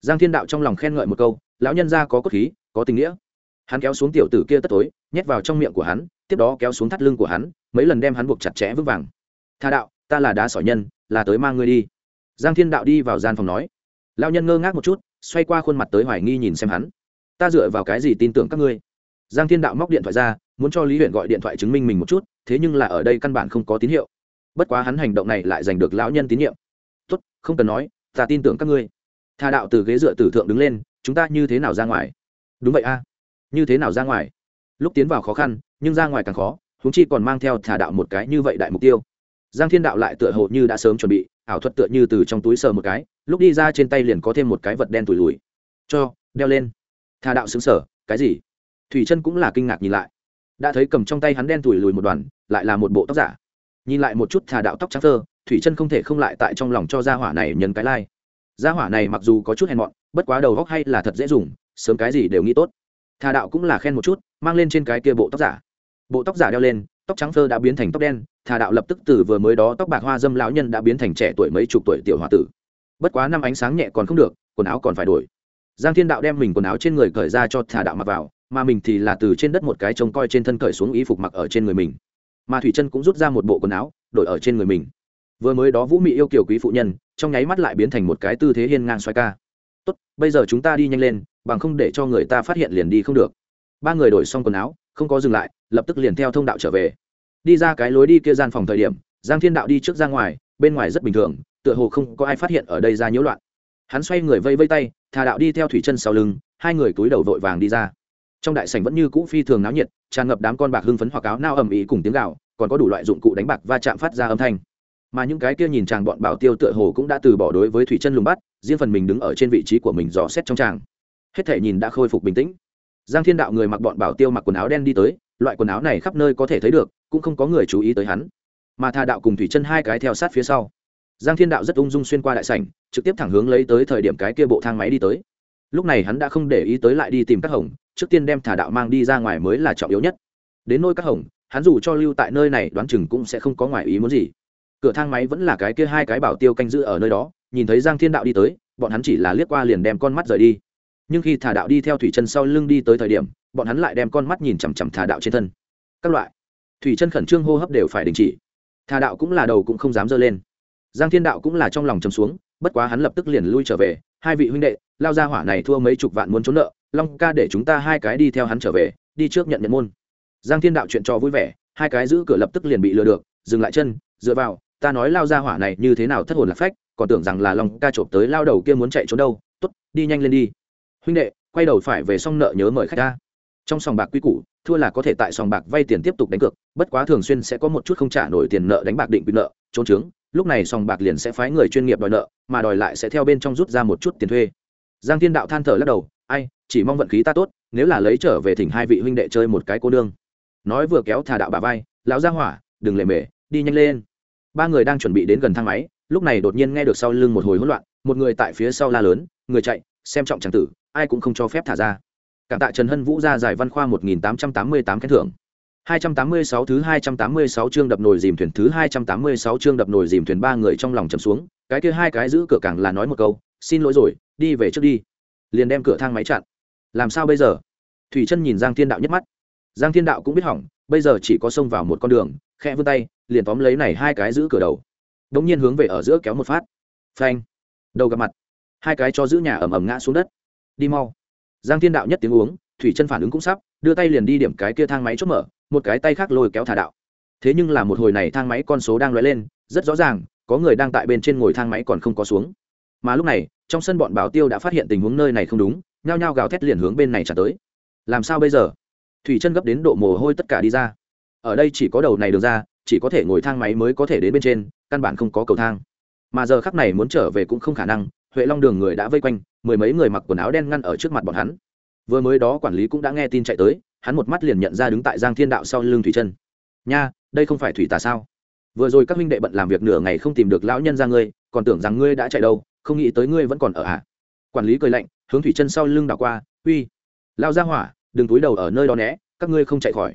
Giang thiên đạo trong lòng khen ngợi một câu, lão nhân ra có cốt khí, có tình nghĩa. Hắn kéo xuống tiểu tử kia tất tối nhét vào trong miệng của hắn, tiếp đó kéo xuống thắt lưng của hắn, mấy lần đem hắn buộc chặt chẽ vững vàng. Tha đạo, ta là đá sỏi nhân, là tới mang ngươi đi. Giang thiên đạo đi vào gian phòng nói lao nhân ngơ ngác một chút, xoay qua khuôn mặt tới hoài nghi nhìn xem hắn. Ta dựa vào cái gì tin tưởng các ngươi? Giang thiên đạo móc điện thoại ra, muốn cho lý huyện gọi điện thoại chứng minh mình một chút, thế nhưng là ở đây căn bản không có tín hiệu. Bất quá hắn hành động này lại giành được lão nhân tín nhiệm. Tốt, không cần nói, ta tin tưởng các ngươi. Tha đạo từ ghế dựa tử thượng đứng lên, chúng ta như thế nào ra ngoài? Đúng vậy a. Như thế nào ra ngoài? Lúc tiến vào khó khăn, nhưng ra ngoài càng khó húng chi còn mang theo thả đạo một cái như vậy đại mục tiêu giang thiên đạo lại tựa hồ như đã sớm chuẩn bị, ảo thuật tựa như từ trong túi sờ một cái, lúc đi ra trên tay liền có thêm một cái vật đen tủi lùi cho, đeo lên. Thà đạo xứng sở cái gì? Thủy chân cũng là kinh ngạc nhìn lại. Đã thấy cầm trong tay hắn đen tủi lùi một đoàn, lại là một bộ tóc giả. Nhìn lại một chút thà đạo tóc trắng thơ, thủy chân không thể không lại tại trong lòng cho gia hỏa này nhấn cái lai、like. gia hỏa này mặc dù có chút hèn mọn, bất quá đầu góc hay là thật dễ dùng, sớm cái gì đều nghĩ tốt. Thà đạo cũng là khen một chút, mang lên trên cái kia bộ tóc giả. Bộ tóc giả đeo lên, tóc trắng phơ đã biến thành tóc đen thà đạo lập tức từ vừa mới đó tóc bạc hoa dâm lão nhân đã biến thành trẻ tuổi mấy chục tuổi tiểu h o a tử. Bất quá năm ánh sáng nhẹ còn không được, quần áo còn phải đổi. Giang thiên đạo đem mình quần áo trên người cởi ra cho thà đạo mặc vào, mà mình thì là từ trên đất một cái trông coi trên thân cởi xuống y phục mặc ở trên người mình. Mà thủy chân cũng rút ra một bộ quần áo, đổi ở trên người mình. Vừa mới đó vũ mị yêu kiều quý phụ nhân, trong nháy mắt lại biến thành một cái tư thế hiên ngang xoay ca. Tốt, bây giờ chúng ta đi nhanh lên, bằng không để cho người ta phát hiện liền đi không được. Ba người đổi xong quần áo, không có dừng lại, lập tức liền theo thông đạo trở về đi ra cái lối đi kia gian phòng thời điểm, giang thiên đạo đi trước ra ngoài, bên ngoài rất bình thường, tựa hồ không có ai phát hiện ở đây ra nhiễu loạn. Hắn xoay người vây vây tay thà đạo đi theo thủy chân sau lưng, hai người túi đầu vội vàng đi ra. Trong đại sảnh vẫn như cũ phi thường náo nhiệt, tràn ngập đám con bạc hưng phấn hoặc áo nao ầm ĩ cùng tiếng gạo còn có đủ loại dụng cụ đánh bạc va chạm phát ra âm thanh. Mà những cái kia nhìn chàng bọn bảo tiêu tựa hồ cũng đã từ bỏ đối với thủy chân lùng bắt, riêng phần mình đứng ở trên vị trí của mình dò xét trong tràng. Hết thể nhìn đã khôi phục bình tĩnh. Giang thiên đạo người mặc bọn bảo tiêu mặc quần áo đen đi tới, loại quần áo này khắp nơi có thể thấy được cũng không có người chú ý tới hắn. Mà thà đạo cùng thủy chân hai cái theo sát phía sau. Giang thiên đạo rất ung dung xuyên qua đại sảnh, trực tiếp thẳng hướng lấy tới thời điểm cái kia bộ thang máy đi tới. Lúc này hắn đã không để ý tới lại đi tìm các hồng, trước tiên đem thả đạo mang đi ra ngoài mới là trọng yếu nhất. Đến nôi các hồng, hắn dù cho lưu tại nơi này đoán chừng cũng sẽ không có ngoài ý muốn gì. Cửa thang máy vẫn là cái kia hai cái bảo tiêu canh giữ ở nơi đó, nhìn thấy giang thiên đạo đi tới, bọn hắn chỉ là liếc qua liền đem con mắt rời đi. Nhưng khi thả đạo đi theo thủy chân sau lưng đi tới thời điểm, bọn hắn lại đem con mắt nhìn chằm chằm thả đạo trên thân. Các loại thủy chân khẩn trương hô hấp đều phải đình chỉ. Thà đạo cũng là đầu cũng không dám dơ lên. Giang thiên đạo cũng là trong lòng chầm xuống, bất quá hắn lập tức liền lui trở về. Hai vị huynh đệ, lao ra hỏa này thua mấy chục vạn muốn trốn nợ, long ca để chúng ta hai cái đi theo hắn trở về, đi trước nhận nhận môn. Giang thiên đạo chuyện cho vui vẻ, hai cái giữ cửa lập tức liền bị lừa được, dừng lại chân, dựa vào, ta nói lao ra hỏa này như thế nào thất hồn lạc phách, còn tưởng rằng là long ca trộm tới lao đầu kia muốn chạy trốn đâu. T ố t đi nhanh lên đi. Huynh đệ, quay đầu phải về xong nợ nhớ mời khách ta. Trong sòng bạc quy củ thua là có thể tại sòng bạc vay tiền tiếp tục đánh cược, bất quá thường xuyên sẽ có một chút không trả nổi tiền nợ đánh bạc định quyền nợ, trốn trướng, lúc này sòng bạc liền sẽ phái người chuyên nghiệp đòi nợ, mà đòi lại sẽ theo bên trong rút ra một chút tiền thuê. Giang thiên đạo than thở lắc đầu, ai, chỉ mong vận khí ta tốt, nếu là lấy trở về thỉnh hai vị huynh đệ chơi một cái cô nương. Nói vừa kéo thả đạo bà vai, lão ra hỏa, đừng lề mề, đi nhanh lên. Ba người đang chuẩn bị đến gần thang máy, lúc này đột nhiên nghe được sau lưng một hồi hỗn loạn, một người tại phía sau la lớn, người chạy, xem trọng tràng tử, ai cũng không cho phép thả ra cảm tạ trần hân vũ ra giải văn khoa một nghìn tám trăm tám mươi tám khen thưởng 286 thứ 286 chương đập nồi dìm thuyền thứ 286 chương đập nồi dìm thuyền ba người trong lòng trầm xuống, cái kia hai cái giữ cửa càng là nói một câu, "Xin lỗi rồi, đi về trước đi." Liền đem cửa thang máy chặn. Làm sao bây giờ? Thủy Chân nhìn Giang Thiên Đạo nhất mắt. Giang Thiên Đạo cũng biết hỏng, bây giờ chỉ có xông vào một con đường, khẽ vươn tay, liền tóm lấy này hai cái giữ cửa đầu. Đống nhiên hướng về ở giữa kéo một phát. Phanh! Đầu gặp mặt. Hai cái cho giữ nhà ầm ầm ngã xuống đất. Đi mau. Giang Thiên Đạo nhất tiếng uống, Thủy Chân phản ứng cũng sắp, đưa tay liền đi điểm cái kia thang máy chốt mở, một cái tay khác lôi kéo thả đạo. Thế nhưng là một hồi này thang máy con số đang lóe lên rất rõ ràng có người đang tại bên trên ngồi thang máy còn không có xuống. Mà lúc này trong sân bọn bảo tiêu đã phát hiện tình huống nơi này không đúng nhao nhao gào thét liền hướng bên này trả tới. Làm sao bây giờ? Thủy chân gấp đến độ mồ hôi tất cả đi ra. Ở đây chỉ có đầu này được ra chỉ có thể ngồi thang máy mới có thể đến bên trên căn bản không có cầu thang. Mà giờ khắc này muốn trở về cũng không khả năng huệ long đường người đã vây quanh mười mấy người mặc quần áo đen ngăn ở trước mặt bọn hắn. Vừa mới đó quản lý cũng đã nghe tin chạy tới, hắn một mắt liền nhận ra đứng tại giang thiên đạo sau lưng thủy chân. Nha, đây không phải thủy tà sao? Vừa rồi các huynh đệ bận làm việc nửa ngày không tìm được lão nhân ra ngươi, còn tưởng rằng ngươi đã chạy đâu, không nghĩ tới ngươi vẫn còn ở ạ à. quản lý cười lạnh, hướng thủy chân sau lưng đảo qua, uy lao ra hỏa, đừng túi đầu ở nơi đó né, các ngươi không chạy khỏi.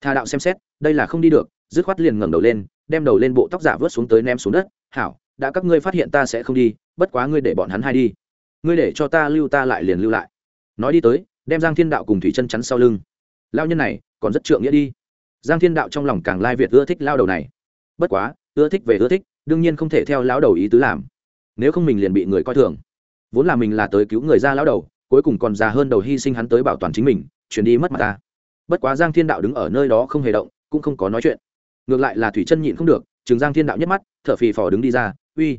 Thà đạo xem xét, đây là không đi được. Dứt khoát liền ngẩng đầu lên, đem đầu lên bộ tóc giả vớt xuống tới ném xuống đất, hảo, đã các ngươi phát hiện ta sẽ không đi, bất quá ngươi để bọn hắn hai đi ngươi để cho ta lưu ta lại liền lưu lại. Nói đi tới, đem giang thiên đạo cùng thủy chân chắn sau lưng. Lao nhân này, còn rất trượng nghĩa đi. Giang thiên đạo trong lòng càng lai việt ưa thích lao đầu này. Bất quá, ưa thích về ưa thích, đương nhiên không thể theo lão đầu ý tứ làm. Nếu không mình liền bị người coi thường. Vốn là mình là tới cứu người ra lão đầu, cuối cùng còn già hơn đầu hy sinh hắn tới bảo toàn chính mình, chuyển đi mất mặt ta. Bất quá giang thiên đạo đứng ở nơi đó không hề động, cũng không có nói chuyện. Ngược lại là thủy chân nhịn không được chừng giang thiên đạo nhất mắt, thở phì phò đứng đi ra. Uy,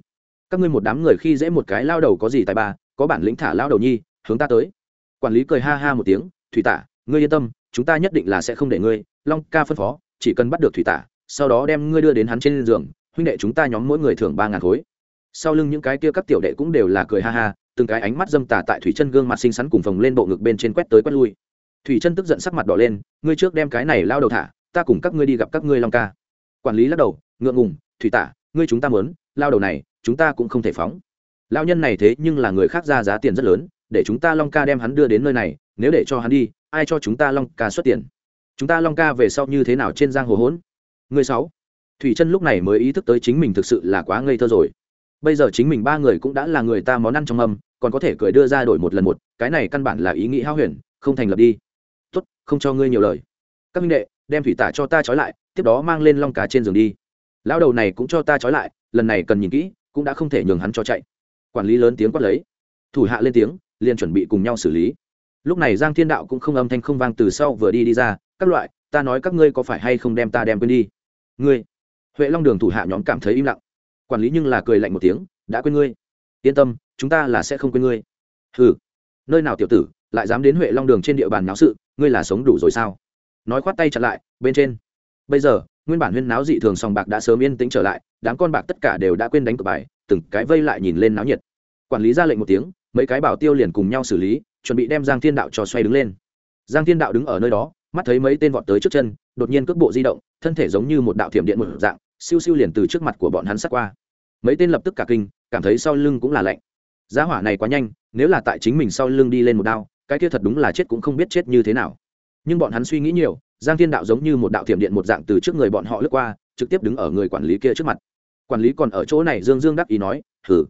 các ngươi một đám người khi dễ một cái lao đầu có gì tài ba có bản lĩnh thả lao đầu nhi, hướng ta tới. Quản lý cười ha ha một tiếng, thủy tả, ngươi yên tâm, chúng ta nhất định là sẽ không để ngươi, long ca phân phó, chỉ cần bắt được thủy tả, sau đó đem ngươi đưa đến hắn trên giường, huynh đệ chúng ta nhóm mỗi người thưởng ba ngàn khối. Sau lưng những cái kia các tiểu đệ cũng đều là cười ha ha, từng cái ánh mắt dâm tà tại thủy chân gương mặt xinh xắn cùng phồng lên bộ ngực bên trên quét tới quét lui. Thủy chân tức giận sắc mặt đỏ lên, ngươi trước đem cái này lao đầu thả, ta cùng các ngươi đi gặp các ngươi long ca. Quản lý lắc đầu, ngượng ngùng, thủy tả, ngươi chúng ta muốn, lao đầu này, chúng ta cũng không thể phóng lão nhân này thế nhưng là người khác ra giá tiền rất lớn, để chúng ta long ca đem hắn đưa đến nơi này, nếu để cho hắn đi, ai cho chúng ta long ca xuất tiền? Chúng ta long ca về sau như thế nào trên giang hồ hỗn? Người sáu. Thủy chân lúc này mới ý thức tới chính mình thực sự là quá ngây thơ rồi. Bây giờ chính mình ba người cũng đã là người ta món ăn trong âm còn có thể cười đưa ra đổi một lần một, cái này căn bản là ý nghĩ hao huyền, không thành lập đi. Tốt, không cho ngươi nhiều lời. Các minh đệ, đem thủy tả cho ta trói lại, tiếp đó mang lên long cá trên giường đi. Lão đầu này cũng cho ta trói lại, lần này cần nhìn kỹ, cũng đã không thể nhường hắn cho chạy quản lý lớn tiếng quát lấy. Thủ hạ lên tiếng, liền chuẩn bị cùng nhau xử lý. Lúc này giang thiên đạo cũng không âm thanh không vang từ sau vừa đi đi ra, các loại, ta nói các ngươi có phải hay không đem ta đem quên đi? Ngươi? Huệ long đường thủ hạ nhóm cảm thấy im lặng. Quản lý nhưng là cười lạnh một tiếng, đã quên ngươi. Yên tâm, chúng ta là sẽ không quên ngươi. Ừ nơi nào tiểu tử, lại dám đến huệ long đường trên địa bàn náo sự, ngươi là sống đủ rồi sao? Nói khoát tay chặn lại, bên trên. Bây giờ, nguyên bản huyên náo dị thường sòng bạc đã sớm yên tĩnh trở lại, đám con bạc tất cả đều đã quên đánh cược bài từng cái vây lại nhìn lên náo nhiệt. Quản lý ra lệnh một tiếng, mấy cái bảo tiêu liền cùng nhau xử lý, chuẩn bị đem giang thiên đạo cho xoay đứng lên. Giang thiên đạo đứng ở nơi đó, mắt thấy mấy tên vọt tới trước chân, đột nhiên cước bộ di động, thân thể giống như một đạo thiểm điện một dạng, siêu siêu liền từ trước mặt của bọn hắn sắt qua. Mấy tên lập tức cả kinh, cảm thấy sau lưng cũng là lạnh. Giá hỏa này quá nhanh, nếu là tại chính mình sau lưng đi lên một đao, cái kia thật đúng là chết cũng không biết chết như thế nào. Nhưng bọn hắn suy nghĩ nhiều, giang thiên đạo giống như một đạo thiểm điện một dạng từ trước người bọn họ lướt qua, trực tiếp đứng ở người quản lý kia trước mặt quản lý còn ở chỗ này dương dương đắc ý nói thử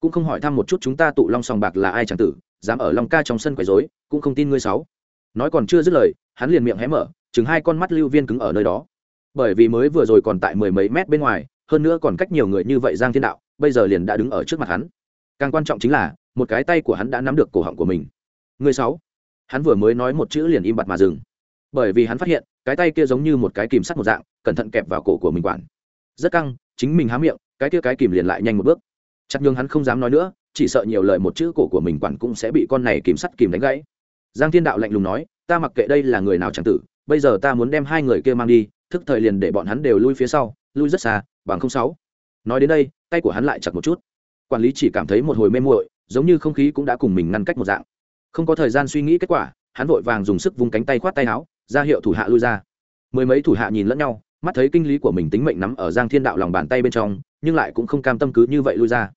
cũng không hỏi thăm một chút chúng ta tụ long sòng bạc là ai chẳng tử, dám ở long ca trong sân quấy rối, cũng không tin ngươi sáu. Nói còn chưa dứt lời, hắn liền miệng hé mở, chừng hai con mắt lưu viên cứng ở nơi đó. Bởi vì mới vừa rồi còn tại mười mấy mét bên ngoài, hơn nữa còn cách nhiều người như vậy giang thiên đạo, bây giờ liền đã đứng ở trước mặt hắn. Càng quan trọng chính là, một cái tay của hắn đã nắm được cổ họng của mình. Người sáu. Hắn vừa mới nói một chữ liền im bặt mà dừng. Bởi vì hắn phát hiện, cái tay kia giống như một cái kìm sắt một dạng, cẩn thận kẹp vào cổ của mình quản. Rất căng chính mình há miệng, cái kia cái kìm liền lại nhanh một bước. Chắc nhường hắn không dám nói nữa, chỉ sợ nhiều lời một chữ cổ của mình quản cũng sẽ bị con này kìm sắt kìm đánh gãy. Giang thiên đạo lạnh lùng nói, ta mặc kệ đây là người nào chẳng tử, bây giờ ta muốn đem hai người kia mang đi, thức thời liền để bọn hắn đều lui phía sau, lui rất xa, bằng không sáu. Nói đến đây, tay của hắn lại chặt một chút. Quản lý chỉ cảm thấy một hồi mê muội, giống như không khí cũng đã cùng mình ngăn cách một dạng. Không có thời gian suy nghĩ kết quả, hắn vội vàng dùng sức vung cánh tay khoát tay áo, ra hiệu thủ hạ lui ra. Mười mấy thủ hạ nhìn lẫn nhau mắt thấy kinh lý của mình tính mệnh nắm ở giang thiên đạo lòng bàn tay bên trong, nhưng lại cũng không cam tâm cứ như vậy lui ra.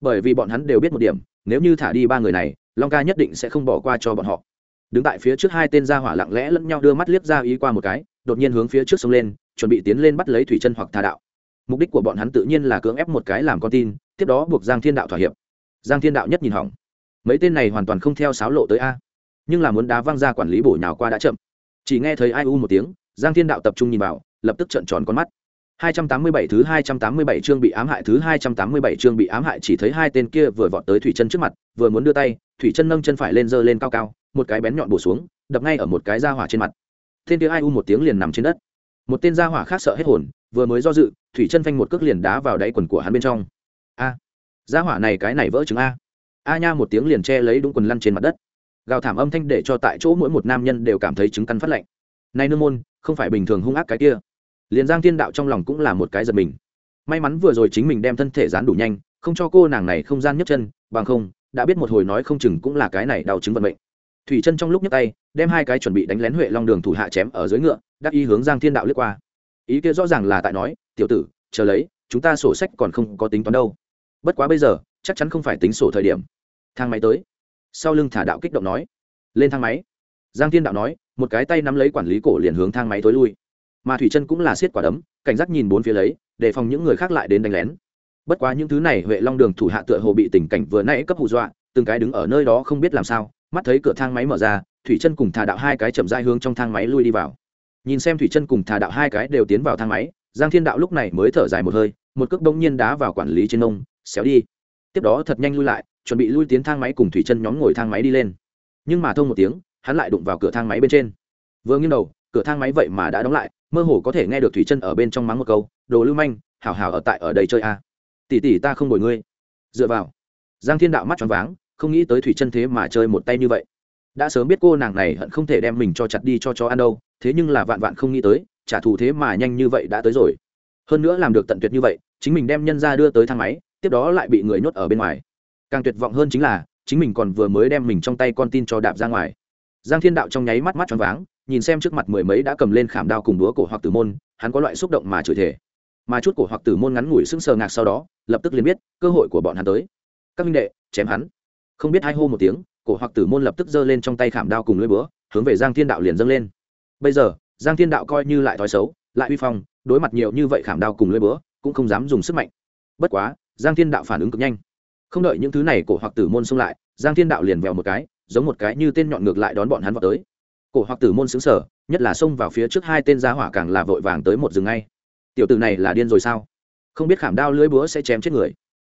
Bởi vì bọn hắn đều biết một điểm, nếu như thả đi ba người này, long ca nhất định sẽ không bỏ qua cho bọn họ. Đứng tại phía trước hai tên gia hỏa lặng lẽ lẫn nhau đưa mắt liếc ra ý qua một cái, đột nhiên hướng phía trước sông lên, chuẩn bị tiến lên bắt lấy thủy chân hoặc tà đạo. Mục đích của bọn hắn tự nhiên là cưỡng ép một cái làm con tin, tiếp đó buộc giang thiên đạo thỏa hiệp. Giang thiên đạo nhất nhìn hỏng. Mấy tên này hoàn toàn không theo sáo lộ tới a. Nhưng là muốn đá văng ra quản lý bổ nhào qua đã chậm. Chỉ nghe thấy ai u một tiếng, giang thiên đạo tập trung nhìn vào lập tức trợn tròn con mắt. 287 thứ 287 chương bị ám hại, thứ 287 chương bị ám hại chỉ thấy hai tên kia vừa vọt tới thủy chân trước mặt, vừa muốn đưa tay, thủy chân nâng chân phải lên giơ lên cao cao, một cái bén nhọn bổ xuống, đập ngay ở một cái da hỏa trên mặt. Tên kia ai u một tiếng liền nằm trên đất. Một tên da hỏa khác sợ hết hồn, vừa mới do dự, thủy chân phanh một cước liền đá vào đáy quần của hắn bên trong. A! Da hỏa này cái này vỡ trứng a. A nha một tiếng liền che lấy đúng quần lăn trên mặt đất. Gào thảm âm thanh để cho tại chỗ mỗi một nam nhân đều cảm thấy trứng căn phát lạnh. Này nương môn, không phải bình thường hung ác cái kia liền giang thiên đạo trong lòng cũng là một cái giật mình may mắn vừa rồi chính mình đem thân thể dán đủ nhanh không cho cô nàng này không gian nhấc chân bằng không đã biết một hồi nói không chừng cũng là cái này đau chứng vận mệnh thủy chân trong lúc nhấc tay đem hai cái chuẩn bị đánh lén huệ long đường thủ hạ chém ở dưới ngựa đắc ý hướng giang thiên đạo lướt qua ý kia rõ ràng là tại nói tiểu tử chờ lấy chúng ta sổ sách còn không có tính toán đâu bất quá bây giờ chắc chắn không phải tính sổ thời điểm thang máy tới sau lưng thả đạo kích động nói lên thang máy giang thiên đạo nói một cái tay nắm lấy quản lý cổ liền hướng thang máy tối lui mà thủy chân cũng là siết quả đấm, cảnh giác nhìn bốn phía lấy đề phòng những người khác lại đến đánh lén. Bất quá những thứ này huệ long đường thủ hạ tựa hồ bị tình cảnh vừa nãy cấp hù dọa, từng cái đứng ở nơi đó không biết làm sao, mắt thấy cửa thang máy mở ra, thủy chân cùng thả đạo hai cái chậm dai hướng trong thang máy lui đi vào. Nhìn xem thủy chân cùng thả đạo hai cái đều tiến vào thang máy, giang thiên đạo lúc này mới thở dài một hơi, một cước bỗng nhiên đá vào quản lý trên ông, xéo đi. Tiếp đó thật nhanh lui lại, chuẩn bị lui tiến thang máy cùng thủy chân nhóm ngồi thang máy đi lên. Nhưng mà thông một tiếng, hắn lại đụng vào cửa thang máy bên trên. Vừa nghiêng đầu, cửa thang máy vậy mà đã đóng lại mơ hồ có thể nghe được thủy chân ở bên trong mắng một câu, đồ lưu manh, hảo hảo ở tại ở đây chơi a. À. tỷ tỷ ta không đổi ngươi. Dựa vào, giang thiên đạo mắt tròn váng, không nghĩ tới thủy chân thế mà chơi một tay như vậy. Đã sớm biết cô nàng này hận không thể đem mình cho chặt đi cho chó ăn đâu, thế nhưng là vạn vạn không nghĩ tới, trả thù thế mà nhanh như vậy đã tới rồi. Hơn nữa làm được tận tuyệt như vậy, chính mình đem nhân ra đưa tới thang máy, tiếp đó lại bị người nhốt ở bên ngoài. Càng tuyệt vọng hơn chính là, chính mình còn vừa mới đem mình trong tay con tin cho đạp ra ngoài. Giang thiên đạo trong nháy mắt mắt tròn váng nhìn xem trước mặt mười mấy đã cầm lên khảm đao cùng đúa cổ hoặc tử môn, hắn có loại xúc động mà chửi thể mà chút cổ hoặc tử môn ngắn ngủi sững sờ ngạc sau đó, lập tức liền biết cơ hội của bọn hắn tới. Các minh đệ, chém hắn. Không biết hai hô một tiếng, cổ hoặc tử môn lập tức giơ lên trong tay khảm đao cùng lưỡi búa, hướng về giang thiên đạo liền dâng lên. Bây giờ, giang thiên đạo coi như lại thói xấu, lại uy phong, đối mặt nhiều như vậy khảm đao cùng lưỡi búa, cũng không dám dùng sức mạnh. Bất quá, giang thiên đạo phản ứng cực nhanh. Không đợi những thứ này cổ hoặc tử môn xông lại, giang thiên đạo liền vèo một cái, giống một cái như tên nhọn ngược lại đón bọn hắn vào tới cổ hoặc tử môn xứng sở, nhất là xông vào phía trước hai tên giá hỏa càng là vội vàng tới một rừng ngay. Tiểu tử này là điên rồi sao? Không biết khảm đao lưỡi búa sẽ chém chết người.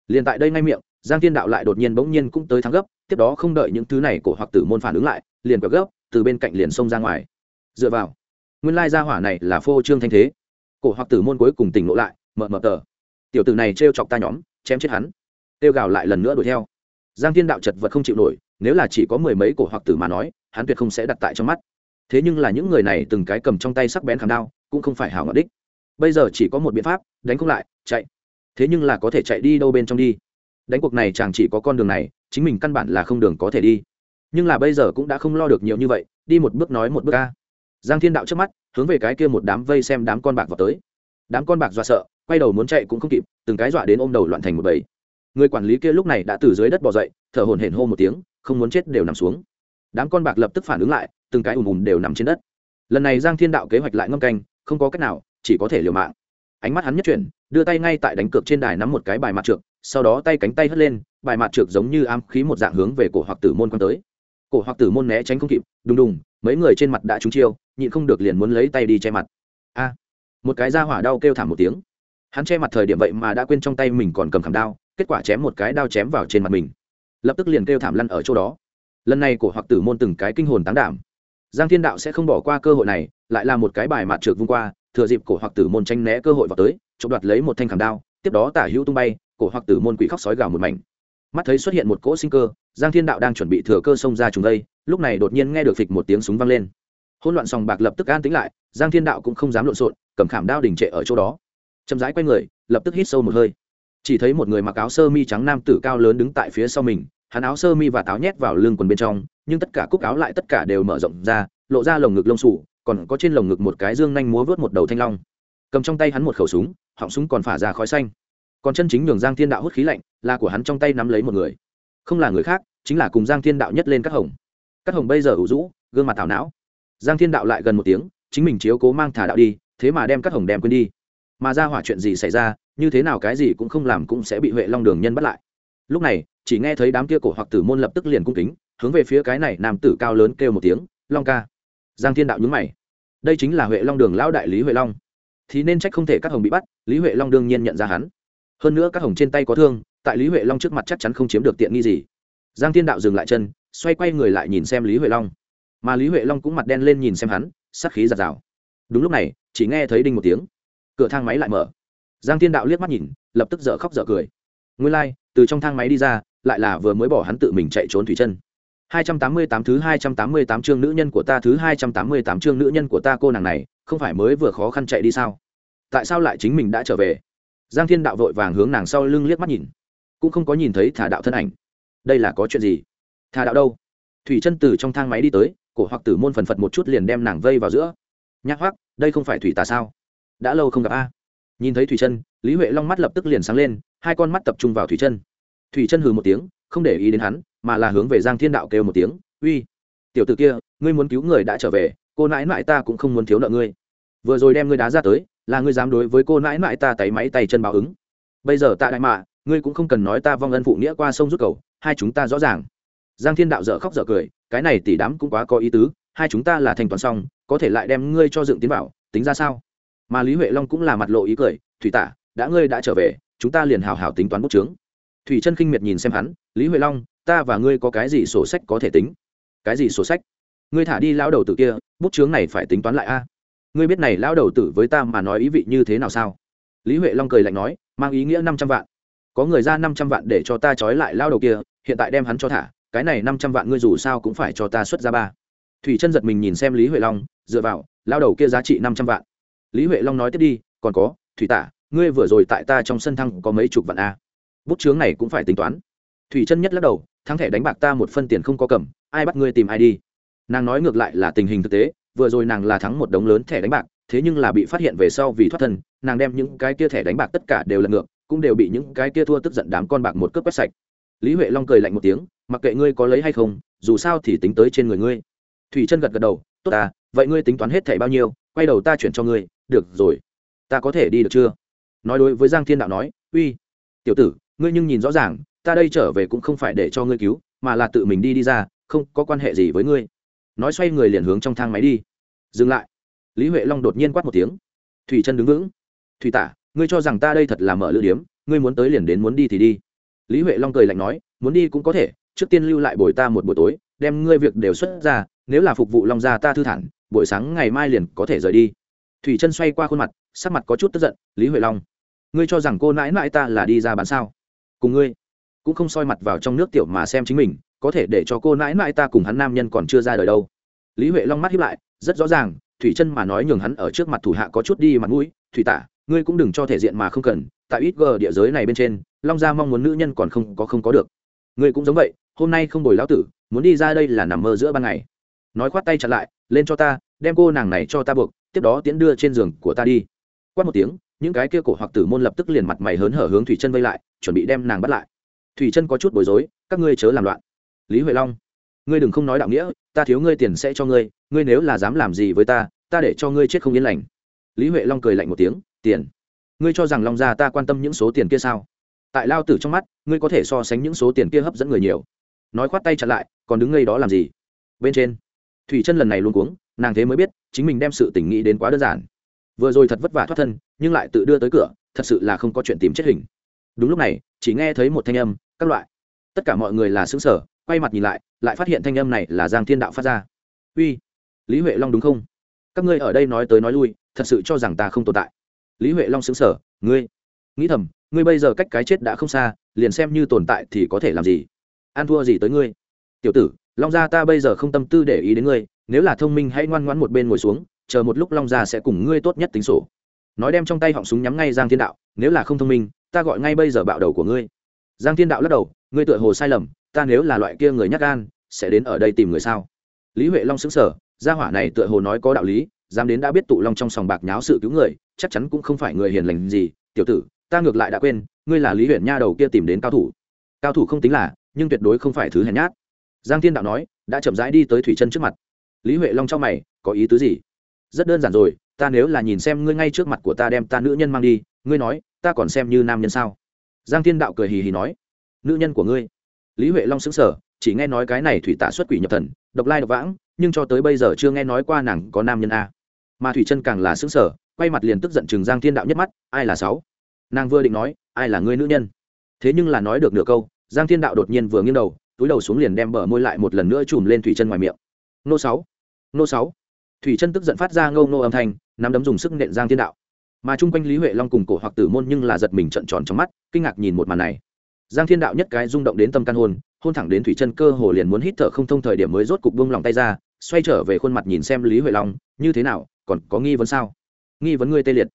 Liền tại đây ngay miệng, giang thiên đạo lại đột nhiên bỗng nhiên cũng tới thắng gấp, tiếp đó không đợi những thứ này cổ hoặc tử môn phản ứng lại, liền quẹo gấp, từ bên cạnh liền xông ra ngoài. Dựa vào, nguyên lai gia hỏa này là phô trương thanh thế. Cổ hoặc tử môn cuối cùng tỉnh ngộ lại mờ mờ tờ. Tiểu tử này trêu chọc ta nhóm, chém chết hắn. Tiêu gào lại lần nữa đuổi theo. Giang thiên đạo chật vật không chịu nổi, nếu là chỉ có mười mấy cổ hoặc tử mà nói hắn tuyệt không sẽ đặt tại trong mắt. Thế nhưng là những người này từng cái cầm trong tay sắc bén khảm đao, cũng không phải hảo ngọt đích. Bây giờ chỉ có một biện pháp, đánh không lại, chạy. Thế nhưng là có thể chạy đi đâu bên trong đi. Đánh cuộc này chàng chỉ có con đường này, chính mình căn bản là không đường có thể đi. Nhưng là bây giờ cũng đã không lo được nhiều như vậy, đi một bước nói một bước ca giang thiên đạo trước mắt, hướng về cái kia một đám vây xem đám con bạc vào tới. Đám con bạc dọa sợ, quay đầu muốn chạy cũng không kịp, từng cái dọa đến ôm đầu loạn thành một bầy. Người quản lý kia lúc này đã từ dưới đất bỏ dậy, thở hổn hển hô một tiếng, không muốn chết đều nằm xuống đám con bạc lập tức phản ứng lại, từng cái ùm ùm đều nằm trên đất. Lần này giang thiên đạo kế hoạch lại ngâm canh, không có cách nào, chỉ có thể liều mạng. Ánh mắt hắn nhất chuyển, đưa tay ngay tại đánh cược trên đài nắm một cái bài mặt trượt sau đó tay cánh tay hất lên, bài mặt trượt giống như am khí một dạng hướng về cổ hoặc tử môn quan tới. Cổ hoặc tử môn né tránh không kịp, đùng đùng, mấy người trên mặt đã trúng chiêu, nhịn không được liền muốn lấy tay đi che mặt. A! Một cái da hỏa đau kêu thảm một tiếng. Hắn che mặt thời điểm vậy mà đã quên trong tay mình còn cầm khảm đao, kết quả chém một cái đao chém vào trên mặt mình. Lập tức liền kêu thảm lăn ở chỗ đó lần này cổ hoặc tử môn từng cái kinh hồn tán đảm. Giang thiên đạo sẽ không bỏ qua cơ hội này, lại là một cái bài mặt trượt vung qua, thừa dịp cổ hoặc tử môn tranh né cơ hội vào tới, chụp đoạt lấy một thanh khảm đao, tiếp đó tả hữu tung bay, cổ hoặc tử môn quỷ khóc sói gào một mảnh. Mắt thấy xuất hiện một cỗ sinh cơ, giang thiên đạo đang chuẩn bị thừa cơ xông ra trùng đây, lúc này đột nhiên nghe được phịch một tiếng súng vang lên. Hỗn loạn sòng bạc lập tức an tính lại, giang thiên đạo cũng không dám lộn xộn, cầm khảm đao đình trệ ở chỗ đó. Chậm rãi quay người, lập tức hít sâu một hơi. Chỉ thấy một người mặc áo sơ mi trắng nam tử cao lớn đứng tại phía sau mình hắn áo sơ mi và táo nhét vào lưng quần bên trong, nhưng tất cả cúc áo lại tất cả đều mở rộng ra, lộ ra lồng ngực lông sủ còn có trên lồng ngực một cái dương nhanh múa vớt một đầu thanh long. Cầm trong tay hắn một khẩu súng, họng súng còn phả ra khói xanh. Còn chân chính nhường giang thiên đạo hút khí lạnh, là của hắn trong tay nắm lấy một người. Không là người khác, chính là cùng giang thiên đạo nhất lên các hồng. Các hồng bây giờ ủ rũ, gương mặt thảo não. Giang thiên đạo lại gần một tiếng, chính mình chiếu cố mang thả đạo đi, thế mà đem các hồng đem quên đi. Mà ra hỏa chuyện gì xảy ra, như thế nào cái gì cũng không làm cũng sẽ bị huệ long đường nhân bắt lại. Lúc này chỉ nghe thấy đám kia cổ hoặc tử môn lập tức liền cung kính hướng về phía cái này nam tử cao lớn kêu một tiếng long ca. Giang thiên đạo nhúng mày. Đây chính là huệ long đường lão đại lý huệ long. Thì nên trách không thể các hồng bị bắt lý huệ long đương nhiên nhận ra hắn. Hơn nữa các hồng trên tay có thương tại lý huệ long trước mặt chắc chắn không chiếm được tiện nghi gì. Giang thiên đạo dừng lại chân xoay quay người lại nhìn xem lý huệ long. Mà lý huệ long cũng mặt đen lên nhìn xem hắn sắc khí giạt rào đúng lúc này chỉ nghe thấy đinh một tiếng. Cửa thang máy lại mở. Giang thiên đạo liếc mắt nhìn lập tức dở khóc dở cười. Nguyên lai、like, từ trong thang máy đi ra lại là vừa mới bỏ hắn tự mình chạy trốn thủy chân 288 thứ 288 chương nữ nhân của ta thứ 288 chương nữ nhân của ta cô nàng này, không phải mới vừa khó khăn chạy đi sao? Tại sao lại chính mình đã trở về? Giang Thiên Đạo vội vàng hướng nàng sau lưng liếc mắt nhìn, cũng không có nhìn thấy Thả Đạo thân ảnh. Đây là có chuyện gì? Thả Đạo đâu? Thủy Chân từ trong thang máy đi tới, cổ hoặc tử môn phần phật một chút liền đem nàng vây vào giữa. Nhắc hoắc, đây không phải thủy tà sao? Đã lâu không gặp a. Nhìn thấy Thủy Chân, Lý Huệ Long mắt lập tức liền sáng lên, hai con mắt tập trung vào Thủy Chân. Thủy Chân hừ một tiếng, không để ý đến hắn, mà là hướng về giang thiên đạo kêu một tiếng uy tiểu t ử kia ngươi muốn cứu người đã trở về cô nãi nãi ta cũng không muốn thiếu nợ ngươi. Vừa rồi đem ngươi đá ra tới là ngươi dám đối với cô nãi nãi ta tay máy tay chân báo ứng. Bây giờ tạ đại mạ ngươi cũng không cần nói ta vong ân phụ nghĩa qua sông rút cầu hai chúng ta rõ ràng. Giang thiên đạo dở khóc dở cười cái này tỷ đám cũng quá có ý tứ hai chúng ta là thành toàn xong có thể lại đem ngươi cho dựng tiến bảo tính ra sao? Mà lý huệ long cũng là mặt lộ ý cười thủy tả đã ngươi đã trở về chúng ta liền hào hào tính toán bút trướng thủy chân khinh miệt nhìn xem hắn, lý huệ long, ta và ngươi có cái gì sổ sách có thể tính? Cái gì sổ sách? Ngươi thả đi lão đầu tử kia, bút chướng này phải tính toán lại a. Ngươi biết này lão đầu tử với ta mà nói ý vị như thế nào sao? Lý huệ long cười lạnh nói, mang ý nghĩa năm trăm vạn. Có người ra năm trăm vạn để cho ta trói lại lão đầu kia, hiện tại đem hắn cho thả, cái này năm trăm vạn ngươi dù sao cũng phải cho ta xuất ra ba. Thủy chân giật mình nhìn xem lý huệ long, dựa vào, lão đầu kia giá trị năm trăm vạn. Lý huệ long nói tiếp đi, còn có, thủy tả, ngươi vừa rồi tại ta trong sân thăng có mấy chục vạn a? Bút chướng này cũng phải tính toán. Thủy chân nhất lắc đầu, thắng thẻ đánh bạc ta một phân tiền không có cầm, ai bắt ngươi tìm ai đi? Nàng nói ngược lại là tình hình thực tế, vừa rồi nàng là thắng một đống lớn thẻ đánh bạc, thế nhưng là bị phát hiện về sau vì thoát thân, nàng đem những cái kia thẻ đánh bạc tất cả đều lật ngược, cũng đều bị những cái kia thua tức giận đám con bạc một cướp quét sạch. Lý huệ long cười lạnh một tiếng, mặc kệ ngươi có lấy hay không, dù sao thì tính tới trên người ngươi. Thủy chân gật gật đầu, tốt ta, vậy ngươi tính toán hết thẻ bao nhiêu, quay đầu ta chuyển cho ngươi, được rồi. Ta có thể đi được chưa? Nói đối với giang thiên đạo nói, uy, tiểu tử ngươi nhưng nhìn rõ ràng, ta đây trở về cũng không phải để cho ngươi cứu, mà là tự mình đi đi ra, không có quan hệ gì với ngươi. Nói xoay người liền hướng trong thang máy đi. Dừng lại. Lý huệ long đột nhiên quát một tiếng. Thủy chân đứng vững. Thủy tả, ngươi cho rằng ta đây thật là mở lữ điếm, ngươi muốn tới liền đến muốn đi thì đi. Lý huệ long cười lạnh nói, muốn đi cũng có thể, trước tiên lưu lại bồi ta một buổi tối, đem ngươi việc đều xuất ra, nếu là phục vụ long gia ta thư thản, buổi sáng ngày mai liền có thể rời đi. Thủy chân xoay qua khuôn mặt, sắc mặt có chút tức giận, lý huệ long, ngươi cho rằng cô nãi nãi ta là đi ra bán sao? Cùng ngươi. Cũng không soi mặt vào trong nước tiểu mà xem chính mình, có thể để cho cô nãi nãi ta cùng hắn nam nhân còn chưa ra đời đâu. Lý huệ long mắt hiếp lại, rất rõ ràng, thủy chân mà nói nhường hắn ở trước mặt thủ hạ có chút đi mặt mũi, thủy tả, ngươi cũng đừng cho thể diện mà không cần, tại ít gờ địa giới này bên trên, long gia mong muốn nữ nhân còn không có không có được. Ngươi cũng giống vậy, hôm nay không bồi lão tử, muốn đi ra đây là nằm mơ giữa ban ngày. Nói khoát tay chặt lại, lên cho ta, đem cô nàng này cho ta buộc, tiếp đó tiến đưa trên giường của ta đi. Quát một tiếng những cái kia cổ hoặc tử môn lập tức liền mặt mày hớn hở hướng thủy chân vây lại, chuẩn bị đem nàng bắt lại. Thủy chân có chút bối rối, các ngươi chớ làm loạn. Lý huệ long, ngươi đừng không nói đạo nghĩa, ta thiếu ngươi tiền sẽ cho ngươi ngươi nếu là dám làm gì với ta ta để cho ngươi chết không yên lành. Lý huệ long cười lạnh một tiếng, tiền. Ngươi cho rằng long gia ta quan tâm những số tiền kia sao? Tại lao tử trong mắt, ngươi có thể so sánh những số tiền kia hấp dẫn người nhiều. Nói khoát tay chặn lại, còn đứng ngây đó làm gì? Bên trên, thủy chân lần này luôn cuống, nàng thế mới biết, chính mình đem sự tình nghĩ đến quá đơn giản vừa rồi thật vất vả thoát thân, nhưng lại tự đưa tới cửa, thật sự là không có chuyện tìm chết hình. Đúng lúc này, chỉ nghe thấy một thanh âm, các loại. Tất cả mọi người là xứng sở quay mặt nhìn lại lại phát hiện thanh âm này là giang thiên đạo phát ra. Uy, lý huệ long đúng không? Các ngươi ở đây nói tới nói lui, thật sự cho rằng ta không tồn tại. Lý huệ long xứng sở ngươi, nghĩ thầm, ngươi bây giờ cách cái chết đã không xa, liền xem như tồn tại thì có thể làm gì? An thua gì tới ngươi? Tiểu tử, long gia ta bây giờ không tâm tư để ý đến ngươi, nếu là thông minh hãy ngoan ngoãn một bên ngồi xuống chờ một lúc long gia sẽ cùng ngươi tốt nhất tính sổ. Nói đem trong tay họng súng nhắm ngay giang thiên đạo, nếu là không thông minh, ta gọi ngay bây giờ bạo đầu của ngươi. Giang thiên đạo lắc đầu, ngươi tựa hồ sai lầm, ta nếu là loại kia người nhắc gan, sẽ đến ở đây tìm người sao? Lý huệ long xứng sở gia hỏa này tựa hồ nói có đạo lý, dám đến đã biết tụ long trong sòng bạc nháo sự cứu người, chắc chắn cũng không phải người hiền lành gì. Tiểu tử, ta ngược lại đã quên, ngươi là lý huyện nha đầu kia tìm đến cao thủ. Cao thủ không tính là, nhưng tuyệt đối không phải thứ hèn nhát. Giang thiên đạo nói, đã chậm rãi đi tới thủy chân trước mặt. Lý huệ long trong mày, có ý tứ gì? Rất đơn giản rồi, ta nếu là nhìn xem ngươi ngay trước mặt của ta đem ta nữ nhân mang đi, ngươi nói, ta còn xem như nam nhân sao? Giang thiên đạo cười hì hì nói, nữ nhân của ngươi. Lý huệ long xứng sở chỉ nghe nói cái này thủy tạ xuất quỷ nhập thần, độc lai độc vãng, nhưng cho tới bây giờ chưa nghe nói qua nàng có nam nhân a. Mà thủy chân càng là xứng sở quay mặt liền tức giận chừng giang thiên đạo nhất mắt, ai là sáu? Nàng vừa định nói, ai là ngươi nữ nhân? Thế nhưng là nói được nửa câu, giang thiên đạo đột nhiên vừa nghiêng đầu, túi đầu xuống liền đem bờ môi lại một lần nữa chùm lên thủy chân ngoài miệng. Nô sáu nô sáu thủy chân tức giận phát ra ngâu nô âm thanh, nắm đấm dùng sức nện giang thiên đạo. Mà chung quanh lý huệ long cùng cổ hoặc tử môn nhưng là giật mình trận tròn trong mắt, kinh ngạc nhìn một màn này. Giang thiên đạo nhất cái rung động đến tâm căn hôn hôn thẳng đến thủy chân cơ hồ liền muốn hít thở không thông thời điểm mới rốt cục buông lòng tay ra, xoay trở về khuôn mặt nhìn xem lý huệ long, như thế nào, còn có nghi vấn sao? Nghi vấn ngươi tê liệt.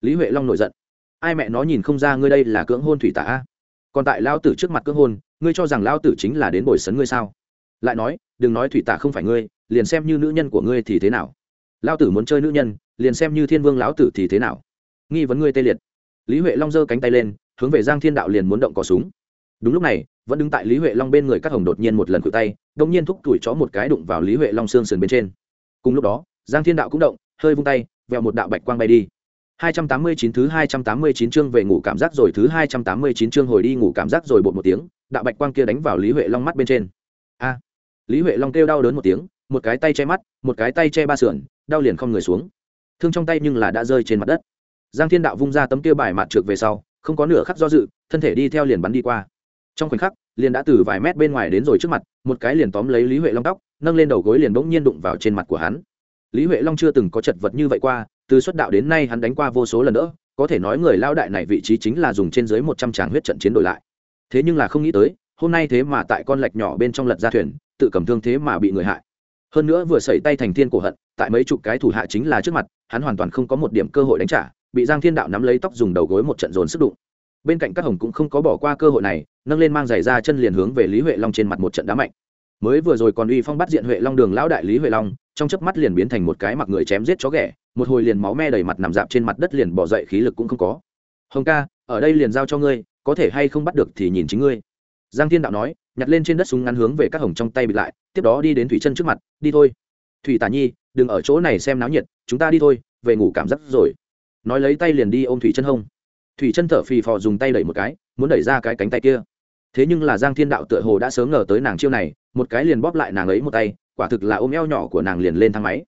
Lý huệ long nổi giận. Ai mẹ nó nhìn không ra ngươi đây là cưỡng hôn thủy tả còn tại lao tử trước mặt cưỡng hôn, ngươi cho rằng lao tử chính là đến bồi sấn ngươi sao? Lại nói, đừng nói thủy tả không phải ngươi, liền xem như nữ nhân của ngươi thì thế nào? Lao tử muốn chơi nữ nhân liền xem như thiên vương lão tử thì thế nào. Nghi vấn ngươi tê liệt. Lý huệ long giơ cánh tay lên hướng về giang thiên đạo liền muốn động cỏ súng. Đúng lúc này vẫn đứng tại lý huệ long bên người các hồng đột nhiên một lần cự tay đông nhiên thúc tuổi chó một cái đụng vào lý huệ long xương sườn bên trên. Cùng lúc đó giang thiên đạo cũng động hơi vung tay vẹo một đạo bạch quang bay đi. 289 thứ 289 chương về ngủ cảm giác rồi thứ 289 chương hồi đi ngủ cảm giác rồi bột một tiếng, đạo bạch quang kia đánh vào Lý Huệ Long mắt bên trên. A! Lý Huệ Long kêu đau đớn một tiếng, một cái tay che mắt, một cái tay che ba sườn, đau liền không người xuống. Thương trong tay nhưng là đã rơi trên mặt đất. Giang Thiên Đạo vung ra tấm kia bài mặt trượt về sau, không có nửa khắc do dự, thân thể đi theo liền bắn đi qua. Trong khoảnh khắc, liền đã từ vài mét bên ngoài đến rồi trước mặt, một cái liền tóm lấy Lý Huệ Long tóc, nâng lên đầu gối liền bỗng nhiên đụng vào trên mặt của hắn. Lý Huệ Long chưa từng có chật vật như vậy qua, từ xuất đạo đến nay hắn đánh qua vô số lần nữa có thể nói người lao đại này vị trí chính là dùng trên dưới một trăm tràng huyết trận chiến đổi lại thế nhưng là không nghĩ tới hôm nay thế mà tại con lạch nhỏ bên trong lật ra thuyền tự cầm thương thế mà bị người hại hơn nữa vừa xảy tay thành thiên cổ hận, tại mấy chục cái thủ hạ chính là trước mặt, hắn hoàn toàn không có một điểm cơ hội đánh trả, bị giang thiên đạo nắm lấy tóc dùng đầu gối một trận dồn sức đụng. Bên cạnh các hồng cũng không có bỏ qua cơ hội này, nâng lên mang giày ra chân liền hướng về lý huệ long trên mặt một trận đá mạnh. Mới vừa rồi còn uy phong bắt diện huệ long đường lão đại lý huệ long, trong chớp mắt liền biến thành một cái mặc người chém giết chó ghẻ, một hồi liền máu me đầy mặt nằm dạp trên mặt đất liền bỏ dậy, khí lực cũng không có. Hồng ca, ở đây liền giao cho ngươi, có thể hay không bắt được thì nhìn chính ngươi. Giang thiên đạo nói nhặt lên trên đất súng ngắn hướng về các hồng trong tay bịt lại, tiếp đó đi đến thủy chân trước mặt, đi thôi. Thủy tả nhi, đừng ở chỗ này xem náo nhiệt, chúng ta đi thôi, về ngủ cảm giác rồi. Nói lấy tay liền đi ôm thủy chân hông thủy chân thở phì phò dùng tay đẩy một cái, muốn đẩy ra cái cánh tay kia. Thế nhưng là giang thiên đạo tựa hồ đã sớm ngờ tới nàng chiêu này, một cái liền bóp lại nàng ấy một tay, quả thực là ôm eo nhỏ của nàng liền lên thang máy.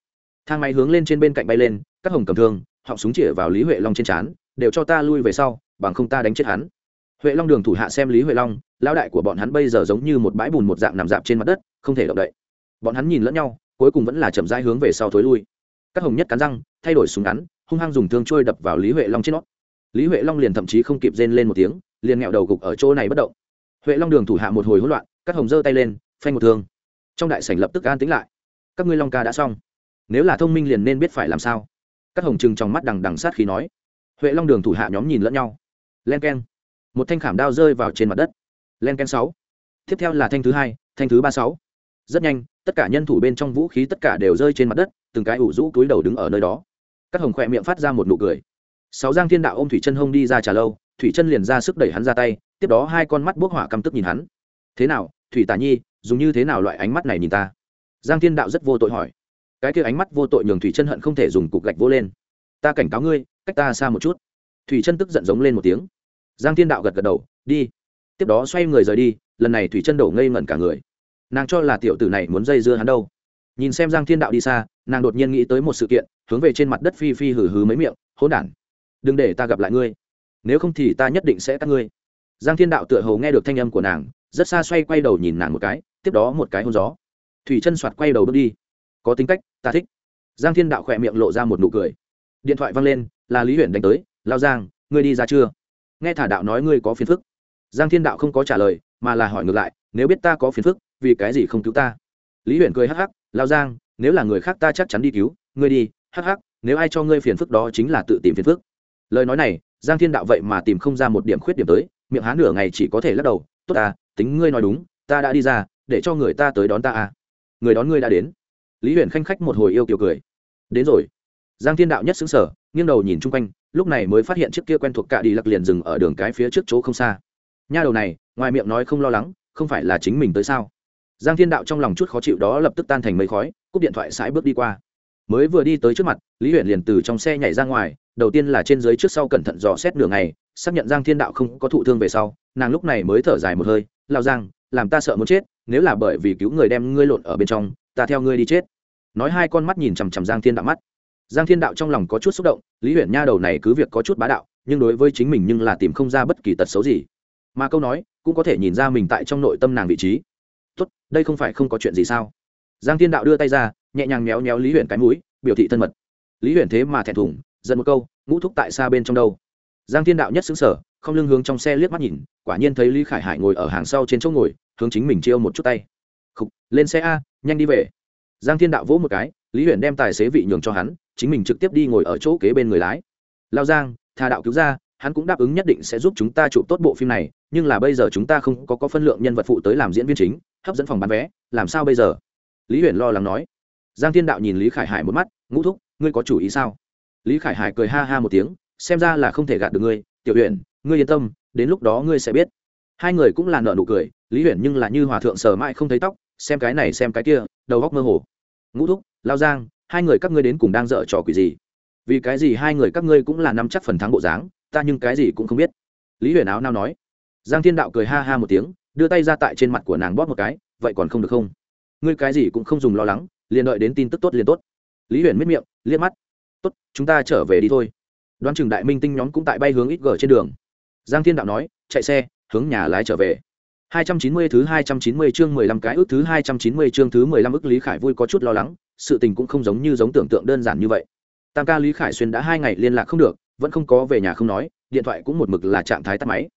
Thang máy hướng lên trên bên cạnh bay lên, các hồng cầm thương, họng súng chĩa vào lý huệ long trên trán, đều cho ta lui về sau, bằng không ta đánh chết hắn huệ long đường thủ hạ xem lý huệ long, lão đại của bọn hắn bây giờ giống như một bãi bùn một dạng nằm dạp trên mặt đất, không thể động đậy. Bọn hắn nhìn lẫn nhau, cuối cùng vẫn là chậm rãi hướng về sau thối lui. Các hồng nhất cắn răng, thay đổi súng ngắn, hung hăng dùng thương trôi đập vào lý huệ long trên nót lý huệ long liền thậm chí không kịp rên lên một tiếng, liền nghẹo đầu gục ở chỗ này bất động. Huệ long đường thủ hạ một hồi hỗn loạn, các hồng giơ tay lên, phanh một thương. Trong đại sảnh lập tức an tĩnh lại. Các ngươi long ca đã xong. Nếu là thông minh liền nên biết phải làm sao. Các hồng trừng trong mắt đằng đằng sát khí nói. Huệ long đường thủ hạ nhóm nhìn lẫn nhau. Len k e n một thanh khảm đao rơi vào trên mặt đất. Len k e n sáu. Tiếp theo là thanh thứ hai, thanh thứ ba sáu. Rất nhanh, tất cả nhân thủ bên trong vũ khí tất cả đều rơi trên mặt đất, từng cái ủ rũ túi đầu đứng ở nơi đó. Các hồng khỏe miệng phát ra một nụ cười. Sáu giang thiên đạo ô m thủy chân hông đi ra trà lâu, thủy chân liền ra sức đẩy hắn ra tay, tiếp đó hai con mắt bốc hỏa căm tức nhìn hắn. Thế nào, thủy tả nhi, dùng như thế nào loại ánh mắt này nhìn ta? Giang thiên đạo rất vô tội hỏi. Cái kia ánh mắt vô tội nhường thủy chân hận không thể dùng cục gạch vô lên. Ta cảnh cáo ngươi, cách ta xa một chút. Thủy chân tức giận giống lên một tiếng giang thiên đạo gật gật đầu, đi. Tiếp đó xoay người rời đi, lần này thủy chân đổ ngây ngẩn cả người. Nàng cho là tiểu tử này muốn dây dưa hắn đâu. Nhìn xem giang thiên đạo đi xa, nàng đột nhiên nghĩ tới một sự kiện, hướng về trên mặt đất phi phi hử hử mấy miệng, hỗn đản, đừng để ta gặp lại ngươi. Nếu không thì ta nhất định sẽ cắt ngươi. Giang thiên đạo tựa hồ nghe được thanh âm của nàng, rất xa xoay quay đầu nhìn nàng một cái, tiếp đó một cái hôn gió. Thủy chân soạt quay đầu bước đi. Có tính cách, ta thích. Giang thiên đạo khỏe miệng lộ ra một nụ cười. Điện thoại văng lên, là lý huyền đánh tới, lao giang, ngươi đi ra chưa? Nghe thả đạo nói ngươi có phiền phức. Giang thiên đạo không có trả lời mà là hỏi ngược lại nếu biết ta có phiền phức vì cái gì không cứu ta? Lý huyền cười hắc hắc lao giang nếu là người khác ta chắc chắn đi cứu ngươi đi hắc hắc nếu ai cho ngươi phiền phức đó chính là tự tìm phiền phức. Lời nói này giang thiên đạo vậy mà tìm không ra một điểm khuyết điểm tới miệng há nửa ngày chỉ có thể lắc đầu tốt à, tính ngươi nói đúng ta đã đi ra để cho người ta tới đón ta à. Người đón ngươi đã đến. Lý huyền khanh khách một hồi yêu kiểu cười. Đến rồi. Giang thiên đạo nhất xứng sở nghiêng đầu nhìn chung quanh lúc này mới phát hiện chiếc kia quen thuộc cạ đi lặc liền dừng ở đường cái phía trước chỗ không xa. Nha đầu này, ngoài miệng nói không lo lắng, không phải là chính mình tới sao? Giang thiên đạo trong lòng chút khó chịu đó lập tức tan thành mây khói, cúp điện thoại sãi bước đi qua. Mới vừa đi tới trước mặt, lý huyền liền từ trong xe nhảy ra ngoài, đầu tiên là trên dưới trước sau cẩn thận dò xét nửa ngày, xác nhận giang thiên đạo không có thụ thương về sau, nàng lúc này mới thở dài một hơi lao giang, làm ta sợ muốn chết, nếu là bởi vì cứu người đem ngươi lộn ở bên trong, ta theo ngươi đi chết. Nói hai con mắt nhìn chằm chằm giang thiên đạo mắt giang thiên đạo trong lòng có chút xúc động lý huyện nha đầu này cứ việc có chút bá đạo nhưng đối với chính mình nhưng là tìm không ra bất kỳ tật xấu gì. Mà câu nói cũng có thể nhìn ra mình tại trong nội tâm nàng vị trí. Tốt đây không phải không có chuyện gì sao? Giang thiên đạo đưa tay ra nhẹ nhàng méo méo lý huyện cái mũi biểu thị thân mật. Lý huyện thế mà thẹn thùng dần một câu ngũ thúc tại xa bên trong đâu? Giang thiên đạo nhất xứng sở không lưng hướng trong xe liếc mắt nhìn quả nhiên thấy lý khải hải ngồi ở hàng sau trên chỗ ngồi hướng chính mình chiêu một chút tay. Khục, lên xe a nhanh đi về. Giang thiên đạo vỗ một cái lý huyền đem tài xế vị nhường cho hắn chính mình trực tiếp đi ngồi ở chỗ kế bên người lái. Lao giang tha đạo cứu ra hắn cũng đáp ứng nhất định sẽ giúp chúng ta chụp tốt bộ phim này nhưng là bây giờ chúng ta không có, có phân lượng nhân vật phụ tới làm diễn viên chính hấp dẫn phòng bán vé làm sao bây giờ? Lý huyền lo lắng nói. Giang thiên đạo nhìn lý khải hải một mắt ngũ thúc ngươi có chủ ý sao? Lý khải hải cười ha ha một tiếng xem ra là không thể gạt được ngươi tiểu huyền ngươi yên tâm đến lúc đó ngươi sẽ biết. Hai người cũng là nợ nụ cười lý huyền nhưng là như hòa thượng sờ mãi không thấy tóc xem cái này xem cái kia đầu góc mơ hồ. Ngũ thúc lao giang hai người các ngươi đến cùng đang dở trò quỷ gì? Vì cái gì hai người các ngươi cũng là nắm chắc phần thắng bộ dáng ta nhưng cái gì cũng không biết. Lý huyền áo nao nói. Giang thiên đạo cười ha ha một tiếng đưa tay ra tại trên mặt của nàng bóp một cái vậy còn không được không? Ngươi cái gì cũng không dùng lo lắng liền đợi đến tin tức tốt liền tốt. Lý huyền miết miệng liếc mắt. Tốt chúng ta trở về đi thôi. Đoán chừng đại minh tinh nhóm cũng tại bay hướng ít gở trên đường. Giang thiên đạo nói chạy xe hướng nhà lái trở về. 290 thứ 290 chương 15 cái ước thứ 290 chương thứ 15 ức Lý Khải vui có chút lo lắng, sự tình cũng không giống như giống tưởng tượng đơn giản như vậy. Tam ca Lý Khải xuyên đã hai ngày liên lạc không được, vẫn không có về nhà không nói, điện thoại cũng một mực là trạng thái tắt máy.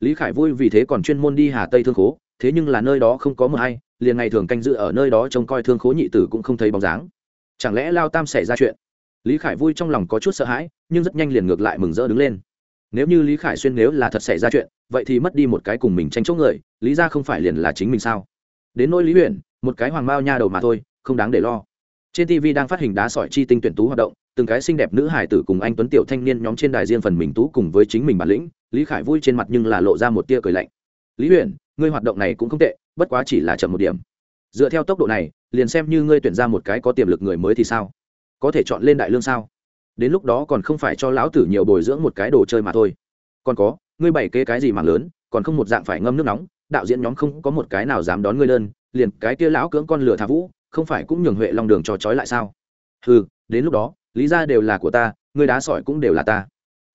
Lý Khải vui vì thế còn chuyên môn đi Hà Tây thương khố, thế nhưng là nơi đó không có mưa ai, liền ngày thường canh giữ ở nơi đó trông coi thương khố nhị tử cũng không thấy bóng dáng. Chẳng lẽ Lao Tam xảy ra chuyện? Lý Khải vui trong lòng có chút sợ hãi, nhưng rất nhanh liền ngược lại mừng rỡ đứng lên. Nếu như Lý Khải xuyên nếu là thật xảy ra chuyện, vậy thì mất đi một cái cùng mình tranh chỗ người lý ra không phải liền là chính mình sao đến nỗi lý huyện một cái hoàng mao nha đầu mà thôi không đáng để lo trên tv đang phát hình đá sỏi chi tinh tuyển tú hoạt động, từng cái xinh đẹp nữ hải tử cùng anh tuấn tiểu thanh niên nhóm trên đài riêng phần mình tú cùng với chính mình bản lĩnh, lý khải vui trên mặt nhưng là lộ ra một tia cười lạnh. Lý huyền ngươi hoạt động này cũng không tệ, bất quá chỉ là chậm một điểm. Dựa theo tốc độ này, liền xem như ngươi tuyển ra một cái có tiềm lực người mới thì sao? Có thể chọn lên đại lương sao? Đến lúc đó còn không phải cho lão tử nhiều bồi dưỡng một cái đồ chơi mà thôi. Còn có, ngươi bảy kế cái gì mà lớn, còn không một dạng phải ngâm nước nóng, đạo diễn nhóm không có một cái nào dám đón ngươi đơn, liền cái tia lão cưỡng con lửa thả vũ không phải cũng nhường huệ long đường cho trói lại sao? Ừ đến lúc đó, lý ra đều là của ta, người đá sỏi cũng đều là ta.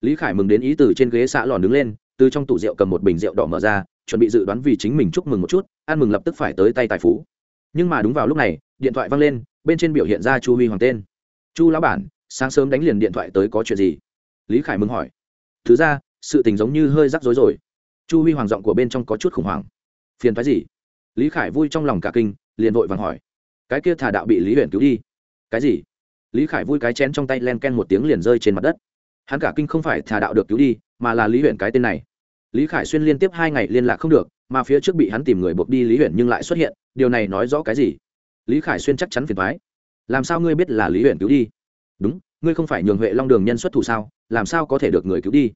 Lý khải mừng đến ý từ trên ghế xã lòn đứng lên, từ trong tủ rượu cầm một bình rượu đỏ mở ra, chuẩn bị dự đoán vì chính mình chúc mừng một chút, ăn mừng lập tức phải tới tay tài phú. Nhưng mà đúng vào lúc này, điện thoại văng lên, bên trên biểu hiện ra chu huy hoàng tên. Chu lão bản, sáng sớm đánh liền điện thoại tới có chuyện gì? Lý khải mừng hỏi. Thứ ra, sự tình giống như hơi rắc rối rồi. Chu huy hoàng giọng của bên trong có chút khủng hoảng. Phiền thoái gì? Lý khải vui trong lòng cả kinh, liền vội vàng hỏi cái kia thả đạo bị lý huyện cứu đi cái gì lý khải vui cái chén trong tay len ken một tiếng liền rơi trên mặt đất hắn cả kinh không phải thả đạo được cứu đi mà là lý huyện cái tên này lý khải xuyên liên tiếp hai ngày liên lạc không được mà phía trước bị hắn tìm người buộc đi lý huyện nhưng lại xuất hiện điều này nói rõ cái gì lý khải xuyên chắc chắn phiền thoái làm sao ngươi biết là lý huyện cứu đi đúng ngươi không phải nhường huệ long đường nhân xuất thủ sao làm sao có thể được người cứu đi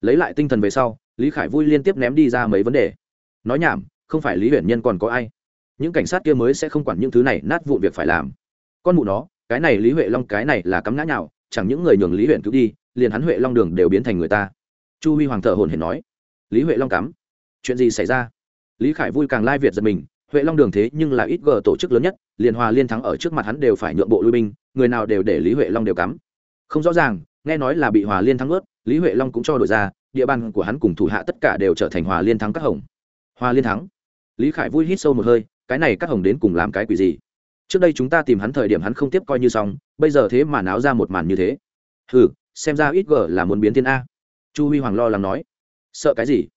lấy lại tinh thần về sau lý khải vui liên tiếp ném đi ra mấy vấn đề nói nhảm không phải lý huyện nhân còn có ai những cảnh sát kia mới sẽ không quản những thứ này, nát vụ việc phải làm. Con mụ nó, cái này lý huệ long, cái này là cắm ngã nhào, chẳng những người nhường lý huyện cứu đi, liền hắn huệ long đường đều biến thành người ta. Chu huy hoàng thợ hồn hển nói, lý huệ long cắm, chuyện gì xảy ra? Lý khải vui càng lai việt giật mình, huệ long đường thế nhưng là ít gờ tổ chức lớn nhất, liền hòa liên thắng ở trước mặt hắn đều phải nhượng bộ lui binh, người nào đều để lý huệ long đều cắm. Không rõ ràng, nghe nói là bị hòa liên thắng ướt, lý huệ long cũng cho đổi ra, địa bàn của hắn cùng thủ hạ tất cả đều trở thành hòa liên thắng các hồng. Hòa liên thắng. Lý khải vui hít sâu một hơi cái này các hồng đến cùng làm cái quỷ gì? Trước đây chúng ta tìm hắn thời điểm hắn không tiếp coi như xong, bây giờ thế mà náo ra một màn như thế. Hừ, xem ra ít gờ là muốn biến thiên a. Chu huy hoàng lo lắng nói. Sợ cái gì?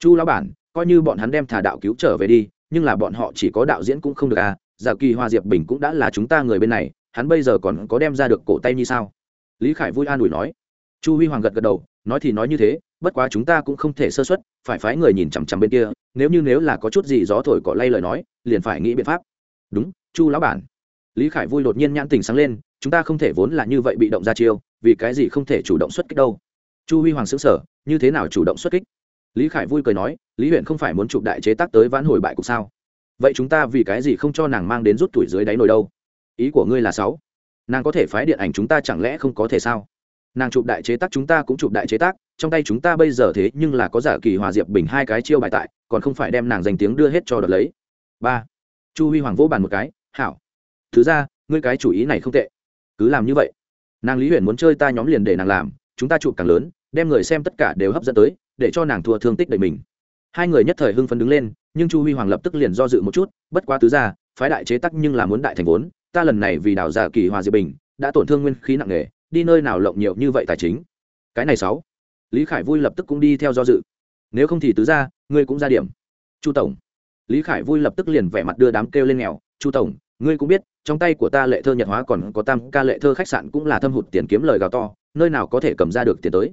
Chu lão bản, coi như bọn hắn đem thả đạo cứu trở về đi, nhưng là bọn họ chỉ có đạo diễn cũng không được à giả dạ kỳ hoa diệp bình cũng đã là chúng ta người bên này, hắn bây giờ còn có đem ra được cổ tay như sao? Lý khải vui an ủi nói. Chu huy hoàng gật gật đầu, nói thì nói như thế, bất quá chúng ta cũng không thể sơ xuất phải phái người nhìn chằm chằm bên kia nếu như nếu là có chút gì gió thổi cỏ lay lời nói, liền phải nghĩ biện pháp. Đúng, chu lão bản. Lý khải vui đột nhiên nhãn tình sáng lên, chúng ta không thể vốn là như vậy bị động ra chiêu, vì cái gì không thể chủ động xuất kích đâu? Chu huy hoàng xứng sở như thế nào chủ động xuất kích? Lý khải vui cười nói, lý huyện không phải muốn chụp đại chế tác tới vãn hồi bại cục sao? Vậy chúng ta vì cái gì không cho nàng mang đến rút tuổi dưới đáy nồi đâu? Ý của ngươi là sáu. Nàng có thể phái điện ảnh chúng ta chẳng lẽ không có thể sao? Nàng chụp đại chế tác chúng ta cũng chụp đại chế tác, trong tay chúng ta bây giờ thế nhưng là có giả kỳ hòa diệp bình hai cái chiêu bài tại, còn không phải đem nàng danh tiếng đưa hết cho đợt lấy. Ba. Chu huy hoàng vỗ bàn một cái, hảo. Thứ ra, ngươi cái chủ ý này không tệ. Cứ làm như vậy. Nàng lý huyền muốn chơi ta nhóm liền để nàng làm, chúng ta chụp càng lớn, đem người xem tất cả đều hấp dẫn tới, để cho nàng thua thương tích đầy mình. Hai người nhất thời hưng phấn đứng lên, nhưng chu huy hoàng lập tức liền do dự một chút, bất quá tứ ra, phái đại chế tắc nhưng là muốn đại thành vốn, ta lần này vì đào giả kỳ hòa diệp bình, đã tổn thương nguyên khí nặng nề đi nơi nào lộng nhiều như vậy tài chính? Cái này sáu. Lý khải vui lập tức cũng đi theo do dự. Nếu không thì tứ ra ngươi cũng ra điểm. Chu tổng. Lý khải vui lập tức liền vẻ mặt đưa đám kêu lên nghèo. Chu tổng, ngươi cũng biết, trong tay của ta lệ thơ nhật hóa còn có tam ca lệ thơ khách sạn cũng là thâm hụt tiền kiếm lời gào to, nơi nào có thể cầm ra được tiền tới?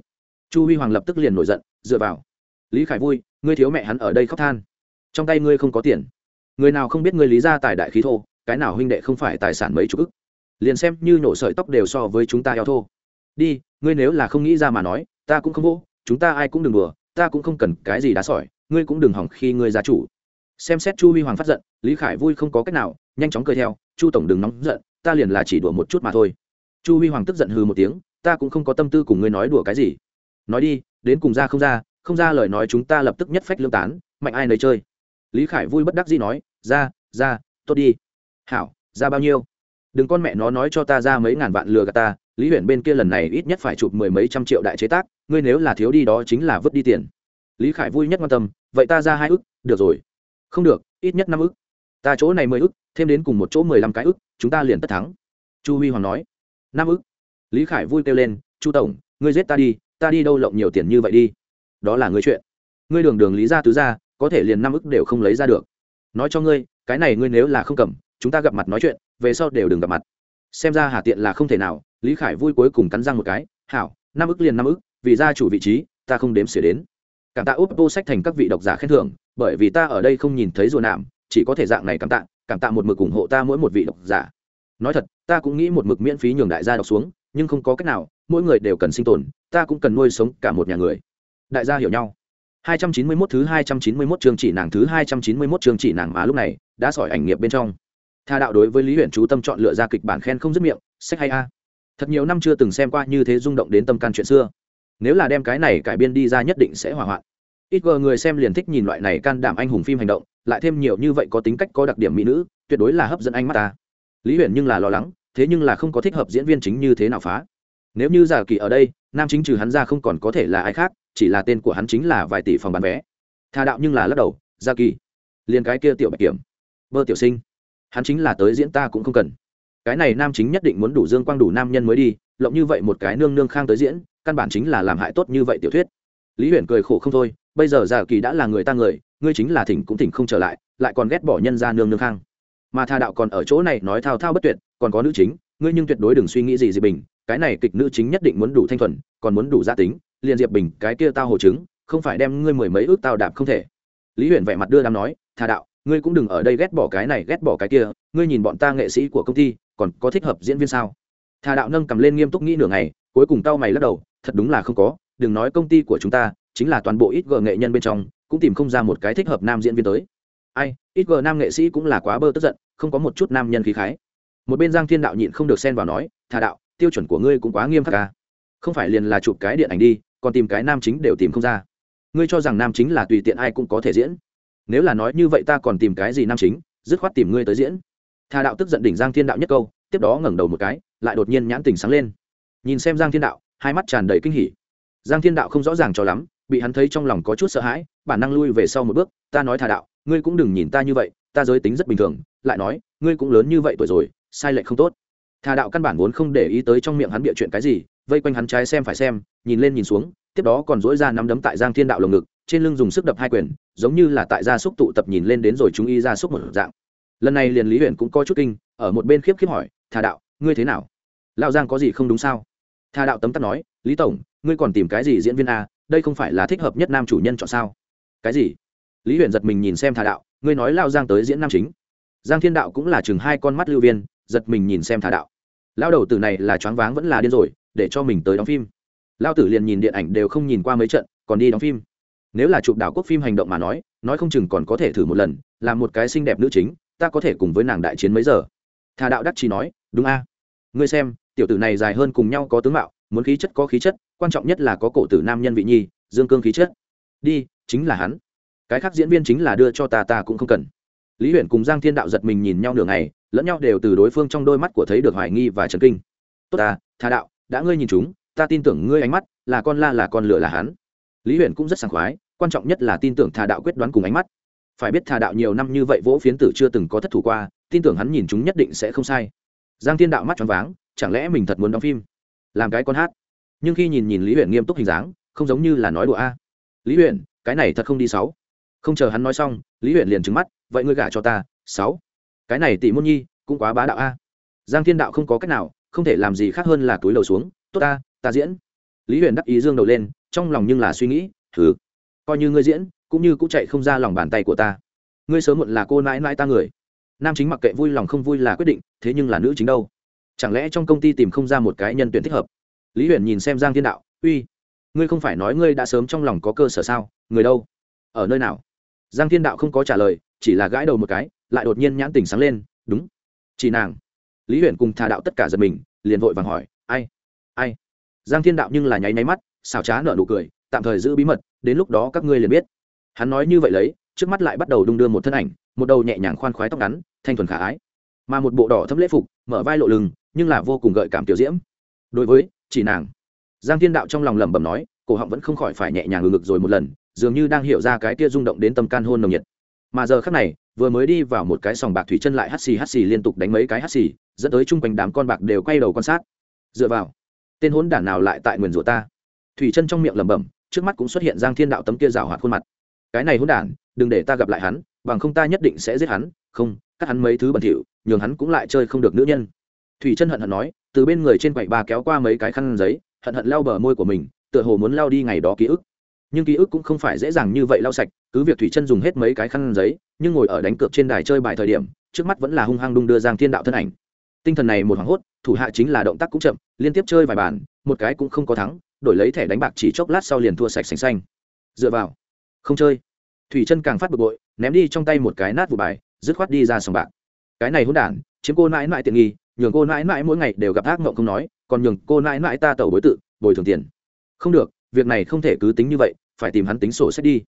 Chu huy hoàng lập tức liền nổi giận, dựa vào. Lý khải vui, ngươi thiếu mẹ hắn ở đây khóc than. Trong tay ngươi không có tiền. Người nào không biết ngươi lý ra tài đại khí thô, cái nào huynh đệ không phải tài sản mấy chục ức? Liền xem như nổ sợi tóc đều so với chúng ta eo thô. Đi, ngươi nếu là không nghĩ ra mà nói, ta cũng không vô chúng ta ai cũng đừng đùa, ta cũng không cần cái gì đá sỏi, ngươi cũng đừng hỏng khi ngươi gia chủ. Xem xét chu huy hoàng phát giận, lý khải vui không có cách nào, nhanh chóng cười theo, chu tổng đừng nóng giận, ta liền là chỉ đùa một chút mà thôi. Chu huy hoàng tức giận hừ một tiếng, ta cũng không có tâm tư cùng ngươi nói đùa cái gì. Nói đi, đến cùng ra không ra không ra lời nói chúng ta lập tức nhất phách lương tán, mạnh ai nấy chơi. Lý khải vui bất đắc dĩ nói, ra ra, tốt đi. Hảo, ra bao nhiêu? Đừng con mẹ nó nói cho ta ra mấy ngàn vạn lừa gạt ta, lý huyện bên kia lần này ít nhất phải chụp mười mấy trăm triệu đại chế tác, ngươi nếu là thiếu đi đó chính là vứt đi tiền. Lý khải vui nhất quan tâm, vậy ta ra hai ức, được rồi. Không được, ít nhất năm ức. Ta chỗ này mười ức, thêm đến cùng một chỗ mười lăm cái ức, chúng ta liền tất thắng. Chu huy hoàng nói. Năm ức. Lý khải vui kêu lên, chu tổng, ngươi giết ta đi ta đi đâu lộng nhiều tiền như vậy đi? Đó là ngươi chuyện. Ngươi đường đường lý ra tứ ra có thể liền năm ức đều không lấy ra được. Nói cho ngươi, cái này ngươi nếu là không cầm chúng ta gặp mặt nói chuyện, về sau đều đừng gặp mặt. Xem ra hà tiện là không thể nào, lý khải vui cuối cùng cắn răng một cái, hảo, năm ức liền năm ức, vì gia chủ vị trí, ta không đếm xỉa đến. Cảm tạ úp vô sách thành các vị độc giả khen thưởng, bởi vì ta ở đây không nhìn thấy rùa nạm, chỉ có thể dạng này cảm tạ cảm tạ một mực ủng hộ ta mỗi một vị độc giả. Nói thật, ta cũng nghĩ một mực miễn phí nhường đại gia đọc xuống, nhưng không có cách nào, mỗi người đều cần sinh tồn, ta cũng cần nuôi sống cả một nhà người. Đại gia hiểu nhau. 291 thứ 291 chương chỉ nàng thứ 291 chương chỉ nàng mà lúc này, đã sỏi ảnh nghiệp bên trong. Tha đạo đối với Lý Huyền chú tâm chọn lựa ra kịch bản khen không dứt miệng, sách hay a. Thật nhiều năm chưa từng xem qua như thế rung động đến tâm can chuyện xưa. Nếu là đem cái này cải biên đi ra nhất định sẽ hỏa hoạn. Ít gờ người xem liền thích nhìn loại này can đảm anh hùng phim hành động, lại thêm nhiều như vậy có tính cách có đặc điểm mỹ nữ, tuyệt đối là hấp dẫn anh mắt ta. Lý Huyền nhưng là lo lắng, thế nhưng là không có thích hợp diễn viên chính như thế nào phá. Nếu như giả kỳ ở đây, nam chính trừ hắn ra không còn có thể là ai khác, chỉ là tên của hắn chính là vài tỷ phòng bán vé tha đạo nhưng là lắc đầu gia kỳ liền cái kia tiểu bạch kiểm bơ tiểu sinh hắn chính là tới diễn ta cũng không cần. Cái này nam chính nhất định muốn đủ dương quang đủ nam nhân mới đi, lộng như vậy một cái nương nương khang tới diễn, căn bản chính là làm hại tốt như vậy tiểu thuyết. Lý huyền cười khổ không thôi, bây giờ giả kỳ đã là người ta người, ngươi chính là thỉnh cũng thỉnh không trở lại lại còn ghét bỏ nhân ra nương nương khang. Mà tha đạo còn ở chỗ này nói thao thao bất tuyệt, còn có nữ chính, ngươi nhưng tuyệt đối đừng suy nghĩ gì gì bình, cái này kịch nữ chính nhất định muốn đủ thanh thuần, còn muốn đủ gia tính, liền diệp bình cái kia tao hồ chứng không phải đem ngươi mười mấy ước tao đạp không thể. Lý huyền vẻ mặt đưa đám nói, tha đạo ngươi cũng đừng ở đây ghét bỏ cái này, ghét bỏ cái kia, ngươi nhìn bọn ta nghệ sĩ của công ty, còn có thích hợp diễn viên sao? Thà đạo nâng cầm lên nghiêm túc nghĩ nửa ngày, cuối cùng tao mày lắc đầu, thật đúng là không có, đừng nói công ty của chúng ta, chính là toàn bộ ít gờ nghệ nhân bên trong, cũng tìm không ra một cái thích hợp nam diễn viên tới. Ai, ít gờ nam nghệ sĩ cũng là quá bơ tức giận, không có một chút nam nhân khí khái. Một bên giang thiên đạo nhịn không được xen vào nói, thà đạo, tiêu chuẩn của ngươi cũng quá nghiêm khắc ca không phải liền là chụp cái điện ảnh đi, còn tìm cái nam chính đều tìm không ra. Ngươi cho rằng nam chính là tùy tiện ai cũng có thể diễn nếu là nói như vậy ta còn tìm cái gì nam chính, dứt khoát tìm ngươi tới diễn. Thà đạo tức giận đỉnh giang thiên đạo nhất câu, tiếp đó ngẩng đầu một cái, lại đột nhiên nhãn tình sáng lên. Nhìn xem giang thiên đạo, hai mắt tràn đầy kinh hỉ. Giang thiên đạo không rõ ràng cho lắm, bị hắn thấy trong lòng có chút sợ hãi, bản năng lui về sau một bước, ta nói thà đạo, ngươi cũng đừng nhìn ta như vậy, ta giới tính rất bình thường, lại nói, ngươi cũng lớn như vậy tuổi rồi, sai lệch không tốt. Thà đạo căn bản vốn không để ý tới trong miệng hắn bịa chuyện cái gì, vây quanh hắn trái xem phải xem, nhìn lên nhìn xuống, tiếp đó còn dỗi ra nắm đấm tại giang thiên đạo lồng ngực trên lưng dùng sức đập hai quyền, giống như là tại gia súc tụ tập nhìn lên đến rồi chúng y gia súc một dạng. Lần này liền lý huyện cũng coi chút kinh, ở một bên khiếp khiếp hỏi, thà đạo, ngươi thế nào? Lão giang có gì không đúng sao? Thà đạo tấm tắc nói, lý tổng, ngươi còn tìm cái gì diễn viên a, đây không phải là thích hợp nhất nam chủ nhân chọn sao? Cái gì? Lý huyện giật mình nhìn xem thà đạo, ngươi nói lao giang tới diễn nam chính. Giang thiên đạo cũng là chừng hai con mắt lưu viên, giật mình nhìn xem thà đạo. Lao đầu tử này là choáng váng vẫn là điên rồi, để cho mình tới đóng phim. Lao tử liền nhìn điện ảnh đều không nhìn qua mấy trận, còn đi đóng phim nếu là chụp đảo quốc phim hành động mà nói nói không chừng còn có thể thử một lần, làm một cái xinh đẹp nữ chính, ta có thể cùng với nàng đại chiến mấy giờ. Thà đạo đắc chỉ nói, đúng a. Ngươi xem, tiểu tử này dài hơn cùng nhau có tướng mạo, muốn khí chất có khí chất, quan trọng nhất là có cổ tử nam nhân vị nhi, dương cương khí chất. Đi, chính là hắn. Cái khác diễn viên chính là đưa cho ta ta cũng không cần. Lý Huyền cùng giang thiên đạo giật mình nhìn nhau nửa ngày, lẫn nhau đều từ đối phương trong đôi mắt của thấy được hoài nghi và trần kinh. Tốt ta thà đạo, đã ngươi nhìn chúng, ta tin tưởng ngươi ánh mắt, là con la là con lửa là hắn. Lý huyền cũng rất sảng khoái quan trọng nhất là tin tưởng thà đạo quyết đoán cùng ánh mắt. Phải biết thà đạo nhiều năm như vậy vỗ phiến tử chưa từng có thất thủ qua, tin tưởng hắn nhìn chúng nhất định sẽ không sai. Giang thiên đạo mắt choáng váng, chẳng lẽ mình thật muốn đóng phim? Làm cái con hát. Nhưng khi nhìn nhìn lý huyền nghiêm túc hình dáng, không giống như là nói đùa a. Lý huyền cái này thật không đi sáu. Không chờ hắn nói xong, lý huyền liền trứng mắt, vậy ngươi gả cho ta, sáu. Cái này tỷ môn nhi, cũng quá bá đạo a. Giang thiên đạo không có cách nào, không thể làm gì khác hơn là túi đầu xuống, tốt ta ta diễn. Lý huyền đắc ý dương đầu lên, trong lòng nhưng là suy nghĩ thử coi như ngươi diễn, cũng như cũng chạy không ra lòng bàn tay của ta. Ngươi sớm muộn là cô nãi nãi ta người. Nam chính mặc kệ vui lòng không vui là quyết định, thế nhưng là nữ chính đâu? Chẳng lẽ trong công ty tìm không ra một cái nhân tuyển thích hợp? Lý huyền nhìn xem giang thiên đạo, uy, ngươi không phải nói ngươi đã sớm trong lòng có cơ sở sao? Người đâu? Ở nơi nào? Giang thiên đạo không có trả lời, chỉ là gãi đầu một cái, lại đột nhiên nhãn tình sáng lên, đúng, chỉ nàng. Lý huyền cùng thà đạo tất cả giật mình, liền vội vàng hỏi, ai ai? Giang thiên đạo nhưng là nháy nháy mắt xào trá nợ nụ cười, tạm thời giữ bí mật đến lúc đó các ngươi liền biết. Hắn nói như vậy lấy, trước mắt lại bắt đầu đung đưa một thân ảnh, một đầu nhẹ nhàng khoan khoái tóc ngắn, thanh thuần khả ái. Mà một bộ đỏ thấm lễ phục, mở vai lộ lừng, nhưng là vô cùng gợi cảm tiểu diễm. Đối với, chỉ nàng. Giang thiên đạo trong lòng lẩm bẩm nói, cổ họng vẫn không khỏi phải nhẹ nhàng ngừng ngực rồi một lần, dường như đang hiểu ra cái tia rung động đến tâm can hôn nồng nhiệt. Mà giờ khắc này, vừa mới đi vào một cái sòng bạc thủy chân lại hắt xì hắt xì liên tục đánh mấy cái hắt xì, dẫn tới chung quanh đám con bạc đều quay đầu quan sát. Dựa vào, tên hốn đản nào lại tại nguyền rủa ta? Thủy chân trong miệng lẩm bẩm trước mắt cũng xuất hiện giang thiên đạo tấm kia rào hoạt khuôn mặt. Cái này hôn đản, đừng để ta gặp lại hắn, bằng không ta nhất định sẽ giết hắn, không, cắt hắn mấy thứ bẩn thỉu, nhường hắn cũng lại chơi không được nữ nhân. Thủy chân hận hận nói, từ bên người trên quầy bà kéo qua mấy cái khăn giấy, hận hận lau bờ môi của mình, tựa hồ muốn lau đi ngày đó ký ức. Nhưng ký ức cũng không phải dễ dàng như vậy lau sạch, cứ việc thủy chân dùng hết mấy cái khăn giấy, nhưng ngồi ở đánh cược trên đài chơi bài thời điểm, trước mắt vẫn là hung hăng đung đưa giang thiên đạo thân ảnh. Tinh thần này một hoảng hốt, thủ hạ chính là động tác cũng chậm, liên tiếp chơi vài bàn, một cái cũng không có thắng đổi lấy thẻ đánh bạc chỉ chốc lát sau liền thua sạch sành xanh. Dựa vào. Không chơi. Thủy chân càng phát bực bội, ném đi trong tay một cái nát vụ bài, dứt khoát đi ra sòng bạc. Cái này hôn đản, chiếm cô nãi nãi tiện nghi, nhường cô nãi nãi mỗi ngày đều gặp ác mộng không nói, còn nhường cô nãi nãi ta tẩu bối tự, bồi thường tiền. Không được, việc này không thể cứ tính như vậy, phải tìm hắn tính sổ sách đi.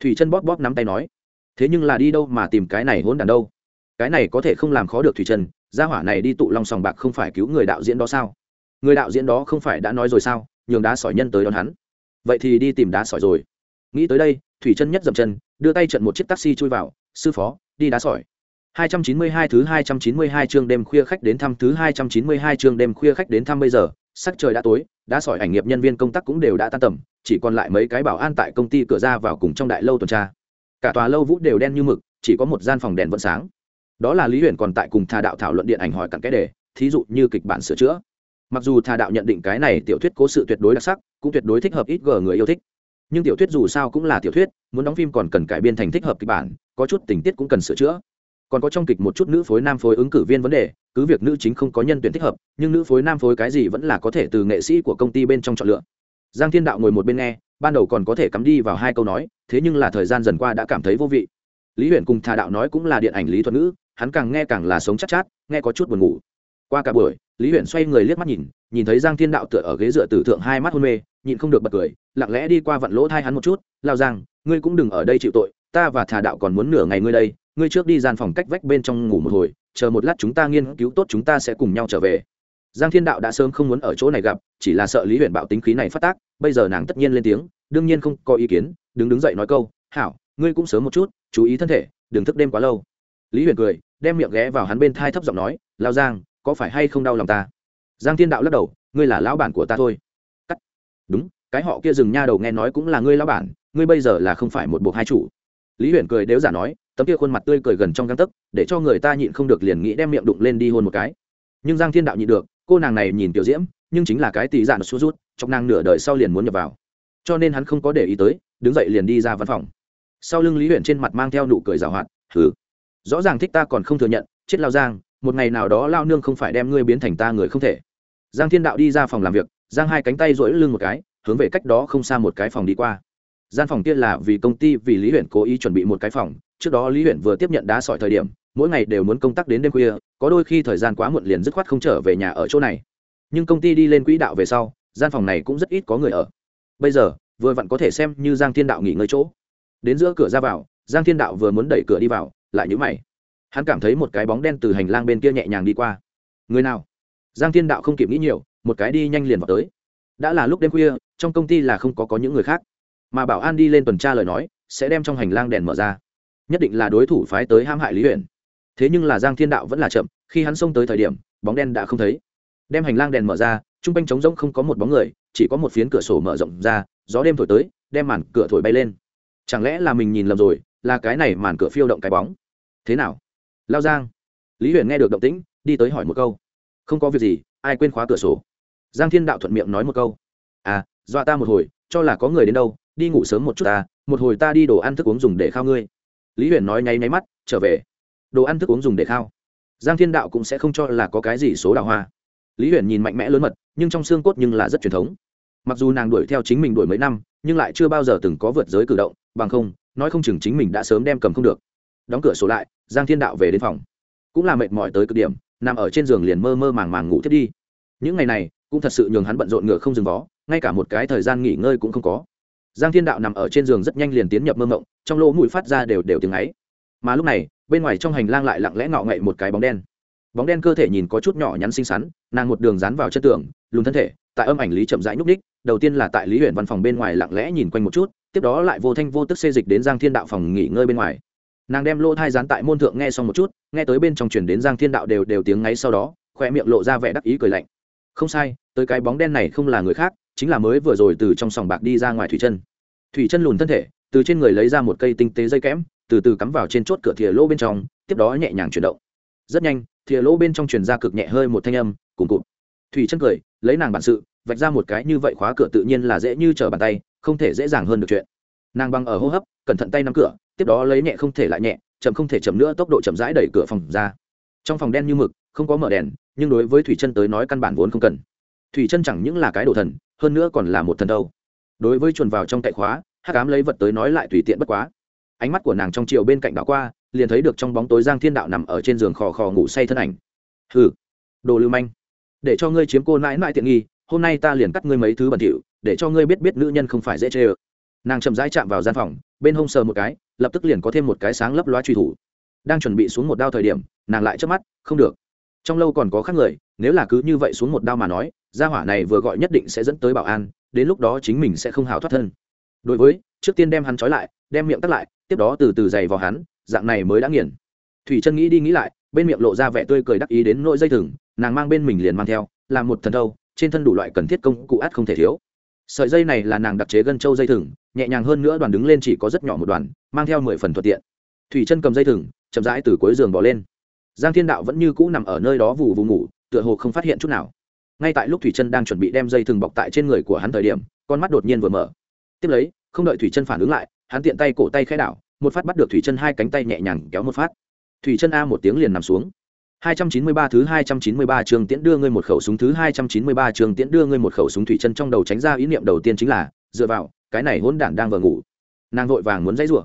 Thủy chân bóp bóp nắm tay nói. Thế nhưng là đi đâu mà tìm cái này hôn đản đâu? Cái này có thể không làm khó được thủy chân, gia hỏa này đi tụ long sòng bạc không phải cứu người đạo diễn đó sao? Người đạo diễn đó không phải đã nói rồi sao? Nhường đá sỏi nhân tới đón hắn vậy thì đi tìm đá sỏi rồi nghĩ tới đây thủy chân nhất dậm chân đưa tay trận một chiếc taxi chui vào sư phó đi đá sỏi 292 thứ 292 chương đêm khuya khách đến thăm thứ 292 chương đêm khuya khách đến thăm bây giờ, sắc trời đã tối, đã sỏi ảnh nghiệp nhân viên công tác cũng đều đã tan tầm, chỉ còn lại mấy cái bảo an tại công ty cửa ra vào cùng trong đại lâu tuần tra. Cả tòa lâu vũ đều đen như mực, chỉ có một gian phòng đèn vẫn sáng. Đó là Lý Huyền còn tại cùng Thà Đạo thảo luận điện ảnh hỏi cặn cái đề, thí dụ như kịch bản sửa chữa. Mặc dù Thà Đạo nhận định cái này tiểu thuyết cố sự tuyệt đối đặc sắc, cũng tuyệt đối thích hợp ít gờ người yêu thích. Nhưng tiểu thuyết dù sao cũng là tiểu thuyết, muốn đóng phim còn cần cải biên thành thích hợp kịch bản, có chút tình tiết cũng cần sửa chữa. Còn có trong kịch một chút nữ phối nam phối ứng cử viên vấn đề cứ việc nữ chính không có nhân tuyển thích hợp nhưng nữ phối nam phối cái gì vẫn là có thể từ nghệ sĩ của công ty bên trong chọn lựa. Giang thiên đạo ngồi một bên nghe ban đầu còn có thể cắm đi vào hai câu nói thế nhưng là thời gian dần qua đã cảm thấy vô vị. Lý huyện cùng thà đạo nói cũng là điện ảnh lý thuật ngữ hắn càng nghe càng là sống chắc chát, chát nghe có chút buồn ngủ qua cả buổi, lý huyện xoay người liếc mắt nhìn nhìn thấy giang thiên đạo tựa ở ghế dựa tử thượng hai mắt hôn mê, nhịn không được bật cười, lặng lẽ đi qua vặn lỗ thai hắn một chút lao giang, ngươi cũng đừng ở đây chịu tội, ta và thà đạo còn muốn nửa ngày ngươi đây, ngươi trước đi gian phòng cách vách bên trong ngủ một hồi, chờ một lát chúng ta nghiên cứu tốt chúng ta sẽ cùng nhau trở về. Giang thiên đạo đã sớm không muốn ở chỗ này gặp, chỉ là sợ lý huyện bạo tính khí này phát tác, bây giờ nàng tất nhiên lên tiếng, đương nhiên không có ý kiến, đứng đứng dậy nói câu, hảo, ngươi cũng sớm một chút, chú ý thân thể, đừng thức đêm quá lâu. Lý huyền cười, đem miệng ghé vào hắn bên thai thấp giọng nói lao giang có phải hay không đau lòng ta? Giang thiên đạo lắc đầu, ngươi là lão bản của ta thôi. Cắt. Đúng, cái họ kia dừng nha đầu nghe nói cũng là ngươi lão bản, ngươi bây giờ là không phải một buộc hai chủ. Lý huyền cười đếu giả nói, tấm kia khuôn mặt tươi cười gần trong găng tấc, để cho người ta nhịn không được liền nghĩ đem miệng đụng lên đi hôn một cái. Nhưng giang thiên đạo nhịn được, cô nàng này nhìn tiểu diễm, nhưng chính là cái tỷ dạn sút rút trong nàng nửa đời sau liền muốn nhập vào. Cho nên hắn không có để ý tới, đứng dậy liền đi ra văn phòng. Sau lưng lý huyền trên mặt mang theo nụ cười rào hoạt thử rõ ràng thích ta còn không thừa nhận, chết lao giang một ngày nào đó lao nương không phải đem ngươi biến thành ta người không thể. Giang thiên đạo đi ra phòng làm việc, giang hai cánh tay rỗi lưng một cái, hướng về cách đó không xa một cái phòng đi qua. Gian phòng kia là vì công ty, vì lý huyện cố ý chuẩn bị một cái phòng, trước đó lý huyện vừa tiếp nhận đá sỏi thời điểm, mỗi ngày đều muốn công tác đến đêm khuya, có đôi khi thời gian quá muộn liền dứt khoát không trở về nhà ở chỗ này. Nhưng công ty đi lên quỹ đạo về sau, gian phòng này cũng rất ít có người ở. Bây giờ, vừa vặn có thể xem như giang thiên đạo nghỉ ngơi chỗ. Đến giữa cửa ra vào, giang thiên đạo vừa muốn đẩy cửa đi vào, lại nhữ mày hắn cảm thấy một cái bóng đen từ hành lang bên kia nhẹ nhàng đi qua. Người nào? Giang thiên đạo không kịp nghĩ nhiều, một cái đi nhanh liền vào tới. Đã là lúc đêm khuya, trong công ty là không có có những người khác. Mà bảo an đi lên tuần tra lời nói, sẽ đem trong hành lang đèn mở ra. Nhất định là đối thủ phái tới ham hại lý huyện thế nhưng là giang thiên đạo vẫn là chậm, khi hắn xông tới thời điểm, bóng đen đã không thấy. Đem hành lang đèn mở ra t r u n g quanh trống rỗng không có một bóng người, chỉ có một phiến cửa sổ mở rộng ra, gió đêm thổi tới, đem màn cửa thổi bay lên. Chẳng lẽ là mình nhìn lầm rồi, là cái này màn cửa phiêu động cái bóng? Thế nào? Lao giang. Lý huyền nghe được động tĩnh, đi tới hỏi một câu. Không có việc gì, ai quên khóa cửa sổ? Giang thiên đạo thuận miệng nói một câu. À dọa ta một hồi, cho là có người đến đâu, đi ngủ sớm một chút ta, một hồi ta đi đồ ăn thức uống dùng để khao ngươi. Lý huyền nói nháy nháy mắt, trở về. Đồ ăn thức uống dùng để khao. Giang thiên đạo cũng sẽ không cho là có cái gì số đào hoa. Lý huyền nhìn mạnh mẽ lớn mật, nhưng trong xương cốt nhưng là rất truyền thống. Mặc dù nàng đuổi theo chính mình đuổi mấy năm, nhưng lại chưa bao giờ từng có vượt giới cử động, bằng không, nói không chừng chính mình đã sớm đem cầm không được đóng cửa sổ lại, giang thiên đạo về đến phòng. Cũng là mệt mỏi tới cực điểm, nằm ở trên giường liền mơ mơ màng màng ngủ thiết đi. Những ngày này, cũng thật sự nhường hắn bận rộn ngựa không dừng vó, ngay cả một cái thời gian nghỉ ngơi cũng không có. Giang thiên đạo nằm ở trên giường rất nhanh liền tiến nhập mơ mộng, trong lỗ mũi phát ra đều đều tiếng ấy. Mà lúc này, bên ngoài trong hành lang lại lặng lẽ ngọ ngậy một cái bóng đen. Bóng đen cơ thể nhìn có chút nhỏ nhắn xinh xắn, nàng một đường dán vào chất tường, lùn thân thể, tại âm ảnh lý chậm rãi nhúc ních đầu tiên là tại lý huyện văn phòng bên ngoài lặng lẽ nhìn quanh một chút, tiếp đó lại vô thanh vô tức xê dịch đến giang thiên đạo phòng nghỉ ngơi bên ngoài nàng đem lô thai dán tại môn thượng nghe xong một chút, nghe tới bên trong chuyển đến giang thiên đạo đều đều tiếng ngáy sau đó khoe miệng lộ ra vẻ đắc ý cười lạnh. Không sai, tới cái bóng đen này không là người khác, chính là mới vừa rồi từ trong sòng bạc đi ra ngoài thủy chân. Thủy chân lùn thân thể, từ trên người lấy ra một cây tinh tế dây kẽm, từ từ cắm vào trên chốt cửa thìa lỗ bên trong, tiếp đó nhẹ nhàng chuyển động. Rất nhanh, thìa lỗ bên trong truyền ra cực nhẹ hơi một thanh âm, cùng cụt. Thủy chân cười, lấy nàng bản sự, vạch ra một cái như vậy khóa cửa tự nhiên là dễ như trở bàn tay, không thể dễ dàng hơn được chuyện nàng băng ở hô hấp, cẩn thận tay nắm cửa, tiếp đó lấy nhẹ không thể lại nhẹ, chậm không thể chậm nữa, tốc độ chậm rãi đẩy cửa phòng ra. Trong phòng đen như mực, không có mở đèn, nhưng đối với thủy chân tới nói căn bản vốn không cần. Thủy chân chẳng những là cái đồ thần, hơn nữa còn là một thần đâu. Đối với chuồn vào trong cậy khóa, hắc ám lấy vật tới nói lại tùy tiện bất quá. Ánh mắt của nàng trong chiều bên cạnh đảo qua, liền thấy được trong bóng tối giang thiên đạo nằm ở trên giường khò khò ngủ say thân ảnh. Hừ, đồ lưu manh, để cho ngươi chiếm cô nãi nãi tiện nghi, hôm nay ta liền cắt ngươi mấy thứ bẩn thỉu, để cho ngươi biết biết nữ nhân không phải dễ chê ơ nàng chậm rãi chạm vào gian phòng, bên hông sờ một cái, lập tức liền có thêm một cái sáng lấp loa truy thủ. Đang chuẩn bị xuống một đao thời điểm, nàng lại chớp mắt, không được. Trong lâu còn có khác người, nếu là cứ như vậy xuống một đao mà nói, gia hỏa này vừa gọi nhất định sẽ dẫn tới bảo an, đến lúc đó chính mình sẽ không hào thoát thân. Đối với, trước tiên đem hắn trói lại, đem miệng tắt lại, tiếp đó từ từ giày vào hắn, dạng này mới đã nghiền. Thủy chân nghĩ đi nghĩ lại, bên miệng lộ ra vẻ tươi cười đắc ý đến nỗi dây thừng, nàng mang bên mình liền mang theo, làm một thần đâu trên thân đủ loại cần thiết công cụ át không thể thiếu sợi dây này là nàng đặc chế gân châu dây thừng, nhẹ nhàng hơn nữa đoàn đứng lên chỉ có rất nhỏ một đoàn, mang theo mười phần thuận tiện. Thủy chân cầm dây thừng, chậm rãi từ cuối giường bỏ lên. Giang thiên đạo vẫn như cũ nằm ở nơi đó vù vù ngủ, tựa hồ không phát hiện chút nào. Ngay tại lúc thủy chân đang chuẩn bị đem dây thừng bọc tại trên người của hắn thời điểm, con mắt đột nhiên vừa mở. Tiếp lấy, không đợi thủy chân phản ứng lại, hắn tiện tay cổ tay khai đảo, một phát bắt được thủy chân hai cánh tay nhẹ nhàng kéo một phát. Thủy chân a một tiếng liền nằm xuống. 293 thứ 293 trường tiễn đưa ngươi một khẩu súng thứ 293 trường tiễn đưa ngươi một khẩu súng thủy chân trong đầu tránh ra ý niệm đầu tiên chính là, dựa vào, cái này hỗn đản đang vừa ngủ. Nàng vội vàng muốn dãy rủa.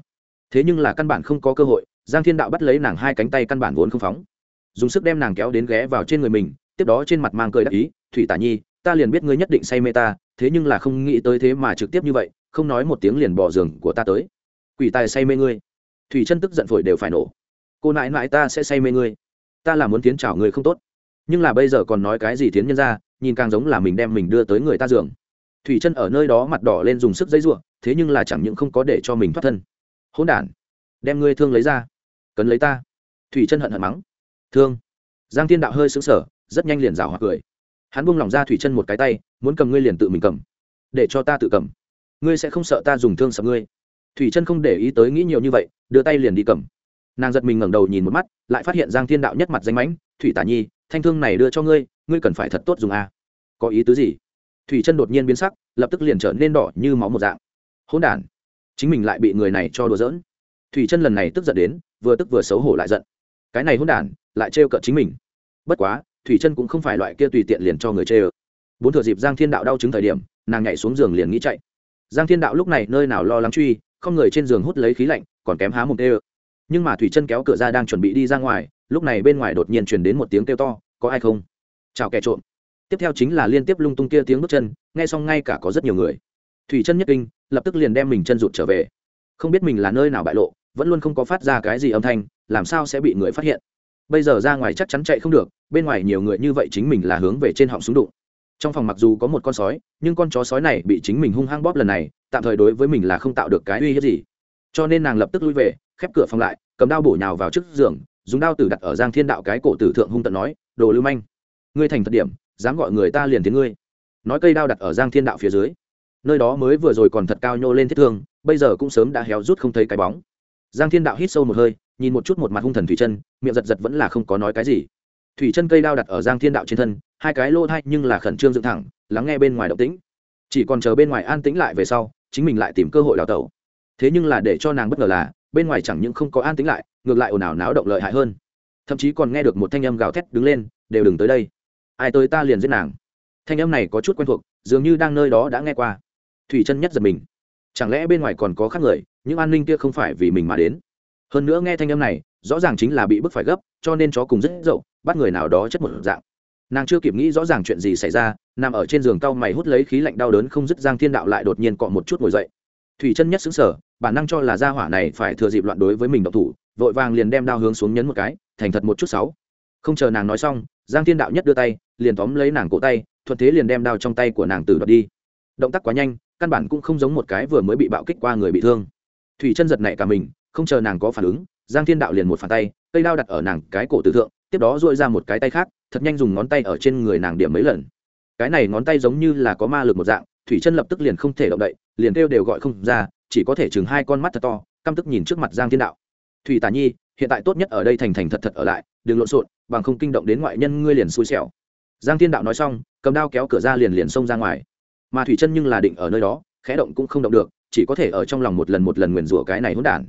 Thế nhưng là căn bản không có cơ hội, giang thiên đạo bắt lấy nàng hai cánh tay căn bản vốn không phóng. Dùng sức đem nàng kéo đến ghé vào trên người mình, tiếp đó trên mặt mang cười đắc ý, thủy tả nhi, ta liền biết ngươi nhất định say mê ta, thế nhưng là không nghĩ tới thế mà trực tiếp như vậy, không nói một tiếng liền bỏ giường của ta tới. Quỷ tài say mê ngươi. Thủy chân tức giận phổi đều phải nổ. Cô nãi nãi ta sẽ say mê ngươi ta là muốn tiến chào người không tốt. Nhưng là bây giờ còn nói cái gì tiến nhân ra, nhìn càng giống là mình đem mình đưa tới người ta giường. Thủy chân ở nơi đó mặt đỏ lên dùng sức dây ruộng thế nhưng là chẳng những không có để cho mình thoát thân. Hỗn đản, đem ngươi thương lấy ra. Cấn lấy ta. Thủy chân hận hận mắng. Thương. Giang thiên đạo hơi xứng sở rất nhanh liền rào hoặc cười. Hắn buông lỏng ra thủy chân một cái tay, muốn cầm ngươi liền tự mình cầm. Để cho ta tự cầm. Ngươi sẽ không sợ ta dùng thương sập ngươi. Thủy chân không để ý tới nghĩ nhiều như vậy, đưa tay liền đi cầm nàng giật mình ngẩng đầu nhìn một mắt, lại phát hiện giang thiên đạo nhất mặt danh mãnh, thủy tả nhi, thanh thương này đưa cho ngươi ngươi cần phải thật tốt dùng a. À. có ý tứ gì? Thủy chân đột nhiên biến sắc, lập tức liền trở nên đỏ như máu một dạng. Hỗn đản, chính mình lại bị người này cho đùa giỡn. Thủy chân lần này tức giận đến, vừa tức vừa xấu hổ lại giận. Cái này hỗn đản, lại trêu cợt chính mình. Bất quá, thủy chân cũng không phải loại kia tùy tiện liền cho người chê ơ bốn thừa dịp giang thiên đạo đau chứng thời điểm, nàng nhảy xuống giường liền nghĩ chạy. Giang thiên đạo lúc này nơi nào lo lắng truy, không người trên giường hút lấy khí lạnh, còn kém há một tê ơ nhưng mà thủy chân kéo cửa ra đang chuẩn bị đi ra ngoài, lúc này bên ngoài đột nhiên chuyển đến một tiếng kêu to, có ai không? Chào kẻ trộm. Tiếp theo chính là liên tiếp lung tung kia tiếng bước chân, nghe xong ngay cả có rất nhiều người. Thủy chân nhất kinh, lập tức liền đem mình chân rụt trở về. Không biết mình là nơi nào bại lộ, vẫn luôn không có phát ra cái gì âm thanh, làm sao sẽ bị người phát hiện? Bây giờ ra ngoài chắc chắn chạy không được, bên ngoài nhiều người như vậy chính mình là hướng về trên họng súng đụng. Trong phòng mặc dù có một con sói, nhưng con chó sói này bị chính mình hung hăng bóp lần này, tạm thời đối với mình là không tạo được cái uy hiếp gì. Cho nên nàng lập tức lui về khép cửa phòng lại, cầm đao bổ nhào vào trước giường, dùng đao tử đặt ở giang thiên đạo cái cổ tử thượng hung tận nói, đồ lưu manh, ngươi thành thật điểm, dám gọi người ta liền tiếng ngươi. Nói cây đao đặt ở giang thiên đạo phía dưới. Nơi đó mới vừa rồi còn thật cao nhô lên thiết thương, bây giờ cũng sớm đã héo rút không thấy cái bóng. Giang thiên đạo hít sâu một hơi, nhìn một chút một mặt hung thần thủy chân, miệng giật giật vẫn là không có nói cái gì. Thủy chân cây đao đặt ở giang thiên đạo trên thân, hai cái lô thay nhưng là khẩn trương dựng thẳng, lắng nghe bên ngoài động tĩnh. Chỉ còn chờ bên ngoài an tĩnh lại về sau, chính mình lại tìm cơ hội đào tẩu. Thế nhưng là để cho nàng bất ngờ là bên ngoài chẳng những không có an tĩnh lại, ngược lại ồn ào náo động lợi hại hơn. Thậm chí còn nghe được một thanh âm gào thét đứng lên, đều đừng tới đây. Ai tới ta liền giết nàng. Thanh âm này có chút quen thuộc, dường như đang nơi đó đã nghe qua. Thủy chân nhất giật mình. Chẳng lẽ bên ngoài còn có khác người, những an ninh kia không phải vì mình mà đến? Hơn nữa nghe thanh âm này, rõ ràng chính là bị bức phải gấp, cho nên chó cùng rất dậu, bắt người nào đó chất một dạng. Nàng chưa kịp nghĩ rõ ràng chuyện gì xảy ra, nằm ở trên giường cau mày hút lấy khí lạnh đau đớn không dứt giang thiên đạo lại đột nhiên cọ một chút ngồi dậy thủy chân nhất xứng sở, bản năng cho là gia hỏa này phải thừa dịp loạn đối với mình độc thủ, vội vàng liền đem đao hướng xuống nhấn một cái, thành thật một chút sáu. Không chờ nàng nói xong, giang thiên đạo nhất đưa tay, liền tóm lấy nàng cổ tay, thuận thế liền đem đao trong tay của nàng từ đoạt đi. Động tác quá nhanh, căn bản cũng không giống một cái vừa mới bị bạo kích qua người bị thương. Thủy chân giật nảy cả mình, không chờ nàng có phản ứng, giang thiên đạo liền một phản tay, cây đao đặt ở nàng cái cổ tử thượng, tiếp đó dội ra một cái tay khác, thật nhanh dùng ngón tay ở trên người nàng điểm mấy lần. Cái này ngón tay giống như là có ma lực một dạng, thủy chân lập tức liền không thể động đậy liền kêu đều gọi không ra, chỉ có thể chừng hai con mắt thật to, căm tức nhìn trước mặt giang thiên đạo. Thủy tả nhi, hiện tại tốt nhất ở đây thành thành thật thật ở lại, đừng lộn xộn, bằng không kinh động đến ngoại nhân ngươi liền xui xẻo. Giang thiên đạo nói xong, cầm đao kéo cửa ra liền liền xông ra ngoài. Mà thủy chân nhưng là định ở nơi đó, khẽ động cũng không động được, chỉ có thể ở trong lòng một lần một lần nguyền rủa cái này hỗn đản.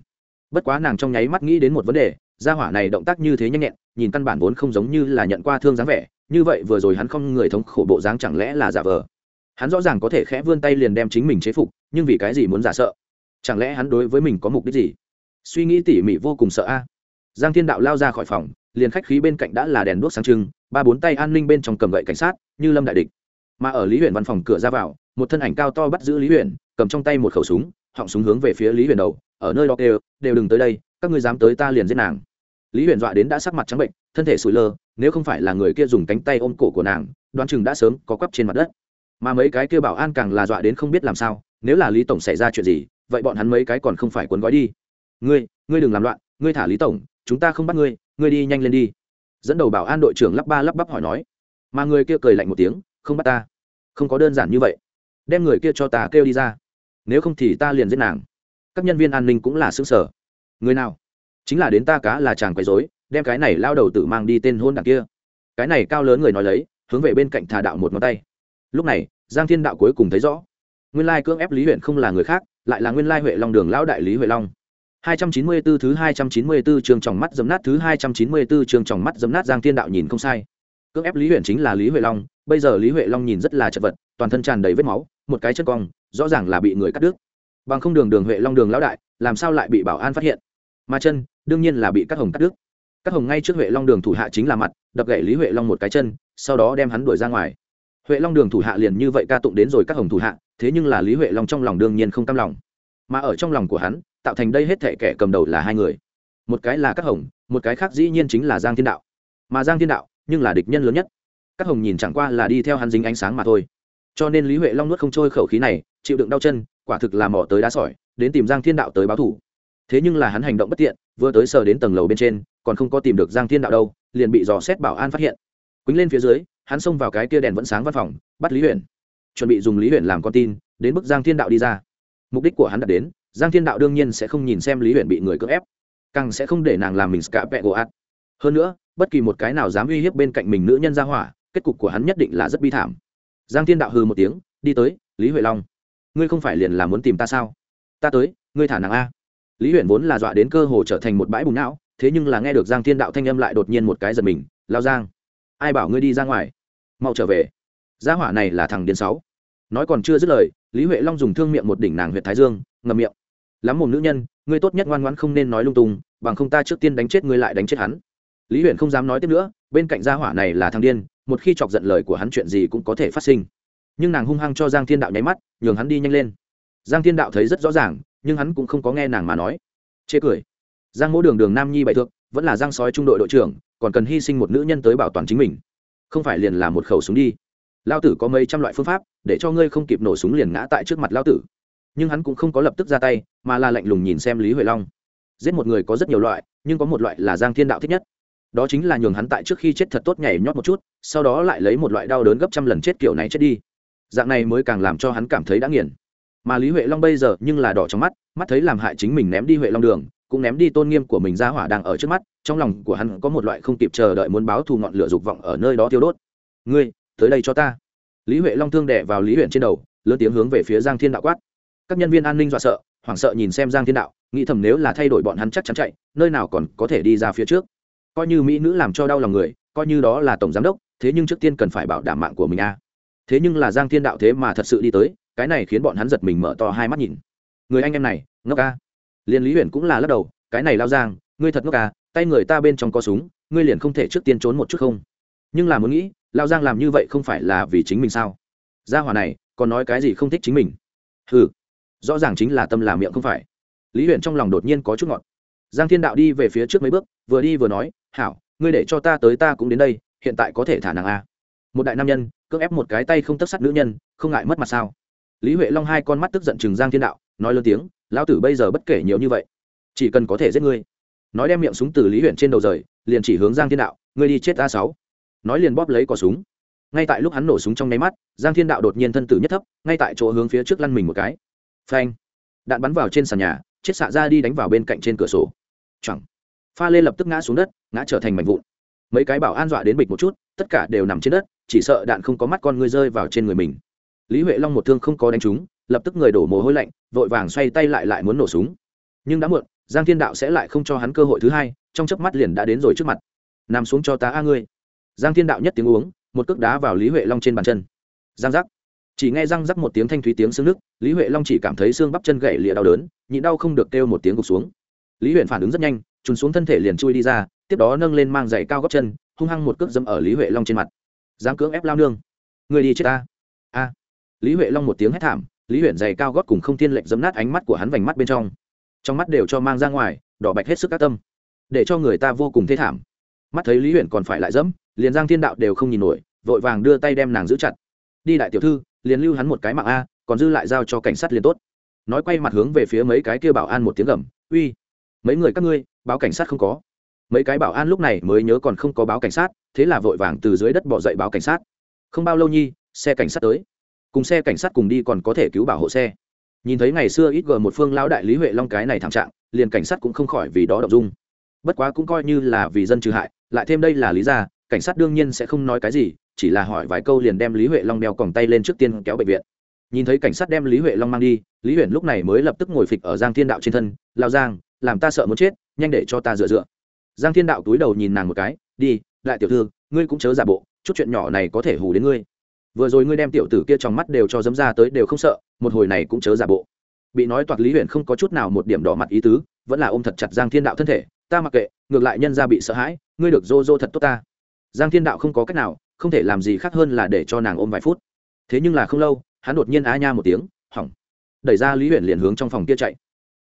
Bất quá nàng trong nháy mắt nghĩ đến một vấn đề, gia hỏa này động tác như thế nhanh nhẹn, nhìn căn bản vốn không giống như là nhận qua thương dáng vẻ, như vậy vừa rồi hắn không người thống khổ bộ dáng chẳng lẽ là giả vờ. Hắn rõ ràng có thể khẽ vươn tay liền đem chính mình chế phục nhưng vì cái gì muốn giả sợ? Chẳng lẽ hắn đối với mình có mục đích gì? Suy nghĩ tỉ mỉ vô cùng sợ a. Giang thiên đạo lao ra khỏi phòng, liền khách khí bên cạnh đã là đèn đuốc sáng trưng, ba bốn tay an ninh bên trong cầm gậy cảnh sát, như lâm đại địch. Mà ở lý huyện văn phòng cửa ra vào, một thân ảnh cao to bắt giữ lý huyện cầm trong tay một khẩu súng, họng súng hướng về phía lý huyện đầu, ở nơi đó đều đều đừng tới đây, các ngươi dám tới ta liền giết nàng. Lý huyện dọa đến đã sắc mặt trắng bệnh, thân thể sủi lơ, nếu không phải là người kia dùng cánh tay ôm cổ của nàng, đoán chừng đã sớm có quắp trên mặt đất. Mà mấy cái kia bảo an càng là dọa đến không biết làm sao nếu là lý tổng xảy ra chuyện gì, vậy bọn hắn mấy cái còn không phải cuốn gói đi. Ngươi ngươi đừng làm loạn, ngươi thả lý tổng, chúng ta không bắt ngươi ngươi đi nhanh lên đi. Dẫn đầu bảo an đội trưởng lắp ba lắp bắp hỏi nói. Mà người kia cười lạnh một tiếng, không bắt ta. Không có đơn giản như vậy. Đem người kia cho ta kêu đi ra. Nếu không thì ta liền giết nàng. Các nhân viên an ninh cũng là xứng sở người nào? Chính là đến ta cá là chàng quấy dối đem cái này lao đầu tự mang đi tên hôn đằng kia. Cái này cao lớn người nói lấy, hướng về bên cạnh thà đạo một ngón tay. Lúc này, giang thiên đạo cuối cùng thấy rõ nguyên lai cưỡng ép lý huyện không là người khác lại là nguyên lai huệ long đường lão đại lý huệ long 294 thứ 294 trường tròng mắt dấm nát thứ 294 trường tròng mắt dấm nát Giang Thiên Đạo nhìn không sai. Cưỡng ép Lý Huyền chính là Lý Huệ Long, bây giờ Lý Huệ Long nhìn rất là chật vật, toàn thân tràn đầy vết máu, một cái chân cong, rõ ràng là bị người cắt đứt. Bằng không đường đường Huệ Long đường lão đại, làm sao lại bị bảo an phát hiện? Mà chân, đương nhiên là bị cắt hồng cắt đứt. Cắt hồng ngay trước Huệ Long đường thủ hạ chính là mặt, đập gãy Lý Huệ Long một cái chân, sau đó đem hắn đuổi ra ngoài. Huệ Long đường thủ hạ liền như vậy ca tụng đến rồi cắt hồng thủ hạ, thế nhưng là Lý Huệ Long trong lòng đương nhiên không cam lòng. Mà ở trong lòng của hắn, tạo thành đây hết thệ kẻ cầm đầu là hai người một cái là các hồng một cái khác dĩ nhiên chính là giang thiên đạo mà giang thiên đạo nhưng là địch nhân lớn nhất các hồng nhìn chẳng qua là đi theo hắn dính ánh sáng mà thôi cho nên lý huệ long nuốt không trôi khẩu khí này chịu đựng đau chân quả thực là mỏ tới đá sỏi đến tìm giang thiên đạo tới báo thủ thế nhưng là hắn hành động bất tiện vừa tới sờ đến tầng lầu bên trên còn không có tìm được giang thiên đạo đâu liền bị dò xét bảo an phát hiện quýnh lên phía dưới hắn xông vào cái kia đèn vẫn sáng văn phòng bắt lý huyện chuẩn bị dùng lý huyện làm con tin, đến bức giang thiên đạo đi ra. Mục đích của hắn đạt đến, giang thiên đạo đương nhiên sẽ không nhìn xem lý huyện bị người cưỡng ép, càng sẽ không để nàng làm mình scạ vẹ gỗ ạt. Hơn nữa, bất kỳ một cái nào dám uy hiếp bên cạnh mình nữ nhân ra hỏa, kết cục của hắn nhất định là rất bi thảm. Giang thiên đạo hư một tiếng, đi tới, lý huệ long, ngươi không phải liền là muốn tìm ta sao? Ta tới, ngươi thả nàng a. Lý huyện vốn là dọa đến cơ hồ trở thành một bãi bùng não, thế nhưng là nghe được giang thiên đạo thanh âm lại đột nhiên một cái giật mình, lao giang, ai bảo ngươi đi ra ngoài? Mau trở về. Gia hỏa này là thằng điên sáu nói còn chưa dứt lời, lý huệ long dùng thương miệng một đỉnh nàng huyện thái dương ngầm miệng. Lắm một nữ nhân, ngươi tốt nhất ngoan ngoãn không nên nói lung tung, bằng không ta trước tiên đánh chết ngươi lại đánh chết hắn. Lý huyện không dám nói tiếp nữa, bên cạnh gia hỏa này là thằng điên, một khi chọc giận lời của hắn chuyện gì cũng có thể phát sinh. Nhưng nàng hung hăng cho giang thiên đạo nháy mắt, nhường hắn đi nhanh lên. Giang thiên đạo thấy rất rõ ràng, nhưng hắn cũng không có nghe nàng mà nói. Chê cười. Giang mỗ đường đường nam nhi bại thượng, vẫn là giang sói trung đội đội trưởng, còn cần hy sinh một nữ nhân tới bảo toàn chính mình. Không phải liền là một khẩu súng đi lao tử có mấy trăm loại phương pháp, để cho ngươi không kịp nổ súng liền ngã tại trước mặt lao tử. Nhưng hắn cũng không có lập tức ra tay, mà là lạnh lùng nhìn xem lý huệ long. Giết một người có rất nhiều loại, nhưng có một loại là giang thiên đạo thích nhất. Đó chính là nhường hắn tại trước khi chết thật tốt nhảy nhót một chút, sau đó lại lấy một loại đau đớn gấp trăm lần chết kiểu này chết đi. Dạng này mới càng làm cho hắn cảm thấy đã nghiền. Mà lý huệ long bây giờ nhưng là đỏ trong mắt mắt thấy làm hại chính mình ném đi huệ long đường, cũng ném đi tôn nghiêm của mình ra hỏa đang ở trước mắt, trong lòng của hắn có một loại không kịp chờ đợi muốn báo thù ngọn lửa dục vọng ở nơi đó tiêu đốt. Ngươi tới đây cho ta. Lý huệ long thương đẻ vào lý huyện trên đầu, lớn tiếng hướng về phía giang thiên đạo quát. Các nhân viên an ninh dọa sợ, hoảng sợ nhìn xem giang thiên đạo, nghĩ thầm nếu là thay đổi bọn hắn chắc chắn chạy, nơi nào còn có thể đi ra phía trước. Coi như mỹ nữ làm cho đau lòng người, coi như đó là tổng giám đốc, thế nhưng trước tiên cần phải bảo đảm mạng của mình a thế nhưng là giang thiên đạo thế mà thật sự đi tới, cái này khiến bọn hắn giật mình mở to hai mắt nhìn. Người anh em này, ngốc à. a liền lý huyền cũng là lắc đầu, cái này lao giang, ngươi thật ngốc à? tay người ta bên trong có súng, ngươi liền không thể trước tiên trốn một chút không. Nhưng là muốn nghĩ lao giang làm như vậy không phải là vì chính mình sao? Gia hỏa này, còn nói cái gì không thích chính mình? Ừ rõ ràng chính là tâm làm miệng không phải. Lý huyện trong lòng đột nhiên có chút ngọt. Giang thiên đạo đi về phía trước mấy bước, vừa đi vừa nói, hảo, ngươi để cho ta tới ta cũng đến đây, hiện tại có thể thả nàng a. Một đại nam nhân, cưỡng ép một cái tay không tất sắt nữ nhân, không ngại mất mặt sao? Lý huệ long hai con mắt tức giận chừng giang thiên đạo, nói lớn tiếng, lão tử bây giờ bất kể nhiều như vậy, chỉ cần có thể giết ngươi. Nói đem miệng súng từ lý huyện trên đầu rời, liền chỉ hướng giang thiên đạo, ngươi đi chết a sáu nói liền bóp lấy cò súng. Ngay tại lúc hắn nổ súng trong nháy mắt, giang thiên đạo đột nhiên thân tử nhất thấp, ngay tại chỗ hướng phía trước lăn mình một cái. Phanh! Đạn bắn vào trên sàn nhà, chết xạ ra đi đánh vào bên cạnh trên cửa sổ. Chẳng pha lê lập tức ngã xuống đất, ngã trở thành mảnh vụn. Mấy cái bảo an dọa đến bịch một chút, tất cả đều nằm trên đất, chỉ sợ đạn không có mắt con ngươi rơi vào trên người mình. Lý huệ long một thương không có đánh trúng, lập tức người đổ mồ hôi lạnh, vội vàng xoay tay lại lại muốn nổ súng. Nhưng đã muộn, giang thiên đạo sẽ lại không cho hắn cơ hội thứ hai, trong chớp mắt liền đã đến rồi trước mặt. Nằm xuống cho ta a ngươi giang thiên đạo nhất tiếng uống, một cước đá vào lý huệ long trên bàn chân. Giang giác. Chỉ nghe răng rắc một tiếng thanh thúy tiếng xương nước, lý huệ long chỉ cảm thấy xương bắp chân gậy lịa đau đớn, nhịn đau không được kêu một tiếng gục xuống. Lý huyện phản ứng rất nhanh, trùn xuống thân thể liền chui đi ra, tiếp đó nâng lên mang giày cao góc chân, hung hăng một cước dâm ở lý huệ long trên mặt. Dám cưỡng ép lao nương. Người đi chết ta. A. Lý huệ long một tiếng hét thảm, lý huyện giày cao gót cùng không thiên lệnh dấm nát ánh mắt của hắn vành mắt bên trong. Trong mắt đều cho mang ra ngoài, đỏ bạch hết sức các tâm. Để cho người ta vô cùng thê thảm. Mắt thấy lý huyện còn phải lại dẫm liền giang thiên đạo đều không nhìn nổi, vội vàng đưa tay đem nàng giữ chặt. Đi đại tiểu thư, liền lưu hắn một cái mạng a, còn dư lại giao cho cảnh sát liền tốt. Nói quay mặt hướng về phía mấy cái kia bảo an một tiếng gầm, uy, mấy người các ngươi, báo cảnh sát không có. Mấy cái bảo an lúc này mới nhớ còn không có báo cảnh sát, thế là vội vàng từ dưới đất bỏ dậy báo cảnh sát. Không bao lâu nhi, xe cảnh sát tới. Cùng xe cảnh sát cùng đi còn có thể cứu bảo hộ xe. Nhìn thấy ngày xưa ít g một phương lão đại lý huệ long cái này thảm trạng, liền cảnh sát cũng không khỏi vì đó đậu dung. Bất quá cũng coi như là vì dân trừ hại, lại thêm đây là lý ra cảnh sát đương nhiên sẽ không nói cái gì, chỉ là hỏi vài câu liền đem lý huệ long đeo còng tay lên trước tiên kéo bệnh viện. Nhìn thấy cảnh sát đem lý huệ long mang đi, lý Huyền lúc này mới lập tức ngồi phịch ở giang thiên đạo trên thân lao giang, làm ta sợ muốn chết, nhanh để cho ta dựa dựa. Giang thiên đạo túi đầu nhìn nàng một cái, đi, đại tiểu thư, ngươi cũng chớ giả bộ, chút chuyện nhỏ này có thể hù đến ngươi. Vừa rồi ngươi đem tiểu tử kia trong mắt đều cho dấm ra tới đều không sợ, một hồi này cũng chớ giả bộ. Bị nói toạc lý Huyền không có chút nào một điểm đỏ mặt ý tứ, vẫn là ôm thật chặt giang thiên đạo thân thể, ta mặc kệ, ngược lại nhân ra bị sợ hãi, ngươi được dô dô thật tốt ta giang thiên đạo không có cách nào, không thể làm gì khác hơn là để cho nàng ôm vài phút. Thế nhưng là không lâu, hắn đột nhiên á nha một tiếng, hỏng. Đẩy ra lý huyện liền hướng trong phòng kia chạy.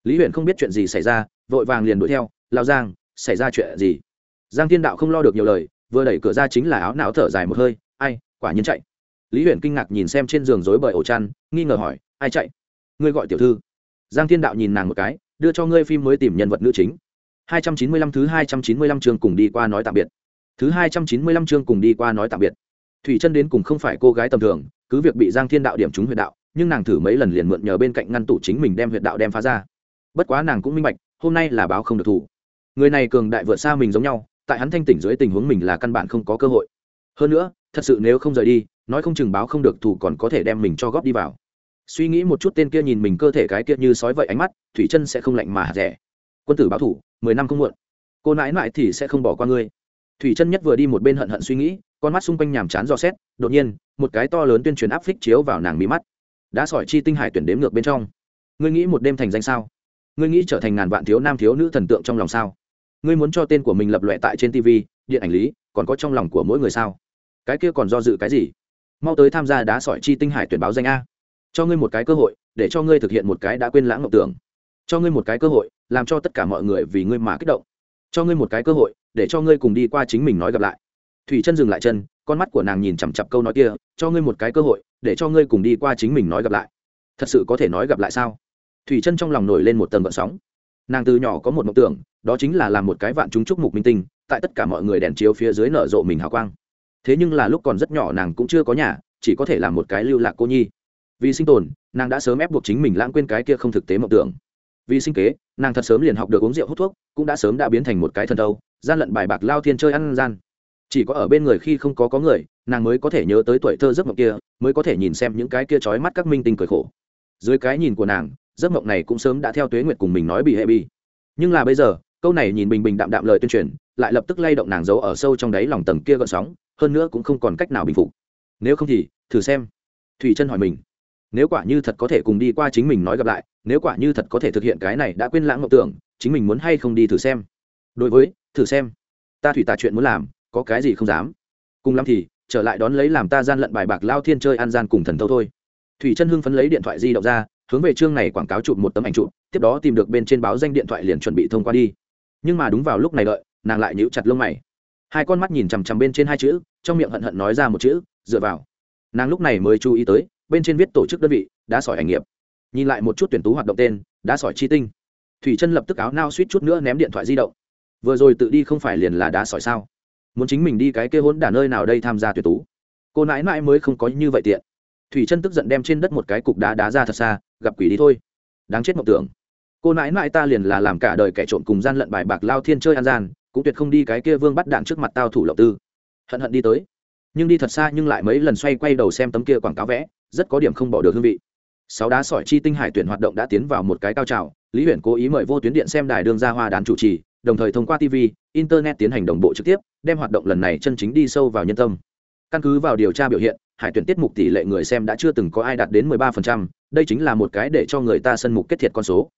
Lý huyện không biết chuyện gì xảy ra, vội vàng liền đuổi theo lao giang, xảy ra chuyện gì? Giang thiên đạo không lo được nhiều lời, vừa đẩy cửa ra chính là áo não thở dài một hơi, ai, quả nhiên chạy. Lý huyện kinh ngạc nhìn xem trên giường rối bời ổ chăn, nghi ngờ hỏi, ai chạy? Ngươi gọi tiểu thư. Giang thiên đạo nhìn nàng một cái, đưa cho ngươi phim mới tìm nhân vật nữ chính. 295 thứ 295 chương cùng đi qua nói tạm biệt thứ 295 chương cùng đi qua nói tạm biệt. Thủy chân đến cùng không phải cô gái tầm thường, cứ việc bị giang thiên đạo điểm trúng huyệt đạo, nhưng nàng thử mấy lần liền mượn nhờ bên cạnh ngăn tủ chính mình đem huyệt đạo đem phá ra. Bất quá nàng cũng minh bạch, hôm nay là báo không được thủ. Người này cường đại vượt xa mình giống nhau, tại hắn thanh tỉnh dưới tình huống mình là căn bản không có cơ hội. Hơn nữa, thật sự nếu không rời đi, nói không chừng báo không được thủ còn có thể đem mình cho góp đi vào. Suy nghĩ một chút tên kia nhìn mình cơ thể cái kia như sói vậy ánh mắt, thủy chân sẽ không lạnh mà rẻ. Quân tử báo thủ, mười năm không muộn. Cô nãi nãi thì sẽ không bỏ qua ngươi thủy chân nhất vừa đi một bên hận hận suy nghĩ, con mắt xung quanh nhàm chán do xét, đột nhiên, một cái to lớn tuyên truyền áp phích chiếu vào nàng mí mắt. Đã sỏi chi tinh hải tuyển đếm ngược bên trong. Ngươi nghĩ một đêm thành danh sao? Ngươi nghĩ trở thành ngàn vạn thiếu nam thiếu nữ thần tượng trong lòng sao? Ngươi muốn cho tên của mình lập lệ tại trên tv điện ảnh lý, còn có trong lòng của mỗi người sao? Cái kia còn do dự cái gì? Mau tới tham gia đá sỏi chi tinh hải tuyển báo danh a. Cho ngươi một cái cơ hội, để cho ngươi thực hiện một cái đã quên lãng ngọc tưởng. Cho ngươi một cái cơ hội, làm cho tất cả mọi người vì ngươi mà kích động. Cho ngươi một cái cơ hội để cho ngươi cùng đi qua chính mình nói gặp lại. Thủy chân dừng lại chân, con mắt của nàng nhìn chằm chặp câu nói kia, cho ngươi một cái cơ hội, để cho ngươi cùng đi qua chính mình nói gặp lại. Thật sự có thể nói gặp lại sao? Thủy chân trong lòng nổi lên một tầng gợn sóng. Nàng từ nhỏ có một mộng tưởng, đó chính là làm một cái vạn chúng chúc mục minh tinh, tại tất cả mọi người đèn chiếu phía dưới nở rộ mình hào quang. Thế nhưng là lúc còn rất nhỏ nàng cũng chưa có nhà, chỉ có thể làm một cái lưu lạc cô nhi. Vì sinh tồn, nàng đã sớm ép buộc chính mình lãng quên cái kia không thực tế mộng tưởng vì sinh kế, nàng thật sớm liền học được uống rượu hút thuốc, cũng đã sớm đã biến thành một cái thần đâu gian lận bài bạc lao thiên chơi ăn gian. Chỉ có ở bên người khi không có có người, nàng mới có thể nhớ tới tuổi thơ giấc mộng kia, mới có thể nhìn xem những cái kia trói mắt các minh tinh cười khổ. Dưới cái nhìn của nàng, giấc mộng này cũng sớm đã theo tuế nguyệt cùng mình nói bị hệ bi. Nhưng là bây giờ, câu này nhìn bình bình đạm đạm lời tuyên truyền, lại lập tức lay động nàng giấu ở sâu trong đáy lòng tầng kia gợn sóng, hơn nữa cũng không còn cách nào bình phục. Nếu không thì, thử xem. Thủy chân hỏi mình nếu quả như thật có thể cùng đi qua chính mình nói gặp lại, nếu quả như thật có thể thực hiện cái này đã quên lãng mộng tưởng, chính mình muốn hay không đi thử xem. Đối với, thử xem. Ta thủy tà chuyện muốn làm, có cái gì không dám. Cùng lắm thì, trở lại đón lấy làm ta gian lận bài bạc lao thiên chơi ăn gian cùng thần thâu thôi. Thủy chân hưng phấn lấy điện thoại di động ra, hướng về chương này quảng cáo chụp một tấm ảnh chụp, tiếp đó tìm được bên trên báo danh điện thoại liền chuẩn bị thông qua đi. Nhưng mà đúng vào lúc này đợi, nàng lại nhíu chặt lông mày. Hai con mắt nhìn chằm chằm bên trên hai chữ, trong miệng hận hận nói ra một chữ, dựa vào. Nàng lúc này mới chú ý tới bên trên viết tổ chức đơn vị đã sỏi ảnh nghiệp. Nhìn lại một chút tuyển tú hoạt động tên đã sỏi chi tinh. Thủy chân lập tức áo nao suýt chút nữa ném điện thoại di động. Vừa rồi tự đi không phải liền là đá sỏi sao? Muốn chính mình đi cái kia hỗn đả nơi nào đây tham gia tuyển tú? Cô nãi nãi mới không có như vậy tiện. Thủy chân tức giận đem trên đất một cái cục đá đá ra thật xa, gặp quỷ đi thôi. Đáng chết mộng tưởng. Cô nãi nãi ta liền là làm cả đời kẻ trộm cùng gian lận bài bạc lao thiên chơi an gian, cũng tuyệt không đi cái kia vương bắt đạn trước mặt tao thủ lộc tư. Hận hận đi tới. Nhưng đi thật xa nhưng lại mấy lần xoay quay đầu xem tấm kia quảng cáo vẽ rất có điểm không bỏ được hương vị. Sáu đá sỏi chi tinh hải tuyển hoạt động đã tiến vào một cái cao trào lý huyện cố ý mời vô tuyến điện xem đài đương ra hoa đàn chủ trì đồng thời thông qua tv internet tiến hành đồng bộ trực tiếp đem hoạt động lần này chân chính đi sâu vào nhân tâm. Căn cứ vào điều tra biểu hiện hải tuyển tiết mục tỷ lệ người xem đã chưa từng có ai đạt đến 13%, đây chính là một cái để cho người ta sân mục kết thiệt con số.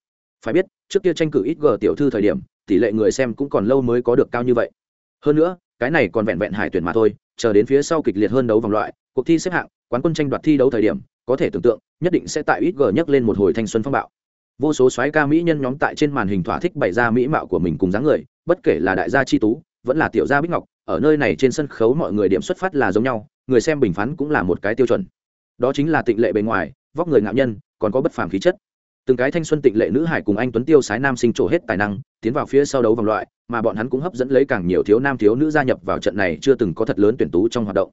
Phải biết trước kia tranh cử ít g tiểu thư thời điểm tỷ lệ người xem cũng còn lâu mới có được cao như vậy. Hơn nữa cái này còn vẹn vẹn hải tuyển mà thôi chờ đến phía sau kịch liệt hơn đấu vòng loại cuộc thi xếp hạng quán quân tranh đoạt thi đấu thời điểm, có thể tưởng tượng, nhất định sẽ tại ít g nhấc lên một hồi thanh xuân phong bạo. Vô số soái ca mỹ nhân nhóm tại trên màn hình thỏa thích bày ra mỹ mạo của mình cùng dáng người, bất kể là đại gia chi tú, vẫn là tiểu gia bích ngọc, ở nơi này trên sân khấu mọi người điểm xuất phát là giống nhau, người xem bình phán cũng là một cái tiêu chuẩn. Đó chính là tịnh lệ bề ngoài, vóc người ngạo nhân, còn có bất phàm khí chất. Từng cái thanh xuân tịnh lệ nữ hải cùng anh tuấn tiêu sái nam sinh trổ hết tài năng, tiến vào phía sau đấu vòng loại, mà bọn hắn cũng hấp dẫn lấy càng nhiều thiếu nam thiếu nữ gia nhập vào trận này chưa từng có thật lớn tuyển tú trong hoạt động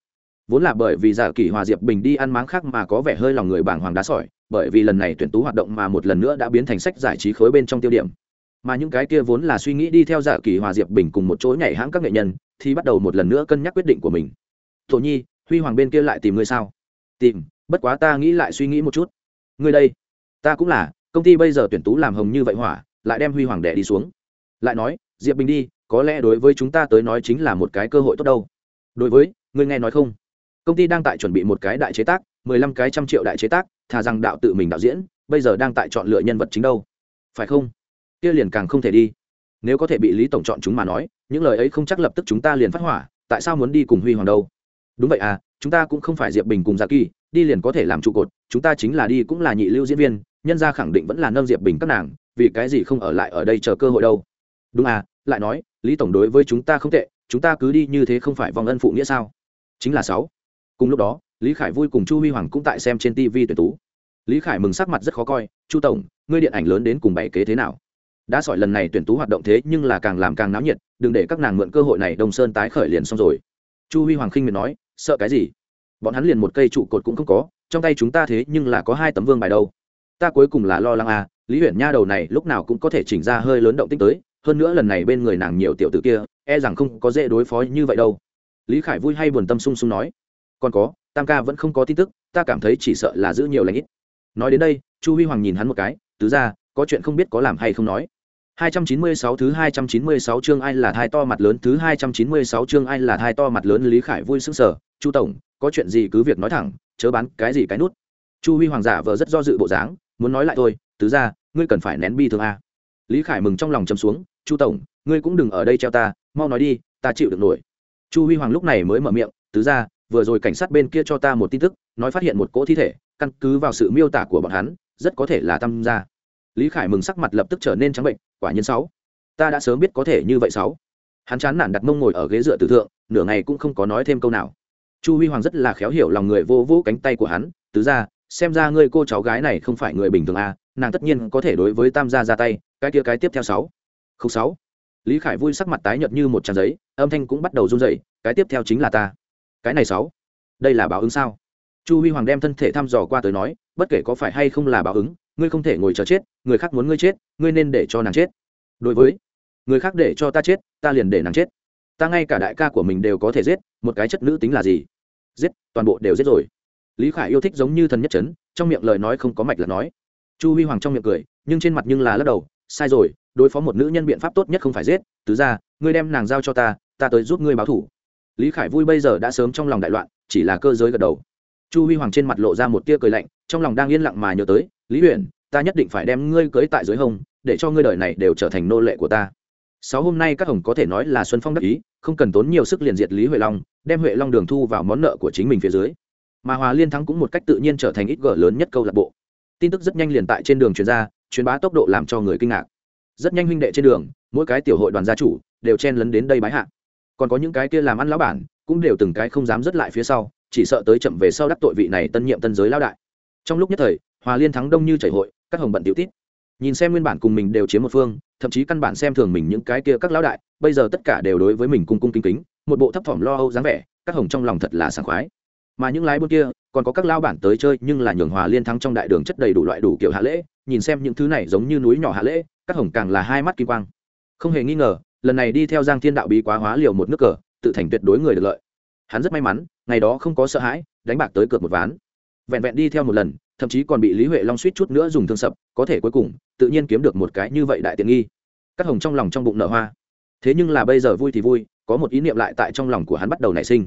vốn là bởi vì giả kỷ hòa diệp bình đi ăn máng khác mà có vẻ hơi lòng người bảng hoàng đá sỏi, bởi vì lần này tuyển tú hoạt động mà một lần nữa đã biến thành sách giải trí khối bên trong tiêu điểm. Mà những cái kia vốn là suy nghĩ đi theo giả kỷ hòa diệp bình cùng một chỗ nhảy hãng các nghệ nhân, thì bắt đầu một lần nữa cân nhắc quyết định của mình. Thổ nhi, huy hoàng bên kia lại tìm ngươi sao? Tìm, bất quá ta nghĩ lại suy nghĩ một chút. Ngươi đây, ta cũng là, công ty bây giờ tuyển tú làm hồng như vậy hỏa, lại đem huy hoàng đẻ đi xuống. Lại nói, diệp bình đi, có lẽ đối với chúng ta tới nói chính là một cái cơ hội tốt đâu. Đối với, ngươi nghe nói không? Công ty đang tại chuẩn bị một cái đại chế tác, mười lăm cái trăm triệu đại chế tác, thà rằng đạo tự mình đạo diễn, bây giờ đang tại chọn lựa nhân vật chính đâu? Phải không? Kia liền càng không thể đi. Nếu có thể bị lý tổng chọn chúng mà nói, những lời ấy không chắc lập tức chúng ta liền phát hỏa, tại sao muốn đi cùng huy hoàng đâu? Đúng vậy à chúng ta cũng không phải diệp bình cùng gia kỳ, đi liền có thể làm trụ cột, chúng ta chính là đi cũng là nhị lưu diễn viên, nhân gia khẳng định vẫn là nâng diệp bình các nàng, vì cái gì không ở lại ở đây chờ cơ hội đâu? Đúng à lại nói, lý tổng đối với chúng ta không tệ, chúng ta cứ đi như thế không phải vòng ân phụ nghĩa sao? Chính là sáu cùng lúc đó, lý khải vui cùng chu huy hoàng cũng tại xem trên tv tuyển tú. Lý khải mừng sắc mặt rất khó coi, chu tổng, ngươi điện ảnh lớn đến cùng bảy kế thế nào? Đã sỏi lần này tuyển tú hoạt động thế nhưng là càng làm càng náo nhiệt, đừng để các nàng mượn cơ hội này đông sơn tái khởi liền xong rồi. Chu huy hoàng khinh miệt nói, sợ cái gì? Bọn hắn liền một cây trụ cột cũng không có, trong tay chúng ta thế nhưng là có hai tấm vương bài đâu. Ta cuối cùng là lo lắng à lý huyện nha đầu này lúc nào cũng có thể chỉnh ra hơi lớn động tích tới, hơn nữa lần này bên người nàng nhiều tiểu tử kia e rằng không có dễ đối phó như vậy đâu. Lý khải vui hay buồn tâm sung sung nói còn có tam ca vẫn không có tin tức ta cảm thấy chỉ sợ là giữ nhiều lãnh ít nói đến đây chu huy hoàng nhìn hắn một cái tứ ra có chuyện không biết có làm hay không nói 296 thứ 296 chương ai là thai to mặt lớn thứ 296 chương ai là thai to mặt lớn Lý Khải vui sững sờ, "Chu tổng, có chuyện gì cứ việc nói thẳng, chớ bán cái gì cái nút." Chu Huy Hoàng giả vờ rất do dự bộ dáng, muốn nói lại thôi, "Tứ gia, ngươi cần phải nén bi thương a." Lý Khải mừng trong lòng trầm xuống, "Chu tổng, ngươi cũng đừng ở đây treo ta, mau nói đi, ta chịu được nổi." Chu Huy Hoàng lúc này mới mở miệng, "Tứ gia, vừa rồi cảnh sát bên kia cho ta một tin tức, nói phát hiện một cỗ thi thể, căn cứ vào sự miêu tả của bọn hắn, rất có thể là Tam gia." Lý Khải mừng sắc mặt lập tức trở nên trắng bệnh, quả nhiên sáu. Ta đã sớm biết có thể như vậy sáu. Hắn chán nản đặt mông ngồi ở ghế dựa tử thượng nửa ngày cũng không có nói thêm câu nào. Chu huy hoàng rất là khéo hiểu lòng người vô vũ cánh tay của hắn tứ ra xem ra ngươi cô cháu gái này không phải người bình thường à nàng tất nhiên có thể đối với tam gia ra tay cái kia cái tiếp theo sáu. Không sáu. Lý khải vui sắc mặt tái nhợt như một trang giấy âm thanh cũng bắt đầu run rẩy cái tiếp theo chính là ta cái này sáu, đây là báo ứng sao? Chu huy hoàng đem thân thể thăm dò qua tới nói, bất kể có phải hay không là báo ứng, ngươi không thể ngồi chờ chết, người khác muốn ngươi chết, ngươi nên để cho nàng chết. Đối với, người khác để cho ta chết, ta liền để nàng chết. Ta ngay cả đại ca của mình đều có thể giết, một cái chất nữ tính là gì? Giết, toàn bộ đều giết rồi. Lý khải yêu thích giống như thần nhất trấn trong miệng lời nói không có mạch là nói. Chu huy hoàng trong miệng cười, nhưng trên mặt nhưng là lắc đầu, sai rồi, đối phó một nữ nhân biện pháp tốt nhất không phải giết, tứ ra ngươi đem nàng giao cho ta ta tới giúp ngươi báo thủ lý khải vui bây giờ đã sớm trong lòng đại loạn, chỉ là cơ giới gật đầu. Chu huy hoàng trên mặt lộ ra một tia cười lạnh, trong lòng đang yên lặng mà nhớ tới, lý huyền ta nhất định phải đem ngươi cưới tại dưới hông, để cho ngươi đời này đều trở thành nô lệ của ta. Sáu hôm nay các hồng có thể nói là xuân phong đắc ý, không cần tốn nhiều sức liền diệt lý huệ long, đem huệ long đường thu vào món nợ của chính mình phía dưới. Mà hòa liên thắng cũng một cách tự nhiên trở thành ít gở lớn nhất câu lạc bộ. Tin tức rất nhanh liền tại trên đường truyền ra, truyền bá tốc độ làm cho người kinh ngạc. Rất nhanh huynh đệ trên đường, mỗi cái tiểu hội đoàn gia chủ đều chen lấn đến đây bái hạ còn có những cái kia làm ăn lão bản, cũng đều từng cái không dám dứt lại phía sau, chỉ sợ tới chậm về sau đắc tội vị này tân nhiệm tân giới lão đại. Trong lúc nhất thời, hòa liên thắng đông như chảy hội, các hồng bận tiểu tít nhìn xem nguyên bản cùng mình đều chiếm một phương, thậm chí căn bản xem thường mình những cái kia các lão đại, bây giờ tất cả đều đối với mình cung cung kính kính, một bộ thấp thỏm lo âu dáng vẻ, các hồng trong lòng thật là sảng khoái. Mà những lái buôn kia, còn có các lao bản tới chơi, nhưng là nhường hòa liên thắng trong đại đường chất đầy đủ loại đủ kiểu hạ lễ, nhìn xem những thứ này giống như núi nhỏ hạ lễ, các hồng càng là hai mắt kim quang. Không hề nghi ngờ lần này đi theo giang thiên đạo bí quá hóa liều một nước cờ, tự thành tuyệt đối người được lợi. Hắn rất may mắn, ngày đó không có sợ hãi, đánh bạc tới cược một ván. Vẹn vẹn đi theo một lần, thậm chí còn bị lý huệ long suýt chút nữa dùng thương sập, có thể cuối cùng, tự nhiên kiếm được một cái như vậy đại tiện nghi. Các hồng trong lòng trong bụng nở hoa. Thế nhưng là bây giờ vui thì vui, có một ý niệm lại tại trong lòng của hắn bắt đầu nảy sinh.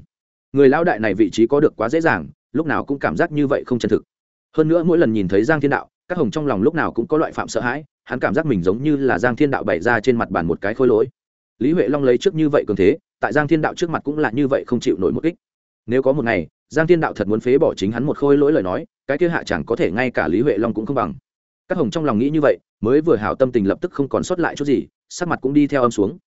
Người lão đại này vị trí có được quá dễ dàng, lúc nào cũng cảm giác như vậy không chân thực. Hơn nữa mỗi lần nhìn thấy giang thiên đạo các hồng trong lòng lúc nào cũng có loại phạm sợ hãi, hắn cảm giác mình giống như là giang thiên đạo bày ra trên mặt bàn một cái khôi lỗi lý huệ long lấy trước như vậy cường thế, tại giang thiên đạo trước mặt cũng là như vậy không chịu nổi một kích. Nếu có một ngày, giang thiên đạo thật muốn phế bỏ chính hắn một khôi lỗi lời nói, cái kia hạ chẳng có thể ngay cả lý huệ long cũng không bằng. Các hồng trong lòng nghĩ như vậy, mới vừa hảo tâm tình lập tức không còn sót lại chút gì, sắc mặt cũng đi theo âm xuống.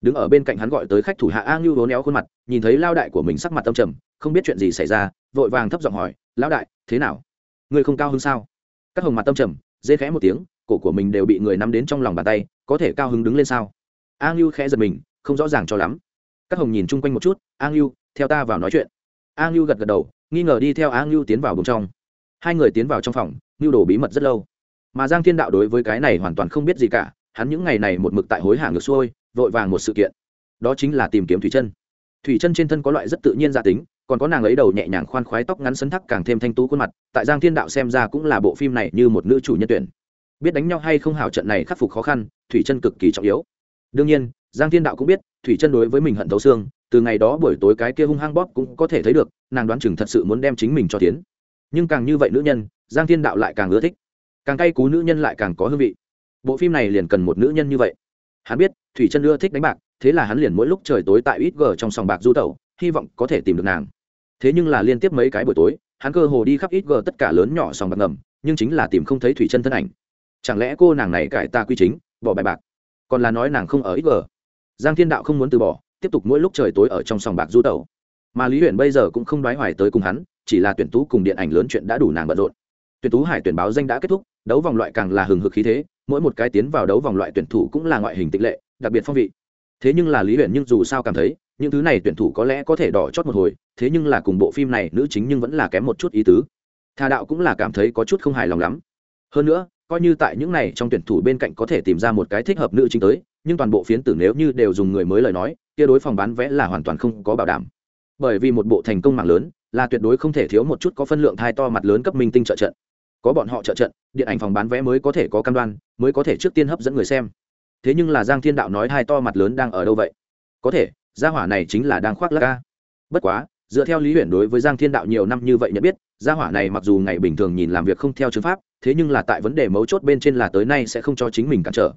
Đứng ở bên cạnh hắn gọi tới khách thủ hạ a ngưu hố néo khuôn mặt, nhìn thấy lao đại của mình sắc mặt âm trầm, không biết chuyện gì xảy ra, vội vàng thấp giọng hỏi, lão đại, thế nào? Người không cao hơn sao? Các hồng mặt tâm trầm, dê khẽ một tiếng, cổ của mình đều bị người nắm đến trong lòng bàn tay, có thể cao hứng đứng lên sao? A ngưu khẽ giật mình, không rõ ràng cho lắm. Các hồng nhìn chung quanh một chút a ngưu theo ta vào nói chuyện. A ngưu gật gật đầu, nghi ngờ đi theo a ngưu tiến vào bùng trong. Hai người tiến vào trong phòng ngưu đổ bí mật rất lâu. Mà giang thiên đạo đối với cái này hoàn toàn không biết gì cả, hắn những ngày này một mực tại hối hả ngược xuôi, vội vàng một sự kiện. Đó chính là tìm kiếm thủy chân. Thủy chân trên thân có loại rất tự nhiên gia tính, còn có nàng ấy đầu nhẹ nhàng khoan khoái tóc ngắn sấn thắc càng thêm thanh tú khuôn mặt, tại giang thiên đạo xem ra cũng là bộ phim này như một nữ chủ nhân tuyển. Biết đánh nhau hay không hảo trận này khắc phục khó khăn, thủy chân cực kỳ trọng yếu đương nhiên, giang thiên đạo cũng biết, thủy chân đối với mình hận thấu xương, từ ngày đó buổi tối cái kia hung hăng bóp cũng có thể thấy được, nàng đoán chừng thật sự muốn đem chính mình cho tiến. Nhưng càng như vậy nữ nhân, giang thiên đạo lại càng ưa thích. Càng cay cú nữ nhân lại càng có hương vị. Bộ phim này liền cần một nữ nhân như vậy. Hắn biết, thủy chân ưa thích đánh bạc, thế là hắn liền mỗi lúc trời tối tại ít g trong sòng bạc du tẩu, hy vọng có thể tìm được nàng. Thế nhưng là liên tiếp mấy cái buổi tối, hắn cơ hồ đi khắp ít g tất cả lớn nhỏ sòng bạc ngầm, nhưng chính là tìm không thấy thủy chân thân ảnh. Chẳng lẽ cô nàng này cải ta quy chính, bỏ bài bạc? Còn là nói nàng không ở ít vờ giang thiên đạo không muốn từ bỏ, tiếp tục mỗi lúc trời tối ở trong sòng bạc du tẩu. Mà lý huyền bây giờ cũng không đoái hoài tới cùng hắn, chỉ là tuyển tú cùng điện ảnh lớn chuyện đã đủ nàng bận rộn. Tuyển tú hải tuyển báo danh đã kết thúc, đấu vòng loại càng là hừng hực khí thế, mỗi một cái tiến vào đấu vòng loại tuyển thủ cũng là ngoại hình tịch lệ, đặc biệt phong vị. Thế nhưng là lý huyền nhưng dù sao cảm thấy, những thứ này tuyển thủ có lẽ có thể đỏ chót một hồi, thế nhưng là cùng bộ phim này nữ chính nhưng vẫn là kém một chút ý tứ. Thà đạo cũng là cảm thấy có chút không hài lòng lắm. Hơn nữa coi như tại những này trong tuyển thủ bên cạnh có thể tìm ra một cái thích hợp nữ chính tới, nhưng toàn bộ phiến tử nếu như đều dùng người mới lời nói, kia đối phòng bán vẽ là hoàn toàn không có bảo đảm. Bởi vì một bộ thành công mạng lớn, là tuyệt đối không thể thiếu một chút có phân lượng thai to mặt lớn cấp minh tinh trợ trận. Có bọn họ trợ trận, điện ảnh phòng bán vé mới có thể có căn đoan, mới có thể trước tiên hấp dẫn người xem. Thế nhưng là giang thiên đạo nói hai to mặt lớn đang ở đâu vậy? Có thể, gia hỏa này chính là đang khoác lắc ca bất quá dựa theo lý huyền đối với giang thiên đạo nhiều năm như vậy nhận biết, gia hỏa này mặc dù ngày bình thường nhìn làm việc không theo chứng pháp, thế nhưng là tại vấn đề mấu chốt bên trên là tới nay sẽ không cho chính mình cản trở.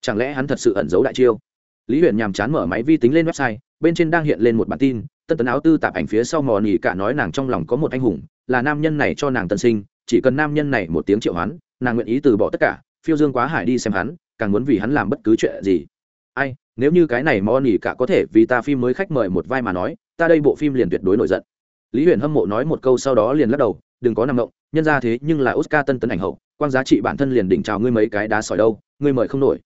Chẳng lẽ hắn thật sự ẩn giấu đại chiêu? Lý huyền nhàm chán mở máy vi tính lên website, bên trên đang hiện lên một bản tin, tân tấn áo tư tạp ảnh phía sau mò nỉ cả nói nàng trong lòng có một anh hùng, là nam nhân này cho nàng tân sinh, chỉ cần nam nhân này một tiếng triệu hoán, nàng nguyện ý từ bỏ tất cả, phiêu dương quá hải đi xem hắn, càng muốn vì hắn làm bất cứ chuyện gì. Ai, nếu như cái này mò nỉ cả có thể vì ta phim mới khách mời một vai mà nói ta đây bộ phim liền tuyệt đối nổi giận. Lý huyền hâm mộ nói một câu sau đó liền lắc đầu, đừng có nằm động, nhân ra thế nhưng là oscar tân tấn ảnh hậu quan giá trị bản thân liền đỉnh chào ngươi mấy cái đá sỏi đâu, ngươi mời không nổi.